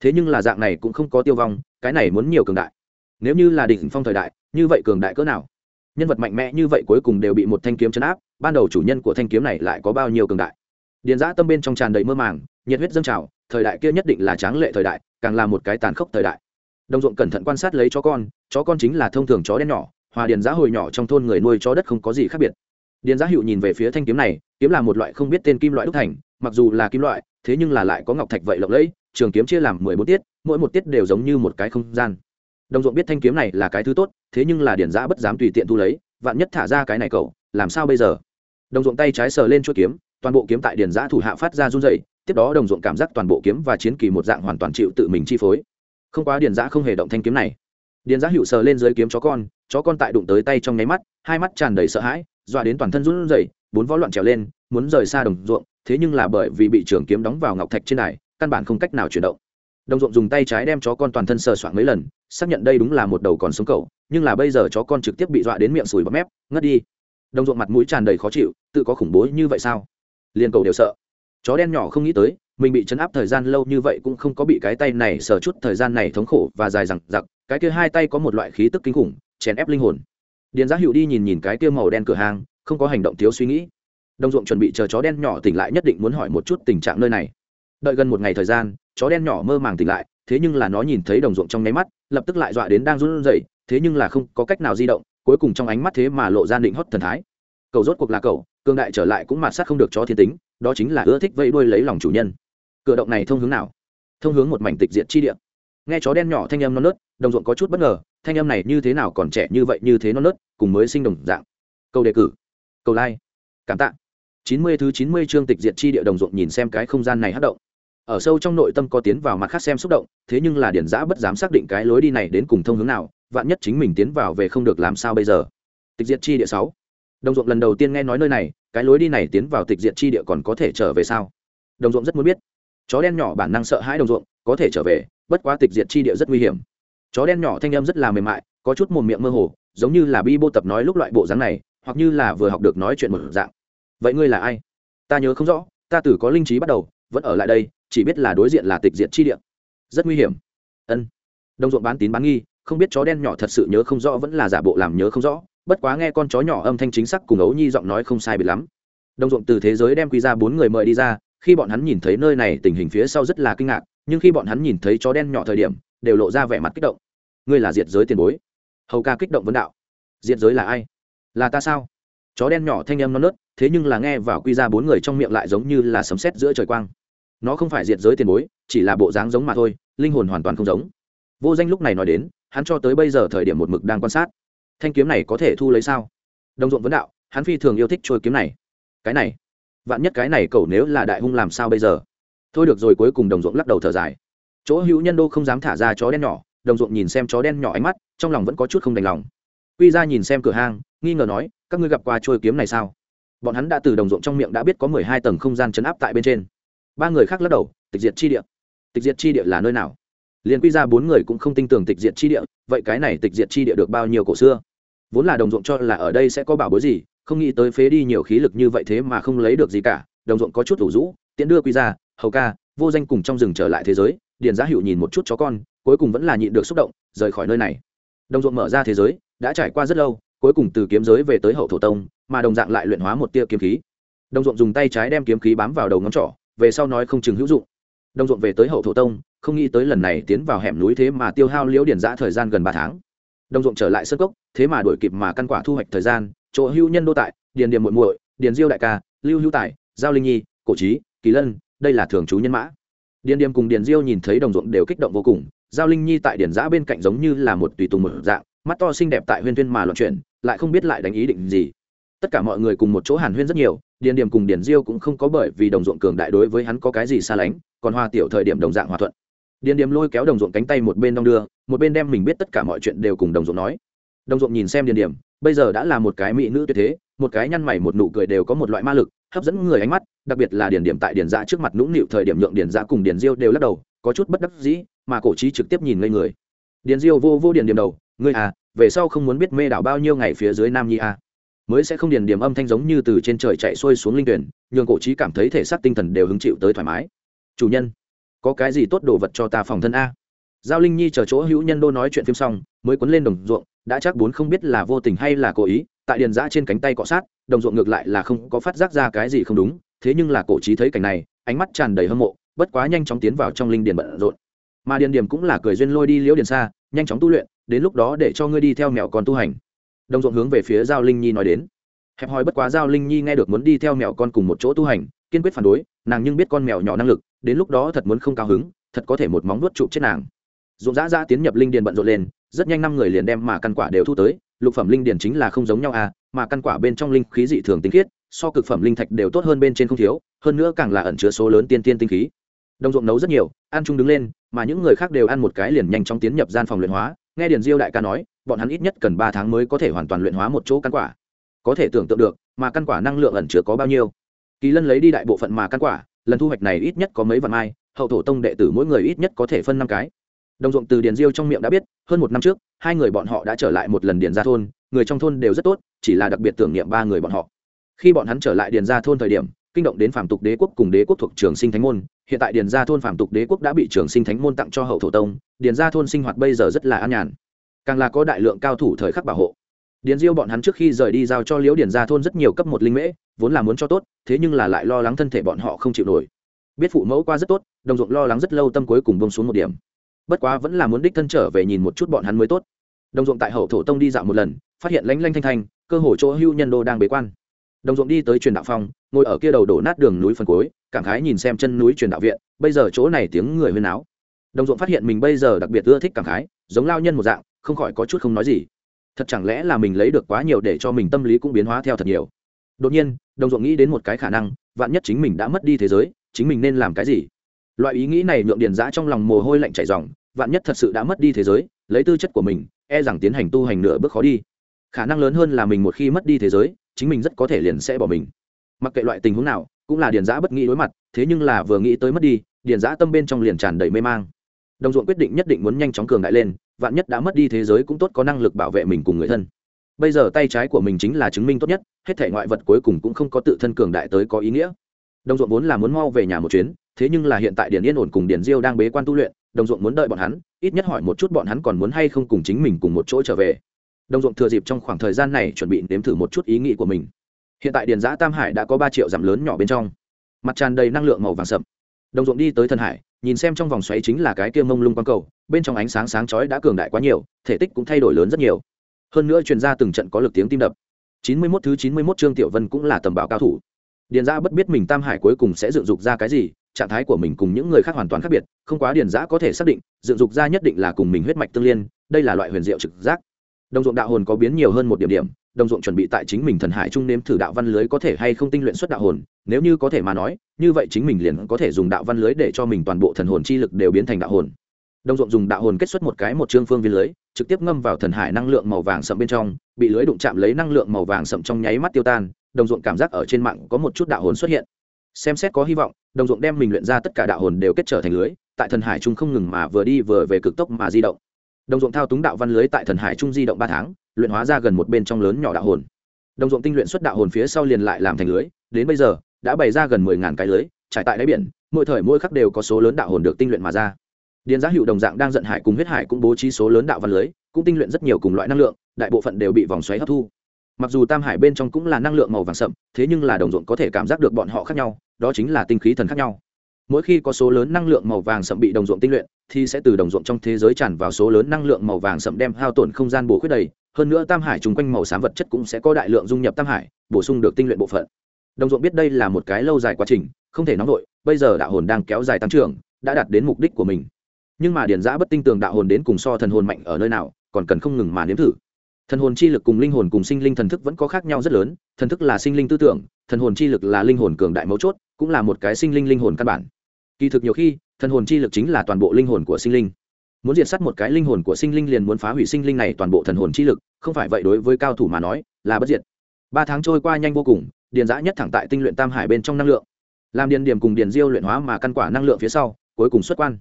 Thế nhưng là dạng này cũng không có tiêu vong, cái này muốn nhiều cường đại. Nếu như là đỉnh phong thời đại, như vậy cường đại cỡ nào? Nhân vật mạnh mẽ như vậy cuối cùng đều bị một thanh kiếm chấn áp, ban đầu chủ nhân của thanh kiếm này lại có bao nhiêu cường đại? Điền giã tâm bên trong tràn đầy mơ màng, nhiệt huyết dâng trào, thời đại kia nhất định là tráng lệ thời đại, càng là một cái tàn khốc thời đại đồng ruộng cẩn thận quan sát lấy chó con chó con chính là thông thường chó đen nhỏ, hòa điền giá hồi nhỏ trong thôn người nuôi chó đất không có gì khác biệt. Điền giá hữu nhìn về phía thanh kiếm này, kiếm là một loại không biết tên kim loại đúc thành, mặc dù là kim loại, thế nhưng là lại có ngọc thạch vậy lộng lẫy, trường kiếm chia làm mười bốn tiết, mỗi một tiết đều giống như một cái không gian. Đồng ruộng biết thanh kiếm này là cái thứ tốt, thế nhưng là điền giá bất dám tùy tiện thu lấy, vạn nhất thả ra cái này cậu, làm sao bây giờ? Đồng ruộng tay trái sờ lên chuỗi kiếm, toàn bộ kiếm tại Điền giã thủ hạ phát ra run dày tiếp đó đồng ruộng cảm giác toàn bộ kiếm và chiến kỳ một dạng hoàn toàn chịu tự mình chi phối không quá điền giã không hề động thanh kiếm này. Điền giã hữu sờ lên dưới kiếm chó con chó con tại đụng tới tay trong nháy mắt, hai mắt tràn đầy sợ hãi, dọa đến toàn thân run rẩy, bốn vó loạn trèo lên, muốn rời xa đồng ruộng, thế nhưng là bởi vì bị trường kiếm đóng vào ngọc thạch trên này, căn bản không cách nào chuyển động. Đồng ruộng dùng tay trái đem chó con toàn thân sờ soạn mấy lần, xác nhận đây đúng là một đầu còn sống cậu nhưng là bây giờ chó con trực tiếp bị dọa đến miệng sùi bọt mép, ngất đi. Đồng ruộng mặt mũi tràn đầy khó chịu, tự có khủng bố như vậy sao? Liền cầu đều sợ. Chó đen nhỏ không nghĩ tới mình bị chấn áp thời gian lâu như vậy cũng không có bị cái tay này sờ chút thời gian này thống khổ và dài rằng dặc, cái kia hai tay có một loại khí tức kinh khủng, chèn ép linh hồn. Điền giá hiệu đi nhìn nhìn cái kia màu đen cửa hàng, không có hành động thiếu suy nghĩ. Đồng ruộng chuẩn bị chờ chó đen nhỏ tỉnh lại nhất định muốn hỏi một chút tình trạng nơi này. Đợi gần một ngày thời gian, chó đen nhỏ mơ màng tỉnh lại, thế nhưng là nó nhìn thấy đồng ruộng trong nháy mắt, lập tức lại dọa đến đang run rẩy, thế nhưng là không có cách nào di động, cuối cùng trong ánh mắt thế mà lộ ra định hót thần thái. Cầu rốt cuộc là cầu cương đại trở lại cũng mạt sát không được chó thiên tính, đó chính là ưa thích vây đuôi lấy lòng chủ nhân cửa động này thông hướng nào? Thông hướng một mảnh tịch diện chi địa. Nghe chó đen nhỏ thanh âm non nớt, đồng ruộng có chút bất ngờ, thanh âm này như thế nào còn trẻ như vậy như thế non nớt, cùng mới sinh đồng dạng. Câu đề cử. Câu like. Cảm tạ. Chín mươi thứ chín mươi chương tịch diệt chi địa đồng ruộng nhìn xem cái không gian này hát động. Ở sâu trong nội tâm có tiến vào mặt khác xem xúc động, thế nhưng là điển giã bất dám xác định cái lối đi này đến cùng thông hướng nào, vạn nhất chính mình tiến vào về không được làm sao bây giờ? Tịch diệt chi địa sáu. Đồng ruộng lần đầu tiên nghe nói nơi này, cái lối đi này tiến vào tịch diệt chi địa còn có thể trở về sao? Đồng ruộng rất muốn biết chó đen nhỏ bản năng sợ hãi đồng ruộng, có thể trở về, bất quá tịch diệt chi địa rất nguy hiểm. Chó đen nhỏ thanh âm rất là mềm mại, có chút mồm miệng mơ hồ, giống như là bi bô tập nói lúc loại bộ dáng này, hoặc như là vừa học được nói chuyện một dạng. Vậy ngươi là ai? Ta nhớ không rõ, ta từ có linh trí bắt đầu, vẫn ở lại đây, chỉ biết là đối diện là tịch diệt chi địa. Rất nguy hiểm. Ân. Đồng ruộng bán tín bán nghi, không biết chó đen nhỏ thật sự nhớ không rõ, vẫn là giả bộ làm nhớ không rõ, bất quá nghe con chó nhỏ âm thanh chính xác cùng ấu nhi giọng nói không sai biệt lắm. Đồng ruộng từ thế giới đem quy ra bốn người mời đi ra khi bọn hắn nhìn thấy nơi này tình hình phía sau rất là kinh ngạc, nhưng khi bọn hắn nhìn thấy chó đen nhỏ thời điểm, đều lộ ra vẻ mặt kích động. Ngươi là diệt giới tiền bối. Hầu ca kích động vấn đạo. Diệt giới là ai? Là ta sao? Chó đen nhỏ thanh em non nớt, thế nhưng là nghe vào quy ra bốn người trong miệng lại giống như là sấm sét giữa trời quang. Nó không phải diệt giới tiền bối, chỉ là bộ dáng giống mà thôi, linh hồn hoàn toàn không giống. Vô danh lúc này nói đến, hắn cho tới bây giờ thời điểm một mực đang quan sát. Thanh kiếm này có thể thu lấy sao? Đồng ruộng vấn đạo, hắn phi thường yêu thích trôi kiếm này. Cái này vạn nhất cái này cậu nếu là đại hung làm sao bây giờ? Thôi được rồi, cuối cùng đồng ruộng lắc đầu thở dài. Chỗ hữu nhân đô không dám thả ra chó đen nhỏ, đồng ruộng nhìn xem chó đen nhỏ ánh mắt, trong lòng vẫn có chút không đành lòng. Quy ra nhìn xem cửa hang, nghi ngờ nói, các ngươi gặp qua trôi kiếm này sao? Bọn hắn đã từ đồng ruộng trong miệng đã biết có mười hai tầng không gian chấn áp tại bên trên. Ba người khác lắc đầu, tịch diệt chi địa. Tịch diệt chi địa là nơi nào? Liền quy ra bốn người cũng không tin tưởng tịch diệt chi địa, vậy cái này tịch diệt chi địa được bao nhiêu cổ xưa? Vốn là đồng ruộng cho là ở đây sẽ có bảo bối gì không nghĩ tới phế đi nhiều khí lực như vậy thế mà không lấy được gì cả, đồng ruộng có chút thủ rũ, tiễn đưa quy ra, hầu ca, vô danh cùng trong rừng trở lại thế giới, điền giá hiệu nhìn một chút chó con, cuối cùng vẫn là nhịn được xúc động, rời khỏi nơi này. Đồng ruộng mở ra thế giới, đã trải qua rất lâu, cuối cùng từ kiếm giới về tới hậu thổ tông, mà đồng dạng lại luyện hóa một tia kiếm khí. Đồng ruộng dùng tay trái đem kiếm khí bám vào đầu ngón trỏ, về sau nói không chừng hữu dụng. Đồng ruộng về tới hậu thổ tông, không nghĩ tới lần này tiến vào hẻm núi thế mà tiêu hao liễu điển giã thời gian gần ba tháng. Đồng ruộng trở lại sân cốc, thế mà đổi kịp mà căn quả thu hoạch thời gian chỗ hưu nhân đô tại, điền điểm muội muội, điền diêu đại ca, lưu hữu tài, giao linh nhi, cổ trí kỳ lân, đây là thường chú nhân mã. Điền điểm cùng điền diêu nhìn thấy đồng ruộng đều kích động vô cùng, giao linh nhi tại điền giã bên cạnh giống như là một tùy tùng một dạng, mắt to xinh đẹp tại huyên tuyên mà loạn chuyển lại không biết lại đánh ý định gì. Tất cả mọi người cùng một chỗ hàn huyên rất nhiều, điền điểm cùng điền diêu cũng không có bởi vì đồng ruộng cường đại đối với hắn có cái gì xa lánh, còn hoa tiểu thời điểm đồng dạng hòa thuận. Điền điểm lôi kéo đồng ruộng cánh tay một bên đong đưa, một bên đem mình biết tất cả mọi chuyện đều cùng đồng ruộng nói. Đồng ruộng nhìn xem điền điểm bây giờ đã là một cái mỹ nữ tuyệt thế, một cái nhăn mày, một nụ cười đều có một loại ma lực, hấp dẫn người ánh mắt, đặc biệt là điển điểm tại điển dạ trước mặt nũng nịu thời điểm nhượng điển dạ cùng điển diêu đều lắc đầu, có chút bất đắc dĩ, mà cổ trí trực tiếp nhìn ngây người. Điển diêu vô vô điển điểm đầu, ngươi à về sau không muốn biết mê đảo bao nhiêu ngày phía dưới nam nhi à. mới sẽ không điển điểm âm thanh giống như từ trên trời chạy xuôi xuống linh tuyển, nhường cổ trí cảm thấy thể xác tinh thần đều hứng chịu tới thoải mái. Chủ nhân, có cái gì tốt đồ vật cho ta phòng thân a? Giao linh nhi chờ chỗ hữu nhân đô nói chuyện phim xong mới quấn lên đồng ruộng, đã chắc bốn không biết là vô tình hay là cố ý, tại điền giã trên cánh tay cọ sát, đồng ruộng ngược lại là không có phát giác ra cái gì không đúng, thế nhưng là cổ trí thấy cảnh này, ánh mắt tràn đầy hâm mộ, bất quá nhanh chóng tiến vào trong linh điền bận rộn. Mà điền điểm cũng là cười duyên lôi đi liễu điền xa, nhanh chóng tu luyện, đến lúc đó để cho ngươi đi theo mẹo con tu hành. Đồng ruộng hướng về phía giao linh nhi nói đến. Hẹp hòi bất quá giao linh nhi nghe được muốn đi theo mẹo con cùng một chỗ tu hành, kiên quyết phản đối, nàng nhưng biết con mèo nhỏ năng lực, đến lúc đó thật muốn không cao hứng, thật có thể một móng nuốt chụp chết nàng. Dụng dã dã tiến nhập linh điền bận rộn lên rất nhanh năm người liền đem mà căn quả đều thu tới, lục phẩm linh điển chính là không giống nhau à mà căn quả bên trong linh khí dị thường tinh khiết, so cực phẩm linh thạch đều tốt hơn bên trên không thiếu, hơn nữa càng là ẩn chứa số lớn tiên tiên tinh khí. Đồng ruộng nấu rất nhiều ăn chung đứng lên, mà những người khác đều ăn một cái liền nhanh chóng tiến nhập gian phòng luyện hóa. Nghe điền diêu đại ca nói, bọn hắn ít nhất cần ba tháng mới có thể hoàn toàn luyện hóa một chỗ căn quả. Có thể tưởng tượng được, mà căn quả năng lượng ẩn chứa có bao nhiêu. Kỳ lân lấy đi đại bộ phận mà căn quả, lần thu hoạch này ít nhất có mấy vạn mai, hậu thổ tông đệ tử mỗi người ít nhất có thể phân năm cái đồng ruộng từ điền diêu trong miệng đã biết, hơn một năm trước, hai người bọn họ đã trở lại một lần điền ra thôn, người trong thôn đều rất tốt, chỉ là đặc biệt tưởng niệm ba người bọn họ. Khi bọn hắn trở lại điền ra thôn thời điểm, kinh động đến phạm tục đế quốc cùng đế quốc thuộc trường sinh thánh môn, hiện tại điền gia thôn phạm tục đế quốc đã bị trường sinh thánh môn tặng cho hậu thổ tông, điền gia thôn sinh hoạt bây giờ rất là an nhàn. Càng là có đại lượng cao thủ thời khắc bảo hộ. Điền diêu bọn hắn trước khi rời đi giao cho liễu điền gia thôn rất nhiều cấp một linh mễ, vốn là muốn cho tốt, thế nhưng là lại lo lắng thân thể bọn họ không chịu nổi. Biết phụ mẫu qua rất tốt, đồng ruộng lo lắng rất lâu, tâm cuối cùng bông xuống một điểm bất quá vẫn là muốn đích thân trở về nhìn một chút bọn hắn mới tốt. Đồng ruộng tại hậu thổ tông đi dạo một lần, phát hiện lanh lanh thanh thanh, cơ hồ chỗ hưu nhân đô đang bế quan. Đồng ruộng đi tới truyền đạo phong ngồi ở kia đầu đổ nát đường núi phần cuối, cảm khái nhìn xem chân núi truyền đạo viện, bây giờ chỗ này tiếng người huyên áo đồng ruộng phát hiện mình bây giờ đặc biệt ưa thích cảm khái, giống lao nhân một dạng, không khỏi có chút không nói gì. Thật chẳng lẽ là mình lấy được quá nhiều để cho mình tâm lý cũng biến hóa theo thật nhiều? Đột nhiên, đồng ruộng nghĩ đến một cái khả năng, vạn nhất chính mình đã mất đi thế giới, chính mình nên làm cái gì? Loại ý nghĩ này nhượng điền giã trong lòng mồ hôi lạnh chảy dòng vạn nhất thật sự đã mất đi thế giới, lấy tư chất của mình e rằng tiến hành tu hành nửa bước khó đi. Khả năng lớn hơn là mình một khi mất đi thế giới, chính mình rất có thể liền sẽ bỏ mình. Mặc kệ loại tình huống nào, cũng là điền giã bất nghĩ đối mặt, thế nhưng là vừa nghĩ tới mất đi, điền giã tâm bên trong liền tràn đầy mê mang. Đồng ruộng quyết định nhất định muốn nhanh chóng cường đại lên, vạn nhất đã mất đi thế giới cũng tốt có năng lực bảo vệ mình cùng người thân. Bây giờ tay trái của mình chính là chứng minh tốt nhất, hết thể ngoại vật cuối cùng cũng không có tự thân cường đại tới có ý nghĩa. Đồng ruộng vốn là muốn mau về nhà một chuyến thế nhưng là hiện tại điền yên ổn cùng điền diêu đang bế quan tu luyện, đồng ruộng muốn đợi bọn hắn, ít nhất hỏi một chút bọn hắn còn muốn hay không cùng chính mình cùng một chỗ trở về. Đồng ruộng thừa dịp trong khoảng thời gian này chuẩn bị nếm thử một chút ý nghĩ của mình. Hiện tại điền giã tam hải đã có ba triệu dặm lớn nhỏ bên trong. Mặt tràn đầy năng lượng màu vàng sậm. Đồng ruộng đi tới thần hải, nhìn xem trong vòng xoáy chính là cái kia mông lung quang cầu, bên trong ánh sáng sáng chói đã cường đại quá nhiều, thể tích cũng thay đổi lớn rất nhiều. Hơn nữa truyền ra từng trận có lực tiếng tim đập. Chín mươi 91 thứ chín mươi 91 trương tiểu vân cũng là tầm bảo cao thủ. Điền giã bất biết mình tam hải cuối cùng sẽ dựng dục ra cái gì trạng thái của mình cùng những người khác hoàn toàn khác biệt, không quá điền giã có thể xác định, dựng dục ra nhất định là cùng mình huyết mạch tương liên, đây là loại huyền diệu trực giác. Đồng ruộng đạo hồn có biến nhiều hơn một điểm điểm, đồng ruộng chuẩn bị tại chính mình thần hải trung nếm thử đạo văn lưới có thể hay không tinh luyện xuất đạo hồn, nếu như có thể mà nói, như vậy chính mình liền có thể dùng đạo văn lưới để cho mình toàn bộ thần hồn chi lực đều biến thành đạo hồn. Đồng ruộng dùng đạo hồn kết xuất một cái một trương phương viên lưới, trực tiếp ngâm vào thần hải năng lượng màu vàng sậm bên trong, bị lưới đụng chạm lấy năng lượng màu vàng sậm trong nháy mắt tiêu tan, đồng ruộng cảm giác ở trên mạng có một chút đạo hồn xuất hiện xem xét có hy vọng, đồng ruộng đem mình luyện ra tất cả đạo hồn đều kết trở thành lưới, tại thần hải trung không ngừng mà vừa đi vừa về cực tốc mà di động. Đồng ruộng thao túng đạo văn lưới tại thần hải trung di động ba tháng, luyện hóa ra gần một bên trong lớn nhỏ đạo hồn. Đồng ruộng tinh luyện xuất đạo hồn phía sau liền lại làm thành lưới, đến bây giờ, đã bày ra gần mười ngàn cái lưới, trải tại đáy biển, mỗi thời mỗi khắc đều có số lớn đạo hồn được tinh luyện mà ra. Điền giá hiệu đồng dạng đang giận hải cùng huyết hải cũng bố trí số lớn đạo văn lưới, cũng tinh luyện rất nhiều cùng loại năng lượng, đại bộ phận đều bị vòng xoáy hấp thu. Mặc dù tam hải bên trong cũng là năng lượng màu vàng sậm, thế nhưng là đồng ruộng có thể cảm giác được bọn họ khác nhau đó chính là tinh khí thần khác nhau. Mỗi khi có số lớn năng lượng màu vàng sậm bị đồng ruộng tinh luyện, thì sẽ từ đồng ruộng trong thế giới tràn vào số lớn năng lượng màu vàng sậm đem hao tổn không gian bổ khuyết đầy. Hơn nữa tam hải chung quanh màu xám vật chất cũng sẽ có đại lượng dung nhập tam hải, bổ sung được tinh luyện bộ phận. Đồng ruộng biết đây là một cái lâu dài quá trình, không thể nóng vội, bây giờ đạo hồn đang kéo dài tăng trưởng, đã đạt đến mục đích của mình. Nhưng mà điển giã bất tinh tường đạo hồn đến cùng so thần hồn mạnh ở nơi nào, còn cần không ngừng mà nếm thử. Thần hồn chi lực cùng linh hồn cùng sinh linh thần thức vẫn có khác nhau rất lớn, thần thức là sinh linh tư tưởng, thần hồn chi lực là linh hồn cường đại mấu chốt cũng là một cái sinh linh linh hồn căn bản. Kỳ thực nhiều khi, thần hồn chi lực chính là toàn bộ linh hồn của sinh linh. Muốn diệt sát một cái linh hồn của sinh linh liền muốn phá hủy sinh linh này toàn bộ thần hồn chi lực, không phải vậy đối với cao thủ mà nói, là bất diệt. Ba tháng trôi qua nhanh vô cùng, điền giã nhất thẳng tại tinh luyện tam hải bên trong năng lượng. Làm điền điểm cùng điền diêu luyện hóa mà căn quả năng lượng phía sau, cuối cùng xuất quan.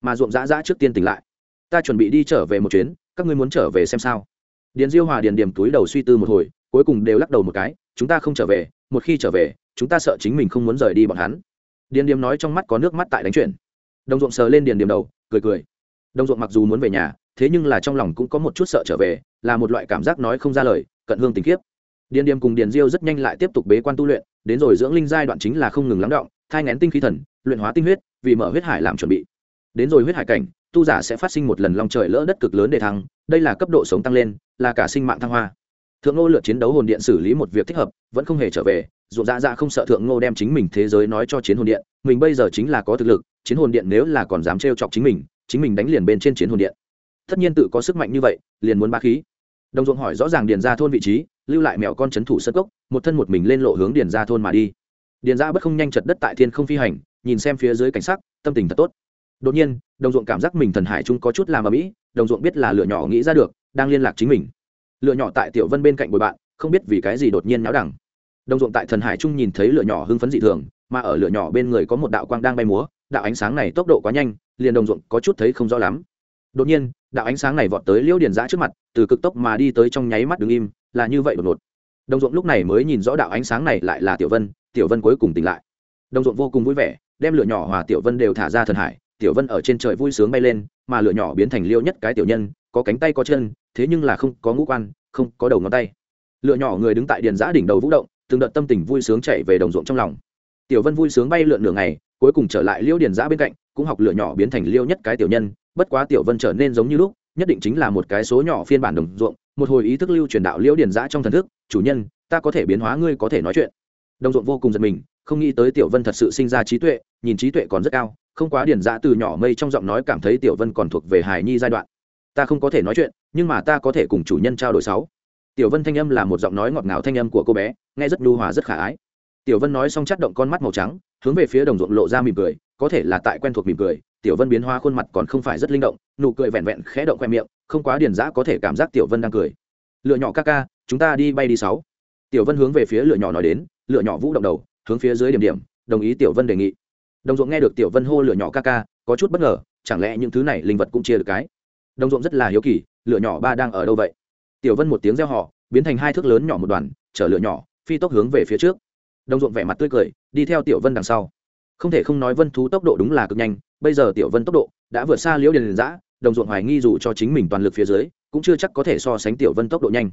Mà ruộng dã dã trước tiên tỉnh lại. Ta chuẩn bị đi trở về một chuyến, các ngươi muốn trở về xem sao. Điền diêu hòa điền điểm túi đầu suy tư một hồi, cuối cùng đều lắc đầu một cái, chúng ta không trở về, một khi trở về chúng ta sợ chính mình không muốn rời đi bọn hắn. Điền Điềm nói trong mắt có nước mắt tại đánh chuyển đồng ruộng sờ lên điền Điềm đầu, cười cười. Đồng ruộng mặc dù muốn về nhà, thế nhưng là trong lòng cũng có một chút sợ trở về, là một loại cảm giác nói không ra lời, cận hương tình kiếp điền Điềm cùng điền diêu rất nhanh lại tiếp tục bế quan tu luyện, đến rồi dưỡng linh giai đoạn chính là không ngừng lắng động, thai ngén tinh khí thần, luyện hóa tinh huyết, vì mở huyết hải làm chuẩn bị. Đến rồi huyết hải cảnh, tu giả sẽ phát sinh một lần long trời lỡ đất cực lớn để thăng, đây là cấp độ sống tăng lên, là cả sinh mạng thăng hoa. Thượng ngô lượt chiến đấu hồn điện xử lý một việc thích hợp, vẫn không hề trở về ruộng dạ dạ không sợ thượng ngô đem chính mình thế giới nói cho chiến hồn điện, mình bây giờ chính là có thực lực, chiến hồn điện nếu là còn dám trêu chọc chính mình chính mình đánh liền bên trên chiến hồn điện. Tất nhiên tự có sức mạnh như vậy, liền muốn ba khí. Đồng ruộng hỏi rõ ràng điền ra thôn vị trí, lưu lại mèo con c h ấ n thủ sân cốc, một thân một mình lên lộ hướng điền ra thôn mà đi. Điền ra bất không nhanh chật đất tại thiên không phi hành, nhìn xem phía dưới cảnh sắc, tâm tình thật tốt. Đột nhiên, đồng ruộng cảm giác mình thần hải chung có chút làm ở mỹ đồng ruộng biết là lựa nhỏ nghĩ ra được, đang liên lạc chính mình. Lựa nhỏ tại tiểu vân bên cạnh bồi bạn, không biết vì cái gì đột nhiên náo đẳng đồng ruộng tại thần hải trung nhìn thấy lửa nhỏ hưng phấn dị thường, mà ở lửa nhỏ bên người có một đạo quang đang bay múa, đạo ánh sáng này tốc độ quá nhanh, liền đồng ruộng có chút thấy không rõ lắm. Đột nhiên, đạo ánh sáng này vọt tới liễu điền giã trước mặt, từ cực tốc mà đi tới trong nháy mắt đứng im, là như vậy đột ngột. Đồng ruộng lúc này mới nhìn rõ đạo ánh sáng này lại là tiểu vân tiểu vân cuối cùng tỉnh lại. Đồng ruộng vô cùng vui vẻ, đem lửa nhỏ hòa tiểu vân đều thả ra thần hải, tiểu vân ở trên trời vui sướng bay lên, mà lửa nhỏ biến thành liêu nhất cái tiểu nhân, có cánh tay có chân, thế nhưng là không có ngũ quan, không có đầu ngón tay. Lửa nhỏ người đứng tại điền giã đỉnh đầu vũ động từng đợt tâm tình vui sướng chạy về đồng ruộng trong lòng. Tiểu vân vui sướng bay lượn nửa ngày, cuối cùng trở lại liêu điền giã bên cạnh, cũng học lửa nhỏ biến thành liêu nhất cái tiểu nhân, bất quá tiểu vân trở nên giống như lúc, nhất định chính là một cái số nhỏ phiên bản đồng ruộng, một hồi ý thức lưu truyền đạo liễu điền giã trong thần thức, chủ nhân, ta có thể biến hóa, ngươi có thể nói chuyện. Đồng ruộng vô cùng giật mình, không nghĩ tới tiểu vân thật sự sinh ra trí tuệ, nhìn trí tuệ còn rất cao, không quá điền giã từ nhỏ mây trong giọng nói cảm thấy tiểu vân còn thuộc về hài nhi giai đoạn. Ta không có thể nói chuyện, nhưng mà ta có thể cùng chủ nhân trao đổi sáu tiểu vân thanh âm là một giọng nói ngọt ngào thanh âm của cô bé, nghe rất nhu hòa rất khả ái. Tiểu vân nói xong chắt động con mắt màu trắng, hướng về phía đồng ruộng lộ ra mỉm cười, có thể là tại quen thuộc mỉm cười, tiểu vân biến hóa khuôn mặt còn không phải rất linh động, nụ cười vẹn vẹn khẽ động khoe miệng, không quá điền giã có thể cảm giác tiểu vân đang cười. Lựa nhỏ ca ca, chúng ta đi bay đi sáu. Tiểu vân hướng về phía lựa nhỏ nói đến, lựa nhỏ vũ động đầu, hướng phía dưới điểm điểm, đồng ý tiểu vân đề nghị. Đồng ruộng nghe được tiểu vân hô lựa nhỏ ca ca, có chút bất ngờ, chẳng lẽ những thứ này linh vật cũng chia được cái? Đồng ruộng rất là hiếu kỳ, lựa nhỏ ba đang ở đâu vậy? Tiểu vân một tiếng reo họ biến thành hai thước lớn nhỏ một đoàn, chở lửa nhỏ, phi tốc hướng về phía trước. Đồng ruộng vẻ mặt tươi cười, đi theo tiểu vân đằng sau. Không thể không nói vân thú tốc độ đúng là cực nhanh, bây giờ tiểu vân tốc độ đã vượt xa liễu điền giã đồng ruộng hoài nghi dù cho chính mình toàn lực phía dưới, cũng chưa chắc có thể so sánh tiểu vân tốc độ nhanh.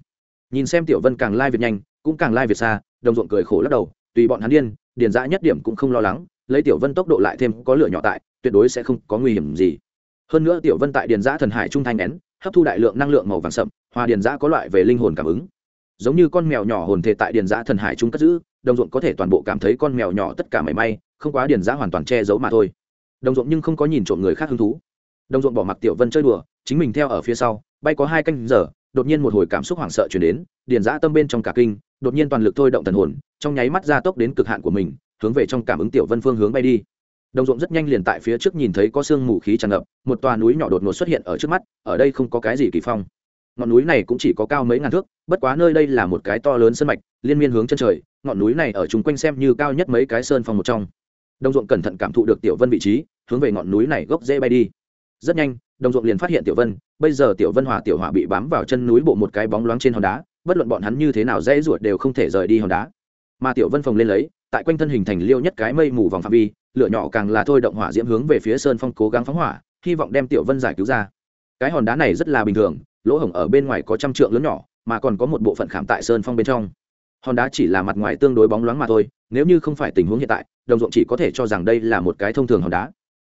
Nhìn xem tiểu vân càng lai việt nhanh, cũng càng lai việt xa, đồng ruộng cười khổ lắc đầu, tùy bọn hắn điên, điền giã nhất điểm cũng không lo lắng, lấy tiểu vân tốc độ lại thêm có lửa nhỏ tại, tuyệt đối sẽ không có nguy hiểm gì. Hơn nữa tiểu vân tại điền giã thần hải trung thanh nén hấp thu đại lượng năng lượng màu vàng sậm, hòa điền giã có loại về linh hồn cảm ứng. Giống như con mèo nhỏ hồn thể tại điền giã thần hải trung cất giữ, đồng ruộng có thể toàn bộ cảm thấy con mèo nhỏ tất cả mảy may, không quá điền giã hoàn toàn che giấu mà thôi. Đồng ruộng nhưng không có nhìn trộm người khác hứng thú. Đồng ruộng bỏ mặc tiểu vân chơi đùa, chính mình theo ở phía sau, bay có hai canh giờ, đột nhiên một hồi cảm xúc hoảng sợ chuyển đến, điền giã tâm bên trong cả kinh, đột nhiên toàn lực thôi động thần hồn, trong nháy mắt ra tốc đến cực hạn của mình, hướng về trong cảm ứng tiểu vân phương hướng bay đi đồng ruộng rất nhanh liền tại phía trước nhìn thấy có sương mù khí tràn ngập, một tòa núi nhỏ đột ngột xuất hiện ở trước mắt, ở đây không có cái gì kỳ phong. Ngọn núi này cũng chỉ có cao mấy ngàn thước, bất quá nơi đây là một cái to lớn sân mạch, liên miên hướng chân trời, ngọn núi này ở chung quanh xem như cao nhất mấy cái sơn phong một trong. Đồng ruộng cẩn thận cảm thụ được tiểu vân vị trí, hướng về ngọn núi này gốc dễ bay đi. Rất nhanh, đồng ruộng liền phát hiện tiểu vân, bây giờ tiểu vân hòa tiểu hỏa bị bám vào chân núi bộ một cái bóng loáng trên hòn đá, bất luận bọn hắn như thế nào dễ ruột đều không thể rời đi hòn đá. Mà tiểu vân phồng lên lấy, tại quanh thân hình thành liêu nhất cái mây mù vòng phạm vi lửa nhỏ càng là thôi động hỏa diễm hướng về phía sơn phong cố gắng phóng hỏa, hy vọng đem tiểu vân giải cứu ra. Cái hòn đá này rất là bình thường, lỗ hổng ở bên ngoài có trăm trượng lớn nhỏ, mà còn có một bộ phận khảm tại sơn phong bên trong. Hòn đá chỉ là mặt ngoài tương đối bóng loáng mà thôi, nếu như không phải tình huống hiện tại, đồng ruộng chỉ có thể cho rằng đây là một cái thông thường hòn đá.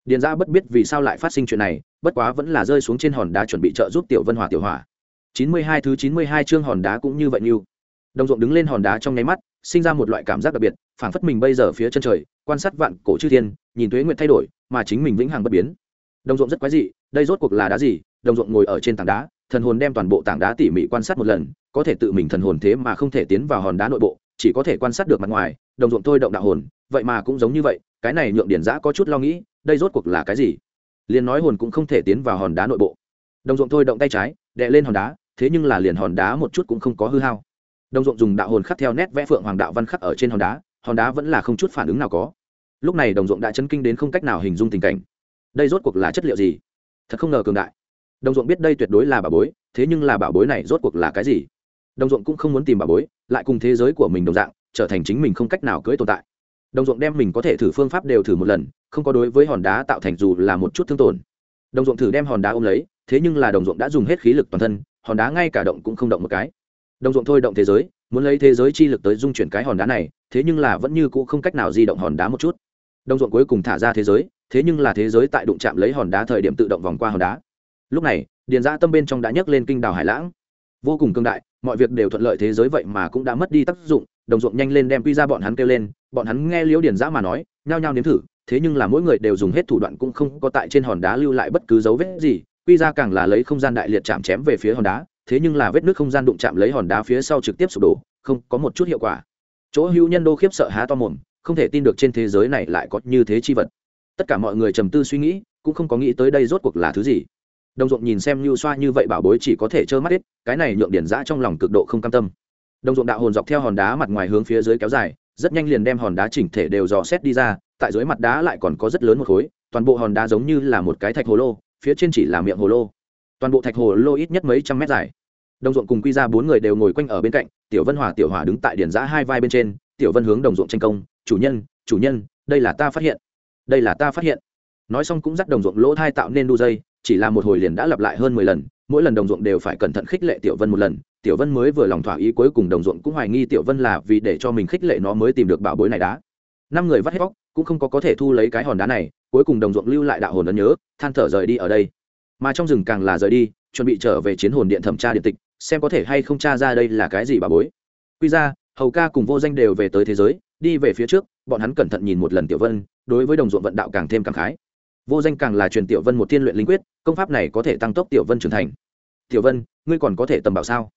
Điền ra bất biết vì sao lại phát sinh chuyện này, bất quá vẫn là rơi xuống trên hòn đá chuẩn bị trợ giúp tiểu vân hòa tiểu hỏa. Chín mươi hai thứ chín mươi hai chương hòn đá cũng như vậy như đồng ruộng đứng lên hòn đá trong nháy mắt sinh ra một loại cảm giác đặc biệt, phảng phất mình bây giờ phía chân trời, quan sát vạn cổ chư thiên, nhìn tuế nguyện thay đổi, mà chính mình vĩnh hằng bất biến. Đồng ruộng rất quái dị, đây rốt cuộc là đá gì? Đồng ruộng ngồi ở trên tảng đá, thần hồn đem toàn bộ tảng đá tỉ mỉ quan sát một lần, có thể tự mình thần hồn thế mà không thể tiến vào hòn đá nội bộ, chỉ có thể quan sát được mặt ngoài, đồng ruộng thôi động đạo hồn, vậy mà cũng giống như vậy, cái này nhượng điển giã có chút lo nghĩ, đây rốt cuộc là cái gì? Liền nói hồn cũng không thể tiến vào hòn đá nội bộ. Đồng ruộng thôi động tay trái đệ lên hòn đá, thế nhưng là liền hòn đá một chút cũng không có hư hao đồng ruộng dùng đạo hồn khắc theo nét vẽ phượng hoàng đạo văn khắc ở trên hòn đá hòn đá vẫn là không chút phản ứng nào có. Lúc này đồng ruộng đã chấn kinh đến không cách nào hình dung tình cảnh. Đây rốt cuộc là chất liệu gì? Thật không ngờ cường đại. Đồng ruộng biết đây tuyệt đối là bảo bối, thế nhưng là bảo bối này rốt cuộc là cái gì? Đồng ruộng cũng không muốn tìm bảo bối, lại cùng thế giới của mình đồng dạng, trở thành chính mình không cách nào cưỡi tồn tại. Đồng ruộng đem mình có thể thử phương pháp đều thử một lần, không có đối với hòn đá tạo thành dù là một chút thương tổn. Đồng ruộng thử đem hòn đá ôm lấy, thế nhưng là đồng ruộng đã dùng hết khí lực toàn thân, hòn đá ngay cả động cũng không động một cái đồng ruộng thôi động thế giới, muốn lấy thế giới chi lực tới dung chuyển cái hòn đá này, thế nhưng là vẫn như c ũ không cách nào di động hòn đá một chút. Đồng ruộng cuối cùng thả ra thế giới, thế nhưng là thế giới tại đụng chạm lấy hòn đá thời điểm tự động vòng qua hòn đá. Lúc này, điền ra tâm bên trong đã nhấc lên kinh đào hải lãng. Vô cùng cương đại, mọi việc đều thuận lợi thế giới vậy mà cũng đã mất đi tác dụng, đồng ruộng nhanh lên đem quy ra bọn hắn kêu lên, bọn hắn nghe liễu điền giã mà nói, nhao nhao nếm thử, thế nhưng là mỗi người đều dùng hết thủ đoạn cũng không có tại trên hòn đá lưu lại bất cứ dấu vết gì, quy ra càng là lấy không gian đại liệt chạm chém về phía hòn đá thế nhưng là vết nước không gian đụng chạm lấy hòn đá phía sau trực tiếp sụp đổ, không có một chút hiệu quả. Chỗ hữu nhân đô khiếp sợ há to mồm, không thể tin được trên thế giới này lại có như thế chi vật. Tất cả mọi người trầm tư suy nghĩ, cũng không có nghĩ tới đây rốt cuộc là thứ gì. Đồng ruộng nhìn xem như xoa như vậy bảo bối chỉ có thể trơ mắt hết, cái này nhượng điển giã trong lòng cực độ không cam tâm. Đồng ruộng đạo hồn dọc theo hòn đá mặt ngoài hướng phía dưới kéo dài, rất nhanh liền đem hòn đá chỉnh thể đều dò xét đi ra, tại dưới mặt đá lại còn có rất lớn một khối, toàn bộ hòn đá giống như là một cái thạch hồ lô, phía trên chỉ là miệng hồ lô. Toàn bộ thạch hồ lô ít nhất mấy trăm mét dài đồng ruộng cùng quy ra bốn người đều ngồi quanh ở bên cạnh, tiểu vân hòa, tiểu hòa đứng tại điển giã hai vai bên trên, tiểu vân hướng đồng ruộng tranh công, chủ nhân chủ nhân, đây là ta phát hiện, đây là ta phát hiện. Nói xong cũng dắt đồng ruộng lỗ thai tạo nên đu dây, chỉ là một hồi liền đã lặp lại hơn mười lần, mỗi lần đồng ruộng đều phải cẩn thận khích lệ tiểu vân một lần. Tiểu vân mới vừa lòng thỏa ý cuối cùng đồng ruộng cũng hoài nghi tiểu vân là vì để cho mình khích lệ nó mới tìm được bảo bối này đá. Năm người vắt hết bóc cũng không có có thể thu lấy cái hòn đá này, cuối cùng đồng ruộng lưu lại đạo hồn ấn nhớ, than thở rời đi ở đây. Mà trong rừng càng là rời đi, chuẩn bị trở về chiến hồn điện thẩm tra điện tịch xem có thể hay không tra ra đây là cái gì bà bối. Quy ra, hầu ca cùng vô danh đều về tới thế giới, đi về phía trước, bọn hắn cẩn thận nhìn một lần tiểu vân, đối với đồng ruộng vận đạo càng thêm cảm khái. Vô danh càng là truyền tiểu vân một thiên luyện linh quyết, công pháp này có thể tăng tốc tiểu vân trưởng thành. Tiểu vân, ngươi còn có thể tầm bảo sao?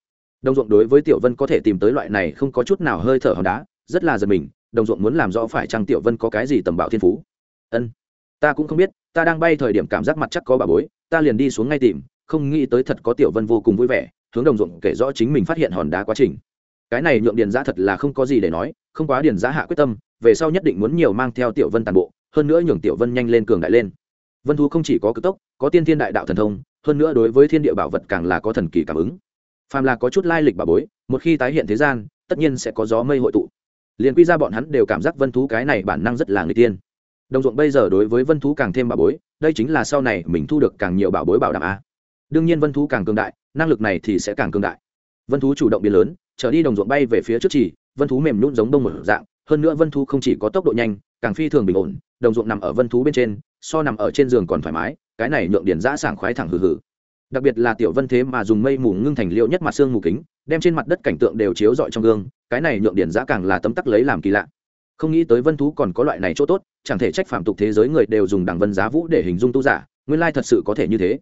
Đồng ruộng đối với tiểu vân có thể tìm tới loại này không có chút nào hơi thở hòn đá, rất là giật mình, đồng ruộng muốn làm rõ phải chăng tiểu vân có cái gì tầm bảo thiên phú? Ân, ta cũng không biết, ta đang bay thời điểm cảm giác mặt chắc có bà bối, ta liền đi xuống ngay tìm, không nghĩ tới thật có tiểu vân vô cùng vui vẻ hướng đồng ruộng kể rõ chính mình phát hiện hòn đá quá trình. Cái này nhượng điền giã thật là không có gì để nói, không quá điền giã hạ quyết tâm, về sau nhất định muốn nhiều mang theo tiểu vân toàn bộ, hơn nữa nhường tiểu vân nhanh lên cường đại lên. Vân thú không chỉ có cực tốc, có tiên thiên đại đạo thần thông, hơn nữa đối với thiên địa bảo vật càng là có thần kỳ cảm ứng. Phàm là có chút lai lịch bà bối, một khi tái hiện thế gian, tất nhiên sẽ có gió mây hội tụ. Liền quy ra bọn hắn đều cảm giác vân thú cái này bản năng rất là người tiên. Đồng ruộng bây giờ đối với vân thú càng thêm bà bối, đây chính là sau này mình thu được càng nhiều bảo bối bảo đảm a. Đương nhiên vân thú càng cường đại năng lực này thì sẽ càng cường đại. Vân thú chủ động biến lớn, trở đi đồng ruộng bay về phía trước chỉ, vân thú mềm nhún giống đông một dạng, hơn nữa vân thú không chỉ có tốc độ nhanh, càng phi thường bình ổn, đồng ruộng nằm ở vân thú bên trên, so nằm ở trên giường còn thoải mái, cái này nhượng điển giã sảng khoái thẳng hừ hừ. Đặc biệt là tiểu vân thế mà dùng mây mù ngưng thành liệu nhất mặt xương mù kính, đem trên mặt đất cảnh tượng đều chiếu rọi trong gương, cái này nhượng điển giã càng là tấm tắc lấy làm kỳ lạ. Không nghĩ tới vân thú còn có loại này chỗ tốt, chẳng thể trách phạm tục thế giới người đều dùng đảng vân giá vũ để hình dung tu giả, nguyên lai thật sự có thể như thế.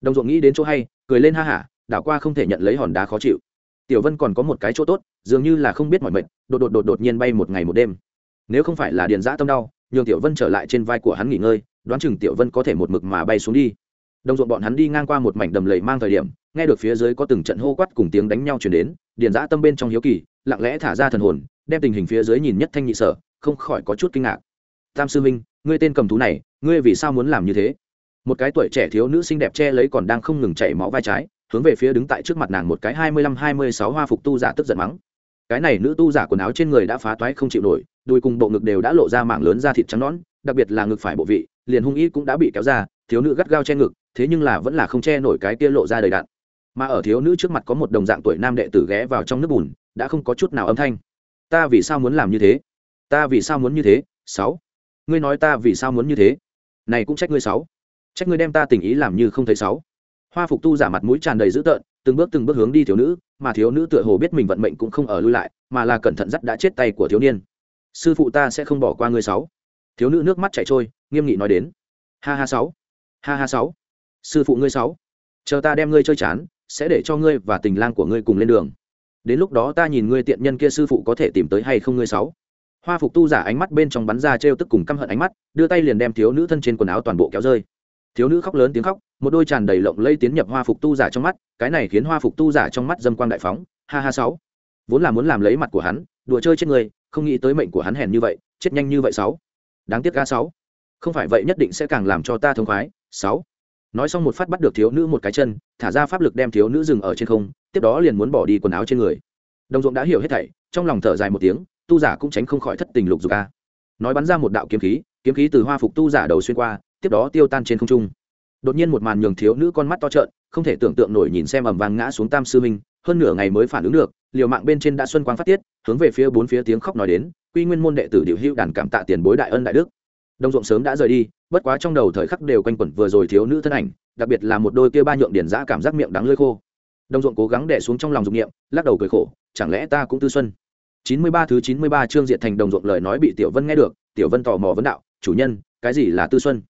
Đồng ruộng nghĩ đến chỗ hay, cười lên ha hả đảo qua không thể nhận lấy hòn đá khó chịu. Tiểu vân còn có một cái chỗ tốt, dường như là không biết mọi mệnh, đột đột đột đột nhiên bay một ngày một đêm. Nếu không phải là điền giã tâm đau, nhường tiểu vân trở lại trên vai của hắn nghỉ ngơi, đoán chừng tiểu vân có thể một mực mà bay xuống đi. Đồng ruộng bọn hắn đi ngang qua một mảnh đầm lầy mang thời điểm, nghe được phía dưới có từng trận hô quát cùng tiếng đánh nhau chuyển đến điền giã tâm bên trong hiếu kỳ, lặng lẽ thả ra thần hồn, đem tình hình phía dưới nhìn nhất thanh nhị sở, không khỏi có chút kinh ngạc. Tam sư minh ngươi tên cầm thú này, ngươi vì sao muốn làm như thế? Một cái tuổi trẻ thiếu nữ xinh đẹp che lấy còn đang không ngừng chảy máu vai trái hướng về phía đứng tại trước mặt nàng một cái hai mươi lăm hai mươi sáu hoa phục tu giả tức giận mắng. Cái này nữ tu giả quần áo trên người đã phá toái không chịu nổi, đùi cùng bộ ngực đều đã lộ ra mảng lớn da thịt trắng nõn, đặc biệt là ngực phải bộ vị, liền hung ý cũng đã bị kéo ra, thiếu nữ gắt gao che ngực, thế nhưng là vẫn là không che nổi cái kia lộ ra đầy đạn mà ở thiếu nữ trước mặt có một đồng dạng tuổi nam đệ tử ghé vào trong nước bùn, đã không có chút nào âm thanh. Ta vì sao muốn làm như thế? Ta vì sao muốn như thế? Sáu. Ngươi nói ta vì sao muốn như thế? Này cũng trách ngươi sáu. Trách ngươi đem ta tình ý làm như không thấy sáu hoa phục tu giả mặt mũi tràn đầy dữ tợn, từng bước từng bước hướng đi thiếu nữ, mà thiếu nữ tựa hồ biết mình vận mệnh cũng không ở lui lại, mà là cẩn thận dắt đã chết tay của thiếu niên. Sư phụ ta sẽ không bỏ qua ngươi sáu. Thiếu nữ nước mắt chảy trôi, nghiêm nghị nói đến. Ha ha sáu. Ha ha sáu. Sư phụ ngươi sáu. Chờ ta đem ngươi chơi chán, sẽ để cho ngươi và tình lang của ngươi cùng lên đường. Đến lúc đó ta nhìn ngươi tiện nhân kia sư phụ có thể tìm tới hay không ngươi sáu. Hoa phục tu giả ánh mắt bên trong bắn ra trêu tức cùng căm hận ánh mắt, đưa tay liền đem thiếu nữ thân trên quần áo toàn bộ kéo rơi thiếu nữ khóc lớn tiếng khóc, một đôi tràn đầy lộng lây tiến nhập hoa phục tu giả trong mắt, cái này khiến hoa phục tu giả trong mắt dâm quang đại phóng, ha ha sáu. Vốn là muốn làm lấy mặt của hắn, đùa chơi chết người, không nghĩ tới mệnh của hắn hèn như vậy, chết nhanh như vậy sáu. Đáng tiếc ga sáu. Không phải vậy nhất định sẽ càng làm cho ta thông khoái, sáu. Nói xong một phát bắt được thiếu nữ một cái chân, thả ra pháp lực đem thiếu nữ dừng ở trên không, tiếp đó liền muốn bỏ đi quần áo trên người. Đồng ruộng đã hiểu hết thảy, trong lòng thở dài một tiếng, tu giả cũng tránh không khỏi thất tình lục dục a. Nói bắn ra một đạo kiếm khí kiếm khí từ hoa phục tu giả đầu xuyên qua tiếp đó tiêu tan trên không trung. Đột nhiên một màn nhường thiếu nữ con mắt to trợn, không thể tưởng tượng nổi nhìn xem ầm vàng ngã xuống tam sư minh, hơn nửa ngày mới phản ứng được, liều mạng bên trên đã xuân quang phát tiết, hướng về phía bốn phía tiếng khóc nói đến, quy nguyên môn đệ tử điều hữu đàn cảm tạ tiền bối đại ân đại đức. Đồng ruộng sớm đã rời đi, bất quá trong đầu thời khắc đều quanh quẩn vừa rồi thiếu nữ thân ảnh, đặc biệt là một đôi kia ba nhượng điển giã cảm giác miệng đắng lơi khô. Đồng ruộng cố gắng đẻ xuống trong lòng dục niệm, lắc đầu cười khổ, chẳng lẽ ta cũng tư xuân? Chín mươi ba thứ chín mươi ba chương diệt thành đồng ruộng lời nói bị tiểu vân nghe được, tiểu vân tò mò vấn đạo, chủ nhân, cái gì là tư xuân?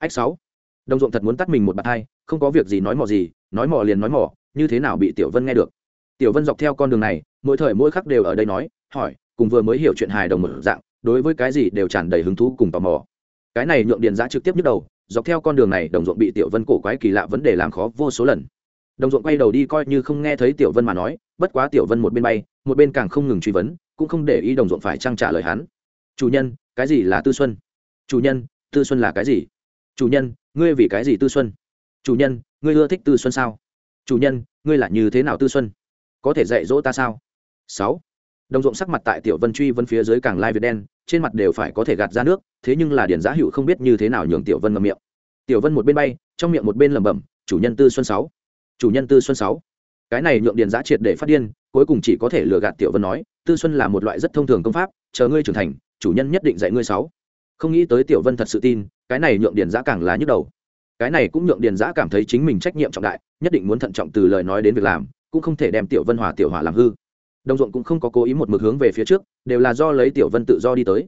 Ách sáu. Đồng ruộng thật muốn tắt mình một bạt hai, không có việc gì nói mò gì, nói mò liền nói mò, như thế nào bị tiểu vân nghe được? Tiểu vân dọc theo con đường này, mỗi thời mỗi khắc đều ở đây nói, hỏi, cùng vừa mới hiểu chuyện hài đồng một dạng, đối với cái gì đều tràn đầy hứng thú cùng tò mò. Cái này nhượng điện giã trực tiếp nhức đầu, dọc theo con đường này, đồng ruộng bị tiểu vân cổ quái kỳ lạ vấn đề làm khó vô số lần. Đồng ruộng quay đầu đi coi như không nghe thấy tiểu vân mà nói, bất quá tiểu vân một bên bay, một bên càng không ngừng truy vấn, cũng không để ý đồng ruộng phải trang trả lời hắn. Chủ nhân, cái gì là tư xuân? Chủ nhân, tư xuân là cái gì? Chủ nhân, ngươi vì cái gì tư xuân? Chủ nhân, ngươi ưa thích tư xuân sao? Chủ nhân, ngươi là như thế nào tư xuân? Có thể dạy dỗ ta sao? Sáu. Đồng ruộng sắc mặt tại tiểu vân truy vân phía dưới càng lai việt đen, trên mặt đều phải có thể gạt ra nước, thế nhưng là điển giá hữu không biết như thế nào nhường tiểu vân ngậm miệng. Tiểu vân một bên bay, trong miệng một bên lẩm bẩm, chủ nhân tư xuân sáu. Chủ nhân tư xuân sáu. Cái này nhượng điền giá triệt để phát điên, cuối cùng chỉ có thể lừa gạt tiểu vân nói, tư xuân là một loại rất thông thường công pháp, chờ ngươi trưởng thành, chủ nhân nhất định dạy ngươi sáu không nghĩ tới tiểu vân thật sự tin, cái này nhượng điền giã càng là nhức đầu. Cái này cũng nhượng điền giã cảm thấy chính mình trách nhiệm trọng đại, nhất định muốn thận trọng từ lời nói đến việc làm, cũng không thể đem tiểu vân hòa tiểu hòa làm hư. Đồng ruộng cũng không có cố ý một mực hướng về phía trước, đều là do lấy tiểu vân tự do đi tới.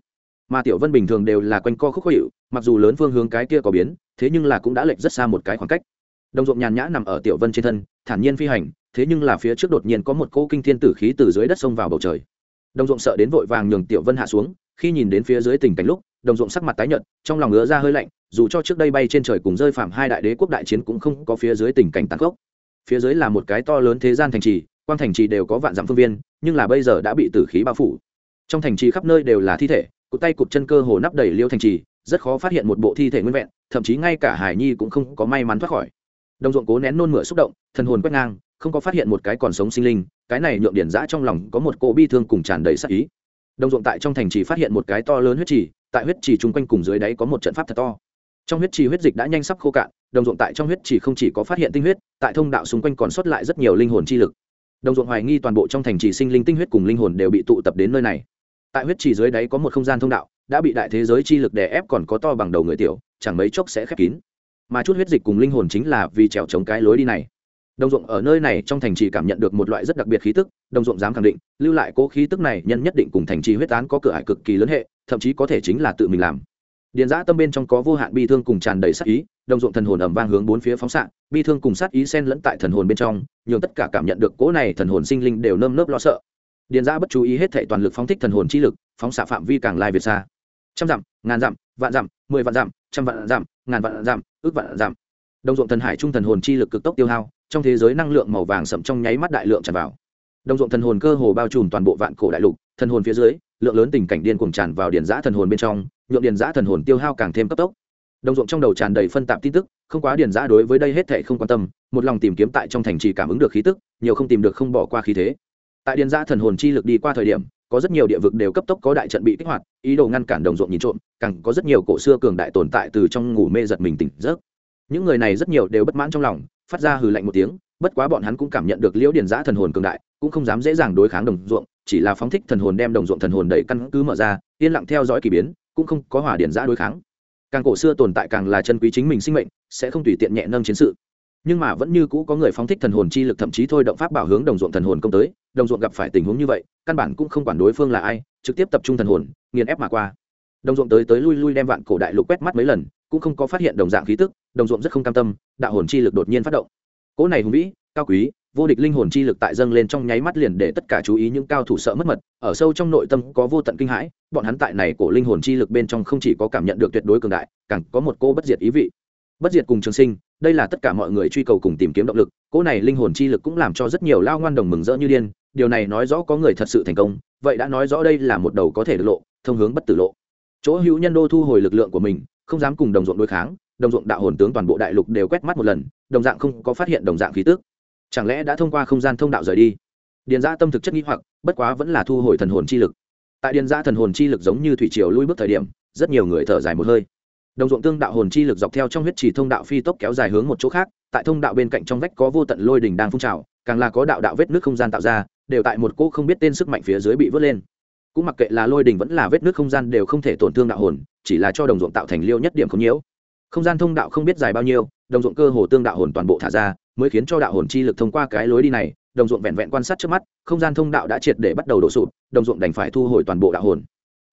Mà tiểu vân bình thường đều là quanh co khúc khó hiệu mặc dù lớn phương hướng cái kia có biến, thế nhưng là cũng đã lệch rất xa một cái khoảng cách. Đồng ruộng nhàn nhã nằm ở tiểu vân trên thân, thản nhiên phi hành, thế nhưng là phía trước đột nhiên có một cỗ kinh thiên tử khí từ dưới đất xông vào bầu trời. Đồng ruộng sợ đến vội vàng nhường tiểu vân hạ xuống, khi nhìn đến phía dưới tình cảnh lúc đồng ruộng sắc mặt tái nhợt, trong lòng ngứa ra hơi lạnh, dù cho trước đây bay trên trời cùng rơi phạm hai đại đế quốc đại chiến cũng không có phía dưới tình cảnh tàn khốc. Phía dưới là một cái to lớn thế gian thành trì, quang thành trì đều có vạn dặm phương viên, nhưng là bây giờ đã bị tử khí bao phủ. Trong thành trì khắp nơi đều là thi thể, cụt tay cụt chân cơ hồ nắp đầy liêu thành trì, rất khó phát hiện một bộ thi thể nguyên vẹn, thậm chí ngay cả hải nhi cũng không có may mắn thoát khỏi. Đồng ruộng cố nén nôn mửa xúc động, thần hồn quét ngang, không có phát hiện một cái còn sống sinh linh, cái này nhượng điển giã trong lòng có một cỗ bi thương cùng tràn đầy sắc ý. Đồng ruộng tại trong thành trì phát hiện một cái to lớn huyết trì tại huyết trì chung quanh cùng dưới đáy có một trận pháp thật to. Trong huyết trì huyết dịch đã nhanh sắp khô cạn, đồng ruộng tại trong huyết trì không chỉ có phát hiện tinh huyết, tại thông đạo xung quanh còn sót lại rất nhiều linh hồn chi lực. Đồng ruộng hoài nghi toàn bộ trong thành trì sinh linh tinh huyết cùng linh hồn đều bị tụ tập đến nơi này. Tại huyết trì dưới đáy có một không gian thông đạo, đã bị đại thế giới chi lực đè ép còn có to bằng đầu người tiểu, chẳng mấy chốc sẽ khép kín. Mà chút huyết dịch cùng linh hồn chính là vì trèo chống cái lối đi này đồng ruộng ở nơi này trong thành trì cảm nhận được một loại rất đặc biệt khí tức, đồng ruộng dám khẳng định, lưu lại cố khí tức này nhân nhất định cùng thành trì huyết tán có cửa hại cực kỳ lớn hệ, thậm chí có thể chính là tự mình làm. Điền giã tâm bên trong có vô hạn bi thương cùng tràn đầy sát ý, đồng ruộng thần hồn ẩm vang hướng bốn phía phóng xạ, bi thương cùng sát ý xen lẫn tại thần hồn bên trong, nhường tất cả cảm nhận được cố này thần hồn sinh linh đều nơm nớp lo sợ. Điền giã bất chú ý hết thệ toàn lực phóng thích thần hồn chi lực, phóng xạ phạm vi càng lai việt xa. Trăm dặm, ngàn dặm, vạn dặm, mười vạn dặm, trăm vạn dặm, ngàn vạn dặm, ước vạn dặm đồng ruộng thần hải trung thần hồn chi lực cực tốc tiêu hao, trong thế giới năng lượng màu vàng sậm trong nháy mắt đại lượng tràn vào. Đồng ruộng thần hồn cơ hồ bao trùm toàn bộ vạn cổ đại lục, thần hồn phía dưới, lượng lớn tình cảnh điên cuồng tràn vào điền giã thần hồn bên trong nhuộm điền giã thần hồn tiêu hao càng thêm cấp tốc. Đồng ruộng trong đầu tràn đầy phân tạp tin tức, không quá điền giã đối với đây hết thệ không quan tâm, một lòng tìm kiếm tại trong thành trì cảm ứng được khí tức, nhiều không tìm được không bỏ qua khí thế. Tại điền giã thần hồn chi lực đi qua thời điểm, có rất nhiều địa vực đều cấp tốc có đại trận bị kích hoạt, ý đồ ngăn cản đồng ruộng nhìn trộm, càng có rất nhiều cổ xưa cường đại tồn tại từ trong ngủ mê giật mình tỉnh giấc những người này rất nhiều đều bất mãn trong lòng, phát ra hừ lạnh một tiếng, bất quá bọn hắn cũng cảm nhận được liễu điền giã thần hồn cường đại, cũng không dám dễ dàng đối kháng đồng ruộng, chỉ là phóng thích thần hồn đem đồng ruộng thần hồn đẩy căn cứ mở ra, yên lặng theo dõi k ỳ biến, cũng không có hỏa điền giã đối kháng. Càng cổ xưa tồn tại càng là chân quý chính mình sinh mệnh, sẽ không tùy tiện nhẹ nâng chiến sự. Nhưng mà vẫn như cũ có người phóng thích thần hồn chi lực thậm chí thôi động pháp bảo hướng đồng ruộng thần hồn công tới, đồng ruộng gặp phải tình huống như vậy, căn bản cũng không quản đối phương là ai, trực tiếp tập trung thần hồn, nghiền ép mà qua. Đồng ruộng tới tới lui lui đem vạn cổ đại lục quét mắt mấy lần, cũng không có phát hiện đồng dạng khí tức đồng ruộng rất không cam tâm, đạo hồn chi lực đột nhiên phát động. Cỗ này hùng vĩ, cao quý, vô địch linh hồn chi lực tại dâng lên trong nháy mắt liền để tất cả chú ý những cao thủ sợ mất mật, ở sâu trong nội tâm có vô tận kinh hãi, bọn hắn tại này cổ linh hồn chi lực bên trong không chỉ có cảm nhận được tuyệt đối cường đại, càng có một cô bất diệt ý vị. Bất diệt cùng trường sinh, đây là tất cả mọi người truy cầu cùng tìm kiếm động lực, cỗ này linh hồn chi lực cũng làm cho rất nhiều lao ngoan đồng mừng rỡ như điên, điều này nói rõ có người thật sự thành công, vậy đã nói rõ đây là một đầu có thể được lộ, thông hướng bất tử lộ. Chỗ hữu nhân đô thu hồi lực lượng của mình, không dám cùng đồng ruộng đối kháng đồng ruộng đạo hồn tướng toàn bộ đại lục đều quét mắt một lần, đồng dạng không có phát hiện đồng dạng khí tức. Chẳng lẽ đã thông qua không gian thông đạo rời đi? Điền giã tâm thực chất nghĩ hoặc, bất quá vẫn là thu hồi thần hồn chi lực. Tại điền giã thần hồn chi lực giống như thủy triều lui bước thời điểm, rất nhiều người thở dài một hơi. Đồng ruộng tương đạo hồn chi lực dọc theo trong huyết trì thông đạo phi tốc kéo dài hướng một chỗ khác, tại thông đạo bên cạnh trong vách có vô tận lôi đình đang phun trào, càng là có đạo đạo vết nước không gian tạo ra, đều tại một cỗ không biết tên sức mạnh phía dưới bị vớt lên. Cũng mặc kệ là lôi đình vẫn là vết nước không gian đều không thể tổn thương đạo hồn, chỉ là cho đồng ruộng tạo thành liêu nhất điểm không nhiễu không gian thông đạo không biết dài bao nhiêu, đồng ruộng cơ hồ tương đạo hồn toàn bộ thả ra, mới khiến cho đạo hồn chi lực thông qua cái lối đi này, đồng ruộng vẹn vẹn quan sát trước mắt, không gian thông đạo đã triệt để bắt đầu đổ sụp, đồng ruộng đành phải thu hồi toàn bộ đạo hồn.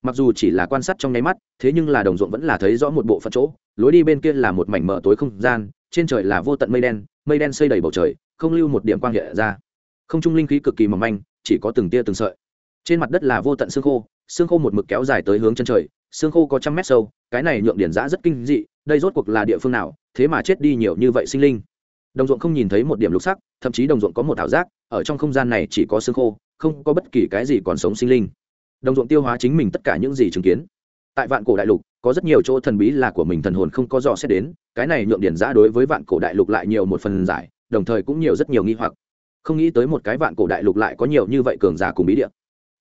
Mặc dù chỉ là quan sát trong nháy mắt, thế nhưng là đồng ruộng vẫn là thấy rõ một bộ phận chỗ, lối đi bên kia là một mảnh mở tối không gian, trên trời là vô tận mây đen mây đen xây đầy bầu trời, không lưu một điểm quang hệ ra. Không trung linh khí cực kỳ mỏng manh, chỉ có từng tia từng sợi. Trên mặt đất là vô tận xương khô xương khô một mực kéo dài tới hướng chân trời, xương khô có trăm mét sâu, cái này nhượng điển giã rất kinh dị đây rốt cuộc là địa phương nào, thế mà chết đi nhiều như vậy sinh linh. Đồng ruộng không nhìn thấy một điểm lục sắc, thậm chí đồng ruộng có một ảo giác, ở trong không gian này chỉ có xương khô, không có bất kỳ cái gì còn sống sinh linh. Đồng ruộng tiêu hóa chính mình tất cả những gì chứng kiến. Tại vạn cổ đại lục, có rất nhiều chỗ thần bí là của mình thần hồn không có dò xét đến, cái này nhượng điển giã đối với vạn cổ đại lục lại nhiều một phần giải, đồng thời cũng nhiều rất nhiều nghi hoặc. Không nghĩ tới một cái vạn cổ đại lục lại có nhiều như vậy cường giả cùng bí địa.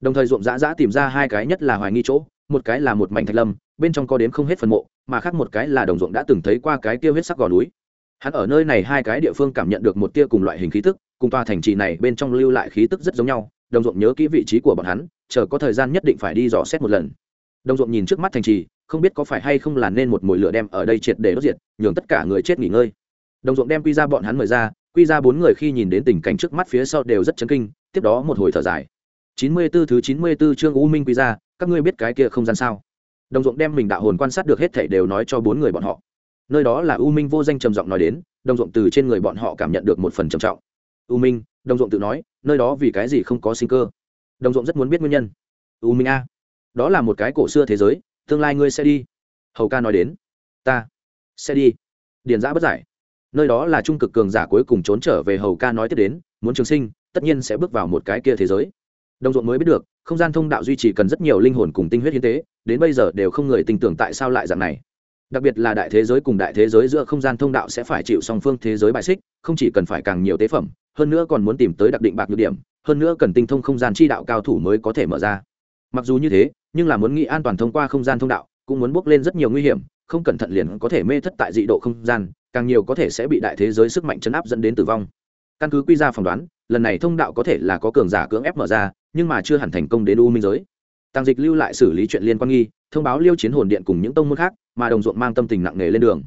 Đồng thời ruộng dã dã tìm ra hai cái nhất là hoài nghi chỗ một cái là một mảnh thạch lâm, bên trong có đếm không hết phần mộ, mà khác một cái là đồng ruộng đã từng thấy qua cái tiêu huyết sắc gò núi. Hắn ở nơi này hai cái địa phương cảm nhận được một tia cùng loại hình khí tức, cùng tòa thành trì này bên trong lưu lại khí tức rất giống nhau, đồng ruộng nhớ kỹ vị trí của bọn hắn, chờ có thời gian nhất định phải đi dò xét một lần. Đồng ruộng nhìn trước mắt thành trì, không biết có phải hay không là nên một mồi lửa đem ở đây triệt để đốt diệt, nhường tất cả người chết nghỉ ngơi. Đồng ruộng đem quy ra bọn hắn mời ra, quy ra bốn người khi nhìn đến tình cảnh trước mắt phía sau đều rất chấn kinh, tiếp đó một hồi thở dài chín mươi 94 thứ chín mươi 94 chương u minh quy gia, các ngươi biết cái kia không gian sao? Đồng ruộng đem mình đạo hồn quan sát được hết thảy đều nói cho bốn người bọn họ. Nơi đó là u minh vô danh trầm giọng nói đến đồng ruộng từ trên người bọn họ cảm nhận được một phần trầm trọng. U minh đồng ruộng tự nói nơi đó vì cái gì không có sinh cơ? Đồng ruộng rất muốn biết nguyên nhân. U minh a đó là một cái cổ xưa thế giới tương lai ngươi sẽ đi. Hầu ca nói đến ta sẽ đi. Điền giã bất giải. Nơi đó là trung cực cường giả cuối cùng trốn trở về hầu ca nói tiếp đến muốn trường sinh tất nhiên sẽ bước vào một cái kia thế giới đồng ruộng mới biết được, không gian thông đạo duy trì cần rất nhiều linh hồn cùng tinh huyết hiến tế, đến bây giờ đều không người tin tưởng tại sao lại dạng này. Đặc biệt là đại thế giới cùng đại thế giới giữa không gian thông đạo sẽ phải chịu song phương thế giới bài xích, không chỉ cần phải càng nhiều tế phẩm, hơn nữa còn muốn tìm tới đặc định bạc nhược điểm, hơn nữa cần tinh thông không gian chi đạo cao thủ mới có thể mở ra. Mặc dù như thế, nhưng là muốn nghĩ an toàn thông qua không gian thông đạo, cũng muốn bước lên rất nhiều nguy hiểm, không cẩn thận liền có thể mê thất tại dị độ không gian, càng nhiều có thể sẽ bị đại thế giới sức mạnh chấn áp dẫn đến tử vong căn cứ quy ra phỏng đoán, lần này thông đạo có thể là có cường giả cưỡng ép mở ra, nhưng mà chưa hẳn thành công đến u minh giới. Tăng dịch lưu lại xử lý chuyện liên quan nghi, thông báo liêu chiến hồn điện cùng những tông môn khác, mà đồng ruộng mang tâm tình nặng nề lên đường.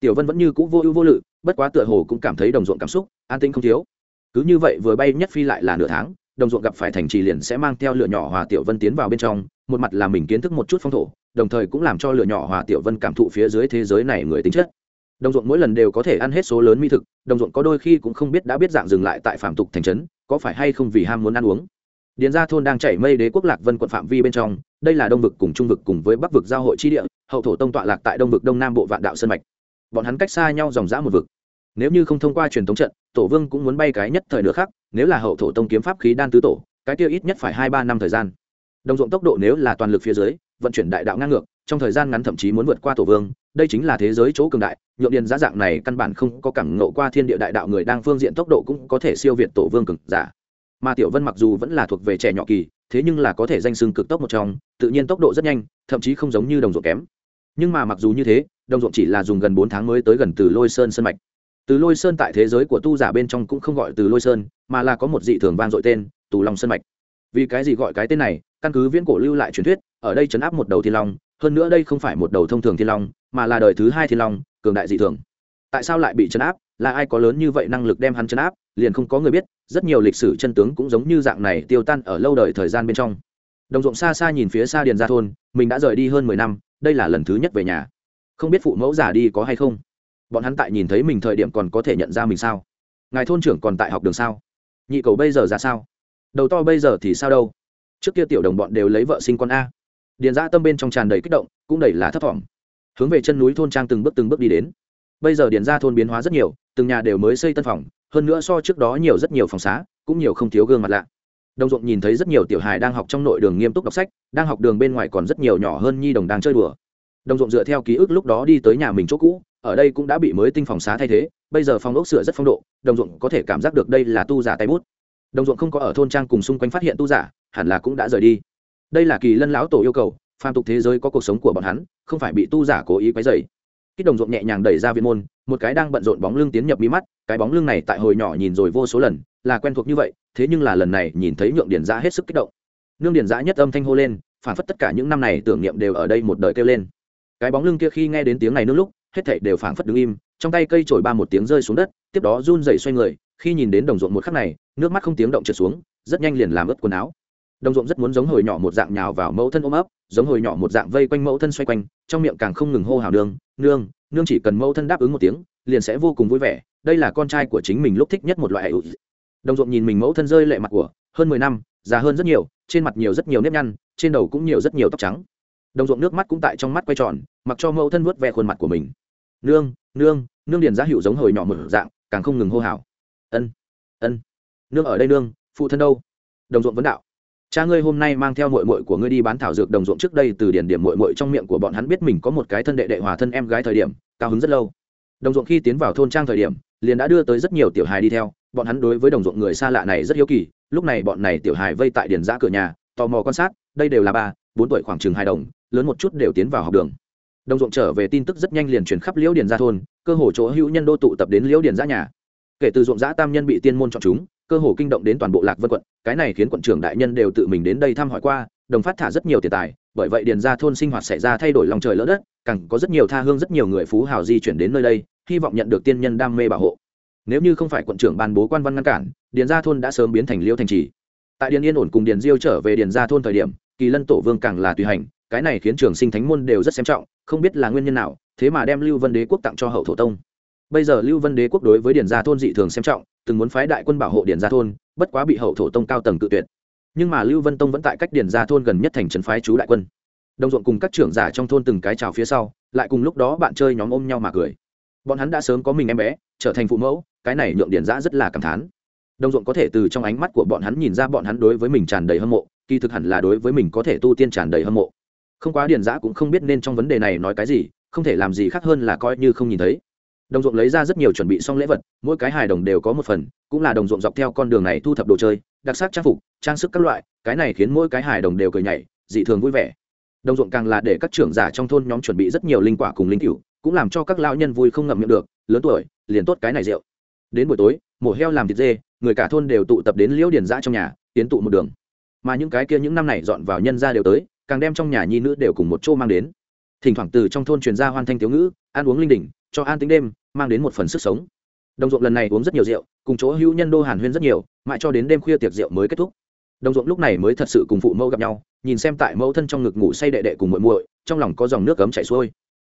Tiểu vân vẫn như c ũ vô ưu vô lự, bất quá tựa hồ cũng cảm thấy đồng ruộng cảm xúc, an tinh không thiếu. Cứ như vậy vừa bay nhất phi lại là nửa tháng, đồng ruộng gặp phải thành trì liền sẽ mang theo lửa nhỏ hòa tiểu vân tiến vào bên trong, một mặt là mình kiến thức một chút phong thổ, đồng thời cũng làm cho lửa nhỏ hòa tiểu vân cảm thụ phía dưới thế giới này người tính chất đồng ruộng mỗi lần đều có thể ăn hết số lớn mỹ thực, đồng ruộng có đôi khi cũng không biết đã biết dạng dừng lại tại phạm tục thành trấn, có phải hay không vì ham muốn ăn uống. Điền gia thôn đang chảy mây đế quốc lạc vân quận phạm vi bên trong, đây là đông vực cùng trung vực cùng với bắc vực giao hội chi địa, hậu thổ tông tọa lạc tại đông vực đông nam bộ vạn đạo sơn mạch. Bọn hắn cách xa nhau dòng dã một vực. Nếu như không thông qua truyền thống trận, tổ vương cũng muốn bay cái nhất thời nữa khác nếu là hậu thổ tông kiếm pháp khí đan tứ tổ, cái tiêu ít nhất phải hai ba năm thời gian. Đồng ruộng tốc độ nếu là toàn lực phía dưới, vận chuyển đại đạo ngang ngược, trong thời gian ngắn thậm chí muốn vượt qua tổ vương, đây chính là thế giới chỗ cường đại nhượng điền giá dạng này căn bản không có cảm ngộ qua thiên địa đại đạo người đang phương diện tốc độ cũng có thể siêu việt tổ vương cực giả. Mà tiểu vân mặc dù vẫn là thuộc về trẻ nhỏ kỳ, thế nhưng là có thể danh xưng cực tốc một trong, tự nhiên tốc độ rất nhanh, thậm chí không giống như đồng ruộng kém. Nhưng mà mặc dù như thế, đồng ruộng chỉ là dùng gần bốn tháng mới tới gần từ lôi sơn sân mạch. Từ lôi sơn tại thế giới của tu giả bên trong cũng không gọi từ lôi sơn, mà là có một dị thường vang dội tên, tù long sơn mạch. Vì cái gì gọi cái tên này, căn cứ viễn cổ lưu lại truyền thuyết, ở đây chấn áp một đầu thiên long, hơn nữa đây không phải một đầu thông thường thiên long, mà là đời thứ hai thiên long cường đại dị thường. Tại sao lại bị chấn áp? Là ai có lớn như vậy năng lực đem hắn chấn áp? Liền không có người biết, rất nhiều lịch sử chân tướng cũng giống như dạng này tiêu tan ở lâu đời thời gian bên trong. Đồng ruộng xa xa nhìn phía xa điền ra thôn, mình đã rời đi hơn mười năm, đây là lần thứ nhất về nhà. Không biết phụ mẫu giả đi có hay không? Bọn hắn tại nhìn thấy mình thời điểm còn có thể nhận ra mình sao? Ngài thôn trưởng còn tại học đường sao? Nhị cầu bây giờ ra sao? Đầu to bây giờ thì sao đâu? Trước kia tiểu đồng bọn đều lấy vợ sinh con a. Điền ra tâm bên trong tràn đầy kích động, cũng đầy là thấp thỏm hướng về chân núi thôn trang từng bước từng bước đi đến. Bây giờ điền ra thôn biến hóa rất nhiều, từng nhà đều mới xây tân phòng, hơn nữa so trước đó nhiều rất nhiều phòng xá, cũng nhiều không thiếu gương mặt lạ. Đồng ruộng nhìn thấy rất nhiều tiểu hài đang học trong nội đường nghiêm túc đọc sách, đang học đường bên ngoài còn rất nhiều nhỏ hơn nhi đồng đang chơi đùa. Đồng ruộng dựa theo ký ức lúc đó đi tới nhà mình chỗ cũ, ở đây cũng đã bị mới tinh phòng xá thay thế, bây giờ phòng ốc sửa rất phong độ, đồng ruộng có thể cảm giác được đây là tu giả tay bút. Đồng ruộng không có ở thôn trang cùng xung quanh phát hiện tu giả, hẳn là cũng đã rời đi. Đây là kỳ lân lão tổ yêu cầu, phàm tục thế giới có cuộc sống của bọn hắn không phải bị tu giả cố ý quấy rầy. kích đồng ruộng nhẹ nhàng đẩy ra viện môn, một cái đang bận rộn bóng lưng tiến nhập mi mắt, cái bóng lưng này tại hồi nhỏ nhìn rồi vô số lần, là quen thuộc như vậy, thế nhưng là lần này nhìn thấy nhượng điển giã hết sức kích động. Nương điển giã nhất âm thanh hô lên, phản phất tất cả những năm này tưởng niệm đều ở đây một đời kêu lên. Cái bóng lưng kia khi nghe đến tiếng này nương lúc, hết thảy đều phảng phất đứng im, trong tay cây chổi ba một tiếng rơi xuống đất, tiếp đó run rẩy xoay người, khi nhìn đến đồng ruộng một khắc này, nước mắt không tiếng động trượt xuống, rất nhanh liền làm ướt quần áo đồng ruộng rất muốn giống hồi nhỏ một dạng nhào vào mẫu thân ôm ấp, giống hồi nhỏ một dạng vây quanh mẫu thân xoay quanh, trong miệng càng không ngừng hô hào nương nương nương chỉ cần mẫu thân đáp ứng một tiếng, liền sẽ vô cùng vui vẻ, đây là con trai của chính mình lúc thích nhất một loại. Đồng ruộng nhìn mình mẫu thân rơi lệ mặt của, hơn mười năm, già hơn rất nhiều, trên mặt nhiều rất nhiều nếp nhăn, trên đầu cũng nhiều rất nhiều tóc trắng. Đồng ruộng nước mắt cũng tại trong mắt quay tròn, mặc cho mẫu thân vuốt ve khuôn mặt của mình. Nương nương nương điền giá hiệu giống hồi nhỏ một dạng, càng không ngừng hô hào. Ân ân, nương ở đây nương, phụ thân đâu? Đồng ruộng vấn đạo cha ngươi hôm nay mang theo mội mội của ngươi đi bán thảo dược đồng ruộng trước đây, từ điển điểm mội mội trong miệng của bọn hắn biết mình có một cái thân đệ đệ hòa thân em gái thời điểm, cao hứng rất lâu. Đồng ruộng khi tiến vào thôn trang thời điểm, liền đã đưa tới rất nhiều tiểu hài đi theo, bọn hắn đối với đồng ruộng người xa lạ này rất hiếu kỳ, lúc này bọn này tiểu hài vây tại điển giã cửa nhà, tò mò quan sát, đây đều là ba, bốn tuổi khoảng chừng hai đồng, lớn một chút đều tiến vào học đường. Đồng ruộng trở về tin tức rất nhanh liền truyền khắp liễu điền ra thôn, cơ hồ chỗ hữu nhân đô tụ tập đến liễu điền ra nhà. Kể từ ruộng giã tam nhân bị tiên môn chọn chúng cơ hồ kinh động đến toàn bộ lạc vân quận, cái này khiến quận trưởng đại nhân đều tự mình đến đây thăm hỏi qua, đồng phát thả rất nhiều tiền tài, bởi vậy điền ra thôn sinh hoạt xảy ra thay đổi lòng trời lỡ đất, càng có rất nhiều tha hương rất nhiều người phú hào di chuyển đến nơi đây, hy vọng nhận được tiên nhân đam mê bảo hộ. Nếu như không phải quận trưởng ban bố quan văn ngăn cản, điền gia thôn đã sớm biến thành liêu thành trì. Tại điền yên ổn cùng điền diêu trở về điền gia thôn thời điểm, kỳ lân tổ vương càng là tùy hành, cái này khiến trường sinh thánh môn đều rất xem trọng, không biết là nguyên nhân nào, thế mà đem lưu vân đế quốc tặng cho hậu thổ tông. Bây giờ lưu vân đế quốc đối với điền gia thôn dị thường xem trọng từng muốn phái đại quân bảo hộ điền gia thôn, bất quá bị hậu thổ tông cao tầng cự tuyệt. Nhưng mà lưu vân tông vẫn tại cách điền gia thôn gần nhất thành trấn phái chú đại quân. Đồng ruộng cùng các trưởng giả trong thôn từng cái trào phía sau, lại cùng lúc đó bạn chơi nhóm ôm nhau mà cười. Bọn hắn đã sớm có mình em bé, trở thành phụ mẫu, cái này nhượng điền giã rất là cảm thán. Đồng ruộng có thể từ trong ánh mắt của bọn hắn nhìn ra bọn hắn đối với mình tràn đầy hâm mộ, kỳ thực hẳn là đối với mình có thể tu tiên tràn đầy hâm mộ. Không quá điền giã cũng không biết nên trong vấn đề này nói cái gì, không thể làm gì khác hơn là coi như không nhìn thấy đồng ruộng lấy ra rất nhiều chuẩn bị xong lễ vật, mỗi cái hài đồng đều có một phần, cũng là đồng ruộng dọc theo con đường này thu thập đồ chơi, đặc sắc trang phục, trang sức các loại, cái này khiến mỗi cái hài đồng đều cười nhảy, dị thường vui vẻ. Đồng ruộng càng là để các trưởng giả trong thôn nhóm chuẩn bị rất nhiều linh quả cùng linh cựu cũng làm cho các lao nhân vui không ngậm miệng được, lớn tuổi, liền tốt cái này rượu. Đến buổi tối, mổ heo làm thịt dê, người cả thôn đều tụ tập đến liễu điền giã trong nhà, tiến tụ một đường. Mà những cái kia những năm này dọn vào nhân ra đều tới, càng đem trong nhà nhi nữ đều cùng một chỗ mang đến. Thỉnh thoảng từ trong thôn truyền ra hoan thanh thiếu ngữ, ăn uống linh đình cho an tính đêm, mang đến một phần sức sống. Đồng ruộng lần này uống rất nhiều rượu, cùng chỗ hữu nhân đô hàn huyên rất nhiều, mãi cho đến đêm khuya tiệc rượu mới kết thúc. Đồng ruộng lúc này mới thật sự cùng phụ mẫu gặp nhau, nhìn xem tại mẫu thân trong ngực ngủ say đệ đệ cùng muội muội, trong lòng có dòng nước cấm chảy xuôi.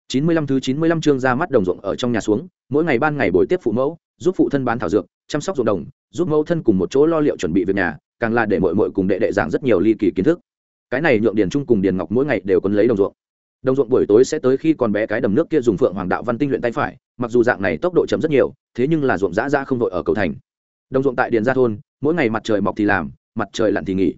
Chín mươi lăm thứ chín mươi lăm chương ra mắt đồng ruộng ở trong nhà xuống, mỗi ngày ban ngày buổi tiếp phụ mẫu, giúp phụ thân bán thảo dược, chăm sóc ruộng đồng, giúp mẫu thân cùng một chỗ lo liệu chuẩn bị việc nhà, càng là để muội muội cùng đệ đệ giảng rất nhiều ly kỳ kiến thức. Cái này nhượng điền trung cùng điền ngọc mỗi ngày đều còn lấy đồng ruộng đồng ruộng buổi tối sẽ tới khi còn bé cái đầm nước kia dùng phượng hoàng đạo văn tinh luyện tay phải, mặc dù dạng này tốc độ chậm rất nhiều, thế nhưng là ruộng dã ra không đội ở cầu thành. Đồng ruộng tại điền gia thôn, mỗi ngày mặt trời mọc thì làm, mặt trời lặn thì nghỉ.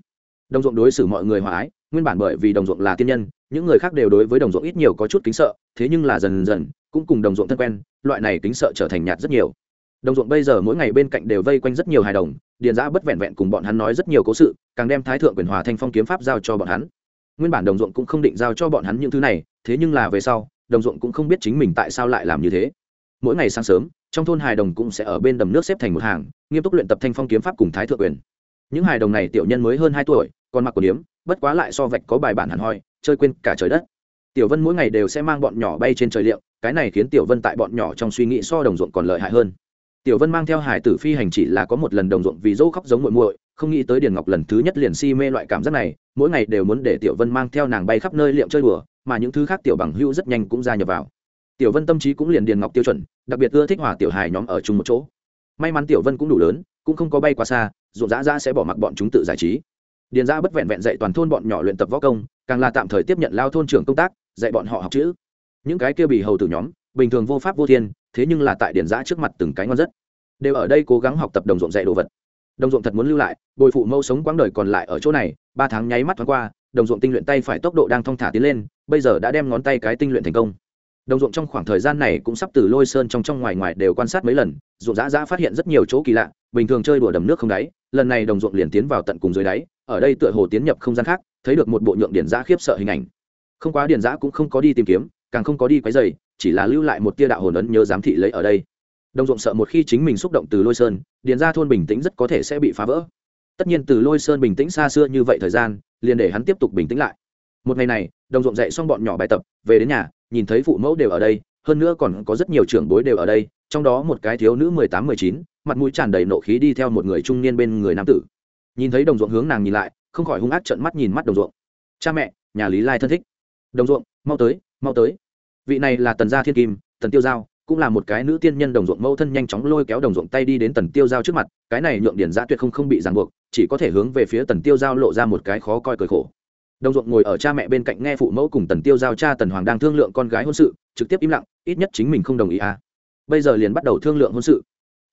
Đồng ruộng đối xử mọi người hòa ái, nguyên bản bởi vì đồng ruộng là tiên nhân, những người khác đều đối với đồng ruộng ít nhiều có chút kính sợ, thế nhưng là dần dần, cũng cùng đồng ruộng thân quen, loại này kính sợ trở thành nhạt rất nhiều. Đồng ruộng bây giờ mỗi ngày bên cạnh đều vây quanh rất nhiều hài đồng, điền giã bất vẹn vẹn cùng bọn hắn nói rất nhiều cố sự, càng đem thái thượng quyền hòa thanh phong kiếm pháp giao cho bọn hắn nguyên bản đồng ruộng cũng không định giao cho bọn hắn những thứ này, thế nhưng là về sau, đồng ruộng cũng không biết chính mình tại sao lại làm như thế. Mỗi ngày sáng sớm, trong thôn hài đồng cũng sẽ ở bên đầm nước xếp thành một hàng, nghiêm túc luyện tập thanh phong kiếm pháp cùng thái thượng quyền. Những hài đồng này tiểu nhân mới hơn hai tuổi, còn mặc quần yếm, bất quá lại so vạch có bài bản hẳn hoi, chơi quên cả trời đất. Tiểu vân mỗi ngày đều sẽ mang bọn nhỏ bay trên trời liệu, cái này khiến tiểu vân tại bọn nhỏ trong suy nghĩ so đồng ruộng còn lợi hại hơn. Tiểu vân mang theo hải tử phi hành chỉ là có một lần đồng ruộng vì dỗ khóc giống muội muội không nghĩ tới điền ngọc lần thứ nhất liền si mê loại cảm giác này, mỗi ngày đều muốn để tiểu vân mang theo nàng bay khắp nơi liệm chơi đùa, mà những thứ khác tiểu bằng hữu rất nhanh cũng gia nhập vào. Tiểu vân tâm trí cũng liền điền ngọc tiêu chuẩn, đặc biệt ưa thích hòa tiểu hài nhóm ở chung một chỗ. May mắn tiểu vân cũng đủ lớn, cũng không có bay quá xa, ruộng dã dã sẽ bỏ mặc bọn chúng tự giải trí. Điền ra bất vẹn vẹn dạy toàn thôn bọn nhỏ luyện tập võ công, càng là tạm thời tiếp nhận lao thôn trưởng công tác, dạy bọn họ học chữ. Những cái kia bị hầu tử nhóm, bình thường vô pháp vô thiên, thế nhưng là tại điền giã trước mặt từng cái ngon rất. Đều ở đây cố gắng học tập đồng ruộng dạy đồ vật đồng ruộng thật muốn lưu lại, bồi phụ mẫu sống quãng đời còn lại ở chỗ này, ba tháng nháy mắt thoáng qua, đồng ruộng tinh luyện tay phải tốc độ đang thong thả tiến lên, bây giờ đã đem ngón tay cái tinh luyện thành công. Đồng ruộng trong khoảng thời gian này cũng sắp từ lôi sơn trong trong ngoài ngoài đều quan sát mấy lần, ruộng dã dã phát hiện rất nhiều chỗ kỳ lạ, bình thường chơi đùa đầm nước không đáy, lần này đồng ruộng liền tiến vào tận cùng dưới đáy, ở đây tựa hồ tiến nhập không gian khác, thấy được một bộ nhượng điển giã khiếp sợ hình ảnh. Không quá điển giã cũng không có đi tìm kiếm, càng không có đi quấy dày chỉ là lưu lại một tia đạo hồn ấn nhớ giám thị lấy ở đây đồng ruộng sợ một khi chính mình xúc động từ lôi sơn điền ra thôn bình tĩnh rất có thể sẽ bị phá vỡ. Tất nhiên từ lôi sơn bình tĩnh xa xưa như vậy thời gian, liền để hắn tiếp tục bình tĩnh lại. Một ngày này, đồng ruộng dạy xong bọn nhỏ bài tập, về đến nhà, nhìn thấy phụ mẫu đều ở đây, hơn nữa còn có rất nhiều trưởng bối đều ở đây, trong đó một cái thiếu nữ mười tám, mười chín, mặt mũi tràn đầy nộ khí đi theo một người trung niên bên người nam tử. Nhìn thấy đồng ruộng hướng nàng nhìn lại, không khỏi hung ác trận mắt nhìn mắt đồng ruộng. Cha mẹ, nhà lý lai thân thích. Đồng ruộng, mau tới mau tới. Vị này là tần gia thiên kim, tần tiêu giao cũng là một cái nữ tiên nhân đồng ruộng mâu thân nhanh chóng lôi kéo đồng ruộng tay đi đến tần tiêu giao trước mặt, cái này nhượng điển giã tuyệt không không bị ràng buộc, chỉ có thể hướng về phía tần tiêu giao lộ ra một cái khó coi cười khổ. Đồng ruộng ngồi ở cha mẹ bên cạnh nghe phụ mẫu cùng tần tiêu giao cha tần hoàng đang thương lượng con gái hôn sự, trực tiếp im lặng, ít nhất chính mình không đồng ý à. Bây giờ liền bắt đầu thương lượng hôn sự.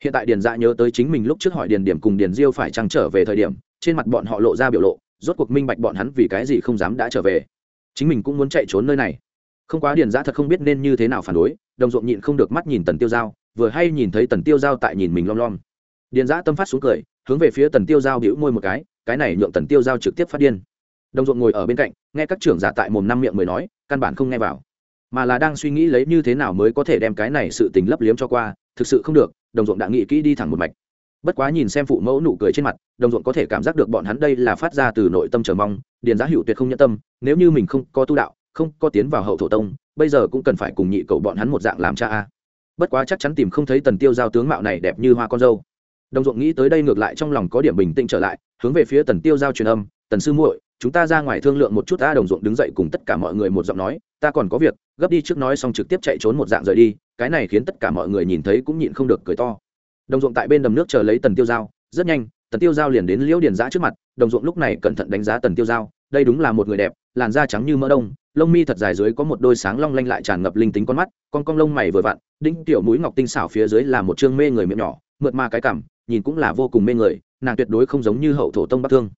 Hiện tại điền dạ nhớ tới chính mình lúc trước hỏi điền điểm cùng điền diêu phải trăng trở về thời điểm, trên mặt bọn họ lộ ra biểu lộ, rốt cuộc minh bạch bọn hắn vì cái gì không dám đã trở về. Chính mình cũng muốn chạy trốn nơi này không quá điền giã thật không biết nên như thế nào phản đối, đồng ruộng nhịn không được mắt nhìn tần tiêu giao, vừa hay nhìn thấy tần tiêu giao tại nhìn mình lom lom. Điền giã tâm phát xuống cười, hướng về phía tần tiêu giao đĩu môi một cái cái này nhượng tần tiêu giao trực tiếp phát điên. Đồng ruộng ngồi ở bên cạnh, nghe các trưởng giả tại mồm năm miệng mới nói, căn bản không nghe vào. Mà là đang suy nghĩ lấy như thế nào mới có thể đem cái này sự tình lấp liếm cho qua, thực sự không được, đồng ruộng đã nghĩ kỹ đi thẳng một mạch. Bất quá nhìn xem phụ mẫu nụ cười trên mặt, đồng ruộng có thể cảm giác được bọn hắn đây là phát ra từ nội tâm chờ mong, điền giá hữu tuyệt không nhân tâm, nếu như mình không có tu đạo không có tiến vào hậu thổ tông, bây giờ cũng cần phải cùng nhị cầu bọn hắn một dạng làm cha a. Bất quá chắc chắn tìm không thấy tần tiêu giao tướng mạo này đẹp như hoa con dâu. Đồng ruộng nghĩ tới đây ngược lại trong lòng có điểm bình tĩnh trở lại, hướng về phía tần tiêu giao truyền âm, tần sư muội, chúng ta ra ngoài thương lượng một chút ta đồng ruộng đứng dậy cùng tất cả mọi người một giọng nói, ta còn có việc, gấp đi trước nói xong trực tiếp chạy trốn một dạng rời đi, cái này khiến tất cả mọi người nhìn thấy cũng nhịn không được cười to. Đồng ruộng tại bên đầm nước chờ lấy tần tiêu giao, rất nhanh, tần tiêu giao liền đến liễu điền giã trước mặt, đồng ruộng lúc này cẩn thận đánh giá tần tiêu giao đây đúng là một người đẹp, làn da trắng như mỡ đông, lông mi thật dài dưới có một đôi sáng long lanh lại tràn ngập linh tính con mắt, con cong lông mày vừa vặn đinh tiểu mũi ngọc tinh xảo phía dưới là một chương mê người miệng nhỏ, mượt ma cái cảm, nhìn cũng là vô cùng mê người, nàng tuyệt đối không giống như hậu thổ tông bắc thương.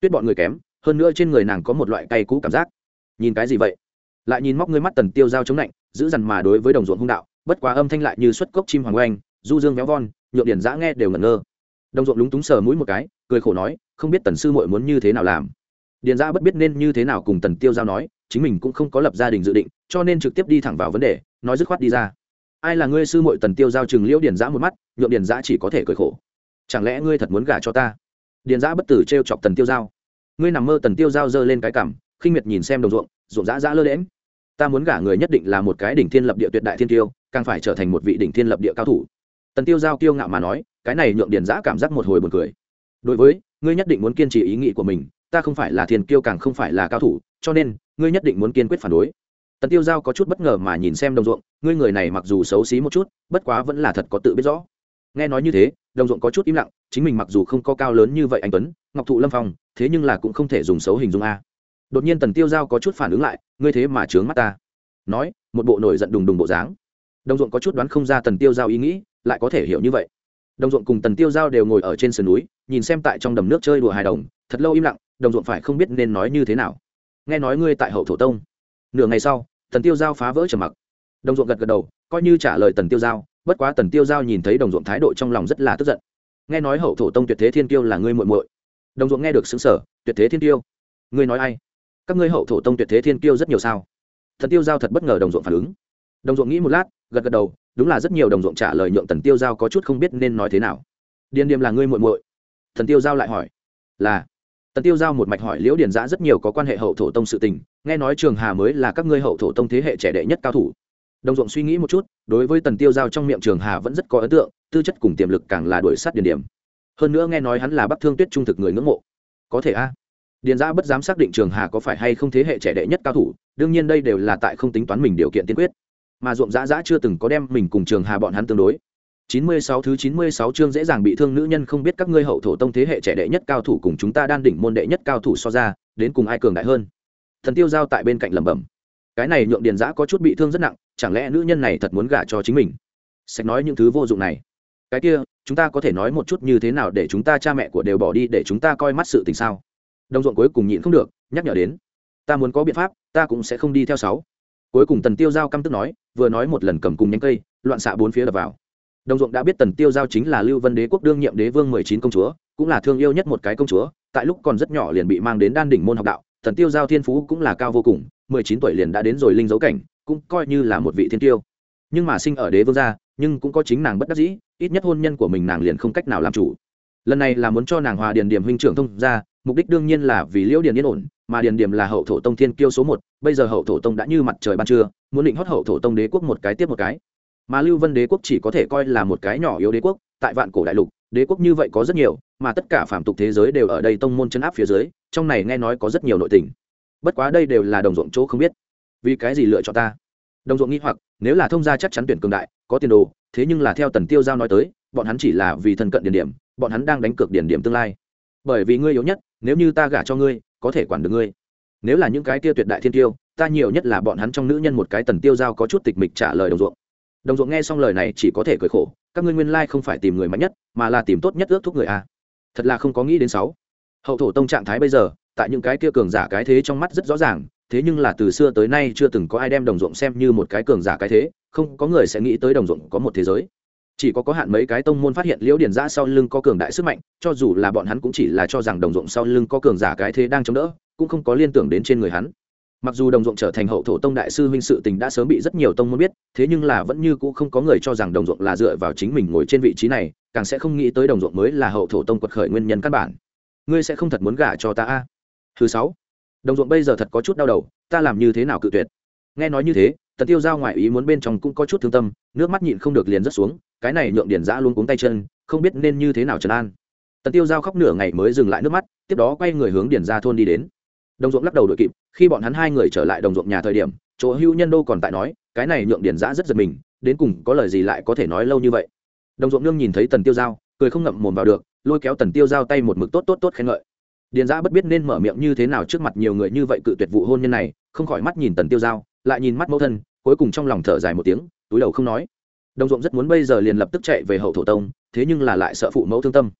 Tuyết bọn người kém, hơn nữa trên người nàng có một loại cay cũ cảm giác. Nhìn cái gì vậy? Lại nhìn móc ngươi mắt tần tiêu dao chống lạnh, giữ dằn mà đối với đồng ruộng hung đạo, bất quá âm thanh lại như xuất cốc chim hoàng oanh, du dương véo von nhượng điển giã nghe đều ngẩn ngơ. Đồng ruộng lúng túng sờ mũi một cái, cười khổ nói, không biết tần sư muội muốn như thế nào làm điền giã bất biết nên như thế nào cùng tần tiêu giao nói, chính mình cũng không có lập gia đình dự định, cho nên trực tiếp đi thẳng vào vấn đề, nói dứt khoát đi ra. Ai là ngươi sư muội tần tiêu giao chừng liễu điền giã một mắt, nhượng điền giã chỉ có thể cười khổ. Chẳng lẽ ngươi thật muốn gả cho ta? Điền giã bất tử t chọc tần tiêu giao. Ngươi nằm mơ tần tiêu giao giơ lên cái cằm, khinh miệt nhìn xem đồng ruộng ruộng giã giã lơ lẽm ta muốn gả người nhất định là một cái đỉnh thiên lập địa tuyệt đại thiên tiêu, càng phải trở thành một vị đỉnh thiên lập địa cao thủ. Tần tiêu giao kiêu ngạo mà nói, cái này nhượng điền giã cảm giác một hồi buồn cười. Đối với, ngươi nhất định muốn kiên trì ý nghĩ của mình ta không phải là thiên kiêu càng không phải là cao thủ, cho nên, ngươi nhất định muốn kiên quyết phản đối. Tần tiêu giao có chút bất ngờ mà nhìn xem đồng ruộng, ngươi người này mặc dù xấu xí một chút, bất quá vẫn là thật có tự biết rõ. Nghe nói như thế, đồng ruộng có chút im lặng, chính mình mặc dù không có cao lớn như vậy anh tuấn, ngọc thụ lâm phong, thế nhưng là cũng không thể dùng xấu hình dung a. Đột nhiên tần tiêu giao có chút phản ứng lại, ngươi thế mà trướng mắt ta. Nói, một bộ nổi giận đùng đùng bộ dáng. Đồng ruộng có chút đoán không ra tần tiêu giao ý nghĩ, lại có thể hiểu như vậy. Đồng ruộng cùng tần tiêu giao đều ngồi ở trên sườn núi, nhìn xem tại trong đầm nước chơi đùa hài đồng, thật lâu im lặng đồng ruộng phải không biết nên nói như thế nào. Nghe nói ngươi tại hậu thổ tông. Nửa ngày sau, tần tiêu giao phá vỡ trầm mặc. Đồng ruộng gật gật đầu, coi như trả lời tần tiêu giao, bất quá tần tiêu giao nhìn thấy đồng ruộng thái độ trong lòng rất là tức giận. Nghe nói hậu thổ tông tuyệt thế thiên tiêu là ngươi muội muội. Đồng ruộng nghe được xứng sở tuyệt thế thiên tiêu ngươi nói ai? Các ngươi hậu thổ tông tuyệt thế thiên tiêu rất nhiều sao? Thần tiêu giao thật bất ngờ đồng ruộng phản ứng. Đồng ruộng nghĩ một lát, gật gật đầu, đúng là rất nhiều đồng ruộng trả lời nhượng tần tiêu giao có chút không biết nên nói thế nào. Điên điềm là ngươi muội muội. Thần tiêu giao lại hỏi, là tần tiêu giao một mạch hỏi liễu điền giã rất nhiều có quan hệ hậu thổ tông sự tình, nghe nói trường hà mới là các ngươi hậu thổ tông thế hệ trẻ đệ nhất cao thủ. Đồng ruộng suy nghĩ một chút, đối với tần tiêu giao trong miệng trường hà vẫn rất có ấn tượng, tư chất cùng tiềm lực càng là đuổi sát điền điểm. Hơn nữa nghe nói hắn là bắc thương tuyết trung thực người ngưỡng mộ. Có thể a. Điền giã bất dám xác định trường hà có phải hay không thế hệ trẻ đệ nhất cao thủ, đương nhiên đây đều là tại không tính toán mình điều kiện tiên quyết. Mà ruộng giã giã chưa từng có đem mình cùng trường hà bọn hắn tương đối chín mươi sáu thứ chín mươi sáu chương dễ dàng bị thương nữ nhân không biết các ngươi hậu thổ tông thế hệ trẻ đệ nhất cao thủ cùng chúng ta đan đỉnh môn đệ nhất cao thủ so ra, đến cùng ai cường đại hơn. Thần Tiêu giao tại bên cạnh lẩm bẩm. Cái này nhượng Điền Dã có chút bị thương rất nặng, chẳng lẽ nữ nhân này thật muốn gả cho chính mình? Sạch nói những thứ vô dụng này. Cái kia, chúng ta có thể nói một chút như thế nào để chúng ta cha mẹ của đều bỏ đi để chúng ta coi mắt sự tình sao? Đông ruộng cuối cùng nhịn không được, nhắc nhở đến. Ta muốn có biện pháp, ta cũng sẽ không đi theo sáu. Cuối cùng Tần Tiêu giao căm tức nói, vừa nói một lần cầm cùng nhánh cây, loạn xạ bốn phía đập vào đồng ruộng đã biết tần tiêu giao chính là lưu vân đế quốc đương nhiệm đế vương mười chín công chúa, cũng là thương yêu nhất một cái công chúa, tại lúc còn rất nhỏ liền bị mang đến đan đỉnh môn học đạo, tần tiêu giao thiên phú cũng là cao vô cùng, mười chín tuổi liền đã đến rồi linh dấu cảnh, cũng coi như là một vị thiên tiêu. Nhưng mà sinh ở đế vương gia, nhưng cũng có chính nàng bất đắc dĩ, ít nhất hôn nhân của mình nàng liền không cách nào làm chủ. Lần này là muốn cho nàng hòa điền điểm huynh trưởng thông ra mục đích đương nhiên là vì liễu điền yên ổn, mà điền điểm là hậu thổ tông thiên kiêu số một, bây giờ hậu thổ tông đã như mặt trời ban trưa, muốn định hót hậu thổ tông đế quốc một cái tiếp một cái mà lưu vân đế quốc chỉ có thể coi là một cái nhỏ yếu đế quốc, tại vạn cổ đại lục, đế quốc như vậy có rất nhiều, mà tất cả phạm tục thế giới đều ở đây tông môn chấn áp phía dưới, trong này nghe nói có rất nhiều nội tình. Bất quá đây đều là đồng ruộng chỗ không biết. Vì cái gì lựa chọn ta? Đồng ruộng nghĩ hoặc, nếu là thông gia chắc chắn tuyển cường đại, có tiền đồ, thế nhưng là theo tần tiêu giao nói tới, bọn hắn chỉ là vì thân cận điển điểm, bọn hắn đang đánh cược điển điểm tương lai. Bởi vì ngươi yếu nhất, nếu như ta gả cho ngươi, có thể quản được ngươi. Nếu là những cái tiêu tuyệt đại thiên tiêu, ta nhiều nhất là bọn hắn trong nữ nhân một cái tần tiêu giao có chút tịch mịch trả lời đồng ruộng đồng ruộng nghe xong lời này chỉ có thể cười khổ, các ngươi nguyên lai không phải tìm người mạnh nhất, mà là tìm tốt nhất ước thúc người a thật là không có nghĩ đến sáu. Hậu thổ tông trạng thái bây giờ, tại những cái kia cường giả cái thế trong mắt rất rõ ràng, thế nhưng là từ xưa tới nay chưa từng có ai đem đồng ruộng xem như một cái cường giả cái thế, không có người sẽ nghĩ tới đồng ruộng có một thế giới. Chỉ có có hạn mấy cái tông môn phát hiện liễu điển giã sau lưng có cường đại sức mạnh, cho dù là bọn hắn cũng chỉ là cho rằng đồng ruộng sau lưng có cường giả cái thế đang chống đỡ, cũng không có liên tưởng đến trên người hắn mặc dù đồng ruộng trở thành hậu thổ tông đại sư huynh sự tình đã sớm bị rất nhiều tông môn biết, thế nhưng là vẫn như cũ không có người cho rằng đồng ruộng là dựa vào chính mình ngồi trên vị trí này, càng sẽ không nghĩ tới đồng ruộng mới là hậu thổ tông quật khởi nguyên nhân căn bản. Ngươi sẽ không thật muốn gả cho ta a? Thứ sáu. Đồng ruộng bây giờ thật có chút đau đầu, ta làm như thế nào cự tuyệt? Nghe nói như thế, tần tiêu giao ngoại ý muốn bên trong cũng có chút thương tâm, nước mắt nhịn không được liền rớt xuống, cái này nhượng điền giã luôn cuống tay chân, không biết nên như thế nào trấn an. Tần tiêu giao khóc nửa ngày mới dừng lại nước mắt, tiếp đó quay người hướng điền ra thôn đi đến đồng ruộng lắc đầu đội kịp, khi bọn hắn hai người trở lại đồng ruộng nhà thời điểm, chỗ hưu nhân đô còn tại nói, cái này nhượng điền giã rất giật mình, đến cùng có lời gì lại có thể nói lâu như vậy. Đồng ruộng nương nhìn thấy tần tiêu giao, cười không ngậm mồm vào được, lôi kéo tần tiêu giao tay một mực tốt tốt tốt khen ngợi. Điền giã bất biết nên mở miệng như thế nào trước mặt nhiều người như vậy cự tuyệt vụ hôn nhân này, không khỏi mắt nhìn tần tiêu giao, lại nhìn mắt mẫu thân, cuối cùng trong lòng thở dài một tiếng, túi đầu không nói. Đồng ruộng rất muốn bây giờ liền lập tức chạy về hậu thổ tông, thế nhưng là lại sợ phụ mẫu thương tâm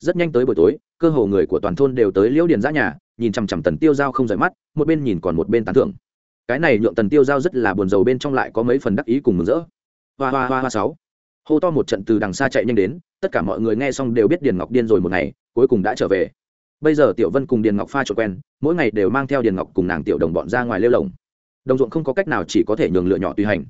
rất nhanh tới buổi tối, cơ hồ người của toàn thôn đều tới liễu điền giã nhà, nhìn chằm chằm tần tiêu giao không rời mắt, một bên nhìn còn một bên tán thưởng. Cái này nhượng tần tiêu giao rất là buồn rầu bên trong lại có mấy phần đắc ý cùng mừng rỡ. Hoa hoa hoa hoa sáu. Hô to một trận từ đằng xa chạy nhanh đến, tất cả mọi người nghe xong đều biết điền ngọc điên rồi một ngày, cuối cùng đã trở về. Bây giờ tiểu vân cùng điền ngọc pha trộn quen, mỗi ngày đều mang theo điền ngọc cùng nàng tiểu đồng bọn ra ngoài lêu lồng. Đồng ruộng không có cách nào chỉ có thể nhường lựa nhỏ tùy hành.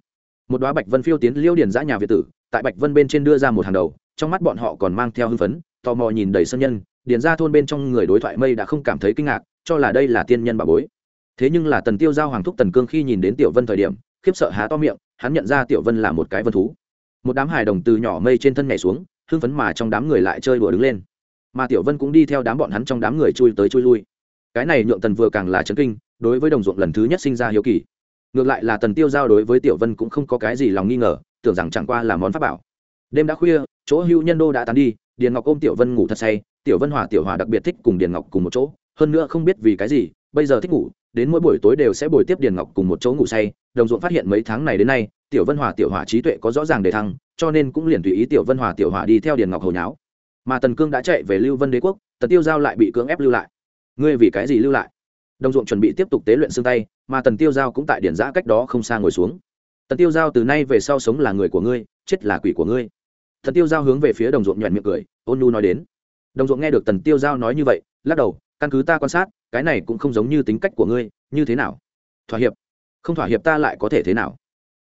Một đoá bạch vân phiêu tiến liêu điền giã nhà việt tử, tại bạch vân bên trên đưa ra một hàng đầu, trong mắt bọn họ còn mang theo hưng phấn tò mò nhìn đầy sân nhân, điền ra thôn bên trong người đối thoại mây đã không cảm thấy kinh ngạc, cho là đây là tiên nhân bà bối. Thế nhưng là tần tiêu giao hoàng thúc tần cương khi nhìn đến tiểu vân thời điểm, khiếp sợ há to miệng, hắn nhận ra tiểu vân là một cái vân thú. Một đám hài đồng từ nhỏ mây trên thân nhảy xuống, hưng phấn mà trong đám người lại chơi đùa đứng lên. Mà tiểu vân cũng đi theo đám bọn hắn trong đám người chui tới chui lui. Cái này nhượng tần vừa càng là chấn kinh, đối với đồng ruộng lần thứ nhất sinh ra hiếu kỳ. Ngược lại là tần tiêu giao đối với tiểu vân cũng không có cái gì lòng nghi ngờ, tưởng rằng chẳng qua là món pháp bảo. Đêm đã khuya, chỗ hữu nhân đô đã tán đi điền ngọc ôm tiểu vân ngủ thật say, tiểu vân hòa, tiểu hòa đặc biệt thích cùng điền ngọc cùng một chỗ, hơn nữa không biết vì cái gì, bây giờ thích ngủ, đến mỗi buổi tối đều sẽ bồi tiếp điền ngọc cùng một chỗ ngủ say, đồng ruộng phát hiện mấy tháng này đến nay, tiểu vân hòa, tiểu hòa trí tuệ có rõ ràng đề thăng, cho nên cũng liền tùy ý tiểu vân hòa, tiểu hòa đi theo điền ngọc hồi nháo. Mà tần cương đã chạy về lưu vân đế quốc, tần tiêu giao lại bị cưỡng ép lưu lại. Ngươi vì cái gì lưu lại? Đồng ruộng chuẩn bị tiếp tục tế luyện xương tay, mà tần tiêu giao cũng tại điển giã cách đó không xa ngồi xuống. Tần tiêu giao từ nay về sau sống là người của ngươi, chết là quỷ của ngươi tần tiêu giao hướng về phía đồng ruộng nhoẹn miệng cười, ôn nu nói đến. Đồng ruộng nghe được tần tiêu giao nói như vậy, lắc đầu, căn cứ ta quan sát, cái này cũng không giống như tính cách của ngươi, như thế nào? Thỏa hiệp. Không thỏa hiệp ta lại có thể thế nào?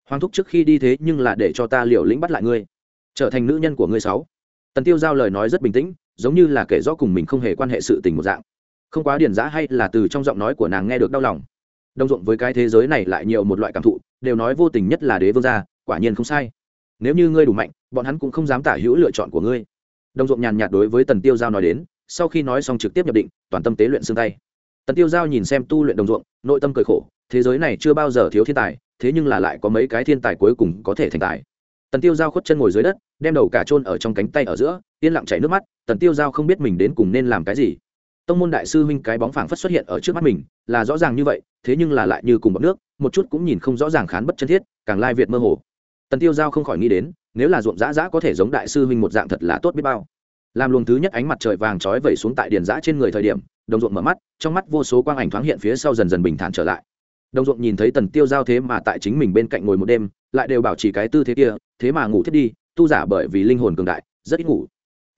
Hoàng thúc trước khi đi thế nhưng là để cho ta liều lĩnh bắt lại ngươi. Trở thành nữ nhân của ngươi sáu. Tần tiêu giao lời nói rất bình tĩnh, giống như là kể rõ cùng mình không hề quan hệ sự tình một dạng. Không quá điển giã hay là từ trong giọng nói của nàng nghe được đau lòng. Đồng ruộng với cái thế giới này lại nhiều một loại cảm thụ, đều nói vô tình nhất là đế vương gia, quả nhiên không sai nếu như ngươi đủ mạnh, bọn hắn cũng không dám tả hữu lựa chọn của ngươi. Đồng ruộng nhàn nhạt đối với tần tiêu giao nói đến, sau khi nói xong trực tiếp nhập định, toàn tâm tế luyện xương tay. Tần tiêu giao nhìn xem tu luyện đồng ruộng, nội tâm cười khổ, thế giới này chưa bao giờ thiếu thiên tài, thế nhưng là lại có mấy cái thiên tài cuối cùng có thể thành tài. Tần tiêu giao khuất chân ngồi dưới đất, đem đầu cả chôn ở trong cánh tay ở giữa, yên lặng chảy nước mắt, tần tiêu giao không biết mình đến cùng nên làm cái gì. Tông môn đại sư huynh cái bóng phảng phất xuất hiện ở trước mắt mình, là rõ ràng như vậy, thế nhưng là lại như cùng bọc nước, một chút cũng nhìn không rõ ràng khán bất chân thiết, càng lai việt mơ hồ tần tiêu giao không khỏi nghĩ đến, nếu là ruộng giã giã có thể giống đại sư huynh một dạng thật là tốt biết bao. Làm luồng thứ nhất ánh mặt trời vàng trói vẩy xuống tại điền giã trên người thời điểm, đồng ruộng mở mắt, trong mắt vô số quang ảnh thoáng hiện phía sau dần dần bình thản trở lại. Đồng ruộng nhìn thấy tần tiêu giao thế mà tại chính mình bên cạnh ngồi một đêm, lại đều bảo trì cái tư thế kia, thế mà ngủ thiết đi, tu giả bởi vì linh hồn cường đại, rất ít ngủ.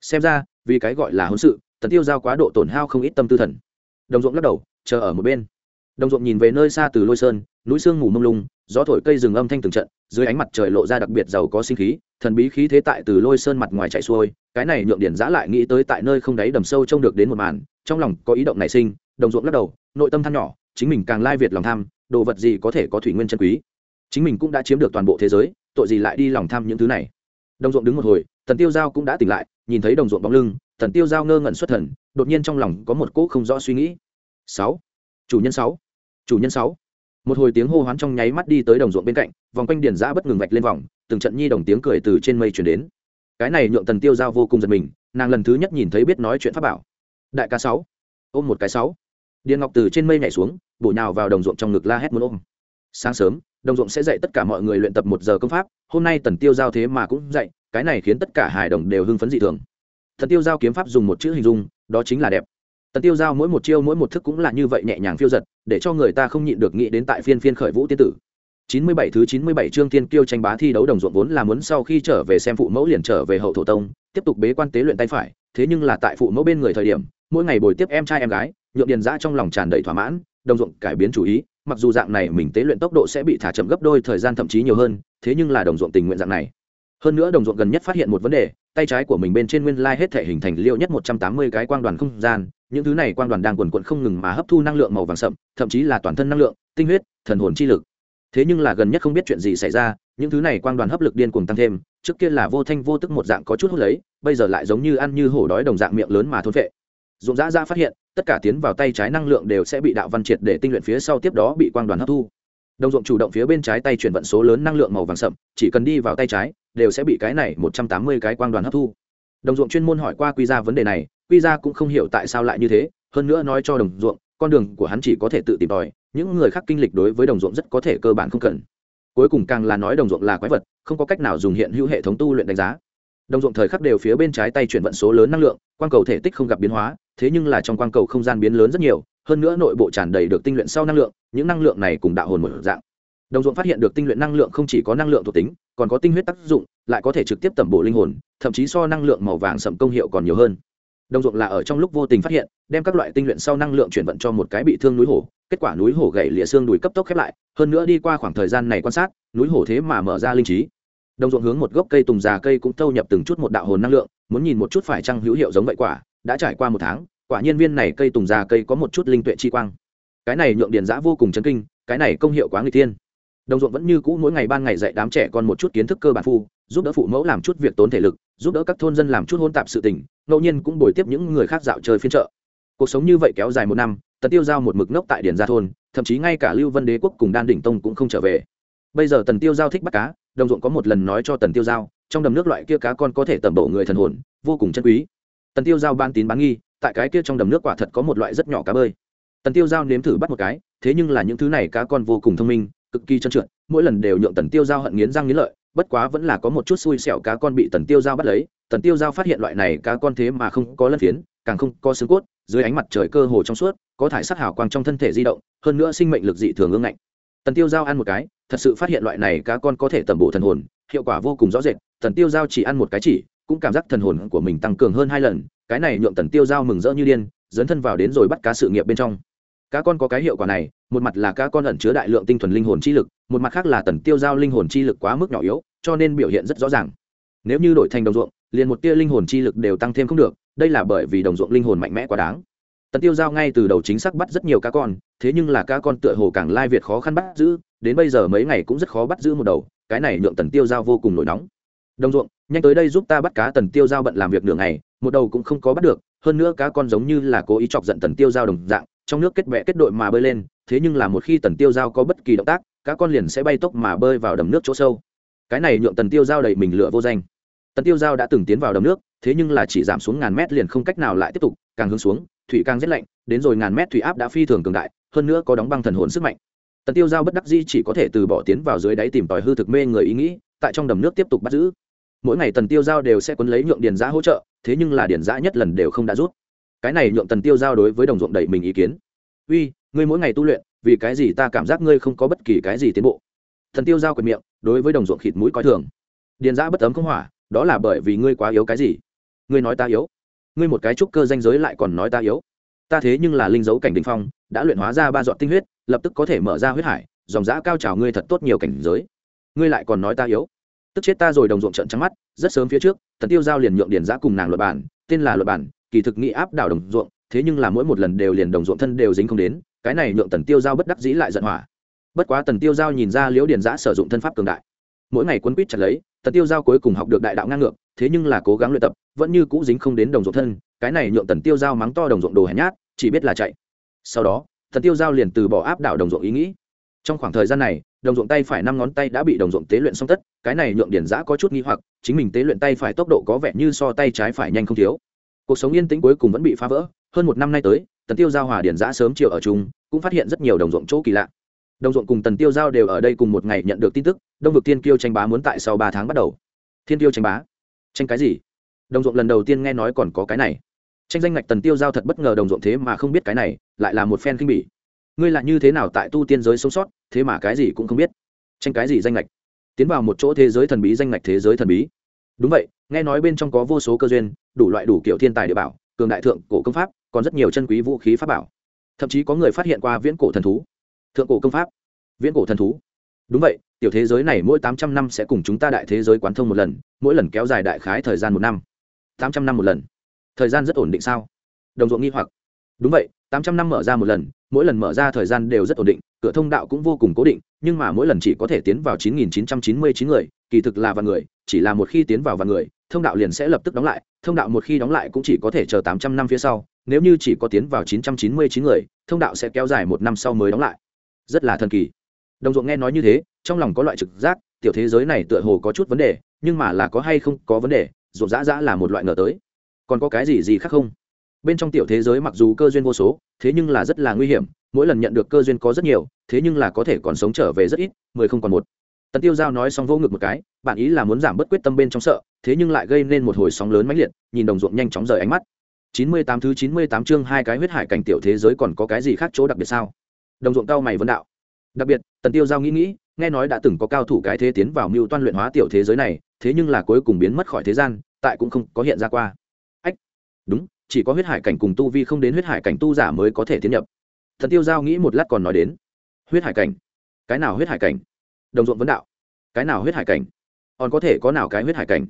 Xem ra, vì cái gọi là hôn sự, tần tiêu giao quá độ tổn hao không ít tâm tư thần. Đồng ruộng lắc đầu, chờ ở một bên. Đồng ruộng nhìn về nơi xa từ lôi sơn, núi sương mù mông lung gió thổi cây rừng âm thanh từng trận, dưới ánh mặt trời lộ ra đặc biệt giàu có sinh khí, thần bí khí thế tại từ lôi sơn mặt ngoài chạy xuôi, cái này nhượng điển giã lại nghĩ tới tại nơi không đáy đầm sâu trông được đến một màn, trong lòng có ý động nảy sinh, đồng ruộng lắc đầu, nội tâm than nhỏ, chính mình càng lai việt lòng tham, đồ vật gì có thể có thủy nguyên chân quý. Chính mình cũng đã chiếm được toàn bộ thế giới, tội gì lại đi lòng tham những thứ này. Đồng ruộng đứng một hồi, tần tiêu giao cũng đã tỉnh lại, nhìn thấy đồng ruộng bóng lưng, tần tiêu giao ngơ ngẩn xuất thần, đột nhiên trong lòng có một cỗ không rõ suy nghĩ. Sáu. Chủ nhân sáu. Chủ nhân sáu một hồi tiếng hô hoán trong nháy mắt đi tới đồng ruộng bên cạnh, vòng quanh điền giã bất ngừng vạch lên vòng, từng trận nhi đồng tiếng cười từ trên mây chuyển đến. Cái này nhượng tần tiêu giao vô cùng giật mình, nàng lần thứ nhất nhìn thấy biết nói chuyện pháp bảo. Đại ca sáu, ôm một cái sáu. Điền ngọc từ trên mây nhảy xuống, bổ nhào vào đồng ruộng trong ngực la hét muốn ôm. Sáng sớm, đồng ruộng sẽ dạy tất cả mọi người luyện tập một giờ công pháp, hôm nay tần tiêu giao thế mà cũng dạy, cái này khiến tất cả hài đồng đều hưng phấn dị thường. Thần tiêu giao kiếm pháp dùng một chữ hình dung, đó chính là đẹp tần tiêu giao mỗi một chiêu mỗi một thức cũng là như vậy nhẹ nhàng phiêu giật, để cho người ta không nhịn được nghĩ đến tại phiên phiên khởi vũ tiên tử. Chín mươi bảy thứ chín mươi bảy chương tiên kiêu tranh bá thi đấu đồng ruộng vốn là muốn sau khi trở về xem phụ mẫu liền trở về hậu thổ tông, tiếp tục bế quan tế luyện tay phải, thế nhưng là tại phụ mẫu bên người thời điểm, mỗi ngày bồi tiếp em trai em gái, nhượng điền giã trong lòng tràn đầy thỏa mãn, đồng ruộng cải biến chủ ý, mặc dù dạng này mình tế luyện tốc độ sẽ bị thả chậm gấp đôi thời gian thậm chí nhiều hơn, thế nhưng là đồng ruộng tình nguyện dạng này. Hơn nữa đồng ruộng gần nhất phát hiện một vấn đề, tay trái của mình bên trên nguyên lai hết thể hình thành liệu nhất một trăm tám mươi cái quang đoàn không gian những thứ này quang đoàn đang quần quận không ngừng mà hấp thu năng lượng màu vàng sậm, thậm chí là toàn thân năng lượng, tinh huyết, thần hồn chi lực. Thế nhưng là gần nhất không biết chuyện gì xảy ra, những thứ này quang đoàn hấp lực điên cuồng tăng thêm, trước kia là vô thanh vô tức một dạng có chút hút lấy, bây giờ lại giống như ăn như hổ đói đồng dạng miệng lớn mà thôn vệ dụng dã ra phát hiện, tất cả tiến vào tay trái năng lượng đều sẽ bị đạo văn triệt để tinh luyện phía sau tiếp đó bị quang đoàn hấp thu. Đồng ruộng chủ động phía bên trái tay chuyển vận số lớn năng lượng màu vàng sậm, chỉ cần đi vào tay trái, đều sẽ bị cái này một trăm tám mươi cái quang đoàn hấp thu. Đồng ruộng chuyên môn hỏi qua quy ra vấn đề này quy ra cũng không hiểu tại sao lại như thế, hơn nữa nói cho đồng ruộng, con đường của hắn chỉ có thể tự tìm tòi, những người khác kinh lịch đối với đồng ruộng rất có thể cơ bản không cần. Cuối cùng càng là nói đồng ruộng là quái vật, không có cách nào dùng hiện hữu hệ thống tu luyện đánh giá. Đồng ruộng thời khắc đều phía bên trái tay chuyển vận số lớn năng lượng, quang cầu thể tích không gặp biến hóa, thế nhưng là trong quang cầu không gian biến lớn rất nhiều, hơn nữa nội bộ tràn đầy được tinh luyện sau năng lượng, những năng lượng này cùng đạo hồn một dạng. Đồng ruộng phát hiện được tinh luyện năng lượng không chỉ có năng lượng thuộc tính, còn có tinh huyết tác dụng, lại có thể trực tiếp tẩm bổ linh hồn, thậm chí so năng lượng màu vàng sậm công hiệu còn nhiều hơn đồng ruộng là ở trong lúc vô tình phát hiện, đem các loại tinh luyện sau năng lượng chuyển vận cho một cái bị thương núi hổ, kết quả núi hổ gãy lìa xương đùi cấp tốc khép lại, hơn nữa đi qua khoảng thời gian này quan sát, núi hổ thế mà mở ra linh trí. Đồng ruộng hướng một gốc cây tùng già cây cũng thâu nhập từng chút một đạo hồn năng lượng, muốn nhìn một chút phải chăng hữu hiệu giống vậy quả, đã trải qua một tháng, quả nhiên viên này cây tùng già cây có một chút linh tuệ chi quang. Cái này nhượng điền giã vô cùng chấn kinh, cái này công hiệu quá người thiên. Đồng ruộng vẫn như cũ mỗi ngày ban ngày dạy đám trẻ con một chút kiến thức cơ bản phu, giúp đỡ phụ mẫu làm chút việc tốn thể lực, giúp đỡ các thôn dân làm chút hôn tạp sự tình ngẫu nhiên cũng bồi tiếp những người khác dạo chơi phiên chợ. Cuộc sống như vậy kéo dài một năm, tần tiêu giao một mực nốc tại điền gia thôn, thậm chí ngay cả lưu vân đế quốc cùng đan đỉnh tông cũng không trở về. Bây giờ tần tiêu giao thích bắt cá, đồng ruộng có một lần nói cho tần tiêu giao, trong đầm nước loại kia cá con có thể tẩm bổ người thần hồn, vô cùng chân quý. Tần tiêu giao ban tín bán nghi, tại cái kia trong đầm nước quả thật có một loại rất nhỏ cá bơi. Tần tiêu giao nếm thử bắt một cái, thế nhưng là những thứ này cá con vô cùng thông minh, cực kỳ trơn trượt, mỗi lần đều nhượng tần tiêu giao hận nghiến răng nghiến lợi bất quá vẫn là có một chút xui xẻo cá con bị tần tiêu giao bắt lấy, tần tiêu giao phát hiện loại này cá con thế mà không có lân phiến, càng không có xương cốt, dưới ánh mặt trời cơ hồ trong suốt, có thải sắc hào quang trong thân thể di động, hơn nữa sinh mệnh lực dị thường ương ngạnh. Tần tiêu giao ăn một cái, thật sự phát hiện loại này cá con có thể tẩm bổ thần hồn, hiệu quả vô cùng rõ rệt, tần tiêu giao chỉ ăn một cái chỉ, cũng cảm giác thần hồn của mình tăng cường hơn hai lần, cái này nhượng tần tiêu giao mừng rỡ như điên, dấn thân vào đến rồi bắt cá sự nghiệp bên trong. Cá con có cái hiệu quả này, một mặt là cá con ẩn chứa đại lượng tinh thuần linh hồn chi lực, một mặt khác là tần tiêu giao linh hồn chi lực quá mức nhỏ yếu cho nên biểu hiện rất rõ ràng. Nếu như đổi thành đồng ruộng, liền một tia linh hồn chi lực đều tăng thêm không được, đây là bởi vì đồng ruộng linh hồn mạnh mẽ quá đáng. Tần tiêu giao ngay từ đầu chính xác bắt rất nhiều cá con, thế nhưng là cá con tựa hồ càng lai việt khó khăn bắt giữ, đến bây giờ mấy ngày cũng rất khó bắt giữ một đầu, cái này nhượng tần tiêu giao vô cùng nổi nóng. Đồng ruộng, nhanh tới đây giúp ta bắt cá, tần tiêu giao bận làm việc nửa ngày, một đầu cũng không có bắt được, hơn nữa cá con giống như là cố ý chọc giận tần tiêu giao đồng dạng, trong nước kết bẹ kết đội mà bơi lên, thế nhưng là một khi tần tiêu giao có bất kỳ động tác, cá con liền sẽ bay tốc mà bơi vào đầm nước chỗ sâu cái này nhượng tần tiêu giao đầy mình lựa vô danh. Tần tiêu giao đã từng tiến vào đầm nước, thế nhưng là chỉ giảm xuống ngàn mét liền không cách nào lại tiếp tục, càng hướng xuống, thủy càng rét lạnh, đến rồi ngàn mét thủy áp đã phi thường cường đại, hơn nữa có đóng băng thần hồn sức mạnh. Tần tiêu giao bất đắc di chỉ có thể từ bỏ tiến vào dưới đáy tìm tòi hư thực mê người ý nghĩ, tại trong đầm nước tiếp tục bắt giữ. Mỗi ngày tần tiêu giao đều sẽ quấn lấy nhượng điền giã hỗ trợ, thế nhưng là điền giã nhất lần đều không đã rút. Cái này nhượng tần tiêu giao đối với đồng ruộng đẩy mình ý kiến. Uy, ngươi mỗi ngày tu luyện, vì cái gì ta cảm giác ngươi không có bất kỳ cái gì tiến bộ? Thần tiêu giao quyền miệng, đối với đồng ruộng khịt mũi coi thường. Điền giã bất ấm không hỏa, đó là bởi vì ngươi quá yếu cái gì? Ngươi nói ta yếu. Ngươi một cái trúc cơ danh giới lại còn nói ta yếu. Ta thế nhưng là linh dấu cảnh đình phong, đã luyện hóa ra ba dọn tinh huyết, lập tức có thể mở ra huyết hải, dòng giã cao trào ngươi thật tốt nhiều cảnh giới. Ngươi lại còn nói ta yếu. Tức chết ta rồi đồng ruộng trận trắng mắt, rất sớm phía trước, thần tiêu giao liền nhượng điền giã cùng nàng luật bản tên là luật bản kỳ thực nghị áp đảo đồng ruộng, thế nhưng là mỗi một lần đều liền đồng ruộng thân đều dính không đến, cái này nhượng tần tiêu giao bất đắc dĩ lại giận hỏa bất quá tần tiêu giao nhìn ra liễu điền giã sử dụng thân pháp cường đại. Mỗi ngày quân quýt chặt lấy, tần tiêu giao cuối cùng học được đại đạo ngang ngược, thế nhưng là cố gắng luyện tập, vẫn như cũ dính không đến đồng ruộng thân, cái này nhượng tần tiêu giao mắng to đồng ruộng đồ hèn nhát, chỉ biết là chạy. Sau đó, tần tiêu giao liền từ bỏ áp đảo đồng ruộng ý nghĩ. Trong khoảng thời gian này, đồng ruộng tay phải năm ngón tay đã bị đồng ruộng tế luyện xong tất, cái này nhượng điển giã có chút nghi hoặc, chính mình tế luyện tay phải tốc độ có vẻ như so tay trái phải nhanh không thiếu. Cuộc sống yên tĩnh cuối cùng vẫn bị phá vỡ, hơn một năm nay tới, tần tiêu giao hòa điển giã sớm chiều ở chung, cũng phát hiện rất nhiều đồng ruộng chỗ kỳ lạ đồng ruộng cùng tần tiêu giao đều ở đây cùng một ngày nhận được tin tức, đông vực tiên kiêu tranh bá muốn tại sau ba tháng bắt đầu. Thiên tiêu tranh bá? Tranh cái gì? Đồng ruộng lần đầu tiên nghe nói còn có cái này. Tranh danh ngạch tần tiêu giao thật bất ngờ đồng ruộng thế mà không biết cái này, lại là một phen kinh bỉ. Ngươi là như thế nào tại tu tiên giới sống sót, thế mà cái gì cũng không biết. Tranh cái gì danh ngạch? Tiến vào một chỗ thế giới thần bí danh ngạch thế giới thần bí. Đúng vậy, nghe nói bên trong có vô số cơ duyên, đủ loại đủ kiểu thiên tài địa bảo, cường đại thượng cổ công pháp, còn rất nhiều chân quý vũ khí pháp bảo. Thậm chí có người phát hiện qua viễn cổ thần thú thượng cổ công pháp, viễn cổ thần thú. Đúng vậy, tiểu thế giới này mỗi tám trăm năm sẽ cùng chúng ta đại thế giới quán thông một lần, mỗi lần kéo dài đại khái thời gian một năm. Tám trăm năm một lần. Thời gian rất ổn định sao? Đồng ruộng nghi hoặc. Đúng vậy, tám trăm năm mở ra một lần, mỗi lần mở ra thời gian đều rất ổn định, cửa thông đạo cũng vô cùng cố định, nhưng mà mỗi lần chỉ có thể tiến vào chín nghìn chín trăm chín mươi chín người, kỳ thực là vạn người, chỉ là một khi tiến vào vạn người, thông đạo liền sẽ lập tức đóng lại, thông đạo một khi đóng lại cũng chỉ có thể chờ tám trăm năm phía sau, nếu như chỉ có tiến vào chín trăm chín mươi chín người, thông đạo sẽ kéo dài một năm sau mới đóng lại rất là thần kỳ. Đồng ruộng nghe nói như thế, trong lòng có loại trực giác, tiểu thế giới này tựa hồ có chút vấn đề, nhưng mà là có hay không có vấn đề, ruộng dã dã là một loại ngờ tới. Còn có cái gì gì khác không? Bên trong tiểu thế giới mặc dù cơ duyên vô số, thế nhưng là rất là nguy hiểm, mỗi lần nhận được cơ duyên có rất nhiều, thế nhưng là có thể còn sống trở về rất ít, mười không còn một. Tần tiêu giao nói xong vô ngực một cái, bạn ý là muốn giảm bớt quyết tâm bên trong sợ, thế nhưng lại gây nên một hồi sóng lớn mãnh liệt, nhìn đồng ruộng nhanh chóng rời ánh mắt. Chín mươi tám thứ chín mươi tám chương hai cái huyết hải cảnh tiểu thế giới còn có cái gì khác chỗ đặc biệt sao? Đồng ruộng cao mày vấn đạo. Đặc biệt, tần tiêu giao nghĩ nghĩ, nghe nói đã từng có cao thủ cái thế tiến vào mưu toan luyện hóa tiểu thế giới này, thế nhưng là cuối cùng biến mất khỏi thế gian, tại cũng không có hiện ra qua. Ách, đúng, chỉ có huyết hải cảnh cùng tu vi không đến huyết hải cảnh tu giả mới có thể tiến nhập. Thần tiêu giao nghĩ một lát còn nói đến, huyết hải cảnh? Cái nào huyết hải cảnh? Đồng ruộng vấn đạo, cái nào huyết hải cảnh? Còn có thể có nào cái huyết hải cảnh?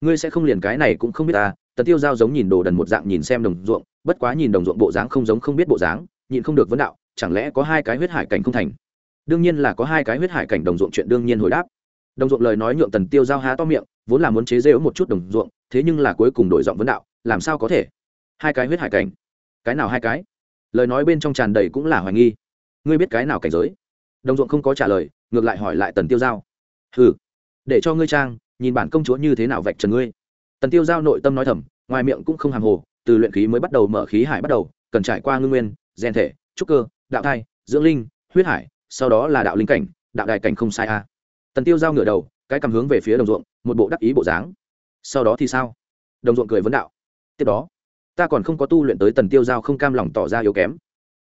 Ngươi sẽ không liền cái này cũng không biết ta, tần tiêu giao giống nhìn đồ đần một dạng nhìn xem đồng ruộng, bất quá nhìn đồng ruộng bộ dáng không giống không biết bộ dáng nhìn không được vấn đạo chẳng lẽ có hai cái huyết hải cảnh không thành? Đương nhiên là có hai cái huyết hải cảnh đồng ruộng chuyện đương nhiên hồi đáp. Đồng ruộng lời nói nhượng tần tiêu giao há to miệng, vốn là muốn chế rêu một chút đồng ruộng, thế nhưng là cuối cùng đổi giọng vấn đạo, làm sao có thể? Hai cái huyết hải cảnh? Cái nào hai cái? Lời nói bên trong tràn đầy cũng là hoài nghi. Ngươi biết cái nào cảnh giới? Đồng ruộng không có trả lời, ngược lại hỏi lại tần tiêu giao. Ừ để cho ngươi trang, nhìn bản công chúa như thế nào vạch trần ngươi. Tần tiêu giao nội tâm nói thầm, ngoài miệng cũng không hàng hồ, từ luyện khí mới bắt đầu mở khí hải bắt đầu, cần trải qua ngưng nguyên rèn thể, trúc cơ đạo thai, dưỡng linh, huyết hải, sau đó là đạo linh cảnh, đạo đại cảnh không sai a. Tần tiêu giao ngửa đầu, cái cầm hướng về phía đồng ruộng, một bộ đắc ý bộ dáng. Sau đó thì sao? Đồng ruộng cười vấn đạo. Tiếp đó, ta còn không có tu luyện tới tần tiêu giao không cam lòng tỏ ra yếu kém.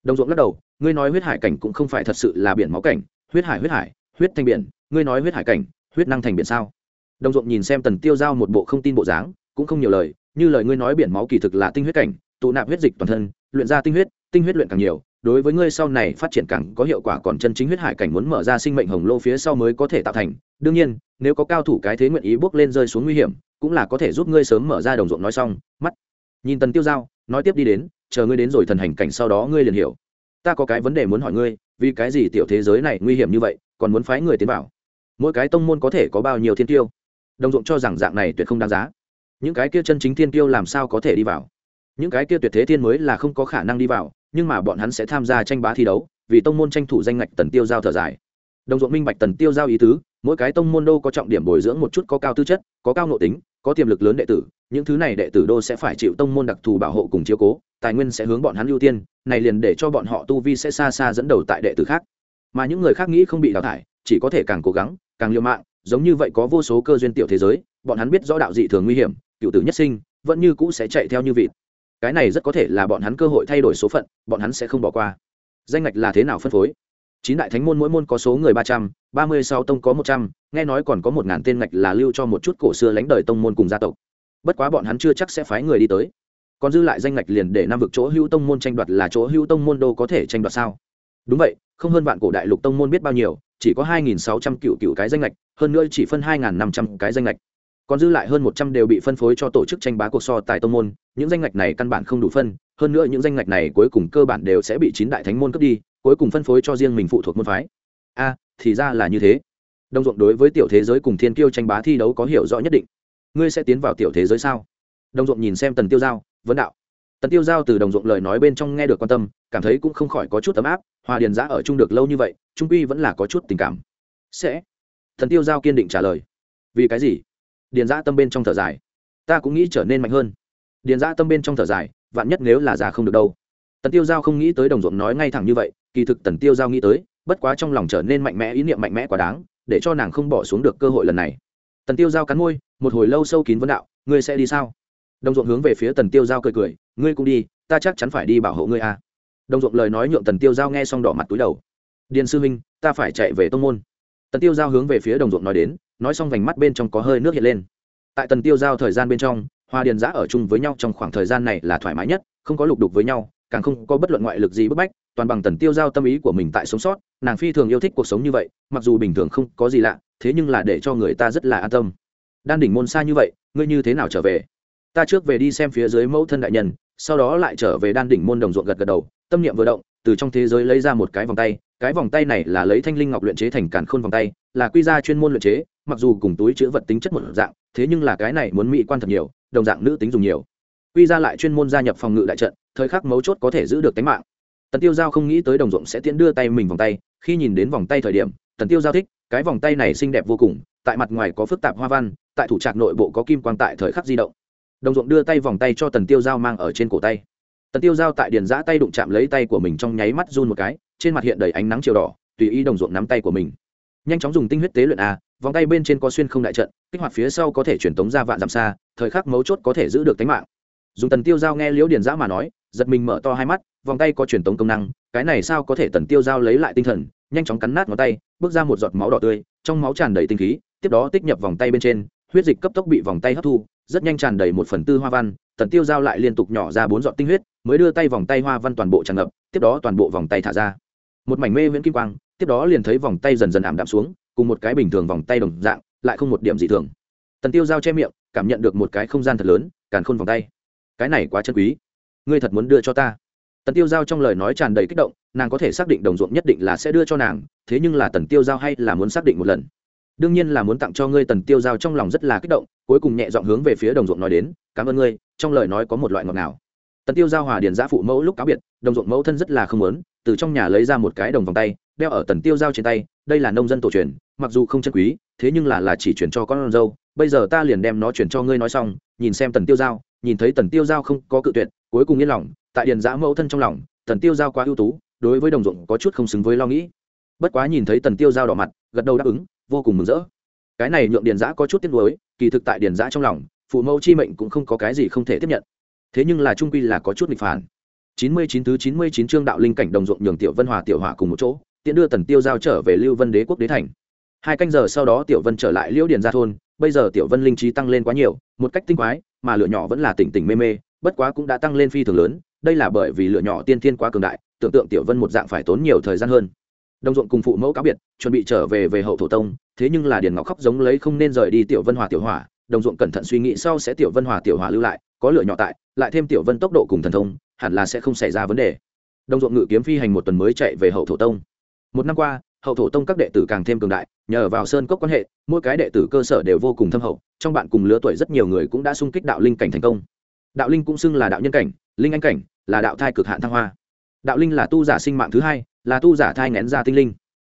Đồng ruộng lắc đầu, ngươi nói huyết hải cảnh cũng không phải thật sự là biển máu cảnh, huyết hải huyết hải, huyết thành biển, ngươi nói huyết hải cảnh, huyết năng thành biển sao? Đồng ruộng nhìn xem tần tiêu giao một bộ không tin bộ dáng, cũng không nhiều lời, như lời ngươi nói biển máu kỳ thực là tinh huyết cảnh, tụ nạp huyết dịch toàn thân, luyện ra tinh huyết tinh huyết luyện càng nhiều đối với ngươi sau này phát triển càng có hiệu quả còn chân chính huyết hải cảnh muốn mở ra sinh mệnh hồng lô phía sau mới có thể tạo thành. Đương nhiên, nếu có cao thủ cái thế nguyện ý bước lên rơi xuống nguy hiểm, cũng là có thể giúp ngươi sớm mở ra đồng ruộng nói xong. Mắt. Nhìn tần tiêu giao, nói tiếp đi đến, chờ ngươi đến rồi thần hành cảnh sau đó ngươi liền hiểu. Ta có cái vấn đề muốn hỏi ngươi, vì cái gì tiểu thế giới này nguy hiểm như vậy, còn muốn phái người tiến vào? Mỗi cái tông môn có thể có bao nhiêu thiên tiêu? Đồng ruộng cho rằng dạng này tuyệt không đáng giá. Những cái kia chân chính thiên tiêu làm sao có thể đi vào? Những cái kia tuyệt thế thiên mới là không có khả năng đi vào nhưng mà bọn hắn sẽ tham gia tranh bá thi đấu, vì tông môn tranh thủ danh ngạch tần tiêu giao thở dài. Đồng ruộng minh bạch tần tiêu giao ý tứ, mỗi cái tông môn đô có trọng điểm bồi dưỡng một chút có cao tư chất, có cao nội tính, có tiềm lực lớn đệ tử, những thứ này đệ tử đô sẽ phải chịu tông môn đặc thù bảo hộ cùng chiếu cố, tài nguyên sẽ hướng bọn hắn ưu tiên, này liền để cho bọn họ tu vi sẽ xa xa dẫn đầu tại đệ tử khác. Mà những người khác nghĩ không bị đào thải, chỉ có thể càng cố gắng, càng liều mạng, giống như vậy có vô số cơ duyên tiểu thế giới, bọn hắn biết rõ đạo dị thường nguy hiểm cựu tử nhất sinh, vẫn như cũ sẽ chạy theo như vịt cái này rất có thể là bọn hắn cơ hội thay đổi số phận, bọn hắn sẽ không bỏ qua. Danh ngạch là thế nào phân phối? Chín đại thánh môn mỗi môn có số người ba trăm, ba mươi sáu tông có một trăm, nghe nói còn có một ngàn tên ngạch là lưu cho một chút cổ xưa lánh đời tông môn cùng gia tộc. Bất quá bọn hắn chưa chắc sẽ phái người đi tới. Còn dư lại danh ngạch liền để năm vực chỗ hữu tông môn tranh đoạt là chỗ hữu tông môn đô có thể tranh đoạt sao? Đúng vậy, không hơn vạn cổ đại lục tông môn biết bao nhiêu, chỉ có hai nghìn sáu trăm cựu cựu cái danh lệch hơn nữa chỉ phân hai nghìn năm trăm cái danh lệch còn dư lại hơn một trăm đều bị phân phối cho tổ chức tranh bá cuộc so tài tông môn, những danh ngạch này căn bản không đủ phân, hơn nữa những danh ngạch này cuối cùng cơ bản đều sẽ bị chín đại thánh môn cướp đi, cuối cùng phân phối cho riêng mình phụ thuộc môn phái. A, thì ra là như thế. Đông ruộng đối với tiểu thế giới cùng thiên kiêu tranh bá thi đấu có hiểu rõ nhất định. Ngươi sẽ tiến vào tiểu thế giới sao? Đông ruộng nhìn xem tần tiêu giao, vấn đạo. Tần tiêu giao từ đồng ruộng lời nói bên trong nghe được quan tâm, cảm thấy cũng không khỏi có chút ấm áp, hòa điền giã ở chung được lâu như vậy trung quy vẫn là có chút tình cảm. Sẽ. Thần tiêu giao kiên định trả lời. Vì cái gì? Điền giã tâm bên trong thở dài. Ta cũng nghĩ trở nên mạnh hơn. Điền giã tâm bên trong thở dài, vạn nhất nếu là già không được đâu. Tần tiêu giao không nghĩ tới đồng ruộng nói ngay thẳng như vậy, kỳ thực tần tiêu giao nghĩ tới, bất quá trong lòng trở nên mạnh mẽ, ý niệm mạnh mẽ quá đáng, để cho nàng không bỏ xuống được cơ hội lần này. Tần tiêu giao cắn môi, một hồi lâu sâu kín vấn đạo, ngươi sẽ đi sao? Đồng ruộng hướng về phía tần tiêu giao cười cười, ngươi cũng đi, ta chắc chắn phải đi bảo hộ ngươi à. Đồng ruộng lời nói nhượng tần tiêu giao nghe xong đỏ mặt túi đầu. Điền sư huynh, ta phải chạy về tông môn. Tần tiêu giao hướng về phía đồng ruộng nói đến nói xong vành mắt bên trong có hơi nước hiện lên. Tại tần tiêu giao thời gian bên trong, hoa điền giã ở chung với nhau trong khoảng thời gian này là thoải mái nhất, không có lục đục với nhau, càng không có bất luận ngoại lực gì bức bách, toàn bằng tần tiêu giao tâm ý của mình tại sống sót, nàng phi thường yêu thích cuộc sống như vậy, mặc dù bình thường không có gì lạ, thế nhưng là để cho người ta rất là an tâm. Đan đỉnh môn xa như vậy, ngươi như thế nào trở về? Ta trước về đi xem phía dưới mẫu thân đại nhân, sau đó lại trở về đan đỉnh môn đồng ruộng gật gật đầu, tâm niệm vừa động, từ trong thế giới lấy ra một cái vòng tay, cái vòng tay này là lấy thanh linh ngọc luyện chế thành càn khôn vòng tay, là quy ra chuyên môn luyện chế mặc dù cùng túi chữ vật tính chất một dạng, thế nhưng là cái này muốn mỹ quan thật nhiều, đồng dạng nữ tính dùng nhiều. Quy ra lại chuyên môn gia nhập phòng ngự đại trận, thời khắc mấu chốt có thể giữ được tính mạng. Tần tiêu giao không nghĩ tới đồng ruộng sẽ tiễn đưa tay mình vòng tay, khi nhìn đến vòng tay thời điểm, tần tiêu giao thích, cái vòng tay này xinh đẹp vô cùng, tại mặt ngoài có phức tạp hoa văn, tại thủ trạc nội bộ có kim quang tại thời khắc di động. Đồng ruộng đưa tay vòng tay cho tần tiêu giao mang ở trên cổ tay. Tần tiêu giao tại điền giã tay đụng chạm lấy tay của mình trong nháy mắt run một cái, trên mặt hiện đầy ánh nắng chiều đỏ, tùy ý đồng ruộng nắm tay của mình nhanh chóng dùng tinh huyết tế luyện a, vòng tay bên trên có xuyên không đại trận, kích hoạt phía sau có thể truyền tống ra vạn dặm xa, thời khắc mấu chốt có thể giữ được tính mạng. Dùng tần tiêu giao nghe liễu điền giã mà nói, giật mình mở to hai mắt, vòng tay có truyền tống công năng, cái này sao có thể tần tiêu giao lấy lại tinh thần, nhanh chóng cắn nát ngón tay, bước ra một giọt máu đỏ tươi, trong máu tràn đầy tinh khí, tiếp đó tích nhập vòng tay bên trên, huyết dịch cấp tốc bị vòng tay hấp thu, rất nhanh tràn đầy một phần tư hoa văn, tần tiêu giao lại liên tục nhỏ ra bốn giọt tinh huyết, mới đưa tay vòng tay hoa văn toàn bộ tràn ngập, tiếp đó toàn bộ vòng tay thả ra. Một mảnh mê viễn kim quang tiếp đó liền thấy vòng tay dần dần ảm đạm xuống, cùng một cái bình thường vòng tay đồng dạng, lại không một điểm gì thường. Tần tiêu giao che miệng, cảm nhận được một cái không gian thật lớn, càn khôn vòng tay. Cái này quá chân quý. Ngươi thật muốn đưa cho ta? Tần tiêu giao trong lời nói tràn đầy kích động, nàng có thể xác định đồng ruộng nhất định là sẽ đưa cho nàng, thế nhưng là tần tiêu giao hay là muốn xác định một lần? Đương nhiên là muốn tặng cho ngươi, tần tiêu giao trong lòng rất là kích động, cuối cùng nhẹ dọn hướng về phía đồng ruộng nói đến, cảm ơn ngươi, trong lời nói có một loại ngọt ngào. Tần tiêu giao hòa điền giã phụ mẫu lúc cáo biệt, đồng ruộng mẫu thân rất là không lớn từ trong nhà lấy ra một cái đồng vòng tay đeo ở tần tiêu giao trên tay, đây là nông dân tổ truyền, mặc dù không chân quý, thế nhưng là là chỉ chuyển cho con dâu. Bây giờ ta liền đem nó chuyển cho ngươi nói xong, nhìn xem tần tiêu giao, nhìn thấy tần tiêu giao không có cự tuyệt, cuối cùng yên lòng, tại điền giã mẫu thân trong lòng, tần tiêu giao quá ưu tú, đối với đồng ruộng có chút không xứng với lo nghĩ. Bất quá nhìn thấy tần tiêu giao đỏ mặt, gật đầu đáp ứng, vô cùng mừng rỡ. Cái này nhượng điền giã có chút tiếc nuối, kỳ thực tại điền giã trong lòng, phụ mẫu chi mệnh cũng không có cái gì không thể tiếp nhận. Thế nhưng là trung quy là có chút nghịch phản. Chín mươi chín thứ chín mươi chín chương đạo linh cảnh đồng ruộng nhường tiểu vân hòa tiểu hỏa cùng một chỗ tiện đưa tần tiêu giao trở về lưu vân đế quốc đế thành. Hai canh giờ sau đó tiểu vân trở lại liễu điền ra thôn, bây giờ tiểu vân linh trí tăng lên quá nhiều, một cách tinh quái, mà lửa nhỏ vẫn là tỉnh tỉnh mê mê, bất quá cũng đã tăng lên phi thường lớn, đây là bởi vì lửa nhỏ tiên thiên quá cường đại, tưởng tượng tiểu vân một dạng phải tốn nhiều thời gian hơn. Đồng ruộng cùng phụ mẫu cáo biệt, chuẩn bị trở về về hậu thổ tông, thế nhưng là điền ngọc khóc giống lấy không nên rời đi tiểu vân hòa tiểu hỏa, đồng ruộng cẩn thận suy nghĩ sau sẽ tiểu vân hòa tiểu hỏa lưu lại, có lửa nhỏ tại, lại thêm tiểu vân tốc độ cùng thần thông, hẳn là sẽ không xảy ra vấn đề. Đồng ruộng ngự kiếm phi hành một tuần mới chạy về hậu thổ tông một năm qua, hậu thổ tông các đệ tử càng thêm cường đại, nhờ vào sơn cốc quan hệ, mỗi cái đệ tử cơ sở đều vô cùng thâm hậu, trong bạn cùng lứa tuổi rất nhiều người cũng đã sung kích đạo linh cảnh thành công. Đạo linh cũng xưng là đạo nhân cảnh, linh anh cảnh, là đạo thai cực hạn thăng hoa. Đạo linh là tu giả sinh mạng thứ hai, là tu giả thai ngén ra tinh linh.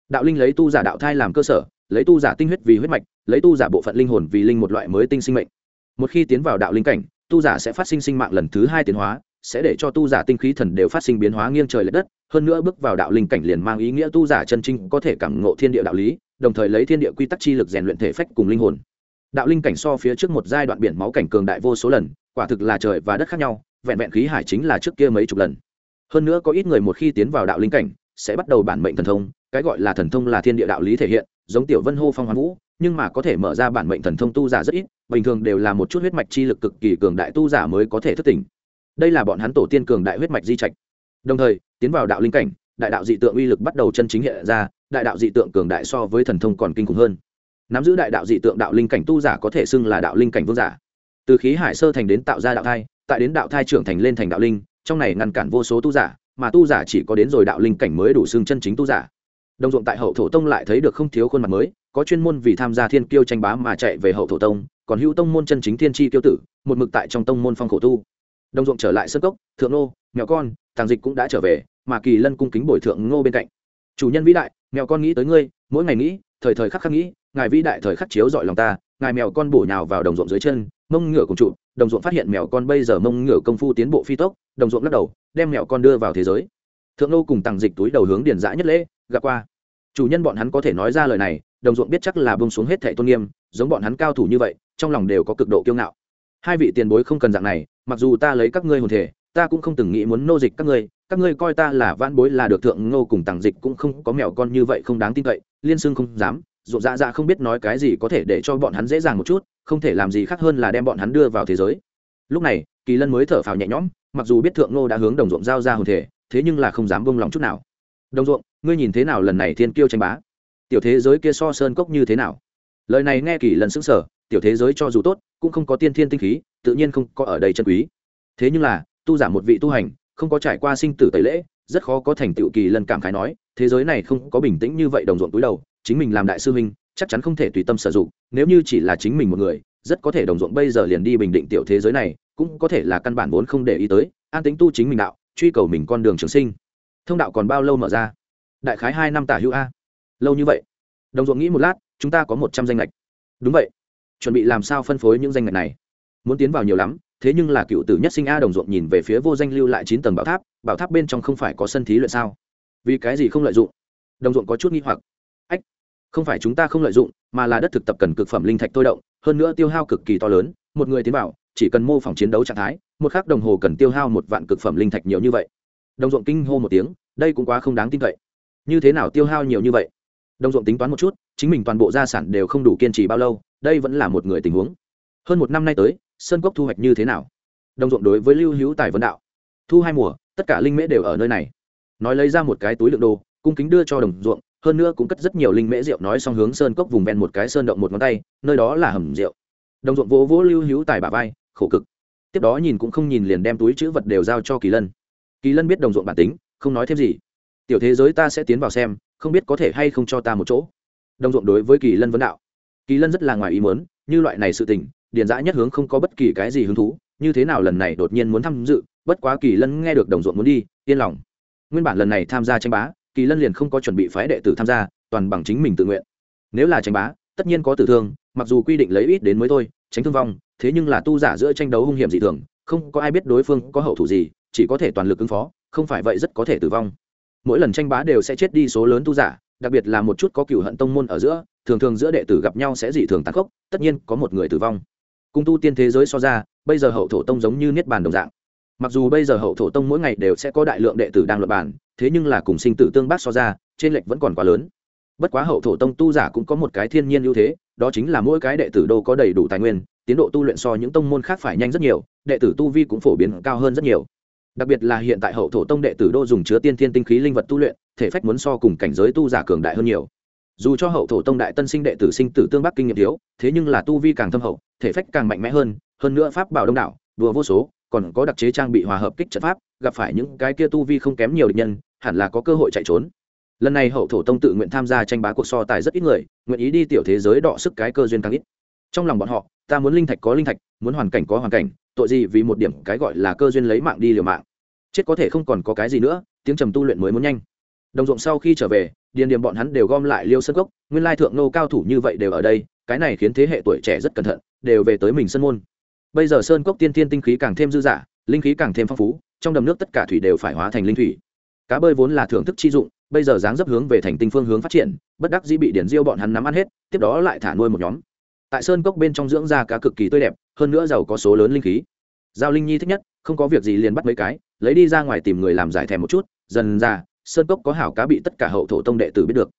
Đạo linh lấy tu giả đạo thai làm cơ sở, lấy tu giả tinh huyết vì huyết mạch, lấy tu giả bộ phận linh hồn vì linh một loại mới tinh sinh mệnh. Một khi tiến vào đạo linh cảnh, tu giả sẽ phát sinh sinh mạng lần thứ hai tiến hóa, sẽ để cho tu giả tinh khí thần đều phát sinh biến hóa nghiêng trời l ệ đất hơn nữa bước vào đạo linh cảnh liền mang ý nghĩa tu giả chân chính có thể cảm ngộ thiên địa đạo lý, đồng thời lấy thiên địa quy tắc chi lực rèn luyện thể phách cùng linh hồn. Đạo linh cảnh so phía trước một giai đoạn biển máu cảnh cường đại vô số lần, quả thực là trời và đất khác nhau, vẹn vẹn khí hải chính là trước kia mấy chục lần. Hơn nữa có ít người một khi tiến vào đạo linh cảnh, sẽ bắt đầu bản mệnh thần thông, cái gọi là thần thông là thiên địa đạo lý thể hiện, giống tiểu vân hô phong hoán vũ, nhưng mà có thể mở ra bản mệnh thần thông tu giả rất ít, bình thường đều là một chút huyết mạch chi lực cực kỳ cường đại tu giả mới có thể thức tỉnh. Đây là bọn hắn tổ tiên cường đại huyết mạch di trạch. Đồng thời tiến vào đạo linh cảnh, đại đạo dị tượng uy lực bắt đầu chân chính hiện ra, đại đạo dị tượng cường đại so với thần thông còn kinh khủng hơn. Nắm giữ đại đạo dị tượng đạo linh cảnh tu giả có thể xưng là đạo linh cảnh vương giả. Từ khí hải sơ thành đến tạo ra đạo thai, tại đến đạo thai trưởng thành lên thành đạo linh, trong này ngăn cản vô số tu giả, mà tu giả chỉ có đến rồi đạo linh cảnh mới đủ xưng chân chính tu giả. Đồng ruộng tại hậu thổ tông lại thấy được không thiếu khuôn mặt mới, có chuyên môn vì tham gia thiên kiêu tranh bá mà chạy về hậu thổ tông, còn hữu tông môn chân chính thiên tri tiêu tử, một mực tại trong tông môn phong khổ tu. Đồng ruộng trở lại sân cốc, thượng nô mẹo con tàng dịch cũng đã trở về, mà kỳ lân cung kính bồi thượng ngô bên cạnh. Chủ nhân vĩ đại, mèo con nghĩ tới ngươi, mỗi ngày nghĩ, thời thời khắc khắc nghĩ, ngài vĩ đại thời khắc chiếu dọi lòng ta, ngài mèo con bổ nhào vào đồng ruộng dưới chân, mông ngựa cùng trụ, đồng ruộng phát hiện mèo con bây giờ mông ngựa công phu tiến bộ phi tốc, đồng ruộng lắc đầu, đem mèo con đưa vào thế giới. Thượng nô cùng tàng dịch túi đầu hướng điền dã nhất lễ, gặp qua. Chủ nhân bọn hắn có thể nói ra lời này, đồng ruộng biết chắc là bông xuống hết thệ tôn nghiêm, giống bọn hắn cao thủ như vậy, trong lòng đều có cực độ kiêu ngạo. Hai vị tiền bối không cần dạng này, mặc dù ta lấy các ngươi hồn thể ta cũng không từng nghĩ muốn nô dịch các ngươi các ngươi coi ta là van bối là được thượng ngô cùng tàng dịch cũng không có mẹo con như vậy không đáng tin cậy, liên xương không dám, rộn dạ dạ không biết nói cái gì có thể để cho bọn hắn dễ dàng một chút, không thể làm gì khác hơn là đem bọn hắn đưa vào thế giới. Lúc này, kỳ lân mới thở phào nhẹ nhõm, mặc dù biết thượng ngô đã hướng đồng ruộng giao ra hồn thể, thế nhưng là không dám bông lòng chút nào. Đồng ruộng, ngươi nhìn thế nào lần này thiên kiêu tranh bá? Tiểu thế giới kia so sơn cốc như thế nào? Lời này nghe kỳ lần xứng sở tiểu thế giới cho dù tốt, cũng không có tiên thiên tinh khí, tự nhiên không có ở đây chân quý. Thế nhưng là tu giả một vị tu hành, không có trải qua sinh tử tẩy lễ, rất khó có thành tựu kỳ lân cảm khái nói, thế giới này không có bình tĩnh như vậy đồng ruộng túi đầu, chính mình làm đại sư huynh, chắc chắn không thể tùy tâm sử dụng, nếu như chỉ là chính mình một người, rất có thể đồng ruộng bây giờ liền đi bình định tiểu thế giới này, cũng có thể là căn bản vốn không để ý tới, an tính tu chính mình đạo, truy cầu mình con đường trường sinh. Thông đạo còn bao lâu mở ra? Đại khái hai năm tả hữu a. Lâu như vậy. Đồng ruộng nghĩ một lát, chúng ta có một trăm danh lệch. Đúng vậy. Chuẩn bị làm sao phân phối những danh lệch này? Muốn tiến vào nhiều lắm thế nhưng là cựu tử nhất sinh a đồng ruộng nhìn về phía vô danh lưu lại chín tầng bảo tháp bảo tháp bên trong không phải có sân thí luyện sao? Vì cái gì không lợi dụng? Đồng ruộng có chút nghi hoặc. Ách không phải chúng ta không lợi dụng mà là đất thực tập cần cực phẩm linh thạch tôi động hơn nữa tiêu hao cực kỳ to lớn một người tiến bảo, chỉ cần mô phỏng chiến đấu trạng thái một khắc đồng hồ cần tiêu hao một vạn cực phẩm linh thạch nhiều như vậy. Đồng ruộng kinh hô một tiếng đây cũng quá không đáng tin cậy. Như thế nào tiêu hao nhiều như vậy? Đồng ruộng tính toán một chút chính mình toàn bộ gia sản đều không đủ kiên trì bao lâu đây vẫn là một người tình huống. Hơn một năm nay tới sơn cốc thu hoạch như thế nào? Đồng ruộng đối với lưu hữu tài vấn đạo. Thu hai mùa, tất cả linh mễ đều ở nơi này. Nói lấy ra một cái túi lượng đồ, cung kính đưa cho đồng ruộng, hơn nữa cũng cất rất nhiều linh mễ rượu nói xong hướng sơn cốc vùng ven một cái sơn động một ngón tay, nơi đó là hầm rượu. Đồng ruộng vỗ vỗ lưu hữu tài bà vai, khổ cực. Tiếp đó nhìn cũng không nhìn liền đem túi chữ vật đều giao cho kỳ lân. Kỳ lân biết đồng ruộng bản tính, không nói thêm gì. Tiểu thế giới ta sẽ tiến vào xem, không biết có thể hay không cho ta một chỗ. Đồng ruộng đối với kỳ lân vấn đạo. Kỳ lân rất là ngoài ý muốn, như loại này sự tình điền dã nhất hướng không có bất kỳ cái gì hứng thú, như thế nào lần này đột nhiên muốn tham dự, bất quá kỳ lân nghe được đồng ruộng muốn đi, yên lòng. Nguyên bản lần này tham gia tranh bá, kỳ lân liền không có chuẩn bị phái đệ tử tham gia, toàn bằng chính mình tự nguyện. Nếu là tranh bá, tất nhiên có tử thương, mặc dù quy định lấy ít đến mới thôi, tránh thương vong, thế nhưng là tu giả giữa tranh đấu hung hiểm dị thường, không có ai biết đối phương có hậu thủ gì, chỉ có thể toàn lực ứng phó, không phải vậy rất có thể tử vong. Mỗi lần tranh bá đều sẽ chết đi số lớn tu giả, đặc biệt là một chút có cựu hận tông môn ở giữa, thường thường giữa đệ tử gặp nhau sẽ dị thường tàn khốc, tất nhiên có một người tử vong cung tu tiên thế giới so ra, bây giờ hậu thổ tông giống như niết bàn đồng dạng. Mặc dù bây giờ hậu thổ tông mỗi ngày đều sẽ có đại lượng đệ tử đang luật bản thế nhưng là cùng sinh tử tương bác so ra, trên lệch vẫn còn quá lớn. Bất quá hậu thổ tông tu giả cũng có một cái thiên nhiên ưu thế, đó chính là mỗi cái đệ tử đô có đầy đủ tài nguyên, tiến độ tu luyện so những tông môn khác phải nhanh rất nhiều, đệ tử tu vi cũng phổ biến cao hơn rất nhiều. Đặc biệt là hiện tại hậu thổ tông đệ tử đô dùng chứa tiên thiên tinh khí linh vật tu luyện, thể phách muốn so cùng cảnh giới tu giả cường đại hơn nhiều dù cho hậu thổ tông đại tân sinh đệ tử sinh tử tương bắc kinh nghiệm thiếu, thế nhưng là tu vi càng thâm hậu, thể phách càng mạnh mẽ hơn hơn nữa pháp bảo đông đảo, đùa vô số, còn có đặc chế trang bị hòa hợp kích trận pháp, gặp phải những cái kia tu vi không kém nhiều địch nhân, hẳn là có cơ hội chạy trốn. Lần này hậu thổ tông tự nguyện tham gia tranh bá cuộc so tài rất ít người, nguyện ý đi tiểu thế giới đọ sức cái cơ duyên càng ít. Trong lòng bọn họ, ta muốn linh thạch có linh thạch, muốn hoàn cảnh có hoàn cảnh, tội gì vì một điểm cái gọi là cơ duyên lấy mạng đi liều mạng. Chết có thể không còn có cái gì nữa, tiếng trầm tu luyện mới muốn nhanh đồng ruộng sau khi trở về, điền điểm bọn hắn đều gom lại liêu sân gốc nguyên lai thượng nô cao thủ như vậy đều ở đây, cái này khiến thế hệ tuổi trẻ rất cẩn thận, đều về tới mình sân môn. Bây giờ sơn cốc tiên tiên tinh khí càng thêm dư dả, linh khí càng thêm phong phú, trong đầm nước tất cả thủy đều phải hóa thành linh thủy. Cá bơi vốn là thưởng thức chi dụng, bây giờ dáng dấp hướng về thành tinh phương hướng phát triển, bất đắc dĩ bị điển diêu bọn hắn nắm ăn hết, tiếp đó lại thả nuôi một nhóm. Tại sơn cốc bên trong dưỡng ra cá cực kỳ tươi đẹp, hơn nữa giàu có số lớn linh khí. Giao linh nhi thích nhất, không có việc gì liền bắt mấy cái, lấy đi ra ngoài tìm người làm giải thèm một chút, dần ra sơn cốc có hảo cá bị tất cả hậu thổ tông đệ tử biết được.